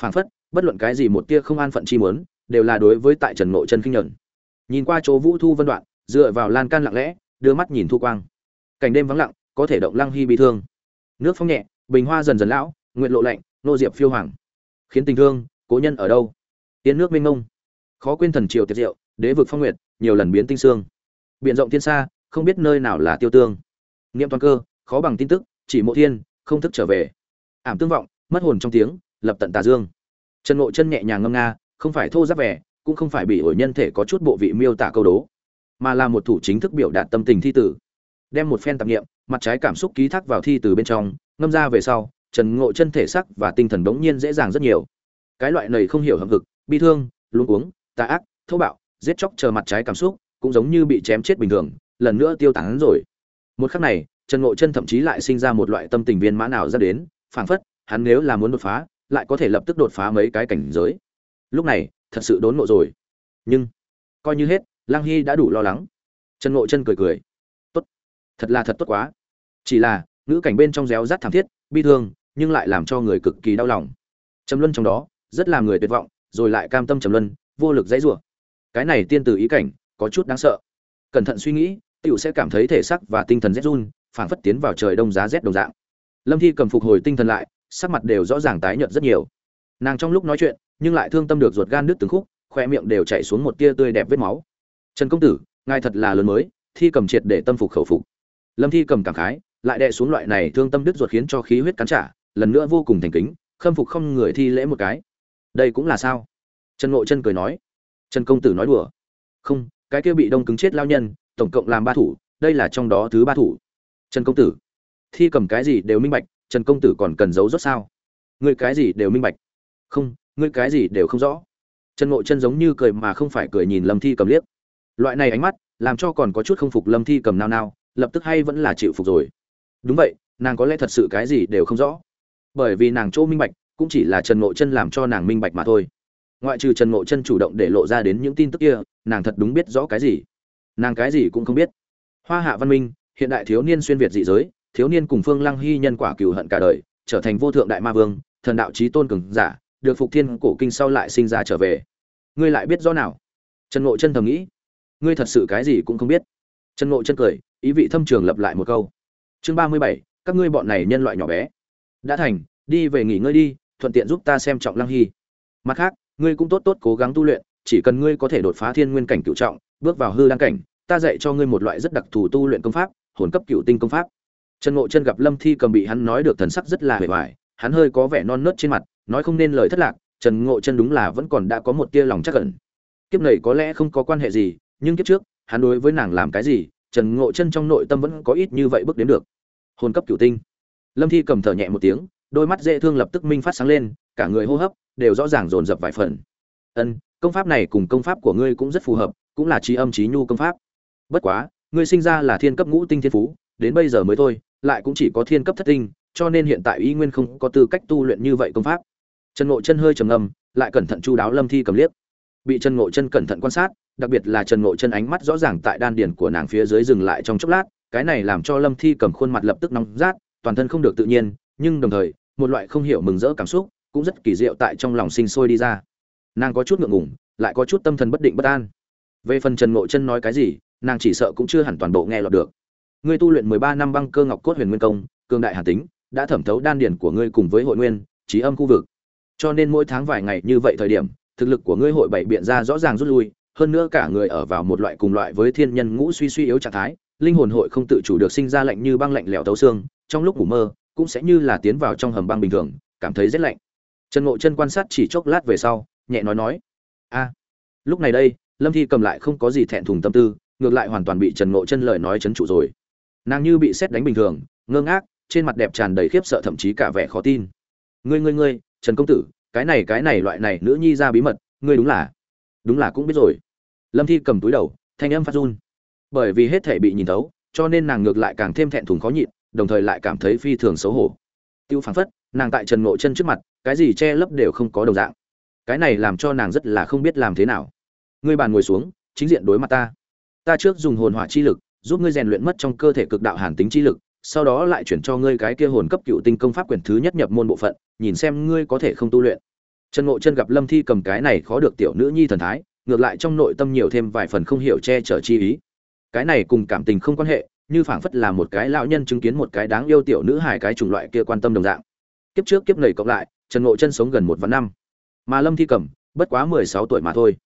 Phảng phất bất luận cái gì một tia không an phận chi muốn đều là đối với tại trần ngộ chân kinh nhận nhìn qua chỗ vũ thu vân đoạn, dựa vào lan can lặng lẽ, đưa mắt nhìn thu quang. Cảnh đêm vắng lặng, có thể động lăng hy bị thương. Nước phong nhẹ, bình hoa dần dần lão nguyện lộ lạnh, nô diệp phiêu hoàng. Khiến tình thương, cố nhân ở đâu? Tiến nước mênh mông. Khó quên thần triều tiệt diệu, đế vực phong nguyệt, nhiều lần biến tinh xương. Biện rộng thiên xa, không biết nơi nào là tiêu tương. Niệm toàn cơ, khó bằng tin tức, chỉ mộ thiên, không thức trở về. Ảm tương vọng, mất hồn trong tiếng, lập tận tà dương. Trần ngộ chân nhẹ nhàng ngâm nga, không phải thô giáp vẻ cũng không phải bị ổi nhân thể có chút bộ vị miêu tả câu đố, mà là một thủ chính thức biểu đạt tâm tình thi tử. Đem một phen tạp nghiệm mặt trái cảm xúc ký thác vào thi từ bên trong, ngâm ra về sau, trần ngộ chân thể sắc và tinh thần đống nhiên dễ dàng rất nhiều. Cái loại này không hiểu hậm hực, bi thương, luống cuống, tà ác, thô bạo, giết chóc chờ mặt trái cảm xúc, cũng giống như bị chém chết bình thường, lần nữa tiêu tán rồi. Một khắc này, trần ngộ chân thậm chí lại sinh ra một loại tâm tình viên mã nào ra đến, phảng phất, hắn nếu là muốn đột phá, lại có thể lập tức đột phá mấy cái cảnh giới. Lúc này thật sự đốn ngộ rồi. Nhưng, coi như hết, lang hy đã đủ lo lắng. Trần ngộ chân cười cười. Tốt. Thật là thật tốt quá. Chỉ là, ngữ cảnh bên trong réo rắt thảm thiết, bi thương, nhưng lại làm cho người cực kỳ đau lòng. Trầm luân trong đó, rất làm người tuyệt vọng, rồi lại cam tâm trầm luân, vô lực dãy rủa. Cái này tiên từ ý cảnh, có chút đáng sợ. Cẩn thận suy nghĩ, tiểu sẽ cảm thấy thể xác và tinh thần rét run, phảng phất tiến vào trời đông giá rét đồng dạng. Lâm thi cầm phục hồi tinh thần lại, sắc mặt đều rõ ràng tái nhợt rất nhiều. Nàng trong lúc nói chuyện nhưng lại thương tâm được ruột gan nước từng khúc, khoe miệng đều chảy xuống một tia tươi đẹp vết máu. Trần công tử, ngài thật là lớn mới, thi cầm triệt để tâm phục khẩu phục. Lâm thi cầm cảm khái, lại đè xuống loại này thương tâm đứt ruột khiến cho khí huyết cắn trả, lần nữa vô cùng thành kính, khâm phục không người thi lễ một cái. Đây cũng là sao? Trần ngộ chân cười nói. Trần công tử nói đùa. Không, cái kia bị đông cứng chết lao nhân, tổng cộng làm ba thủ, đây là trong đó thứ ba thủ. Trần công tử, thi cầm cái gì đều minh bạch, trần công tử còn cần giấu rốt sao? Người cái gì đều minh bạch? Không ngươi cái gì đều không rõ. Trần ngộ chân giống như cười mà không phải cười nhìn lâm thi cầm liếc. Loại này ánh mắt, làm cho còn có chút không phục lâm thi cầm nao nao, lập tức hay vẫn là chịu phục rồi. Đúng vậy, nàng có lẽ thật sự cái gì đều không rõ. Bởi vì nàng chỗ minh bạch, cũng chỉ là trần ngộ chân làm cho nàng minh bạch mà thôi. Ngoại trừ trần ngộ chân chủ động để lộ ra đến những tin tức kia, nàng thật đúng biết rõ cái gì. Nàng cái gì cũng không biết. Hoa hạ văn minh, hiện đại thiếu niên xuyên việt dị giới, thiếu niên cùng phương lăng hy nhân quả cừu hận cả đời, trở thành vô thượng đại ma vương, thần đạo trí tôn cường giả được phục thiên cổ kinh sau lại sinh ra trở về. Ngươi lại biết rõ nào? Trần ngộ chân thầm nghĩ. Ngươi thật sự cái gì cũng không biết. Trần ngộ chân cười, ý vị thâm trường lập lại một câu. Chương ba mươi bảy, các ngươi bọn này nhân loại nhỏ bé. Đã thành, đi về nghỉ ngơi đi, thuận tiện giúp ta xem trọng lăng hy. Mặt khác, ngươi cũng tốt tốt cố gắng tu luyện, chỉ cần ngươi có thể đột phá thiên nguyên cảnh cựu trọng, bước vào hư đăng cảnh, ta dạy cho ngươi một loại rất đặc thù tu luyện công pháp, hồn cấp cựu tinh công pháp. Trần ngộ chân gặp lâm thi cầm bị hắn nói được thần sắc rất là hề hoài, hắn hơi có vẻ non nớt trên mặt nói không nên lời thất lạc, trần ngộ chân đúng là vẫn còn đã có một tia lòng chắc ẩn. Kiếp này có lẽ không có quan hệ gì, nhưng kiếp trước, hắn đối với nàng làm cái gì, trần ngộ chân trong nội tâm vẫn có ít như vậy bước đến được. Hồn cấp cựu tinh. Lâm thi cầm thở nhẹ một tiếng, đôi mắt dễ thương lập tức minh phát sáng lên, cả người hô hấp đều rõ ràng dồn dập vài phần. Ân, công pháp này cùng công pháp của ngươi cũng rất phù hợp, cũng là trí âm trí nhu công pháp. Bất quá, ngươi sinh ra là thiên cấp ngũ tinh thiên phú, đến bây giờ mới thôi, lại cũng chỉ có thiên cấp thất tinh, cho nên hiện tại y nguyên không có tư cách tu luyện như vậy công pháp trần ngộ chân hơi trầm ngâm, lại cẩn thận chu đáo lâm thi cầm liếc. Bị trần ngộ chân cẩn thận quan sát, đặc biệt là trần ngộ chân ánh mắt rõ ràng tại đan điền của nàng phía dưới dừng lại trong chốc lát, cái này làm cho lâm thi cầm khuôn mặt lập tức nóng rát, toàn thân không được tự nhiên, nhưng đồng thời, một loại không hiểu mừng rỡ cảm xúc cũng rất kỳ diệu tại trong lòng sinh sôi đi ra. Nàng có chút ngượng ngùng, lại có chút tâm thần bất định bất an. Về phần trần ngộ chân nói cái gì, nàng chỉ sợ cũng chưa hẳn toàn bộ nghe lọt được. Ngươi tu luyện mười ba năm băng cơ ngọc cốt huyền nguyên công, cường đại hàn tính, đã thẩm thấu đan điển của ngươi cùng với hội nguyên, trí âm khu vực cho nên mỗi tháng vài ngày như vậy thời điểm, thực lực của ngươi hội bảy biện ra rõ ràng rút lui, hơn nữa cả người ở vào một loại cùng loại với thiên nhân ngũ suy suy yếu trạng thái, linh hồn hội không tự chủ được sinh ra lạnh như băng lạnh lẽo tấu xương, trong lúc ngủ mơ, cũng sẽ như là tiến vào trong hầm băng bình thường, cảm thấy rất lạnh. Trần ngộ chân quan sát chỉ chốc lát về sau, nhẹ nói nói, a, lúc này đây, lâm thi cầm lại không có gì thẹn thùng tâm tư, ngược lại hoàn toàn bị trần ngộ chân lời nói chấn trụ rồi. Nàng như bị xét đánh bình thường, ngơ ngác, trên mặt đẹp tràn đầy khiếp sợ thậm chí cả vẻ khó tin. Ngươi ngươi ngươi trần công tử, cái này cái này loại này nữ nhi ra bí mật, ngươi đúng là đúng là cũng biết rồi. Lâm thi cầm túi đầu, thanh âm phát run. Bởi vì hết thể bị nhìn thấu, cho nên nàng ngược lại càng thêm thẹn thùng khó nhịn, đồng thời lại cảm thấy phi thường xấu hổ. Tiêu phảng phất, nàng tại trần ngộ chân trước mặt, cái gì che lấp đều không có đồng dạng. Cái này làm cho nàng rất là không biết làm thế nào. Ngươi bàn ngồi xuống, chính diện đối mặt ta. Ta trước dùng hồn hỏa chi lực, giúp ngươi rèn luyện mất trong cơ thể cực đạo hàn tính chi lực sau đó lại chuyển cho ngươi cái kia hồn cấp cựu tinh công pháp quyển thứ nhất nhập môn bộ phận, nhìn xem ngươi có thể không tu luyện. Trần ngộ chân gặp lâm thi cầm cái này khó được tiểu nữ nhi thần thái, ngược lại trong nội tâm nhiều thêm vài phần không hiểu che chở chi ý. Cái này cùng cảm tình không quan hệ, như phảng phất là một cái lão nhân chứng kiến một cái đáng yêu tiểu nữ hài cái chủng loại kia quan tâm đồng dạng. Kiếp trước kiếp này cộng lại, trần ngộ chân sống gần một vạn năm. Mà lâm thi cầm, bất quá mười sáu tuổi mà thôi.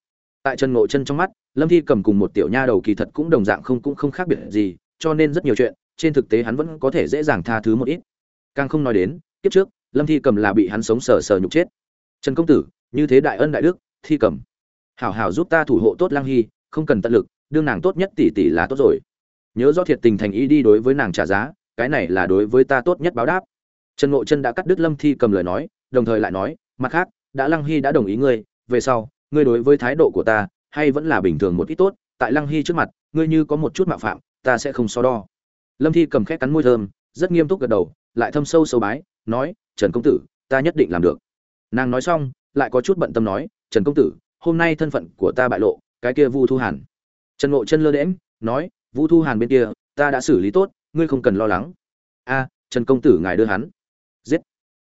Tại trần ngộ chân trong mắt, lâm thi cầm cùng một tiểu nha đầu kỳ thật cũng đồng dạng không cũng không khác biệt gì, cho nên rất nhiều chuyện trên thực tế hắn vẫn có thể dễ dàng tha thứ một ít. Càng không nói đến, kiếp trước, lâm thi cầm là bị hắn sống sờ sờ nhục chết. Trần công tử, như thế đại ân đại đức, thi cầm. Hảo hảo giúp ta thủ hộ tốt lang hy, không cần tận lực, đương nàng tốt nhất tỷ tỷ là tốt rồi. Nhớ do thiệt tình thành ý đi đối với nàng trả giá, cái này là đối với ta tốt nhất báo đáp. Trần ngộ chân đã cắt đứt lâm thi cầm lời nói, đồng thời lại nói, mặt khác, đã lăng hy đã đồng ý ngươi, về sau, ngươi đối với thái độ của ta, hay vẫn là bình thường một ít tốt, tại lăng hy trước mặt, ngươi như có một chút mạo phạm, ta sẽ không so đo lâm thi cầm khét cắn môi thơm, rất nghiêm túc gật đầu, lại thâm sâu sâu bái, nói, trần công tử, ta nhất định làm được. Nàng nói xong, lại có chút bận tâm nói, trần công tử, hôm nay thân phận của ta bại lộ, cái kia vu thu hàn. Trần ngộ chân lơ đễm nói, vu thu hàn bên kia, ta đã xử lý tốt, ngươi không cần lo lắng. A, trần công tử ngài đưa hắn. Giết.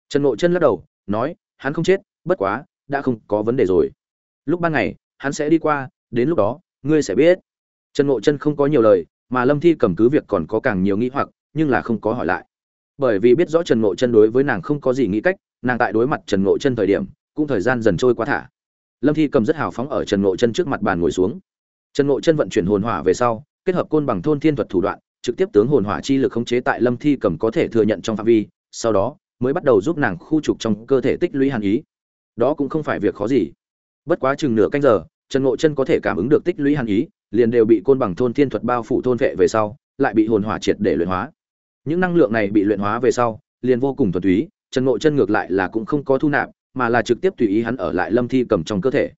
Trần ngộ chân lắc đầu, nói, hắn không chết, bất quá, đã không có vấn đề rồi. Lúc ban ngày, hắn sẽ đi qua, đến lúc đó, ngươi sẽ biết. Trần ngộ chân không có nhiều lời mà lâm thi cầm cứ việc còn có càng nhiều nghĩ hoặc, nhưng là không có hỏi lại. Bởi vì biết rõ trần ngộ chân đối với nàng không có gì nghĩ cách, nàng tại đối mặt trần ngộ chân thời điểm, cũng thời gian dần trôi qua thả. Lâm thi cầm rất hào phóng ở trần ngộ chân trước mặt bàn ngồi xuống. Trần ngộ chân vận chuyển hồn hỏa về sau, kết hợp côn bằng thôn thiên thuật thủ đoạn, trực tiếp tướng hồn hỏa chi lực khống chế tại lâm thi cầm có thể thừa nhận trong phạm vi, sau đó, mới bắt đầu giúp nàng khu trục trong cơ thể tích lũy hàn ý. Đó cũng không phải việc khó gì. Bất quá chừng nửa canh giờ, trần ngộ chân có thể cảm ứng được tích lũy hàn ý liền đều bị côn bằng thôn thiên thuật bao phủ thôn vệ về sau, lại bị hồn hỏa triệt để luyện hóa. Những năng lượng này bị luyện hóa về sau, liền vô cùng thuần túy, trần ngộ chân ngược lại là cũng không có thu nạp, mà là trực tiếp tùy ý hắn ở lại lâm thi cầm trong cơ thể.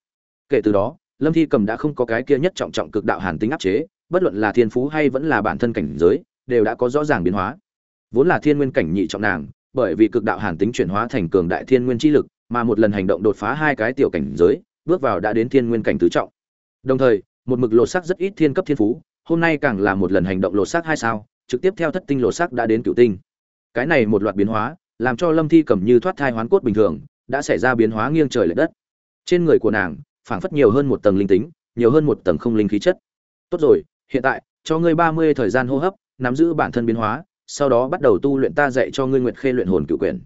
Kể từ đó, lâm thi cầm đã không có cái kia nhất trọng trọng cực đạo hàn tính áp chế, bất luận là thiên phú hay vẫn là bản thân cảnh giới, đều đã có rõ ràng biến hóa. Vốn là thiên nguyên cảnh nhị trọng nàng, bởi vì cực đạo hàn tính chuyển hóa thành cường đại thiên nguyên chi lực, mà một lần hành động đột phá hai cái tiểu cảnh giới, bước vào đã đến thiên nguyên cảnh tứ trọng. Đồng thời một mực lột xác rất ít thiên cấp thiên phú, hôm nay càng là một lần hành động lột xác hai sao, trực tiếp theo thất tinh lột xác đã đến cựu tinh. Cái này một loạt biến hóa, làm cho lâm thi cầm như thoát thai hoán cốt bình thường, đã xảy ra biến hóa nghiêng trời lệch đất. Trên người của nàng, phảng phất nhiều hơn một tầng linh tính, nhiều hơn một tầng không linh khí chất. Tốt rồi, hiện tại, cho ngươi ba mươi thời gian hô hấp, nắm giữ bản thân biến hóa, sau đó bắt đầu tu luyện ta dạy cho ngươi nguyệt khê luyện hồn cựu quyền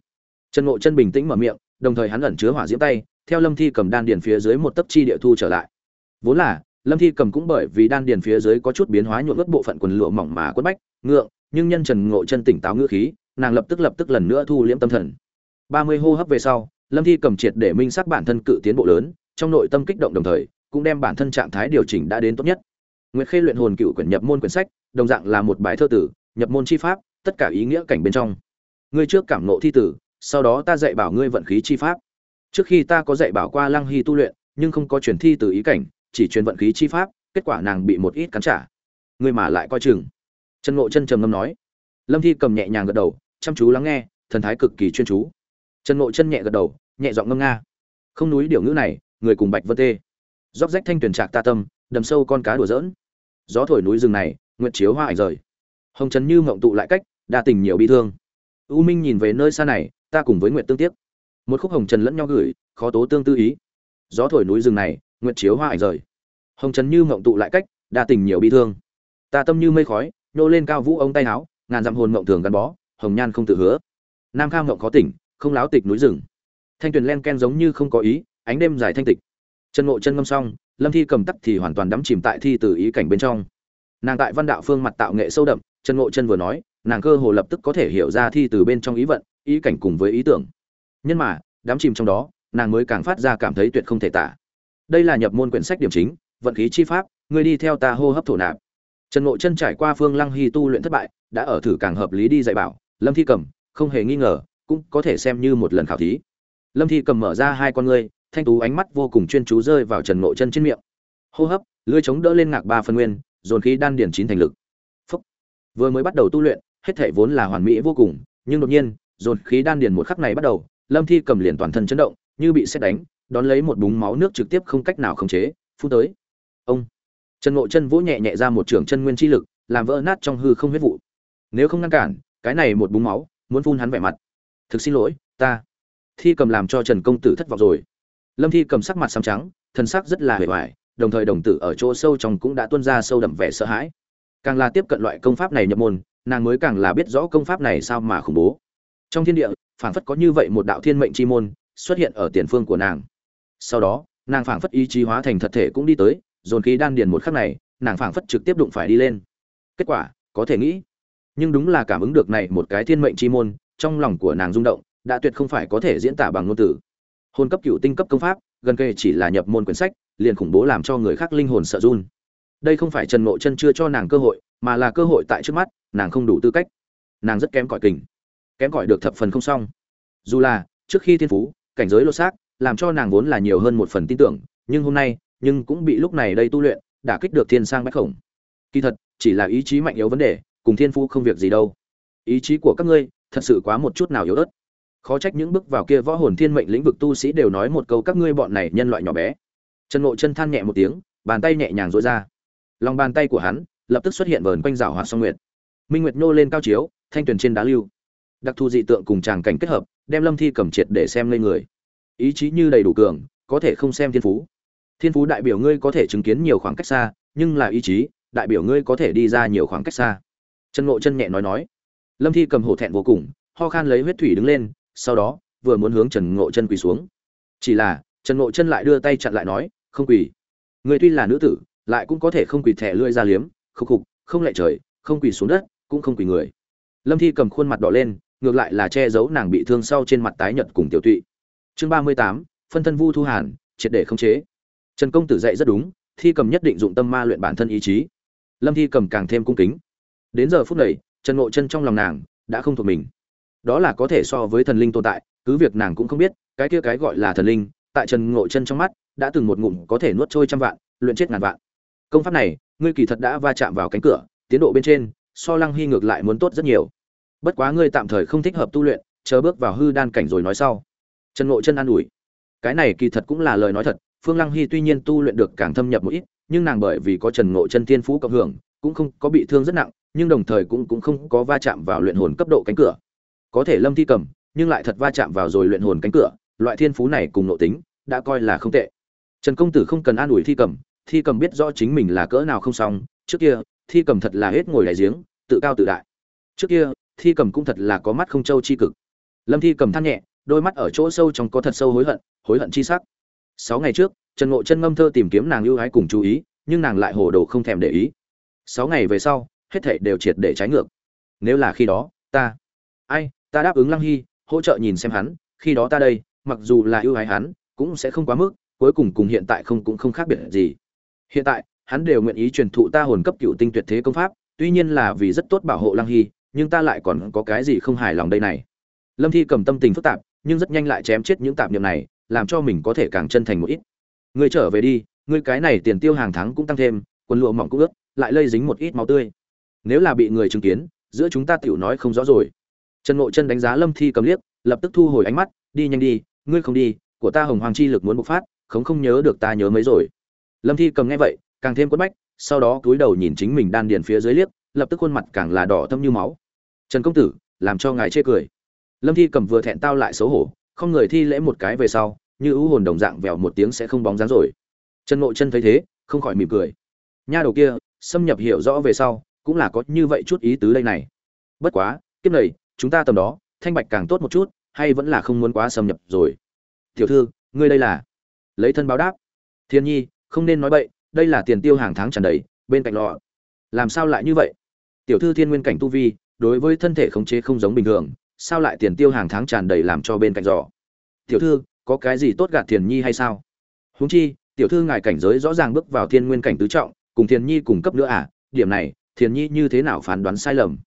trần ngộ chân bình tĩnh mở miệng, đồng thời hắn ẩn chứa hỏa diễm tay, theo lâm thi cầm đan điền phía dưới một tấc chi địa thu trở lại. Vốn là lâm thi cầm cũng bởi vì đan điền phía dưới có chút biến hóa nhuộm ướt bộ phận quần lụa mỏng mà quất bách, ngượng, nhưng nhân trần ngộ chân tỉnh táo ngữ khí, nàng lập tức lập tức lần nữa thu liễm tâm thần. Ba mươi hô hấp về sau, lâm thi cầm triệt để minh xác bản thân cự tiến bộ lớn, trong nội tâm kích động đồng thời, cũng đem bản thân trạng thái điều chỉnh đã đến tốt nhất. Nguyệt khê luyện hồn cựu quyển nhập môn quyển sách, đồng dạng là một bài thơ tử, nhập môn chi pháp, tất cả ý nghĩa cảnh bên trong. Ngươi trước cảm nộ thi tử, sau đó ta dạy bảo ngươi vận khí chi pháp. Trước khi ta có dạy bảo qua lăng hy tu luyện, nhưng không có truyền thi từ ý cảnh chỉ truyền vận khí chi pháp, kết quả nàng bị một ít cắn trả. Ngươi mà lại coi chừng. Trần ngộ chân trầm ngâm nói. Lâm thi cầm nhẹ nhàng gật đầu, chăm chú lắng nghe, thần thái cực kỳ chuyên chú. Trần ngộ chân nhẹ gật đầu, nhẹ giọng ngâm nga. Không núi điều ngữ này, người cùng bạch vân tê. Róc rách thanh tuyển trạc ta tâm, đầm sâu con cá đùa dỡn gió thổi núi rừng này, nguyện chiếu hoa ảnh rời. Hồng trần như mộng tụ lại cách, đa tình nhiều bi thương. U minh nhìn về nơi xa này, ta cùng với nguyện tương tiếc một khúc hồng trần lẫn nhau gửi, khó tố tương tư ý. Gió thổi núi rừng này nguyện chiếu hoa ảnh rời. Hồng trần như mộng tụ lại cách, đa tình nhiều bi thương. Ta tâm như mây khói nô lên cao vũ ông tay áo, ngàn dặm hồn mộng thường gắn bó, hồng nhan không tự hứa. Nam kham mộng khó tỉnh, không láo tịch núi rừng. Thanh tuyền len ken giống như không có ý, ánh đêm dài thanh tịch. Chân ngộ chân ngâm xong, lâm thi cầm tắc thì hoàn toàn đắm chìm tại thi từ ý cảnh bên trong. Nàng tại văn đạo phương mặt tạo nghệ sâu đậm, chân ngộ chân vừa nói, nàng cơ hồ lập tức có thể hiểu ra thi từ bên trong ý vận, ý cảnh cùng với ý tưởng. Nhưng mà, đắm chìm trong đó, nàng mới càng phát ra cảm thấy tuyệt không thể tả đây là nhập môn quyển sách điểm chính, vận khí chi pháp, ngươi đi theo ta hô hấp thổ nạp. Trần ngộ chân trải qua phương lăng hy tu luyện thất bại, đã ở thử càng hợp lý đi dạy bảo, lâm thi cầm, không hề nghi ngờ, cũng có thể xem như một lần khảo thí. Lâm thi cầm mở ra hai con ngươi, thanh tú ánh mắt vô cùng chuyên chú rơi vào trần ngộ chân trên miệng. Hô hấp, lưỡi chống đỡ lên ngạc ba phân nguyên, dồn khí đan điển chín thành lực. Phúc. vừa mới bắt đầu tu luyện, hết thể vốn là hoàn mỹ vô cùng, nhưng đột nhiên, dồn khí đan điển một khắc này bắt đầu, lâm thi cầm liền toàn thân chấn động, như bị xét đánh đón lấy một búng máu nước trực tiếp không cách nào khống chế, phun tới. Ông. Trần ngộ chân vỗ nhẹ nhẹ ra một trường chân nguyên chi lực, làm vỡ nát trong hư không huyết vụ. Nếu không ngăn cản, cái này một búng máu, muốn phun hắn vẻ mặt. Thực xin lỗi, ta. Thi cầm làm cho trần công tử thất vọng rồi. Lâm thi cầm sắc mặt xám trắng, thân sắc rất là hề hoài, đồng thời đồng tử ở chỗ sâu trong cũng đã tuôn ra sâu đậm vẻ sợ hãi. Càng là tiếp cận loại công pháp này nhập môn, nàng mới càng là biết rõ công pháp này sao mà khủng bố. Trong thiên địa, phảng phất có như vậy một đạo thiên mệnh chi môn xuất hiện ở tiền phương của nàng sau đó, nàng phảng phất ý chí hóa thành thật thể cũng đi tới, dồn khí đan điền một khắc này, nàng phảng phất trực tiếp đụng phải đi lên. Kết quả, có thể nghĩ, nhưng đúng là cảm ứng được này một cái thiên mệnh chi môn, trong lòng của nàng rung động, đã tuyệt không phải có thể diễn tả bằng ngôn từ. Hôn cấp cựu tinh cấp công pháp, gần kề chỉ là nhập môn quyển sách, liền khủng bố làm cho người khác linh hồn sợ run. Đây không phải trần ngộ chân chưa cho nàng cơ hội, mà là cơ hội tại trước mắt, nàng không đủ tư cách. Nàng rất kém cỏi kình, kém cỏi được thập phần không xong. Dù là, trước khi thiên phú, cảnh giới lột xác làm cho nàng vốn là nhiều hơn một phần tin tưởng, nhưng hôm nay, nhưng cũng bị lúc này đây tu luyện đả kích được thiên sang bách khổng. Kỳ thật, chỉ là ý chí mạnh yếu vấn đề, cùng thiên phú không việc gì đâu. Ý chí của các ngươi, thật sự quá một chút nào yếu ớt. Khó trách những bước vào kia võ hồn thiên mệnh lĩnh vực tu sĩ đều nói một câu các ngươi bọn này nhân loại nhỏ bé. Trần ngộ chân than nhẹ một tiếng, bàn tay nhẹ nhàng dối ra. Lòng bàn tay của hắn, lập tức xuất hiện vờn quanh rào hoạt song nguyệt. Minh nguyệt nô lên cao chiếu, thanh tuyền trên đá lưu. Đặc thù dị tượng cùng tràng cảnh kết hợp, đem lâm thi cầm triệt để xem lên người ý chí như đầy đủ cường, có thể không xem thiên phú. Thiên phú đại biểu ngươi có thể chứng kiến nhiều khoảng cách xa, nhưng là ý chí đại biểu ngươi có thể đi ra nhiều khoảng cách xa. Trần ngộ chân nhẹ nói nói. Lâm thi cầm hổ thẹn vô cùng, ho khan lấy huyết thủy đứng lên, sau đó, vừa muốn hướng trần ngộ chân quỳ xuống. Chỉ là, trần ngộ chân lại đưa tay chặn lại nói, không quỳ. Người tuy là nữ tử, lại cũng có thể không quỳ thẻ lưỡi ra liếm, khục khục, không lệ trời, không quỳ xuống đất, cũng không quỳ người. Lâm thi cầm khuôn mặt đỏ lên, ngược lại là che giấu nàng bị thương sau trên mặt tái nhợt cùng tiểu tụy chương ba mươi tám, phân thân vu thu hàn, triệt để khống chế. Trần công tử dạy rất đúng, thi cầm nhất định dụng tâm ma luyện bản thân ý chí. Lâm thi cầm càng thêm cung kính. Đến giờ phút này, trần ngộ chân trong lòng nàng đã không thuộc mình. Đó là có thể so với thần linh tồn tại, cứ việc nàng cũng không biết, cái kia cái gọi là thần linh, tại trần ngộ chân trong mắt, đã từng một ngụm có thể nuốt trôi trăm vạn, luyện chết ngàn vạn. Công pháp này, ngươi kỳ thật đã va chạm vào cánh cửa, tiến độ bên trên, so lăng hy ngược lại muốn tốt rất nhiều. Bất quá ngươi tạm thời không thích hợp tu luyện, chờ bước vào hư đan cảnh rồi nói sau trần ngộ chân an ủi. Cái này kỳ thật cũng là lời nói thật, phương lăng hy tuy nhiên tu luyện được càng thâm nhập một ít, nhưng nàng bởi vì có trần ngộ chân tiên phú cộng hưởng, cũng không có bị thương rất nặng, nhưng đồng thời cũng cũng không có va chạm vào luyện hồn cấp độ cánh cửa. Có thể lâm thi cầm, nhưng lại thật va chạm vào rồi luyện hồn cánh cửa, loại thiên phú này cùng nội tính, đã coi là không tệ. Trần công tử không cần an ủi thi cầm thi cầm biết rõ chính mình là cỡ nào không xong, trước kia, thi cầm thật là hết ngồi đại giếng, tự cao tự đại. Trước kia, thi cầm cũng thật là có mắt không trâu chi cực. Lâm thi cầm than nhẹ đôi mắt ở chỗ sâu trong có thật sâu hối hận hối hận chi sắc. Sáu ngày trước, trần ngộ chân ngâm thơ tìm kiếm nàng ưu ái cùng chú ý, nhưng nàng lại hồ đồ không thèm để ý. Sáu ngày về sau, hết thảy đều triệt để trái ngược. Nếu là khi đó, ta, ai, ta đáp ứng lăng hy, hỗ trợ nhìn xem hắn, khi đó ta đây, mặc dù là ưu ái hắn, cũng sẽ không quá mức, cuối cùng cùng hiện tại không cũng không khác biệt gì. Hiện tại, hắn đều nguyện ý truyền thụ ta hồn cấp cựu tinh tuyệt thế công pháp, tuy nhiên là vì rất tốt bảo hộ lăng hy, nhưng ta lại còn có cái gì không hài lòng đây này? Lâm thi cầm tâm tình phức tạp nhưng rất nhanh lại chém chết những tạp niệm này, làm cho mình có thể càng chân thành một ít. Ngươi trở về đi, ngươi cái này tiền tiêu hàng tháng cũng tăng thêm, quần lụa mỏng cũng ướt, lại lây dính một ít máu tươi. Nếu là bị người chứng kiến, giữa chúng ta tiểu nói không rõ rồi. Trần ngộ chân đánh giá lâm thi cầm liếc, lập tức thu hồi ánh mắt, đi nhanh đi, ngươi không đi, của ta hồng hoàng chi lực muốn bộc phát không không nhớ được ta nhớ mấy rồi. Lâm thi cầm nghe vậy, càng thêm quất bách, sau đó cúi đầu nhìn chính mình đan điền phía dưới liếc, lập tức khuôn mặt càng là đỏ thâm như máu. Trần công tử, làm cho ngài chê cười lâm thi cầm vừa thẹn tao lại xấu hổ, không người thi lễ một cái về sau, như ưu hồn đồng dạng vèo một tiếng sẽ không bóng dáng rồi. Trần ngộ chân thấy thế, không khỏi mỉm cười. Nha đầu kia, xâm nhập hiểu rõ về sau, cũng là có như vậy chút ý tứ đây này. Bất quá, kiếp này, chúng ta tầm đó, thanh bạch càng tốt một chút, hay vẫn là không muốn quá xâm nhập rồi. Tiểu thư, ngươi đây là? Lấy thân báo đáp. Thiên nhi, không nên nói bậy, đây là tiền tiêu hàng tháng tràn đầy, bên cạnh lọ. Làm sao lại như vậy? Tiểu thư thiên nguyên cảnh tu vi, đối với thân thể khống chế không giống bình thường sao lại tiền tiêu hàng tháng tràn đầy làm cho bên cạnh giỏ tiểu thư, có cái gì tốt gạt thiền nhi hay sao? Huống chi, tiểu thư ngài cảnh giới rõ ràng bước vào thiên nguyên cảnh tứ trọng, cùng thiền nhi cùng cấp nữa à? Điểm này, thiền nhi như thế nào phán đoán sai lầm?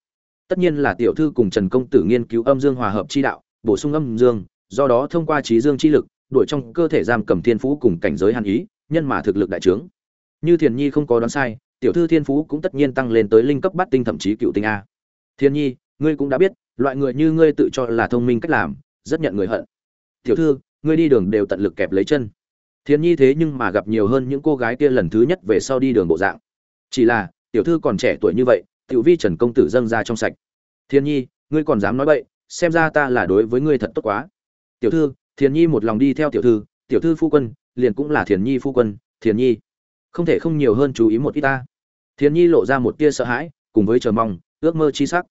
Tất nhiên là tiểu thư cùng trần công tử nghiên cứu âm dương hòa hợp chi đạo, bổ sung âm dương, do đó thông qua trí dương chi lực, đuổi trong cơ thể giam cầm thiên phú cùng cảnh giới hàn ý, nhân mà thực lực đại trướng. Như thiền nhi không có đoán sai, tiểu thư thiên phú cũng tất nhiên tăng lên tới linh cấp bát tinh thậm chí cựu tinh a. Thiên nhi, ngươi cũng đã biết loại người như ngươi tự cho là thông minh cách làm, rất nhận người hận. Tiểu thư, ngươi đi đường đều tận lực kẹp lấy chân. Thiên nhi thế nhưng mà gặp nhiều hơn những cô gái kia lần thứ nhất về sau đi đường bộ dạng. Chỉ là, tiểu thư còn trẻ tuổi như vậy, tiểu vi trần công tử dâng ra trong sạch. Thiên nhi, ngươi còn dám nói bậy, xem ra ta là đối với ngươi thật tốt quá. Tiểu thư thiên nhi một lòng đi theo tiểu thư tiểu thư phu quân, liền cũng là thiền nhi phu quân, thiền nhi. Không thể không nhiều hơn chú ý một ít ta. Thiền nhi lộ ra một tia sợ hãi, cùng với chờ mong, ước mơ chi sắc.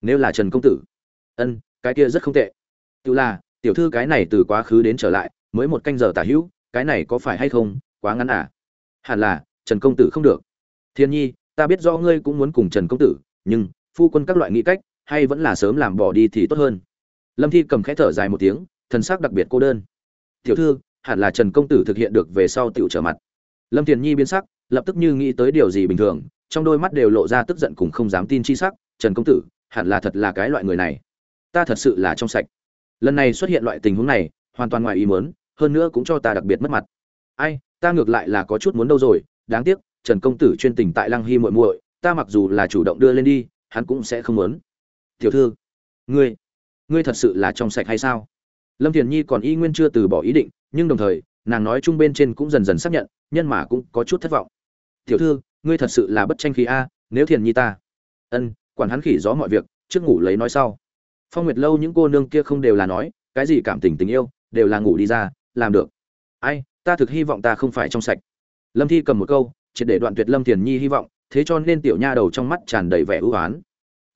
Nếu là trần công tử ân, cái kia rất không tệ. Tự là, tiểu thư cái này từ quá khứ đến trở lại, mới một canh giờ tả hữu, cái này có phải hay không, quá ngắn à? Hẳn là, trần công tử không được. Thiên nhi, ta biết do ngươi cũng muốn cùng trần công tử, nhưng, phu quân các loại nghĩ cách, hay vẫn là sớm làm bỏ đi thì tốt hơn. Lâm thi cầm khẽ thở dài một tiếng, thần sắc đặc biệt cô đơn. Tiểu thư, hẳn là trần công tử thực hiện được về sau tiểu trở mặt. Lâm thiền nhi biến sắc, lập tức như nghĩ tới điều gì bình thường, trong đôi mắt đều lộ ra tức giận cùng không dám tin chi sắc. Trần công tử, hẳn là thật là cái loại người này ta thật sự là trong sạch. Lần này xuất hiện loại tình huống này, hoàn toàn ngoài ý muốn, hơn nữa cũng cho ta đặc biệt mất mặt. Ai, ta ngược lại là có chút muốn đâu rồi, đáng tiếc, trần công tử chuyên tình tại lăng hy muội muội, ta mặc dù là chủ động đưa lên đi, hắn cũng sẽ không muốn. Tiểu thư, ngươi ngươi thật sự là trong sạch hay sao? Lâm thiền nhi còn y nguyên chưa từ bỏ ý định, nhưng đồng thời, nàng nói chung bên trên cũng dần dần xác nhận, nhân mà cũng có chút thất vọng. Tiểu thư, ngươi thật sự là bất tranh khí a, nếu thiền nhi ta. Ân, quản hắn khỉ gió mọi việc, trước ngủ lấy nói sau phong nguyệt lâu những cô nương kia không đều là nói, cái gì cảm tình tình yêu, đều là ngủ đi ra, làm được. Ai, ta thực hy vọng ta không phải trong sạch. Lâm thi cầm một câu, triệt để đoạn tuyệt lâm thiền nhi hy vọng, thế cho nên tiểu nha đầu trong mắt tràn đầy vẻ ưu oán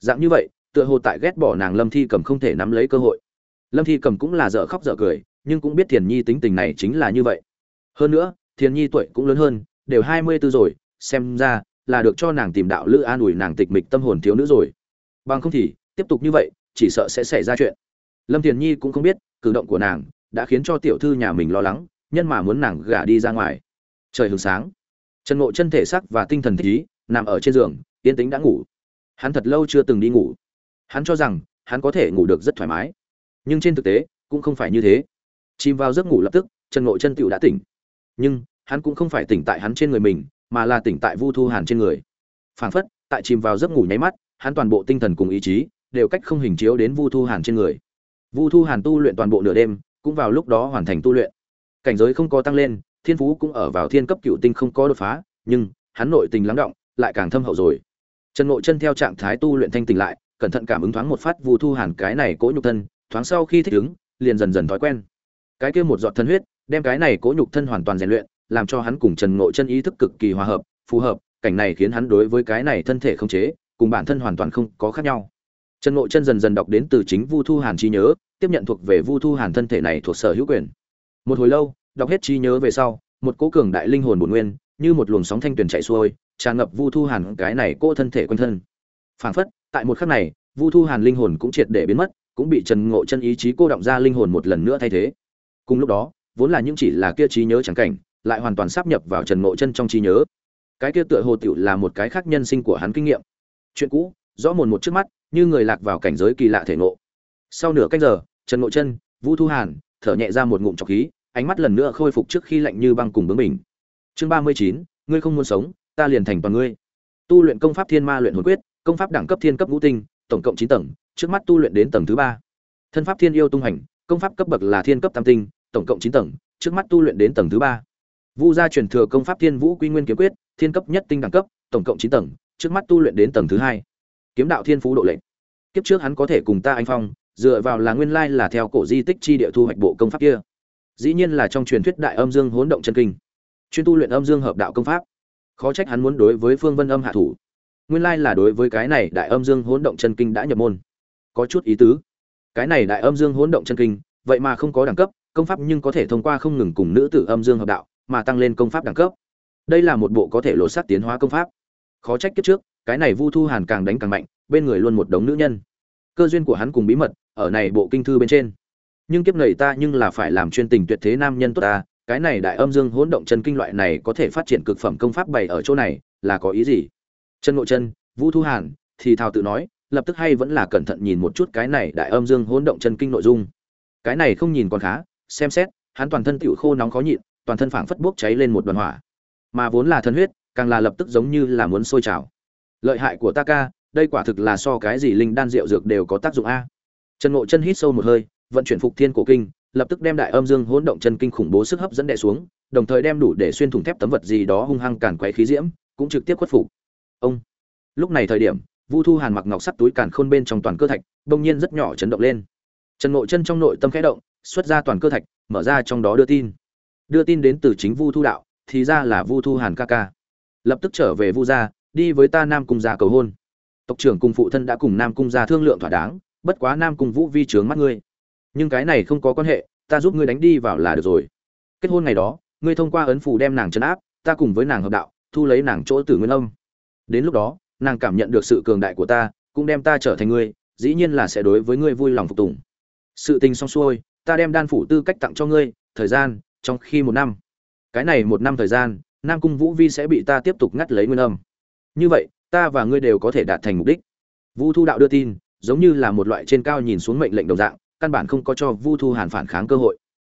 dạng như vậy, tựa hồ tại ghét bỏ nàng lâm thi cầm không thể nắm lấy cơ hội. Lâm thi cầm cũng là dở khóc dở cười, nhưng cũng biết thiền nhi tính tình này chính là như vậy. Hơn nữa, thiền nhi tuổi cũng lớn hơn, đều hai mươi tư rồi, xem ra là được cho nàng tìm đạo lữ an ủi nàng tịch mịch tâm hồn thiếu nữ rồi. Bằng không thì, tiếp tục như vậy chỉ sợ sẽ xảy ra chuyện. Lâm thiền nhi cũng không biết, cử động của nàng đã khiến cho tiểu thư nhà mình lo lắng, nhân mà muốn nàng gả đi ra ngoài. Trời hừng sáng. Trần ngộ chân thể sắc và tinh thần thích ý, nằm ở trên giường, yên tĩnh đã ngủ. Hắn thật lâu chưa từng đi ngủ. Hắn cho rằng, hắn có thể ngủ được rất thoải mái. Nhưng trên thực tế, cũng không phải như thế. Chìm vào giấc ngủ lập tức, trần ngộ chân tựu đã tỉnh. Nhưng, hắn cũng không phải tỉnh tại hắn trên người mình, mà là tỉnh tại vu thu hàn trên người. Phảng phất, tại chìm vào giấc ngủ nháy mắt, hắn toàn bộ tinh thần cùng ý chí đều cách không hình chiếu đến vu thu hàn trên người. Vu thu hàn tu luyện toàn bộ nửa đêm, cũng vào lúc đó hoàn thành tu luyện. Cảnh giới không có tăng lên, thiên phú cũng ở vào thiên cấp cựu tinh không có đột phá, nhưng hắn nội tình lắng động, lại càng thâm hậu rồi. Trần nội chân theo trạng thái tu luyện thanh tỉnh lại, cẩn thận cảm ứng thoáng một phát vu thu hàn cái này cố nhục thân, thoáng sau khi thích ứng, liền dần dần thói quen. Cái kia một giọt thân huyết, đem cái này cố nhục thân hoàn toàn rèn luyện, làm cho hắn cùng trần ngộ chân ý thức cực kỳ hòa hợp, phù hợp, cảnh này khiến hắn đối với cái này thân thể không chế, cùng bản thân hoàn toàn không có khác nhau trần ngộ chân dần dần đọc đến từ chính vu thu hàn trí nhớ, tiếp nhận thuộc về vu thu hàn thân thể này thuộc sở hữu quyền. Một hồi lâu, đọc hết trí nhớ về sau, một cố cường đại linh hồn bổn nguyên, như một luồng sóng thanh tuyền chạy xuôi, tràn ngập vu thu hàn cái này cô thân thể quanh thân. Phảng phất, tại một khắc này, vu thu hàn linh hồn cũng triệt để biến mất, cũng bị trần ngộ chân ý chí cô động ra linh hồn một lần nữa thay thế. Cùng lúc đó, vốn là những chỉ là kia trí nhớ chẳng cảnh, lại hoàn toàn sắp nhập vào trần ngộ chân trong trí nhớ. Cái kia tựa hồ tựu là một cái khác nhân sinh của hắn kinh nghiệm. Chuyện cũ, rõ mồn một trước mắt như người lạc vào cảnh giới kỳ lạ thể ngộ. Sau nửa canh giờ, trần ngộ chân, vũ thu hàn, thở nhẹ ra một ngụm trọc khí, ánh mắt lần nữa khôi phục trước khi lạnh như băng cùng bướng mình chương ba mươi chín, ngươi không muốn sống, ta liền thành toàn ngươi. Tu luyện công pháp thiên ma luyện hồn quyết, công pháp đẳng cấp thiên cấp ngũ tinh, tổng cộng chín tầng, trước mắt tu luyện đến tầng thứ ba. Thân pháp thiên yêu tung hành, công pháp cấp bậc là thiên cấp tam tinh, tổng cộng chín tầng, trước mắt tu luyện đến tầng thứ ba. Vu gia truyền thừa công pháp thiên vũ quy nguyên kiếm quyết, thiên cấp nhất tinh đẳng cấp, tổng cộng chín tầng, trước mắt tu luyện đến tầng thứ hai kiếm đạo thiên phú độ lệnh kiếp trước hắn có thể cùng ta anh phong, dựa vào là nguyên lai là theo cổ di tích chi địa thu hoạch bộ công pháp kia. Dĩ nhiên là trong truyền thuyết đại âm dương hỗn động chân kinh. Chuyên tu luyện âm dương hợp đạo công pháp. Khó trách hắn muốn đối với phương vân âm hạ thủ. Nguyên lai là đối với cái này đại âm dương hỗn động chân kinh đã nhập môn. Có chút ý tứ. Cái này đại âm dương hỗn động chân kinh, vậy mà không có đẳng cấp, công pháp nhưng có thể thông qua không ngừng cùng nữ tử âm dương hợp đạo, mà tăng lên công pháp đẳng cấp. Đây là một bộ có thể lột xác tiến hóa công pháp. Khó trách kiếp trước cái này vu thu hàn càng đánh càng mạnh, bên người luôn một đống nữ nhân. Cơ duyên của hắn cùng bí mật, ở này bộ kinh thư bên trên. Nhưng kiếp này ta nhưng là phải làm chuyên tình tuyệt thế nam nhân tốt ta, cái này đại âm dương hỗn động chân kinh loại này có thể phát triển cực phẩm công pháp bày ở chỗ này, là có ý gì? Chân ngộ chân vũ thu hàn, thì thào tự nói, lập tức hay vẫn là cẩn thận nhìn một chút cái này đại âm dương hỗn động chân kinh nội dung. Cái này không nhìn còn khá, xem xét, hắn toàn thân tiểu khô nóng khó nhịn, toàn thân phảng phất bốc cháy lên một đoàn hỏa. Mà vốn là thân huyết, càng là lập tức giống như là muốn sôi trào lợi hại của ta ca, đây quả thực là so cái gì linh đan rượu dược đều có tác dụng a. Trần ngộ chân hít sâu một hơi, vận chuyển phục thiên cổ kinh, lập tức đem đại âm dương hỗn động chân kinh khủng bố sức hấp dẫn đè xuống, đồng thời đem đủ để xuyên thủng thép tấm vật gì đó hung hăng càn quấy khí diễm, cũng trực tiếp khuất phục. Ông. Lúc này thời điểm, vu thu hàn mặc ngọc sắt túi càn khôn bên trong toàn cơ thạch, bỗng nhiên rất nhỏ chấn động lên. Trần ngộ chân trong nội tâm khẽ động, xuất ra toàn cơ thạch, mở ra trong đó đưa tin. Đưa tin đến từ chính vu thu đạo, thì ra là vu thu hàn ca ca. Lập tức trở về vu gia đi với ta nam cung gia cầu hôn. Tộc trưởng cùng phụ thân đã cùng nam cung gia thương lượng thỏa đáng, bất quá nam cung vũ vi trướng mắt ngươi. Nhưng cái này không có quan hệ, ta giúp ngươi đánh đi vào là được rồi. Kết hôn ngày đó, ngươi thông qua ấn phù đem nàng trấn áp, ta cùng với nàng hợp đạo, thu lấy nàng chỗ tử nguyên âm. Đến lúc đó, nàng cảm nhận được sự cường đại của ta, cũng đem ta trở thành ngươi, dĩ nhiên là sẽ đối với ngươi vui lòng phục tùng. Sự tình xong xuôi, ta đem đan phủ tư cách tặng cho ngươi, thời gian, trong khi một năm. Cái này một năm thời gian, nam cung vũ vi sẽ bị ta tiếp tục ngắt lấy nguyên âm như vậy, ta và ngươi đều có thể đạt thành mục đích. Vu thu đạo đưa tin, giống như là một loại trên cao nhìn xuống mệnh lệnh đồng dạng, căn bản không có cho vu thu hàn phản kháng cơ hội.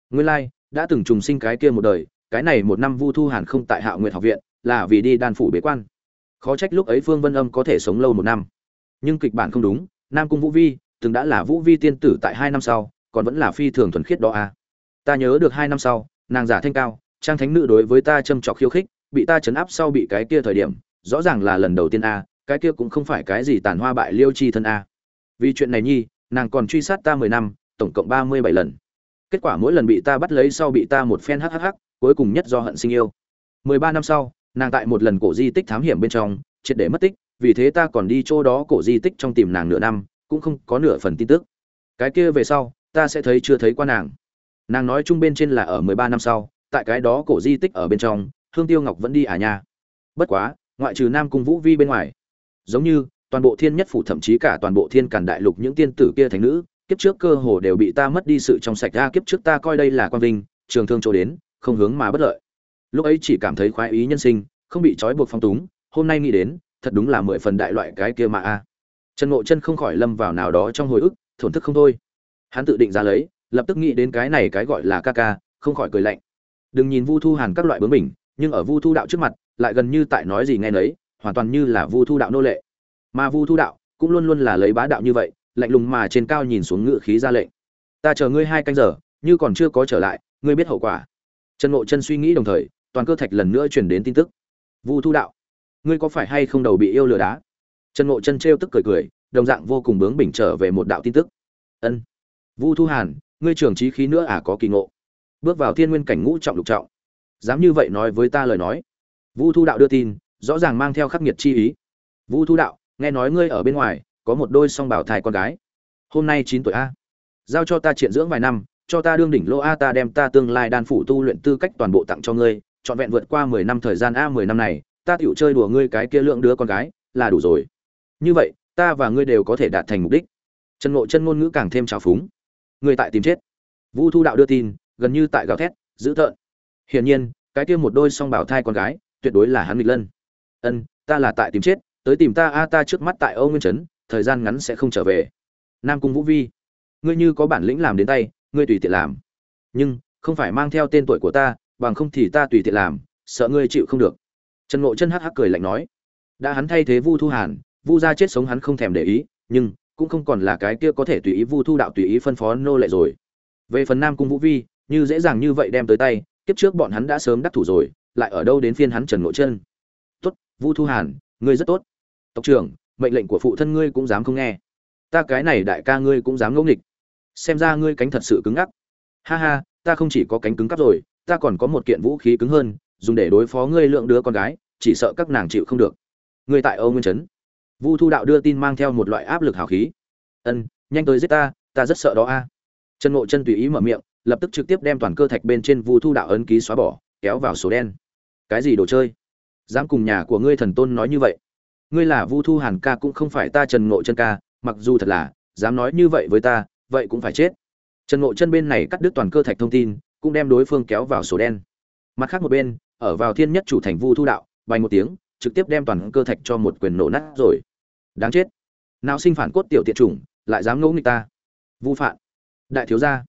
Nguyên lai, đã từng trùng sinh cái kia một đời, cái này một năm vu thu hàn không tại hạ nguyệt học viện, là vì đi đan phủ bế quan. Khó trách lúc ấy phương vân âm có thể sống lâu một năm. Nhưng kịch bản không đúng, nam cung vũ vi, từng đã là vũ vi tiên tử tại hai năm sau, còn vẫn là phi thường thuần khiết đó à. ta nhớ được hai năm sau, nàng giả thanh cao, trang thánh nữ đối với ta châm trọc khiêu khích, bị ta chấn áp sau bị cái kia thời điểm rõ ràng là lần đầu tiên a, cái kia cũng không phải cái gì tàn hoa bại liêu chi thân a. Vì chuyện này nhi, nàng còn truy sát ta mười năm, tổng cộng ba mươi bảy lần. Kết quả mỗi lần bị ta bắt lấy sau bị ta một phen hhh cuối cùng nhất do hận sinh yêu. Mười ba năm sau, nàng tại một lần cổ di tích thám hiểm bên trong, triệt để mất tích, vì thế ta còn đi chỗ đó cổ di tích trong tìm nàng nửa năm, cũng không có nửa phần tin tức. Cái kia về sau, ta sẽ thấy chưa thấy qua nàng. Nàng nói chung bên trên là ở mười ba năm sau, tại cái đó cổ di tích ở bên trong, hương tiêu ngọc vẫn đi à nha. Bất quá ngoại trừ nam cung vũ vi bên ngoài. Giống như, toàn bộ thiên nhất phủ thậm chí cả toàn bộ thiên càn đại lục những tiên tử kia thành nữ, kiếp trước cơ hồ đều bị ta mất đi sự trong sạch ra kiếp trước ta coi đây là quan vinh, trường thương chỗ đến, không hướng mà bất lợi. Lúc ấy chỉ cảm thấy khoái ý nhân sinh, không bị trói buộc phong túng, hôm nay nghĩ đến, thật đúng là mười phần đại loại cái kia mà, a. Trần ngộ chân không khỏi lâm vào nào đó trong hồi ức, thổn thức không thôi. Hắn tự định ra lấy, lập tức nghĩ đến cái này cái gọi là ca ca, không khỏi cười lạnh. Đừng nhìn vu thu hàn các loại bướng mình nhưng ở vu thu đạo trước mặt lại gần như tại nói gì nghe nấy, hoàn toàn như là vu thu đạo nô lệ. Mà vu thu đạo cũng luôn luôn là lấy bá đạo như vậy, lạnh lùng mà trên cao nhìn xuống ngự khí ra lệnh. Ta chờ ngươi hai canh giờ, như còn chưa có trở lại, ngươi biết hậu quả. Trần ngộ chân suy nghĩ đồng thời, toàn cơ thạch lần nữa truyền đến tin tức. Vu thu đạo, ngươi có phải hay không đầu bị yêu lừa đá? Trần ngộ chân trêu tức cười cười, đồng dạng vô cùng bướng bỉnh trở về một đạo tin tức. Ân, vu thu hàn, ngươi trưởng trí khí nữa à có kỳ ngộ. Bước vào thiên nguyên cảnh ngũ trọng lục trọng. Dám như vậy nói với ta lời nói vu thu đạo đưa tin, rõ ràng mang theo khắc nghiệt chi ý. Vu thu đạo, nghe nói ngươi ở bên ngoài, có một đôi song bảo thai con gái. Hôm nay chín tuổi a. Giao cho ta triện dưỡng vài năm, cho ta đương đỉnh lô a, ta đem ta tương lai đan phủ tu luyện tư cách toàn bộ tặng cho ngươi, trọn vẹn vượt qua mười năm thời gian a, mười năm này, ta tiểu chơi đùa ngươi cái kia lượng đứa con gái, là đủ rồi. Như vậy, ta và ngươi đều có thể đạt thành mục đích. Trần ngộ chân ngôn ngữ càng thêm trào phúng. Ngươi tại tìm chết. Vu thu đạo đưa tin, gần như tại gào thét, dữ tợn. Hiển nhiên, cái kia một đôi song bảo thai con gái tuyệt đối là hắn nghịch lân. Ân, ta là tại tìm chết, tới tìm ta a, ta trước mắt tại âu nguyên trấn, thời gian ngắn sẽ không trở về. Nam cung vũ vi, ngươi như có bản lĩnh làm đến tay, ngươi tùy tiện làm. Nhưng, không phải mang theo tên tuổi của ta, bằng không thì ta tùy tiện làm, sợ ngươi chịu không được. Trần ngộ chân hắc hắc cười lạnh nói, đã hắn thay thế vu thu hàn, vu ra chết sống hắn không thèm để ý, nhưng, cũng không còn là cái kia có thể tùy ý vu thu đạo tùy ý phân phó nô lệ rồi. Về phần nam cung vũ vi, như dễ dàng như vậy đem tới tay, kiếp trước bọn hắn đã sớm đắc thủ rồi lại ở đâu đến phiên hắn trần ngộ chân. Tốt, vu thu hàn, ngươi rất tốt. Tộc trưởng, mệnh lệnh của phụ thân ngươi cũng dám không nghe. Ta cái này đại ca ngươi cũng dám ngẫu nghịch. Xem ra ngươi cánh thật sự cứng ngắc. Ha ha, ta không chỉ có cánh cứng cắp rồi, ta còn có một kiện vũ khí cứng hơn, dùng để đối phó ngươi lượng đứa con gái, chỉ sợ các nàng chịu không được. Ngươi tại âu nguyên trấn. Vu thu đạo đưa tin mang theo một loại áp lực hào khí. Ân, nhanh tới giết ta ta rất sợ đó a. Trần ngộ chân tùy ý mở miệng, lập tức trực tiếp đem toàn cơ thạch bên trên vu thu đạo ấn ký xóa bỏ, kéo vào số đen cái gì đồ chơi? Dám cùng nhà của ngươi thần tôn nói như vậy. Ngươi là vu thu hàn ca cũng không phải ta trần ngộ chân ca, mặc dù thật là, dám nói như vậy với ta, vậy cũng phải chết. Trần ngộ chân bên này cắt đứt toàn cơ thạch thông tin, cũng đem đối phương kéo vào sổ đen. Mặt khác một bên, ở vào thiên nhất chủ thành vu thu đạo, bay một tiếng, trực tiếp đem toàn cơ thạch cho một quyền nổ nát rồi. Đáng chết. Não sinh phản cốt tiểu tiện chủng, lại dám ngỗ nghịch ta. Vu phạn. Đại thiếu gia.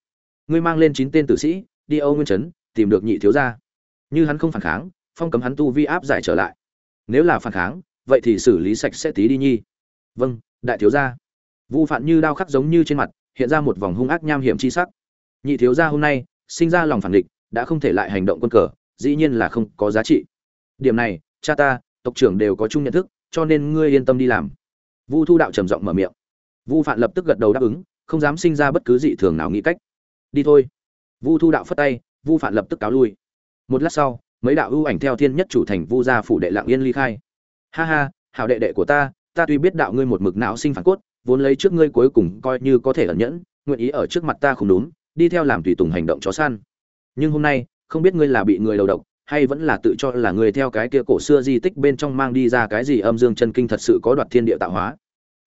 Ngươi mang lên chín tên tử sĩ, đi âu nguyên trấn, tìm được nhị thiếu gia. Như hắn không phản kháng phong cấm hắn tu vi áp giải trở lại. Nếu là phản kháng, vậy thì xử lý sạch sẽ tí đi nhi. Vâng đại thiếu gia. Vu phạn như đao khắc giống như trên mặt, hiện ra một vòng hung ác nham hiểm chi sắc. Nhị thiếu gia hôm nay, sinh ra lòng phản địch, đã không thể lại hành động quân cờ, dĩ nhiên là không có giá trị. Điểm này, cha ta, tộc trưởng đều có chung nhận thức, cho nên ngươi yên tâm đi làm. Vu thu đạo trầm giọng mở miệng. Vu phạn lập tức gật đầu đáp ứng, không dám sinh ra bất cứ dị thường nào nghĩ cách. Đi thôi. Vu thu đạo phất tay, vu phạn lập tức cáo lui. Một lát sau mấy đạo ưu ảnh theo thiên nhất chủ thành vu gia phủ đệ lạng yên ly khai. Ha ha, hảo đệ đệ của ta ta tuy biết đạo ngươi một mực não sinh phản cốt, vốn lấy trước ngươi cuối cùng coi như có thể ẩn nhẫn, nguyện ý ở trước mặt ta không đúng, đi theo làm tùy tùng hành động chó săn. Nhưng hôm nay, không biết ngươi là bị người đầu độc, hay vẫn là tự cho là người theo cái kia cổ xưa di tích bên trong mang đi ra cái gì âm dương chân kinh thật sự có đoạt thiên địa tạo hóa.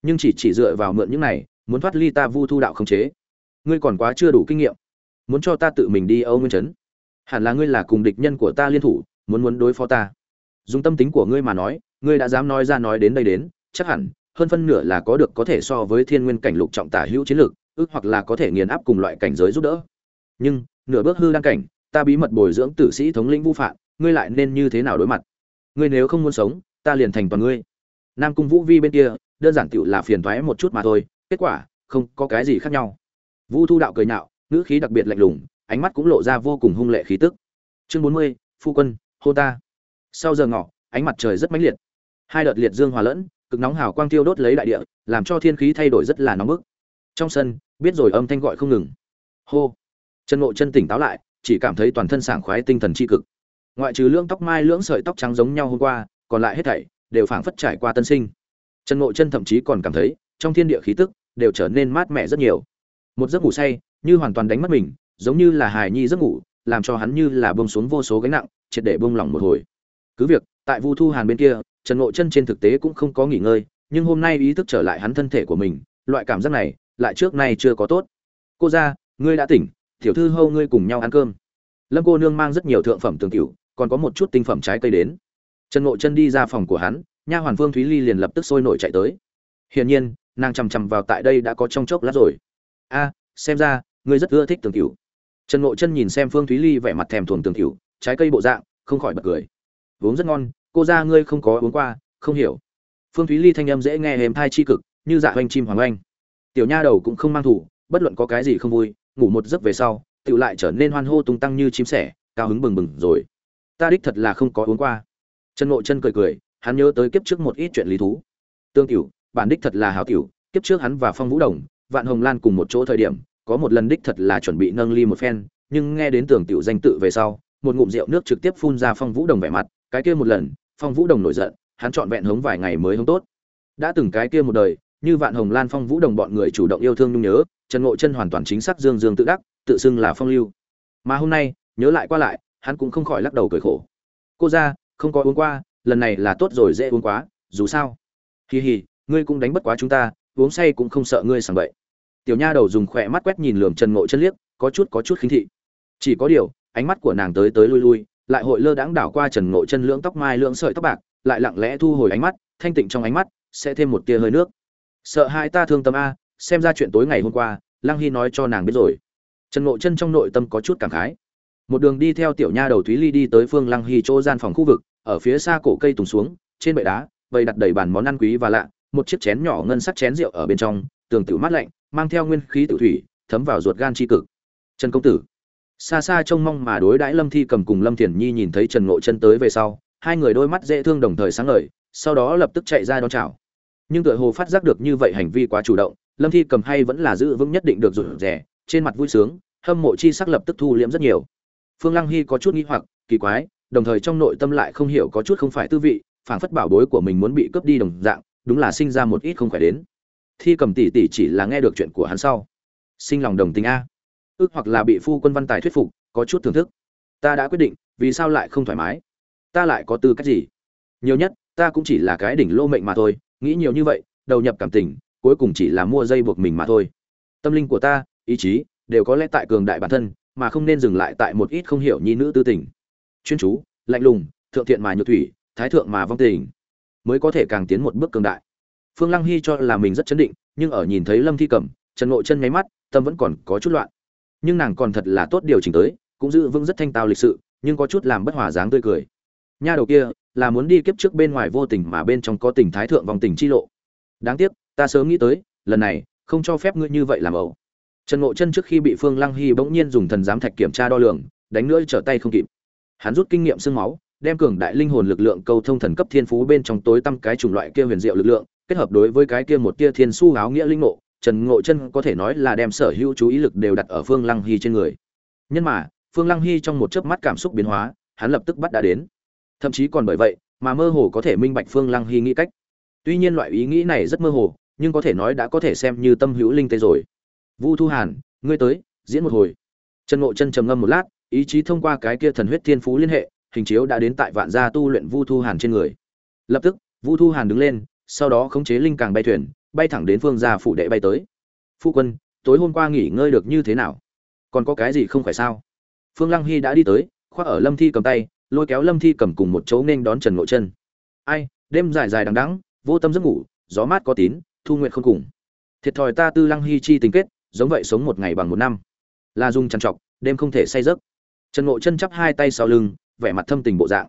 Nhưng chỉ chỉ dựa vào mượn những này, muốn thoát ly ta vu thu đạo không chế. Ngươi còn quá chưa đủ kinh nghiệm, muốn cho ta tự mình đi âu nguyên trấn hẳn là ngươi là cùng địch nhân của ta liên thủ, muốn muốn đối phó ta. Dùng tâm tính của ngươi mà nói, ngươi đã dám nói ra nói đến đây đến, chắc hẳn, hơn phân nửa là có được có thể so với thiên nguyên cảnh lục trọng tả hữu chiến lược, ước hoặc là có thể nghiền áp cùng loại cảnh giới giúp đỡ. Nhưng, nửa bước hư đăng cảnh, ta bí mật bồi dưỡng tử sĩ thống lĩnh vu phạm ngươi lại nên như thế nào đối mặt? Ngươi nếu không muốn sống, ta liền thành toàn ngươi. Nam cung vũ vi bên kia, đơn giản tựu là phiền thoái một chút mà thôi, kết quả, không có cái gì khác nhau. Vu thu đạo cười nhạo, ngữ khí đặc biệt lạnh lùng ánh mắt cũng lộ ra vô cùng hung lệ khí tức. Chương bốn mươi, phu quân, hô ta. Sau giờ ngọ, ánh mặt trời rất mãnh liệt. Hai đợt liệt dương hòa lẫn, cực nóng hào quang tiêu đốt lấy đại địa, làm cho thiên khí thay đổi rất là nóng bức. Trong sân, biết rồi âm thanh gọi không ngừng. Hô. Chân ngộ chân tỉnh táo lại, chỉ cảm thấy toàn thân sảng khoái tinh thần tri cực. Ngoại trừ lưỡng tóc mai lưỡng sợi tóc trắng giống nhau hôm qua, còn lại hết thảy đều phảng phất trải qua tân sinh. Chân ngộ chân thậm chí còn cảm thấy, trong thiên địa khí tức đều trở nên mát mẻ rất nhiều. Một giấc ngủ say, như hoàn toàn đánh mất mình giống như là hài nhi giấc ngủ, làm cho hắn như là bông xuống vô số gánh nặng, triệt để bông lỏng một hồi. Cứ việc, tại vu thu hàn bên kia, trần ngộ chân trên thực tế cũng không có nghỉ ngơi, nhưng hôm nay ý thức trở lại hắn thân thể của mình, loại cảm giác này, lại trước nay chưa có tốt. Cô ra ngươi đã tỉnh, tiểu thư hâu ngươi cùng nhau ăn cơm. Lâm cô nương mang rất nhiều thượng phẩm tường cửu còn có một chút tinh phẩm trái cây đến. Trần ngộ chân đi ra phòng của hắn, nha hoàn phương thúy ly liền lập tức sôi nổi chạy tới. Hiển nhiên, nàng chằm chằm vào tại đây đã có trong chốc lát rồi. A, xem ra, ngươi rất ưa thích tường cửu trần ngộ chân nhìn xem phương thúy ly vẻ mặt thèm thuồng tường cửu trái cây bộ dạng, không khỏi bật cười. Uống rất ngon, cô ra ngươi không có uống qua, không hiểu. Phương thúy ly thanh âm dễ nghe hềm thai chi cực, như dạ oanh chim hoàng oanh. Tiểu nha đầu cũng không mang thủ, bất luận có cái gì không vui, ngủ một giấc về sau tự lại trở nên hoan hô tung tăng như chim sẻ, cao hứng bừng bừng rồi. Ta đích thật là không có uống qua. Trần ngộ chân cười cười, hắn nhớ tới kiếp trước một ít chuyện lý thú. Tương tiểu, bản đích thật là hào tiểu, kiếp trước hắn và phong vũ đồng, vạn hồng lan cùng một chỗ thời điểm có một lần đích thật là chuẩn bị nâng ly một phen, nhưng nghe đến tưởng tiểu danh tự về sau, một ngụm rượu nước trực tiếp phun ra phong vũ đồng vẻ mặt, cái kia một lần, phong vũ đồng nổi giận, hắn chọn vẹn hống vài ngày mới hống tốt. Đã từng cái kia một đời, như vạn hồng lan phong vũ đồng bọn người chủ động yêu thương nhung nhớ, trần ngộ chân hoàn toàn chính xác dương dương tự đắc, tự xưng là phong lưu. Mà hôm nay, nhớ lại qua lại, hắn cũng không khỏi lắc đầu cười khổ. Cô ra không có uống qua, lần này là tốt rồi dễ uống quá, dù sao. Hì hì ngươi cũng đánh bất quá chúng ta, uống say cũng không sợ ngươi sảng bậy tiểu nha đầu dùng khỏe mắt quét nhìn lườm trần ngộ chân liếc, có chút có chút khinh thị. Chỉ có điều, ánh mắt của nàng tới tới lui lui, lại hội lơ đãng đảo qua trần ngộ chân lưỡng tóc mai lưỡng sợi tóc bạc, lại lặng lẽ thu hồi ánh mắt, thanh tịnh trong ánh mắt, sẽ thêm một tia hơi nước. Sợ hai ta thương tâm a, xem ra chuyện tối ngày hôm qua, lăng hy nói cho nàng biết rồi. Trần ngộ chân trong nội tâm có chút cảm khái. Một đường đi theo tiểu nha đầu thúy ly đi tới phương lăng hy chỗ gian phòng khu vực, ở phía xa cổ cây tùng xuống, trên bệ đá bầy đặt đầy bàn món ăn quý và lạ, một chiếc chén nhỏ ngân sắc chén rượu ở bên trong tường tử mát lạnh, mang theo nguyên khí tự thủy, thấm vào ruột gan chi cực. Trần công tử. Xa xa trông mong mà đối đãi lâm thi cầm cùng lâm thiền nhi nhìn thấy trần ngộ chân tới về sau, hai người đôi mắt dễ thương đồng thời sáng ngời, sau đó lập tức chạy ra đón chào. Nhưng tựa hồ phát giác được như vậy hành vi quá chủ động, lâm thi cầm hay vẫn là giữ vững nhất định được rủ rẻ trên mặt vui sướng, hâm mộ chi sắc lập tức thu liễm rất nhiều. Phương lăng hy có chút nghi hoặc, kỳ quái, đồng thời trong nội tâm lại không hiểu có chút không phải tư vị, phảng phất bảo bối của mình muốn bị cướp đi đồng dạng, đúng là sinh ra một ít không phải đến thi cầm tỷ tỷ chỉ là nghe được chuyện của hắn sau. Sinh lòng đồng tình a. Ước hoặc là bị phu quân văn tài thuyết phục, có chút thưởng thức. Ta đã quyết định, vì sao lại không thoải mái? Ta lại có tư cách gì? Nhiều nhất, ta cũng chỉ là cái đỉnh lô mệnh mà thôi. Nghĩ nhiều như vậy, đầu nhập cảm tình, cuối cùng chỉ là mua dây buộc mình mà thôi. Tâm linh của ta, ý chí, đều có lẽ tại cường đại bản thân, mà không nên dừng lại tại một ít không hiểu nhi nữ tư tình. Chuyên chú, lạnh lùng, thượng thiện mà nhược thủy, thái thượng mà vong tình, mới có thể càng tiến một bước cường đại phương lăng hy cho là mình rất chấn định, nhưng ở nhìn thấy lâm thi cẩm, trần ngộ chân nháy mắt, tâm vẫn còn có chút loạn. Nhưng nàng còn thật là tốt điều chỉnh tới, cũng giữ vững rất thanh tao lịch sự, nhưng có chút làm bất hòa dáng tươi cười. Nha đầu kia, là muốn đi kiếp trước bên ngoài vô tình mà bên trong có tình thái thượng vòng tình chi lộ. Đáng tiếc, ta sớm nghĩ tới, lần này, không cho phép ngươi như vậy làm ẩu. Trần ngộ chân trước khi bị phương lăng hy bỗng nhiên dùng thần giám thạch kiểm tra đo lường, đánh nữa trở tay không kịp. Hắn rút kinh nghiệm sương máu, đem cường đại linh hồn lực lượng câu thông thần cấp thiên phú bên trong tối tăm cái chủng loại kia huyền diệu lực lượng kết hợp đối với cái kia một tia thiên su áo nghĩa linh ngộ, trần ngộ chân có thể nói là đem sở hữu chú ý lực đều đặt ở phương lăng hy trên người. Nhân mà, phương lăng hy trong một chớp mắt cảm xúc biến hóa, hắn lập tức bắt đã đến. Thậm chí còn bởi vậy mà mơ hồ có thể minh bạch phương lăng hy nghĩ cách. Tuy nhiên loại ý nghĩ này rất mơ hồ, nhưng có thể nói đã có thể xem như tâm hữu linh tê rồi. Vu thu hàn, ngươi tới, diễn một hồi. Trần ngộ chân trầm ngâm một lát, ý chí thông qua cái kia thần huyết thiên phú liên hệ, hình chiếu đã đến tại vạn gia tu luyện vu thu hàn trên người. Lập tức, vu thu hàn đứng lên sau đó khống chế linh càng bay thuyền, bay thẳng đến phương gia phụ đệ bay tới. Phu quân, tối hôm qua nghỉ ngơi được như thế nào? Còn có cái gì không phải sao? Phương lăng hy đã đi tới, khoác ở lâm thi cầm tay, lôi kéo lâm thi cầm cùng một chỗ nên đón trần ngộ chân ai, đêm dài dài đằng đẵng, vô tâm giấc ngủ, gió mát có tín, thu nguyện không cùng. Thiệt thòi ta tư lăng hy chi tình kết, giống vậy sống một ngày bằng một năm. Là dùng trằn trọc, đêm không thể say giấc. Trần ngộ chân chắp hai tay sau lưng, vẻ mặt thâm tình bộ dạng.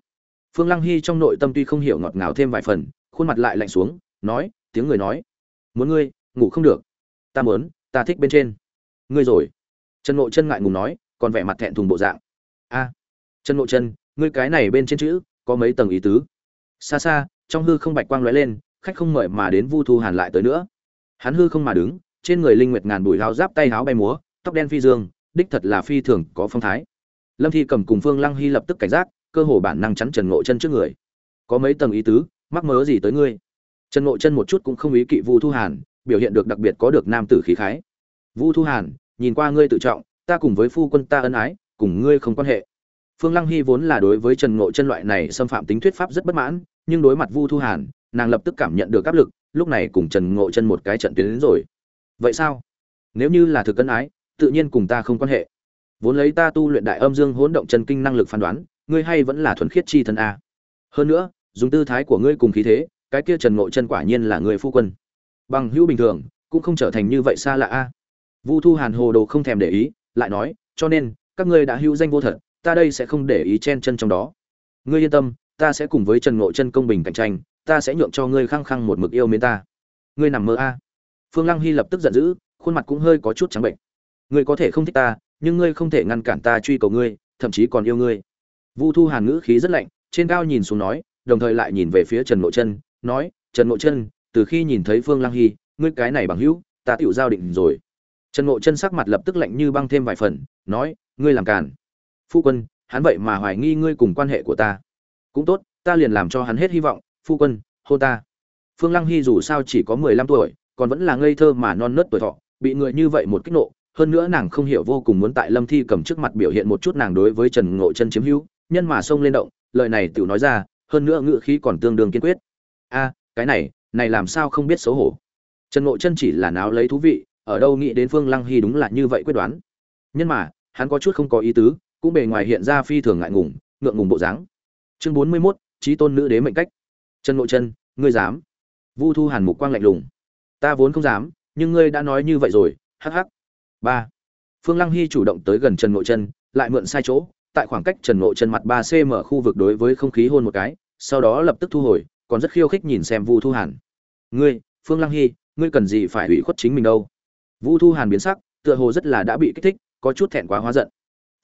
Phương lăng hy trong nội tâm tuy không hiểu ngọt ngào thêm vài phần khuôn mặt lại lạnh xuống, nói, tiếng người nói. Muốn ngươi, ngủ không được. Ta muốn, ta thích bên trên. Ngươi rồi. Trần ngộ chân ngại ngùng nói, còn vẻ mặt thẹn thùng bộ dạng. A, trần ngộ chân, ngươi cái này bên trên chữ, có mấy tầng ý tứ? Xa xa, trong hư không bạch quang lóe lên, khách không mời mà đến vu thu hàn lại tới nữa. Hắn hư không mà đứng, trên người linh nguyệt ngàn bụi lao giáp tay áo bay múa, tóc đen phi dương, đích thật là phi thường có phong thái. Lâm thi cầm cùng phương lăng hy lập tức cảnh giác, cơ hồ bản năng chắn trần ngộ chân trước người. Có mấy tầng ý tứ? Mắc mớ gì tới ngươi? Trần ngộ chân một chút cũng không ý kỵ vu thu hàn, biểu hiện được đặc biệt có được nam tử khí khái. Vu thu hàn, nhìn qua ngươi tự trọng, ta cùng với phu quân ta ân ái, cùng ngươi không quan hệ. Phương lăng hy vốn là đối với trần ngộ chân loại này xâm phạm tính thuyết pháp rất bất mãn, nhưng đối mặt vu thu hàn, nàng lập tức cảm nhận được áp lực, lúc này cùng trần ngộ chân một cái trận tuyến đến rồi. Vậy sao? Nếu như là thực cân ái, tự nhiên cùng ta không quan hệ. Vốn lấy ta tu luyện đại âm dương hỗn động chân kinh năng lực phán đoán, ngươi hay vẫn là thuần khiết chi thân a. Hơn nữa dùng tư thái của ngươi cùng khí thế, cái kia trần ngộ chân quả nhiên là người phu quân. Bằng hữu bình thường, cũng không trở thành như vậy xa lạ a. Vu thu hàn hồ đồ không thèm để ý, lại nói, cho nên, các ngươi đã hữu danh vô thật, ta đây sẽ không để ý chen chân trong đó. Ngươi yên tâm, ta sẽ cùng với trần ngộ chân công bình cạnh tranh, ta sẽ nhượng cho ngươi khăng khăng một mực yêu mến ta. Ngươi nằm mơ a. Phương lăng hy lập tức giận dữ, khuôn mặt cũng hơi có chút trắng bệnh. Ngươi có thể không thích ta, nhưng ngươi không thể ngăn cản ta truy cầu ngươi, thậm chí còn yêu ngươi. Vu thu hàn ngữ khí rất lạnh, trên cao nhìn xuống nói đồng thời lại nhìn về phía trần ngộ chân nói, trần ngộ chân từ khi nhìn thấy phương lăng hy, ngươi cái này bằng hữu, ta tựu giao định rồi. Trần ngộ chân sắc mặt lập tức lạnh như băng thêm vài phần, nói, ngươi làm cản phu quân, hắn vậy mà hoài nghi ngươi cùng quan hệ của ta. Cũng tốt, ta liền làm cho hắn hết hy vọng, phu quân, hô ta. Phương lăng hy dù sao chỉ có mười lăm tuổi, còn vẫn là ngây thơ mà non nớt tuổi thọ, bị người như vậy một kích nộ, hơn nữa nàng không hiểu vô cùng muốn tại lâm thi cầm trước mặt biểu hiện một chút nàng đối với trần ngộ chân chiếm hữu, nhân mà xông lên động, lời này tiểu nói ra hơn nữa ngữ khí còn tương đương kiên quyết. A cái này này làm sao không biết xấu hổ? Trần ngộ chân chỉ là náo lấy thú vị ở đâu nghĩ đến phương lăng hy đúng là như vậy quyết đoán. Nhân mà hắn có chút không có ý tứ cũng bề ngoài hiện ra phi thường ngại ngùng ngượng ngùng bộ dáng. Chương bốn mươi 41, trí tôn nữ đế mệnh cách. Trần ngộ chân ngươi dám? Vu thu hàn mục quang lạnh lùng. Ta vốn không dám nhưng ngươi đã nói như vậy rồi hắc hắc. Ba phương lăng hy chủ động tới gần trần ngộ chân lại mượn sai chỗ tại khoảng cách trần ngộ chân mặt 3cm khu vực đối với không khí hôn một cái, sau đó lập tức thu hồi, còn rất khiêu khích nhìn xem vu thu hàn. Ngươi, phương lăng hy, ngươi cần gì phải ủy khuất chính mình đâu? Vu thu hàn biến sắc, tựa hồ rất là đã bị kích thích, có chút thẹn quá hóa giận.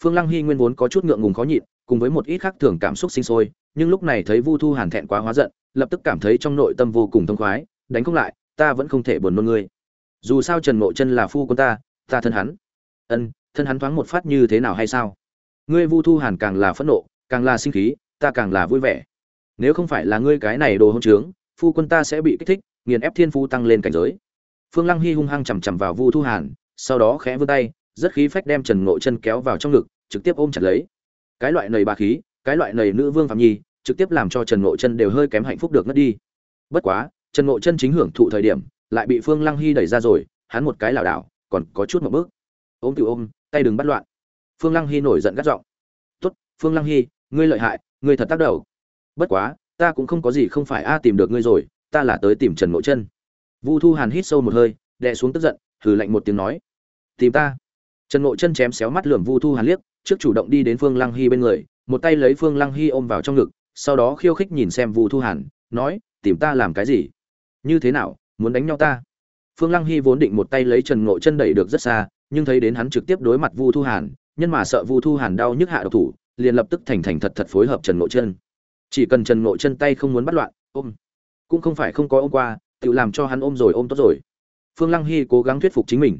Phương lăng hy nguyên vốn có chút ngượng ngùng khó nhịn, cùng với một ít khác thường cảm xúc sinh sôi, nhưng lúc này thấy vu thu hàn thẹn quá hóa giận, lập tức cảm thấy trong nội tâm vô cùng thông khoái, đánh không lại, ta vẫn không thể buồn nôn ngươi. Dù sao trần ngộ chân là phu quân ta ta thân hắn. Ân, thân hắn thoáng một phát như thế nào hay sao? Ngươi vu thu hàn càng là phẫn nộ, càng là sinh khí, ta càng là vui vẻ. Nếu không phải là ngươi cái này đồ hôn trướng, phu quân ta sẽ bị kích thích, nghiền ép thiên phu tăng lên cảnh giới. Phương lăng hy hung hăng chằm chằm vào vu thu hàn, sau đó khẽ vươn tay, rất khí phách đem trần ngộ chân kéo vào trong ngực, trực tiếp ôm chặt lấy. Cái loại nầy bà khí, cái loại nầy nữ vương phạm nhi, trực tiếp làm cho trần ngộ chân đều hơi kém hạnh phúc được ngất đi. Bất quá, trần ngộ chân chính hưởng thụ thời điểm, lại bị phương lăng hy đẩy ra rồi, hắn một cái lảo đảo, còn có chút một bước. Ôm tự ôm, tay đừng bắt loạn phương lăng hy nổi giận gắt giọng. Tốt, phương lăng hy, ngươi lợi hại, ngươi thật tác đầu. Bất quá, ta cũng không có gì không phải a tìm được ngươi rồi, ta là tới tìm trần Mộ chân. Vu thu hàn hít sâu một hơi, đè xuống tức giận, hừ lạnh một tiếng nói, tìm ta. Trần Mộ chân chém xéo mắt lườm vu thu hàn liếc, trước chủ động đi đến phương lăng hy bên người, một tay lấy phương lăng hy ôm vào trong ngực, sau đó khiêu khích nhìn xem vu thu hàn, nói, tìm ta làm cái gì? Như thế nào, muốn đánh nhau ta? Phương lăng hy vốn định một tay lấy trần ngộ chân đẩy được rất xa, nhưng thấy đến hắn trực tiếp đối mặt vu thu hàn nhân mà sợ vu thu hàn đau nhức hạ độc thủ, liền lập tức thành thành thật thật phối hợp trần ngộ chân. Chỉ cần trần ngộ chân tay không muốn bắt loạn, ôm. Cũng không phải không có ôm qua, tự làm cho hắn ôm rồi ôm tốt rồi. Phương lăng hy cố gắng thuyết phục chính mình.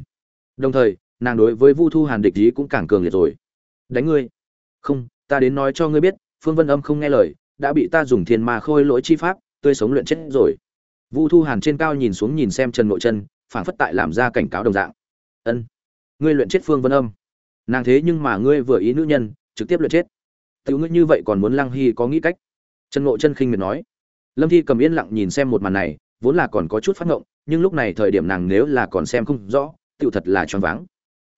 Đồng thời, nàng đối với vu thu hàn địch ý cũng càng cường liệt rồi. Đánh ngươi. Không, ta đến nói cho ngươi biết, phương vân âm không nghe lời, đã bị ta dùng thiên ma khôi lỗi chi pháp, tươi sống luyện chết rồi. Vu thu hàn trên cao nhìn xuống nhìn xem trần nội chân phản phất tại làm ra cảnh cáo đồng dạng. Ân. Ngươi luyện chết phương vân âm nàng thế nhưng mà ngươi vừa ý nữ nhân, trực tiếp lượt chết. Tiểu ngươi như vậy còn muốn lăng hy có nghĩ cách? Trần nội chân khinh miệt nói. Lâm thi cầm yên lặng nhìn xem một màn này, vốn là còn có chút phát ngộng, nhưng lúc này thời điểm nàng nếu là còn xem không rõ, tiểu thật là choáng váng.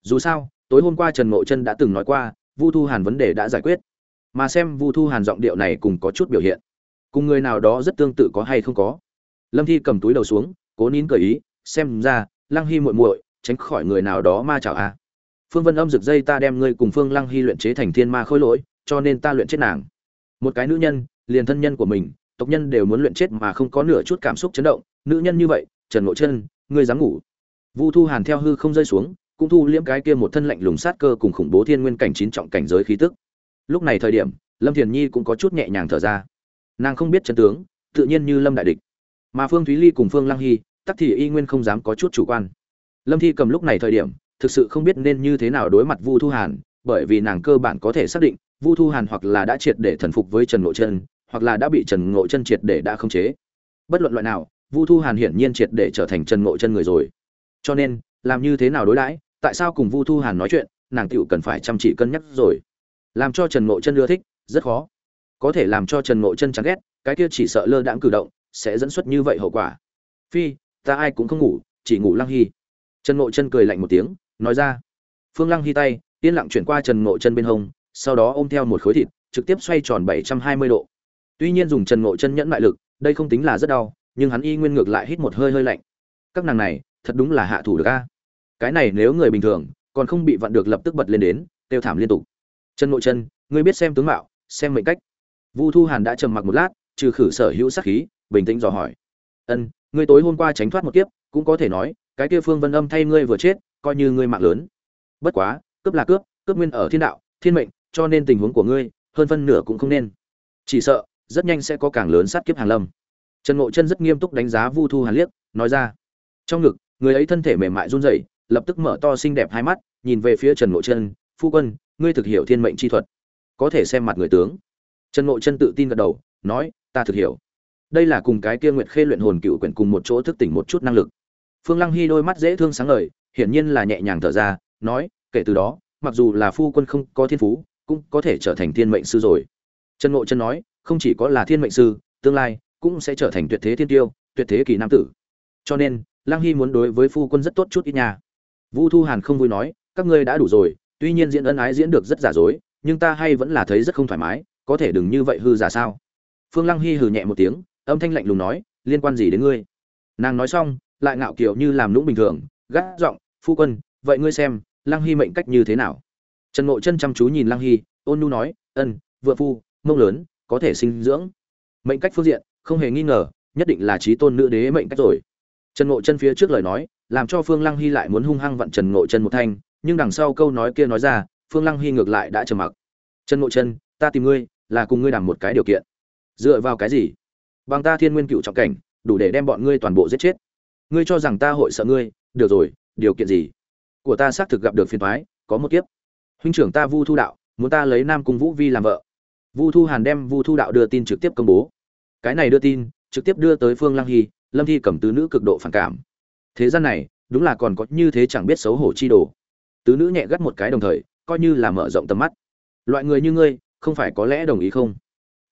Dù sao, tối hôm qua trần ngộ chân đã từng nói qua, vu thu hàn vấn đề đã giải quyết. Mà xem vu thu hàn giọng điệu này cùng có chút biểu hiện. Cùng người nào đó rất tương tự có hay không có. Lâm thi cầm túi đầu xuống, cố nín cởi ý, xem ra, lăng hy muội muội, tránh khỏi người nào đó ma chảo a phương vân âm rực dây ta đem ngươi cùng phương lăng hy luyện chế thành thiên ma khôi lỗi, cho nên ta luyện chết nàng. Một cái nữ nhân, liền thân nhân của mình, tộc nhân đều muốn luyện chết mà không có nửa chút cảm xúc chấn động, nữ nhân như vậy, trần ngộ chân, ngươi dám ngủ. Vu thu hàn theo hư không rơi xuống, cũng thu liễm cái kia một thân lạnh lùng sát cơ cùng khủng bố thiên nguyên cảnh chín trọng cảnh giới khí tức. Lúc này thời điểm, lâm thiền nhi cũng có chút nhẹ nhàng thở ra. Nàng không biết chân tướng, tự nhiên như lâm đại địch. Mà phương thúy ly cùng phương lăng hy, tắc thì y nguyên không dám có chút chủ quan. Lâm thi cầm lúc này thời điểm thực sự không biết nên như thế nào đối mặt vu thu hàn, bởi vì nàng cơ bản có thể xác định, vu thu hàn hoặc là đã triệt để thần phục với trần ngộ chân hoặc là đã bị trần ngộ chân triệt để đã khống chế. Bất luận loại nào, vu thu hàn hiển nhiên triệt để trở thành trần ngộ chân người rồi. Cho nên, làm như thế nào đối đãi, tại sao cùng vu thu hàn nói chuyện, nàng Tiểu cần phải chăm chỉ cân nhắc rồi. Làm cho trần ngộ chân ưa thích, rất khó. Có thể làm cho trần ngộ chân chán ghét, cái kia chỉ sợ lơ đãng cử động, sẽ dẫn xuất như vậy hậu quả. Phi, ta ai cũng không ngủ, chỉ ngủ lăng hy. Trần ngộ chân cười lạnh một tiếng nói ra. Phương lăng hy tay, yên lặng chuyển qua trần ngộ chân bên hông, sau đó ôm theo một khối thịt, trực tiếp xoay tròn bảy trăm hai mươi độ. Tuy nhiên dùng trần ngộ chân nhẫn mại lực, đây không tính là rất đau, nhưng hắn y nguyên ngược lại hít một hơi hơi lạnh. Các nàng này, thật đúng là hạ thủ được a. Cái này nếu người bình thường, còn không bị vặn được lập tức bật lên đến tiêu thảm liên tục. Trần ngộ chân, ngươi biết xem tướng mạo, xem mệnh cách. Vu thu hàn đã trầm mặc một lát, trừ khử sở hữu sát khí, bình tĩnh dò hỏi. Ân, ngươi tối hôm qua tránh thoát một kiếp, cũng có thể nói, cái kia phương vân âm thay ngươi vừa chết coi như ngươi mạng lớn. Bất quá, cướp là cướp cướp nguyên ở thiên đạo, thiên mệnh, cho nên tình huống của ngươi, hơn phân nửa cũng không nên. Chỉ sợ, rất nhanh sẽ có càng lớn sát kiếp hàng lâm. Trần ngộ chân rất nghiêm túc đánh giá vu thu hàn liếc, nói ra. Trong ngực, người ấy thân thể mềm mại run rẩy, lập tức mở to xinh đẹp hai mắt, nhìn về phía trần ngộ chân, phu quân, ngươi thực hiểu thiên mệnh chi thuật. Có thể xem mặt người tướng. Trần ngộ chân tự tin gật đầu, nói, ta thực hiểu. Đây là cùng cái kia nguyệt khê luyện hồn cựu quyển cùng một chỗ thức tỉnh một chút năng lực. Phương lăng hy đôi mắt dễ thương sáng ngời hiển nhiên là nhẹ nhàng thở ra, nói, kể từ đó, mặc dù là phu quân không có thiên phú, cũng có thể trở thành thiên mệnh sư rồi. Trần ngộ chân nói, không chỉ có là thiên mệnh sư, tương lai cũng sẽ trở thành tuyệt thế thiên tiêu, tuyệt thế kỳ nam tử. Cho nên, lăng hy muốn đối với phu quân rất tốt chút ít nhà vu thu hàn không vui nói, các ngươi đã đủ rồi, tuy nhiên diễn ân ái diễn được rất giả dối, nhưng ta hay vẫn là thấy rất không thoải mái, có thể đừng như vậy hư giả sao? Phương lăng hy hừ nhẹ một tiếng, âm thanh lạnh lùng nói, liên quan gì đến ngươi? Nàng nói xong, lại ngạo kiểu như làm lũng bình thường, gắt giọng phu quân, vậy ngươi xem, lăng hy mệnh cách như thế nào? Trần ngộ chân chăm chú nhìn lăng hy, ôn nu nói, ân, vợ phu, mông lớn, có thể sinh dưỡng. Mệnh cách phương diện, không hề nghi ngờ, nhất định là trí tôn nữ đế mệnh cách rồi. Trần ngộ chân phía trước lời nói, làm cho phương lăng hy lại muốn hung hăng vặn trần ngộ chân một thanh, nhưng đằng sau câu nói kia nói ra, phương lăng hy ngược lại đã trầm mặc. Trần ngộ chân, ta tìm ngươi, là cùng ngươi đảm một cái điều kiện. Dựa vào cái gì? Bằng ta thiên nguyên cựu trọng cảnh, đủ để đem bọn ngươi toàn bộ giết chết. Ngươi cho rằng ta hội sợ ngươi, được rồi điều kiện gì? Của ta xác thực gặp được phiền thoái có một kiếp. Huynh trưởng ta vu thu đạo, muốn ta lấy nam cung vũ vi làm vợ. Vu thu hàn đem vu thu đạo đưa tin trực tiếp công bố. Cái này đưa tin, trực tiếp đưa tới phương lăng hy, lâm thi cầm tứ nữ cực độ phản cảm. Thế gian này, đúng là còn có như thế chẳng biết xấu hổ chi đồ. Tứ nữ nhẹ gắt một cái đồng thời, coi như là mở rộng tầm mắt. Loại người như ngươi, không phải có lẽ đồng ý không?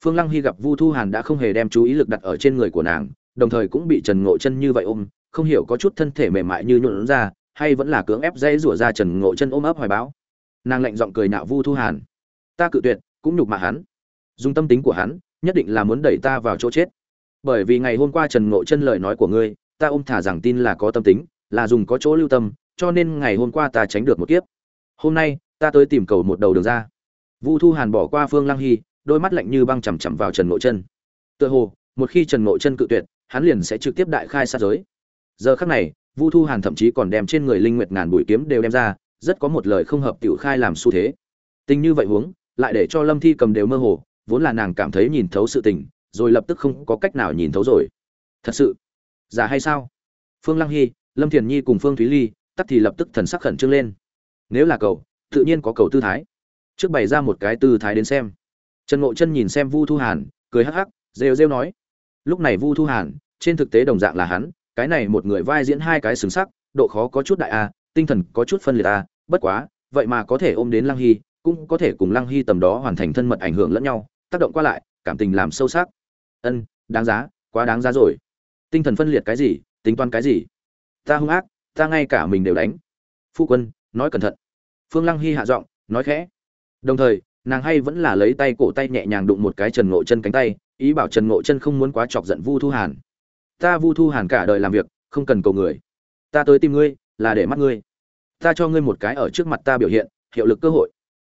Phương lăng hy gặp vu thu hàn đã không hề đem chú ý lực đặt ở trên người của nàng, đồng thời cũng bị trần ngộ chân như vậy ôm không hiểu có chút thân thể mềm mại như nhuộn ra hay vẫn là cưỡng ép dây rủa ra trần ngộ chân ôm ấp hoài báo nàng lạnh giọng cười nạo vu thu hàn. Ta cự tuyệt, cũng nhục mạ hắn. Dùng tâm tính của hắn, nhất định là muốn đẩy ta vào chỗ chết. Bởi vì ngày hôm qua trần ngộ chân lời nói của ngươi, ta ôm thả rằng tin là có tâm tính, là dùng có chỗ lưu tâm, cho nên ngày hôm qua ta tránh được một kiếp. Hôm nay, ta tới tìm cầu một đầu đường ra. Vu thu hàn bỏ qua phương lăng hy, đôi mắt lạnh như băng chằm chằm vào trần ngộ chân. Tựa hồ, một khi trần ngộ chân cự tuyệt, hắn liền sẽ trực tiếp đại khai sát giới giờ khắc này, vu thu hàn thậm chí còn đem trên người linh nguyệt ngàn bụi kiếm đều đem ra, rất có một lời không hợp tiểu khai làm xu thế. Tình như vậy huống, lại để cho lâm thi cầm đều mơ hồ, vốn là nàng cảm thấy nhìn thấu sự tình, rồi lập tức không có cách nào nhìn thấu rồi. Thật sự? Giả hay sao? Phương lăng hy, lâm thiền nhi cùng phương thúy ly tắt thì lập tức thần sắc khẩn trương lên. Nếu là cầu tự nhiên có cầu tư thái. Trước bày ra một cái tư thái đến xem. Trần ngộ chân nhìn xem vu thu hàn, cười hắc hắc, rêu rêu nói. Lúc này vu thu hàn, trên thực tế đồng dạng là hắn cái này một người vai diễn hai cái xứng sắc, độ khó có chút đại a, tinh thần có chút phân liệt a, bất quá, vậy mà có thể ôm đến lăng hy, cũng có thể cùng lăng hy tầm đó hoàn thành thân mật ảnh hưởng lẫn nhau, tác động qua lại, cảm tình làm sâu sắc. Ân, đáng giá, quá đáng giá rồi. Tinh thần phân liệt cái gì, tính toán cái gì? Ta hung ác, ta ngay cả mình đều đánh. Phu quân, nói cẩn thận. Phương lăng hy hạ giọng, nói khẽ. Đồng thời, nàng hay vẫn là lấy tay cổ tay nhẹ nhàng đụng một cái trần ngộ chân cánh tay, ý bảo trần ngộ chân không muốn quá chọc giận vu thu hàn ta vu thu hàn cả đời làm việc, không cần cầu người. Ta tới tìm ngươi, là để mắt ngươi. Ta cho ngươi một cái ở trước mặt ta biểu hiện, hiệu lực cơ hội.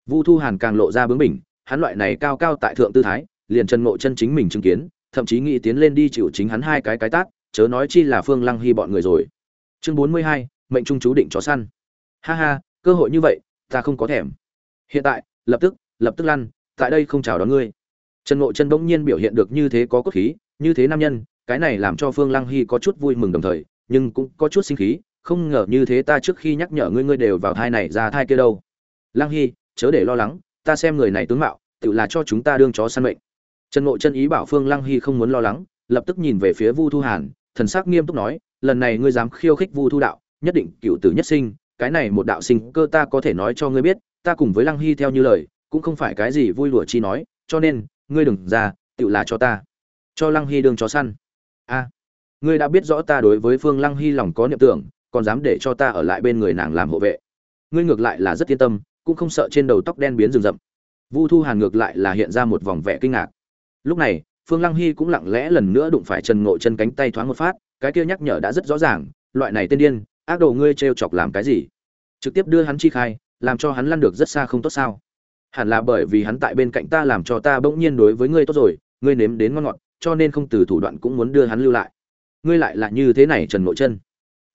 Vu thu hàn càng lộ ra bướng bỉnh, hắn loại này cao cao tại thượng tư thái, liền trần ngộ chân chính mình chứng kiến, thậm chí nghĩ tiến lên đi chịu chính hắn hai cái cái tát, chớ nói chi là phương lăng hy bọn người rồi. Chương bốn mươi hai, mệnh trung chú định chó săn. Ha ha, cơ hội như vậy, ta không có thèm. Hiện tại, lập tức lập tức lăn, tại đây không chào đón ngươi. Trần ngộ chân bỗng nhiên biểu hiện được như thế có cốt khí, như thế nam nhân cái này làm cho phương lăng hy có chút vui mừng đồng thời, nhưng cũng có chút sinh khí, không ngờ như thế ta trước khi nhắc nhở ngươi ngươi đều vào thai này ra thai kia đâu. Lăng hy, chớ để lo lắng, ta xem người này tướng mạo, tự là cho chúng ta đương chó săn mệnh. Trần ngộ chân ý bảo phương lăng hy không muốn lo lắng, lập tức nhìn về phía vu thu hàn, thần sắc nghiêm túc nói, lần này ngươi dám khiêu khích vu thu đạo, nhất định cựu tử nhất sinh, cái này một đạo sinh cơ ta có thể nói cho ngươi biết, ta cùng với lăng hy theo như lời, cũng không phải cái gì vui lùa chi nói, cho nên, ngươi đừng ra, tự là cho ta. Cho lăng hy đương chó săn a, ngươi đã biết rõ ta đối với phương lăng hy lòng có niệm tưởng, còn dám để cho ta ở lại bên người nàng làm hộ vệ. Ngươi ngược lại là rất yên tâm, cũng không sợ trên đầu tóc đen biến rừng rậm. Vu thu hàn ngược lại là hiện ra một vòng vẻ kinh ngạc. Lúc này, phương lăng hy cũng lặng lẽ lần nữa đụng phải trần ngộ chân cánh tay thoáng một phát, cái kia nhắc nhở đã rất rõ ràng, loại này tên điên, ác đồ ngươi t chọc làm cái gì? Trực tiếp đưa hắn chi khai, làm cho hắn lăn được rất xa không tốt sao? Hẳn là bởi vì hắn tại bên cạnh ta làm cho ta bỗng nhiên đối với ngươi tốt rồi, ngươi nếm đến ngon ngọt cho nên không từ thủ đoạn cũng muốn đưa hắn lưu lại. Ngươi lại là như thế này trần nội chân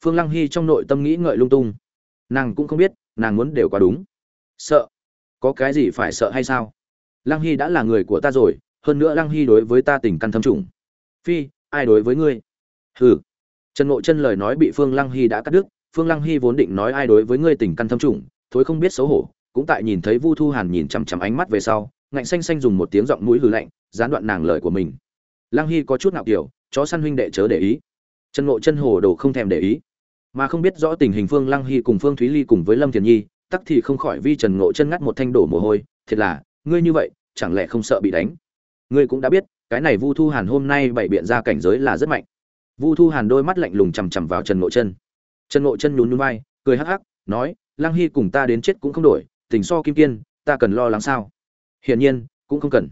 phương lăng hy trong nội tâm nghĩ ngợi lung tung. Nàng cũng không biết, nàng muốn đều quá đúng. Sợ? Có cái gì phải sợ hay sao? Lăng hy đã là người của ta rồi, hơn nữa lăng hy đối với ta tình căn thâm trùng. Phi, ai đối với ngươi? Hừ. Trần nội chân lời nói bị phương lăng hy đã cắt đứt, phương lăng hy vốn định nói ai đối với ngươi tình căn thâm trùng, thối không biết xấu hổ, cũng tại nhìn thấy vu thu hàn nhìn chằm chằm ánh mắt về sau, ngạnh xanh xanh dùng một tiếng giọng mũi hừ lạnh, gián đoạn nàng lời của mình lăng hy có chút nào kiểu, chó săn huynh đệ chớ để ý. Trần ngộ chân hồ đồ không thèm để ý. Mà không biết rõ tình hình phương lăng hy cùng phương thúy ly cùng với lâm thiền nhi, tắc thì không khỏi vi trần ngộ chân ngắt một thanh đổ mồ hôi, thiệt là, ngươi như vậy, chẳng lẽ không sợ bị đánh? Ngươi cũng đã biết, cái này vu thu hàn hôm nay bày biện ra cảnh giới là rất mạnh. Vu thu hàn đôi mắt lạnh lùng chằm chằm vào trần ngộ chân. Trần ngộ chân nhún nhún vai, cười hắc hắc, nói, lăng hy cùng ta đến chết cũng không đổi, tình so kim kiên, ta cần lo lắng sao? Hiển nhiên, cũng không cần.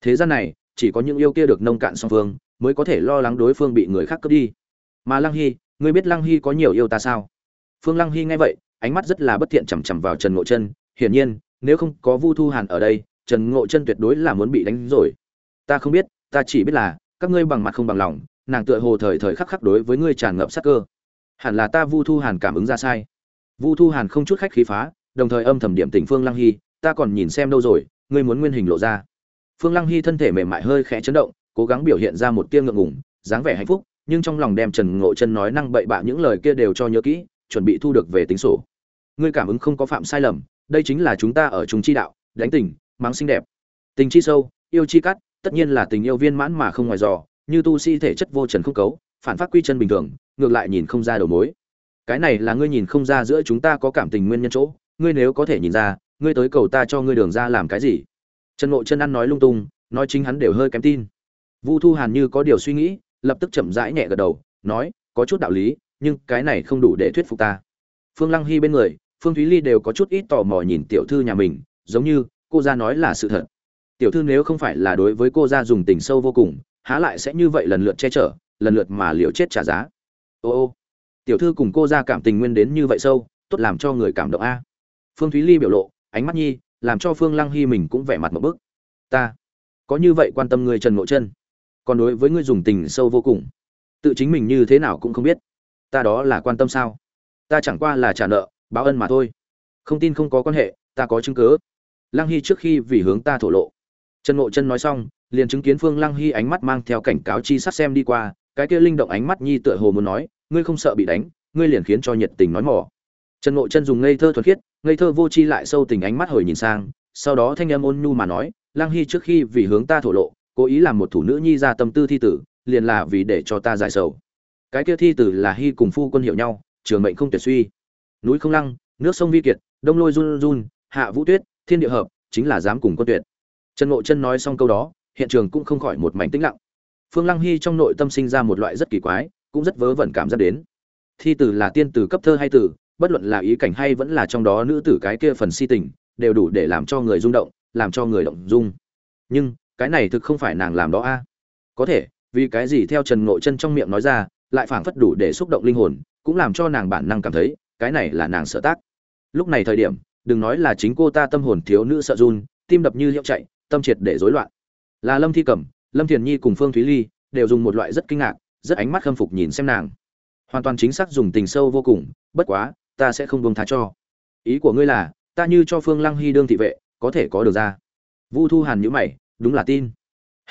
Thế gian này chỉ có những yêu kia được nông cạn song phương, mới có thể lo lắng đối phương bị người khác cướp đi. Mà lăng hy, ngươi biết lăng hy có nhiều yêu ta sao? Phương lăng hy nghe vậy, ánh mắt rất là bất thiện chằm chằm vào trần ngộ chân, hiển nhiên, nếu không có vu thu hàn ở đây, trần ngộ chân tuyệt đối là muốn bị đánh rồi. Ta không biết, ta chỉ biết là, các ngươi bằng mặt không bằng lòng, nàng tựa hồ thời thời khắc khắc đối với ngươi tràn ngập sắc cơ. Hẳn là ta vu thu hàn cảm ứng ra sai. Vu thu hàn không chút khách khí phá, đồng thời âm thầm điểm tình phương lăng hy, ta còn nhìn xem đâu rồi, ngươi muốn nguyên hình lộ ra phương lăng hy thân thể mềm mại hơi khẽ chấn động, cố gắng biểu hiện ra một tia ngượng ngùng, dáng vẻ hạnh phúc, nhưng trong lòng đem trần ngộ chân nói năng bậy bạ những lời kia đều cho nhớ kỹ, chuẩn bị thu được về tính sổ. Ngươi cảm ứng không có phạm sai lầm, đây chính là chúng ta ở chúng chi đạo, đánh tình, mắng xinh đẹp. Tình chi sâu, yêu chi cắt, tất nhiên là tình yêu viên mãn mà không ngoài dò như tu si thể chất vô trần không cấu, phản phát quy chân bình thường, ngược lại nhìn không ra đầu mối. Cái này là ngươi nhìn không ra giữa chúng ta có cảm tình nguyên nhân chỗ, ngươi nếu có thể nhìn ra, ngươi tới cầu ta cho ngươi đường ra làm cái gì? Trần ngộ chân ăn nói lung tung, nói chính hắn đều hơi kém tin. Vu thu hàn như có điều suy nghĩ, lập tức chậm rãi nhẹ gật đầu, nói, có chút đạo lý, nhưng cái này không đủ để thuyết phục ta. Phương lăng hy bên người, phương thúy ly đều có chút ít tò mò nhìn tiểu thư nhà mình, giống như, cô ra nói là sự thật. Tiểu thư nếu không phải là đối với cô ra dùng tình sâu vô cùng, há lại sẽ như vậy lần lượt che chở, lần lượt mà liều chết trả giá. Ô ô, tiểu thư cùng cô ra cảm tình nguyên đến như vậy sâu, tốt làm cho người cảm động a. Phương thúy ly biểu lộ, ánh mắt nhi làm cho phương lăng hy mình cũng vẻ mặt một bức. Ta, có như vậy quan tâm người trần ngộ chân còn đối với ngươi dùng tình sâu vô cùng. Tự chính mình như thế nào cũng không biết. Ta đó là quan tâm sao? Ta chẳng qua là trả nợ, báo ân mà thôi. Không tin không có quan hệ, ta có chứng cứ. lăng hy trước khi vì hướng ta thổ lộ. Trần ngộ chân nói xong, liền chứng kiến phương lăng hy ánh mắt mang theo cảnh cáo chi sát xem đi qua, cái kia linh động ánh mắt nhi tựa hồ muốn nói, ngươi không sợ bị đánh, ngươi liền khiến cho nhiệt tình nói mỏ. Trần ngộ chân dùng ngây thơ thuần khiết ngây thơ vô chi lại sâu tình ánh mắt hồi nhìn sang, sau đó thanh âm ôn nhu mà nói, lang hy trước khi vì hướng ta thổ lộ, cố ý làm một thủ nữ nhi ra tâm tư thi tử, liền là vì để cho ta giải sầu. Cái kia thi tử là hy cùng phu quân hiểu nhau, trường mệnh không tuyệt suy. Núi không lăng, nước sông vi kiệt, đông lôi run run, hạ vũ tuyết, thiên địa hợp, chính là dám cùng quân tuyệt. Trần ngộ chân nói xong câu đó, hiện trường cũng không khỏi một mảnh tĩnh lặng. Phương lăng hy trong nội tâm sinh ra một loại rất kỳ quái, cũng rất vớ vẩn cảm giác đến. Thi tử là tiên tử cấp thơ hay tử bất luận là ý cảnh hay vẫn là trong đó nữ tử cái kia phần si tình, đều đủ để làm cho người rung động, làm cho người động dung. Nhưng, cái này thực không phải nàng làm đó a. Có thể, vì cái gì theo trần ngộ chân trong miệng nói ra, lại phảng phất đủ để xúc động linh hồn, cũng làm cho nàng bản năng cảm thấy, cái này là nàng sợ tác. Lúc này thời điểm, đừng nói là chính cô ta tâm hồn thiếu nữ sợ run, tim đập như hiệu chạy, tâm triệt để rối loạn. Là lâm thi cẩm, lâm thiền nhi cùng phương thúy ly, đều dùng một loại rất kinh ngạc, rất ánh mắt khâm phục nhìn xem nàng. Hoàn toàn chính xác dùng tình sâu vô cùng, bất quá ta sẽ không buông tha cho. Ý của ngươi là, ta như cho phương lăng hy đương thị vệ, có thể có được ra. Vu thu hàn nhữ mày, đúng là tin.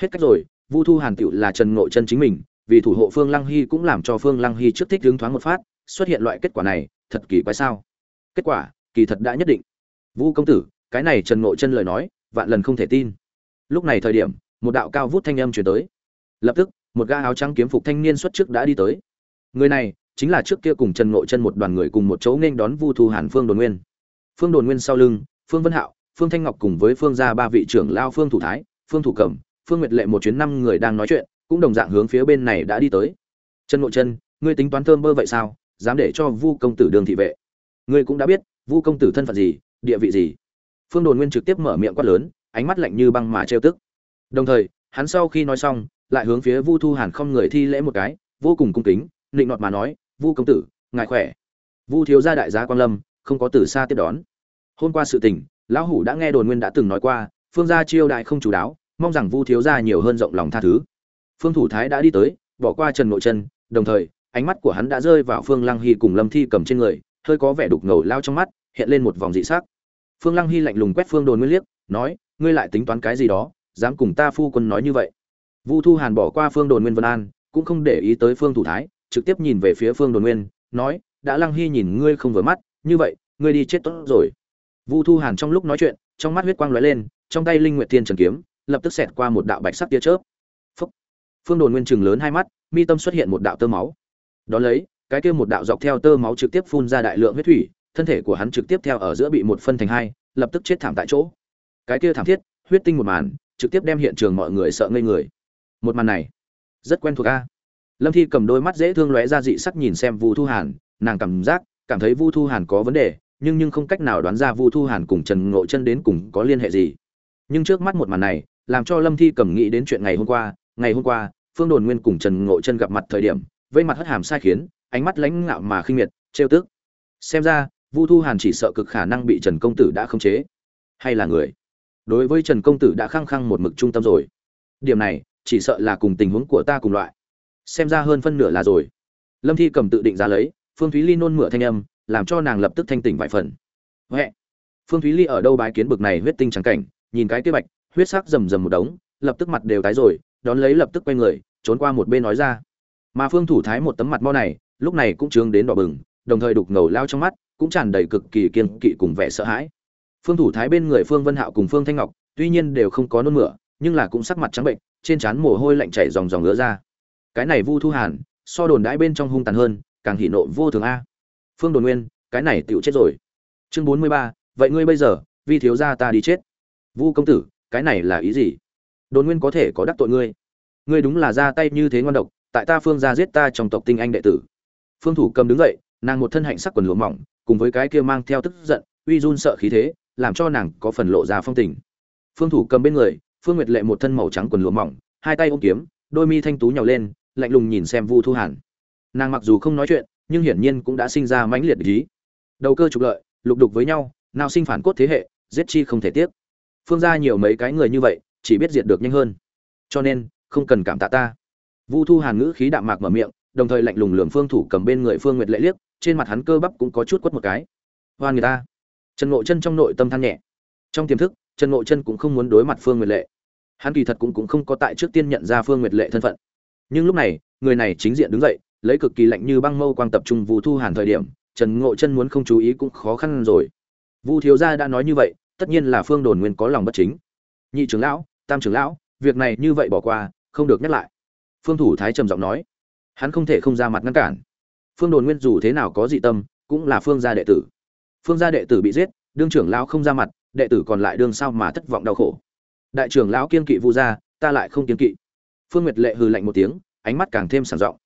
Hết cách rồi, vu thu hàn tựu là trần ngộ chân chính mình, vì thủ hộ phương lăng hy cũng làm cho phương lăng hy trước thích hướng thoáng một phát, xuất hiện loại kết quả này, thật kỳ quái sao? Kết quả, kỳ thật đã nhất định. Vu công tử, cái này trần ngộ chân lời nói, vạn lần không thể tin. Lúc này thời điểm, một đạo cao vút thanh âm chuyển tới. Lập tức, một ga áo trắng kiếm phục thanh niên xuất trước đã đi tới. Người này chính là trước kia cùng trần ngộ chân một đoàn người cùng một chỗ nên đón vu thu hàn, phương đồn nguyên. Phương đồn nguyên sau lưng, phương vân hạo, phương thanh ngọc cùng với phương gia ba vị trưởng lao, phương thủ thái, phương thủ cẩm, phương nguyệt lệ một chuyến năm người đang nói chuyện, cũng đồng dạng hướng phía bên này đã đi tới. Trần ngộ chân, ngươi tính toán thơm bơ vậy sao? Dám để cho vu công tử đường thị vệ. Ngươi cũng đã biết, vu công tử thân phận gì, địa vị gì. Phương đồn nguyên trực tiếp mở miệng quát lớn, ánh mắt lạnh như băng mà trêu tức. Đồng thời, hắn sau khi nói xong, lại hướng phía vu thu hàn không người thi lễ một cái, vô cùng cung kính định nọt mà nói vu công tử, ngài khỏe. Vu thiếu gia đại gia quan lâm, không có từ xa tiếp đón. Hôm qua sự tình, lão hủ đã nghe đồn nguyên đã từng nói qua, phương gia chiêu đại không chủ đáo, mong rằng vu thiếu gia nhiều hơn rộng lòng tha thứ. Phương thủ thái đã đi tới, bỏ qua trần nội chân đồng thời, ánh mắt của hắn đã rơi vào phương lăng hy cùng lâm thi cầm trên người, hơi có vẻ đục ngầu lao trong mắt, hiện lên một vòng dị sắc. Phương lăng hy lạnh lùng quét phương đồn nguyên liếc, nói, ngươi lại tính toán cái gì đó, dám cùng ta phu quân nói như vậy? Vu thu hàn bỏ qua phương đồn nguyên vân an, cũng không để ý tới phương thủ thái trực tiếp nhìn về phía phương đồn nguyên, nói, đã lăng hy nhìn ngươi không vừa mắt, như vậy, ngươi đi chết tốt rồi. Vu thu hàn trong lúc nói chuyện, trong mắt huyết quang lóe lên, trong tay linh nguyệt thiên trần kiếm, lập tức xẹt qua một đạo bạch sắc tia chớp. Phúc. phương đồn nguyên chừng lớn hai mắt, mi tâm xuất hiện một đạo tơ máu. Đó lấy, cái kia một đạo dọc theo tơ máu trực tiếp phun ra đại lượng huyết thủy, thân thể của hắn trực tiếp theo ở giữa bị một phân thành hai, lập tức chết thảm tại chỗ. Cái kia thảm thiết, huyết tinh một màn, trực tiếp đem hiện trường mọi người sợ ngây người. Một màn này, rất quen thuộc a lâm thi cầm đôi mắt dễ thương lóe ra dị sắc nhìn xem vu thu hàn, nàng cảm giác, cảm thấy vu thu hàn có vấn đề, nhưng nhưng không cách nào đoán ra vu thu hàn cùng trần ngộ chân đến cùng có liên hệ gì. Nhưng trước mắt một màn này, làm cho lâm thi cầm nghĩ đến chuyện ngày hôm qua, ngày hôm qua, phương đồn nguyên cùng trần ngộ chân gặp mặt thời điểm, vây mặt hất hàm sai khiến, ánh mắt lãnh ngạo mà khinh miệt, trêu tức. Xem ra, vu thu hàn chỉ sợ cực khả năng bị trần công tử đã khống chế. Hay là người? Đối với trần công tử đã khăng khăng một mực trung tâm rồi. Điểm này, chỉ sợ là cùng tình huống của ta cùng loại xem ra hơn phân nửa là rồi. Lâm thi cầm tự định ra lấy, phương thúy ly nôn mửa thanh âm, làm cho nàng lập tức thanh tỉnh vài phần. Huệ! Phương thúy ly ở đâu bái kiến bực này huyết tinh trắng cảnh, nhìn cái kia bạch, huyết sắc rầm rầm một đống, lập tức mặt đều tái rồi, đón lấy lập tức quay người, trốn qua một bên nói ra. Mà phương thủ thái một tấm mặt mo này, lúc này cũng trướng đến đỏ bừng, đồng thời đục ngầu lao trong mắt, cũng tràn đầy cực kỳ kiên kỵ cùng vẻ sợ hãi. Phương thủ thái bên người phương vân hạo cùng phương thanh ngọc, tuy nhiên đều không có nôn mửa, nhưng là cũng sắc mặt trắng bệnh, trên trán mồ hôi lạnh chảy dòng dòng ngứa ra cái này vu thu hàn, so đồn đãi bên trong hung tàn hơn, càng hỉ nộ vô thường a. Phương đồn nguyên, cái này tựu chết rồi. Chương bốn mươi ba, vậy ngươi bây giờ, vi thiếu gia ta đi chết. Vu công tử, cái này là ý gì? Đồn nguyên có thể có đắc tội ngươi. Ngươi đúng là ra tay như thế ngoan độc, tại ta phương gia giết ta trong tộc tinh anh đệ tử. Phương thủ cầm đứng dậy, nàng một thân hạnh sắc quần lụa mỏng, cùng với cái kia mang theo tức giận, uy run sợ khí thế, làm cho nàng có phần lộ ra phong tình. Phương thủ cầm bên người, phương nguyệt lệ một thân màu trắng quần lụa mỏng, hai tay ôm kiếm, đôi mi thanh tú nhào lên lạnh lùng nhìn xem vu thu hàn. Nàng mặc dù không nói chuyện, nhưng hiển nhiên cũng đã sinh ra mãnh liệt ý. Đầu cơ trục lợi, lục đục với nhau, nào sinh phản cốt thế hệ, giết chi không thể tiếc. Phương ra nhiều mấy cái người như vậy, chỉ biết diệt được nhanh hơn. Cho nên, không cần cảm tạ ta. Vu thu hàn ngữ khí đạm mạc mở miệng, đồng thời lạnh lùng lường phương thủ cầm bên người phương nguyệt lệ liếc, trên mặt hắn cơ bắp cũng có chút quất một cái. Hoan người ta. Trần ngộ chân trong nội tâm than nhẹ. Trong tiềm thức, trần ngộ chân cũng không muốn đối mặt phương nguyệt lệ. Hắn kỳ thật cũng cũng không có tại trước tiên nhận ra phương nguyệt lệ thân phận nhưng lúc này, người này chính diện đứng dậy, lấy cực kỳ lạnh như băng mâu quang tập trung vu thu hàn thời điểm, trần ngộ chân muốn không chú ý cũng khó khăn rồi. Vu thiếu gia đã nói như vậy, tất nhiên là phương đồn nguyên có lòng bất chính. Nhị trưởng lão, tam trưởng lão, việc này như vậy bỏ qua, không được nhắc lại. Phương thủ thái trầm giọng nói. Hắn không thể không ra mặt ngăn cản. Phương đồn nguyên dù thế nào có dị tâm, cũng là phương gia đệ tử. Phương gia đệ tử bị giết, đương trưởng lão không ra mặt, đệ tử còn lại đương sao mà thất vọng đau khổ. Đại trưởng lão kiên kỵ vu gia, ta lại không kiên kỵ phương nguyệt lệ hừ lạnh một tiếng, ánh mắt càng thêm sảng rộng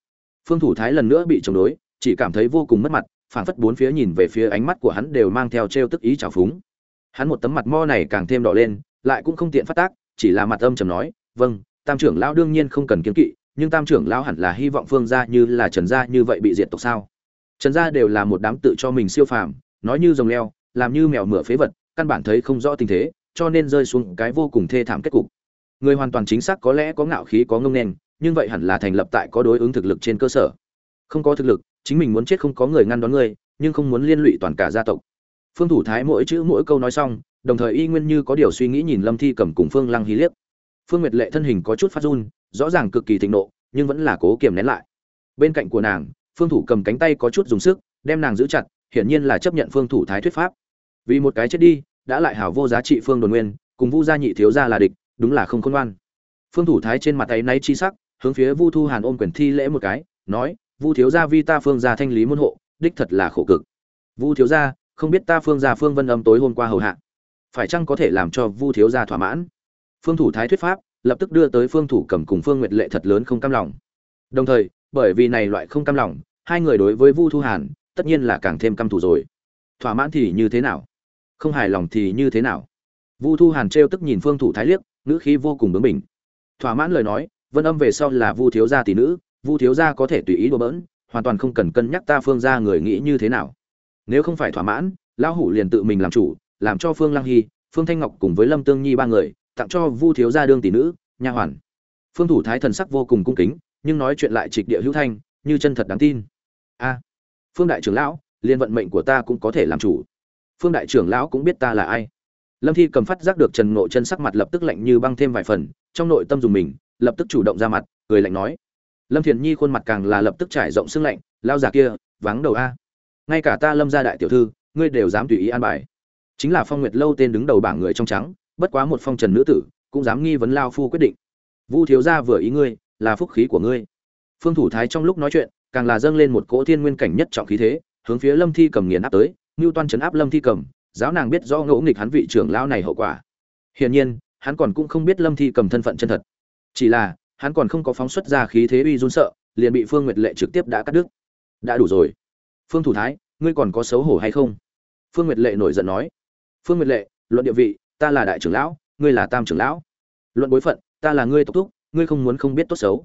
phương thủ thái lần nữa bị chống đối, chỉ cảm thấy vô cùng mất mặt, phảng phất bốn phía nhìn về phía ánh mắt của hắn đều mang theo trêu tức ý trào phúng. Hắn một tấm mặt mo này càng thêm đỏ lên, lại cũng không tiện phát tác, chỉ là mặt âm trầm nói vâng tam trưởng lão đương nhiên không cần kiên kỵ, nhưng tam trưởng lão hẳn là hy vọng phương gia như là trần gia như vậy bị diệt tộc sao? Trần gia đều là một đám tự cho mình siêu phàm, nói như rồng leo, làm như mèo mửa phế vật, căn bản thấy không rõ tình thế, cho nên rơi xuống cái vô cùng thê thảm kết cục người hoàn toàn chính xác có lẽ có ngạo khí, có ngông nền, nhưng vậy hẳn là thành lập tại có đối ứng thực lực trên cơ sở. Không có thực lực, chính mình muốn chết không có người ngăn đón ngươi nhưng không muốn liên lụy toàn cả gia tộc. Phương thủ thái mỗi chữ mỗi câu nói xong, đồng thời y nguyên như có điều suy nghĩ nhìn lâm thi cầm cùng phương lăng hí liếc. Phương nguyệt lệ thân hình có chút phát run, rõ ràng cực kỳ thịnh nộ, nhưng vẫn là cố kiềm nén lại. Bên cạnh của nàng, phương thủ cầm cánh tay có chút dùng sức, đem nàng giữ chặt, hiển nhiên là chấp nhận phương thủ thái thuyết pháp. Vì một cái chết đi, đã lại hảo vô giá trị phương đồn nguyên, cùng vu gia nhị thiếu gia là địch đúng là không khôn ngoan. Phương thủ thái trên mặt ấy nay chi sắc, hướng phía vu thu hàn ôm quyền thi lễ một cái, nói, vu thiếu gia vi ta phương gia thanh lý môn hộ, đích thật là khổ cực. Vu thiếu gia, không biết ta phương gia phương vân âm tối hôm qua hầu hạ, phải chăng có thể làm cho vu thiếu gia thỏa mãn? Phương thủ thái thuyết pháp, lập tức đưa tới phương thủ cầm cùng phương nguyệt lệ thật lớn không cam lòng. Đồng thời, bởi vì này loại không cam lòng, hai người đối với vu thu hàn, tất nhiên là càng thêm căm thù rồi. Thỏa mãn thì như thế nào? Không hài lòng thì như thế nào? Vu thu hàn trêu tức nhìn phương thủ thái liếc ngữ khí vô cùng bướng bỉnh. Thỏa mãn lời nói, vân âm về sau là vu thiếu gia tỷ nữ, vu thiếu gia có thể tùy ý đùa bỡn, hoàn toàn không cần cân nhắc ta phương gia người nghĩ như thế nào. Nếu không phải thỏa mãn, lão hủ liền tự mình làm chủ, làm cho phương lăng hy, phương thanh ngọc cùng với lâm tương nhi ba người, tặng cho vu thiếu gia đương tỷ nữ, nha hoàn. Phương thủ thái thần sắc vô cùng cung kính, nhưng nói chuyện lại trịch địa hữu thanh, như chân thật đáng tin. A, phương đại trưởng lão liên vận mệnh của ta cũng có thể làm chủ. Phương đại trưởng lão cũng biết ta là ai lâm thi cầm phát giác được trần ngộ chân sắc mặt lập tức lạnh như băng thêm vài phần, trong nội tâm dùng mình, lập tức chủ động ra mặt, cười lạnh nói. Lâm thiền nhi khuôn mặt càng là lập tức trải rộng xương lạnh, lao già kia, vắng đầu a. Ngay cả ta lâm gia đại tiểu thư, ngươi đều dám tùy ý an bài. Chính là phong nguyệt lâu tên đứng đầu bảng người trong trắng, bất quá một phong trần nữ tử, cũng dám nghi vấn lao phu quyết định. Vu thiếu gia vừa ý ngươi, là phúc khí của ngươi. Phương thủ thái trong lúc nói chuyện, càng là dâng lên một cỗ thiên nguyên cảnh nhất trọng khí thế, hướng phía lâm thi cầm nghiền áp tới ngưu toan chấn áp lâm thi cầm giáo nàng biết rõ ngỗ nghịch hắn vị trưởng lão này hậu quả. Hiển nhiên, hắn còn cũng không biết lâm thi cầm thân phận chân thật. Chỉ là, hắn còn không có phóng xuất ra khí thế uy run sợ, liền bị phương nguyệt lệ trực tiếp đã cắt đứt. Đã đủ rồi. Phương thủ thái, ngươi còn có xấu hổ hay không? Phương nguyệt lệ nổi giận nói. Phương nguyệt lệ, luận địa vị, ta là đại trưởng lão, ngươi là tam trưởng lão. Luận bối phận, ta là ngươi tộc thúc, ngươi không muốn không biết tốt xấu.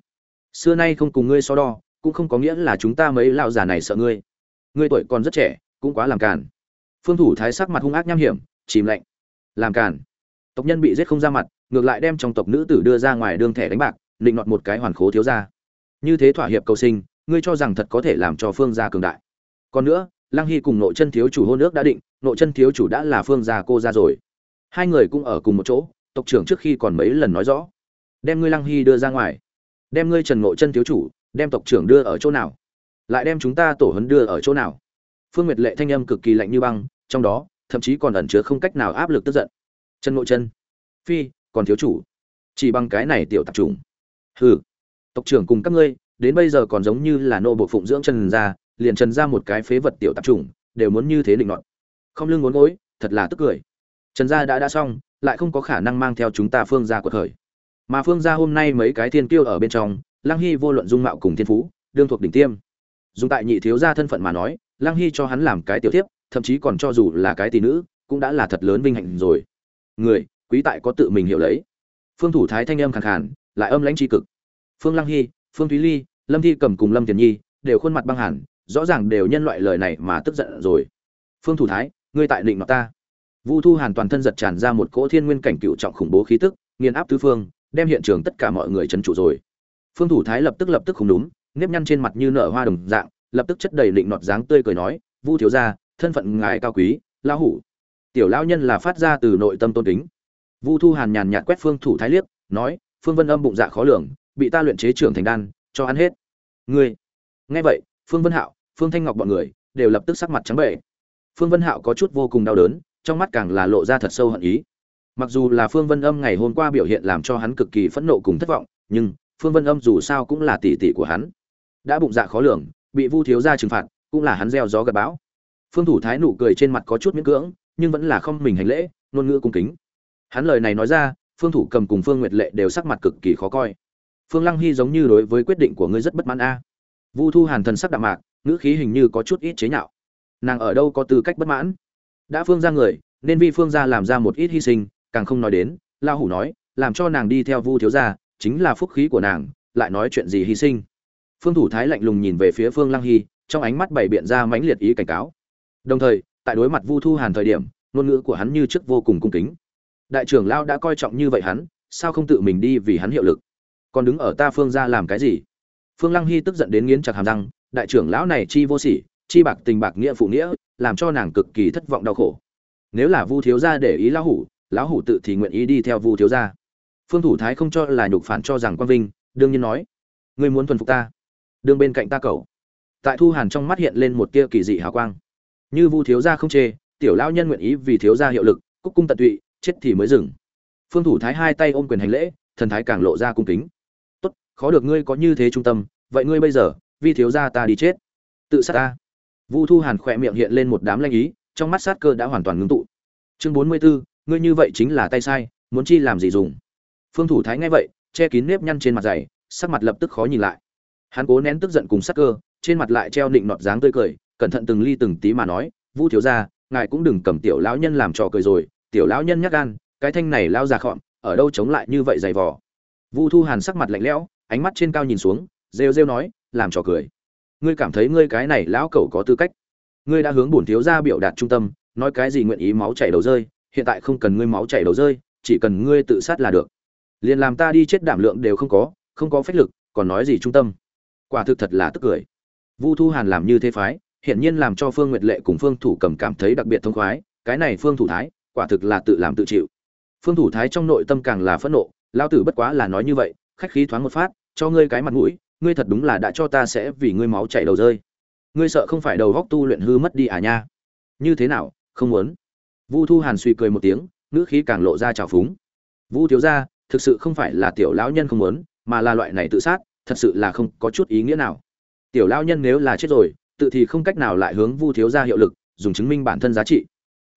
Xưa nay không cùng ngươi so đo, cũng không có nghĩa là chúng ta mấy lão già này sợ ngươi. Ngươi tuổi còn rất trẻ, cũng quá làm càn phương thủ thái sắc mặt hung ác nham hiểm, chìm lạnh làm càn. Tộc nhân bị giết không ra mặt, ngược lại đem trong tộc nữ tử đưa ra ngoài đương thẻ đánh bạc, định nọt một cái hoàn khố thiếu ra như thế thỏa hiệp cầu sinh, ngươi cho rằng thật có thể làm cho phương gia cường đại. Còn nữa, lăng hy cùng nội chân thiếu chủ hôn ước đã định, nội chân thiếu chủ đã là phương gia cô ra rồi. Hai người cũng ở cùng một chỗ, tộc trưởng trước khi còn mấy lần nói rõ. Đem ngươi lăng hy đưa ra ngoài. Đem ngươi trần nội chân thiếu chủ, đem tộc trưởng đưa ở chỗ nào? Lại đem chúng ta tổ hấn đưa ở chỗ nào? Phương nguyệt lệ thanh âm cực kỳ lạnh như băng trong đó, thậm chí còn ẩn chứa không cách nào áp lực tức giận. Chân nội chân. Phi, còn thiếu chủ. Chỉ bằng cái này tiểu tạp trùng hừ. Tộc trưởng cùng các ngươi, đến bây giờ còn giống như là nô bộ phụng dưỡng trần ra, liền trần ra một cái phế vật tiểu tạp trùng đều muốn như thế định luận không lương ngốn gối, thật là tức cười. Trần gia đã đã xong, lại không có khả năng mang theo chúng ta phương gia của thời mà phương gia hôm nay mấy cái thiên kiêu ở bên trong, lăng hy vô luận dung mạo cùng thiên phú, đương thuộc đỉnh tiêm. Dùng tại nhị thiếu gia thân phận mà nói, lăng hy cho hắn làm cái tiểu tiếp thậm chí còn cho dù là cái tỷ nữ, cũng đã là thật lớn vinh hạnh rồi. Người, quý tại có tự mình hiểu lấy. Phương thủ thái thanh âm khàn khàn, lại âm lãnh tri cực. Phương lăng hy, phương thúy ly, lâm thi cầm cùng lâm tiền nhi, đều khuôn mặt băng hẳn, rõ ràng đều nhân loại lời này mà tức giận rồi. Phương thủ thái, ngươi tại định mặt ta. Vu thu hàn toàn thân giật tràn ra một cỗ thiên nguyên cảnh cựu trọng khủng bố khí tức, nghiền áp tứ phương, đem hiện trường tất cả mọi người trấn trụ rồi. Phương thủ thái lập tức lập tức không đúng, nếp nhăn trên mặt như nở hoa đồng dạng, lập tức chất đầy định nọt dáng tươi cười nói, vu thiếu gia thân phận ngài cao quý, lão hủ. Tiểu lão nhân là phát ra từ nội tâm tôn kính. Vu thu hàn nhàn nhạt quét phương thủ thái liếc, nói, phương vân âm bụng dạ khó lường, bị ta luyện chế trưởng thành đan, cho ăn hết. Ngươi? Nghe vậy, phương vân hạo, phương thanh ngọc bọn người đều lập tức sắc mặt trắng bệ. Phương vân hạo có chút vô cùng đau đớn, trong mắt càng là lộ ra thật sâu hận ý. Mặc dù là phương vân âm ngày hôm qua biểu hiện làm cho hắn cực kỳ phẫn nộ cùng thất vọng, nhưng phương vân âm dù sao cũng là tỷ tỷ của hắn. Đã bụng dạ khó lường, bị vu thiếu gia trừng phạt, cũng là hắn gieo gió gặp bão phương thủ thái nụ cười trên mặt có chút miễn cưỡng, nhưng vẫn là không mình hành lễ, ngôn ngữ cung kính. Hắn lời này nói ra, phương thủ cầm cùng phương nguyệt lệ đều sắc mặt cực kỳ khó coi. Phương lăng hy giống như đối với quyết định của ngươi rất bất mãn a. Vu thu hàn thần sắc đạm mạc, ngữ khí hình như có chút ít chế nhạo. Nàng ở đâu có tư cách bất mãn? Đã phương ra người, nên vi phương ra làm ra một ít hy sinh, càng không nói đến, La hủ nói, làm cho nàng đi theo vu thiếu gia, chính là phúc khí của nàng, lại nói chuyện gì hy sinh. Phương thủ thái lạnh lùng nhìn về phía phương lăng hy, trong ánh mắt bày biện ra mãnh liệt ý cảnh cáo đồng thời, tại đối mặt vu thu hàn thời điểm, ngôn ngữ của hắn như trước vô cùng cung kính. Đại trưởng lao đã coi trọng như vậy hắn, sao không tự mình đi vì hắn hiệu lực? Còn đứng ở ta phương ra làm cái gì? Phương lăng hy tức giận đến nghiến chặt hàm răng, đại trưởng lão này chi vô sỉ, chi bạc tình bạc nghĩa phụ nghĩa, làm cho nàng cực kỳ thất vọng đau khổ. Nếu là vu thiếu gia để ý lão hủ lão hủ tự thì nguyện ý đi theo vu thiếu gia. Phương thủ thái không cho là nhục phản cho rằng quang vinh, đương nhiên nói, ngươi muốn thuần phục ta? Đương bên cạnh ta cầu. Tại thu hàn trong mắt hiện lên một tia kỳ dị hào quang như vu thiếu gia không chê tiểu lão nhân nguyện ý vì thiếu gia hiệu lực cúc cung tận tụy chết thì mới dừng. Phương thủ thái hai tay ôm quyền hành lễ thần thái càng lộ ra cung kính. Tốt khó được ngươi có như thế trung tâm vậy ngươi bây giờ vì thiếu gia ta đi chết. Tự sát ta. Vu thu hàn khỏe miệng hiện lên một đám lanh ý trong mắt sát cơ đã hoàn toàn ngưng tụ. Chương bốn mươi 44, ngươi như vậy chính là tay sai muốn chi làm gì dùng? Phương thủ thái nghe vậy che kín nếp nhăn trên mặt dày sắc mặt lập tức khó nhìn lại. Hắn cố nén tức giận cùng sắc cơ trên mặt lại treo định nọt dáng tươi cười cẩn thận từng ly từng tí mà nói, vu thiếu gia, ngài cũng đừng cầm tiểu lão nhân làm trò cười rồi, tiểu lão nhân nhắc gan, cái thanh này lao ra khọm, ở đâu chống lại như vậy dày vò? Vu thu hàn sắc mặt lạnh lẽo, ánh mắt trên cao nhìn xuống, rêu rêu nói, làm trò cười. Ngươi cảm thấy ngươi cái này lão cẩu có tư cách. Ngươi đã hướng bổn thiếu gia biểu đạt trung tâm, nói cái gì nguyện ý máu chảy đầu rơi, hiện tại không cần ngươi máu chảy đầu rơi, chỉ cần ngươi tự sát là được. Liền làm ta đi chết đảm lượng đều không có không có phách lực, còn nói gì trung tâm? Quả thực thật là tức cười. Vu thu hàn làm như thế phái hiện nhiên làm cho phương nguyệt lệ cùng phương thủ cầm cảm thấy đặc biệt thông khoái, cái này phương thủ thái, quả thực là tự làm tự chịu. Phương thủ thái trong nội tâm càng là phẫn nộ, Lão tử bất quá là nói như vậy, khách khí thoáng một phát, cho ngươi cái mặt mũi, ngươi thật đúng là đã cho ta sẽ vì ngươi máu chảy đầu rơi. Ngươi sợ không phải đầu góc tu luyện hư mất đi à nha. Như thế nào, không muốn? Vu thu hàn suy cười một tiếng, ngữ khí càng lộ ra trào phúng. Vu thiếu gia, thực sự không phải là tiểu lão nhân không muốn, mà là loại này tự sát, thật sự là không có chút ý nghĩa nào. Tiểu lão nhân nếu là chết rồi tự thì không cách nào lại hướng vu thiếu gia hiệu lực, dùng chứng minh bản thân giá trị.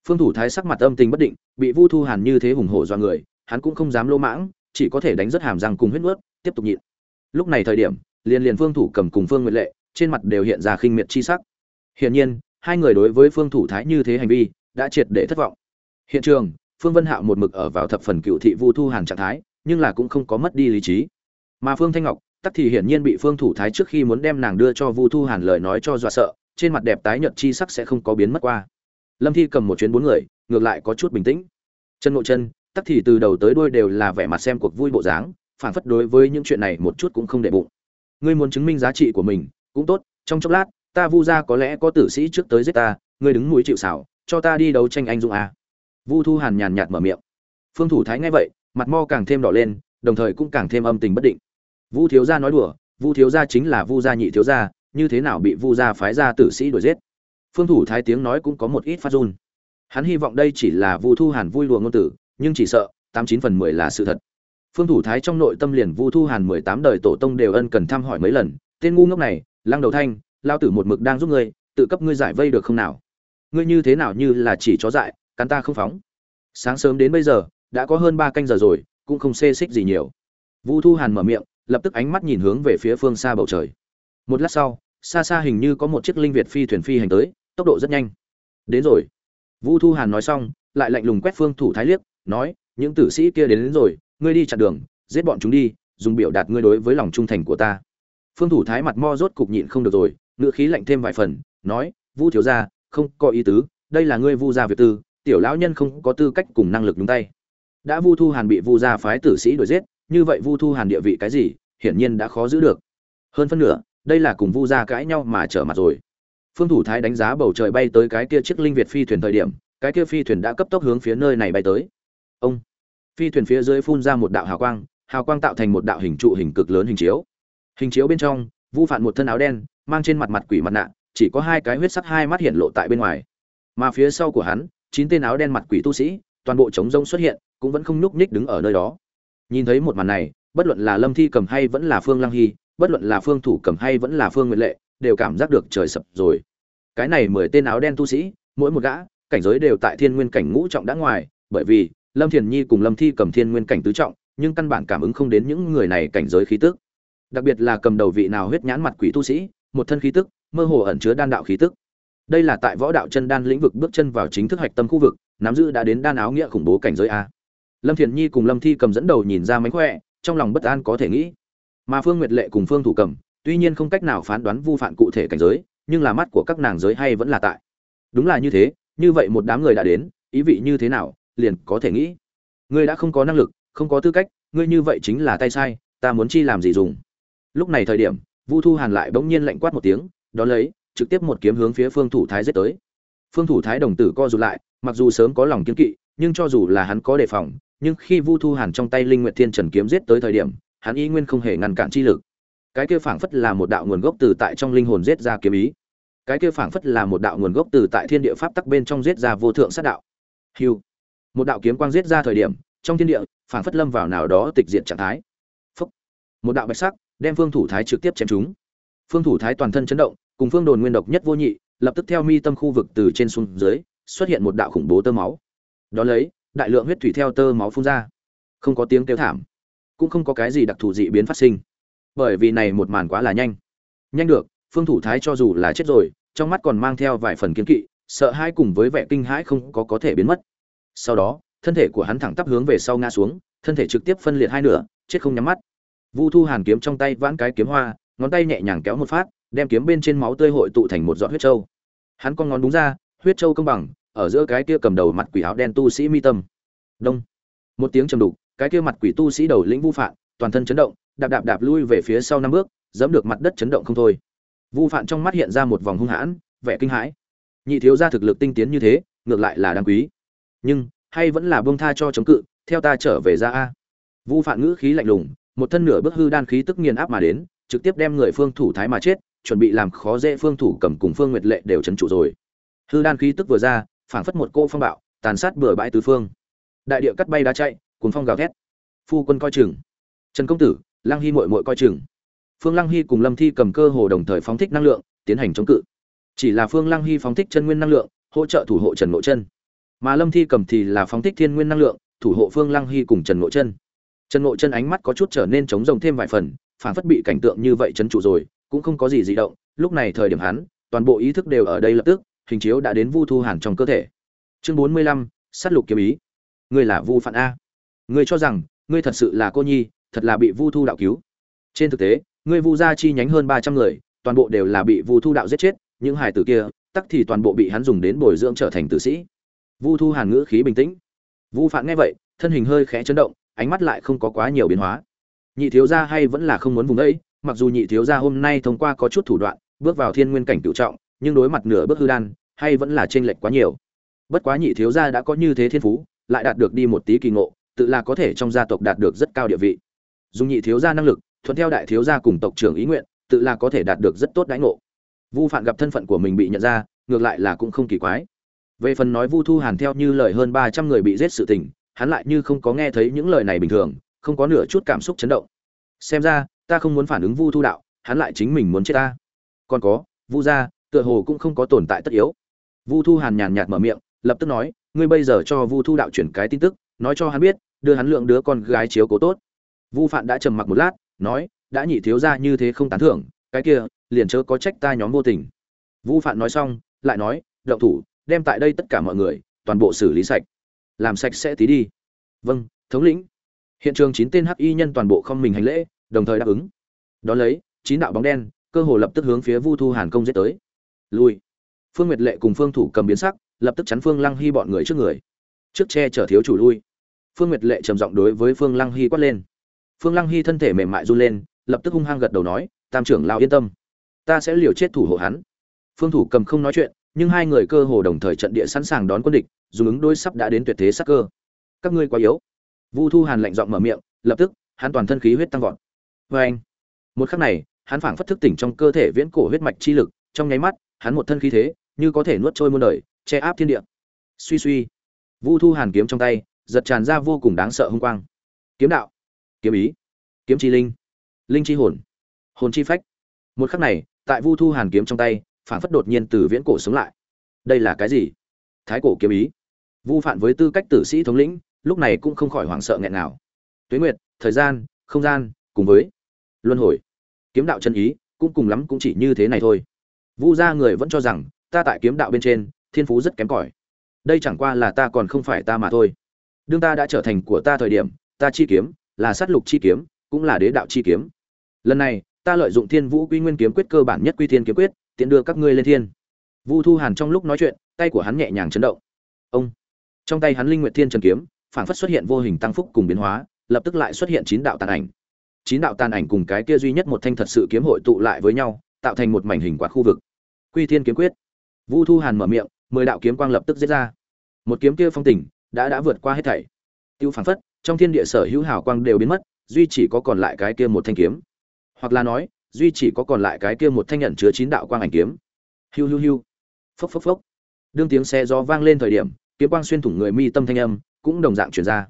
Phương thủ thái sắc mặt âm tình bất định, bị vu thu hàn như thế hùng hổ do người, hắn cũng không dám lô mãng, chỉ có thể đánh rất hàm răng cùng huyết nuốt, tiếp tục nhịn. Lúc này thời điểm, liền liền phương thủ cầm cùng phương nguyệt lệ, trên mặt đều hiện ra khinh miệt chi sắc. Hiển nhiên, hai người đối với phương thủ thái như thế hành vi, đã triệt để thất vọng. Hiện trường, phương vân hạo một mực ở vào thập phần cựu thị vu thu hàn trạng thái, nhưng là cũng không có mất đi lý trí. Mà phương thanh ngọc tắc thì hiển nhiên bị phương thủ thái trước khi muốn đem nàng đưa cho vu thu hàn lời nói cho dọa sợ, trên mặt đẹp tái nhợt chi sắc sẽ không có biến mất qua. Lâm thi cầm một chuyến bốn người, ngược lại có chút bình tĩnh. Chân nội chân, tắc thì từ đầu tới đuôi đều là vẻ mặt xem cuộc vui bộ dáng, phản phất đối với những chuyện này một chút cũng không để bụng. Ngươi muốn chứng minh giá trị của mình, cũng tốt, trong chốc lát, ta vu ra có lẽ có tử sĩ trước tới giết ta, ngươi đứng mũi chịu xảo cho ta đi đấu tranh anh dũng à. vu thu hàn nhàn nhạt mở miệng. Phương thủ thái nghe vậy, mặt mo càng thêm đỏ lên, đồng thời cũng càng thêm âm tình bất định vu thiếu gia nói đùa, vu thiếu gia chính là vu gia nhị thiếu gia, như thế nào bị vu gia phái ra tử sĩ đuổi giết? Phương thủ thái tiếng nói cũng có một ít phát run. Hắn hy vọng đây chỉ là vu thu hàn vui lùa ngôn tử, nhưng chỉ sợ, tám chín phần mười là sự thật. Phương thủ thái trong nội tâm liền vu thu hàn mười tám đời tổ tông đều ân cần thăm hỏi mấy lần, tên ngu ngốc này, lăng đầu thanh, lao tử một mực đang giúp ngươi, tự cấp ngươi giải vây được không nào? Ngươi như thế nào như là chỉ chó dại, cắn ta không phóng. Sáng sớm đến bây giờ, đã có hơn ba canh giờ rồi, cũng không xê xích gì nhiều. Vu thu hàn mở miệng lập tức ánh mắt nhìn hướng về phía phương xa bầu trời. Một lát sau xa xa hình như có một chiếc linh việt phi thuyền phi hành tới tốc độ rất nhanh. Đến rồi. Vu thu hàn nói xong lại lạnh lùng quét phương thủ thái liếc nói những tử sĩ kia đến, đến rồi ngươi đi chặn đường giết bọn chúng đi dùng biểu đạt ngươi đối với lòng trung thành của ta. Phương thủ thái mặt mo rốt cục nhịn không được rồi ngữ khí lạnh thêm vài phần nói vu thiếu gia không có ý tứ đây là ngươi vu gia việt tư tiểu lão nhân không có tư cách cùng năng lực nhúng tay. Đã vu thu hàn bị vu gia phái tử sĩ đuổi giết như vậy vu thu hàn địa vị cái gì hiển nhiên đã khó giữ được. Hơn phân nửa, đây là cùng vu gia cãi nhau mà trở mặt rồi. Phương thủ thái đánh giá bầu trời bay tới cái kia chiếc linh việt phi thuyền thời điểm, cái kia phi thuyền đã cấp tốc hướng phía nơi này bay tới. Ông! Phi thuyền phía dưới phun ra một đạo hào quang hào quang tạo thành một đạo hình trụ hình cực lớn hình chiếu. Hình chiếu bên trong, vu phản một thân áo đen, mang trên mặt mặt quỷ mặt nạ, chỉ có hai cái huyết sắc hai mắt hiện lộ tại bên ngoài. Mà phía sau của hắn, chín tên áo đen mặt quỷ tu sĩ, toàn bộ trống rông xuất hiện, cũng vẫn không nhúc nhích đứng ở nơi đó. Nhìn thấy một màn này bất luận là lâm thi cầm hay vẫn là phương lăng hy, bất luận là phương thủ cầm hay vẫn là phương nguyện lệ, đều cảm giác được trời sập rồi. Cái này mười tên áo đen tu sĩ, mỗi một gã, cảnh giới đều tại thiên nguyên cảnh ngũ trọng đã ngoài, bởi vì lâm thiền nhi cùng lâm thi cầm thiên nguyên cảnh tứ trọng, nhưng căn bản cảm ứng không đến những người này cảnh giới khí tức. Đặc biệt là cầm đầu vị nào huyết nhãn mặt quỷ tu sĩ, một thân khí tức, mơ hồ ẩn chứa đan đạo khí tức. Đây là tại võ đạo chân đan lĩnh vực bước chân vào chính thức hạch tâm khu vực, nắm giữ đã đến đan áo nghĩa khủng bố cảnh giới a. Lâm thiền nhi cùng lâm thi cầm dẫn đầu nhìn ra mánh khỏe trong lòng bất an có thể nghĩ. Mà phương nguyệt lệ cùng phương thủ cầm, tuy nhiên không cách nào phán đoán vu phạm cụ thể cảnh giới, nhưng là mắt của các nàng giới hay vẫn là tại. Đúng là như thế, như vậy một đám người đã đến, ý vị như thế nào, liền có thể nghĩ. Ngươi đã không có năng lực, không có tư cách, ngươi như vậy chính là tay sai, ta muốn chi làm gì dùng? Lúc này thời điểm, vu thu hàn lại bỗng nhiên lạnh quát một tiếng, đón lấy, trực tiếp một kiếm hướng phía phương thủ thái giết tới. Phương thủ thái đồng tử co rụt lại, mặc dù sớm có lòng kiên kỵ, nhưng cho dù là hắn có đề phòng nhưng khi vu thu hàn trong tay linh nguyệt thiên trần kiếm giết tới thời điểm, hắn ý nguyên không hề ngăn cản chi lực. Cái kia phảng phất là một đạo nguồn gốc từ tại trong linh hồn giết ra kiếm ý. Cái kia phảng phất là một đạo nguồn gốc từ tại thiên địa pháp tắc bên trong giết ra vô thượng sát đạo. Hiu một đạo kiếm quang giết ra thời điểm, trong thiên địa, phảng phất lâm vào nào đó tịch diệt trạng thái. Phúc. một đạo bạch sắc, đem phương thủ thái trực tiếp chém chúng phương thủ thái toàn thân chấn động, cùng phương đồn nguyên độc nhất vô nhị, lập tức theo mi tâm khu vực từ trên xuống dưới, xuất hiện một đạo khủng bố tơ máu. Đó lấy đại lượng huyết thủy theo tơ máu phun ra. Không có tiếng kêu thảm, cũng không có cái gì đặc thù dị biến phát sinh. Bởi vì này một màn quá là nhanh. Nhanh được, phương thủ thái cho dù là chết rồi, trong mắt còn mang theo vài phần kiến kỵ, sợ hãi cùng với vẻ kinh hãi không có có thể biến mất. Sau đó, thân thể của hắn thẳng tắp hướng về sau ngã xuống, thân thể trực tiếp phân liệt hai nửa, chết không nhắm mắt. Vu thu hàn kiếm trong tay vãn cái kiếm hoa, ngón tay nhẹ nhàng kéo một phát, đem kiếm bên trên máu tươi hội tụ thành một giọt huyết trâu. Hắn con ngón đúng ra, huyết trâu công bằng ở giữa cái kia cầm đầu mặt quỷ áo đen tu sĩ mi tâm. Đông. Một tiếng trầm đục, cái kia mặt quỷ tu sĩ đầu lĩnh vu phạn, toàn thân chấn động, đạp đạp đạp lui về phía sau năm bước, dẫm được mặt đất chấn động không thôi. Vu phạn trong mắt hiện ra một vòng hung hãn, vẻ kinh hãi. Nhị thiếu gia thực lực tinh tiến như thế, ngược lại là đáng quý. Nhưng, hay vẫn là buông tha cho chống cự, theo ta trở về ra a. Vu phạn ngữ khí lạnh lùng, một thân nửa bước hư đan khí tức nghiền áp mà đến, trực tiếp đem người phương thủ thái mà chết, chuẩn bị làm khó dễ phương thủ cầm cùng phương nguyệt lệ đều trấn trụ rồi. Hư đan khí tức vừa ra phảng phất một cô phong bạo, tàn sát bừa bãi tứ phương. Đại địa cắt bay đá chạy cuốn phong gào thét. Phu quân coi chừng. Trần công tử, lăng hy mội mội coi chừng. Phương lăng hy cùng lâm thi cầm cơ hồ đồng thời phóng thích năng lượng, tiến hành chống cự. Chỉ là phương lăng hy phóng thích chân nguyên năng lượng, hỗ trợ thủ hộ trần ngộ chân. Mà lâm thi cầm thì là phóng thích thiên nguyên năng lượng, thủ hộ phương lăng hy cùng trần ngộ chân. Trần ngộ chân ánh mắt có chút trở nên trống rồng thêm vài phần phản phất bị cảnh tượng như vậy chấn trụ rồi, cũng không có gì dị động. Lúc này thời điểm hắn, toàn bộ ý thức đều ở đây lập tức hình chiếu đã đến vu thu hàn trong cơ thể. Chương bốn mươi lăm, sát lục kiếm ý. Ngươi là vu phạn a. Ngươi cho rằng, ngươi thật sự là cô nhi, thật là bị vu thu đạo cứu. Trên thực tế, ngươi vu gia chi nhánh hơn ba trăm người, toàn bộ đều là bị vu thu đạo giết chết, những hài tử kia, tắc thì toàn bộ bị hắn dùng đến bồi dưỡng trở thành tử sĩ. Vu thu hàn ngữ khí bình tĩnh. Vu phạn nghe vậy, thân hình hơi khẽ chấn động, ánh mắt lại không có quá nhiều biến hóa. Nhị thiếu gia hay vẫn là không muốn vùng đấy mặc dù nhị thiếu gia hôm nay thông qua có chút thủ đoạn, bước vào thiên nguyên cảnh cửu trọng, nhưng đối mặt nửa bước hư đan hay vẫn là chênh lệch quá nhiều? Bất quá nhị thiếu gia đã có như thế thiên phú, lại đạt được đi một tí kỳ ngộ, tự là có thể trong gia tộc đạt được rất cao địa vị. Dùng nhị thiếu gia năng lực, thuận theo đại thiếu gia cùng tộc trưởng ý nguyện, tự là có thể đạt được rất tốt đãi ngộ. Vu phạn gặp thân phận của mình bị nhận ra, ngược lại là cũng không kỳ quái. Về phần nói vu thu hàn theo như lời hơn ba trăm người bị giết sự tình, hắn lại như không có nghe thấy những lời này bình thường, không có nửa chút cảm xúc chấn động. Xem ra, ta không muốn phản ứng vu thu đạo, hắn lại chính mình muốn chết ta. Còn có, vu gia, tựa hồ cũng không có tồn tại tất yếu vu thu hàn nhàn nhạt mở miệng, lập tức nói, ngươi bây giờ cho vu thu đạo chuyển cái tin tức, nói cho hắn biết, đưa hắn lượng đứa con gái chiếu cố tốt. Vu phạn đã trầm mặc một lát, nói, đã nhị thiếu gia như thế không tán thưởng, cái kia, liền chớ có trách ta nhóm vô tình. Vu phạn nói xong, lại nói, động thủ, đem tại đây tất cả mọi người, toàn bộ xử lý sạch. Làm sạch sẽ tí đi. Vâng thống lĩnh. Hiện trường chín tên hắc y nhân toàn bộ không mình hành lễ, đồng thời đáp ứng. Đó lấy, chín đạo bóng đen, cơ hồ lập tức hướng phía vu thu hàn công giết tới. Lùi phương nguyệt lệ cùng phương thủ cầm biến sắc, lập tức chắn phương lăng hy bọn người trước người. Trước che chở thiếu chủ lui. Phương nguyệt lệ trầm giọng đối với phương lăng hy quát lên. Phương lăng hy thân thể mềm mại run lên, lập tức hung hăng gật đầu nói, tam trưởng lao yên tâm, ta sẽ liều chết thủ hộ hắn. Phương thủ cầm không nói chuyện, nhưng hai người cơ hồ đồng thời trận địa sẵn sàng đón quân địch, dùng ứng đôi sắp đã đến tuyệt thế sắc cơ. Các ngươi quá yếu. Vu thu hàn lạnh giọng mở miệng, lập tức, hắn toàn thân khí huyết tăng vọt. Vê anh một khắc này, hắn phảng phất thức tỉnh trong cơ thể viễn cổ huyết mạch chi lực, trong nháy mắt, hắn một thân khí thế như có thể nuốt trôi muôn đời, che áp thiên địa. Suy suy. Vu thu hàn kiếm trong tay, giật tràn ra vô cùng đáng sợ hung quang. Kiếm đạo, kiếm ý, kiếm chi linh linh chi hồn hồn chi phách. Một khắc này, tại vu thu hàn kiếm trong tay phản phất đột nhiên từ viễn cổ sống lại. Đây là cái gì? Thái cổ kiếm ý. Vu phản với tư cách tử sĩ thống lĩnh, lúc này cũng không khỏi hoảng sợ nghẹn nào tuế nguyệt, thời gian, không gian, cùng với luân hồi. Kiếm đạo chân ý, cũng cùng lắm cũng chỉ như thế này thôi. Vu gia người vẫn cho rằng ta tại kiếm đạo bên trên, thiên phú rất kém cỏi. Đây chẳng qua là ta còn không phải ta mà thôi. Đương ta đã trở thành của ta thời điểm, ta chi kiếm, là sát lục chi kiếm, cũng là đế đạo chi kiếm. Lần này, ta lợi dụng thiên vũ quy nguyên kiếm quyết cơ bản nhất quy thiên kiếm quyết, tiện đưa các ngươi lên thiên. Vu thu hàn trong lúc nói chuyện, tay của hắn nhẹ nhàng chấn động. Ông. Trong tay hắn linh nguyệt thiên trần kiếm, phảng phất xuất hiện vô hình tăng phúc cùng biến hóa, lập tức lại xuất hiện chín đạo tàn ảnh. Chín đạo tàn ảnh cùng cái kia duy nhất một thanh thật sự kiếm hội tụ lại với nhau, tạo thành một mảnh hình quạt khu vực. Quy thiên kiếm quyết vu thu hàn mở miệng, mười đạo kiếm quang lập tức giết ra. Một kiếm kia phong tình, đã đã vượt qua hết thảy. Tiêu phản phất, trong thiên địa sở hữu hào quang đều biến mất, duy chỉ có còn lại cái kia một thanh kiếm. Hoặc là nói, duy chỉ có còn lại cái kia một thanh nhận chứa chín đạo quang ảnh kiếm. Hiu hiu hiu. Phốc phốc phốc. Đương tiếng xe gió vang lên thời điểm, kiếm quang xuyên thủng người mi tâm thanh âm, cũng đồng dạng truyền ra.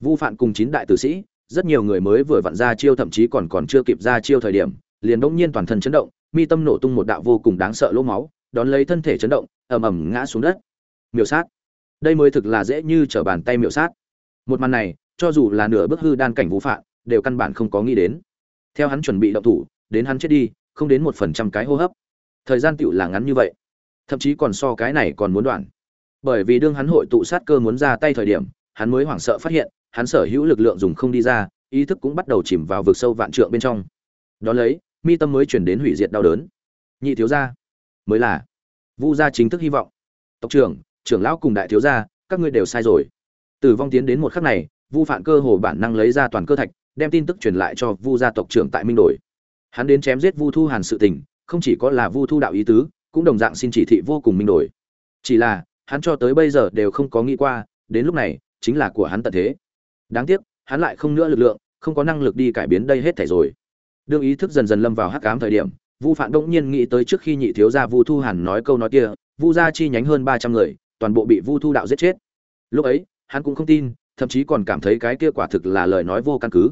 Vu phạn cùng chín đại tử sĩ, rất nhiều người mới vừa vặn ra chiêu thậm chí còn còn chưa kịp ra chiêu thời điểm, liền đột nhiên toàn thân chấn động, mi tâm nổ tung một đạo vô cùng đáng sợ lỗ máu đón lấy thân thể chấn động, ầm ầm ngã xuống đất. Miểu sát. Đây mới thực là dễ như trở bàn tay miểu sát. Một màn này, cho dù là nửa bước hư đan cảnh vũ phạm đều căn bản không có nghĩ đến. Theo hắn chuẩn bị động thủ, đến hắn chết đi, không đến một phần trăm cái hô hấp. Thời gian tựu là ngắn như vậy. Thậm chí còn so cái này còn muốn đoạn. Bởi vì đương hắn hội tụ sát cơ muốn ra tay thời điểm, hắn mới hoảng sợ phát hiện, hắn sở hữu lực lượng dùng không đi ra, ý thức cũng bắt đầu chìm vào vực sâu vạn trượng bên trong. Đón lấy, mi tâm mới chuyển đến hủy diệt đau đớn. Nhị thiếu gia mới là. Vu gia chính thức hy vọng. Tộc trưởng trưởng lão cùng đại thiếu gia, các ngươi đều sai rồi. Tử vong tiến đến một khắc này, vu phạn cơ hồ bản năng lấy ra toàn cơ thạch, đem tin tức truyền lại cho vu gia tộc trưởng tại minh đổi hắn đến chém giết vu thu hàn sự tình, không chỉ có là vu thu đạo ý tứ, cũng đồng dạng xin chỉ thị vô cùng minh đổi chỉ là, hắn cho tới bây giờ đều không có nghĩ qua, đến lúc này, chính là của hắn tận thế. Đáng tiếc, hắn lại không nữa lực lượng, không có năng lực đi cải biến đây hết thảy rồi. Đương ý thức dần dần lâm vào hắc ám thời điểm vu phạn đông nhiên nghĩ tới trước khi nhị thiếu gia vu thu hàn nói câu nói kia, vu gia chi nhánh hơn ba trăm người, toàn bộ bị vu thu đạo giết chết. Lúc ấy, hắn cũng không tin, thậm chí còn cảm thấy cái kia quả thực là lời nói vô căn cứ.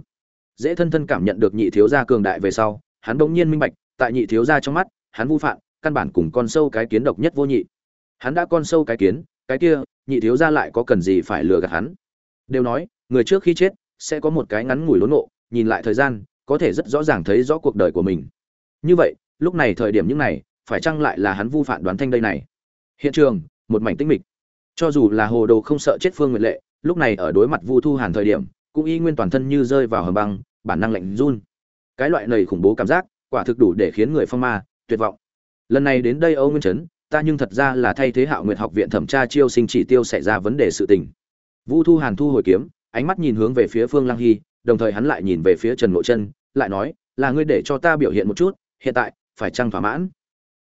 Dễ thân thân cảm nhận được nhị thiếu gia cường đại về sau, hắn bỗng nhiên minh bạch, tại nhị thiếu gia trong mắt, hắn vu phạn, căn bản cùng con sâu cái kiến độc nhất vô nhị. Hắn đã con sâu cái kiến, cái kia, nhị thiếu gia lại có cần gì phải lừa gạt hắn? Đều nói, người trước khi chết, sẽ có một cái ngắn ngủi lốn nộ nhìn lại thời gian, có thể rất rõ ràng thấy rõ cuộc đời của mình như vậy, lúc này thời điểm những này, phải chăng lại là hắn vu phản đoán thanh đây này? Hiện trường, một mảnh tĩnh mịch. Cho dù là hồ đồ không sợ chết phương nguyệt lệ, lúc này ở đối mặt vu thu hàn thời điểm, cũng y nguyên toàn thân như rơi vào hầm băng, bản năng lạnh run. Cái loại này khủng bố cảm giác, quả thực đủ để khiến người phong ma, tuyệt vọng. Lần này đến đây âu nguyên trấn ta nhưng thật ra là thay thế hạo nguyệt học viện thẩm tra chiêu sinh chỉ tiêu xảy ra vấn đề sự tình. Vu thu hàn thu hồi kiếm, ánh mắt nhìn hướng về phía phương lăng hy, đồng thời hắn lại nhìn về phía trần ngộ chân, lại nói, là ngươi để cho ta biểu hiện một chút hiện tại phải chăng thỏa mãn?